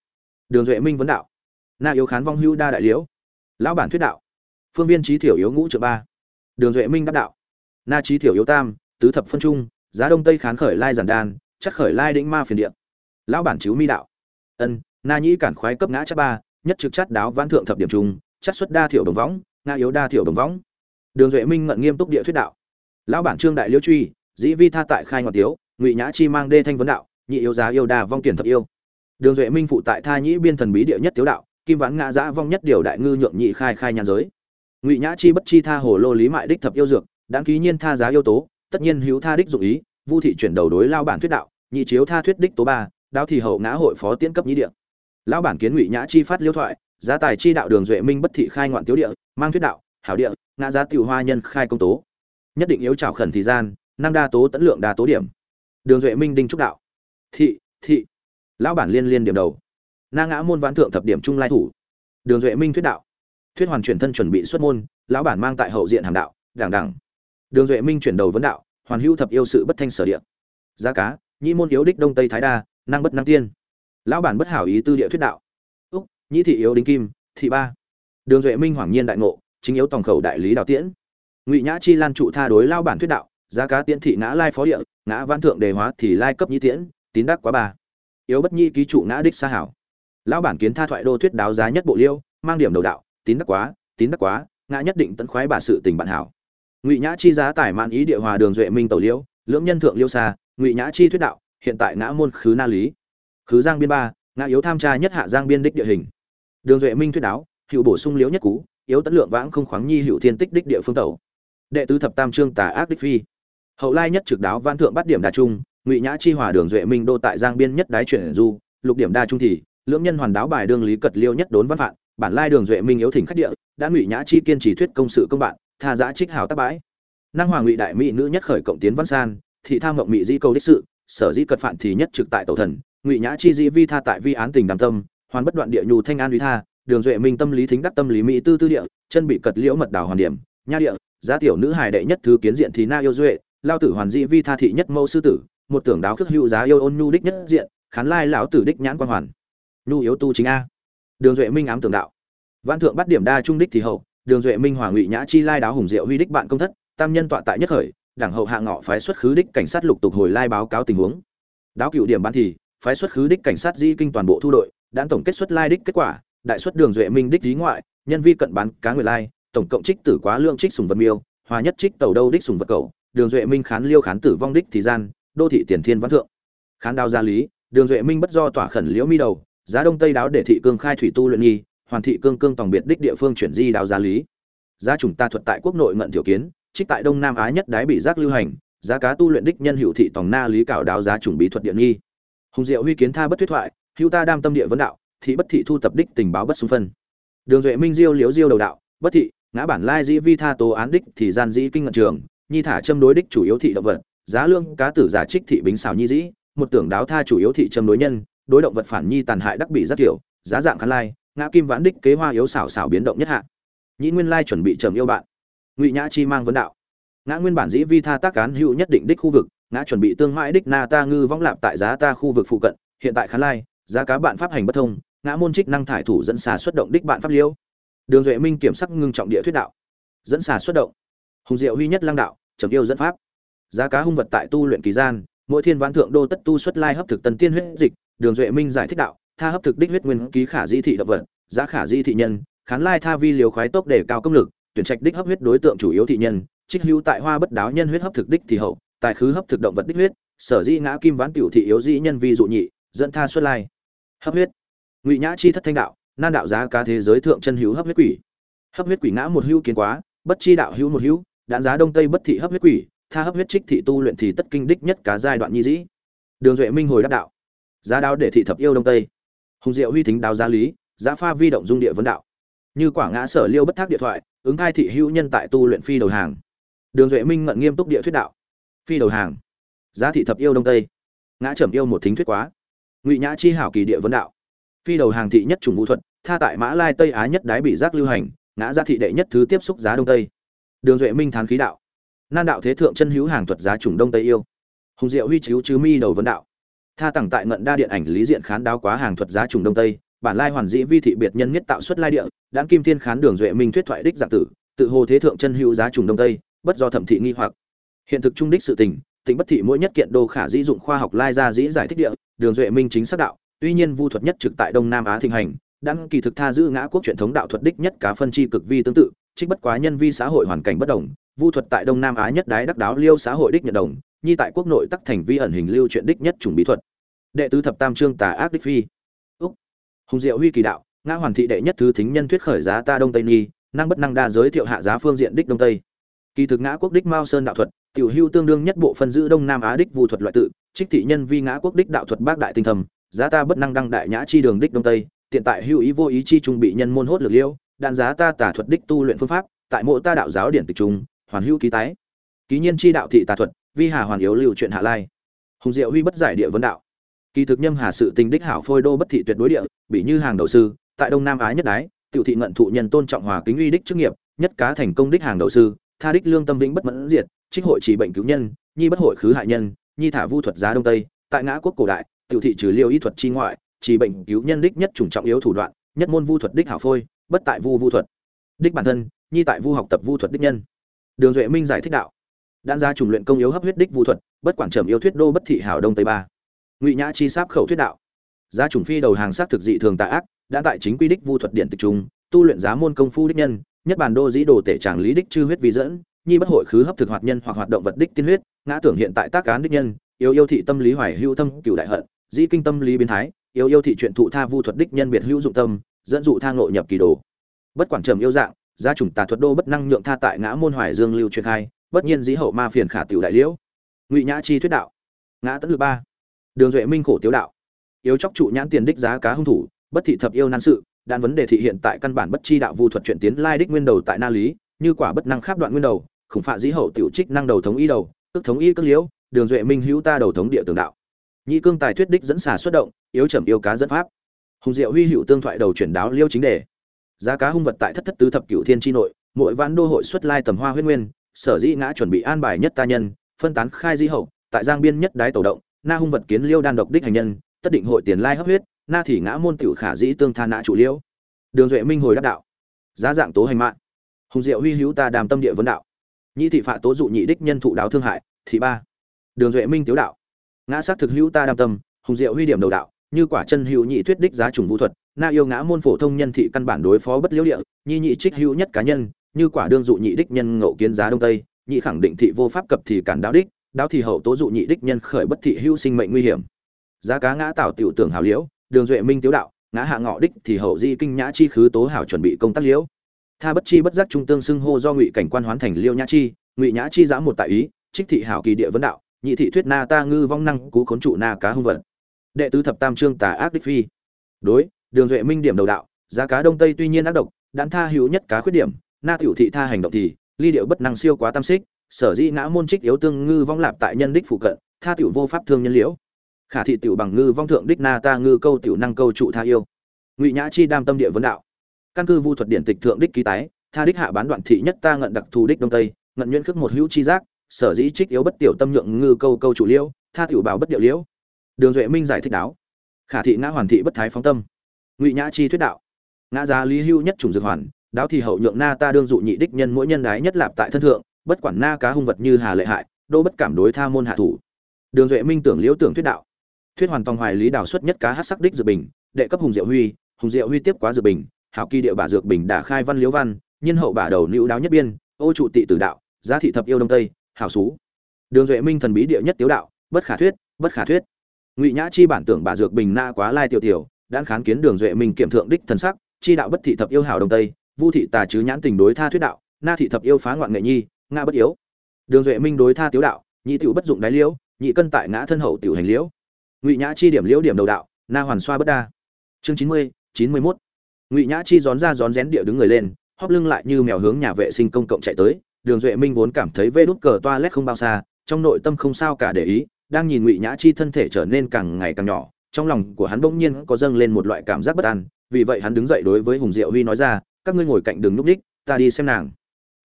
Đường duệ minh vấn đạo. Na yếu khán vong hữu đa đại liễu. Lão bản thuyết đạo. Phương viên trí thiểu yếu ngũ trợ ba. Đường duệ minh đáp đạo na trí thiểu yếu tam, tứ thập phân trung, giá đông tây khán khởi lai giản đan, chắc khởi lai đĩnh ma phiền điện. Lão bản chiếu mi đạo. Ân, na nhĩ cản khoái cấp ngã chắc ba, nhất trực chất đáo vãn thượng thập điểm trung chất xuất đa thiểu đồng võng nga yếu đa thiểu đồng võng. Đường duệ minh ngận nghiêm túc địa thuyết đạo. Lão bản trương đại liễu truy, dĩ vi tha tại khai ngọn tiếu, ngụy nhã chi mang đê thanh vấn đạo, nhị yếu giá yêu đa vong tiền thập yêu. Đường duệ minh phụ tại tha nhĩ biên thần bí địa nhất tiếu đạo, kim vãn ngã giã vong nhất điều đại ngư nhượng nhị khai khai nhàn giới. Ngụy nhã chi bất chi tha hồ lô lý mại đích thập yêu dược đáng ký nhiên tha giá yếu tố, tất nhiên hữu tha đích dụng ý, vu thị chuyển đầu đối lao bản thuyết đạo, nhị chiếu tha thuyết đích tố ba đao thì hậu ngã hội phó tiễn cấp nhĩ địa. Lão bản kiến ngụy nhã chi phát liêu thoại, giá tài chi đạo đường duệ minh bất thị khai ngoạn tiếu địa, mang thuyết đạo, hảo địa, ngã giá tiểu hoa nhân khai công tố. Nhất định yếu trào khẩn thì gian, năng đa tố tẫn lượng đa tố điểm. Đường duệ minh đinh trúc đạo. Thị thị. Lão bản liên liên điểm đầu. Na ngã môn vãn thượng thập điểm trung lai thủ. Đường duệ minh thuyết đạo. Thuyết hoàn chuyển thân chuẩn bị xuất môn, lão bản mang tại hậu diện hàm đạo, đảng đẳng đường duệ minh chuyển đầu vấn đạo, hoàn hữu thập yêu sự bất thanh sở địa. Giá cá, nhĩ môn yếu đích đông tây thái đa, năng bất năng tiên. Lão bản bất hảo ý tư địa thuyết đạo. Úc, nhĩ thị yếu đính kim, thị ba. Đường duệ minh hoàng nhiên đại ngộ, chính yếu tổng khẩu đại lý đạo tiễn. Ngụy nhã chi lan trụ tha đối lao bản thuyết đạo, giá cá tiễn thị ngã lai phó địa, ngã văn thượng đề hóa thì lai cấp nhĩ tiễn, tín đắc quá ba. Yếu bất nhi ký trụ ngã đích xa hảo. Lão bản kiến tha thoại đô thuyết đáo giá nhất bộ liêu, mang điểm đầu đạo, tín đắc quá, tín đắc quá, ngã nhất định tận khoái bà sự tình bạn hảo ngụy nhã chi giá tải mạn ý địa hòa đường duệ minh tẩu liễu, lưỡng nhân thượng liêu xa ngụy nhã chi thuyết đạo, hiện tại ngã môn khứ na lý. Khứ giang biên ba, ngã yếu tham tra nhất hạ giang biên đích địa hình. Đường duệ minh thuyết đáo hữu bổ sung liễu nhất cú, yếu tấn lượng vãng không khoáng nhi hữu thiên tích đích địa phương tẩu. Đệ tứ thập tam trương tả ác đích phi. Hậu lai nhất trực đáo văn thượng bắt điểm đa trung, ngụy nhã chi hòa đường duệ minh đô tại giang biên nhất đái chuyển du, lục điểm đa trung thì, lưỡng nhân hoàn đáo bài đương lý cật liêu nhất đốn văn phạn, bản lai đường duệ minh yếu thỉnh khách địa, đã ngụy nhã chi kiên trì thuyết công sự công bạn tha giã trích hào tác bãi. Năng hoàng ngụy đại mỹ nữ nhất khởi cộng tiến văn san, thị tham mộng mỹ di câu đích sự, sở di cật phạn thì nhất trực tại tẩu thần, ngụy nhã chi di vi tha tại vi án tình đàm tâm, hoàn bất đoạn địa nhu thanh an uy tha, đường duệ minh tâm lý thính đắc tâm lý mỹ tư tư địa, chân bị cật liễu mật đảo hoàn điểm, nha địa, giá tiểu nữ hài đệ nhất thứ kiến diện thì na yêu duệ, lao tử hoàn di vi tha thị nhất mâu sư tử, một tưởng đáo khước hữu giá yêu ôn nhu đích nhất diện, khán lai lão tử đích nhãn quan hoàn. Nhu yếu tu chính a. Đường duệ minh ám tưởng đạo. Văn thượng bắt điểm đa trung đích thì hậu đường duệ minh hòa ngụy nhã chi lai đáo hùng diệu huy đích bạn công thất, tam nhân tọa tại nhất khởi, đảng hậu hạ ngọ phái xuất khứ đích cảnh sát lục tục hồi lai báo cáo tình huống. Đáo cựu điểm bán thì, phái xuất khứ đích cảnh sát di kinh toàn bộ thu đội, đã tổng kết xuất lai đích kết quả, đại xuất đường duệ minh đích lý ngoại, nhân vi cận bán cá người lai, tổng cộng trích tử quá lượng trích sùng vật miêu, hòa nhất trích tàu đâu đích sùng vật cầu, đường duệ minh khán liêu khán tử vong đích thì gian, đô thị tiền thiên văn thượng. Khán đao gia lý, đường duệ minh bất do tỏa khẩn liễu mi đầu, giá đông tây đáo để thị cương khai thủy tu luyện nghi hoàn thị cương cương tòng biệt đích địa phương chuyển di đào giá lý. Giá trùng ta thuật tại quốc nội ngận tiểu kiến, trích tại đông nam á nhất đái bị giác lưu hành, giá cá tu luyện đích nhân hữu thị tòng na lý cảo đáo giá chủng bí thuật điện nghi. Hùng diệu huy kiến tha bất thuyết thoại, hữu ta đam tâm địa vấn đạo, thị bất thị thu tập đích tình báo bất xung phân. Đường duệ minh diêu liếu diêu đầu đạo, bất thị, ngã bản lai dĩ vi tha tố án đích thì gian dĩ kinh ngận trường, nhi thả châm đối đích chủ yếu thị động vật, giá lương cá tử giả trích thị bính xào nhi dĩ, một tưởng đáo tha chủ yếu thị châm đối nhân, đối động vật phản nhi tàn hại đắc bị rất kiểu giá dạng khán lai ngã kim vãn đích kế hoa yếu xảo xảo biến động nhất hạ. Nhĩ nguyên lai chuẩn bị trầm yêu bạn. Ngụy nhã chi mang vấn đạo. Ngã nguyên bản dĩ vi tha tác cán hữu nhất định đích khu vực, ngã chuẩn bị tương mãi đích na ta ngư võng lạp tại giá ta khu vực phụ cận, hiện tại khán lai, giá cá bạn pháp hành bất thông, ngã môn trích năng thải thủ dẫn xà xuất động đích bạn pháp liêu. Đường duệ minh kiểm sắc ngưng trọng địa thuyết đạo. Dẫn xà xuất động. Hùng diệu huy nhất lăng đạo, trầm yêu dẫn pháp. Giá cá hung vật tại tu luyện kỳ gian, mỗi thiên vãn thượng đô tất tu xuất lai hấp thực tân tiên huyết dịch, đường duệ minh giải thích đạo tha hấp thực đích huyết nguyên ký khả di thị động vật, giá khả di thị nhân, khán lai tha vi liều khoái tốc để cao công lực, tuyển trạch đích hấp huyết đối tượng chủ yếu thị nhân, trích hữu tại hoa bất đáo nhân huyết hấp thực đích thì hậu tại khứ hấp thực động vật đích huyết, sở di ngã kim ván tiểu thị yếu dĩ nhân vi dụ nhị, dẫn tha xuất lai. Hấp huyết. Ngụy nhã chi thất thanh đạo, nan đạo giá cá thế giới thượng chân hữu hấp huyết quỷ. Hấp huyết quỷ ngã một hữu kiến quá, bất chi đạo hữu một hữu, đạn giá đông tây bất thị hấp huyết quỷ, tha hấp huyết trích thị tu luyện thì tất kinh đích nhất cá giai đoạn nhi dĩ. Đường duệ minh hồi đáp đạo. Giá đáo để thị thập yêu đông tây hùng diệu huy thính đáo giá lý, giá pha vi động dung địa vấn đạo. Như quả ngã sở liêu bất thác điện thoại, ứng hai thị hữu nhân tại tu luyện phi đầu hàng. Đường duệ minh ngận nghiêm túc địa thuyết đạo. Phi đầu hàng. Giá thị thập yêu đông tây. Ngã trầm yêu một thính thuyết quá. Ngụy nhã chi hảo kỳ địa vấn đạo. Phi đầu hàng thị nhất trùng vũ thuật, tha tại mã lai tây á nhất đái bị giác lưu hành, ngã giá thị đệ nhất thứ tiếp xúc giá đông tây. Đường duệ minh thán khí đạo. Nan đạo thế thượng chân hữu hàng thuật giá trùng đông tây yêu. Hùng diệu huy chiếu chứ mi đầu vấn đạo tha tặng tại ngận đa điện ảnh lý diện khán đáo quá hàng thuật giá trùng đông tây, bản lai hoàn dĩ vi thị biệt nhân nhất tạo xuất lai địa đáng kim thiên khán đường duệ minh thuyết thoại đích dạng tử, tự hồ thế thượng chân hữu giá trùng đông tây, bất do thẩm thị nghi hoặc. Hiện thực trung đích sự tình Tỉnh bất thị mỗi nhất kiện đô khả dĩ dụng khoa học lai ra dĩ giải thích địa, đường duệ minh chính xác đạo, tuy nhiên vu thuật nhất trực tại đông nam á thịnh hành đăng kỳ thực tha giữ ngã quốc truyền thống đạo thuật đích nhất cá phân chi cực vi tương tự, trích bất quá nhân vi xã hội hoàn cảnh bất đồng, vu thuật tại đông nam á nhất đái đắc đáo liêu xã hội đích nhận đồng nhi tại quốc nội tắc thành vi ẩn hình lưu truyện đích nhất chủng bí thuật. Đệ tứ thập tam trương tà ác đích phi. Úc. Hùng diệu huy kỳ đạo, ngã hoàn thị đệ nhất thứ thính nhân thuyết khởi giá ta đông tây nhi, năng bất năng đa giới thiệu hạ giá phương diện đích đông tây. Kỳ thực ngã quốc đích mao sơn đạo thuật, tiểu hưu tương đương nhất bộ phân giữ đông nam á đích vu thuật loại tự, trích thị nhân vi ngã quốc đích đạo thuật bác đại tinh thầm, giá ta bất năng đăng đại nhã chi đường đích đông tây, tiện tại hưu ý vô ý chi trung bị nhân môn hốt lực liêu, đạn giá ta tả thuật đích tu luyện phương pháp, tại mộ ta đạo giáo điển tịch trung, hoàn hưu ký tái. Ký nhân chi đạo thị tà thuật vi hà hoàn yếu lưu chuyện hạ lai. Hùng diệu huy bất giải địa vấn đạo. Kỳ thực nhâm hà sự tình đích hảo phôi đô bất thị tuyệt đối địa, bị như hàng đầu sư, tại đông nam á nhất đái, tiểu thị ngận thụ nhân tôn trọng hòa kính uy đích chức nghiệp, nhất cá thành công đích hàng đầu sư, tha đích lương tâm vĩnh bất mẫn diệt, trích hội chỉ bệnh cứu nhân, nhi bất hội khứ hại nhân, nhi thả vu thuật giá đông tây, tại ngã quốc cổ đại, tiểu thị trừ liêu y thuật chi ngoại chỉ bệnh cứu nhân đích nhất chủng trọng yếu thủ đoạn, nhất môn vu thuật đích hảo phôi, bất tại vu vu thuật. Đích bản thân, nhi tại vu học tập vu thuật đích nhân. Đường duệ minh giải thích đạo đan gia trùng luyện công yếu hấp huyết đích vu thuật, bất quản trầm yêu thuyết đô bất thị hảo đông tây ba. Ngụy nhã chi sáp khẩu thuyết đạo. Giá trùng phi đầu hàng sát thực dị thường tà ác, đã tại chính quy đích vu thuật điện tịch trung, tu luyện giá môn công phu đích nhân, nhất bản đô dĩ đồ tể tràng lý đích chư huyết vi dẫn, nhi bất hội khứ hấp thực hoạt nhân hoặc hoạt động vật đích tiên huyết, ngã tưởng hiện tại tác cán đích nhân, yêu yêu thị tâm lý hoài hữu tâm cửu đại hận, dĩ kinh tâm lý biến thái, yêu yêu thị chuyện thụ tha vu thuật đích nhân biệt hữu dụng tâm, dẫn dụ tha ngộ nhập kỳ đồ. Bất quản trầm yêu dạng, gia trùng tà thuật đô bất năng nhượng tha tại ngã môn hoài dương lưu truyền khai bất nhiên dĩ hậu ma phiền khả tiểu đại liễu. Ngụy nhã chi thuyết đạo. Ngã tấn lực ba. Đường duệ minh khổ tiếu đạo. Yếu chóc trụ nhãn tiền đích giá cá hung thủ, bất thị thập yêu nan sự đan vấn đề thị hiện tại căn bản bất chi đạo vu thuật chuyện tiến lai đích nguyên đầu tại na lý, như quả bất năng khắp đoạn nguyên đầu, khủng phạ dĩ hậu tiểu trích năng đầu thống y đầu, cước thống y cước liễu, đường duệ minh hữu ta đầu thống địa tường đạo. Nhị cương tài thuyết đích dẫn xà xuất động, yếu trầm yêu cá dẫn pháp. Hùng diệu huy hữu tương thoại đầu chuyển đáo liêu chính đề. Giá cá hung vật tại thất thất tứ thập cửu thiên tri nội, mỗi vãn đô hội xuất lai tầm hoa huyết nguyên sở dĩ ngã chuẩn bị an bài nhất ta nhân, phân tán khai di hậu, tại giang biên nhất đái tổ động, na hung vật kiến liêu đan độc đích hành nhân, tất định hội tiền lai hấp huyết, na thì ngã môn tiểu khả dĩ tương tha nã chủ liêu. Đường duệ minh hồi đáp đạo. Giá dạng tố hành mạng. Hùng diệu huy hữu ta đàm tâm địa vấn đạo. Nhị thị phạ tố dụ nhị đích nhân thụ đáo thương hại, thị ba. Đường duệ minh tiếu đạo. Ngã sát thực hữu ta đam tâm, hùng diệu huy điểm đầu đạo, như quả chân hữu nhị thuyết đích giá trùng vũ thuật, na yêu ngã môn phổ thông nhân thị căn bản đối phó bất liễu địa, nhi nhị trích hữu nhất cá nhân như quả đương dụ nhị đích nhân ngộ kiến giá đông tây, nhị khẳng định thị vô pháp cập thì cản đáo đích đáo thì hậu tố dụ nhị đích nhân khởi bất thị hữu sinh mệnh nguy hiểm. Giá cá ngã tạo tiểu tưởng hảo liễu, đường duệ minh tiếu đạo, ngã hạ ngọ đích thì hậu di kinh nhã chi khứ tố hảo chuẩn bị công tác liễu. Tha bất chi bất giác trung tương xưng hô do ngụy cảnh quan hoán thành liêu nhã chi, ngụy nhã chi giã một tại ý, trích thị hảo kỳ địa vấn đạo, nhị thị thuyết na ta ngư vong năng cú khốn trụ na cá hung vật. Đệ tứ thập tam trương tà ác đích phi. Đối, đường duệ minh điểm đầu đạo, giá cá đông tây tuy nhiên ác độc đạn tha hữu nhất cá khuyết điểm na tiểu thị tha hành động thì, ly điệu bất năng siêu quá tam xích, sở dĩ ngã môn trích yếu tương ngư vong lạp tại nhân đích phụ cận, tha tiểu vô pháp thương nhân liễu. Khả thị tiểu bằng ngư vong thượng đích na ta ngư câu tiểu năng câu trụ tha yêu. Ngụy nhã chi đam tâm địa vấn đạo. Căn cư vu thuật điện tịch thượng đích ký tái, tha đích hạ bán đoạn thị nhất ta ngận đặc thù đích đông tây, ngận nhuyễn khước một hữu chi giác, sở dĩ trích yếu bất tiểu tâm nhượng ngư câu câu chủ liễu, tha tiểu bảo bất điệu liễu. Đường duệ minh giải thích đáo. Khả thị ngã hoàn thị bất thái phóng tâm. Ngụy nhã chi thuyết đạo. Ngã giá lý hưu nhất chủng dược hoàn đáo thì hậu nhượng na ta đương dụ nhị đích nhân mỗi nhân đái nhất lạp tại thân thượng, bất quản na cá hung vật như hà lệ hại, đô bất cảm đối tha môn hạ thủ. Đường duệ minh tưởng liễu tưởng thuyết đạo. Thuyết hoàn toàn hoài lý đào xuất nhất cá hát sắc đích dược bình, đệ cấp hùng diệu huy, hùng diệu huy tiếp quá dược bình, hảo kỳ địa bả dược bình đả khai văn liễu văn nhân hậu bả đầu nữ đáo nhất biên, ô trụ tị tử đạo, giá thị thập yêu đông tây, hảo xú đường duệ minh thần bí địa nhất tiếu đạo, bất khả thuyết, bất khả thuyết. Ngụy nhã chi bản tưởng bà dược bình na quá lai tiểu tiểu đan khán kiến đường duệ minh kiểm thượng đích thần sắc, chi đạo bất thị thập yêu hảo đông tây vu thị tà chứ nhãn tình đối tha thuyết đạo, na thị thập yêu phá ngoạn nghệ nhi, ngã bất yếu. Đường duệ minh đối tha tiếu đạo, nhị tiểu bất dụng đáy liễu, nhị cân tại ngã thân hậu tiểu hành liễu. Ngụy nhã chi điểm liễu điểm đầu đạo, na hoàn xoa bất đa. Chương chín mươi chín mươi mốt. Ngụy nhã chi gión ra gión rén địa đứng người lên, hóp lưng lại như mèo hướng nhà vệ sinh công cộng chạy tới. Đường duệ minh vốn cảm thấy vê đút cờ toa lét không bao xa, trong nội tâm không sao cả để ý, đang nhìn ngụy nhã chi thân thể trở nên càng ngày càng nhỏ. Trong lòng của hắn bỗng nhiên có dâng lên một loại cảm giác bất an, vì vậy hắn đứng dậy đối với hùng diệu huy nói ra các ngươi ngồi cạnh đường núp ních, ta đi xem nàng.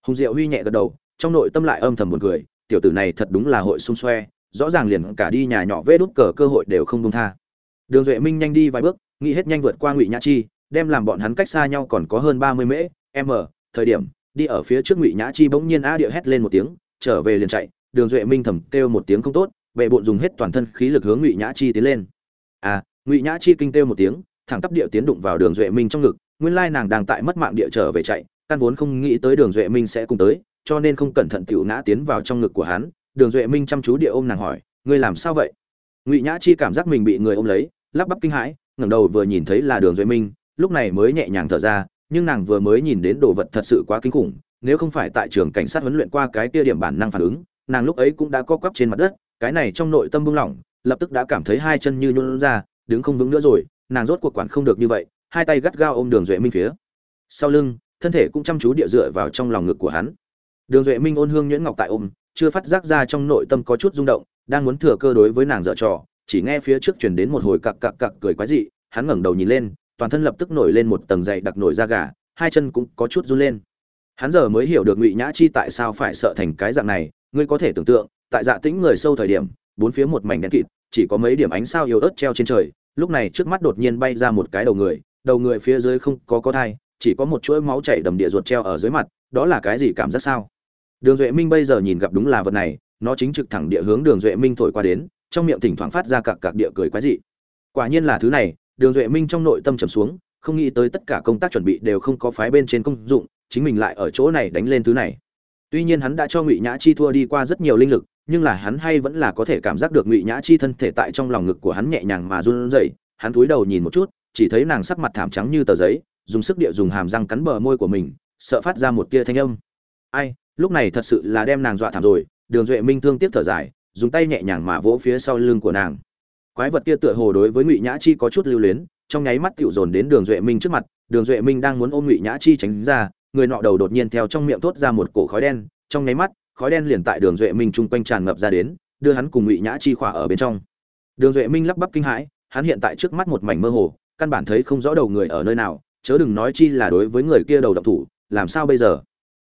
Hùng diệu huy nhẹ gật đầu, trong nội tâm lại âm thầm buồn cười, tiểu tử này thật đúng là hội xung xoe, rõ ràng liền cả đi nhà nhỏ vê đút cờ cơ hội đều không công tha. Đường duệ minh nhanh đi vài bước, nghĩ hết nhanh vượt qua ngụy nhã chi, đem làm bọn hắn cách xa nhau còn có hơn ba mươi mễ m thời điểm, đi ở phía trước ngụy nhã chi bỗng nhiên a địa hét lên một tiếng, trở về liền chạy, đường duệ minh thầm kêu một tiếng không tốt vệ bộn dùng hết toàn thân khí lực hướng ngụy nhã chi tiến lên. À ngụy nhã chi kinh kêu một tiếng, thẳng tắp địa tiến đụng vào đường duệ minh trong ngực nguyên lai nàng đang tại mất mạng địa trở về chạy, căn vốn không nghĩ tới đường duệ minh sẽ cùng tới, cho nên không cẩn thận tiểu ngã tiến vào trong ngực của hắn. Đường duệ minh chăm chú địa ôm nàng hỏi, ngươi làm sao vậy? Ngụy nhã chi cảm giác mình bị người ôm lấy, lắp bắp kinh hãi, ngẩng đầu vừa nhìn thấy là đường duệ minh, lúc này mới nhẹ nhàng thở ra, nhưng nàng vừa mới nhìn đến đồ vật thật sự quá kinh khủng, nếu không phải tại trường cảnh sát huấn luyện qua cái kia điểm bản năng phản ứng, nàng lúc ấy cũng đã co quắp trên mặt đất, cái này trong nội tâm buông lỏng, lập tức đã cảm thấy hai chân như nhuôn ra, đứng không vững nữa rồi, nàng rốt cuộc quản không được như vậy hai tay gắt gao ôm đường duệ minh phía sau lưng, thân thể cũng chăm chú địa dựa vào trong lòng ngực của hắn. Đường duệ minh ôn hương nhuyễn ngọc tại ôm, chưa phát giác ra trong nội tâm có chút rung động, đang muốn thừa cơ đối với nàng dở trò, chỉ nghe phía trước chuyển đến một hồi cặc cặc cặc cười quái dị, hắn ngẩng đầu nhìn lên, toàn thân lập tức nổi lên một tầng dày đặc nổi da gà, hai chân cũng có chút run lên. Hắn giờ mới hiểu được ngụy nhã chi tại sao phải sợ thành cái dạng này, ngươi có thể tưởng tượng, tại dạ tĩnh người sâu thời điểm, bốn phía một mảnh đen kịt, chỉ có mấy điểm ánh sao yếu ớt treo trên trời, lúc này trước mắt đột nhiên bay ra một cái đầu người đầu người phía dưới không có có thai, chỉ có một chuỗi máu chảy đầm địa ruột treo ở dưới mặt, đó là cái gì cảm giác sao? Đường duệ minh bây giờ nhìn gặp đúng là vật này, nó chính trực thẳng địa hướng đường duệ minh thổi qua đến, trong miệng thỉnh thoảng phát ra cặc cặc địa cười quái dị. Quả nhiên là thứ này, đường duệ minh trong nội tâm trầm xuống, không nghĩ tới tất cả công tác chuẩn bị đều không có phái bên trên công dụng, chính mình lại ở chỗ này đánh lên thứ này. Tuy nhiên hắn đã cho ngụy nhã chi thua đi qua rất nhiều linh lực, nhưng là hắn hay vẫn là có thể cảm giác được ngụy nhã chi thân thể tại trong lòng ngực của hắn nhẹ nhàng mà run rẩy, hắn cúi đầu nhìn một chút chỉ thấy nàng sắc mặt thảm trắng như tờ giấy, dùng sức địa dùng hàm răng cắn bờ môi của mình, sợ phát ra một tia thanh âm. Ai, lúc này thật sự là đem nàng dọa thảm rồi, đường duệ minh thương tiếp thở dài, dùng tay nhẹ nhàng mà vỗ phía sau lưng của nàng. Quái vật kia tựa hồ đối với ngụy nhã chi có chút lưu luyến, trong nháy mắt tựu dồn đến đường duệ minh trước mặt, đường duệ minh đang muốn ôm ngụy nhã chi tránh ra, người nọ đầu đột nhiên theo trong miệng thốt ra một cổ khói đen, trong nháy mắt, khói đen liền tại đường duệ minh chung quanh tràn ngập ra đến, đưa hắn cùng ngụy nhã chi khỏa ở bên trong. Đường duệ minh lắp bắp kinh hãi, hắn hiện tại trước mắt một mảnh mơ hồ căn bản thấy không rõ đầu người ở nơi nào, chớ đừng nói chi là đối với người kia đầu độc thủ, làm sao bây giờ?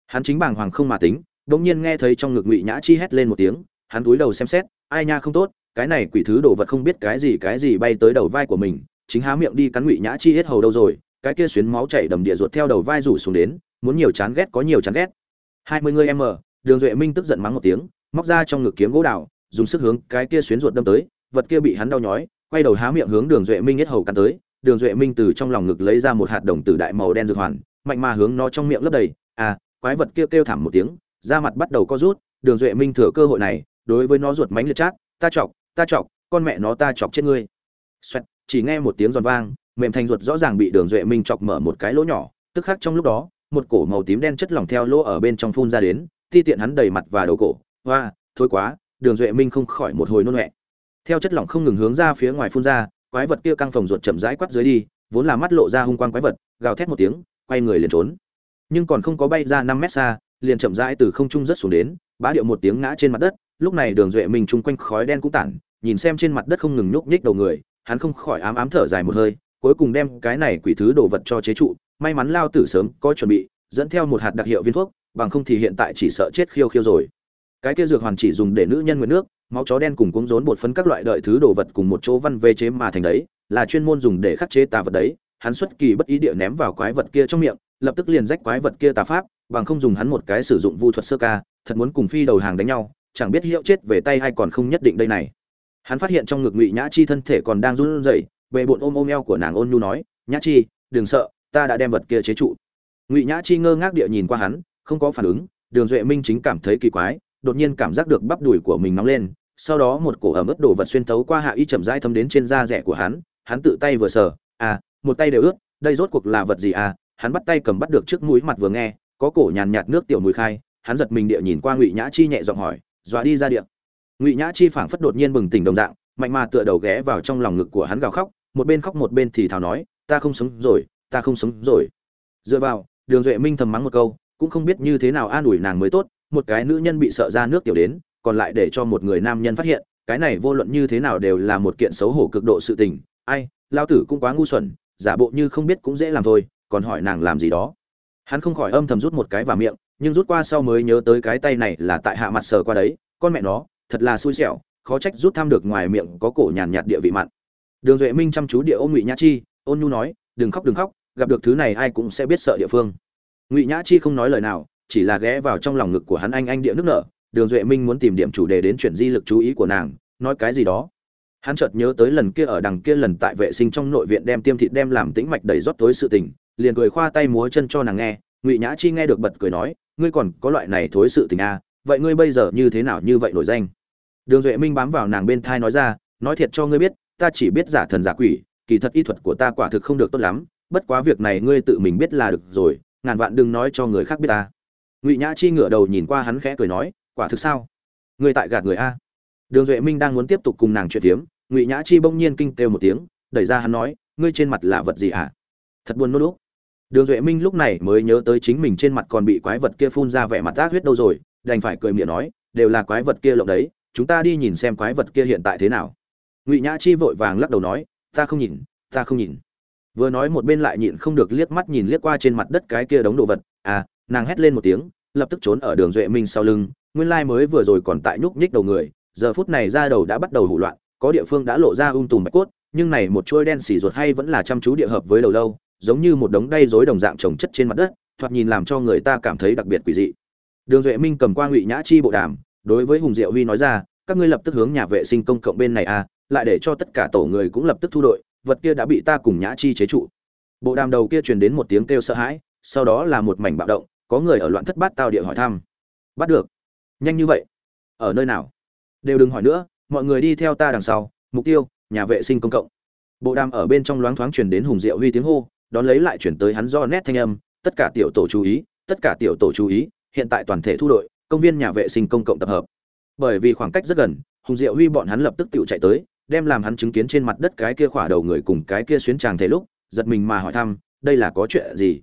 Hắn chính bàng hoàng không mà tính đột nhiên nghe thấy trong ngực ngụy nhã chi hét lên một tiếng, hắn cúi đầu xem xét, ai nha không tốt, cái này quỷ thứ đồ vật không biết cái gì cái gì bay tới đầu vai của mình, chính há miệng đi cắn ngụy nhã chi hết hầu đâu rồi, cái kia xuyến máu chảy đầm địa ruột theo đầu vai rủ xuống đến, muốn nhiều chán ghét có nhiều chán ghét. Hai mươi người em ở, đường duệ minh tức giận mắng một tiếng, móc ra trong ngực kiếm gỗ đào, dùng sức hướng cái kia xuyến ruột đâm tới, vật kia bị hắn đau nhói, quay đầu há miệng hướng đường duệ minh hết hầu cắn tới đường duệ minh từ trong lòng ngực lấy ra một hạt đồng tử đại màu đen dược hoàn mạnh mà hướng nó trong miệng lấp đầy. À quái vật kia kêu thảm một tiếng da mặt bắt đầu co rút. Đường duệ minh thừa cơ hội này đối với nó ruột mánh liệt chát ta chọc ta chọc con mẹ nó ta chọc chết ngươi. Xoẹt, chỉ nghe một tiếng giòn vang mềm thành ruột rõ ràng bị đường duệ minh chọc mở một cái lỗ nhỏ. Tức khắc trong lúc đó một cổ màu tím đen chất lỏng theo lỗ ở bên trong phun ra đến ti tiện hắn đầy mặt và đầu cổ. Hoa thôi quá đường duệ minh không khỏi một hồi nôn huệ theo chất lỏng không ngừng hướng ra phía ngoài phun ra quái vật kia căng phòng ruột chậm rãi quắt dưới đi, vốn là mắt lộ ra hung quang quái vật, gào thét một tiếng, quay người liền trốn. Nhưng còn không có bay ra năm mét xa, liền chậm rãi từ không trung rất xuống đến, bá điệu một tiếng ngã trên mặt đất, lúc này đường duệ mình chung quanh khói đen cũng tản, nhìn xem trên mặt đất không ngừng nhúc nhích đầu người, hắn không khỏi ám ám thở dài một hơi, cuối cùng đem cái này quỷ thứ đồ vật cho chế trụ, may mắn lao tử sớm có chuẩn bị, dẫn theo một hạt đặc hiệu viên thuốc, bằng không thì hiện tại chỉ sợ chết khiêu khiêu rồi. Cái kia dược hoàn chỉ dùng để nữ nhân nguyện nước máu chó đen cùng cuống rốn bột phấn các loại đợi thứ đồ vật cùng một chỗ văn vê chế mà thành đấy, là chuyên môn dùng để khắc chế tà vật đấy. Hắn xuất kỳ bất ý địa ném vào quái vật kia trong miệng, lập tức liền rách quái vật kia tà pháp, bằng không dùng hắn một cái sử dụng vu thuật sơ ca, thật muốn cùng phi đầu hàng đánh nhau, chẳng biết hiệu chết về tay hay còn không nhất định đây này. Hắn phát hiện trong ngực ngụy nhã chi thân thể còn đang run rẩy bệ bộn ôm ôm eo của nàng ôn nhu nói, nhã chi, đừng sợ, ta đã đem vật kia chế trụ. Ngụy nhã chi ngơ ngác địa nhìn qua hắn, không có phản ứng, đường duệ minh chính cảm thấy kỳ quái, đột nhiên cảm giác được bắp đùi của mình nóng lên sau đó một cổ ẩm ướt đổ vật xuyên thấu qua hạ y chậm rãi thấm đến trên da rẻ của hắn hắn tự tay vừa sờ à một tay đều ướt, đây rốt cuộc là vật gì à? Hắn bắt tay cầm bắt được trước mũi mặt vừa nghe, có cổ nhàn nhạt nước tiểu mùi khai, hắn giật mình địa nhìn qua ngụy nhã chi nhẹ giọng hỏi, dọa đi ra địa. Ngụy nhã chi phảng phất đột nhiên bừng tỉnh đồng dạng, mạnh mà tựa đầu ghé vào trong lòng ngực của hắn gào khóc, một bên khóc một bên thì thào nói, ta không sống rồi, ta không sống rồi. Dựa vào, đường duệ minh thầm mắng một câu, cũng không biết như thế nào an ủi nàng mới tốt, một cái nữ nhân bị sợ ra nước tiểu đến còn lại để cho một người nam nhân phát hiện, cái này vô luận như thế nào đều là một kiện xấu hổ cực độ sự tình. Ai lao tử cũng quá ngu xuẩn, giả bộ như không biết cũng dễ làm thôi, còn hỏi nàng làm gì đó. Hắn không khỏi âm thầm rút một cái vào miệng, nhưng rút qua sau mới nhớ tới cái tay này là tại hạ mặt sờ qua đấy, con mẹ nó, thật là xui xẻo, khó trách rút tham được ngoài miệng có cổ nhàn nhạt địa vị mặn. Đường duệ minh chăm chú địa ôm ngụy nhã chi, ôn nhu nói, đừng khóc đừng khóc, gặp được thứ này ai cũng sẽ biết sợ địa phương. Ngụy nhã chi không nói lời nào, chỉ là ghé vào trong lòng ngực của hắn anh anh địa nước nở đường duệ minh muốn tìm điểm chủ đề đến chuyển di lực chú ý của nàng nói cái gì đó. Hắn chợt nhớ tới lần kia ở đằng kia lần tại vệ sinh trong nội viện đem tiêm thịt đem làm tĩnh mạch đầy rót tối sự tình liền cười khoa tay múa chân cho nàng nghe ngụy nhã chi nghe được bật cười nói ngươi còn có loại này thối sự tình à, vậy ngươi bây giờ như thế nào như vậy nổi danh? Đường duệ minh bám vào nàng bên thai nói ra nói thiệt cho ngươi biết ta chỉ biết giả thần giả quỷ kỳ thật y thuật của ta quả thực không được tốt lắm bất quá việc này ngươi tự mình biết là được rồi ngàn vạn đừng nói cho người khác biết ta. Ngụy nhã chi ngửa đầu nhìn qua hắn khẽ cười nói quả thực sao? Ngươi tại gạt người a. Đường duệ minh đang muốn tiếp tục cùng nàng chuyện phiếm, ngụy nhã chi bỗng nhiên kinh kêu một tiếng, đẩy ra hắn nói, ngươi trên mặt là vật gì ạ? Thật buồn nốt lúc đường duệ minh lúc này mới nhớ tới chính mình trên mặt còn bị quái vật kia phun ra vẻ mặt ác huyết đâu rồi, đành phải cười miệng nói, đều là quái vật kia lộng đấy, chúng ta đi nhìn xem quái vật kia hiện tại thế nào. Ngụy nhã chi vội vàng lắc đầu nói, ta không nhìn, ta không nhìn. Vừa nói một bên lại nhịn không được liếc mắt nhìn liếc qua trên mặt đất cái kia đống đồ vật à nàng hét lên một tiếng, lập tức trốn ở đường duệ minh sau lưng nguyên lai mới vừa rồi còn tại nhúc nhích đầu người, giờ phút này ra đầu đã bắt đầu hủ loạn, có địa phương đã lộ ra ung tùm bạch cốt, nhưng này một chuôi đen xỉ ruột hay vẫn là chăm chú địa hợp với đầu lâu, giống như một đống đay rối đồng dạng trồng chất trên mặt đất, thoạt nhìn làm cho người ta cảm thấy đặc biệt quỷ dị. Đường duệ minh cầm qua ngụy nhã chi bộ đàm, đối với hùng diệu huy nói ra, các ngươi lập tức hướng nhà vệ sinh công cộng bên này à lại để cho tất cả tổ người cũng lập tức thu đội, vật kia đã bị ta cùng nhã chi chế trụ. Bộ đàm đầu kia truyền đến một tiếng kêu sợ hãi, sau đó là một mảnh bạo động, có người ở loạn thất bát tao địa hỏi thăm. Bắt được nhanh như vậy? Ở nơi nào? Đều đừng hỏi nữa, mọi người đi theo ta đằng sau, mục tiêu, nhà vệ sinh công cộng. Bộ đàm ở bên trong loáng thoáng truyền đến hùng diệu huy tiếng hô, đón lấy lại chuyển tới hắn do nét thanh âm, tất cả tiểu tổ chú ý, tất cả tiểu tổ chú ý, hiện tại toàn thể thu đội, công viên nhà vệ sinh công cộng tập hợp. Bởi vì khoảng cách rất gần, hùng diệu huy bọn hắn lập tức tự chạy tới, đem làm hắn chứng kiến trên mặt đất cái kia khỏa đầu người cùng cái kia xuyến tràng thể lúc, giật mình mà hỏi thăm, đây là có chuyện gì?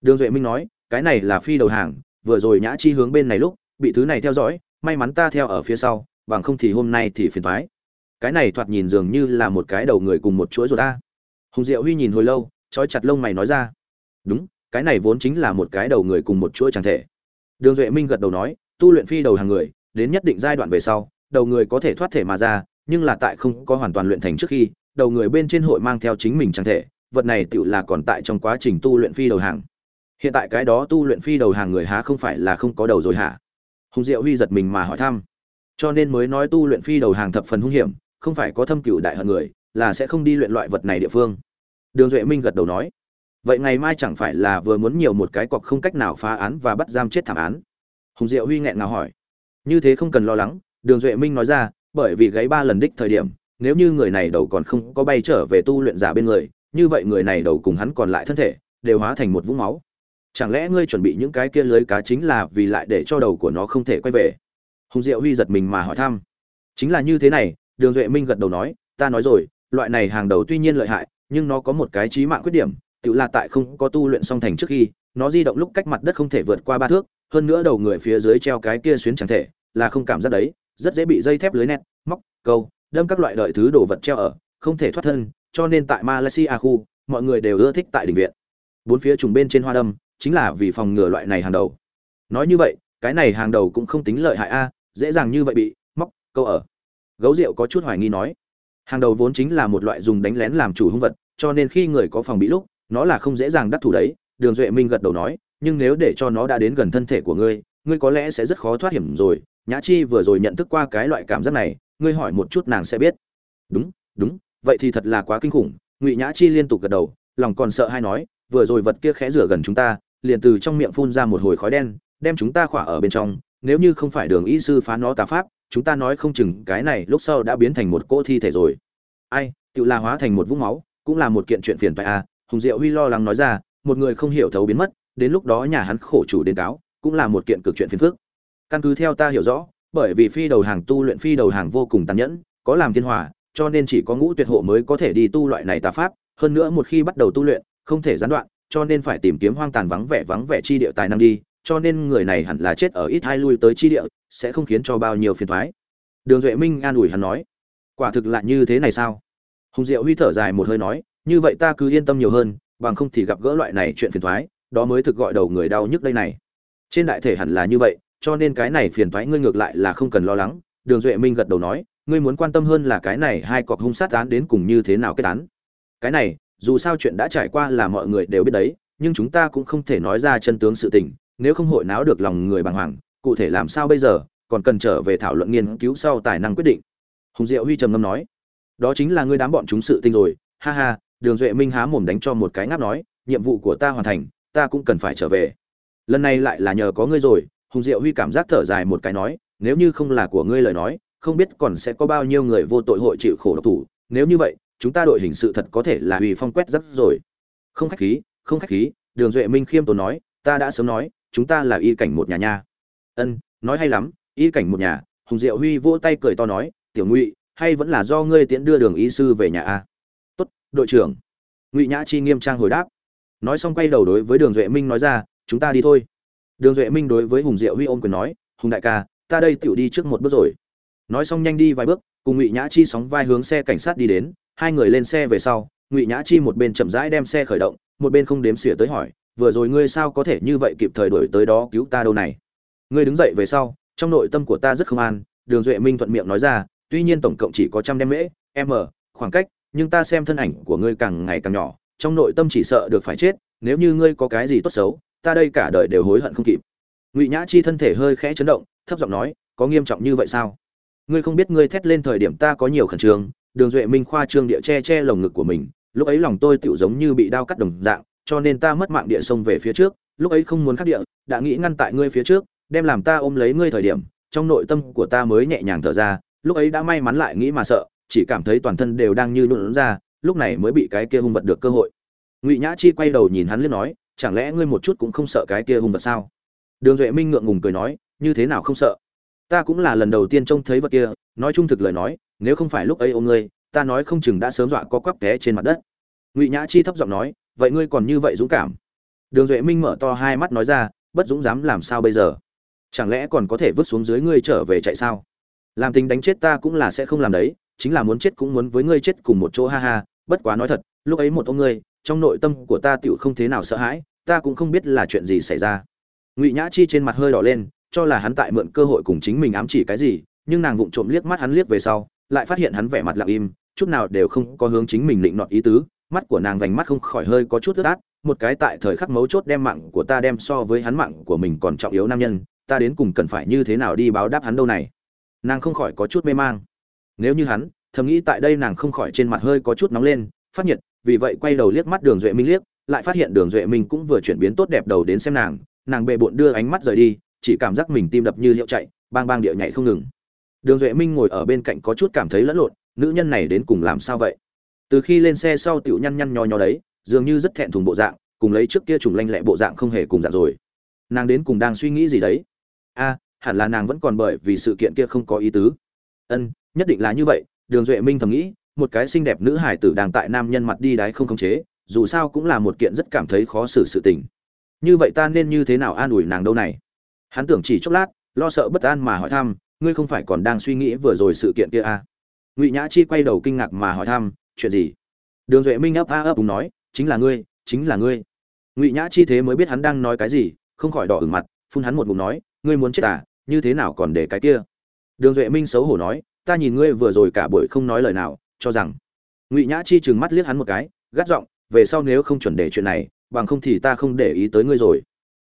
Đường duệ minh nói, cái này là phi đầu hàng, vừa rồi nhã chi hướng bên này lúc bị thứ này theo dõi, may mắn ta theo ở phía sau, bằng không thì hôm nay thì phiền thoái cái này thoạt nhìn dường như là một cái đầu người cùng một chuỗi rồi ta. Hùng diệu huy nhìn hồi lâu, trói chặt lông mày nói ra. Đúng, cái này vốn chính là một cái đầu người cùng một chuỗi chẳng thể. Đường duệ minh gật đầu nói, tu luyện phi đầu hàng người, đến nhất định giai đoạn về sau, đầu người có thể thoát thể mà ra, nhưng là tại không có hoàn toàn luyện thành trước khi, đầu người bên trên hội mang theo chính mình chẳng thể, vật này tựu là còn tại trong quá trình tu luyện phi đầu hàng. Hiện tại cái đó tu luyện phi đầu hàng người há không phải là không có đầu rồi hả? Hùng diệu huy giật mình mà hỏi thăm. Cho nên mới nói tu luyện phi đầu hàng thập phần hung hiểm, không phải có thâm cựu đại hận người, là sẽ không đi luyện loại vật này địa phương. Đường duệ minh gật đầu nói. Vậy ngày mai chẳng phải là vừa muốn nhiều một cái cọc không cách nào phá án và bắt giam chết thảm án? Hùng diệu huy nghẹn ngào hỏi. Như thế không cần lo lắng, đường duệ minh nói ra, bởi vì gáy ba lần đích thời điểm, nếu như người này đầu còn không có bay trở về tu luyện giả bên người, như vậy người này đầu cùng hắn còn lại thân thể, đều hóa thành một vũng máu chẳng lẽ ngươi chuẩn bị những cái kia lưới cá chính là vì lại để cho đầu của nó không thể quay về? Hùng diệu huy giật mình mà hỏi thăm. Chính là như thế này, đường duệ minh gật đầu nói, ta nói rồi, loại này hàng đầu tuy nhiên lợi hại, nhưng nó có một cái trí mạng khuyết điểm, tự là tại không có tu luyện song thành trước khi, nó di động lúc cách mặt đất không thể vượt qua ba thước, hơn nữa đầu người phía dưới treo cái kia xuyến chẳng thể, là không cảm giác đấy, rất dễ bị dây thép lưới nét móc, câu, đâm các loại đợi thứ đồ vật treo ở, không thể thoát thân, cho nên tại malaysia khu, mọi người đều ưa thích tại đình viện. Bốn phía trùng bên trên hoa đâm chính là vì phòng ngừa loại này hàng đầu. Nói như vậy, cái này hàng đầu cũng không tính lợi hại a, dễ dàng như vậy bị móc, câu ở. Gấu rượu có chút hoài nghi nói, hàng đầu vốn chính là một loại dùng đánh lén làm chủ hung vật, cho nên khi người có phòng bị lúc, nó là không dễ dàng đắc thủ đấy, đường duệ minh gật đầu nói, nhưng nếu để cho nó đã đến gần thân thể của ngươi ngươi có lẽ sẽ rất khó thoát hiểm rồi. Nhã chi vừa rồi nhận thức qua cái loại cảm giác này, ngươi hỏi một chút nàng sẽ biết. Đúng đúng, vậy thì thật là quá kinh khủng, ngụy nhã chi liên tục gật đầu, lòng còn sợ hay nói, vừa rồi vật kia khẽ rửa gần chúng ta liền từ trong miệng phun ra một hồi khói đen, đem chúng ta khỏa ở bên trong, nếu như không phải đường y sư phá nó tà pháp, chúng ta nói không chừng cái này lúc sau đã biến thành một cỗ thi thể rồi. Ai, tự la hóa thành một vũng máu, cũng là một kiện chuyện phiền phải à hùng diệu huy lo lắng nói ra, một người không hiểu thấu biến mất, đến lúc đó nhà hắn khổ chủ đến cáo, cũng là một kiện cực chuyện phiền phức. Căn cứ theo ta hiểu rõ, bởi vì phi đầu hàng tu luyện phi đầu hàng vô cùng tàn nhẫn, có làm thiên hòa, cho nên chỉ có ngũ tuyệt hộ mới có thể đi tu loại này tà pháp, hơn nữa một khi bắt đầu tu luyện, không thể gián đoạn cho nên phải tìm kiếm hoang tàn vắng vẻ vắng vẻ chi địa tài năng đi, cho nên người này hẳn là chết ở ít hai lui tới chi địa, sẽ không khiến cho bao nhiêu phiền thoái. Đường duệ minh an ủi hắn nói. Quả thực là như thế này sao? Hùng diệu huy thở dài một hơi nói, như vậy ta cứ yên tâm nhiều hơn, bằng không thì gặp gỡ loại này chuyện phiền thoái, đó mới thực gọi đầu người đau nhức đây này. Trên đại thể hẳn là như vậy, cho nên cái này phiền thoái ngươi ngược lại là không cần lo lắng. Đường duệ minh gật đầu nói, ngươi muốn quan tâm hơn là cái này hai cọc hung sát án đến cùng như thế nào kết án? Cái này dù sao chuyện đã trải qua là mọi người đều biết đấy, nhưng chúng ta cũng không thể nói ra chân tướng sự tình, nếu không hội náo được lòng người bàng hoàng, cụ thể làm sao bây giờ, còn cần trở về thảo luận nghiên cứu sau tài năng quyết định. Hùng diệu huy trầm ngâm nói, đó chính là ngươi đám bọn chúng sự tình rồi, ha ha, đường duệ minh há mồm đánh cho một cái ngáp nói, nhiệm vụ của ta hoàn thành, ta cũng cần phải trở về. Lần này lại là nhờ có ngươi rồi. Hùng diệu huy cảm giác thở dài một cái nói, nếu như không là của ngươi lời nói, không biết còn sẽ có bao nhiêu người vô tội hội chịu khổ độc thủ, nếu như vậy chúng ta đội hình sự thật có thể là huy phong quét rất rồi. Không khách khí, không khách khí, đường duệ minh khiêm tốn nói, ta đã sớm nói, chúng ta là y cảnh một nhà nha. Ân, nói hay lắm, y cảnh một nhà, hùng diệu huy vỗ tay cười to nói, tiểu ngụy, hay vẫn là do ngươi tiễn đưa đường y sư về nhà a? Tốt, đội trưởng. Ngụy nhã chi nghiêm trang hồi đáp. Nói xong quay đầu đối với đường duệ minh nói ra, chúng ta đi thôi. Đường duệ minh đối với hùng diệu huy ôm quyền nói, hùng đại ca, ta đây tiểu đi trước một bước rồi. Nói xong nhanh đi vài bước, cùng ngụy nhã chi sóng vai hướng xe cảnh sát đi đến hai người lên xe về sau, ngụy nhã chi một bên chậm rãi đem xe khởi động, một bên không đếm xỉa tới hỏi, vừa rồi ngươi sao có thể như vậy kịp thời đổi tới đó cứu ta đâu này? Ngươi đứng dậy về sau, trong nội tâm của ta rất không an, đường duệ minh thuận miệng nói ra, tuy nhiên tổng cộng chỉ có trăm đem mễ m khoảng cách, nhưng ta xem thân ảnh của ngươi càng ngày càng nhỏ, trong nội tâm chỉ sợ được phải chết, nếu như ngươi có cái gì tốt xấu, ta đây cả đời đều hối hận không kịp. Ngụy nhã chi thân thể hơi khẽ chấn động, thấp giọng nói, có nghiêm trọng như vậy sao? Ngươi không biết ngươi thét lên thời điểm ta có nhiều khẩn trương đường duệ minh khoa trương địa che che lồng ngực của mình, lúc ấy lòng tôi tựu giống như bị đao cắt đồng dạng, cho nên ta mất mạng địa sông về phía trước, lúc ấy không muốn khắc địa, đã nghĩ ngăn tại ngươi phía trước, đem làm ta ôm lấy ngươi thời điểm, trong nội tâm của ta mới nhẹ nhàng thở ra, lúc ấy đã may mắn lại nghĩ mà sợ, chỉ cảm thấy toàn thân đều đang như nhuộn ra, lúc này mới bị cái kia hung vật được cơ hội. Ngụy nhã chi quay đầu nhìn hắn liếc nói, chẳng lẽ ngươi một chút cũng không sợ cái kia hung vật sao? Đường duệ minh ngượng ngùng cười nói, như thế nào không sợ? Ta cũng là lần đầu tiên trông thấy vật kia, nói trung thực lời nói nếu không phải lúc ấy ôm ngươi, ta nói không chừng đã sớm dọa có quắp té trên mặt đất. Ngụy nhã chi thấp giọng nói, vậy ngươi còn như vậy dũng cảm? Đường duệ minh mở to hai mắt nói ra, bất dũng dám làm sao bây giờ? Chẳng lẽ còn có thể vứt xuống dưới ngươi trở về chạy sao? Làm tình đánh chết ta cũng là sẽ không làm đấy, chính là muốn chết cũng muốn với ngươi chết cùng một chỗ ha ha, bất quá nói thật, lúc ấy một ông ngươi, trong nội tâm của ta tựu không thế nào sợ hãi, ta cũng không biết là chuyện gì xảy ra. Ngụy nhã chi trên mặt hơi đỏ lên, cho là hắn tại mượn cơ hội cùng chính mình ám chỉ cái gì, nhưng nàng vụng trộm liếc mắt hắn liếc về sau lại phát hiện hắn vẻ mặt lặng im, chút nào đều không có hướng chính mình định nọt ý tứ. Mắt của nàng vành mắt không khỏi hơi có chút ướt át, một cái tại thời khắc mấu chốt đem mạng của ta đem so với hắn mạng của mình còn trọng yếu nam nhân, ta đến cùng cần phải như thế nào đi báo đáp hắn đâu này? Nàng không khỏi có chút mê mang. Nếu như hắn, thầm nghĩ tại đây nàng không khỏi trên mặt hơi có chút nóng lên, phát nhiệt, vì vậy quay đầu liếc mắt đường duệ minh liếc, lại phát hiện đường duệ minh cũng vừa chuyển biến tốt đẹp đầu đến xem nàng nàng bệ bộn đưa ánh mắt rời đi, chỉ cảm giác mình tim đập như liệu chạy, bang bang điệu nhảy không ngừng đường duệ minh ngồi ở bên cạnh có chút cảm thấy lẫn lộn, nữ nhân này đến cùng làm sao vậy? Từ khi lên xe sau tiểu nhăn nhăn nho nho đấy, dường như rất thẹn thùng bộ dạng, cùng lấy trước kia trùng lanh lẹ bộ dạng không hề cùng dạng rồi. Nàng đến cùng đang suy nghĩ gì đấy? A, hẳn là nàng vẫn còn bởi vì sự kiện kia không có ý tứ. Ân, nhất định là như vậy, đường duệ minh thầm nghĩ, một cái xinh đẹp nữ hải tử đang tại nam nhân mặt đi đái không khống chế, dù sao cũng là một kiện rất cảm thấy khó xử sự tình. Như vậy ta nên như thế nào an ủi nàng đâu này? Hắn tưởng chỉ chốc lát, lo sợ bất an mà hỏi thăm ngươi không phải còn đang suy nghĩ vừa rồi sự kiện kia à? ngụy nhã chi quay đầu kinh ngạc mà hỏi thăm, chuyện gì? Đường duệ minh ấp a ấp đúng nói, chính là ngươi, chính là ngươi. Ngụy nhã chi thế mới biết hắn đang nói cái gì, không khỏi đỏ ửng mặt, phun hắn một ngụm nói, ngươi muốn chết à như thế nào còn để cái kia? Đường duệ minh xấu hổ nói, ta nhìn ngươi vừa rồi cả buổi không nói lời nào, cho rằng. Ngụy nhã chi trừng mắt liếc hắn một cái, gắt giọng, về sau nếu không chuẩn để chuyện này, bằng không thì ta không để ý tới ngươi rồi.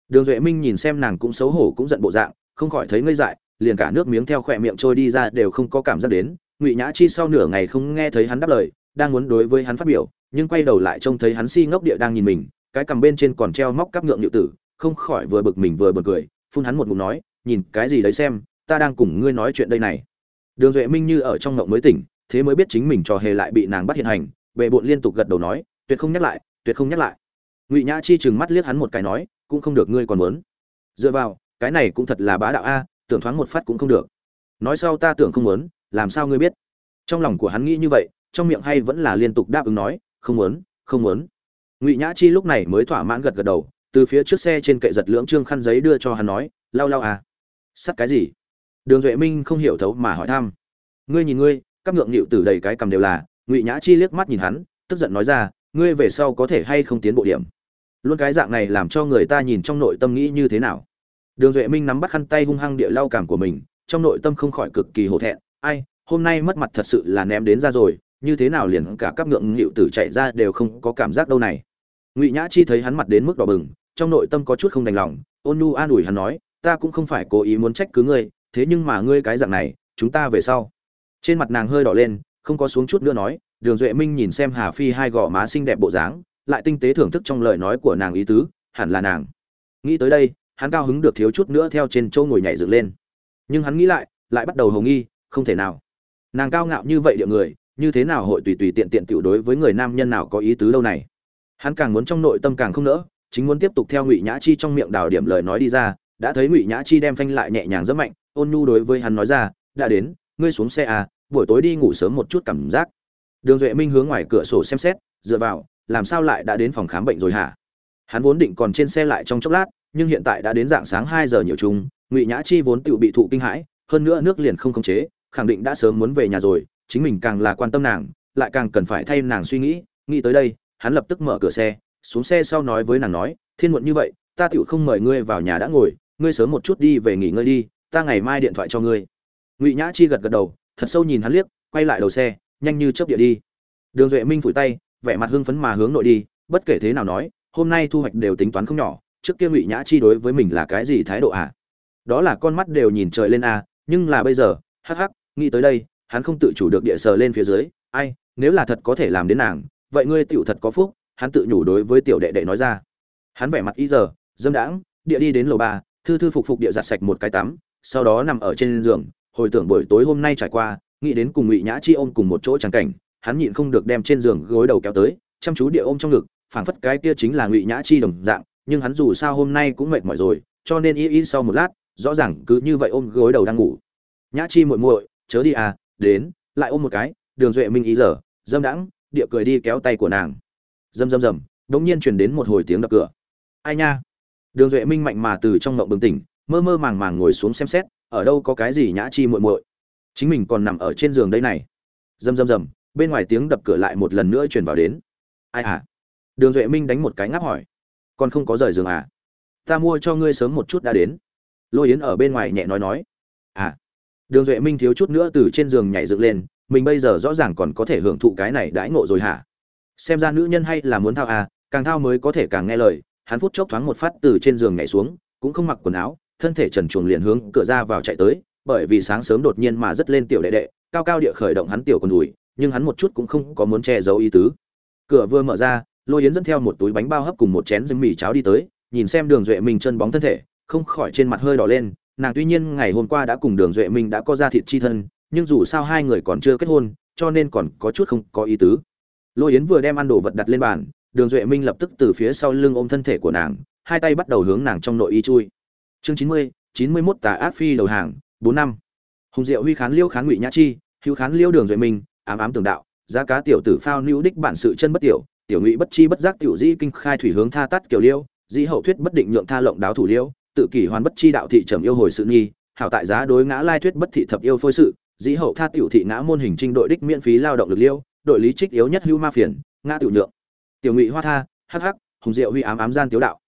Đường duệ minh nhìn xem nàng cũng xấu hổ cũng giận bộ dạng, không khỏi thấy ngây dại liền cả nước miếng theo khỏe miệng trôi đi ra đều không có cảm giác đến, ngụy nhã chi sau nửa ngày không nghe thấy hắn đáp lời, đang muốn đối với hắn phát biểu, nhưng quay đầu lại trông thấy hắn si ngốc địa đang nhìn mình, cái cằm bên trên còn treo móc cắp ngượng nhự tử, không khỏi vừa bực mình vừa bực cười, phun hắn một ngụm nói, nhìn cái gì đấy xem, ta đang cùng ngươi nói chuyện đây này. Đường duệ minh như ở trong ngộng mới tỉnh, thế mới biết chính mình trò hề lại bị nàng bắt hiện hành bệ bộn liên tục gật đầu nói, tuyệt không nhắc lại, tuyệt không nhắc lại. Ngụy nhã chi chừng mắt liếc hắn một cái nói, cũng không được ngươi còn muốn. Dựa vào, cái này cũng thật là bá đạo a tưởng thoáng một phát cũng không được. Nói sau ta tưởng không muốn, làm sao ngươi biết? Trong lòng của hắn nghĩ như vậy, trong miệng hay vẫn là liên tục đáp ứng nói, không muốn không muốn. Ngụy nhã chi lúc này mới thỏa mãn gật gật đầu, từ phía trước xe trên kệ giật lưỡng trương khăn giấy đưa cho hắn nói, lau lau à. Sắt cái gì? Đường duệ minh không hiểu thấu mà hỏi thăm. Ngươi nhìn ngươi, các ngượng nghịu từ đầy cái cầm đều là. Ngụy nhã chi liếc mắt nhìn hắn, tức giận nói ra, ngươi về sau có thể hay không tiến bộ điểm? Luôn cái dạng này làm cho người ta nhìn trong nội tâm nghĩ như thế nào? Đường duệ minh nắm bắt khăn tay hung hăng địa lau cảm của mình, trong nội tâm không khỏi cực kỳ hổ thẹn. Ai, hôm nay mất mặt thật sự là ném đến ra rồi, như thế nào liền cả các ngượng nghịu tử chạy ra đều không có cảm giác đâu này. Ngụy nhã chi thấy hắn mặt đến mức đỏ bừng, trong nội tâm có chút không đành lòng, ôn nu an ủi hắn nói, ta cũng không phải cố ý muốn trách cứ ngươi, thế nhưng mà ngươi cái dạng này, chúng ta về sau. Trên mặt nàng hơi đỏ lên, không có xuống chút nữa nói, đường duệ minh nhìn xem hà phi hai gò má xinh đẹp bộ dáng, lại tinh tế thưởng thức trong lời nói của nàng ý tứ, hẳn là nàng. Nghĩ tới đây hắn cao hứng được thiếu chút nữa theo trên châu ngồi nhảy dựng lên. Nhưng hắn nghĩ lại lại bắt đầu hồng nghi, không thể nào. Nàng cao ngạo như vậy địa người, như thế nào hội tùy tùy tiện tiện tiểu đối với người nam nhân nào có ý tứ đâu này? Hắn càng muốn trong nội tâm càng không nỡ, chính muốn tiếp tục theo ngụy nhã chi trong miệng đào điểm lời nói đi ra, đã thấy ngụy nhã chi đem phanh lại nhẹ nhàng rất mạnh, ôn nhu đối với hắn nói ra, đã đến, ngươi xuống xe à buổi tối đi ngủ sớm một chút cảm giác. Đường duệ minh hướng ngoài cửa sổ xem xét, dựa vào, làm sao lại đã đến phòng khám bệnh rồi hả? Hắn vốn định còn trên xe lại trong chốc lát nhưng hiện tại đã đến dạng sáng hai giờ nhiều chung, ngụy nhã chi vốn tự bị thụ kinh hãi, hơn nữa nước liền không khống chế, khẳng định đã sớm muốn về nhà rồi, chính mình càng là quan tâm nàng, lại càng cần phải thay nàng suy nghĩ nghĩ tới đây, hắn lập tức mở cửa xe, xuống xe sau nói với nàng nói, thiên muộn như vậy, ta tựu không mời ngươi vào nhà đã ngồi, ngươi sớm một chút đi về nghỉ ngơi đi, ta ngày mai điện thoại cho ngươi. Ngụy nhã chi gật gật đầu, thật sâu nhìn hắn liếc, quay lại đầu xe, nhanh như chớp địa đi. Đường duệ minh phủi tay, vẻ mặt hưng phấn mà hướng nội đi, bất kể thế nào nói, hôm nay thu hoạch đều tính toán không nhỏ trước kia ngụy nhã chi đối với mình là cái gì thái độ à? Đó là con mắt đều nhìn trời lên à nhưng là bây giờ, hắc hắc, nghĩ tới đây, hắn không tự chủ được địa sờ lên phía dưới, ai, nếu là thật có thể làm đến nàng, vậy ngươi tiểu thật có phúc, hắn tự nhủ đối với tiểu đệ đệ nói ra. Hắn vẻ mặt ý giờ dâm đãng, địa đi đến lầu ba, thư thư phục phục địa giặt sạch một cái tắm, sau đó nằm ở trên giường, hồi tưởng buổi tối hôm nay trải qua, nghĩ đến cùng ngụy nhã chi ôm cùng một chỗ tràng cảnh, hắn nhịn không được đem trên giường gối đầu kéo tới, chăm chú địa ôm trong ngực, phảng phất cái kia chính là ngụy nhã chi đồng dạng nhưng hắn dù sao hôm nay cũng mệt mỏi rồi, cho nên y y sau một lát, rõ ràng cứ như vậy ôm gối đầu đang ngủ. Nhã chi muội muội, chớ đi à đến, lại ôm một cái, đường duệ minh ý giờ, dâm đãng, địa cười đi kéo tay của nàng. Dâm dâm dầm đống nhiên truyền đến một hồi tiếng đập cửa. Ai nha? Đường duệ minh mạnh mà từ trong ngộng bừng tỉnh, mơ mơ màng màng ngồi xuống xem xét, ở đâu có cái gì nhã chi muội muội. Chính mình còn nằm ở trên giường đây này. Dâm dâm dầm bên ngoài tiếng đập cửa lại một lần nữa truyền vào đến. Ai à? Đường duệ minh đánh một cái ngáp hỏi còn không có rời giường à? Ta mua cho ngươi sớm một chút đã đến. Lôi yến ở bên ngoài nhẹ nói nói. À đường duệ minh thiếu chút nữa từ trên giường nhảy dựng lên, mình bây giờ rõ ràng còn có thể hưởng thụ cái này đãi ngộ rồi hả? Xem ra nữ nhân hay là muốn thao à càng thao mới có thể càng nghe lời, hắn phút chốc thoáng một phát từ trên giường nhảy xuống, cũng không mặc quần áo, thân thể trần truồng liền hướng cửa ra vào chạy tới, bởi vì sáng sớm đột nhiên mà rất lên tiểu đệ đệ, cao cao địa khởi động hắn tiểu còn đùi, nhưng hắn một chút cũng không có muốn che giấu ý tứ. Cửa vừa mở ra lôi yến dẫn theo một túi bánh bao hấp cùng một chén dấm mì cháo đi tới, nhìn xem đường duệ minh chân bóng thân thể, không khỏi trên mặt hơi đỏ lên. Nàng tuy nhiên ngày hôm qua đã cùng đường duệ minh đã có ra thịt chi thân, nhưng dù sao hai người còn chưa kết hôn, cho nên còn có chút không có ý tứ. Lôi yến vừa đem ăn đồ vật đặt lên bàn, đường duệ minh lập tức từ phía sau lưng ôm thân thể của nàng, hai tay bắt đầu hướng nàng trong nội y chui. Chương chín mươi chín mươi mốt tà ác phi đầu hàng, bốn năm. Hùng diệu huy khán liêu khán ngụy nhã chi, hữu khán liêu đường duệ minh, ám ám tường đạo, giá cá tiểu tử phao nữ đích bản sự chân bất tiểu tiểu ngụy bất chi bất giác tiểu dĩ kinh khai thủy hướng tha tắt kiểu liêu, dĩ hậu thuyết bất định nhượng tha lộng đáo thủ liêu, tự kỷ hoàn bất chi đạo thị trầm yêu hồi sự nghi, hảo tại giá đối ngã lai thuyết bất thị thập yêu phôi sự, dĩ hậu tha tiểu thị ngã môn hình trinh đội đích miễn phí lao động lực liêu, đội lý trích yếu nhất hưu ma phiền, ngã tiểu nhượng. Tiểu ngụy hoa tha, hắc hắc, hùng diệu huy ám ám gian tiếu đạo.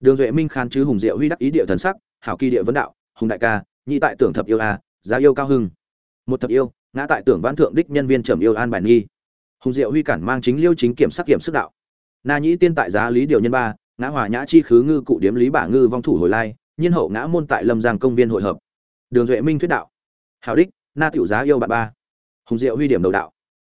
Đường duệ minh khán chứ hùng diệu huy đắc ý địa thần sắc, hảo kỳ địa vấn đạo, hùng đại ca, nhị tại tưởng thập yêu a giá yêu cao hưng. Một thập yêu, ngã tại tưởng vãn thượng đích nhân viên trầm yêu an bản nghi hùng diệu huy cản mang chính liêu chính kiểm sắc kiểm sức đạo. Na nhĩ tiên tại giá lý điều nhân ba, ngã hòa nhã chi khứ ngư cụ điếm lý bả ngư vong thủ hồi lai, nhiên hậu ngã môn tại lâm giang công viên hội hợp. Đường duệ minh thuyết đạo. Hảo đích, na tiểu giá yêu bạn ba. Hùng diệu huy điểm đầu đạo.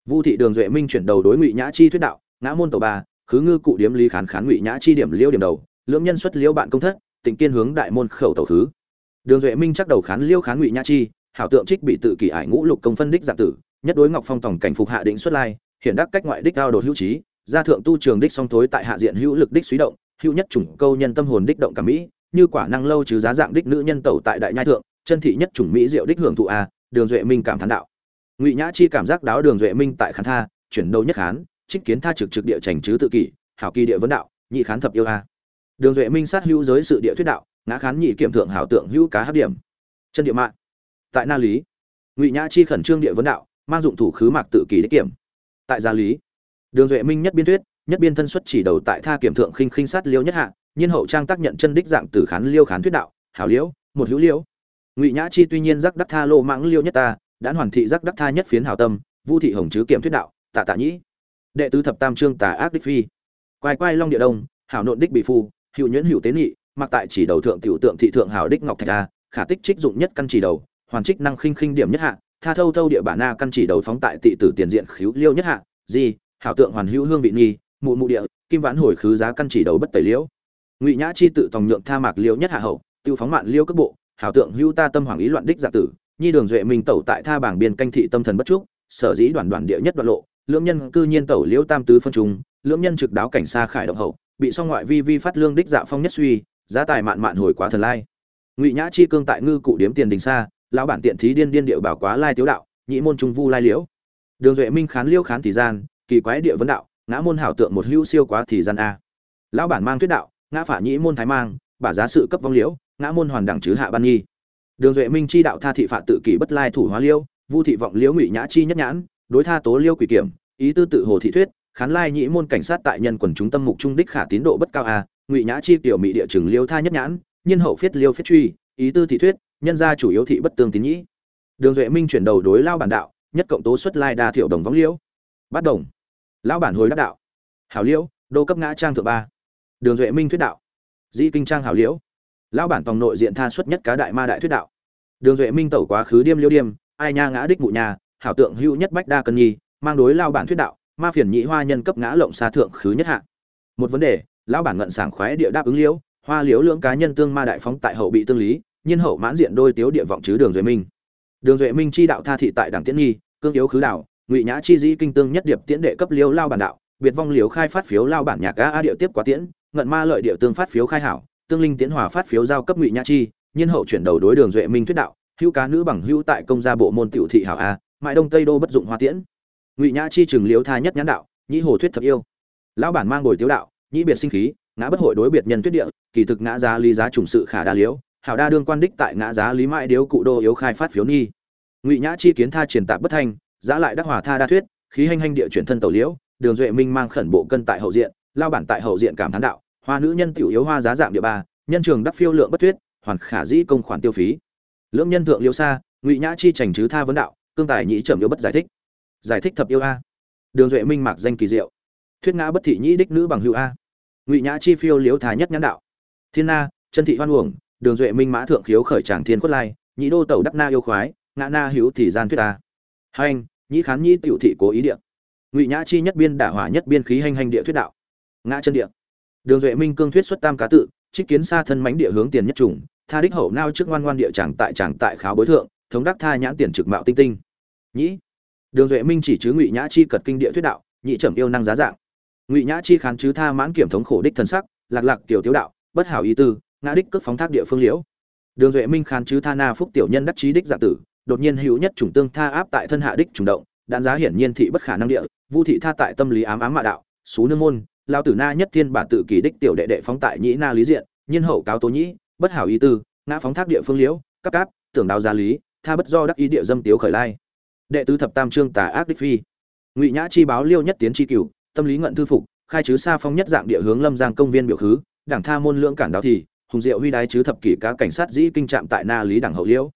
Vu thị đường duệ minh chuyển đầu đối ngụy nhã chi thuyết đạo, ngã môn tổ ba, khứ ngư cụ điếm lý khán khán ngụy nhã chi điểm liêu điểm đầu, lưỡng nhân xuất liêu bạn công thất, tịnh kiên hướng đại môn khẩu tẩu thứ. đường duệ minh chắc đầu khán liêu khán ngụy nhã chi, hảo tượng trích bị tự kỷ ải ngũ lục công phân đích giả tử, nhất đối ngọc phong tổng cảnh phục hạ định xuất lai hiện đắc cách ngoại đích cao đột hữu trí, gia thượng tu trường đích song thối tại hạ diện hữu lực đích suy động, hữu nhất chủng câu nhân tâm hồn đích động cảm mỹ, như quả năng lâu chứ giá dạng đích nữ nhân tẩu tại đại nhai thượng, chân thị nhất chủng mỹ diệu đích hưởng thụ a, đường duệ minh cảm thán đạo. Ngụy nhã chi cảm giác đáo đường duệ minh tại khán tha, chuyển đầu nhất khán, trích kiến tha trực trực địa trành chứ tự kỷ, hảo kỳ địa vấn đạo, nhị khán thập yêu a. Đường duệ minh sát hữu giới sự địa thuyết đạo, ngã khán nhị kiểm thượng hảo tượng hữu cá hấp điểm. Chân địa mạng tại na lý, ngụy nhã chi khẩn trương địa vấn đạo, mang dụng thủ khứ mạc tự kỷ đích kiểm tại gia lý. Đường duệ minh nhất biên thuyết, nhất biên thân xuất chỉ đầu tại tha kiểm thượng khinh khinh sát liêu nhất hạ, nhiên hậu trang tác nhận chân đích dạng tử khán liêu khán thuyết đạo, hảo liễu, một hữu liễu. Ngụy nhã chi tuy nhiên giác đắc tha lô mãng liêu nhất ta, đã hoàn thị giác đắc tha nhất phiến hảo tâm, vu thị hồng chứ kiểm thuyết đạo, tạ tạ nhĩ. Đệ tứ thập tam trương tà ác đích phi. Quay quay long địa đông, hảo nộn đích bị phu, hữu nhuyễn hữu tế nhị mặc tại chỉ đầu thượng tiểu tượng thị thượng hảo đích ngọc thạch a, khả tích trích dụng nhất căn chỉ đầu, hoàn trích năng khinh khinh điểm nhất hạ tha thâu thâu địa bản na căn chỉ đầu phóng tại tị tử tiền diện khíu liêu nhất hạ gì hảo tượng hoàn hữu hương vị nghi mụ mụ địa, kim vãn hồi khứ giá căn chỉ đầu bất tẩy liễu. Ngụy nhã chi tự tòng nhượng tha mạc liêu nhất hạ hậu, tiêu phóng mạn liêu cấp bộ, hảo tượng hữu ta tâm hoàng ý loạn đích giả tử, nhi đường duệ minh tẩu tại tha bảng biên canh thị tâm thần bất trúc, sở dĩ đoàn đoàn địa nhất đoạn lộ, lưỡng nhân cư nhiên tẩu liễu tam tứ phân trung, lưỡng nhân trực đáo cảnh xa khải động hậu, bị song ngoại vi vi phát lương đích dạ phong nhất suy, giá tài mạn mạn hồi quá thần lai. Ngụy nhã chi cương tại ngư cụ điếm tiền đình xa lão bản tiện thí điên điên điệu bảo quá lai tiếu đạo, nhị môn trung vu lai liễu. Đường duệ minh khán liêu khán thì gian, kỳ quái địa vấn đạo, ngã môn hảo tượng một hữu siêu quá thì gian a. Lão bản mang thuyết đạo, ngã phả nhị môn thái mang, bả giá sự cấp vong liễu, ngã môn hoàn đẳng chứ hạ ban nghi. Đường duệ minh chi đạo tha thị phạt tự kỷ bất lai thủ hóa liêu, vu thị vọng liễu ngụy nhã chi nhất nhãn, đối tha tố liêu quỷ kiểm, ý tư tự hồ thị thuyết, khán lai nhị môn cảnh sát tại nhân quần chúng tâm mục trung đích khả tín độ bất cao a, ngụy nhã chi tiểu mỹ địa trường liêu tha nhất nhãn nhân hậu phiết liêu phiết truy, ý tư thị thuyết nhân gia chủ yếu thị bất tương tín nhĩ. Đường duệ minh chuyển đầu đối lao bản đạo, nhất cộng tố xuất lai đa thiểu đồng võng liễu. Bắt đồng. Lão bản hồi đắc đạo. Hảo liễu, đô cấp ngã trang thượng ba. Đường duệ minh thuyết đạo. Dĩ kinh trang hảo liễu. Lão bản tòng nội diện tha xuất nhất cá đại ma đại thuyết đạo. Đường duệ minh tẩu quá khứ điêm liêu điêm, ai nha ngã đích mụ nhà, hảo tượng hữu nhất bách đa cân nhi, mang đối lao bản thuyết đạo, ma phiền nhị hoa nhân cấp ngã lộng xa thượng khứ nhất hạ. Một vấn đề lão bản ngận sảng khoái địa đáp ứng liễu, hoa liễu lưỡng cá nhân tương ma đại phóng tại hậu bị tương lý nhiên hậu mãn diện đôi tiếu địa vọng chứ đường duệ minh. Đường duệ minh chi đạo tha thị tại đảng tiễn nghi, cương yếu khứ đạo ngụy nhã chi dĩ kinh tương nhất điệp tiễn đệ cấp liêu lao bản đạo, biệt vong liều khai phát phiếu lao bản nhạc cá a điệu tiếp quá tiễn, ngận ma lợi điệu tương phát phiếu khai hảo, tương linh tiễn hòa phát phiếu giao cấp ngụy nhã chi, nhiên hậu chuyển đầu đối đường duệ minh thuyết đạo, hữu cá nữ bằng hữu tại công gia bộ môn tiểu thị hảo a mại đông tây đô bất dụng hoa tiễn. Ngụy nhã chi trường liếu tha nhất nhãn đạo, nhĩ hồ thuyết thập yêu. Lão bản mang bồi tiếu đạo, nhĩ biệt sinh khí, ngã bất hội đối biệt nhân thuyết địa, kỳ thực ngã giá lý giá trùng sự khả đa liễu hảo đa đương quan đích tại ngã giá lý mãi điếu cụ đô yếu khai phát phiếu nghi ngụy nhã chi kiến tha triển tạp bất thanh giã lại đắc hòa tha đa thuyết, khí hành hành địa chuyển thân tẩu liễu, đường duệ minh mang khẩn bộ cân tại hậu diện, lao bản tại hậu diện cảm thán đạo, hoa nữ nhân tiểu yếu hoa giá dạng địa ba, nhân trường đắc phiêu lượng bất thuyết, hoàn khả dĩ công khoản tiêu phí. Lưỡng nhân thượng liêu xa, ngụy nhã chi trành chứ tha vấn đạo, cương tài nhĩ trầm yếu bất giải thích. Giải thích thập yêu a. Đường duệ minh mặc danh kỳ diệu. Thuyết ngã bất thị nhĩ đích nữ bằng hữu a. Ngụy nhã chi phiêu liếu thái nhất nhãn đạo. Thiên na, chân thị hoan uổng đường duệ minh mã thượng khiếu khởi tràng thiên quất lai nhĩ đô tẩu đắc na yêu khoái, ngã na hữu thì gian thuyết ta. Hành nhĩ khán nhĩ tiểu thị cố ý địa. Ngụy nhã chi nhất biên đả hỏa nhất biên khí hành hành địa thuyết đạo. Ngã chân địa. Đường duệ minh cương thuyết xuất tam cá tự, trích kiến xa thân mánh địa hướng tiền nhất trùng, tha đích hậu nao trước ngoan ngoan địa chẳng tại chẳng tại kháo bối thượng, thống đắc tha nhãn tiền trực mạo tinh tinh. Nhĩ đường duệ minh chỉ chứ ngụy nhã chi cật kinh địa thuyết đạo, nhị trầm yêu năng giá dạng. Ngụy nhã chi khán chứ tha mãn kiểm thống khổ đích thần sắc, lạc lạc tiểu tiếu đạo, bất hảo ý tư ngã đích cước phóng thác địa phương liễu. Đường duệ minh khán chứ tha na phúc tiểu nhân đắc trí đích giả tử, đột nhiên hữu nhất chủng tương tha áp tại thân hạ đích trùng động, đạn giá hiển nhiên thị bất khả năng địa, vu thị tha tại tâm lý ám ám mạ đạo, xú nương môn lao tử na nhất thiên bà tự kỳ đích tiểu đệ đệ phóng tại nhĩ na lý diện, nhiên hậu cáo tố nhĩ, bất hảo ý tư, ngã phóng thác địa phương liễu cấp cáp, tưởng đào gia lý, tha bất do đắc ý địa dâm tiếu khởi lai. Đệ tứ thập tam trương tà ác đích phi. Ngụy nhã chi báo liêu nhất tiến chi cửu, tâm lý ngận thư phục, khai chứ xa phong nhất dạng địa hướng lâm giang công viên biểu khứ, đảng tha môn lưỡng cản đáo thì hùng diệu huy đái chứ thập kỷ cá cảnh sát dĩ kinh trạm tại na lý đẳng hậu liễu.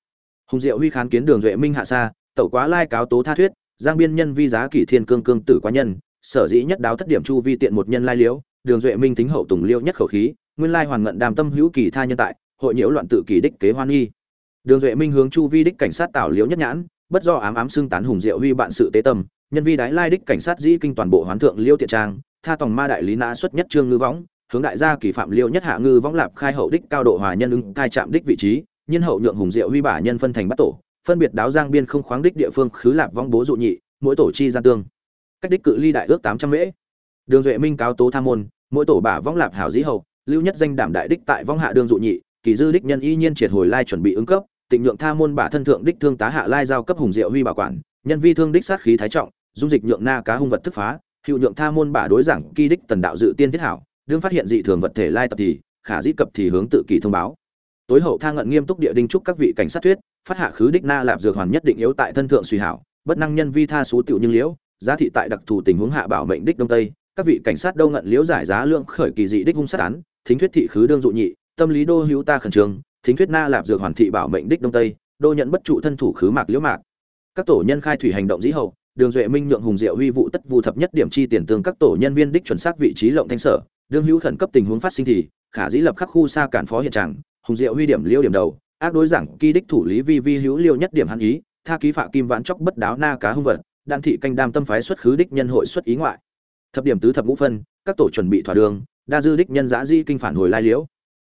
Hùng diệu huy khán kiến đường duệ minh hạ xa, tẩu quá lai cáo tố tha thuyết, giang biên nhân vi giá kỷ thiên cương cương tử quá nhân, sở dĩ nhất đáo thất điểm chu vi tiện một nhân lai liễu, đường duệ minh tính hậu tùng liêu nhất khẩu khí, nguyên lai hoàn ngận đàm tâm hữu kỳ tha nhân tại, hội nhiễu loạn tự kỳ đích kế hoan nghi. Đường duệ minh hướng chu vi đích cảnh sát tảo liễu nhất nhãn, bất do ám ám xưng tán hùng diệu huy bạn sự tế tâm, nhân vi đái lai đích cảnh sát dĩ kinh toàn bộ hoán thượng liêu tiện trang, tha tòng ma đại lý nã xuất nhất trương ngư võng hướng đại gia kỳ phạm liêu nhất hạ ngư võng lạp khai hậu đích cao độ hòa nhân ứng cai chạm đích vị trí nhân hậu nhượng hùng diệu huy bả nhân phân thành bắt tổ, phân biệt đáo giang biên không khoáng đích địa phương khứ lạp vong bố dụ nhị, mỗi tổ chi gian tương. Cách đích cự ly đại ước tám trăm mễ. Đường duệ minh cáo tố tham môn, mỗi tổ bả vong lạp hảo dĩ hậu, lưu nhất danh đảm đại đích tại vong hạ đương dụ nhị, kỳ dư đích nhân y nhiên triệt hồi lai chuẩn bị ứng cấp, tịnh nhượng tha môn bả thân thượng đích thương tá hạ lai giao cấp hùng diệu huy bảo quản, nhân vi thương đích sát khí thái trọng, dung dịch nhượng na cá hung vật thức phá hiệu nhượng tha môn bả đối giảng kỳ đích tần đạo dự tiên thiết hảo đương phát hiện dị thường vật thể lai tập thì, khả dĩ cập thì hướng tự kỳ thông báo. Tối hậu tha ngận nghiêm túc địa đinh trúc các vị cảnh sát thuyết, phát hạ khứ đích na lạp dược hoàn nhất định yếu tại thân thượng suy hảo, bất năng nhân vi tha số tiểu nhưng liễu, giá thị tại đặc thù tình huống hạ bảo mệnh đích đông tây, các vị cảnh sát đâu ngận liễu giải giá lượng khởi kỳ dị đích hung sát án, thính thuyết thị khứ đương dụ nhị, tâm lý đô hữu ta khẩn trương, thính thuyết na lạp dược hoàn thị bảo mệnh đích đông tây, đô nhận bất trụ thân thủ khứ mạc liễu mạc. Các tổ nhân khai thủy hành động dĩ hậu, đường duệ minh nhượng hùng diệu huy vụ tất vụ thập nhất điểm chi tiền tương các tổ nhân viên đích chuẩn xác vị trí lộng thanh sở đương hữu khẩn cấp tình huống phát sinh thì, khả dĩ lập khắc khu xa cản phó hiện trạng, hùng diệu huy điểm liêu điểm đầu, ác đối giảng kỳ đích thủ lý vi vi hữu liêu nhất điểm hắn ý, tha ký phạ kim vãn chóc bất đáo na cá hung vật, đan thị canh đam tâm phái xuất khứ đích nhân hội xuất ý ngoại. Thập điểm tứ thập ngũ phân, các tổ chuẩn bị thỏa đường, đa dư đích nhân giã di kinh phản hồi lai liễu.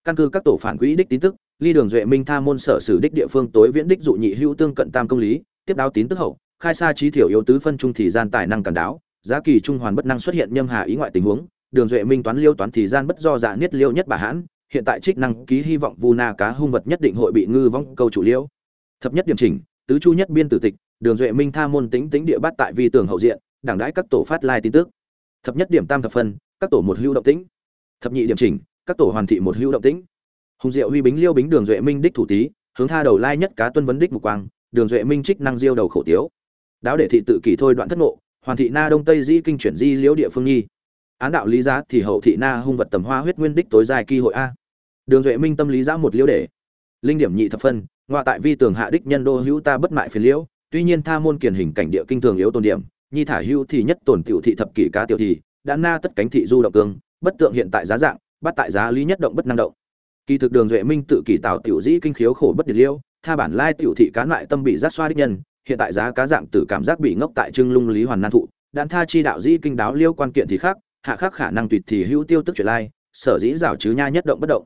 Căn cứ các tổ phản quỹ đích tín tức, ly đường duệ minh tha môn sở sử đích địa phương tối viễn đích dụ nhị hữu tương cận tam công lý, tiếp đáo tín tức hậu, khai xa trí thiểu yếu tứ phân trung thì gian tài năng cản đáo, giá kỳ trung hoàn bất năng xuất hiện nhâm hà ý ngoại tình huống đường duệ minh toán liêu toán thì gian bất do dạ niết liêu nhất bà hãn, hiện tại trích năng ký hy vọng vu na cá hung vật nhất định hội bị ngư vong câu chủ liêu. Thập nhất điểm chỉnh, tứ chu nhất biên tử tịch, đường duệ minh tha môn tính tính địa bát tại vi tường hậu diện, đảng đãi các tổ phát lai tin tức. Thập nhất điểm tam thập phân, các tổ một hưu động tĩnh. Thập nhị điểm chỉnh, các tổ hoàn thị một hưu động tĩnh. Hùng diệu huy bính liêu bính đường duệ minh đích thủ tý, hướng tha đầu lai nhất cá tuân vấn đích mục quang, đường duệ minh trích năng diêu đầu khổ tiếu. Đáo để thị tự kỷ thôi đoạn thất nộ hoàn thị na đông tây di kinh chuyển di liễu địa phương nhi án đạo lý giá thì hậu thị na hung vật tầm hoa huyết nguyên đích tối dài kỳ hội a. Đường duệ minh tâm lý giá một liễu để. Linh điểm nhị thập phân, ngoại tại vi tường hạ đích nhân đô hữu ta bất mại phiền liễu, tuy nhiên tha môn kiền hình cảnh địa kinh thường yếu tôn điểm, nhi thả hữu thì nhất tổn tiểu thị thập kỷ cá tiểu thì, đã na tất cánh thị du động cương, bất tượng hiện tại giá dạng, bắt tại giá lý nhất động bất năng động. Kỳ thực đường duệ minh tự kỷ tạo tiểu dĩ kinh khiếu khổ bất điệt liễu, tha bản lai tiểu thị cá loại tâm bị giác xoa đích nhân, hiện tại giá cá dạng tử cảm giác bị ngốc tại trưng lung lý hoàn nan thụ đan tha chi đạo dĩ kinh đáo liêu quan kiện thì khác hạ khắc khả năng tùy thì hữu tiêu tức chuyển lai, sở dĩ rào chứ nha nhất động bất động.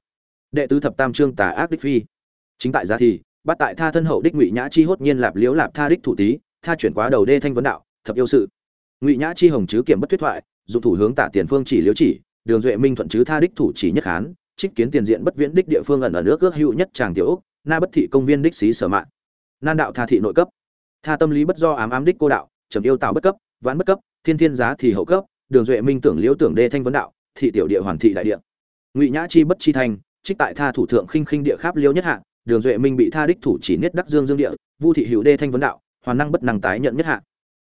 Đệ tứ thập tam trương tà ác đích phi. Chính tại gia thì, bắt tại tha thân hậu đích ngụy nhã chi hốt nhiên lạp liếu lạp tha đích thủ tý tha chuyển quá đầu đê thanh vấn đạo, thập yêu sự. Ngụy nhã chi hồng chứ kiểm bất thuyết thoại, dụng thủ hướng tả tiền phương chỉ liếu chỉ, đường duệ minh thuận chứ tha đích thủ chỉ nhất hán, trích kiến tiền diện bất viễn đích địa phương ẩn ở nước ước hữu nhất tràng tiểu úc, na bất thị công viên đích xí sở mạng. Nan đạo tha thị nội cấp. Tha tâm lý bất do ám ám đích cô đạo, trầm yêu tạo bất cấp ván bất cấp, thiên thiên giá thì hậu cấp đường duệ minh tưởng liễu tưởng đê thanh vấn đạo, thị tiểu địa hoàn thị đại địa. Ngụy nhã chi bất chi thành, trích tại tha thủ thượng khinh khinh địa kháp liễu nhất hạ, đường duệ minh bị tha đích thủ chỉ niết đắc dương dương địa, vu thị hữu đê thanh vấn đạo, hoàn năng bất năng tái nhận nhất hạ.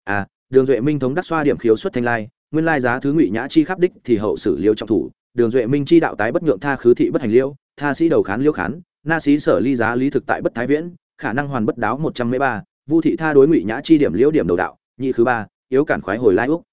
À đường duệ minh thống đắc xoa điểm khiếu xuất thanh lai, nguyên lai giá thứ ngụy nhã chi khắp đích thì hậu xử liêu trọng thủ, đường duệ minh chi đạo tái bất nhượng tha khứ thị bất hành liêu tha sĩ đầu khán liêu khán, na sĩ sở ly giá lý thực tại bất thái viễn, khả năng hoàn bất đáo một trăm mấy ba, vu thị tha đối ngụy nhã chi điểm liễu điểm đầu đạo, nhị khứ ba, yếu cản khoái hồi lai úc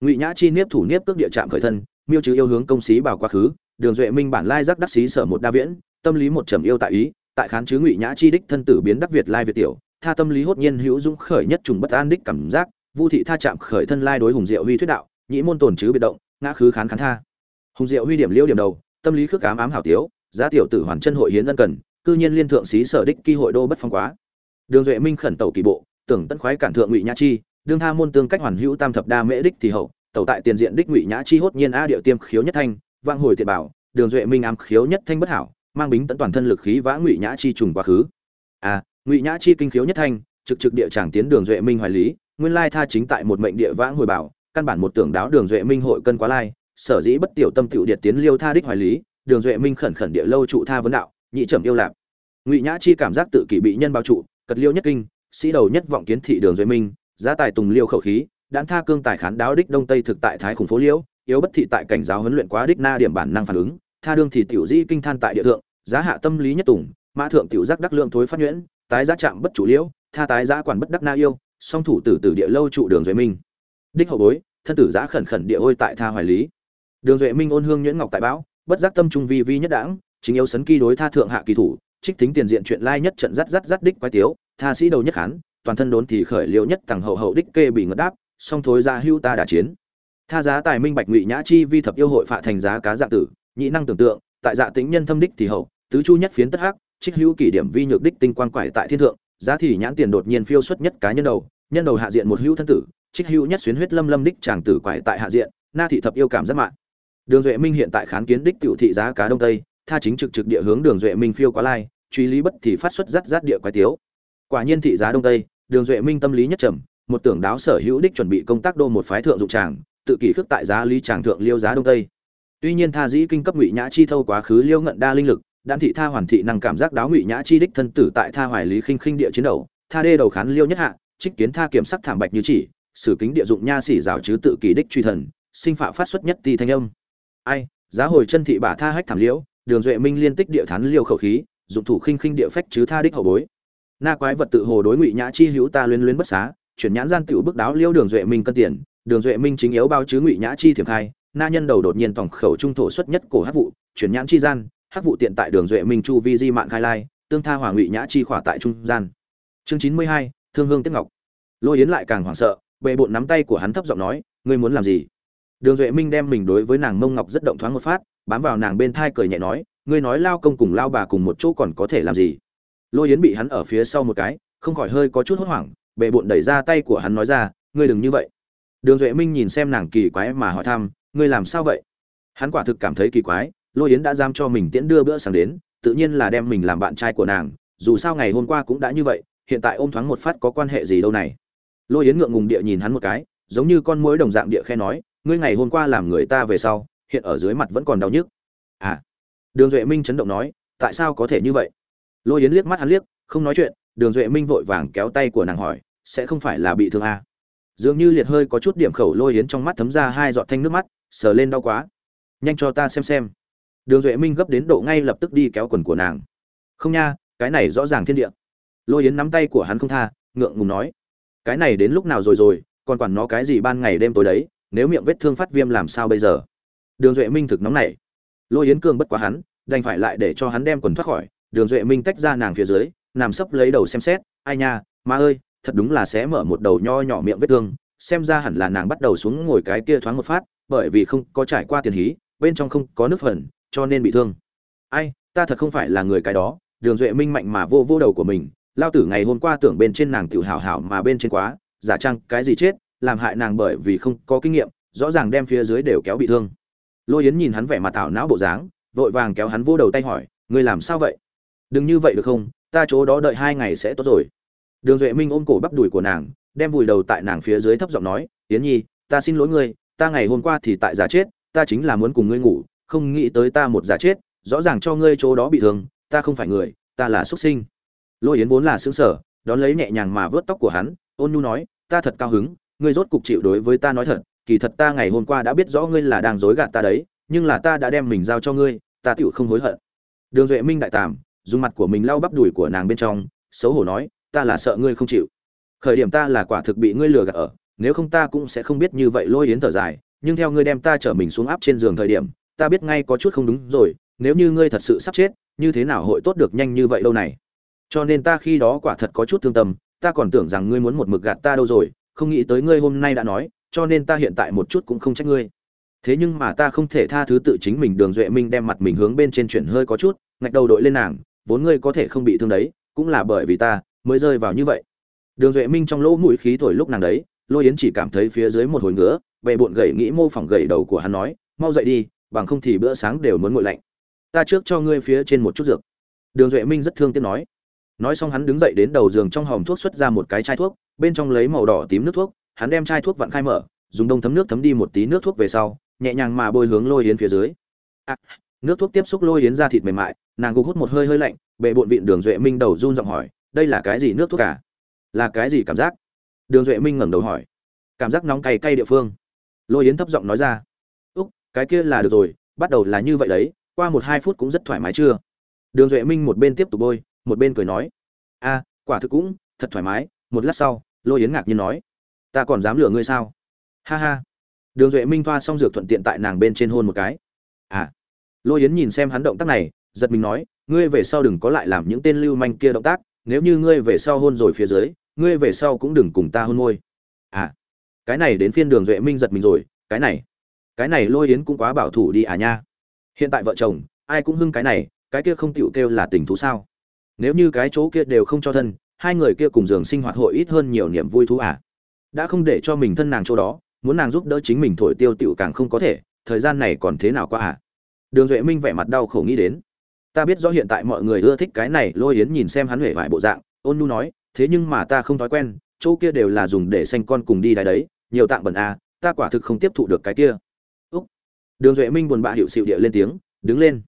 ngụy nhã chi niếp thủ niếp cước địa trạm khởi thân, miêu chứ yêu hướng công xí bảo quá khứ, đường duệ minh bản lai giác đắc xí sở một đa viễn, tâm lý một trầm yêu tại ý, tại khán chứ ngụy nhã chi đích thân tử biến đắc việt lai việt tiểu, tha tâm lý hốt nhiên hữu dũng khởi nhất trùng bất an đích cảm giác, vu thị tha chạm khởi thân lai đối hùng diệu huy thuyết đạo, nhĩ môn tồn chứ biệt động, ngã khứ khán khán tha. Hùng diệu huy điểm liêu điểm đầu, tâm lý khước ám ám hảo tiếu, giá tiểu tử hoàn chân hội hiến ân cần, cư nhiên liên thượng xí sở đích kỳ hội đô bất phong quá. Đường duệ minh khẩn tẩu kỳ bộ, tưởng tận khoái cản thượng ngụy nhã chi đương tha môn tương cách hoàn hữu tam thập đa mễ đích thì hậu, tẩu tại tiền diện đích ngụy nhã chi hốt nhiên a điệu tiêm khiếu nhất thanh, vang hồi thiệt bảo, đường duệ minh ám khiếu nhất thanh bất hảo, mang bính tận toàn thân lực khí vã ngụy nhã chi trùng quá khứ. A ngụy nhã chi kinh khiếu nhất thanh, trực trực địa chẳng tiến đường duệ minh hoài lý, nguyên lai tha chính tại một mệnh địa vãng hồi bảo, căn bản một tưởng đáo đường duệ minh hội cân quá lai, sở dĩ bất tiểu tâm tiểu điệt tiến liêu tha đích hoài lý, đường duệ minh khẩn khẩn địa lâu trụ tha vấn đạo, nhị trầm yêu lạp ngụy nhã chi cảm giác tự kỷ bị nhân bao trụ, cật liêu nhất kinh, sĩ đầu nhất vọng kiến thị đường duệ minh giá tài tùng liêu khẩu khí đãn tha cương tài khán đáo đích đông tây thực tại thái khủng phố liễu yếu bất thị tại cảnh giáo huấn luyện quá đích na điểm bản năng phản ứng, tha đương thì tiểu di kinh than tại địa thượng, giá hạ tâm lý nhất tùng, mã thượng tiểu giác đắc lượng thối phát nhuyễn, tái giá chạm bất chủ liễu tha tái giá quản bất đắc na yêu, song thủ tử tử địa lâu trụ đường duệ minh. Đích hậu bối, thân tử giá khẩn khẩn địa ôi tại tha hoài lý. Đường duệ minh ôn hương nhuyễn ngọc tại bão, bất giác tâm trung vi vi nhất đảng chính yếu sấn kỳ đối tha thượng hạ kỳ thủ, trích tính tiền diện chuyện lai nhất trận rắt rắt rắt đích quái tiếu, tha sĩ đầu nhất khán toàn thân đốn thì khởi liễu nhất thằng hậu hậu đích kê bị ngất đáp, song thối ra hưu ta đả chiến. Tha giá tài minh bạch ngụy nhã chi vi thập yêu hội phạ thành giá cá dạ tử, nhị năng tưởng tượng, tại dạ tính nhân thâm đích thì hậu, tứ chu nhất phiến tất hắc, trích hữu kỷ điểm vi nhược đích tinh quan quải tại thiên thượng, giá thì nhãn tiền đột nhiên phiêu xuất nhất cá nhân đầu nhân đầu hạ diện một hữu thân tử, trích hữu nhất xuyến huyết lâm lâm đích chàng tử quải tại hạ diện, na thị thập yêu cảm rất mạng. Đường duệ minh hiện tại kháng kiến đích tiểu thị giá cá đông tây, tha chính trực trực địa hướng đường duệ minh phiêu quá lai, truy lý bất thì phát xuất rát rát địa quái tiếu quả nhiên thị giá đông tây, đường duệ minh tâm lý nhất trầm, một tưởng đáo sở hữu đích chuẩn bị công tác đô một phái thượng dụng tràng, tự kỷ khước tại giá lý tràng thượng liêu giá đông tây. Tuy nhiên tha dĩ kinh cấp ngụy nhã chi thâu quá khứ liêu ngận đa linh lực, đan thị tha hoàn thị năng cảm giác đáo ngụy nhã chi đích thân tử tại tha hoài lý khinh khinh địa chiến đầu, tha đê đầu khán liêu nhất hạ, trích kiến tha kiểm sắc thảm bạch như chỉ, sử kính địa dụng nha xỉ rào chứ tự kỷ đích truy thần, sinh phạm phát xuất nhất ti thanh âm. Ai, giá hồi chân thị bà tha hách thảm liễu đường duệ minh liên tích địa thán liêu khẩu khí, dụng thủ khinh khinh địa phách chứ tha đích hậu bối na quái vật tự hồ đối ngụy nhã chi hữu ta luyến luyến bất xá, chuyển nhãn gian tiểu bức đáo liêu đường duệ minh cân tiền, đường duệ minh chính yếu bao chứ ngụy nhã chi thiểm khai, na nhân đầu đột nhiên tổng khẩu trung thổ xuất nhất cổ hắc vụ, chuyển nhãn chi gian, hắc vụ tiện tại đường duệ minh chu vi di mạng khai lai, tương tha hòa ngụy nhã chi khỏa tại trung gian. Chương chín mươi hai, thương hương tiếp ngọc. Lôi yến lại càng hoảng sợ bệ bộn nắm tay của hắn thấp giọng nói, ngươi muốn làm gì? Đường duệ minh đem mình đối với nàng mông ngọc rất động thoáng một phát, bám vào nàng bên thai cười nhẹ nói, ngươi nói lao công cùng lao bà cùng một chỗ còn có thể làm gì? Lôi yến bị hắn ở phía sau một cái, không khỏi hơi có chút hốt hoảng bệ bộn đẩy ra tay của hắn nói ra, ngươi đừng như vậy. Đường duệ minh nhìn xem nàng kỳ quái mà hỏi thăm, ngươi làm sao vậy? Hắn quả thực cảm thấy kỳ quái, lôi yến đã giam cho mình tiễn đưa bữa sáng đến, tự nhiên là đem mình làm bạn trai của nàng, dù sao ngày hôm qua cũng đã như vậy, hiện tại ôm thoáng một phát có quan hệ gì đâu này. Lôi yến ngượng ngùng địa nhìn hắn một cái, giống như con muỗi đồng dạng địa khe nói, ngươi ngày hôm qua làm người ta về sau, hiện ở dưới mặt vẫn còn đau nhức. À. Đường duệ minh chấn động nói, tại sao có thể như vậy? Lôi yến liếc mắt hắn liếc, không nói chuyện, đường duệ minh vội vàng kéo tay của nàng hỏi, sẽ không phải là bị thương à? dường như liệt hơi có chút điểm khẩu, lôi yến trong mắt thấm ra hai giọt thanh nước mắt, sờ lên đau quá. Nhanh cho ta xem xem. Đường duệ minh gấp đến độ ngay lập tức đi kéo quần của nàng. Không nha, cái này rõ ràng thiên địa. Lôi yến nắm tay của hắn không tha, ngượng ngùng nói, cái này đến lúc nào rồi rồi, còn quản nó cái gì ban ngày đêm tối đấy, nếu miệng vết thương phát viêm làm sao bây giờ? Đường duệ minh thực nóng này lôi yến cương bất quá hắn, đành phải lại để cho hắn đem quần thoát khỏi đường duệ minh tách ra nàng phía dưới, nằm sấp lấy đầu xem xét, ai nha ma ơi, thật đúng là sẽ mở một đầu nho nhỏ miệng vết thương, xem ra hẳn là nàng bắt đầu xuống ngồi cái kia thoáng một phát, bởi vì không có trải qua tiền hí, bên trong không có nước phần, cho nên bị thương. Ai, ta thật không phải là người cái đó. Đường duệ minh mạnh mà vô vô đầu của mình, lao tử ngày hôm qua tưởng bên trên nàng tiểu hảo hảo mà bên trên quá, giả trăng cái gì chết, làm hại nàng bởi vì không có kinh nghiệm, rõ ràng đem phía dưới đều kéo bị thương. Lôi yến nhìn hắn vẻ mặt tảo não bộ dáng, vội vàng kéo hắn vô đầu tay hỏi, ngươi làm sao vậy? Đừng như vậy được không? Ta chỗ đó đợi hai ngày sẽ tốt rồi. Đường duệ minh ôm cổ bắp đùi của nàng, đem vùi đầu tại nàng phía dưới thấp giọng nói, yến nhi, ta xin lỗi ngươi, ta ngày hôm qua thì tại giả chết, ta chính là muốn cùng ngươi ngủ, không nghĩ tới ta một giả chết, rõ ràng cho ngươi chỗ đó bị thương, ta không phải người, ta là xuất sinh. Lôi yến vốn là xứng sở đón lấy nhẹ nhàng mà vớt tóc của hắn, ôn nhu nói, ta thật cao hứng, ngươi rốt cục chịu đối với ta nói thật, kỳ thật ta ngày hôm qua đã biết rõ ngươi là đang dối gạt ta đấy, nhưng là ta đã đem mình giao cho ngươi, ta tựu không hối hận. Đường duệ minh đại tàm dùng mặt của mình lau bắp đùi của nàng bên trong, xấu hổ nói, ta là sợ ngươi không chịu. Khởi điểm ta là quả thực bị ngươi lừa gạt ở, nếu không ta cũng sẽ không biết như vậy lôi yến thở dài, nhưng theo ngươi đem ta chở mình xuống áp trên giường thời điểm, ta biết ngay có chút không đúng rồi, nếu như ngươi thật sự sắp chết, như thế nào hội tốt được nhanh như vậy lâu này? Cho nên ta khi đó quả thật có chút thương tâm, ta còn tưởng rằng ngươi muốn một mực gạt ta đâu rồi, không nghĩ tới ngươi hôm nay đã nói, cho nên ta hiện tại một chút cũng không trách ngươi. Thế nhưng mà ta không thể tha thứ tự chính mình, đường duệ minh đem mặt mình hướng bên trên chuyển hơi có chút, ngạch đầu đội lên nàng vốn ngươi có thể không bị thương đấy cũng là bởi vì ta mới rơi vào như vậy. Đường duệ minh trong lỗ mũi khí thổi lúc nàng đấy lôi yến chỉ cảm thấy phía dưới một hồi ngứa bệ bộn gậy nghĩ mô phỏng gậy đầu của hắn nói mau dậy đi bằng không thì bữa sáng đều muốn nguội lạnh. Ta trước cho ngươi phía trên một chút dược. Đường duệ minh rất thương tiếc nói. Nói xong hắn đứng dậy đến đầu giường trong hòm thuốc xuất ra một cái chai thuốc bên trong lấy màu đỏ tím nước thuốc hắn đem chai thuốc vặn khai mở dùng đông thấm nước thấm đi một tí nước thuốc về sau nhẹ nhàng mà bôi hướng lôi yến phía dưới. À, nước thuốc tiếp xúc lôi yến ra thịt mềm mại nàng gục hút một hơi hơi lạnh bệ bộn vịn đường duệ minh đầu run giọng hỏi, đây là cái gì nước thuốc cả là cái gì cảm giác? Đường duệ minh ngẩng đầu hỏi, cảm giác nóng cay cay địa phương. Lôi yến thấp giọng nói ra, úc, cái kia là được rồi, bắt đầu là như vậy đấy, qua một hai phút cũng rất thoải mái chưa? Đường duệ minh một bên tiếp tục bôi, một bên cười nói, a, quả thực cũng thật thoải mái. Một lát sau, lôi yến ngạc nhiên nói, ta còn dám lừa ngươi sao? Ha ha. Đường duệ minh thoa xong dược thuận tiện tại nàng bên trên hôn một cái. À. Lôi yến nhìn xem hắn động tác này giật mình nói, ngươi về sau đừng có lại làm những tên lưu manh kia động tác, nếu như ngươi về sau hôn rồi phía dưới, ngươi về sau cũng đừng cùng ta hôn môi. À cái này đến phiên đường duệ minh giật mình rồi, cái này cái này lôi yến cũng quá bảo thủ đi à nha. Hiện tại vợ chồng, ai cũng hưng cái này, cái kia không tựu kêu là tình thú sao? Nếu như cái chỗ kia đều không cho thân, hai người kia cùng giường sinh hoạt hội ít hơn nhiều niềm vui thú à? Đã không để cho mình thân nàng chỗ đó, muốn nàng giúp đỡ chính mình thổi tiêu tựu càng không có thể, thời gian này còn thế nào qua à? Đường duệ minh vẻ mặt đau khổ nghĩ đến ta biết rõ hiện tại mọi người ưa thích cái này, lôi yến nhìn xem hắn huệ vải bộ dạng, ôn nu nói, thế nhưng mà ta không thói quen, chỗ kia đều là dùng để xanh con cùng đi đái đấy, nhiều tạng bẩn à ta quả thực không tiếp thụ được cái kia. Úc. Đường duệ minh buồn bã hiệu xịu địa lên tiếng, đứng lên.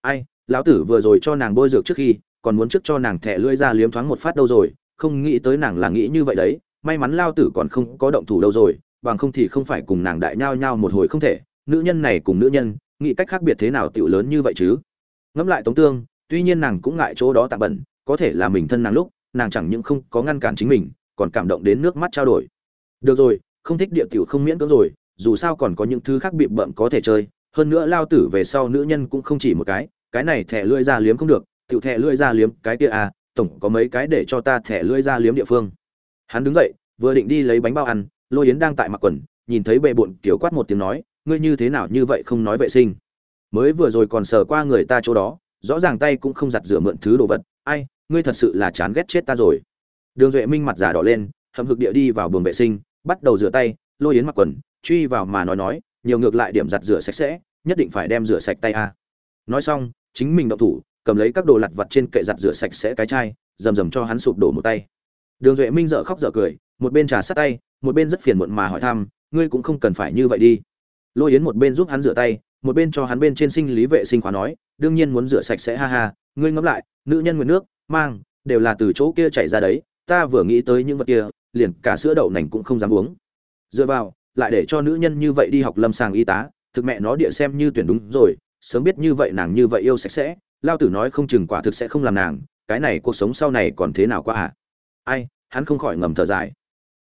Ai, lão tử vừa rồi cho nàng bôi dược trước khi, còn muốn trước cho nàng thẻ lưỡi ra liếm thoáng một phát đâu rồi, không nghĩ tới nàng là nghĩ như vậy đấy, may mắn lao tử còn không có động thủ đâu rồi, bằng không thì không phải cùng nàng đại nhao nhao một hồi không thể, nữ nhân này cùng nữ nhân, nghĩ cách khác biệt thế nào tiểu lớn như vậy chứ? Ngẫm lại tống tương, tuy nhiên nàng cũng ngại chỗ đó tạm bẩn, có thể là mình thân nàng lúc, nàng chẳng những không có ngăn cản chính mình, còn cảm động đến nước mắt trao đổi. Được rồi, không thích địa tiểu không miễn cưỡng rồi, dù sao còn có những thứ khác bị bậm có thể chơi, hơn nữa lao tử về sau nữ nhân cũng không chỉ một cái cái này thẻ lưỡi ra liếm không được, tiểu thẻ lưỡi ra liếm, cái kia à tổng có mấy cái để cho ta thẻ lưỡi ra liếm địa phương. Hắn đứng dậy, vừa định đi lấy bánh bao ăn, lôi yến đang tại mặc quần, nhìn thấy bệ bụn kiểu quát một tiếng nói, ngươi như thế nào như vậy không nói vệ sinh? Mới vừa rồi còn sờ qua người ta chỗ đó, rõ ràng tay cũng không giặt rửa mượn thứ đồ vật. Ai, ngươi thật sự là chán ghét chết ta rồi. Đường duệ minh mặt giả đỏ lên hầm hực địa đi vào buồng vệ sinh, bắt đầu rửa tay, lôi yến mặc quần, truy vào mà nói nói, nhiều ngược lại điểm giặt rửa sạch sẽ, nhất định phải đem rửa sạch tay a. Nói xong, chính mình động thủ, cầm lấy các đồ lặt vặt trên kệ giặt rửa sạch sẽ cái chai, rầm rầm cho hắn sụp đổ một tay. Đường duệ minh dở khóc dở cười, một bên trà sát tay, một bên rất phiền muộn mà hỏi thăm, ngươi cũng không cần phải như vậy đi. Lôi yến một bên giúp hắn rửa tay một bên cho hắn bên trên sinh lý vệ sinh khóa nói, đương nhiên muốn rửa sạch sẽ, ha ha, ngươi ngẫm lại, nữ nhân nguyện nước, mang, đều là từ chỗ kia chảy ra đấy, ta vừa nghĩ tới những vật kia, liền cả sữa đậu nành cũng không dám uống. Dựa vào, lại để cho nữ nhân như vậy đi học lâm sàng y tá, thực mẹ nó địa xem như tuyển đúng rồi, sớm biết như vậy nàng như vậy yêu sạch sẽ, lao tử nói không chừng quả thực sẽ không làm nàng, cái này cuộc sống sau này còn thế nào quá à? Ai, hắn không khỏi ngầm thở dài.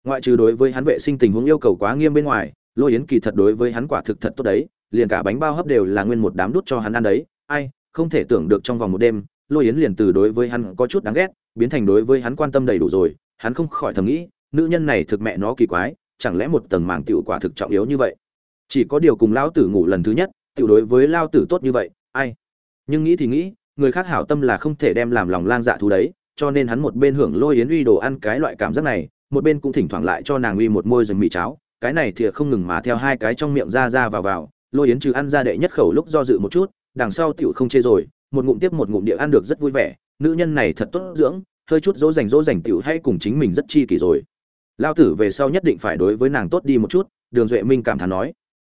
Ngoại trừ đối với hắn vệ sinh tình huống yêu cầu quá nghiêm bên ngoài, lôi yến kỳ thật đối với hắn quả thực thật tốt đấy liền cả bánh bao hấp đều là nguyên một đám đút cho hắn ăn đấy. Ai, không thể tưởng được trong vòng một đêm, lôi yến liền từ đối với hắn có chút đáng ghét, biến thành đối với hắn quan tâm đầy đủ rồi. Hắn không khỏi thầm nghĩ, nữ nhân này thực mẹ nó kỳ quái, chẳng lẽ một tầng màng tiểu quả thực trọng yếu như vậy? Chỉ có điều cùng lão tử ngủ lần thứ nhất, tiểu đối với lao tử tốt như vậy, ai? Nhưng nghĩ thì nghĩ, người khác hảo tâm là không thể đem làm lòng lang dạ thú đấy, cho nên hắn một bên hưởng lôi yến uy đồ ăn cái loại cảm giác này, một bên cũng thỉnh thoảng lại cho nàng uy một môi rừng mì cháo. Cái này thì không ngừng mà theo hai cái trong miệng ra ra vào vào lôi yến trừ ăn ra đệ nhất khẩu lúc do dự một chút, đằng sau tiểu không chê rồi, một ngụm tiếp một ngụm địa ăn được rất vui vẻ, nữ nhân này thật tốt dưỡng, hơi chút dỗ dành dỗ dành tiểu hay cùng chính mình rất chi kỷ rồi lao tử về sau nhất định phải đối với nàng tốt đi một chút, đường duệ minh cảm thán nói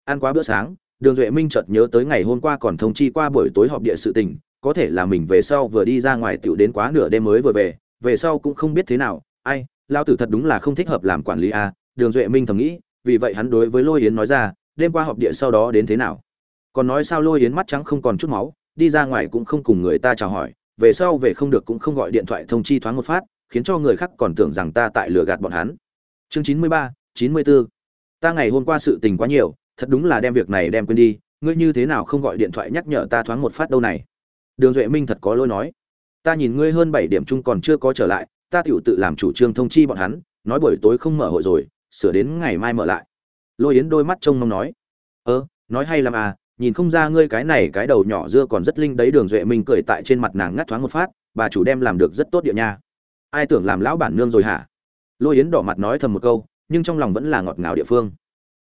ăn quá bữa sáng, đường duệ minh chợt nhớ tới ngày hôm qua còn thông chi qua buổi tối họp địa sự tình, có thể là mình về sau vừa đi ra ngoài tiểu đến quá nửa đêm mới vừa về về sau cũng không biết thế nào, ai, lao tử thật đúng là không thích hợp làm quản lý à? đường duệ minh thầm nghĩ, vì vậy hắn đối với lôi yến nói ra đêm qua họp địa sau đó đến thế nào? Còn nói sao lôi yến mắt trắng không còn chút máu, đi ra ngoài cũng không cùng người ta chào hỏi, về sau về không được cũng không gọi điện thoại thông chi thoáng một phát, khiến cho người khác còn tưởng rằng ta tại lừa gạt bọn hắn. Chương chín mươi ba, chín mươi bốn ta ngày hôm qua sự tình quá nhiều, thật đúng là đem việc này đem quên đi, ngươi như thế nào không gọi điện thoại nhắc nhở ta thoáng một phát đâu này? Đường duệ minh thật có lỗi nói. Ta nhìn ngươi hơn bảy điểm chung còn chưa có trở lại, ta tựu tự làm chủ trương thông chi bọn hắn, nói buổi tối không mở hội rồi, sửa đến ngày mai mở lại lôi yến đôi mắt trông mong nói. Ơ, nói hay làm à nhìn không ra ngươi cái này cái đầu nhỏ dưa còn rất linh đấy. Đường duệ minh cười tại trên mặt nàng ngắt thoáng một phát, bà chủ đem làm được rất tốt địa nha. Ai tưởng làm lão bản nương rồi hả? Lôi yến đỏ mặt nói thầm một câu, nhưng trong lòng vẫn là ngọt ngào địa phương.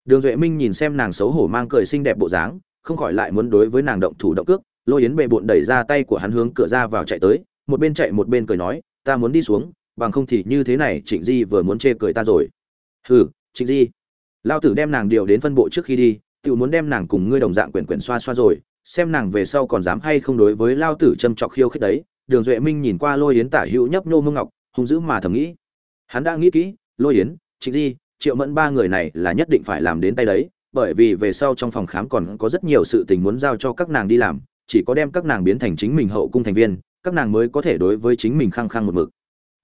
Đường duệ minh nhìn xem nàng xấu hổ mang cười xinh đẹp bộ dáng, không khỏi lại muốn đối với nàng động thủ động cước. Lôi yến bệ bụn đẩy ra tay của hắn hướng cửa ra vào chạy tới, một bên chạy một bên cười nói, ta muốn đi xuống, bằng không thì như thế này trịnh di vừa muốn chê cười ta rồi. Hừ, trịnh di lao tử đem nàng điều đến phân bộ trước khi đi tự muốn đem nàng cùng ngươi đồng dạng quyển quyển xoa xoa rồi, xem nàng về sau còn dám hay không đối với lao tử châm trọc khiêu khích đấy. Đường duệ minh nhìn qua lôi yến tả hữu nhấp nhô mông ngọc, hung dữ mà thầm nghĩ. Hắn đã nghĩ kỹ, lôi yến, trịnh di, triệu mẫn ba người này là nhất định phải làm đến tay đấy, bởi vì về sau trong phòng khám còn có rất nhiều sự tình muốn giao cho các nàng đi làm, chỉ có đem các nàng biến thành chính mình hậu cung thành viên, các nàng mới có thể đối với chính mình khăng khăng một mực.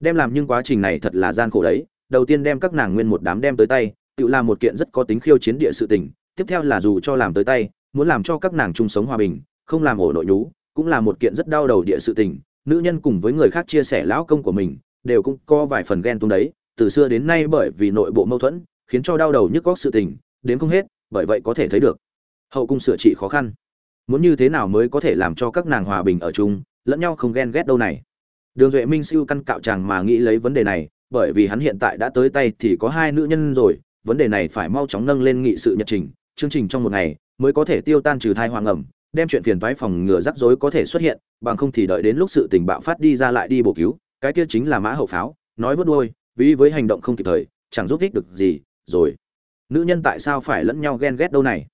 Đem làm nhưng quá trình này thật là gian khổ đấy, đầu tiên đem các nàng nguyên một đám đem tới tay tự làm một kiện rất có tính khiêu chiến địa sự tình, tiếp theo là dù cho làm tới tay, muốn làm cho các nàng chung sống hòa bình, không làm ổ nội nhú, cũng là một kiện rất đau đầu địa sự tình. Nữ nhân cùng với người khác chia sẻ lão công của mình, đều cũng có vài phần ghen tuông đấy. Từ xưa đến nay bởi vì nội bộ mâu thuẫn, khiến cho đau đầu nhức góc sự tình, đến không hết, bởi vậy có thể thấy được. Hậu cung sửa trị khó khăn. Muốn như thế nào mới có thể làm cho các nàng hòa bình ở chung, lẫn nhau không ghen ghét đâu này? Đường duệ minh siêu căn cạo chàng mà nghĩ lấy vấn đề này, bởi vì hắn hiện tại đã tới tay thì có hai nữ nhân rồi vấn đề này phải mau chóng nâng lên nghị sự nhật trình, chương trình trong một ngày mới có thể tiêu tan trừ thai hoàng ẩm, đem chuyện phiền toái phòng ngừa rắc rối có thể xuất hiện, bằng không thì đợi đến lúc sự tình bạo phát đi ra lại đi bổ cứu, cái kia chính là mã hậu pháo, nói vớt đuôi vì với hành động không kịp thời, chẳng giúp ích được gì, rồi. Nữ nhân tại sao phải lẫn nhau ghen ghét đâu này?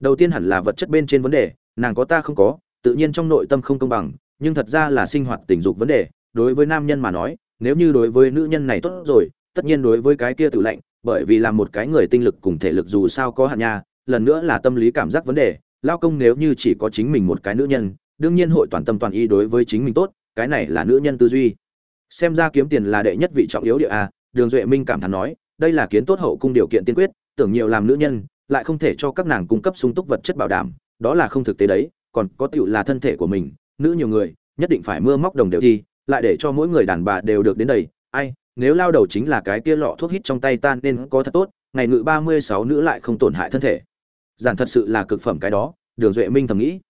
Đầu tiên hẳn là vật chất bên trên vấn đề, nàng có ta không có, tự nhiên trong nội tâm không công bằng, nhưng thật ra là sinh hoạt tình dục vấn đề, đối với nam nhân mà nói, nếu như đối với nữ nhân này tốt rồi, tất nhiên đối với cái kia tự lạnh bởi vì là một cái người tinh lực cùng thể lực dù sao có hạn nha, lần nữa là tâm lý cảm giác vấn đề, lao công nếu như chỉ có chính mình một cái nữ nhân, đương nhiên hội toàn tâm toàn ý đối với chính mình tốt, cái này là nữ nhân tư duy. Xem ra kiếm tiền là đệ nhất vị trọng yếu địa a, đường duệ minh cảm thán nói, đây là kiến tốt hậu cung điều kiện tiên quyết, tưởng nhiều làm nữ nhân, lại không thể cho các nàng cung cấp sung túc vật chất bảo đảm, đó là không thực tế đấy, còn có tiểu là thân thể của mình, nữ nhiều người, nhất định phải mưa móc đồng đều thi, lại để cho mỗi người đàn bà đều được đến đầy ai nếu lao đầu chính là cái kia lọ thuốc hít trong tay tan nên có thật tốt, ngày ngự ba mươi sáu nữ lại không tổn hại thân thể. Giản thật sự là cực phẩm cái đó, đường duệ minh thầm nghĩ.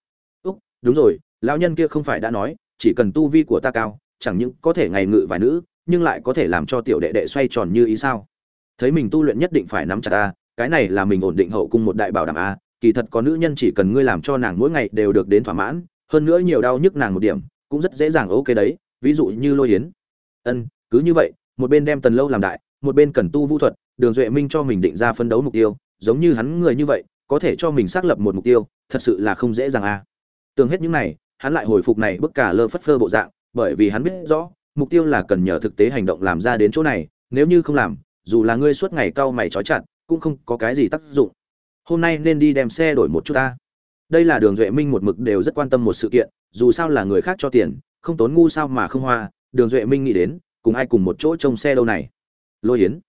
Úc, đúng rồi, lão nhân kia không phải đã nói, chỉ cần tu vi của ta cao, chẳng những có thể ngày ngự vài nữ, nhưng lại có thể làm cho tiểu đệ đệ xoay tròn như ý sao? Thấy mình tu luyện nhất định phải nắm chặt ta, cái này là mình ổn định hậu cung một đại bảo đảm a, kỳ thật có nữ nhân chỉ cần ngươi làm cho nàng mỗi ngày đều được đến thỏa mãn, hơn nữa nhiều đau nhức nàng một điểm, cũng rất dễ dàng ok đấy, ví dụ như lôi hiến ân, cứ như vậy một bên đem tần lâu làm đại, một bên cần tu vũ thuật, đường duệ minh cho mình định ra phân đấu mục tiêu, giống như hắn người như vậy, có thể cho mình xác lập một mục tiêu, thật sự là không dễ dàng a à. Tưởng hết những này, hắn lại hồi phục này bức cả lơ phất phơ bộ dạng, bởi vì hắn biết rõ, mục tiêu là cần nhờ thực tế hành động làm ra đến chỗ này, nếu như không làm, dù là ngươi suốt ngày cau mày trói chặt, cũng không có cái gì tác dụng hôm nay nên đi đem xe đổi một chút ta đây là đường duệ minh một mực đều rất quan tâm một sự kiện, dù sao là người khác cho tiền, không tốn ngu sao mà không hoa, đường duệ minh nghĩ đến cùng ai cùng một chỗ trông xe đâu này. Lôi yến.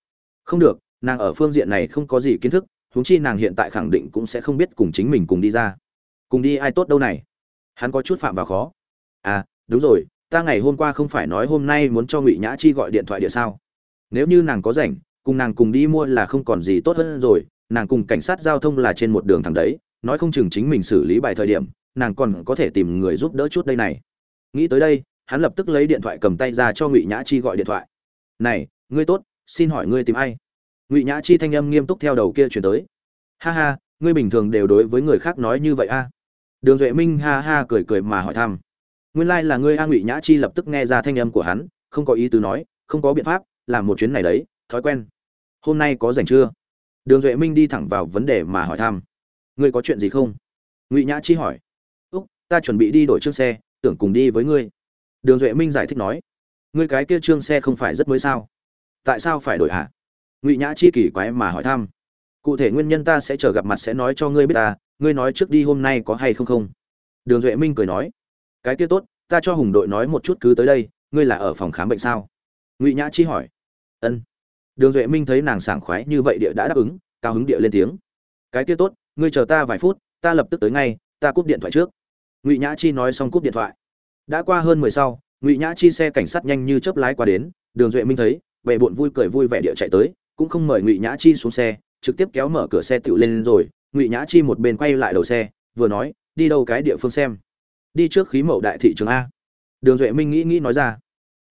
Không được, nàng ở phương diện này không có gì kiến thức, huống chi nàng hiện tại khẳng định cũng sẽ không biết cùng chính mình cùng đi ra. Cùng đi ai tốt đâu này? Hắn có chút phạm vào khó. À đúng rồi, ta ngày hôm qua không phải nói hôm nay muốn cho ngụy nhã chi gọi điện thoại địa sao? Nếu như nàng có rảnh, cùng nàng cùng đi mua là không còn gì tốt hơn rồi, nàng cùng cảnh sát giao thông là trên một đường thẳng đấy, nói không chừng chính mình xử lý bài thời điểm, nàng còn có thể tìm người giúp đỡ chút đây này. Nghĩ tới đây hắn lập tức lấy điện thoại cầm tay ra cho ngụy nhã chi gọi điện thoại. Này, ngươi tốt, xin hỏi ngươi tìm ai? Ngụy nhã chi thanh âm nghiêm túc theo đầu kia chuyển tới. Ha ha, ngươi bình thường đều đối với người khác nói như vậy a? Đường duệ minh ha ha cười cười mà hỏi thăm. Nguyên lai、like、là ngươi a, ngụy nhã chi lập tức nghe ra thanh âm của hắn, không có ý tứ nói, không có biện pháp, làm một chuyến này đấy, thói quen. Hôm nay có rảnh chưa? Đường duệ minh đi thẳng vào vấn đề mà hỏi thăm. Ngươi có chuyện gì không? Ngụy nhã chi hỏi. Úc, ta chuẩn bị đi đổi chương xe, tưởng cùng đi với ngươi đường duệ minh giải thích nói, ngươi cái kia trương xe không phải rất mới sao? Tại sao phải đổi hả? Ngụy nhã chi kỳ quái mà hỏi thăm, cụ thể nguyên nhân ta sẽ chờ gặp mặt sẽ nói cho ngươi biết ta, ngươi nói trước đi hôm nay có hay không không? Đường duệ minh cười nói, cái kia tốt, ta cho hùng đội nói một chút cứ tới đây, ngươi là ở phòng khám bệnh sao? Ngụy nhã chi hỏi, ân. Đường duệ minh thấy nàng sảng khoái như vậy địa đã đáp ứng, cao hứng địa lên tiếng, cái kia tốt, ngươi chờ ta vài phút, ta lập tức tới ngay, ta cúp điện thoại trước. Ngụy nhã chi nói xong cúp điện thoại đã qua hơn mười sau, ngụy nhã chi xe cảnh sát nhanh như chớp lái qua đến, đường duệ minh thấy vệ buồn vui cười vui vẻ địa chạy tới, cũng không mời ngụy nhã chi xuống xe, trực tiếp kéo mở cửa xe tự lên rồi, ngụy nhã chi một bên quay lại đầu xe, vừa nói, đi đâu cái địa phương xem? Đi trước khí mậu đại thị trường a. Đường duệ minh nghĩ nghĩ nói ra.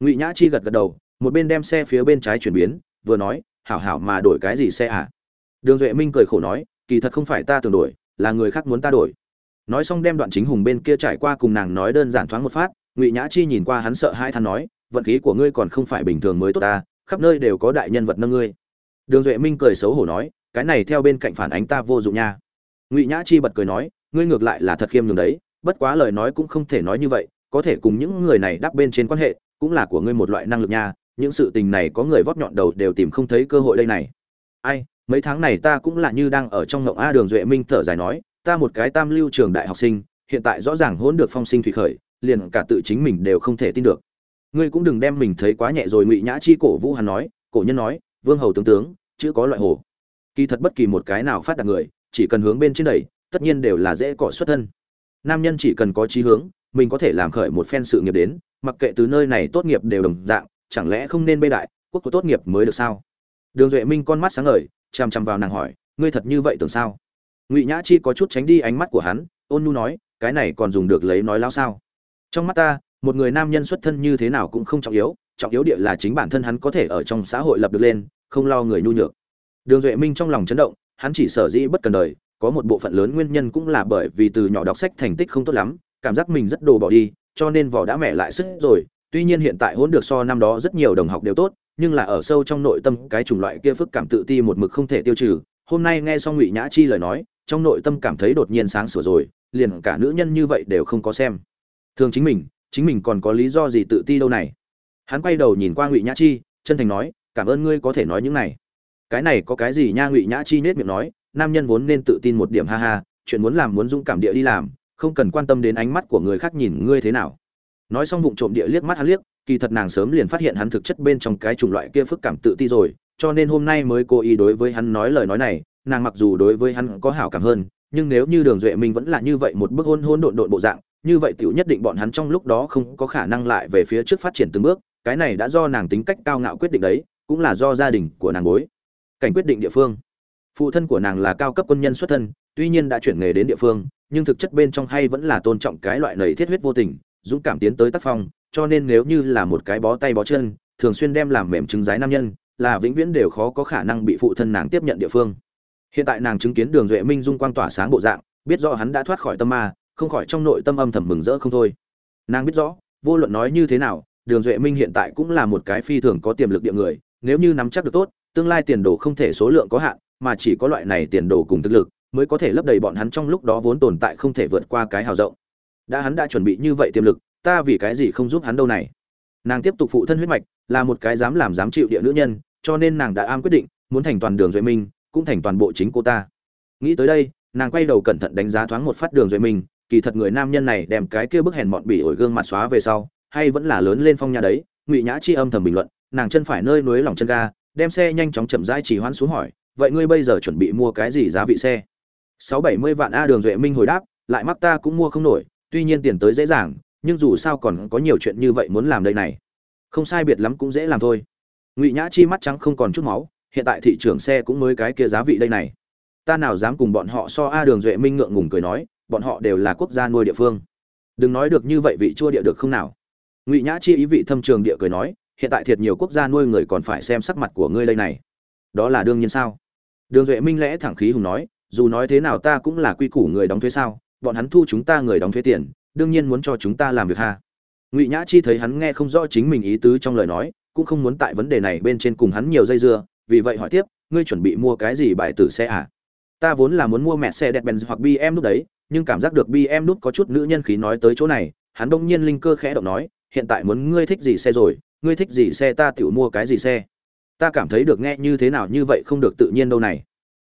Ngụy nhã chi gật gật đầu, một bên đem xe phía bên trái chuyển biến, vừa nói, hảo hảo mà đổi cái gì xe à? Đường duệ minh cười khổ nói, kỳ thật không phải ta tưởng đổi, là người khác muốn ta đổi nói xong đem đoạn chính hùng bên kia trải qua cùng nàng nói đơn giản thoáng một phát, ngụy nhã chi nhìn qua hắn sợ hai than nói, vận khí của ngươi còn không phải bình thường mới tốt ta, khắp nơi đều có đại nhân vật nâng ngươi. Đường duệ minh cười xấu hổ nói, cái này theo bên cạnh phản ánh ta vô dụng nha. Ngụy nhã chi bật cười nói, ngươi ngược lại là thật khiêm nhường đấy, bất quá lời nói cũng không thể nói như vậy, có thể cùng những người này đắp bên trên quan hệ, cũng là của ngươi một loại năng lực nha, những sự tình này có người vót nhọn đầu đều tìm không thấy cơ hội đây này. Ai, mấy tháng này ta cũng là như đang ở trong ngộng a. Đường duệ minh thở dài nói ta một cái tam lưu trường đại học sinh, hiện tại rõ ràng hỗn được phong sinh thủy khởi, liền cả tự chính mình đều không thể tin được. Ngươi cũng đừng đem mình thấy quá nhẹ rồi, ngụy nhã chi cổ vũ hắn nói, cổ nhân nói, vương hầu tướng tướng, chữ có loại hồ. Kỳ thật bất kỳ một cái nào phát đạt người, chỉ cần hướng bên trên đẩy tất nhiên đều là dễ cọ xuất thân. Nam nhân chỉ cần có chí hướng, mình có thể làm khởi một phen sự nghiệp đến, mặc kệ từ nơi này tốt nghiệp đều đồng dạng, chẳng lẽ không nên bê đại, quốc của tốt nghiệp mới được sao? Đường duệ minh con mắt sáng ngời, chằm chằm vào nàng hỏi, ngươi thật như vậy tưởng sao? Ngụy nhã chi có chút tránh đi ánh mắt của hắn, ôn nhu nói, cái này còn dùng được lấy nói lao sao? Trong mắt ta, một người nam nhân xuất thân như thế nào cũng không trọng yếu trọng yếu địa là chính bản thân hắn có thể ở trong xã hội lập được lên, không lo người nhu nhược. Đường duệ minh trong lòng chấn động, hắn chỉ sở dĩ bất cần đời, có một bộ phận lớn nguyên nhân cũng là bởi vì từ nhỏ đọc sách thành tích không tốt lắm, cảm giác mình rất đồ bỏ đi, cho nên vỏ đã mẹ lại sức rồi. Tuy nhiên hiện tại hỗn được so năm đó rất nhiều đồng học đều tốt, nhưng là ở sâu trong nội tâm cái chủng loại kia phức cảm tự ti một mực không thể tiêu trừ. Hôm nay nghe xong ngụy nhã chi lời nói trong nội tâm cảm thấy đột nhiên sáng sủa rồi, liền cả nữ nhân như vậy đều không có xem. Thường chính mình chính mình còn có lý do gì tự ti đâu này? Hắn quay đầu nhìn qua ngụy nhã chi, chân thành nói, cảm ơn ngươi có thể nói những này. Cái này có cái gì nha? Ngụy nhã chi nết miệng nói, nam nhân vốn nên tự tin một điểm, ha ha, chuyện muốn làm muốn dũng cảm địa đi làm, không cần quan tâm đến ánh mắt của người khác nhìn ngươi thế nào. Nói xong vụng trộm địa liếc mắt hắn liếc, kỳ thật nàng sớm liền phát hiện hắn thực chất bên trong cái chủng loại kia phức cảm tự ti rồi, cho nên hôm nay mới cố ý đối với hắn nói lời nói này nàng mặc dù đối với hắn có hảo cảm hơn, nhưng nếu như đường duệ minh vẫn là như vậy một bức hôn hôn độn độn bộ dạng, như vậy tiểu nhất định bọn hắn trong lúc đó không có khả năng lại về phía trước phát triển từng bước, cái này đã do nàng tính cách cao ngạo quyết định đấy, cũng là do gia đình của nàng bối. Cảnh quyết định địa phương. Phụ thân của nàng là cao cấp quân nhân xuất thân, tuy nhiên đã chuyển nghề đến địa phương, nhưng thực chất bên trong hay vẫn là tôn trọng cái loại nầy thiết huyết vô tình, dũng cảm tiến tới tác phong, cho nên nếu như là một cái bó tay bó chân, thường xuyên đem làm mềm trứng giái nam nhân, là vĩnh viễn đều khó có khả năng bị phụ thân nàng tiếp nhận địa phương hiện tại nàng chứng kiến đường duệ minh dung quang tỏa sáng bộ dạng, biết rõ hắn đã thoát khỏi tâm ma, không khỏi trong nội tâm âm thầm mừng rỡ không thôi. Nàng biết rõ, vô luận nói như thế nào, đường duệ minh hiện tại cũng là một cái phi thường có tiềm lực địa người, nếu như nắm chắc được tốt, tương lai tiền đồ không thể số lượng có hạn, mà chỉ có loại này tiền đồ cùng thực lực, mới có thể lấp đầy bọn hắn trong lúc đó vốn tồn tại không thể vượt qua cái hào rộng. Đã hắn đã chuẩn bị như vậy tiềm lực, ta vì cái gì không giúp hắn đâu này? Nàng tiếp tục phụ thân huyết mạch, là một cái dám làm dám chịu địa nữ nhân, cho nên nàng đã am quyết định, muốn thành toàn đường duệ minh cũng thành toàn bộ chính cô ta. Nghĩ tới đây, nàng quay đầu cẩn thận đánh giá thoáng một phát đường duệ minh, kỳ thật người nam nhân này đem cái kia bức hèn mọn bỉ ổi gương mặt xóa về sau, hay vẫn là lớn lên phong nhà đấy, ngụy nhã chi âm thầm bình luận, nàng chân phải nơi núi lòng chân ga, đem xe nhanh chóng chậm rãi chỉ hoãn xuống hỏi, vậy ngươi bây giờ chuẩn bị mua cái gì giá vị xe? Sáu bảy mươi vạn a, đường duệ minh hồi đáp, lại mắc ta cũng mua không nổi, tuy nhiên tiền tới dễ dàng, nhưng dù sao còn có nhiều chuyện như vậy muốn làm đây này. Không sai biệt lắm cũng dễ làm thôi. Ngụy nhã chi mắt trắng không còn chút máu hiện tại thị trường xe cũng mới cái kia giá vị đây này. Ta nào dám cùng bọn họ so a đường duệ minh ngượng ngùng cười nói, bọn họ đều là quốc gia nuôi địa phương. Đừng nói được như vậy vị chua địa được không nào? Ngụy nhã chi ý vị thâm trường địa cười nói, hiện tại thiệt nhiều quốc gia nuôi người còn phải xem sắc mặt của ngươi đây này. Đó là đương nhiên sao? Đường duệ minh lẽ thẳng khí hùng nói, dù nói thế nào ta cũng là quy củ người đóng thuế sao, bọn hắn thu chúng ta người đóng thuế tiền, đương nhiên muốn cho chúng ta làm việc ha. Ngụy nhã chi thấy hắn nghe không rõ chính mình ý tứ trong lời nói, cũng không muốn tại vấn đề này bên trên cùng hắn nhiều dây dưa vì vậy hỏi tiếp, ngươi chuẩn bị mua cái gì bài tử xe à? Ta vốn là muốn mua mẹ xe đẹp benz hoặc bm lúc đấy, nhưng cảm giác được bm nút có chút nữ nhân khí nói tới chỗ này, hắn đông nhiên linh cơ khẽ động nói, hiện tại muốn ngươi thích gì xe rồi, ngươi thích gì xe ta tiểu mua cái gì xe? Ta cảm thấy được nghe như thế nào như vậy không được tự nhiên đâu này.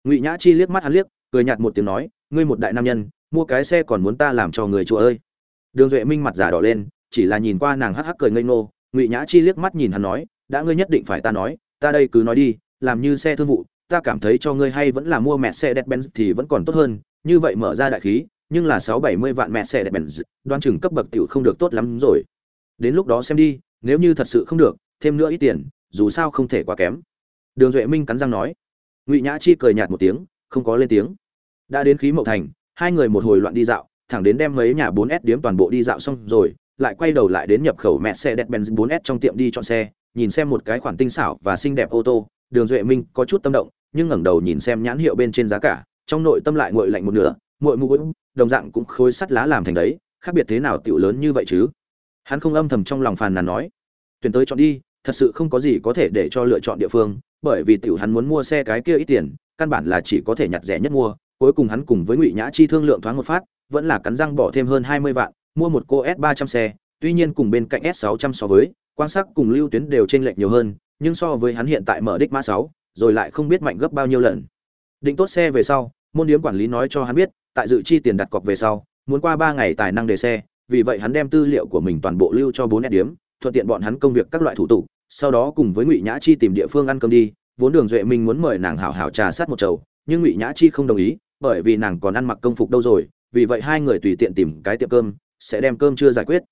Ngụy nhã chi liếc mắt hắn liếc, cười nhạt một tiếng nói, ngươi một đại nam nhân, mua cái xe còn muốn ta làm cho người chúa ơi. Đường duệ minh mặt giả đỏ lên, chỉ là nhìn qua nàng hắc hắc cười ngây ngô, ngụy nhã chi liếc mắt nhìn hắn nói, đã ngươi nhất định phải ta nói, ta đây cứ nói đi làm như xe thương vụ, ta cảm thấy cho ngươi hay vẫn là mua mẹ xe đẹp benz thì vẫn còn tốt hơn, như vậy mở ra đại khí, nhưng là sáu bảy mươi vạn mẹ xe đẹp benz đoan chừng cấp bậc tiểu không được tốt lắm rồi. Đến lúc đó xem đi, nếu như thật sự không được, thêm nữa ít tiền, dù sao không thể quá kém. Đường duệ minh cắn răng nói. Ngụy nhã chi cười nhạt một tiếng, không có lên tiếng. Đã đến khí mậu thành, hai người một hồi loạn đi dạo, thẳng đến đem mấy nhà 4S điếm toàn bộ đi dạo xong rồi, lại quay đầu lại đến nhập khẩu mẹ xe đẹp benz 4S trong tiệm đi chọn xe, nhìn xem một cái khoản tinh xảo và xinh đẹp ô tô đường duệ minh có chút tâm động, nhưng ngẩng đầu nhìn xem nhãn hiệu bên trên giá cả, trong nội tâm lại nguội lạnh một nửa, muội mũi đồng dạng cũng khối sắt lá làm thành đấy, khác biệt thế nào tiểu lớn như vậy chứ? Hắn không âm thầm trong lòng phàn nàn nói, tuyển tới chọn đi, thật sự không có gì có thể để cho lựa chọn địa phương, bởi vì tiểu hắn muốn mua xe cái kia ít tiền, căn bản là chỉ có thể nhặt rẻ nhất mua, cuối cùng hắn cùng với ngụy nhã chi thương lượng thoáng một phát, vẫn là cắn răng bỏ thêm hơn hai mươi vạn, mua một cô s ba trăm xe, tuy nhiên cùng bên cạnh s sáu trăm so với, quan sát cùng lưu tuyến đều trên lệch nhiều hơn nhưng so với hắn hiện tại mở đích mã sáu, rồi lại không biết mạnh gấp bao nhiêu lần. Định tốt xe về sau, môn điếm quản lý nói cho hắn biết, tại dự chi tiền đặt cọc về sau, muốn qua ba ngày tài năng đề xe, vì vậy hắn đem tư liệu của mình toàn bộ lưu cho bốn điếm, thuận tiện bọn hắn công việc các loại thủ tục, sau đó cùng với ngụy nhã chi tìm địa phương ăn cơm đi, vốn đường duệ minh muốn mời nàng hảo hảo trà sát một chầu, nhưng ngụy nhã chi không đồng ý, bởi vì nàng còn ăn mặc công phục đâu rồi, vì vậy hai người tùy tiện tìm cái tiệm cơm, sẽ đem cơm trưa giải quyết.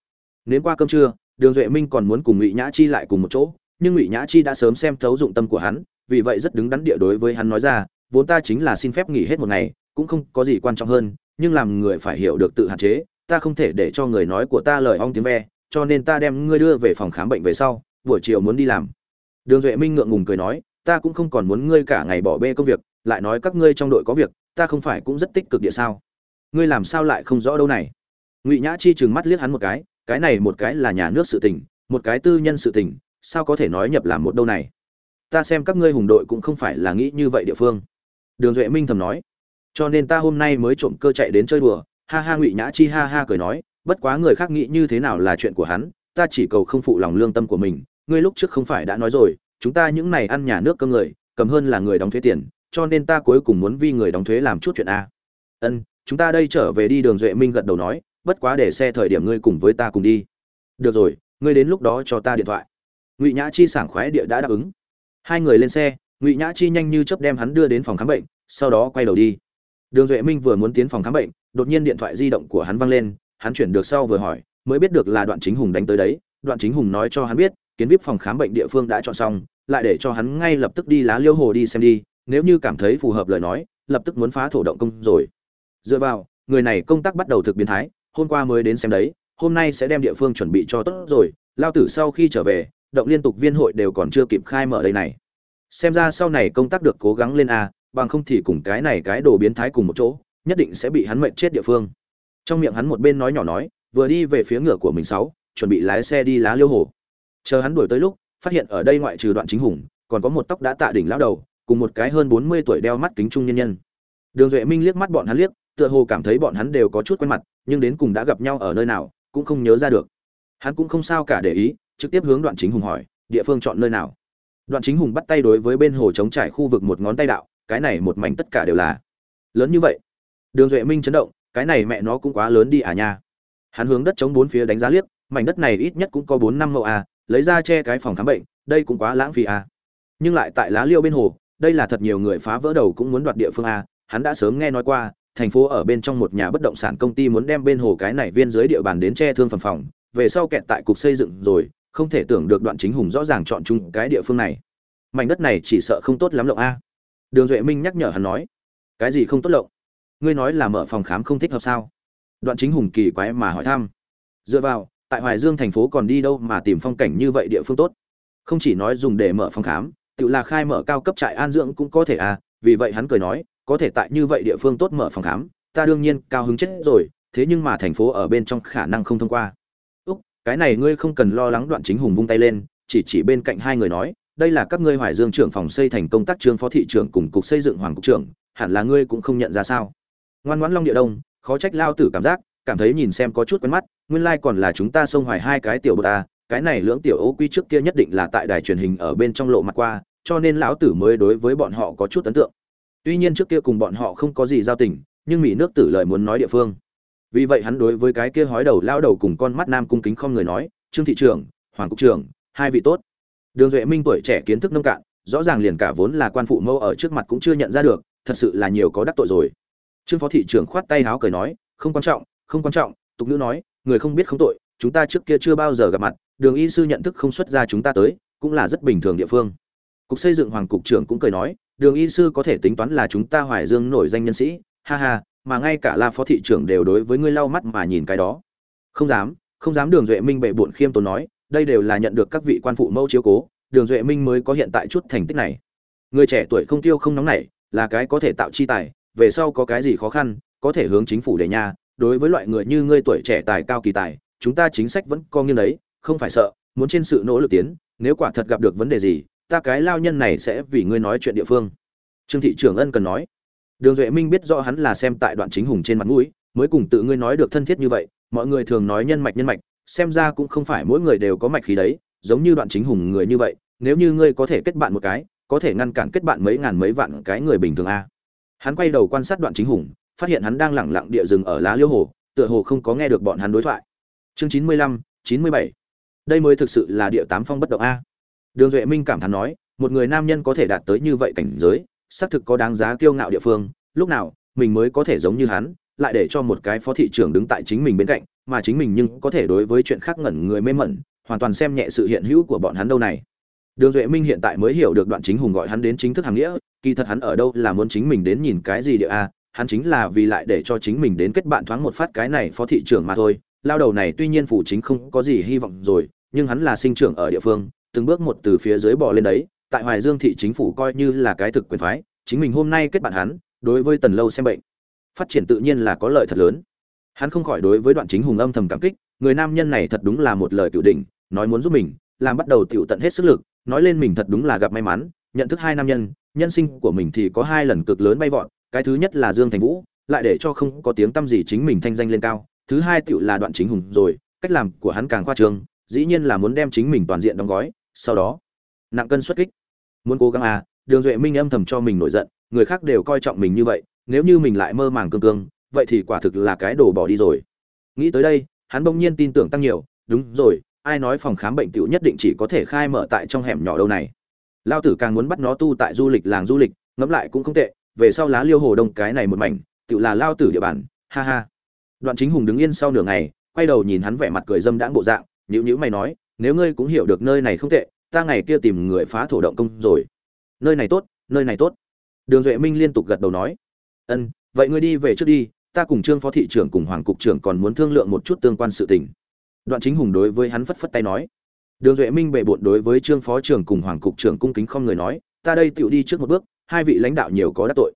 Nếu qua cơm trưa, đường duệ minh còn muốn cùng ngụy nhã chi lại cùng một chỗ nhưng ngụy nhã chi đã sớm xem thấu dụng tâm của hắn vì vậy rất đứng đắn địa đối với hắn nói ra vốn ta chính là xin phép nghỉ hết một ngày cũng không có gì quan trọng hơn nhưng làm người phải hiểu được tự hạn chế ta không thể để cho người nói của ta lời ong tiếng ve cho nên ta đem ngươi đưa về phòng khám bệnh về sau buổi chiều muốn đi làm đường duệ minh ngượng ngùng cười nói ta cũng không còn muốn ngươi cả ngày bỏ bê công việc lại nói các ngươi trong đội có việc ta không phải cũng rất tích cực địa sao ngươi làm sao lại không rõ đâu này ngụy nhã chi trừng mắt liếc hắn một cái cái này một cái là nhà nước sự tình một cái tư nhân sự tình sao có thể nói nhập làm một đâu này? Ta xem các ngươi hùng đội cũng không phải là nghĩ như vậy địa phương. Đường duệ minh thầm nói. Cho nên ta hôm nay mới trộm cơ chạy đến chơi đùa. Ha ha, ngụy nhã chi ha ha cười nói. Bất quá người khác nghĩ như thế nào là chuyện của hắn, ta chỉ cầu không phụ lòng lương tâm của mình. Ngươi lúc trước không phải đã nói rồi, chúng ta những này ăn nhà nước cơm người, cầm hơn là người đóng thuế tiền, cho nên ta cuối cùng muốn vi người đóng thuế làm chút chuyện a. Ân, chúng ta đây trở về đi. Đường duệ minh gật đầu nói. Bất quá để xe thời điểm ngươi cùng với ta cùng đi. Được rồi, ngươi đến lúc đó cho ta điện thoại ngụy nhã chi sảng khoái địa đã đáp ứng. Hai người lên xe, ngụy nhã chi nhanh như chớp đem hắn đưa đến phòng khám bệnh, sau đó quay đầu đi. Đường duệ minh vừa muốn tiến phòng khám bệnh, đột nhiên điện thoại di động của hắn văng lên, hắn chuyển được sau vừa hỏi, mới biết được là đoạn chính hùng đánh tới đấy. Đoạn chính hùng nói cho hắn biết, kiến vip phòng khám bệnh địa phương đã chọn xong, lại để cho hắn ngay lập tức đi lá liêu hồ đi xem đi, nếu như cảm thấy phù hợp lời nói, lập tức muốn phá thổ động công rồi. Dựa vào, người này công tác bắt đầu thực biến thái, hôm qua mới đến xem đấy, hôm nay sẽ đem địa phương chuẩn bị cho tốt rồi, lao tử sau khi trở về động liên tục viên hội đều còn chưa kịp khai mở đây này. Xem ra sau này công tác được cố gắng lên a, bằng không thì cùng cái này cái đồ biến thái cùng một chỗ, nhất định sẽ bị hắn mệnh chết địa phương. Trong miệng hắn một bên nói nhỏ nói, vừa đi về phía ngựa của mình sáu, chuẩn bị lái xe đi lá liêu hồ. Chờ hắn đuổi tới lúc, phát hiện ở đây ngoại trừ đoạn chính hùng, còn có một tóc đã tạ đỉnh lão đầu, cùng một cái hơn bốn mươi tuổi đeo mắt kính trung nhân nhân. Đường duệ minh liếc mắt bọn hắn liếc, tựa hồ cảm thấy bọn hắn đều có chút quen mặt, nhưng đến cùng đã gặp nhau ở nơi nào, cũng không nhớ ra được. Hắn cũng không sao cả để ý trực tiếp hướng đoạn chính hùng hỏi, địa phương chọn nơi nào? Đoạn chính hùng bắt tay đối với bên hồ trống trải khu vực một ngón tay đạo, cái này một mảnh tất cả đều là lớn như vậy. Đường duệ minh chấn động, cái này mẹ nó cũng quá lớn đi à nha. Hắn hướng đất chống bốn phía đánh giá liếc, mảnh đất này ít nhất cũng có bốn năm mẫu à lấy ra che cái phòng khám bệnh, đây cũng quá lãng phí à. Nhưng lại tại lá liêu bên hồ, đây là thật nhiều người phá vỡ đầu cũng muốn đoạt địa phương à. Hắn đã sớm nghe nói qua, thành phố ở bên trong một nhà bất động sản công ty muốn đem bên hồ cái này viên dưới địa bàn đến che thương phẩm phòng, về sau kẹt tại cục xây dựng rồi không thể tưởng được đoạn chính hùng rõ ràng chọn chung cái địa phương này. Mảnh đất này chỉ sợ không tốt lắm lộng a. Đường duệ minh nhắc nhở hắn nói, cái gì không tốt lộng? Ngươi nói là mở phòng khám không thích hợp sao? Đoạn chính hùng kỳ quái mà hỏi thăm, dựa vào, tại hoài dương thành phố còn đi đâu mà tìm phong cảnh như vậy địa phương tốt? Không chỉ nói dùng để mở phòng khám, tự là khai mở cao cấp trại an dưỡng cũng có thể à vì vậy hắn cười nói, có thể tại như vậy địa phương tốt mở phòng khám, ta đương nhiên cao hứng chết rồi, thế nhưng mà thành phố ở bên trong khả năng không thông qua cái này ngươi không cần lo lắng đoạn chính hùng vung tay lên, chỉ chỉ bên cạnh hai người nói, đây là các ngươi hoài dương trưởng phòng xây thành công tác trương phó thị trưởng cùng cục xây dựng hoàng cục trưởng, hẳn là ngươi cũng không nhận ra sao? Ngoan ngoãn long địa đông, khó trách lao tử cảm giác, cảm thấy nhìn xem có chút quen mắt, nguyên lai còn là chúng ta xông hoài hai cái tiểu bờ ta, cái này lưỡng tiểu ấu quy trước kia nhất định là tại đài truyền hình ở bên trong lộ mặt qua, cho nên lão tử mới đối với bọn họ có chút ấn tượng. Tuy nhiên trước kia cùng bọn họ không có gì giao tình, nhưng mỹ nước tử lời muốn nói địa phương vì vậy hắn đối với cái kia hói đầu lao đầu cùng con mắt nam cung kính không người nói, trương thị trưởng, hoàng cục trưởng, hai vị tốt. Đường duệ minh tuổi trẻ kiến thức nông cạn, rõ ràng liền cả vốn là quan phụ mẫu ở trước mặt cũng chưa nhận ra được, thật sự là nhiều có đắc tội rồi. Trương phó thị trưởng khoát tay háo cười nói, không quan trọng, không quan trọng. Tục nữ nói, người không biết không tội, chúng ta trước kia chưa bao giờ gặp mặt, đường y sư nhận thức không xuất ra chúng ta tới, cũng là rất bình thường địa phương. Cục xây dựng hoàng cục trưởng cũng cười nói, đường y sư có thể tính toán là chúng ta hoài dương nổi danh nhân sĩ, ha ha mà ngay cả la phó thị trưởng đều đối với ngươi lau mắt mà nhìn cái đó. Không dám không dám đường duệ minh bệ bộn khiêm tốn nói, đây đều là nhận được các vị quan phụ mẫu chiếu cố, đường duệ minh mới có hiện tại chút thành tích này. Người trẻ tuổi không tiêu không nóng nảy là cái có thể tạo chi tài, về sau có cái gì khó khăn, có thể hướng chính phủ để nha đối với loại người như ngươi tuổi trẻ tài cao kỳ tài, chúng ta chính sách vẫn co nghiêng đấy, không phải sợ, muốn trên sự nỗ lực tiến, nếu quả thật gặp được vấn đề gì, ta cái lao nhân này sẽ vì ngươi nói chuyện địa phương. Trương thị trưởng ân cần nói đường duệ minh biết rõ hắn là xem tại đoạn chính hùng trên mặt mũi, mới cùng tự ngươi nói được thân thiết như vậy, mọi người thường nói nhân mạch nhân mạch, xem ra cũng không phải mỗi người đều có mạch khí đấy, giống như đoạn chính hùng người như vậy, nếu như ngươi có thể kết bạn một cái, có thể ngăn cản kết bạn mấy ngàn mấy vạn cái người bình thường a. Hắn quay đầu quan sát đoạn chính hùng, phát hiện hắn đang lẳng lặng địa rừng ở lá liêu hồ, tựa hồ không có nghe được bọn hắn đối thoại. Chương chín mươi lăm, chín mươi bảy. Đây mới thực sự là địa tám phong bất động a. Đường duệ minh cảm thán nói, một người nam nhân có thể đạt tới như vậy cảnh giới xác thực có đáng giá kiêu ngạo địa phương, lúc nào, mình mới có thể giống như hắn, lại để cho một cái phó thị trưởng đứng tại chính mình bên cạnh, mà chính mình nhưng có thể đối với chuyện khác ngẩn người mê mẩn, hoàn toàn xem nhẹ sự hiện hữu của bọn hắn đâu này. Đường duệ minh hiện tại mới hiểu được đoạn chính hùng gọi hắn đến chính thức hàng nghĩa, kỳ thật hắn ở đâu là muốn chính mình đến nhìn cái gì địa a, hắn chính là vì lại để cho chính mình đến kết bạn thoáng một phát cái này phó thị trưởng mà thôi. Lao đầu này tuy nhiên phủ chính không có gì hy vọng rồi, nhưng hắn là sinh trưởng ở địa phương, từng bước một từ phía dưới bò lên đấy tại hoài dương thị chính phủ coi như là cái thực quyền phái, chính mình hôm nay kết bạn hắn, đối với tần lâu xem bệnh, phát triển tự nhiên là có lợi thật lớn. Hắn không khỏi đối với đoạn chính hùng âm thầm cảm kích, người nam nhân này thật đúng là một lời cựu đỉnh, nói muốn giúp mình, làm bắt đầu tiểu tận hết sức lực, nói lên mình thật đúng là gặp may mắn, nhận thức hai nam nhân nhân sinh của mình thì có hai lần cực lớn bay vọt, cái thứ nhất là dương thành vũ, lại để cho không có tiếng tăm gì chính mình thanh danh lên cao, thứ hai tiểu là đoạn chính hùng rồi, cách làm của hắn càng khoa trương, dĩ nhiên là muốn đem chính mình toàn diện đóng gói, sau đó, nặng cân xuất kích muốn cố gắng à đường duệ minh âm thầm cho mình nổi giận, người khác đều coi trọng mình như vậy, nếu như mình lại mơ màng cương cương, vậy thì quả thực là cái đồ bỏ đi rồi. Nghĩ tới đây, hắn bỗng nhiên tin tưởng tăng nhiều, đúng rồi, ai nói phòng khám bệnh tiểu nhất định chỉ có thể khai mở tại trong hẻm nhỏ đâu này. Lao tử càng muốn bắt nó tu tại du lịch làng du lịch, ngẫm lại cũng không tệ, về sau lá liêu hồ đông cái này một mảnh, tự là lao tử địa bàn, ha ha. Đoạn chính hùng đứng yên sau nửa ngày, quay đầu nhìn hắn vẻ mặt cười dâm đãng bộ dạng, nhữ nhữ mày nói, nếu ngươi cũng hiểu được nơi này không tệ ta ngày kia tìm người phá thổ động công rồi. Nơi này tốt, nơi này tốt. Đường duệ minh liên tục gật đầu nói. Ân, vậy ngươi đi về trước đi, ta cùng trương phó thị trưởng cùng hoàng cục trưởng còn muốn thương lượng một chút tương quan sự tình. Đoạn chính hùng đối với hắn phất phất tay nói. Đường duệ minh bệ bộn đối với trương phó trưởng cùng hoàng cục trưởng cung kính không người nói, ta đây tựu đi trước một bước, hai vị lãnh đạo nhiều có đắc tội.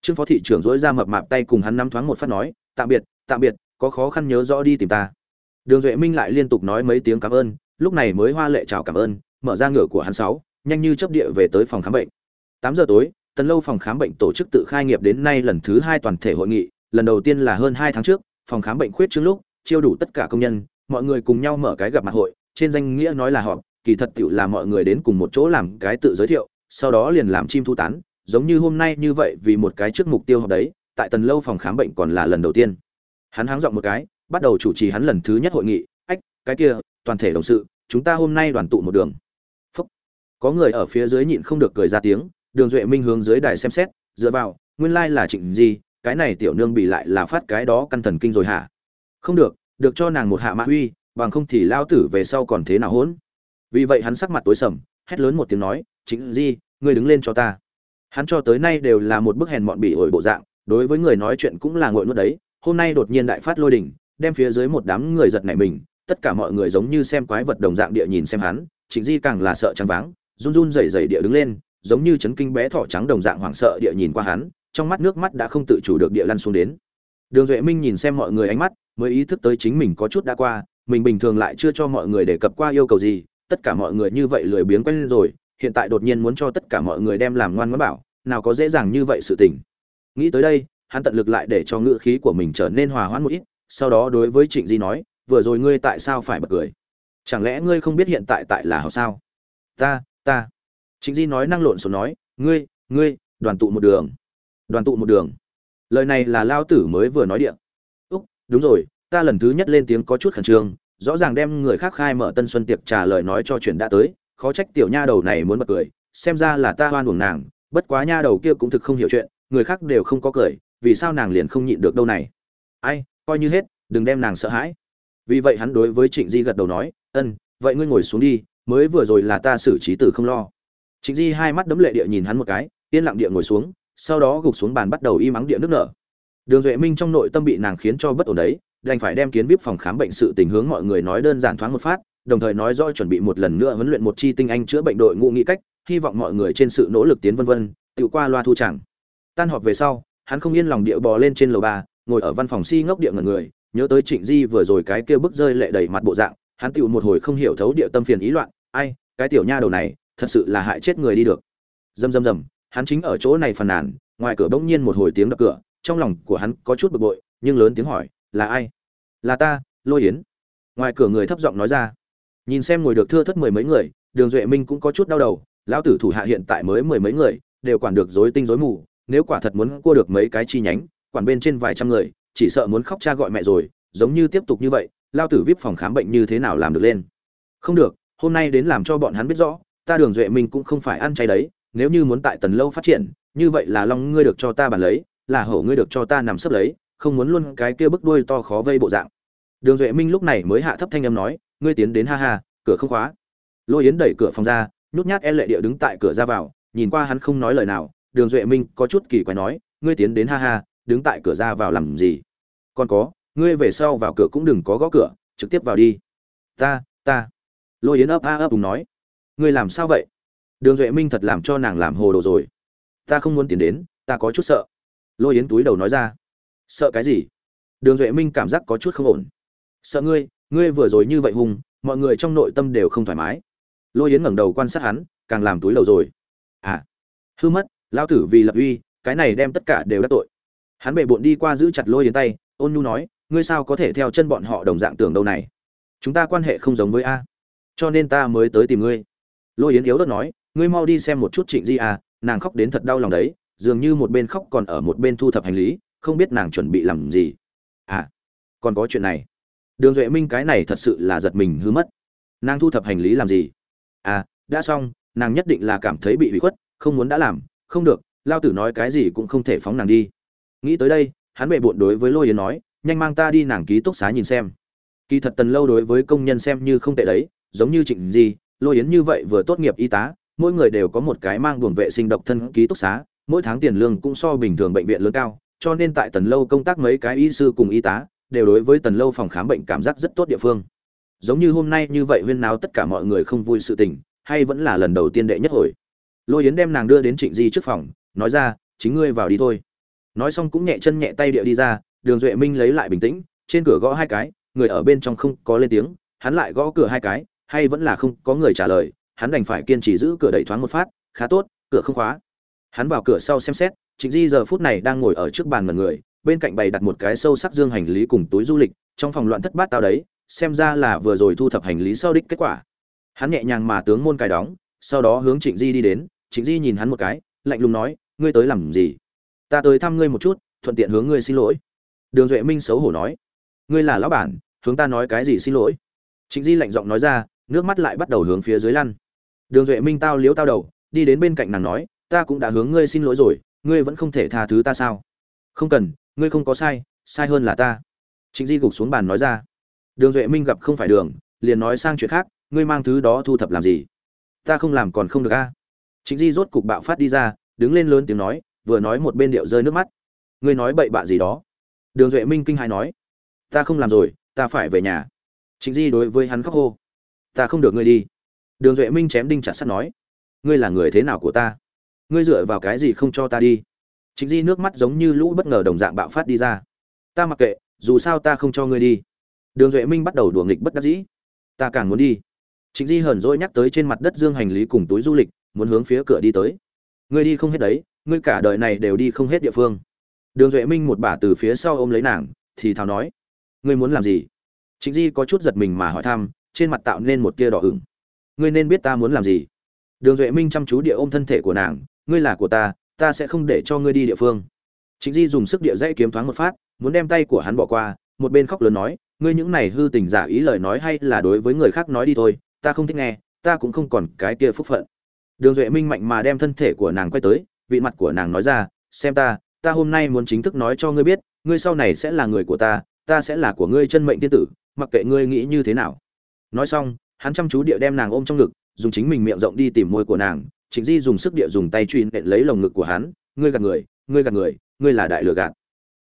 Trương phó thị trưởng dỗi ra mập mạp tay cùng hắn nắm thoáng một phát nói, tạm biệt tạm biệt, có khó khăn nhớ rõ đi tìm ta. Đường duệ minh lại liên tục nói mấy tiếng cảm ơn, lúc này mới hoa lệ chào cảm ơn mở ra ngựa của hắn sáu, nhanh như chấp địa về tới phòng khám bệnh. Tám giờ tối, tần lâu phòng khám bệnh tổ chức tự khai nghiệp đến nay lần thứ hai toàn thể hội nghị, lần đầu tiên là hơn hai tháng trước, phòng khám bệnh khuyết trước lúc, chiêu đủ tất cả công nhân, mọi người cùng nhau mở cái gặp mặt hội, trên danh nghĩa nói là họp, kỳ thật tiểu là mọi người đến cùng một chỗ làm cái tự giới thiệu, sau đó liền làm chim thu tán, giống như hôm nay như vậy vì một cái trước mục tiêu họp đấy, tại tần lâu phòng khám bệnh còn là lần đầu tiên. Hắn háng giọng một cái, bắt đầu chủ trì hắn lần thứ nhất hội nghị, ách, cái kia, toàn thể đồng sự, chúng ta hôm nay đoàn tụ một đường có người ở phía dưới nhịn không được cười ra tiếng, đường duệ minh hướng dưới đài xem xét, dựa vào, nguyên lai là trịnh gì, cái này tiểu nương bị lại là phát cái đó căn thần kinh rồi hả? Không được được cho nàng một hạ mã uy, bằng không thì lao tử về sau còn thế nào hỗn? Vì vậy hắn sắc mặt tối sầm, hét lớn một tiếng nói chính di ngươi đứng lên cho ta. Hắn cho tới nay đều là một bức hèn mọn bị ổi bộ dạng, đối với người nói chuyện cũng là ngội nuốt đấy, hôm nay đột nhiên đại phát lôi đỉnh đem phía dưới một đám người giật nảy mình, tất cả mọi người giống như xem quái vật đồng dạng địa nhìn xem hắn, trịnh di càng là sợ trắng váng run run rẩy rẩy địa đứng lên, giống như chấn kinh bé thỏ trắng đồng dạng hoảng sợ địa nhìn qua hắn, trong mắt nước mắt đã không tự chủ được địa lăn xuống đến. Đường duệ minh nhìn xem mọi người ánh mắt, mới ý thức tới chính mình có chút đã qua, mình bình thường lại chưa cho mọi người đề cập qua yêu cầu gì, tất cả mọi người như vậy lười biếng quen rồi, hiện tại đột nhiên muốn cho tất cả mọi người đem làm ngoan ngoãn bảo, nào có dễ dàng như vậy sự tình. Nghĩ tới đây, hắn tận lực lại để cho ngữ khí của mình trở nên hòa hoãn một ít, sau đó đối với trịnh di nói, vừa rồi ngươi tại sao phải bật cười? Chẳng lẽ ngươi không biết hiện tại tại là hảo sao? Ta ta. Trịnh di nói năng lộn xộn nói, ngươi ngươi, đoàn tụ một đường. Đoàn tụ một đường. Lời này là lao tử mới vừa nói điện. Úc, đúng rồi, ta lần thứ nhất lên tiếng có chút khẩn trương, rõ ràng đem người khác khai mở tân xuân tiệc trả lời nói cho chuyện đã tới, khó trách tiểu nha đầu này muốn bật cười, xem ra là ta hoan uổng nàng, bất quá nha đầu kia cũng thực không hiểu chuyện, người khác đều không có cười, vì sao nàng liền không nhịn được đâu này? Ai, coi như hết, đừng đem nàng sợ hãi. Vì vậy hắn đối với trịnh di gật đầu nói, ân, vậy ngươi ngồi xuống đi mới vừa rồi là ta xử trí tử không lo. Trịnh di hai mắt đấm lệ địa nhìn hắn một cái, yên lặng địa ngồi xuống, sau đó gục xuống bàn bắt đầu im ắng địa nước nở. Đường duệ minh trong nội tâm bị nàng khiến cho bất ổn đấy, đành phải đem kiến vip phòng khám bệnh sự tình hướng mọi người nói đơn giản thoáng một phát, đồng thời nói rõ chuẩn bị một lần nữa huấn luyện một chi tinh anh chữa bệnh đội ngũ nghĩ cách, hy vọng mọi người trên sự nỗ lực tiến vân vân, tự qua loa thu chẳng. Tan họp về sau, hắn không yên lòng địa bò lên trên lầu ba, ngồi ở văn phòng si ngốc địa ngẩn người, nhớ tới trịnh di vừa rồi cái kia bức rơi lệ đầy mặt bộ dạng, hắn tựu một hồi không hiểu thấu địa tâm phiền ý loạn ai, cái tiểu nha đầu này, thật sự là hại chết người đi được. Dầm dầm dầm, hắn chính ở chỗ này phàn nàn, ngoài cửa bỗng nhiên một hồi tiếng đập cửa, trong lòng của hắn có chút bực bội, nhưng lớn tiếng hỏi, là ai? Là ta, lôi yến. Ngoài cửa người thấp giọng nói ra. Nhìn xem ngồi được thưa thất mười mấy người, đường duệ minh cũng có chút đau đầu, lão tử thủ hạ hiện tại mới mười mấy người, đều quản được rối tinh rối mù, nếu quả thật muốn cua được mấy cái chi nhánh, quản bên trên vài trăm người, chỉ sợ muốn khóc cha gọi mẹ rồi, giống như tiếp tục như vậy lao tử vip phòng khám bệnh như thế nào làm được lên? Không được hôm nay đến làm cho bọn hắn biết rõ, ta đường duệ minh cũng không phải ăn chay đấy, nếu như muốn tại tần lâu phát triển, như vậy là long ngươi được cho ta bàn lấy, là hổ ngươi được cho ta nằm sấp lấy, không muốn luôn cái kia bức đuôi to khó vây bộ dạng. Đường duệ minh lúc này mới hạ thấp thanh âm nói, ngươi tiến đến ha ha, cửa không khóa. Lôi yến đẩy cửa phòng ra, nhút nhát e lệ địa đứng tại cửa ra vào, nhìn qua hắn không nói lời nào, đường duệ minh có chút kỳ quái nói, ngươi tiến đến ha ha, đứng tại cửa ra vào làm gì? Còn có, ngươi về sau vào cửa cũng đừng có gõ cửa, trực tiếp vào đi. Ta ta lôi yến ấp a ấp cùng nói, ngươi làm sao vậy? Đường duệ minh thật làm cho nàng làm hồ đồ rồi. Ta không muốn tiến đến, ta có chút sợ. Lôi yến túi đầu nói ra, sợ cái gì? Đường duệ minh cảm giác có chút không ổn. Sợ ngươi ngươi vừa rồi như vậy hùng, mọi người trong nội tâm đều không thoải mái. Lôi yến ngẩng đầu quan sát hắn, càng làm túi đầu rồi. À hư mất lao tử vì lập uy, cái này đem tất cả đều đắc tội. Hắn bệ bộn đi qua giữ chặt lôi yến tay, ôn nhu nói, ngươi sao có thể theo chân bọn họ đồng dạng tưởng đâu này? Chúng ta quan hệ không giống với a cho nên ta mới tới tìm ngươi. Lôi yến yếu đất nói, ngươi mau đi xem một chút trịnh di à nàng khóc đến thật đau lòng đấy, dường như một bên khóc còn ở một bên thu thập hành lý, không biết nàng chuẩn bị làm gì. À còn có chuyện này. Đường duệ minh cái này thật sự là giật mình hư mất. Nàng thu thập hành lý làm gì? À đã xong, nàng nhất định là cảm thấy bị hủy khuất, không muốn đã làm, không được, lao tử nói cái gì cũng không thể phóng nàng đi. Nghĩ tới đây, hắn bệ bộn đối với lôi yến nói, nhanh mang ta đi nàng ký túc xá nhìn xem. Kỳ thật tần lâu đối với công nhân xem như không tệ đấy giống như trịnh di, lôi yến như vậy vừa tốt nghiệp y tá, mỗi người đều có một cái mang buồng vệ sinh độc thân ký túc xá, mỗi tháng tiền lương cũng so bình thường bệnh viện lớn cao, cho nên tại tần lâu công tác mấy cái y sư cùng y tá, đều đối với tần lâu phòng khám bệnh cảm giác rất tốt địa phương. Giống như hôm nay như vậy huyên náo tất cả mọi người không vui sự tình, hay vẫn là lần đầu tiên đệ nhất hồi. Lôi yến đem nàng đưa đến trịnh di trước phòng, nói ra, chính ngươi vào đi thôi. Nói xong cũng nhẹ chân nhẹ tay địa đi ra, đường duệ minh lấy lại bình tĩnh, trên cửa gõ hai cái, người ở bên trong không có lên tiếng, hắn lại gõ cửa hai cái hay vẫn là không có người trả lời, hắn đành phải kiên trì giữ cửa đẩy thoáng một phát, khá tốt, cửa không khóa. Hắn vào cửa sau xem xét, trịnh di giờ phút này đang ngồi ở trước bàn mật người, bên cạnh bày đặt một cái sâu sắc dương hành lý cùng túi du lịch, trong phòng loạn thất bát tao đấy, xem ra là vừa rồi thu thập hành lý sau đích kết quả. Hắn nhẹ nhàng mà tướng môn cài đóng, sau đó hướng trịnh di đi đến, trịnh di nhìn hắn một cái, lạnh lùng nói, ngươi tới làm gì? Ta tới thăm ngươi một chút, thuận tiện hướng ngươi xin lỗi. Đường duệ minh xấu hổ nói, ngươi là lão bản, hướng ta nói cái gì xin lỗi? Trịnh di lạnh giọng nói ra nước mắt lại bắt đầu hướng phía dưới lăn. Đường duệ minh tao liếu tao đầu, đi đến bên cạnh nàng nói, ta cũng đã hướng ngươi xin lỗi rồi, ngươi vẫn không thể tha thứ ta sao? Không cần, ngươi không có sai sai hơn là ta. Trịnh di gục xuống bàn nói ra. Đường duệ minh gặp không phải đường, liền nói sang chuyện khác, ngươi mang thứ đó thu thập làm gì? Ta không làm còn không được a. Trịnh di rốt cục bạo phát đi ra, đứng lên lớn tiếng nói, vừa nói một bên điệu rơi nước mắt. Ngươi nói bậy bạ gì đó? Đường duệ minh kinh hãi nói. Ta không làm rồi, ta phải về nhà. Trịnh di đối với hắn khóc hô ta không được ngươi đi. Đường duệ minh chém đinh chặt sắt nói, ngươi là người thế nào của ta? Ngươi dựa vào cái gì không cho ta đi? Chính di nước mắt giống như lũ bất ngờ đồng dạng bạo phát đi ra. Ta mặc kệ, dù sao ta không cho ngươi đi. Đường duệ minh bắt đầu đùa nghịch bất đắc dĩ. Ta càng muốn đi. Chính di hờn dỗi nhắc tới trên mặt đất dương hành lý cùng túi du lịch, muốn hướng phía cửa đi tới. Ngươi đi không hết đấy, ngươi cả đời này đều đi không hết địa phương. Đường duệ minh một bà từ phía sau ôm lấy nàng, thì thào nói, ngươi muốn làm gì? Chính di có chút giật mình mà hỏi thăm trên mặt tạo nên một tia đỏ ửng. Ngươi nên biết ta muốn làm gì. Đường duệ minh chăm chú địa ôm thân thể của nàng, ngươi là của ta ta sẽ không để cho ngươi đi địa phương. Trịnh di dùng sức địa dãy kiếm thoáng một phát, muốn đem tay của hắn bỏ qua, một bên khóc lớn nói, ngươi những này hư tình giả ý lời nói hay là đối với người khác nói đi thôi, ta không thích nghe, ta cũng không còn cái kia phúc phận. Đường duệ minh mạnh mà đem thân thể của nàng quay tới, vị mặt của nàng nói ra, xem ta ta hôm nay muốn chính thức nói cho ngươi biết, ngươi sau này sẽ là người của ta ta sẽ là của ngươi chân mệnh tiên tử, mặc kệ ngươi nghĩ như thế nào nói xong, hắn chăm chú địa đem nàng ôm trong ngực, dùng chính mình miệng rộng đi tìm môi của nàng, trịnh di dùng sức địa dùng tay truy nện lấy lồng ngực của hắn, ngươi gạt người, ngươi gạt người, ngươi là đại lừa gạt.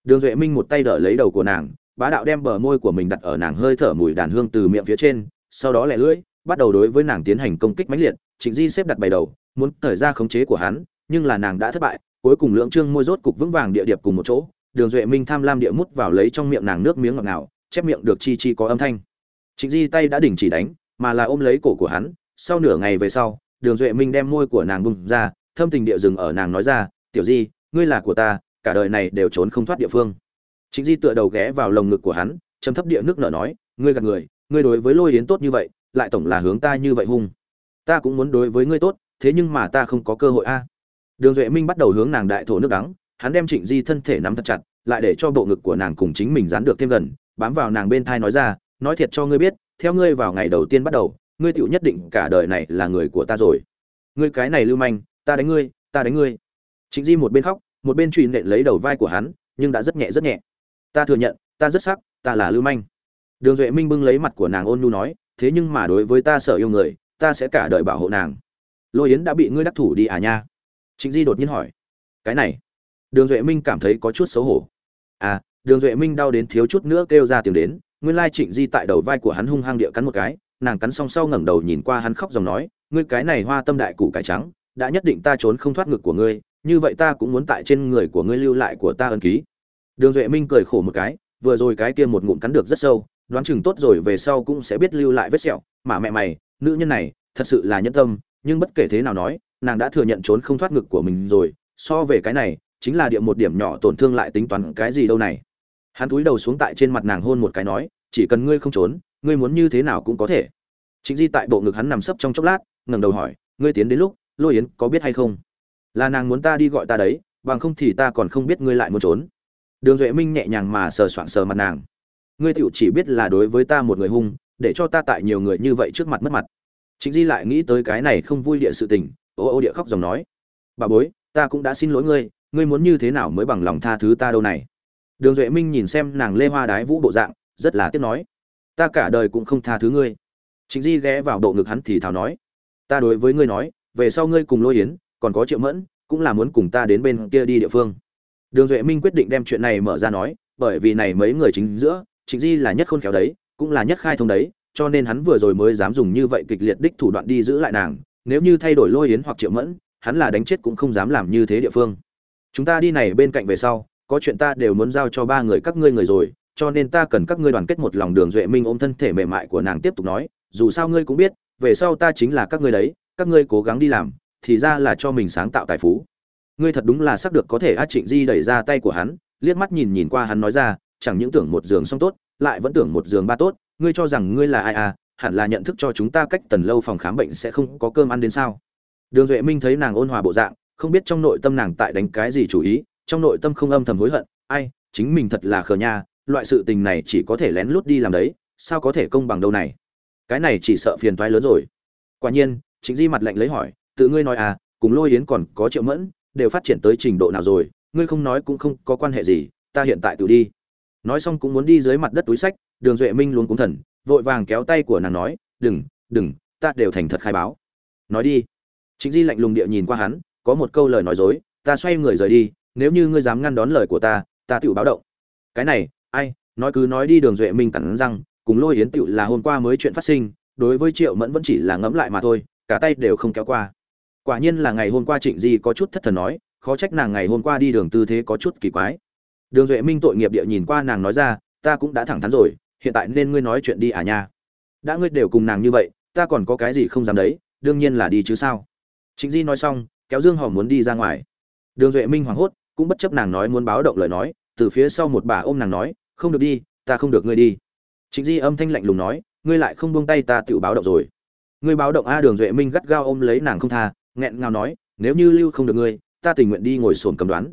Đường duệ minh một tay đỡ lấy đầu của nàng, bá đạo đem bờ môi của mình đặt ở nàng hơi thở mùi đàn hương từ miệng phía trên, sau đó lẻ lưỡi, bắt đầu đối với nàng tiến hành công kích mãnh liệt. Trịnh di xếp đặt bày đầu, muốn thời ra khống chế của hắn, nhưng là nàng đã thất bại, cuối cùng lưỡng trương môi rốt cục vững vàng địa điệp cùng một chỗ. Đường duệ minh tham lam địa mút vào lấy trong miệng nàng nước miếng ngọt ngào, chép miệng được chi chi có âm thanh trịnh di tay đã đình chỉ đánh, mà là ôm lấy cổ của hắn. Sau nửa ngày về sau, đường duệ minh đem môi của nàng bung ra, thâm tình địa dừng ở nàng nói ra, tiểu di, ngươi là của ta, cả đời này đều trốn không thoát địa phương. Trịnh di tựa đầu ghé vào lồng ngực của hắn, trầm thấp địa nước nở nói, ngươi gạt người, ngươi đối với lôi yến tốt như vậy, lại tổng là hướng ta như vậy hung. Ta cũng muốn đối với ngươi tốt, thế nhưng mà ta không có cơ hội a. Đường duệ minh bắt đầu hướng nàng đại thổ nước đắng, hắn đem trịnh di thân thể nắm thật chặt, lại để cho bộ ngực của nàng cùng chính mình dán được thêm gần, bám vào nàng bên thai nói ra nói thiệt cho ngươi biết, theo ngươi vào ngày đầu tiên bắt đầu, ngươi tựu nhất định cả đời này là người của ta rồi. Ngươi cái này lưu manh, ta đánh ngươi, ta đánh ngươi. Trịnh di một bên khóc, một bên truy nện lấy đầu vai của hắn, nhưng đã rất nhẹ rất nhẹ. Ta thừa nhận, ta rất sắc, ta là lưu manh. Đường duệ minh bưng lấy mặt của nàng ôn nhu nói, thế nhưng mà đối với ta sợ yêu người, ta sẽ cả đời bảo hộ nàng. Lôi yến đã bị ngươi đắc thủ đi à nha? Trịnh di đột nhiên hỏi. Cái này. Đường duệ minh cảm thấy có chút xấu hổ. À đường duệ minh đau đến thiếu chút nữa kêu ra tiếng đến nguyên lai trịnh di tại đầu vai của hắn hung hăng địa cắn một cái, nàng cắn xong sau ngẩng đầu nhìn qua hắn khóc dòng nói, ngươi cái này hoa tâm đại củ cải trắng, đã nhất định ta trốn không thoát ngực của ngươi, như vậy ta cũng muốn tại trên người của ngươi lưu lại của ta ân ký. Đường duệ minh cười khổ một cái, vừa rồi cái kia một ngụm cắn được rất sâu, đoán chừng tốt rồi về sau cũng sẽ biết lưu lại vết sẹo, mà mẹ mày, nữ nhân này, thật sự là nhân tâm, nhưng bất kể thế nào nói, nàng đã thừa nhận trốn không thoát ngực của mình rồi, so về cái này, chính là địa một điểm nhỏ tổn thương lại tính toán cái gì đâu này hắn cúi đầu xuống tại trên mặt nàng hôn một cái nói, chỉ cần ngươi không trốn, ngươi muốn như thế nào cũng có thể. Chính di tại bộ ngực hắn nằm sấp trong chốc lát, ngẩng đầu hỏi, ngươi tiến đến lúc, lôi yến có biết hay không? Là nàng muốn ta đi gọi ta đấy, bằng không thì ta còn không biết ngươi lại muốn trốn. Đường duệ minh nhẹ nhàng mà sờ soạng sờ mặt nàng. Ngươi tựu chỉ biết là đối với ta một người hung, để cho ta tại nhiều người như vậy trước mặt mất mặt. Chính di lại nghĩ tới cái này không vui địa sự tình, ô ô địa khóc dòng nói, bà bối, ta cũng đã xin lỗi ngươi ngươi muốn như thế nào mới bằng lòng tha thứ ta đâu này? Đường duệ minh nhìn xem nàng lê hoa đái vũ bộ dạng, rất là tiếc nói, ta cả đời cũng không tha thứ ngươi. Chính di ghé vào độ ngực hắn thì thào nói, ta đối với ngươi nói, về sau ngươi cùng lôi yến, còn có triệu mẫn, cũng là muốn cùng ta đến bên kia đi địa phương. Đường duệ minh quyết định đem chuyện này mở ra nói, bởi vì này mấy người chính giữa chính di là nhất khôn khéo đấy, cũng là nhất khai thông đấy, cho nên hắn vừa rồi mới dám dùng như vậy kịch liệt đích thủ đoạn đi giữ lại nàng, nếu như thay đổi lôi yến hoặc triệu mẫn, hắn là đánh chết cũng không dám làm như thế địa phương. Chúng ta đi này bên cạnh về sau có chuyện ta đều muốn giao cho ba người các ngươi người rồi, cho nên ta cần các ngươi đoàn kết một lòng đường duệ minh ôm thân thể mềm mại của nàng tiếp tục nói, dù sao ngươi cũng biết, về sau ta chính là các ngươi đấy, các ngươi cố gắng đi làm, thì ra là cho mình sáng tạo tài phú. Ngươi thật đúng là sắp được có thể a trịnh di đẩy ra tay của hắn, liếc mắt nhìn nhìn qua hắn nói ra, chẳng những tưởng một giường xong tốt, lại vẫn tưởng một giường ba tốt, ngươi cho rằng ngươi là ai à hẳn là nhận thức cho chúng ta cách tần lâu phòng khám bệnh sẽ không có cơm ăn đến sao? Đường duệ minh thấy nàng ôn hòa bộ dạng, không biết trong nội tâm nàng tại đánh cái gì chủ ý trong nội tâm không âm thầm hối hận, ai, chính mình thật là khờ nha, loại sự tình này chỉ có thể lén lút đi làm đấy, sao có thể công bằng đâu này? Cái này chỉ sợ phiền toái lớn rồi. Quả nhiên chính di mặt lạnh lấy hỏi, tự ngươi nói à cùng lôi yến còn có triệu mẫn, đều phát triển tới trình độ nào rồi? Ngươi không nói cũng không có quan hệ gì, ta hiện tại tự đi. Nói xong cũng muốn đi dưới mặt đất túi sách, đường duệ minh luôn cúng thần, vội vàng kéo tay của nàng nói, đừng đừng, ta đều thành thật khai báo. Nói đi. Chính di lạnh lùng địa nhìn qua hắn, có một câu lời nói dối, ta xoay người rời đi nếu như ngươi dám ngăn đón lời của ta ta tự báo động. Cái này, ai, nói cứ nói đi đường duệ minh cẳng răng, cùng lôi yến tựu là hôm qua mới chuyện phát sinh, đối với triệu mẫn vẫn chỉ là ngẫm lại mà thôi, cả tay đều không kéo qua. Quả nhiên là ngày hôm qua trịnh di có chút thất thần nói, khó trách nàng ngày hôm qua đi đường tư thế có chút kỳ quái. Đường duệ minh tội nghiệp địa nhìn qua nàng nói ra, ta cũng đã thẳng thắn rồi, hiện tại nên ngươi nói chuyện đi à nha. Đã ngươi đều cùng nàng như vậy, ta còn có cái gì không dám đấy, đương nhiên là đi chứ sao. Trịnh di nói xong, kéo dương hòm muốn đi ra ngoài. Đường duệ minh hoảng hốt cũng bất chấp nàng nói muốn báo động lời nói, từ phía sau một bà ôm nàng nói, không được đi, ta không được ngươi đi. Trịnh di âm thanh lạnh lùng nói, ngươi lại không buông tay ta tự báo động rồi. Ngươi báo động a đường duệ minh gắt gao ôm lấy nàng không tha, nghẹn ngào nói, nếu như lưu không được ngươi, ta tình nguyện đi ngồi sồn cầm đoán.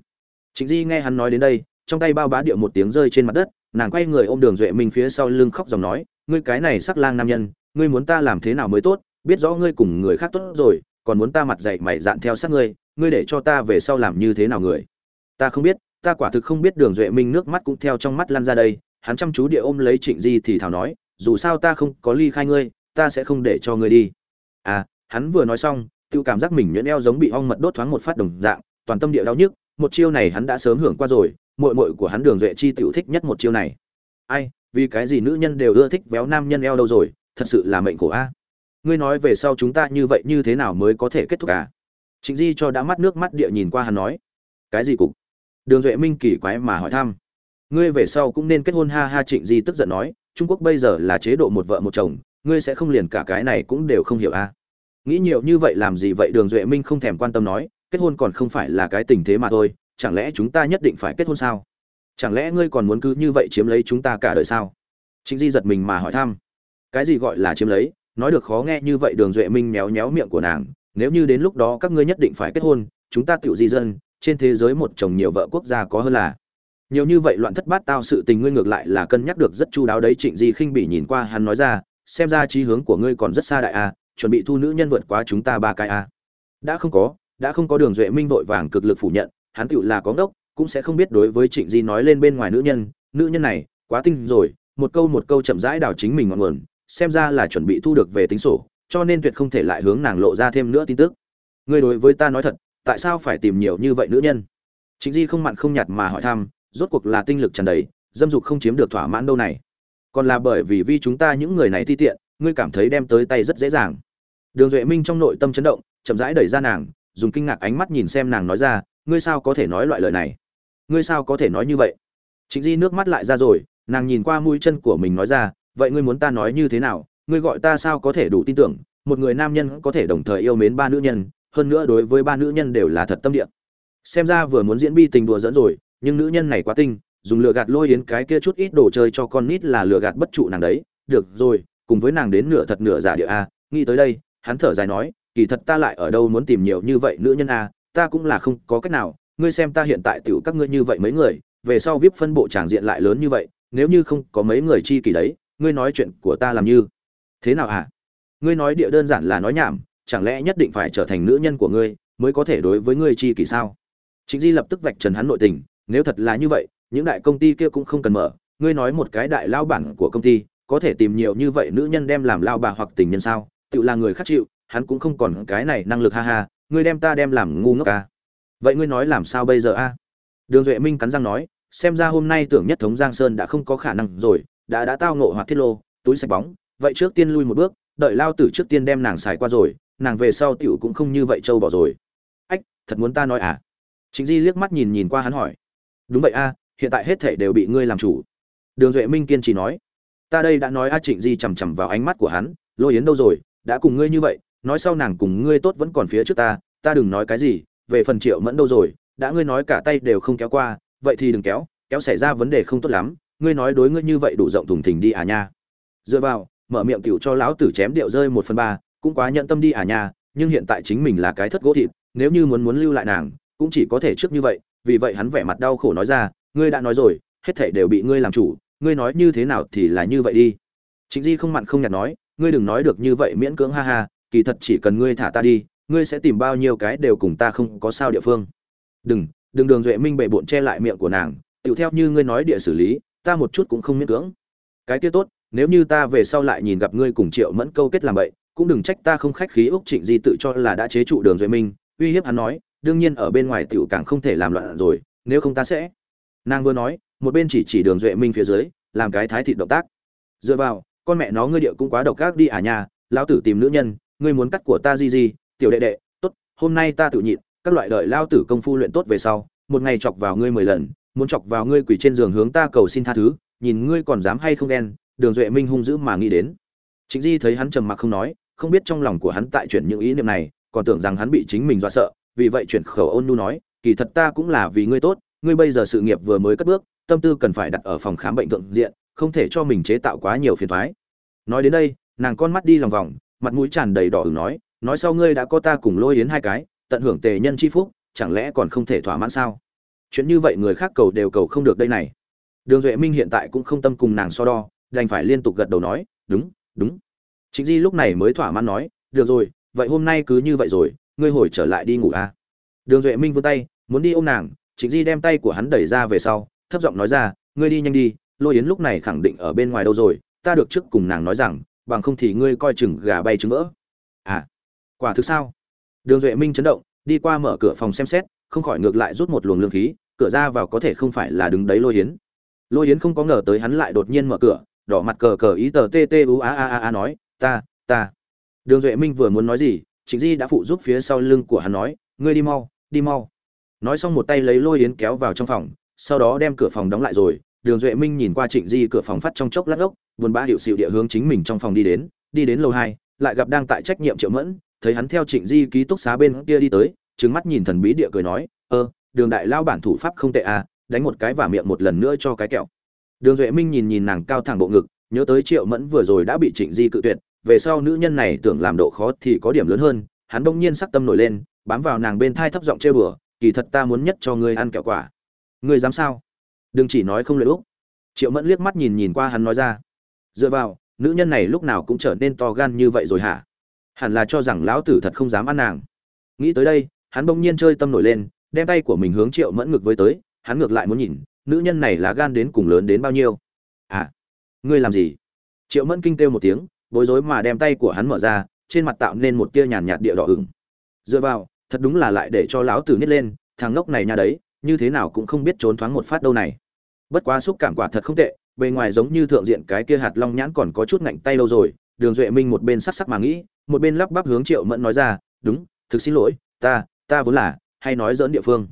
Trịnh di nghe hắn nói đến đây, trong tay bao bá điệu một tiếng rơi trên mặt đất, nàng quay người ôm đường duệ minh phía sau lưng khóc dòng nói, ngươi cái này sắc lang nam nhân, ngươi muốn ta làm thế nào mới tốt, biết rõ ngươi cùng người khác tốt rồi, còn muốn ta mặt dạy mày dạn theo sát ngươi ngươi để cho ta về sau làm như thế nào người? Ta không biết, ta quả thực không biết đường duệ minh nước mắt cũng theo trong mắt lăn ra đây, hắn chăm chú địa ôm lấy trịnh di thì thảo nói, dù sao ta không có ly khai ngươi, ta sẽ không để cho ngươi đi. À hắn vừa nói xong tự cảm giác mình nhuyễn eo giống bị ong mật đốt thoáng một phát đồng dạng, toàn tâm địa đau nhức, một chiêu này hắn đã sớm hưởng qua rồi, muội muội của hắn đường duệ chi tiểu thích nhất một chiêu này. Ai, vì cái gì nữ nhân đều ưa thích véo nam nhân eo đâu rồi, thật sự là mệnh khổ a. Ngươi nói về sau chúng ta như vậy như thế nào mới có thể kết thúc à? Trịnh di cho đã mắt nước mắt địa nhìn qua hắn nói. Cái gì cục? Đường duệ minh kỳ quái mà hỏi thăm. Ngươi về sau cũng nên kết hôn, ha ha, trịnh di tức giận nói, trung quốc bây giờ là chế độ một vợ một chồng, ngươi sẽ không liền cả cái này cũng đều không hiểu a nghĩ nhiều như vậy làm gì vậy? Đường duệ minh không thèm quan tâm nói, kết hôn còn không phải là cái tình thế mà thôi, chẳng lẽ chúng ta nhất định phải kết hôn sao? Chẳng lẽ ngươi còn muốn cứ như vậy chiếm lấy chúng ta cả đời sao? Trịnh di giật mình mà hỏi thăm. Cái gì gọi là chiếm lấy? Nói được khó nghe như vậy, đường duệ minh méo méo miệng của nàng, nếu như đến lúc đó các ngươi nhất định phải kết hôn, chúng ta tự di dân trên thế giới một chồng nhiều vợ quốc gia có hơn là. Nhiều như vậy loạn thất bát tao sự tình ngươi ngược lại là cân nhắc được rất chu đáo đấy, trịnh di khinh bị nhìn qua hắn nói ra, xem ra trí hướng của ngươi còn rất xa đại a chuẩn bị thu nữ nhân vượt quá chúng ta ba cái a đã không có, đã không có đường duệ minh vội vàng cực lực phủ nhận, hắn tựu là có ngốc, cũng sẽ không biết đối với trịnh di nói lên bên ngoài nữ nhân nữ nhân này, quá tinh rồi, một câu một câu chậm rãi đào chính mình ngọn nguồn, xem ra là chuẩn bị thu được về tính sổ, cho nên tuyệt không thể lại hướng nàng lộ ra thêm nữa tin tức. Ngươi đối với ta nói thật tại sao phải tìm nhiều như vậy nữ nhân? Chính di không mặn không nhạt mà hỏi thăm, rốt cuộc là tinh lực tràn đầy, dâm dục không chiếm được thỏa mãn đâu này. Còn là bởi vì vi chúng ta những người này ti tiện, ngươi cảm thấy đem tới tay rất dễ dàng. Đường duệ minh trong nội tâm chấn động, chậm rãi đẩy ra nàng, dùng kinh ngạc ánh mắt nhìn xem nàng nói ra, ngươi sao có thể nói loại lời này? Ngươi sao có thể nói như vậy? Chính di nước mắt lại ra rồi, nàng nhìn qua mũi chân của mình nói ra, vậy ngươi muốn ta nói như thế nào? Ngươi gọi ta sao có thể đủ tin tưởng? Một người nam nhân có thể đồng thời yêu mến ba nữ nhân hơn nữa đối với ba nữ nhân đều là thật tâm địa. Xem ra vừa muốn diễn bi tình đùa dẫn rồi, nhưng nữ nhân này quá tinh, dùng lừa gạt lôi yến cái kia chút ít đồ chơi cho con nít là lừa gạt bất trụ nàng đấy. Được rồi, cùng với nàng đến nửa thật nửa giả địa a, nghĩ tới đây, hắn thở dài nói, kỳ thật ta lại ở đâu muốn tìm nhiều như vậy nữ nhân a, ta cũng là không có cách nào, ngươi xem ta hiện tại tiểu các ngươi như vậy mấy người, về sau vip phân bộ tràng diện lại lớn như vậy, nếu như không có mấy người chi kỳ đấy, ngươi nói chuyện của ta làm như thế nào hả? Ngươi nói địa đơn giản là nói nhảm chẳng lẽ nhất định phải trở thành nữ nhân của ngươi mới có thể đối với ngươi chi kỳ sao? Chính di lập tức vạch trần hắn nội tình, nếu thật là như vậy, những đại công ty kia cũng không cần mở, ngươi nói một cái đại lao bản của công ty, có thể tìm nhiều như vậy nữ nhân đem làm lao bà hoặc tình nhân sao? Tự là người khác chịu, hắn cũng không còn cái này năng lực ha ha, ngươi đem ta đem làm ngu ngốc à. vậy ngươi nói làm sao bây giờ a? Đường duệ minh cắn răng nói, xem ra hôm nay tưởng nhất thống giang sơn đã không có khả năng rồi, đã đã tao ngộ hoặc thiết lô, túi sạch bóng, vậy trước tiên lui một bước, đợi lao tử trước tiên đem nàng xài qua rồi nàng về sau tiểu cũng không như vậy trâu bỏ rồi. Ách, thật muốn ta nói à? Chính di liếc mắt nhìn nhìn qua hắn hỏi. Đúng vậy a, hiện tại hết thể đều bị ngươi làm chủ. Đường duệ minh kiên trì nói. Ta đây đã nói a, trịnh di chằm chằm vào ánh mắt của hắn. Lôi yến đâu rồi? Đã cùng ngươi như vậy, nói sau nàng cùng ngươi tốt vẫn còn phía trước ta. Ta đừng nói cái gì, về phần triệu mẫn đâu rồi? Đã ngươi nói cả tay đều không kéo qua, vậy thì đừng kéo kéo xảy ra vấn đề không tốt lắm. Ngươi nói đối ngươi như vậy đủ rộng thùng thình đi à nha. Dựa vào, mở miệng tiểu cho lão tử chém điệu rơi một phần ba cũng quá nhận tâm đi à nha, nhưng hiện tại chính mình là cái thất gỗ thịt, nếu như muốn muốn lưu lại nàng, cũng chỉ có thể trước như vậy, vì vậy hắn vẻ mặt đau khổ nói ra, ngươi đã nói rồi, hết thảy đều bị ngươi làm chủ, ngươi nói như thế nào thì là như vậy đi. Chính di không mặn không nhạt nói, ngươi đừng nói được như vậy miễn cưỡng ha ha, kỳ thật chỉ cần ngươi thả ta đi, ngươi sẽ tìm bao nhiêu cái đều cùng ta không có sao địa phương. Đừng đừng đường duệ minh bệ bộn che lại miệng của nàng tựu theo như ngươi nói địa xử lý, ta một chút cũng không miễn cưỡng. Cái kia tốt, nếu như ta về sau lại nhìn gặp ngươi cùng triệu mẫn câu kết làm vậy cũng đừng trách ta không khách khí, úc trịnh di tự cho là đã chế trụ đường duệ minh. Uy hiếp hắn nói, đương nhiên ở bên ngoài tiểu càng không thể làm loạn rồi, nếu không ta sẽ. Nàng vừa nói, một bên chỉ chỉ đường duệ minh phía dưới, làm cái thái thịt động tác. Dựa vào, con mẹ nó ngươi địa cũng quá độc ác đi à nhà lão tử tìm nữ nhân, ngươi muốn cắt của ta gì gì, tiểu đệ đệ, tốt, hôm nay ta tự nhịn, các loại đợi lao tử công phu luyện tốt về sau, một ngày chọc vào ngươi mười lần, muốn chọc vào ngươi quỳ trên giường hướng ta cầu xin tha thứ, nhìn ngươi còn dám hay không ghen, đường duệ minh hung dữ mà nghĩ đến. Chính di thấy hắn trầm mặc không nói không biết trong lòng của hắn tại chuyển những ý niệm này, còn tưởng rằng hắn bị chính mình dọa sợ, vì vậy chuyển khẩu ôn nu nói, kỳ thật ta cũng là vì ngươi tốt, ngươi bây giờ sự nghiệp vừa mới cất bước, tâm tư cần phải đặt ở phòng khám bệnh thượng diện, không thể cho mình chế tạo quá nhiều phiền thoái nói đến đây, nàng con mắt đi lòng vòng, mặt mũi tràn đầy đỏ ửng nói nói sau ngươi đã có ta cùng lôi yến hai cái, tận hưởng tề nhân chi phúc, chẳng lẽ còn không thể thỏa mãn sao? Chuyện như vậy người khác cầu đều cầu không được đây này. Đường duệ minh hiện tại cũng không tâm cùng nàng so đo, đành phải liên tục gật đầu nói, đúng đúng chính di lúc này mới thỏa mãn nói, được rồi, vậy hôm nay cứ như vậy rồi, ngươi hồi trở lại đi ngủ a à? đường duệ minh vươn tay, muốn đi ôm nàng, chính di đem tay của hắn đẩy ra về sau, thấp giọng nói ra, ngươi đi nhanh đi, lôi yến lúc này khẳng định ở bên ngoài đâu rồi, ta được trước cùng nàng nói rằng, bằng không thì ngươi coi chừng gà bay trứng vỡ. À quả thực sao? Đường duệ minh chấn động, đi qua mở cửa phòng xem xét, không khỏi ngược lại rút một luồng lương khí, cửa ra vào có thể không phải là đứng đấy lôi yến. Lôi yến không có ngờ tới hắn lại đột nhiên mở cửa, đỏ mặt cờ cờ ý tờ tê tê u a a a nói ta ta. Đường duệ minh vừa muốn nói gì, trịnh di đã phụ giúp phía sau lưng của hắn nói, ngươi đi mau đi mau. Nói xong một tay lấy lôi yến kéo vào trong phòng, sau đó đem cửa phòng đóng lại rồi. Đường duệ minh nhìn qua trịnh di cửa phòng phát trong chốc lát ốc, buồn bã hiệu xịu địa hướng chính mình trong phòng đi đến đi đến lầu hai, lại gặp đang tại trách nhiệm triệu mẫn, thấy hắn theo trịnh di ký túc xá bên kia đi tới trứng mắt nhìn thần bí địa cười nói, ơ, đường đại lao bản thủ pháp không tệ à đánh một cái và miệng một lần nữa cho cái kẹo. Đường duệ minh nhìn nhìn nàng cao thẳng bộ ngực nhớ tới triệu mẫn vừa rồi đã bị trịnh di cự tuyệt, về sau nữ nhân này tưởng làm độ khó thì có điểm lớn hơn, hắn bỗng nhiên sắc tâm nổi lên, bám vào nàng bên thai thấp giọng trêu đùa, kỳ thật ta muốn nhất cho ngươi ăn kẹo quả. Ngươi dám sao? Đừng chỉ nói không lợi úc. Triệu mẫn liếc mắt nhìn nhìn qua hắn nói ra. Dựa vào, nữ nhân này lúc nào cũng trở nên to gan như vậy rồi hả? Hẳn là cho rằng lão tử thật không dám ăn nàng. Nghĩ tới đây, hắn bỗng nhiên chơi tâm nổi lên, đem tay của mình hướng triệu mẫn ngược với tới, hắn ngược lại muốn nhìn, nữ nhân này là gan đến cùng lớn đến bao nhiêu? À ngươi làm gì? Triệu mẫn kinh kêu một tiếng, bối rối mà đem tay của hắn mở ra, trên mặt tạo nên một tia nhàn nhạt địa đỏ ửng. Dựa vào, thật đúng là lại để cho lão tử nhét lên, thằng ngốc này nha đấy, như thế nào cũng không biết trốn thoáng một phát đâu này. Bất quá xúc cảm quả thật không tệ, bề ngoài giống như thượng diện cái kia hạt long nhãn còn có chút ngạnh tay lâu rồi, đường duệ minh một bên sắc sắc mà nghĩ, một bên lắp bắp hướng triệu mẫn nói ra, đúng, thực xin lỗi, ta ta vốn là hay nói dỡn địa phương.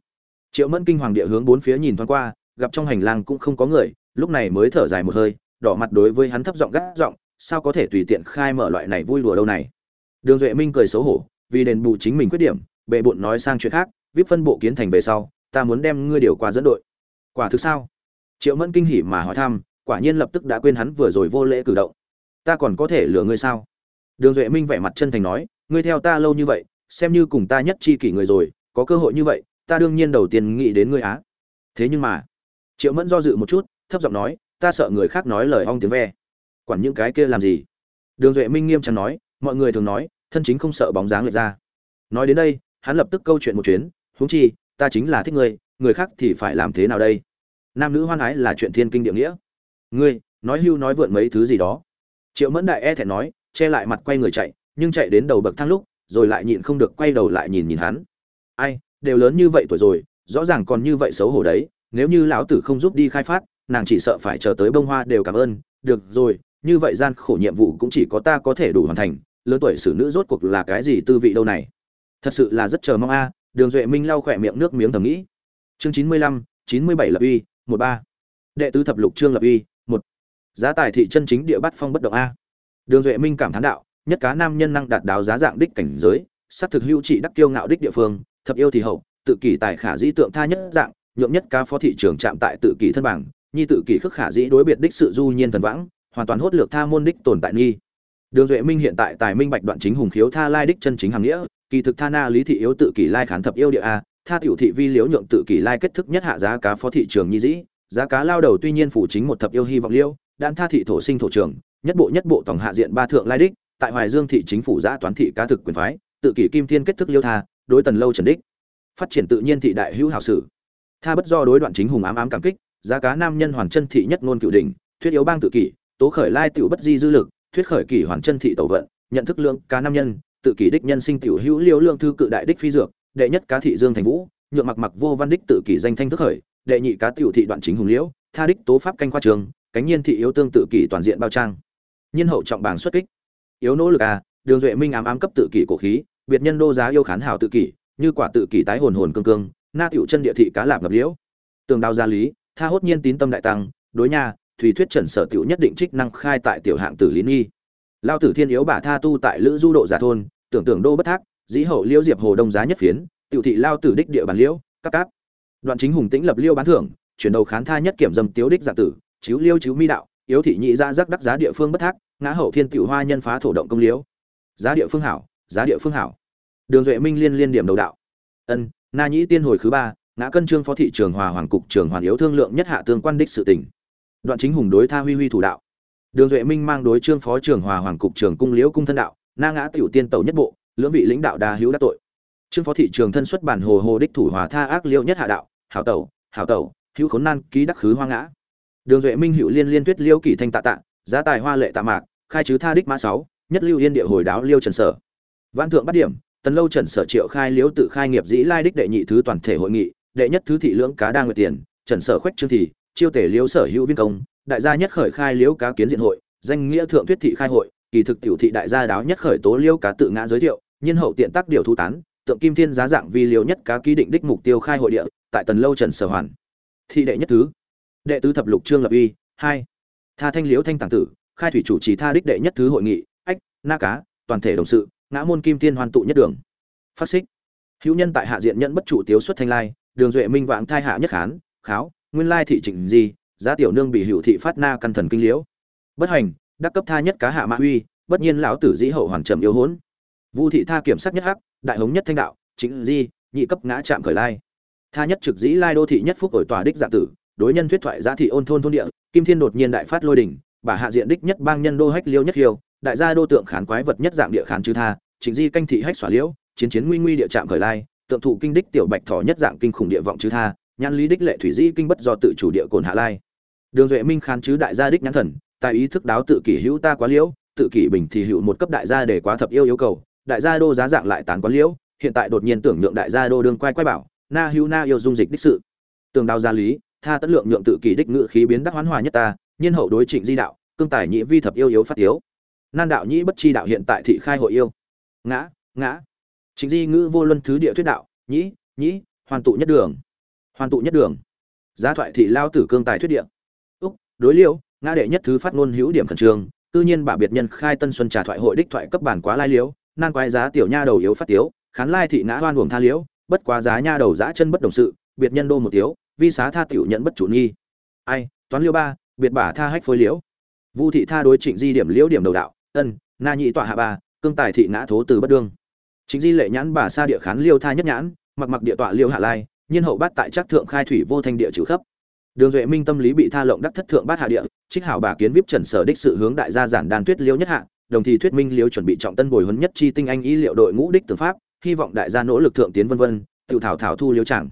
Triệu mẫn kinh hoàng địa hướng bốn phía nhìn thoáng qua, gặp trong hành lang cũng không có người, lúc này mới thở dài một hơi đỏ mặt đối với hắn thấp giọng gắt giọng, sao có thể tùy tiện khai mở loại này vui đùa đâu này? Đường duệ minh cười xấu hổ, vì đền bù chính mình khuyết điểm, bệ bộn nói sang chuyện khác viết phân bộ kiến thành về sau, ta muốn đem ngươi điều qua dẫn đội. Quả thực sao? Triệu mẫn kinh hỉ mà hỏi thăm, quả nhiên lập tức đã quên hắn vừa rồi vô lễ cử động. Ta còn có thể lừa ngươi sao? Đường duệ minh vẻ mặt chân thành nói, ngươi theo ta lâu như vậy, xem như cùng ta nhất chi kỷ người rồi, có cơ hội như vậy, ta đương nhiên đầu tiên nghĩ đến ngươi á. Thế nhưng mà, triệu mẫn do dự một chút, thấp giọng nói ta sợ người khác nói lời ong tiếng ve. Quản những cái kia làm gì? Đường duệ minh nghiêm trọng nói, mọi người thường nói, thân chính không sợ bóng dáng lệch ra. Nói đến đây, hắn lập tức câu chuyện một chuyến, huống chi, ta chính là thích ngươi, người khác thì phải làm thế nào đây? Nam nữ hoan ái là chuyện thiên kinh địa nghĩa. Ngươi, nói hưu nói vượn mấy thứ gì đó. Triệu mẫn đại e thẹn nói, che lại mặt quay người chạy, nhưng chạy đến đầu bậc thang lúc, rồi lại nhịn không được quay đầu lại nhìn nhìn hắn. Ai, đều lớn như vậy tuổi rồi, rõ ràng còn như vậy xấu hổ đấy, nếu như lão tử không giúp đi khai phát nàng chỉ sợ phải chờ tới bông hoa đều cảm ơn, được rồi, như vậy gian khổ nhiệm vụ cũng chỉ có ta có thể đủ hoàn thành, lớn tuổi xử nữ rốt cuộc là cái gì tư vị đâu này? Thật sự là rất chờ mong a, đường duệ minh lau khỏe miệng nước miếng thầm nghĩ. Chương chín mươi lăm, chín mươi bảy lập uy, một ba. Đệ tứ thập lục trương lập uy, một. Giá tài thị chân chính địa bát phong bất động a. Đường duệ minh cảm thán đạo, nhất cá nam nhân năng đạt đáo giá dạng đích cảnh giới sát thực hữu trị đắc kiêu ngạo đích địa phương, thập yêu thì hậu, tự kỷ tài khả dĩ tượng tha nhất dạng, nhượng nhất cá phó thị trường chạm tại tự kỷ thân bảng nhi tự kỷ khước khả dĩ đối biệt đích sự du nhiên thần vãng, hoàn toàn hốt lược tha môn đích tồn tại nghi đường duệ minh hiện tại tài minh bạch đoạn chính hùng khiếu tha lai đích chân chính hàng nghĩa, kỳ thực tha na lý thị yếu tự kỷ lai khán thập yêu địa a, tha tiểu thị vi liễu nhượng tự kỷ lai kết thức nhất hạ giá cá phó thị trường nhi dĩ, giá cá lao đầu tuy nhiên phủ chính một thập yêu hy vọng liễu đan tha thị thổ sinh thổ trường, nhất bộ nhất bộ tổng hạ diện ba thượng lai đích, tại hoài dương thị chính phủ giã toán thị cá thực quyền phái, tự kỷ kim thiên kết thức liêu tha, đối tần lâu trần đích. Phát triển tự nhiên thị đại hữu hảo sử. Tha bất do đối đoạn chính hùng ám ám cảm kích giá cá nam nhân hoàn chân thị nhất ngôn cựu đỉnh, thuyết yếu bang tự kỷ, tố khởi lai tiểu bất di dư lực, thuyết khởi kỷ hoàn chân thị tẩu vận, nhận thức lượng cá nam nhân, tự kỷ đích nhân sinh tiểu hữu liêu lượng thư cự đại đích phi dược, đệ nhất cá thị dương thành vũ, nhượng mặc mặc vô văn đích tự kỷ danh thanh thức khởi, đệ nhị cá tiểu thị đoạn chính hùng liễu, tha đích tố pháp canh khoa trường, cánh nhiên thị yếu tương tự kỷ toàn diện bao trang. Nhân hậu trọng bảng xuất kích. Yếu nỗ lực à đường duệ minh ám ám cấp tự kỷ cổ khí, biệt nhân đô giá yêu khán hảo tự kỷ, như quả tự kỷ tái hồn hồn cương cương, na tiểu chân địa thị cá lạp ngập liễu. Tường đào gia lý tha hốt nhiên tín tâm đại tăng, đối nha, thủy thuyết trần sở tiểu nhất định trích năng khai tại tiểu hạng tử lý nghi lao tử thiên yếu bả tha tu tại lữ du độ giả thôn, tưởng tưởng đô bất thác, dĩ hậu liễu diệp hồ đông giá nhất phiến, tiểu thị lao tử đích địa bàn liễu các cáp đoạn chính hùng tĩnh lập liêu bán thưởng, chuyển đầu khán tha nhất kiểm dâm tiếu đích giả tử, chiếu liêu chiếu mi đạo, yếu thị nhị ra rắc đắc giá địa phương bất thác, ngã hậu thiên tiểu hoa nhân phá thổ động công liễu giá địa phương hảo, giá địa phương hảo. Đường duệ minh liên liên điểm đầu đạo. Ân, na nhĩ tiên hồi thứ ba ngã cân trương phó thị trường hòa hoàng cục trường hoàn yếu thương lượng nhất hạ tương quan đích sự tình đoạn chính hùng đối tha huy huy thủ đạo. Đường duệ minh mang đối trương phó trường hòa hoàng cục trường cung liễu cung thân đạo. Na ngã tiểu tiên tẩu nhất bộ, lưỡng vị lãnh đạo đa hữu đắc tội. Trương phó thị trường thân xuất bản hồ hồ đích thủ hòa tha ác liễu nhất hạ đạo, hảo tẩu hảo tẩu, hữu khốn nan ký đắc khứ hoa ngã. Đường duệ minh hữu liên liên tuyết liễu kỳ thanh tạ tạ, giá tài hoa lệ tạ mạc, khai chứ tha đích mã sáu, nhất lưu yên địa hồi đáo liêu trần sở. Văn thượng bắt điểm, tần lâu trần sở triệu khai liễu tự khai nghiệp dĩ lai đích đệ nhị thứ toàn thể hội nghị đệ nhất thứ thị lưỡng cá đa nguyệt tiền, trần sở khoách trương thị, chiêu tể liễu sở hữu viên công, đại gia nhất khởi khai liễu cá kiến diện hội, danh nghĩa thượng thuyết thị khai hội, kỳ thực tiểu thị đại gia đáo nhất khởi tố liễu cá tự ngã giới thiệu nhân hậu tiện tác điều thu tán, tượng kim thiên giá dạng vi liễu nhất cá ký định đích mục tiêu khai hội địa, tại tần lâu trần sở hoàn. Thị đệ nhất thứ, đệ tứ thập lục trương lập uy, hai, tha thanh liễu thanh tàng tử, khai thủy chủ trì tha đích đệ nhất thứ hội nghị, ách, na cá, toàn thể đồng sự, ngã môn kim thiên hoàn tụ nhất đường. Phát xích, hữu nhân tại hạ diện nhận bất trụ tiếu xuất thanh lai đường duệ minh vãng thai hạ nhất khán, kháo, nguyên lai thị trịnh di giá tiểu nương bị hữu thị phát na căn thần kinh liễu. Bất hành, đắc cấp tha nhất cá hạ mã uy, bất nhiên lão tử dĩ hậu hoàn trầm yêu hốn. Vu thị tha kiểm sát nhất hắc, đại hống nhất thanh đạo, chính di nhị cấp ngã chạm khởi lai. Tha nhất trực dĩ lai đô thị nhất phúc ổi tòa đích dạ tử, đối nhân thuyết thoại giá thị ôn thôn thôn địa, kim thiên đột nhiên đại phát lôi đỉnh bà hạ diện đích nhất bang nhân đô hách liêu nhất hiêu đại gia đô tượng khán quái vật nhất dạng địa khán chư tha, chính di canh thị hách xỏa liễu, chiến chiến nguy nguy địa trạm khởi lai tượng thụ kinh đích tiểu bạch thỏ nhất dạng kinh khủng địa vọng chứ tha, nhãn lý đích lệ thủy di kinh bất do tự chủ địa cồn hạ lai. Đường duệ minh khán chứ đại gia đích nhãn thần, tài ý thức đáo tự kỷ hữu ta quá liễu, tự kỷ bình thì hữu một cấp đại gia để quá thập yêu yêu cầu, đại gia đô giá dạng lại tán quá liễu, hiện tại đột nhiên tưởng nhượng đại gia đô đương quay quay bảo, na hữu na yêu dung dịch đích sự. Tường đao gia lý, tha tất lượng nhượng tự kỷ đích ngự khí biến đắc hoán hòa nhất ta, nhiên hậu đối trịnh di đạo, cương tài nhị vi thập yêu yếu phát tiếu. Nan đạo nhĩ bất chi đạo hiện tại thị khai hội yêu. Ngã ngã trịnh di ngữ vô luân thứ địa thuyết đạo, nhĩ nhĩ, hoàn tụ nhất đường. Hoàn tụ nhất đường. Giá thoại thị lao tử cương tài thuyết địa. Úc, đối liêu, ngã đệ nhất thứ phát ngôn hữu điểm khẩn trương tự nhiên bà biệt nhân khai tân xuân trà thoại hội đích thoại cấp bản quá lai liễu nan quái giá tiểu nha đầu yếu phát tiếu, khán lai thị ngã hoan uổng tha liễu bất quá giá nha đầu giã chân bất đồng sự, biệt nhân đô một tiếu, vi xá tha tiểu nhận bất chủ nghi. Ai, toán liêu ba, biệt bả tha hách phối liễu. Vu thị tha đối trịnh di điểm liễu điểm đầu đạo, ân, na nhị tọa hạ ba, cương tài thị ngã thố từ bất đương chính di lệ nhãn bà sa địa khán liêu tha nhất nhãn, mặc mặc địa tọa liêu hạ lai, nhiên hậu bát tại trác thượng khai thủy vô thanh địa trừ khắp. Đường duệ minh tâm lý bị tha lộng đắc thất thượng bát hạ địa, trích hảo bà kiến vip trần sở đích sự hướng đại gia giản đàn tuyết liêu nhất hạ, đồng thì thuyết minh liêu chuẩn bị trọng tân bồi huấn nhất chi tinh anh ý liệu đội ngũ đích tư pháp, hy vọng đại gia nỗ lực thượng tiến vân vân tự thảo thảo thu liêu chẳng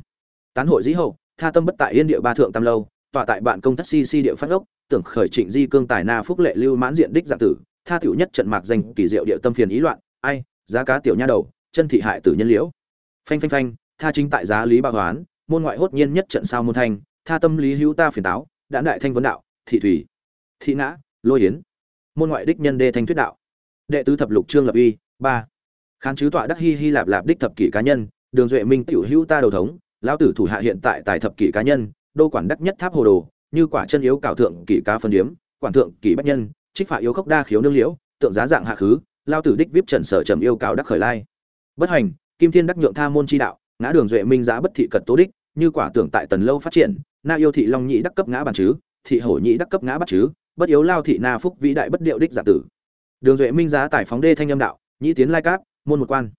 tán hội dĩ hậu, tha tâm bất tại yên địa ba thượng tam lâu, tọa tại bạn công thất si si địa phát ốc tưởng khởi trịnh di cương tài na phúc lệ lưu mãn diện đích dạng tử, tha tiểu nhất trận mạc danh kỳ diệu địa tâm phiền ý loạn, ai giá cá tiểu nha đầu, chân thị hại tử nhân liễu. Phanh phanh phanh, tha chính tại giá lý bạo hoán, môn ngoại hốt nhiên nhất trận sao môn thanh, tha tâm lý hữu ta phiền táo, đã đại thanh vấn đạo, thị thủy, thị ngã, lôi yến. Môn ngoại đích nhân đê thanh thuyết đạo. Đệ tứ thập lục trương lập uy ba. Khán chứ tọa đắc hi hi lạp lạp đích thập kỷ cá nhân, đường duệ minh tiểu hữu ta đầu thống, lão tử thủ hạ hiện tại tại thập kỷ cá nhân, đô quản đắc nhất tháp hồ đồ, như quả chân yếu cảo thượng kỷ cá phân điếm, quản thượng kỷ bách nhân, trích phạ yếu khốc đa khiếu nương liễu, tượng giá dạng hạ khứ lao tử đích vip trần sở trầm yêu cảo đắc khởi lai. Bất hành, kim thiên đắc nhượng tha môn chi đạo, ngã đường duệ minh giá bất thị cật tố đích, như quả tưởng tại tần lâu phát triển, na yêu thị long nhị đắc cấp ngã bàn chứ, thị hổ nhị đắc cấp ngã bắt chứ, bất yếu lao thị na phúc vĩ đại bất điệu đích giả tử. Đường duệ minh giá tài phóng đê thanh âm đạo, nhĩ tiến lai cáp môn một quan.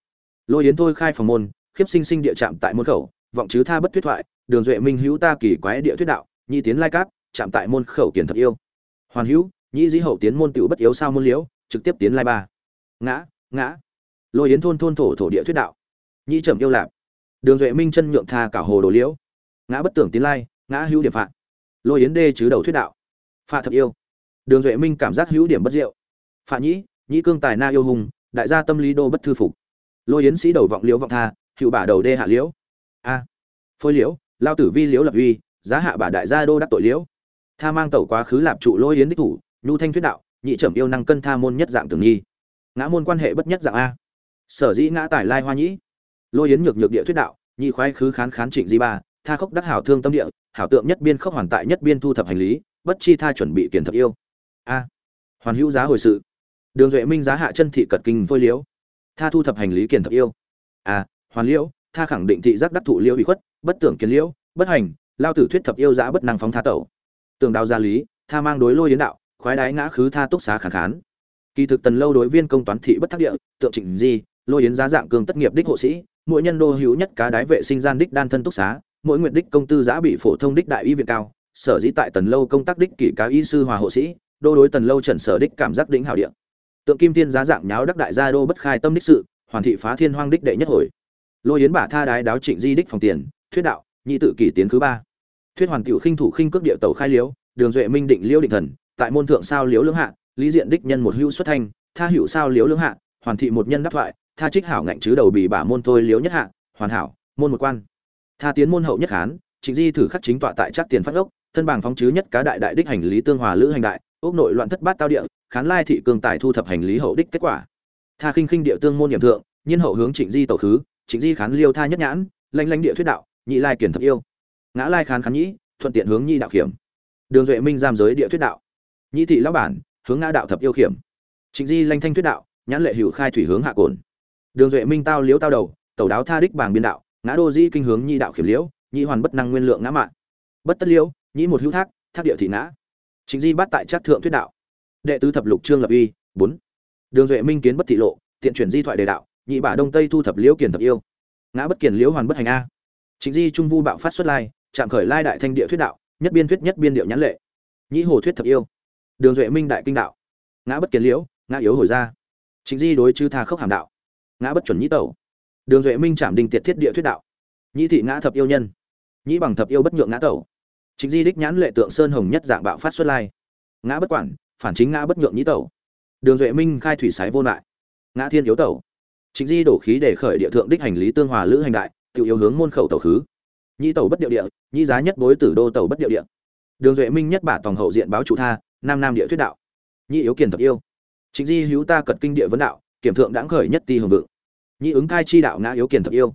Lôi yến thôi khai phòng môn, khiếp sinh sinh địa chạm tại môn khẩu, vọng chứ tha bất thuyết thoại, đường duệ minh hữu ta kỳ quái địa thuyết đạo nhị tiến lai cáp chạm tại môn khẩu kiển thật yêu. Hoàn hữu nhị dĩ hậu tiến môn tiểu bất yếu sao môn liễu, trực tiếp tiến lai ba ngã ngã. Lôi yến thôn thôn thổ thổ địa thuyết đạo. Nhĩ trầm yêu lạp đường duệ minh chân nhượng tha cả hồ đồ liễu. Ngã bất tưởng tiến lai, ngã hữu điểm phạm lôi yến đê chứ đầu thuyết đạo. Pha thật yêu. Đường duệ minh cảm giác hữu điểm bất diệu. Phạ nhĩ nhĩ cương tài na yêu hùng, đại gia tâm lý đô bất thư phục. Lôi yến sĩ đầu vọng liễu vọng tha, hữu bả đầu đê hạ liễu. A. Phôi liễu, lao tử vi liễu lập uy, giá hạ bả đại gia đô đắc tội liễu. Tha mang tẩu quá khứ lạp trụ lôi yến đích thủ, nhu thanh thuyết đạo nhị trầm yêu năng cân tha môn nhất dạng tưởng nghi ngã môn quan hệ bất nhất dạng a. Sở dĩ ngã tài lai hoa nhĩ. Lôi yến nhược nhược địa thuyết đạo, nhị khoái khứ khán khán trịnh di ba, tha khốc đắc hảo thương tâm địa, hảo tượng nhất biên khốc hoàn tại nhất biên thu thập hành lý, bất chi tha chuẩn bị kiển thập yêu. A. Hoàn hữu giá hồi sự. Đường duệ minh giá hạ chân thị cật kinh phôi liễu. Tha thu thập hành lý kiển thập yêu. A. Hoàn liễu, tha khẳng định thị giác đắc thụ liễu bị khuất, bất tưởng kiến liễu, bất hành, lao tử thuyết thập yêu giã bất năng phóng tha tẩu. Tường đào gia lý, tha mang đối lôi yến đạo, khoái đái ngã khứ tha túc xá khán khán kỳ thực tần lâu đối viên công toán thị bất thắc địa, tượng trịnh di, lôi yến giá dạng cường tất nghiệp đích hộ sĩ, mỗi nhân đô hữu nhất cá đái vệ sinh gian đích đan thân túc xá, mỗi nguyện đích công tư giã bị phổ thông đích đại y viện cao, sở dĩ tại tần lâu công tác đích kỷ cá y sư hòa hộ sĩ, đô đối tần lâu trần sở đích cảm giác đỉnh hảo địa. Tượng kim thiên giá dạng nháo đắc đại gia đô bất khai tâm đích sự, hoàn thị phá thiên hoang đích đệ nhất hồi. Lôi yến bả tha đái đáo trịnh di đích phòng tiền, thuyết đạo, nhị tự kỷ tiến thứ ba. Thuyết hoàn tiểu khinh thủ khinh cước địa tàu khai liếu, đường duệ minh định liêu định thần, tại môn thượng sao liếu lưỡng hạ lý diện đích nhân một hữu xuất thanh, tha hữu sao liếu lưỡng hạ, hoàn thị một nhân đáp thoại, tha trích hảo ngạnh chứ đầu bị bả môn thôi liếu nhất hạ, hoàn hảo, môn một quan. Tha tiến môn hậu nhất hán, trịnh di thử khắc chính tọa tại chắc tiền phát ốc, thân bảng phóng chứ nhất cá đại đại đích hành lý tương hòa lữ hành đại, ốc nội loạn thất bát tao địa, khán lai thị cường tài thu thập hành lý hậu đích kết quả. Tha khinh khinh địa tương môn nhiệm thượng nhân hậu hướng trịnh di tẩu khứ, trịnh di khán liêu tha nhất nhãn, lanh lanh địa thuyết đạo, nhị lai kiển thập yêu. Ngã lai khán khán nhĩ, thuận tiện hướng nhi đạo kiểm. Đường duệ minh giam giới địa thuyết đạo. Nhị thị lão bản hướng ngã đạo thập yêu kiểm trịnh di lanh thanh thuyết đạo nhãn lệ hữu khai thủy hướng hạ cồn đường duệ minh tao liếu tao đầu tẩu đáo tha đích bàng biên đạo ngã đô di kinh hướng nhi đạo kiểm liễu nhị hoàn bất năng nguyên lượng ngã mạn, bất tất liễu nhị một hữu thác thác địa thị ngã. Chính di bắt tại trát thượng thuyết đạo. Đệ tứ thập lục trương lập uy bốn. Đường duệ minh kiến bất thị lộ tiện chuyển di thoại đề đạo nhị bả đông tây thu thập liễu kiền thập yêu. Ngã bất kiền liễu hoàn bất hành a. Chính di trung vu bạo phát xuất lai chạm khởi lai đại thanh địa thuyết đạo nhất biên thuyết nhất biên điệu nhãn lệ. Nhị hồ thuyết thập yêu đường duệ minh đại kinh đạo. Ngã bất kiến liễu, ngã yếu hồi ra. Chính di đối chư tha khốc hàm đạo. Ngã bất chuẩn nhĩ tẩu. Đường duệ minh chạm đình tiệt thiết địa thuyết đạo. Nhĩ thị ngã thập yêu nhân. Nhĩ bằng thập yêu bất nhượng ngã tẩu. Chính di đích nhãn lệ tượng sơn hồng nhất dạng bạo phát xuất lai. Ngã bất quản, phản chính ngã bất nhượng nhĩ tẩu. Đường duệ minh khai thủy sái vô lại ngã thiên yếu tẩu. Chính di đổ khí để khởi địa thượng đích hành lý tương hòa lữ hành đại, tự yếu hướng môn khẩu tẩu khứ. Nhĩ tẩu bất điệu địa, nhĩ giá nhất bối tử đô tẩu bất điệu địa. Đường duệ minh nhất bả tòng hậu diện báo chủ tha nam nam địa thuyết đạo. Nhị yếu kiền thập yêu. Chính di hữu ta cật kinh địa vấn đạo, kiểm thượng đãng khởi nhất ti hưởng vượng. Nhị ứng cai chi đạo ngã yếu kiền thập yêu.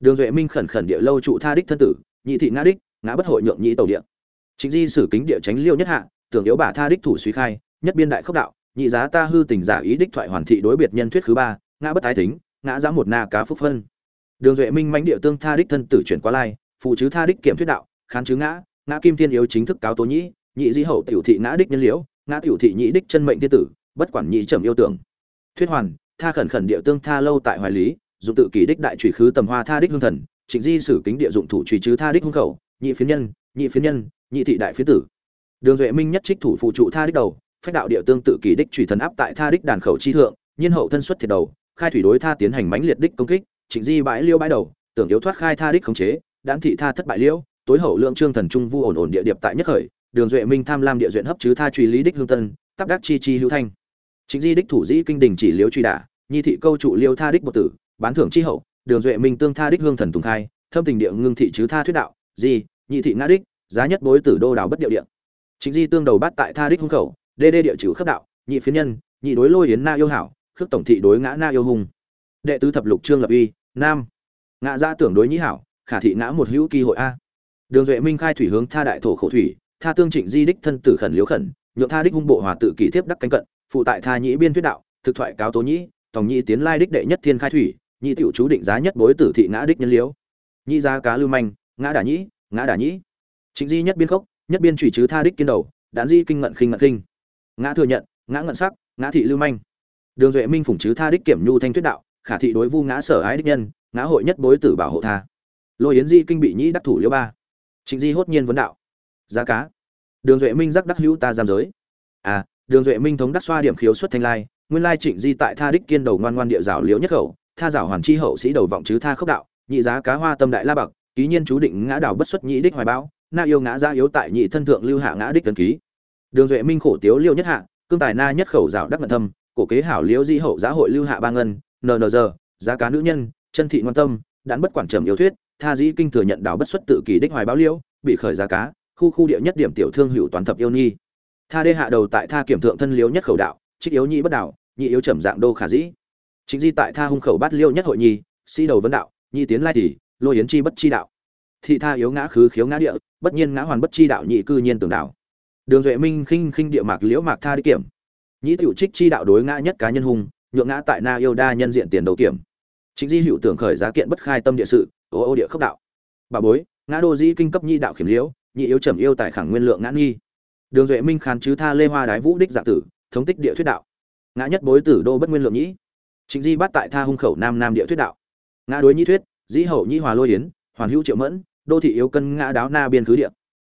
Đường duệ minh khẩn khẩn địa lâu trụ tha đích thân tử, nhị thị ngã đích, ngã bất hội nhượng nhị tàu địa. Chính di sử kính địa tránh liêu nhất hạ, tưởng yếu bả tha đích thủ suy khai, nhất biên đại khốc đạo, nhị giá ta hư tình giả ý đích thoại hoàn thị đối biệt nhân thuyết thứ ba, ngã bất tái tính, ngã giá một na cá phúc phân. Đường duệ minh mãnh địa tương tha đích thân tử chuyển qua lai phụ chứ tha đích kiểm thuyết đạo, khán chứ ngã ngã kim thiên yếu chính thức cáo tố nhĩ nhị di hậu tiểu thị ngã đích nhân liễu, ngã tiểu thị nhị đích chân mệnh thiên tử, bất quản nhị trầm yêu tưởng. Thuyết hoàn, tha khẩn khẩn địa tương tha lâu tại hoài lý, dụng tự kỷ đích đại trùy khứ tầm hoa tha đích hương thần, trịnh di sử kính địa dụng thủ trùy chứ tha đích hung khẩu, nhị phiến nhân, nhị phiến nhân, nhị thị đại phiến tử. Đường duệ minh nhất trích thủ phụ trụ tha đích đầu, phách đạo địa tương tự kỷ đích trùy thần áp tại tha đích đàn khẩu chi thượng, nhiên hậu thân xuất thiệt đầu, khai thủy đối tha tiến hành mãnh liệt đích công kích, trịnh di bãi liêu bãi đầu, tưởng yếu thoát khai tha đích khống chế đãn thị tha thất bại liêu, tối hậu lượng trương thần trung vu ổn ổn địa điệp tại nhất khởi đường duệ minh tham lam địa duyện hấp chứ tha truy lý đích hương tân tắp đắc chi chi hữu thanh. Chính di đích thủ dĩ kinh đình chỉ liếu truy đả, nhi thị câu trụ liêu tha đích một tử, bán thưởng chi hậu, đường duệ minh tương tha đích hương thần tùng khai, thâm tình địa ngưng thị chứ tha thuyết đạo, di, nhị thị ngã đích, giá nhất bối tử đô đảo bất điệu địa. Chính di tương đầu bắt tại tha đích hung khẩu, đê đê địa chữ khất đạo, nhị phiến nhân, nhị đối lôi yến na yêu hảo, khước tổng thị đối ngã na yêu hùng đệ tứ thập lục trương lập uy, nam. Ngã gia tưởng đối nhĩ hảo, khả thị ngã một hữu kỳ hội a. Đường duệ minh khai thủy hướng tha đại thổ khổ thủy tha tương trịnh di đích thân tử khẩn liếu khẩn, nhượng tha đích hung bộ hòa tự kỷ thiếp đắc canh cận, phụ tại tha nhĩ biên thuyết đạo, thực thoại cáo tố nhĩ, tòng nhĩ tiến lai đích đệ nhất thiên khai thủy, nhĩ tiểu chú định giá nhất bối tử thị ngã đích nhân liếu, nhĩ giá cá lưu manh, ngã đả nhĩ, ngã đả nhĩ. Trịnh di nhất biên khốc, nhất biên chủy chứ tha đích kiên đầu đạn di kinh ngận khinh ngận kinh ngã thừa nhận, ngã ngận sắc, ngã thị lưu manh. Đường duệ minh phủng chứ tha đích kiểm nhu thanh thuyết đạo, khả thị đối vu ngã sở ái đích nhân, ngã hội nhất bối tử bảo hộ tha. Lôi yến di kinh bị nhĩ đắc thủ liễu ba. Trịnh di hốt nhiên vấn đạo giá cá. Đường duệ minh giác đắc hữu ta giam giới. À đường duệ minh thống đắc xoa điểm khiếu xuất thanh lai nguyên lai trịnh di tại tha đích kiên đầu ngoan ngoan địa rào liễu nhất khẩu tha rào hoàn chi hậu sĩ đầu vọng chứ tha khốc đạo nhị giá cá hoa tâm đại la bậc ký nhiên chú định ngã đảo bất xuất nhị đích hoài bão, na yêu ngã ra yếu tại nhị thân thượng lưu hạ ngã đích tân ký. Đường duệ minh khổ tiếu liêu nhất hạ cương tài na nhất khẩu rào đắc ngận thâm cổ kế hảo liễu di hậu giá hội lưu hạ ba ngân nnr giá cá nữ nhân chân thị ngoan tâm đãn bất quản trầm yêu thuyết tha dĩ kinh thừa nhận đảo bất xuất tự kỳ đích hoài báo liễu bị khởi giá cá khu khu địa nhất điểm tiểu thương hữu toàn thập yêu nhi. Tha đê hạ đầu tại tha kiểm thượng thân liếu nhất khẩu đạo, trích yếu nhị bất đạo, nhị yếu trầm dạng đô khả dĩ. Chính di tại tha hung khẩu bát liêu nhất hội nhi sĩ đầu vấn đạo, nhị tiến lai thì lôi yến chi bất chi đạo. Thị tha yếu ngã khứ khiếu ngã địa, bất nhiên ngã hoàn bất chi đạo nhị cư nhiên tưởng đạo. Đường duệ minh khinh khinh địa mạc liễu mạc tha đi kiểm. Nhị tiểu trích chi đạo đối ngã nhất cá nhân hung, nhượng ngã tại na yêu đa nhân diện tiền đầu kiểm. Chính di hữu tưởng khởi giá kiện bất khai tâm địa sự, ô ô địa khốc đạo. Bà bối, ngã đô dĩ kinh cấp nhi đạo kiểm liễu nhị yếu trầm yêu tài khẳng nguyên lượng ngã nghi. Đường duệ minh khán chứ tha lê hoa đái vũ đích giả tử, thống tích địa thuyết đạo. Ngã nhất bối tử đô bất nguyên lượng nhĩ. Chính di bắt tại tha hung khẩu nam nam địa thuyết đạo. Ngã đối nhĩ thuyết, dĩ hậu nhĩ hòa lôi yến, hoàn hữu triệu mẫn, đô thị yếu cân ngã đáo na biên khứ địa.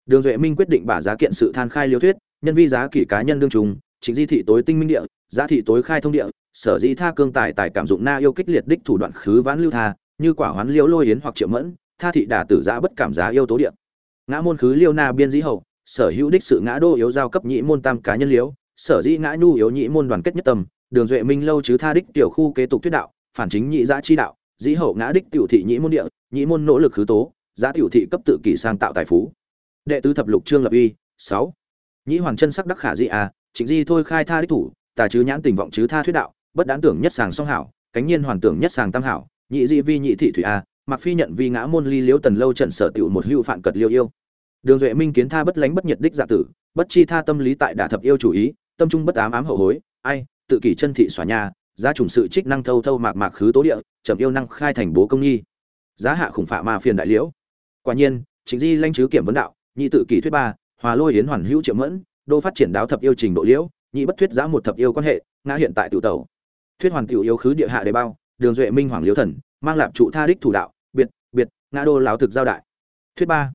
Đường duệ minh quyết định bả giá kiện sự than khai liêu thuyết, nhân vi giá kỷ cá nhân đương trùng chính di thị tối tinh minh địa, giá thị tối khai thông địa, sở dĩ tha cương tài tài cảm dụng na yêu kích liệt đích thủ đoạn khứ vãn lưu tha, như quả hoán liễu lôi yến hoặc triệu mẫn, tha thị đả tử giá bất cảm giá yêu tố địa ngã môn khứ liêu na biên dĩ hậu sở hữu đích sự ngã đô yếu giao cấp nhị môn tam cá nhân liếu, sở dĩ ngã nhu yếu nhị môn đoàn kết nhất tâm đường duệ minh lâu chứ tha đích tiểu khu kế tục thuyết đạo phản chính nhị giã chi đạo dĩ hậu ngã đích tiểu thị nhị môn địa nhị môn nỗ lực khứ tố giá tiểu thị cấp tự kỷ sang tạo tài phú. Đệ tứ thập lục trương lập uy sáu. Nhị hoàng chân sắc đắc khả dị à chính di thôi khai tha đích thủ tà chứ nhãn tình vọng chứ tha thuyết đạo bất đáng tưởng nhất sàng song hảo cánh nhiên hoàn tưởng nhất sàng tam hảo nhị dị vi nhị thị thủy a mặc phi nhận vi ngã môn ly liếu tần lâu trận sở tiểu một hữu phản cật liêu yêu. Đường duệ minh kiến tha bất lánh bất nhiệt đích dạ tử, bất chi tha tâm lý tại đả thập yêu chủ ý, tâm trung bất ám ám hậu hối, ai, tự kỷ chân thị xóa nhà, giá trùng sự trích năng thâu thâu mạc mạc khứ tố địa, chậm yêu năng khai thành bố công nhi. Giá hạ khủng phạ ma phiền đại liễu. Quả nhiên, chính di lanh chứ kiểm vấn đạo, nhị tự kỷ thuyết ba, hòa lôi yến hoàn hữu triệu mẫn, đô phát triển đáo thập yêu trình độ liễu, nhị bất thuyết giá một thập yêu quan hệ, ngã hiện tại tiểu tẩu. Thuyết hoàn tiểu yêu khứ địa hạ đề bao, đường duệ minh hoàng liếu thần, mang lạp trụ tha đích thủ đạo ngã đô lão thực giao đại. Thuyết ba,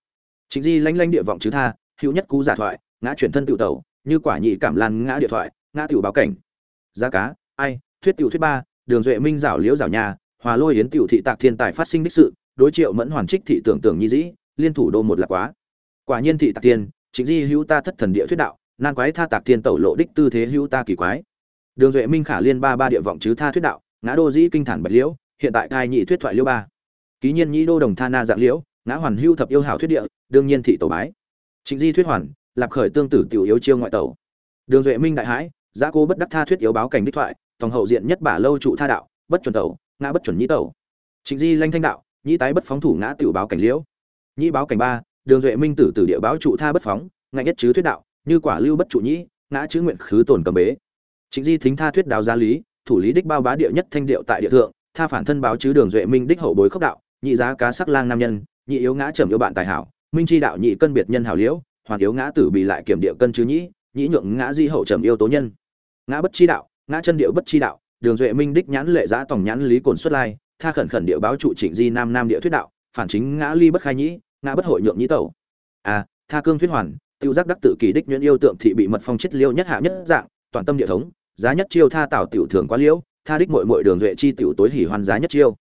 chính di lanh lanh địa vọng chứ tha, hữu nhất cú giả thoại, ngã chuyển thân tiểu tẩu, như quả nhị cảm lan ngã địa thoại, ngã tiểu báo cảnh. Giá cá, ai, thuyết tiểu thuyết ba, đường duệ minh rảo liễu rảo nhà, hòa lôi yến tiểu thị tạc thiên tài phát sinh đích sự, đối triệu mẫn hoàn trích thị tưởng tưởng nhi dĩ, liên thủ đô một là quá. Quả nhiên thị tạc thiên, chính di hữu ta thất thần địa thuyết đạo, nan quái tha tạc thiên tẩu lộ đích tư thế hữu ta kỳ quái. Đường duệ minh khả liên ba ba địa vọng chứ tha thuyết đạo, ngã đô dĩ kinh thản bạch liễu, hiện tại thai nhị thuyết thoại liễu ba ký nhiên nhĩ đô đồng tha na dạng liễu, ngã hoàn hưu thập yêu hảo thuyết địa, đương nhiên thị tổ bái. Trịnh di thuyết hoàn, lạp khởi tương tử tiểu yếu chiêu ngoại tẩu. Đường duệ minh đại hãi giá cô bất đắc tha thuyết yếu báo cảnh đích thoại, tòng hậu diện nhất bả lâu trụ tha đạo, bất chuẩn tẩu, ngã bất chuẩn nhĩ tẩu. Trịnh di lanh thanh đạo, nhĩ tái bất phóng thủ ngã tiểu báo cảnh liễu. Nhĩ báo cảnh ba, đường duệ minh tử tử địa báo trụ tha bất phóng, ngạnh nhất chứ thuyết đạo, như quả lưu bất trụ nhĩ, ngã chữ nguyện khứ tổn cầm bế. Trịnh di thính tha thuyết đào gia lý, thủ lý đích bao bá địa nhất thanh điệu tại địa thượng, tha phản thân báo chứ đường duệ minh đích hậu bối khốc đạo nhị giá cá sắc lang nam nhân, nhị yếu ngã trầm yêu bạn tài hảo, minh chi đạo nhị cân biệt nhân hảo liễu, hoàn yếu ngã tử bị lại kiểm địa cân chứ nhĩ nhĩ nhượng ngã di hậu trầm yêu tố nhân. Ngã bất chi đạo, ngã chân điệu bất chi đạo, đường duệ minh đích nhãn lệ giá tổng nhãn lý cồn xuất lai, tha khẩn khẩn địa báo trụ trịnh di nam nam địa thuyết đạo, phản chính ngã ly bất khai nhĩ, ngã bất hội nhượng nhĩ tẩu. A tha cương thuyết hoàn, tiêu giác đắc tự kỳ đích nhuyễn yêu tượng thị bị mật phong chết liêu nhất hạ nhất dạng, toàn tâm địa thống, giá nhất chiêu tha tảo tiểu thường quá liễu, tha đích muội muội đường duệ chi tiểu tối hỉ hoan giá nhất chiêu.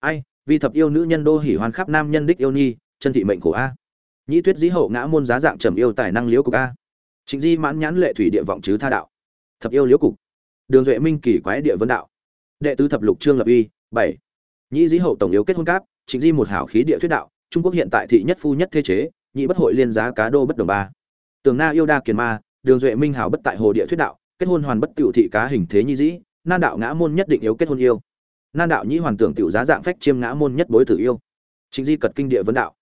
Ai Vi thập yêu nữ nhân đô hỉ hoan khắp nam nhân đích yêu nhi, chân thị mệnh khổ a. Nhĩ tuyết dĩ hậu ngã môn giá dạng trầm yêu tài năng liễu cục a. Trịnh di mãn nhãn lệ thủy địa vọng chứ tha đạo. Thập yêu liễu cục. Đường duệ minh kỳ quái địa vân đạo. Đệ tứ thập lục trương lập uy bảy. Nhĩ dĩ hậu tổng yếu kết hôn cáp, trịnh di một hảo khí địa thuyết đạo, trung quốc hiện tại thị nhất phu nhất thế chế, nhị bất hội liên giá cá đô bất đồng ba. Tường na yêu đa kiền ma, đường duệ minh hảo bất tại hồ địa thuyết đạo, kết hôn hoàn bất tiểu thị cá hình thế nhi dĩ, nan đạo ngã môn nhất định yếu kết hôn yêu nan đạo nhĩ hoàn tưởng tiểu giá dạng phách chiêm ngã môn nhất bối tử yêu. Chính di cật kinh địa vấn đạo.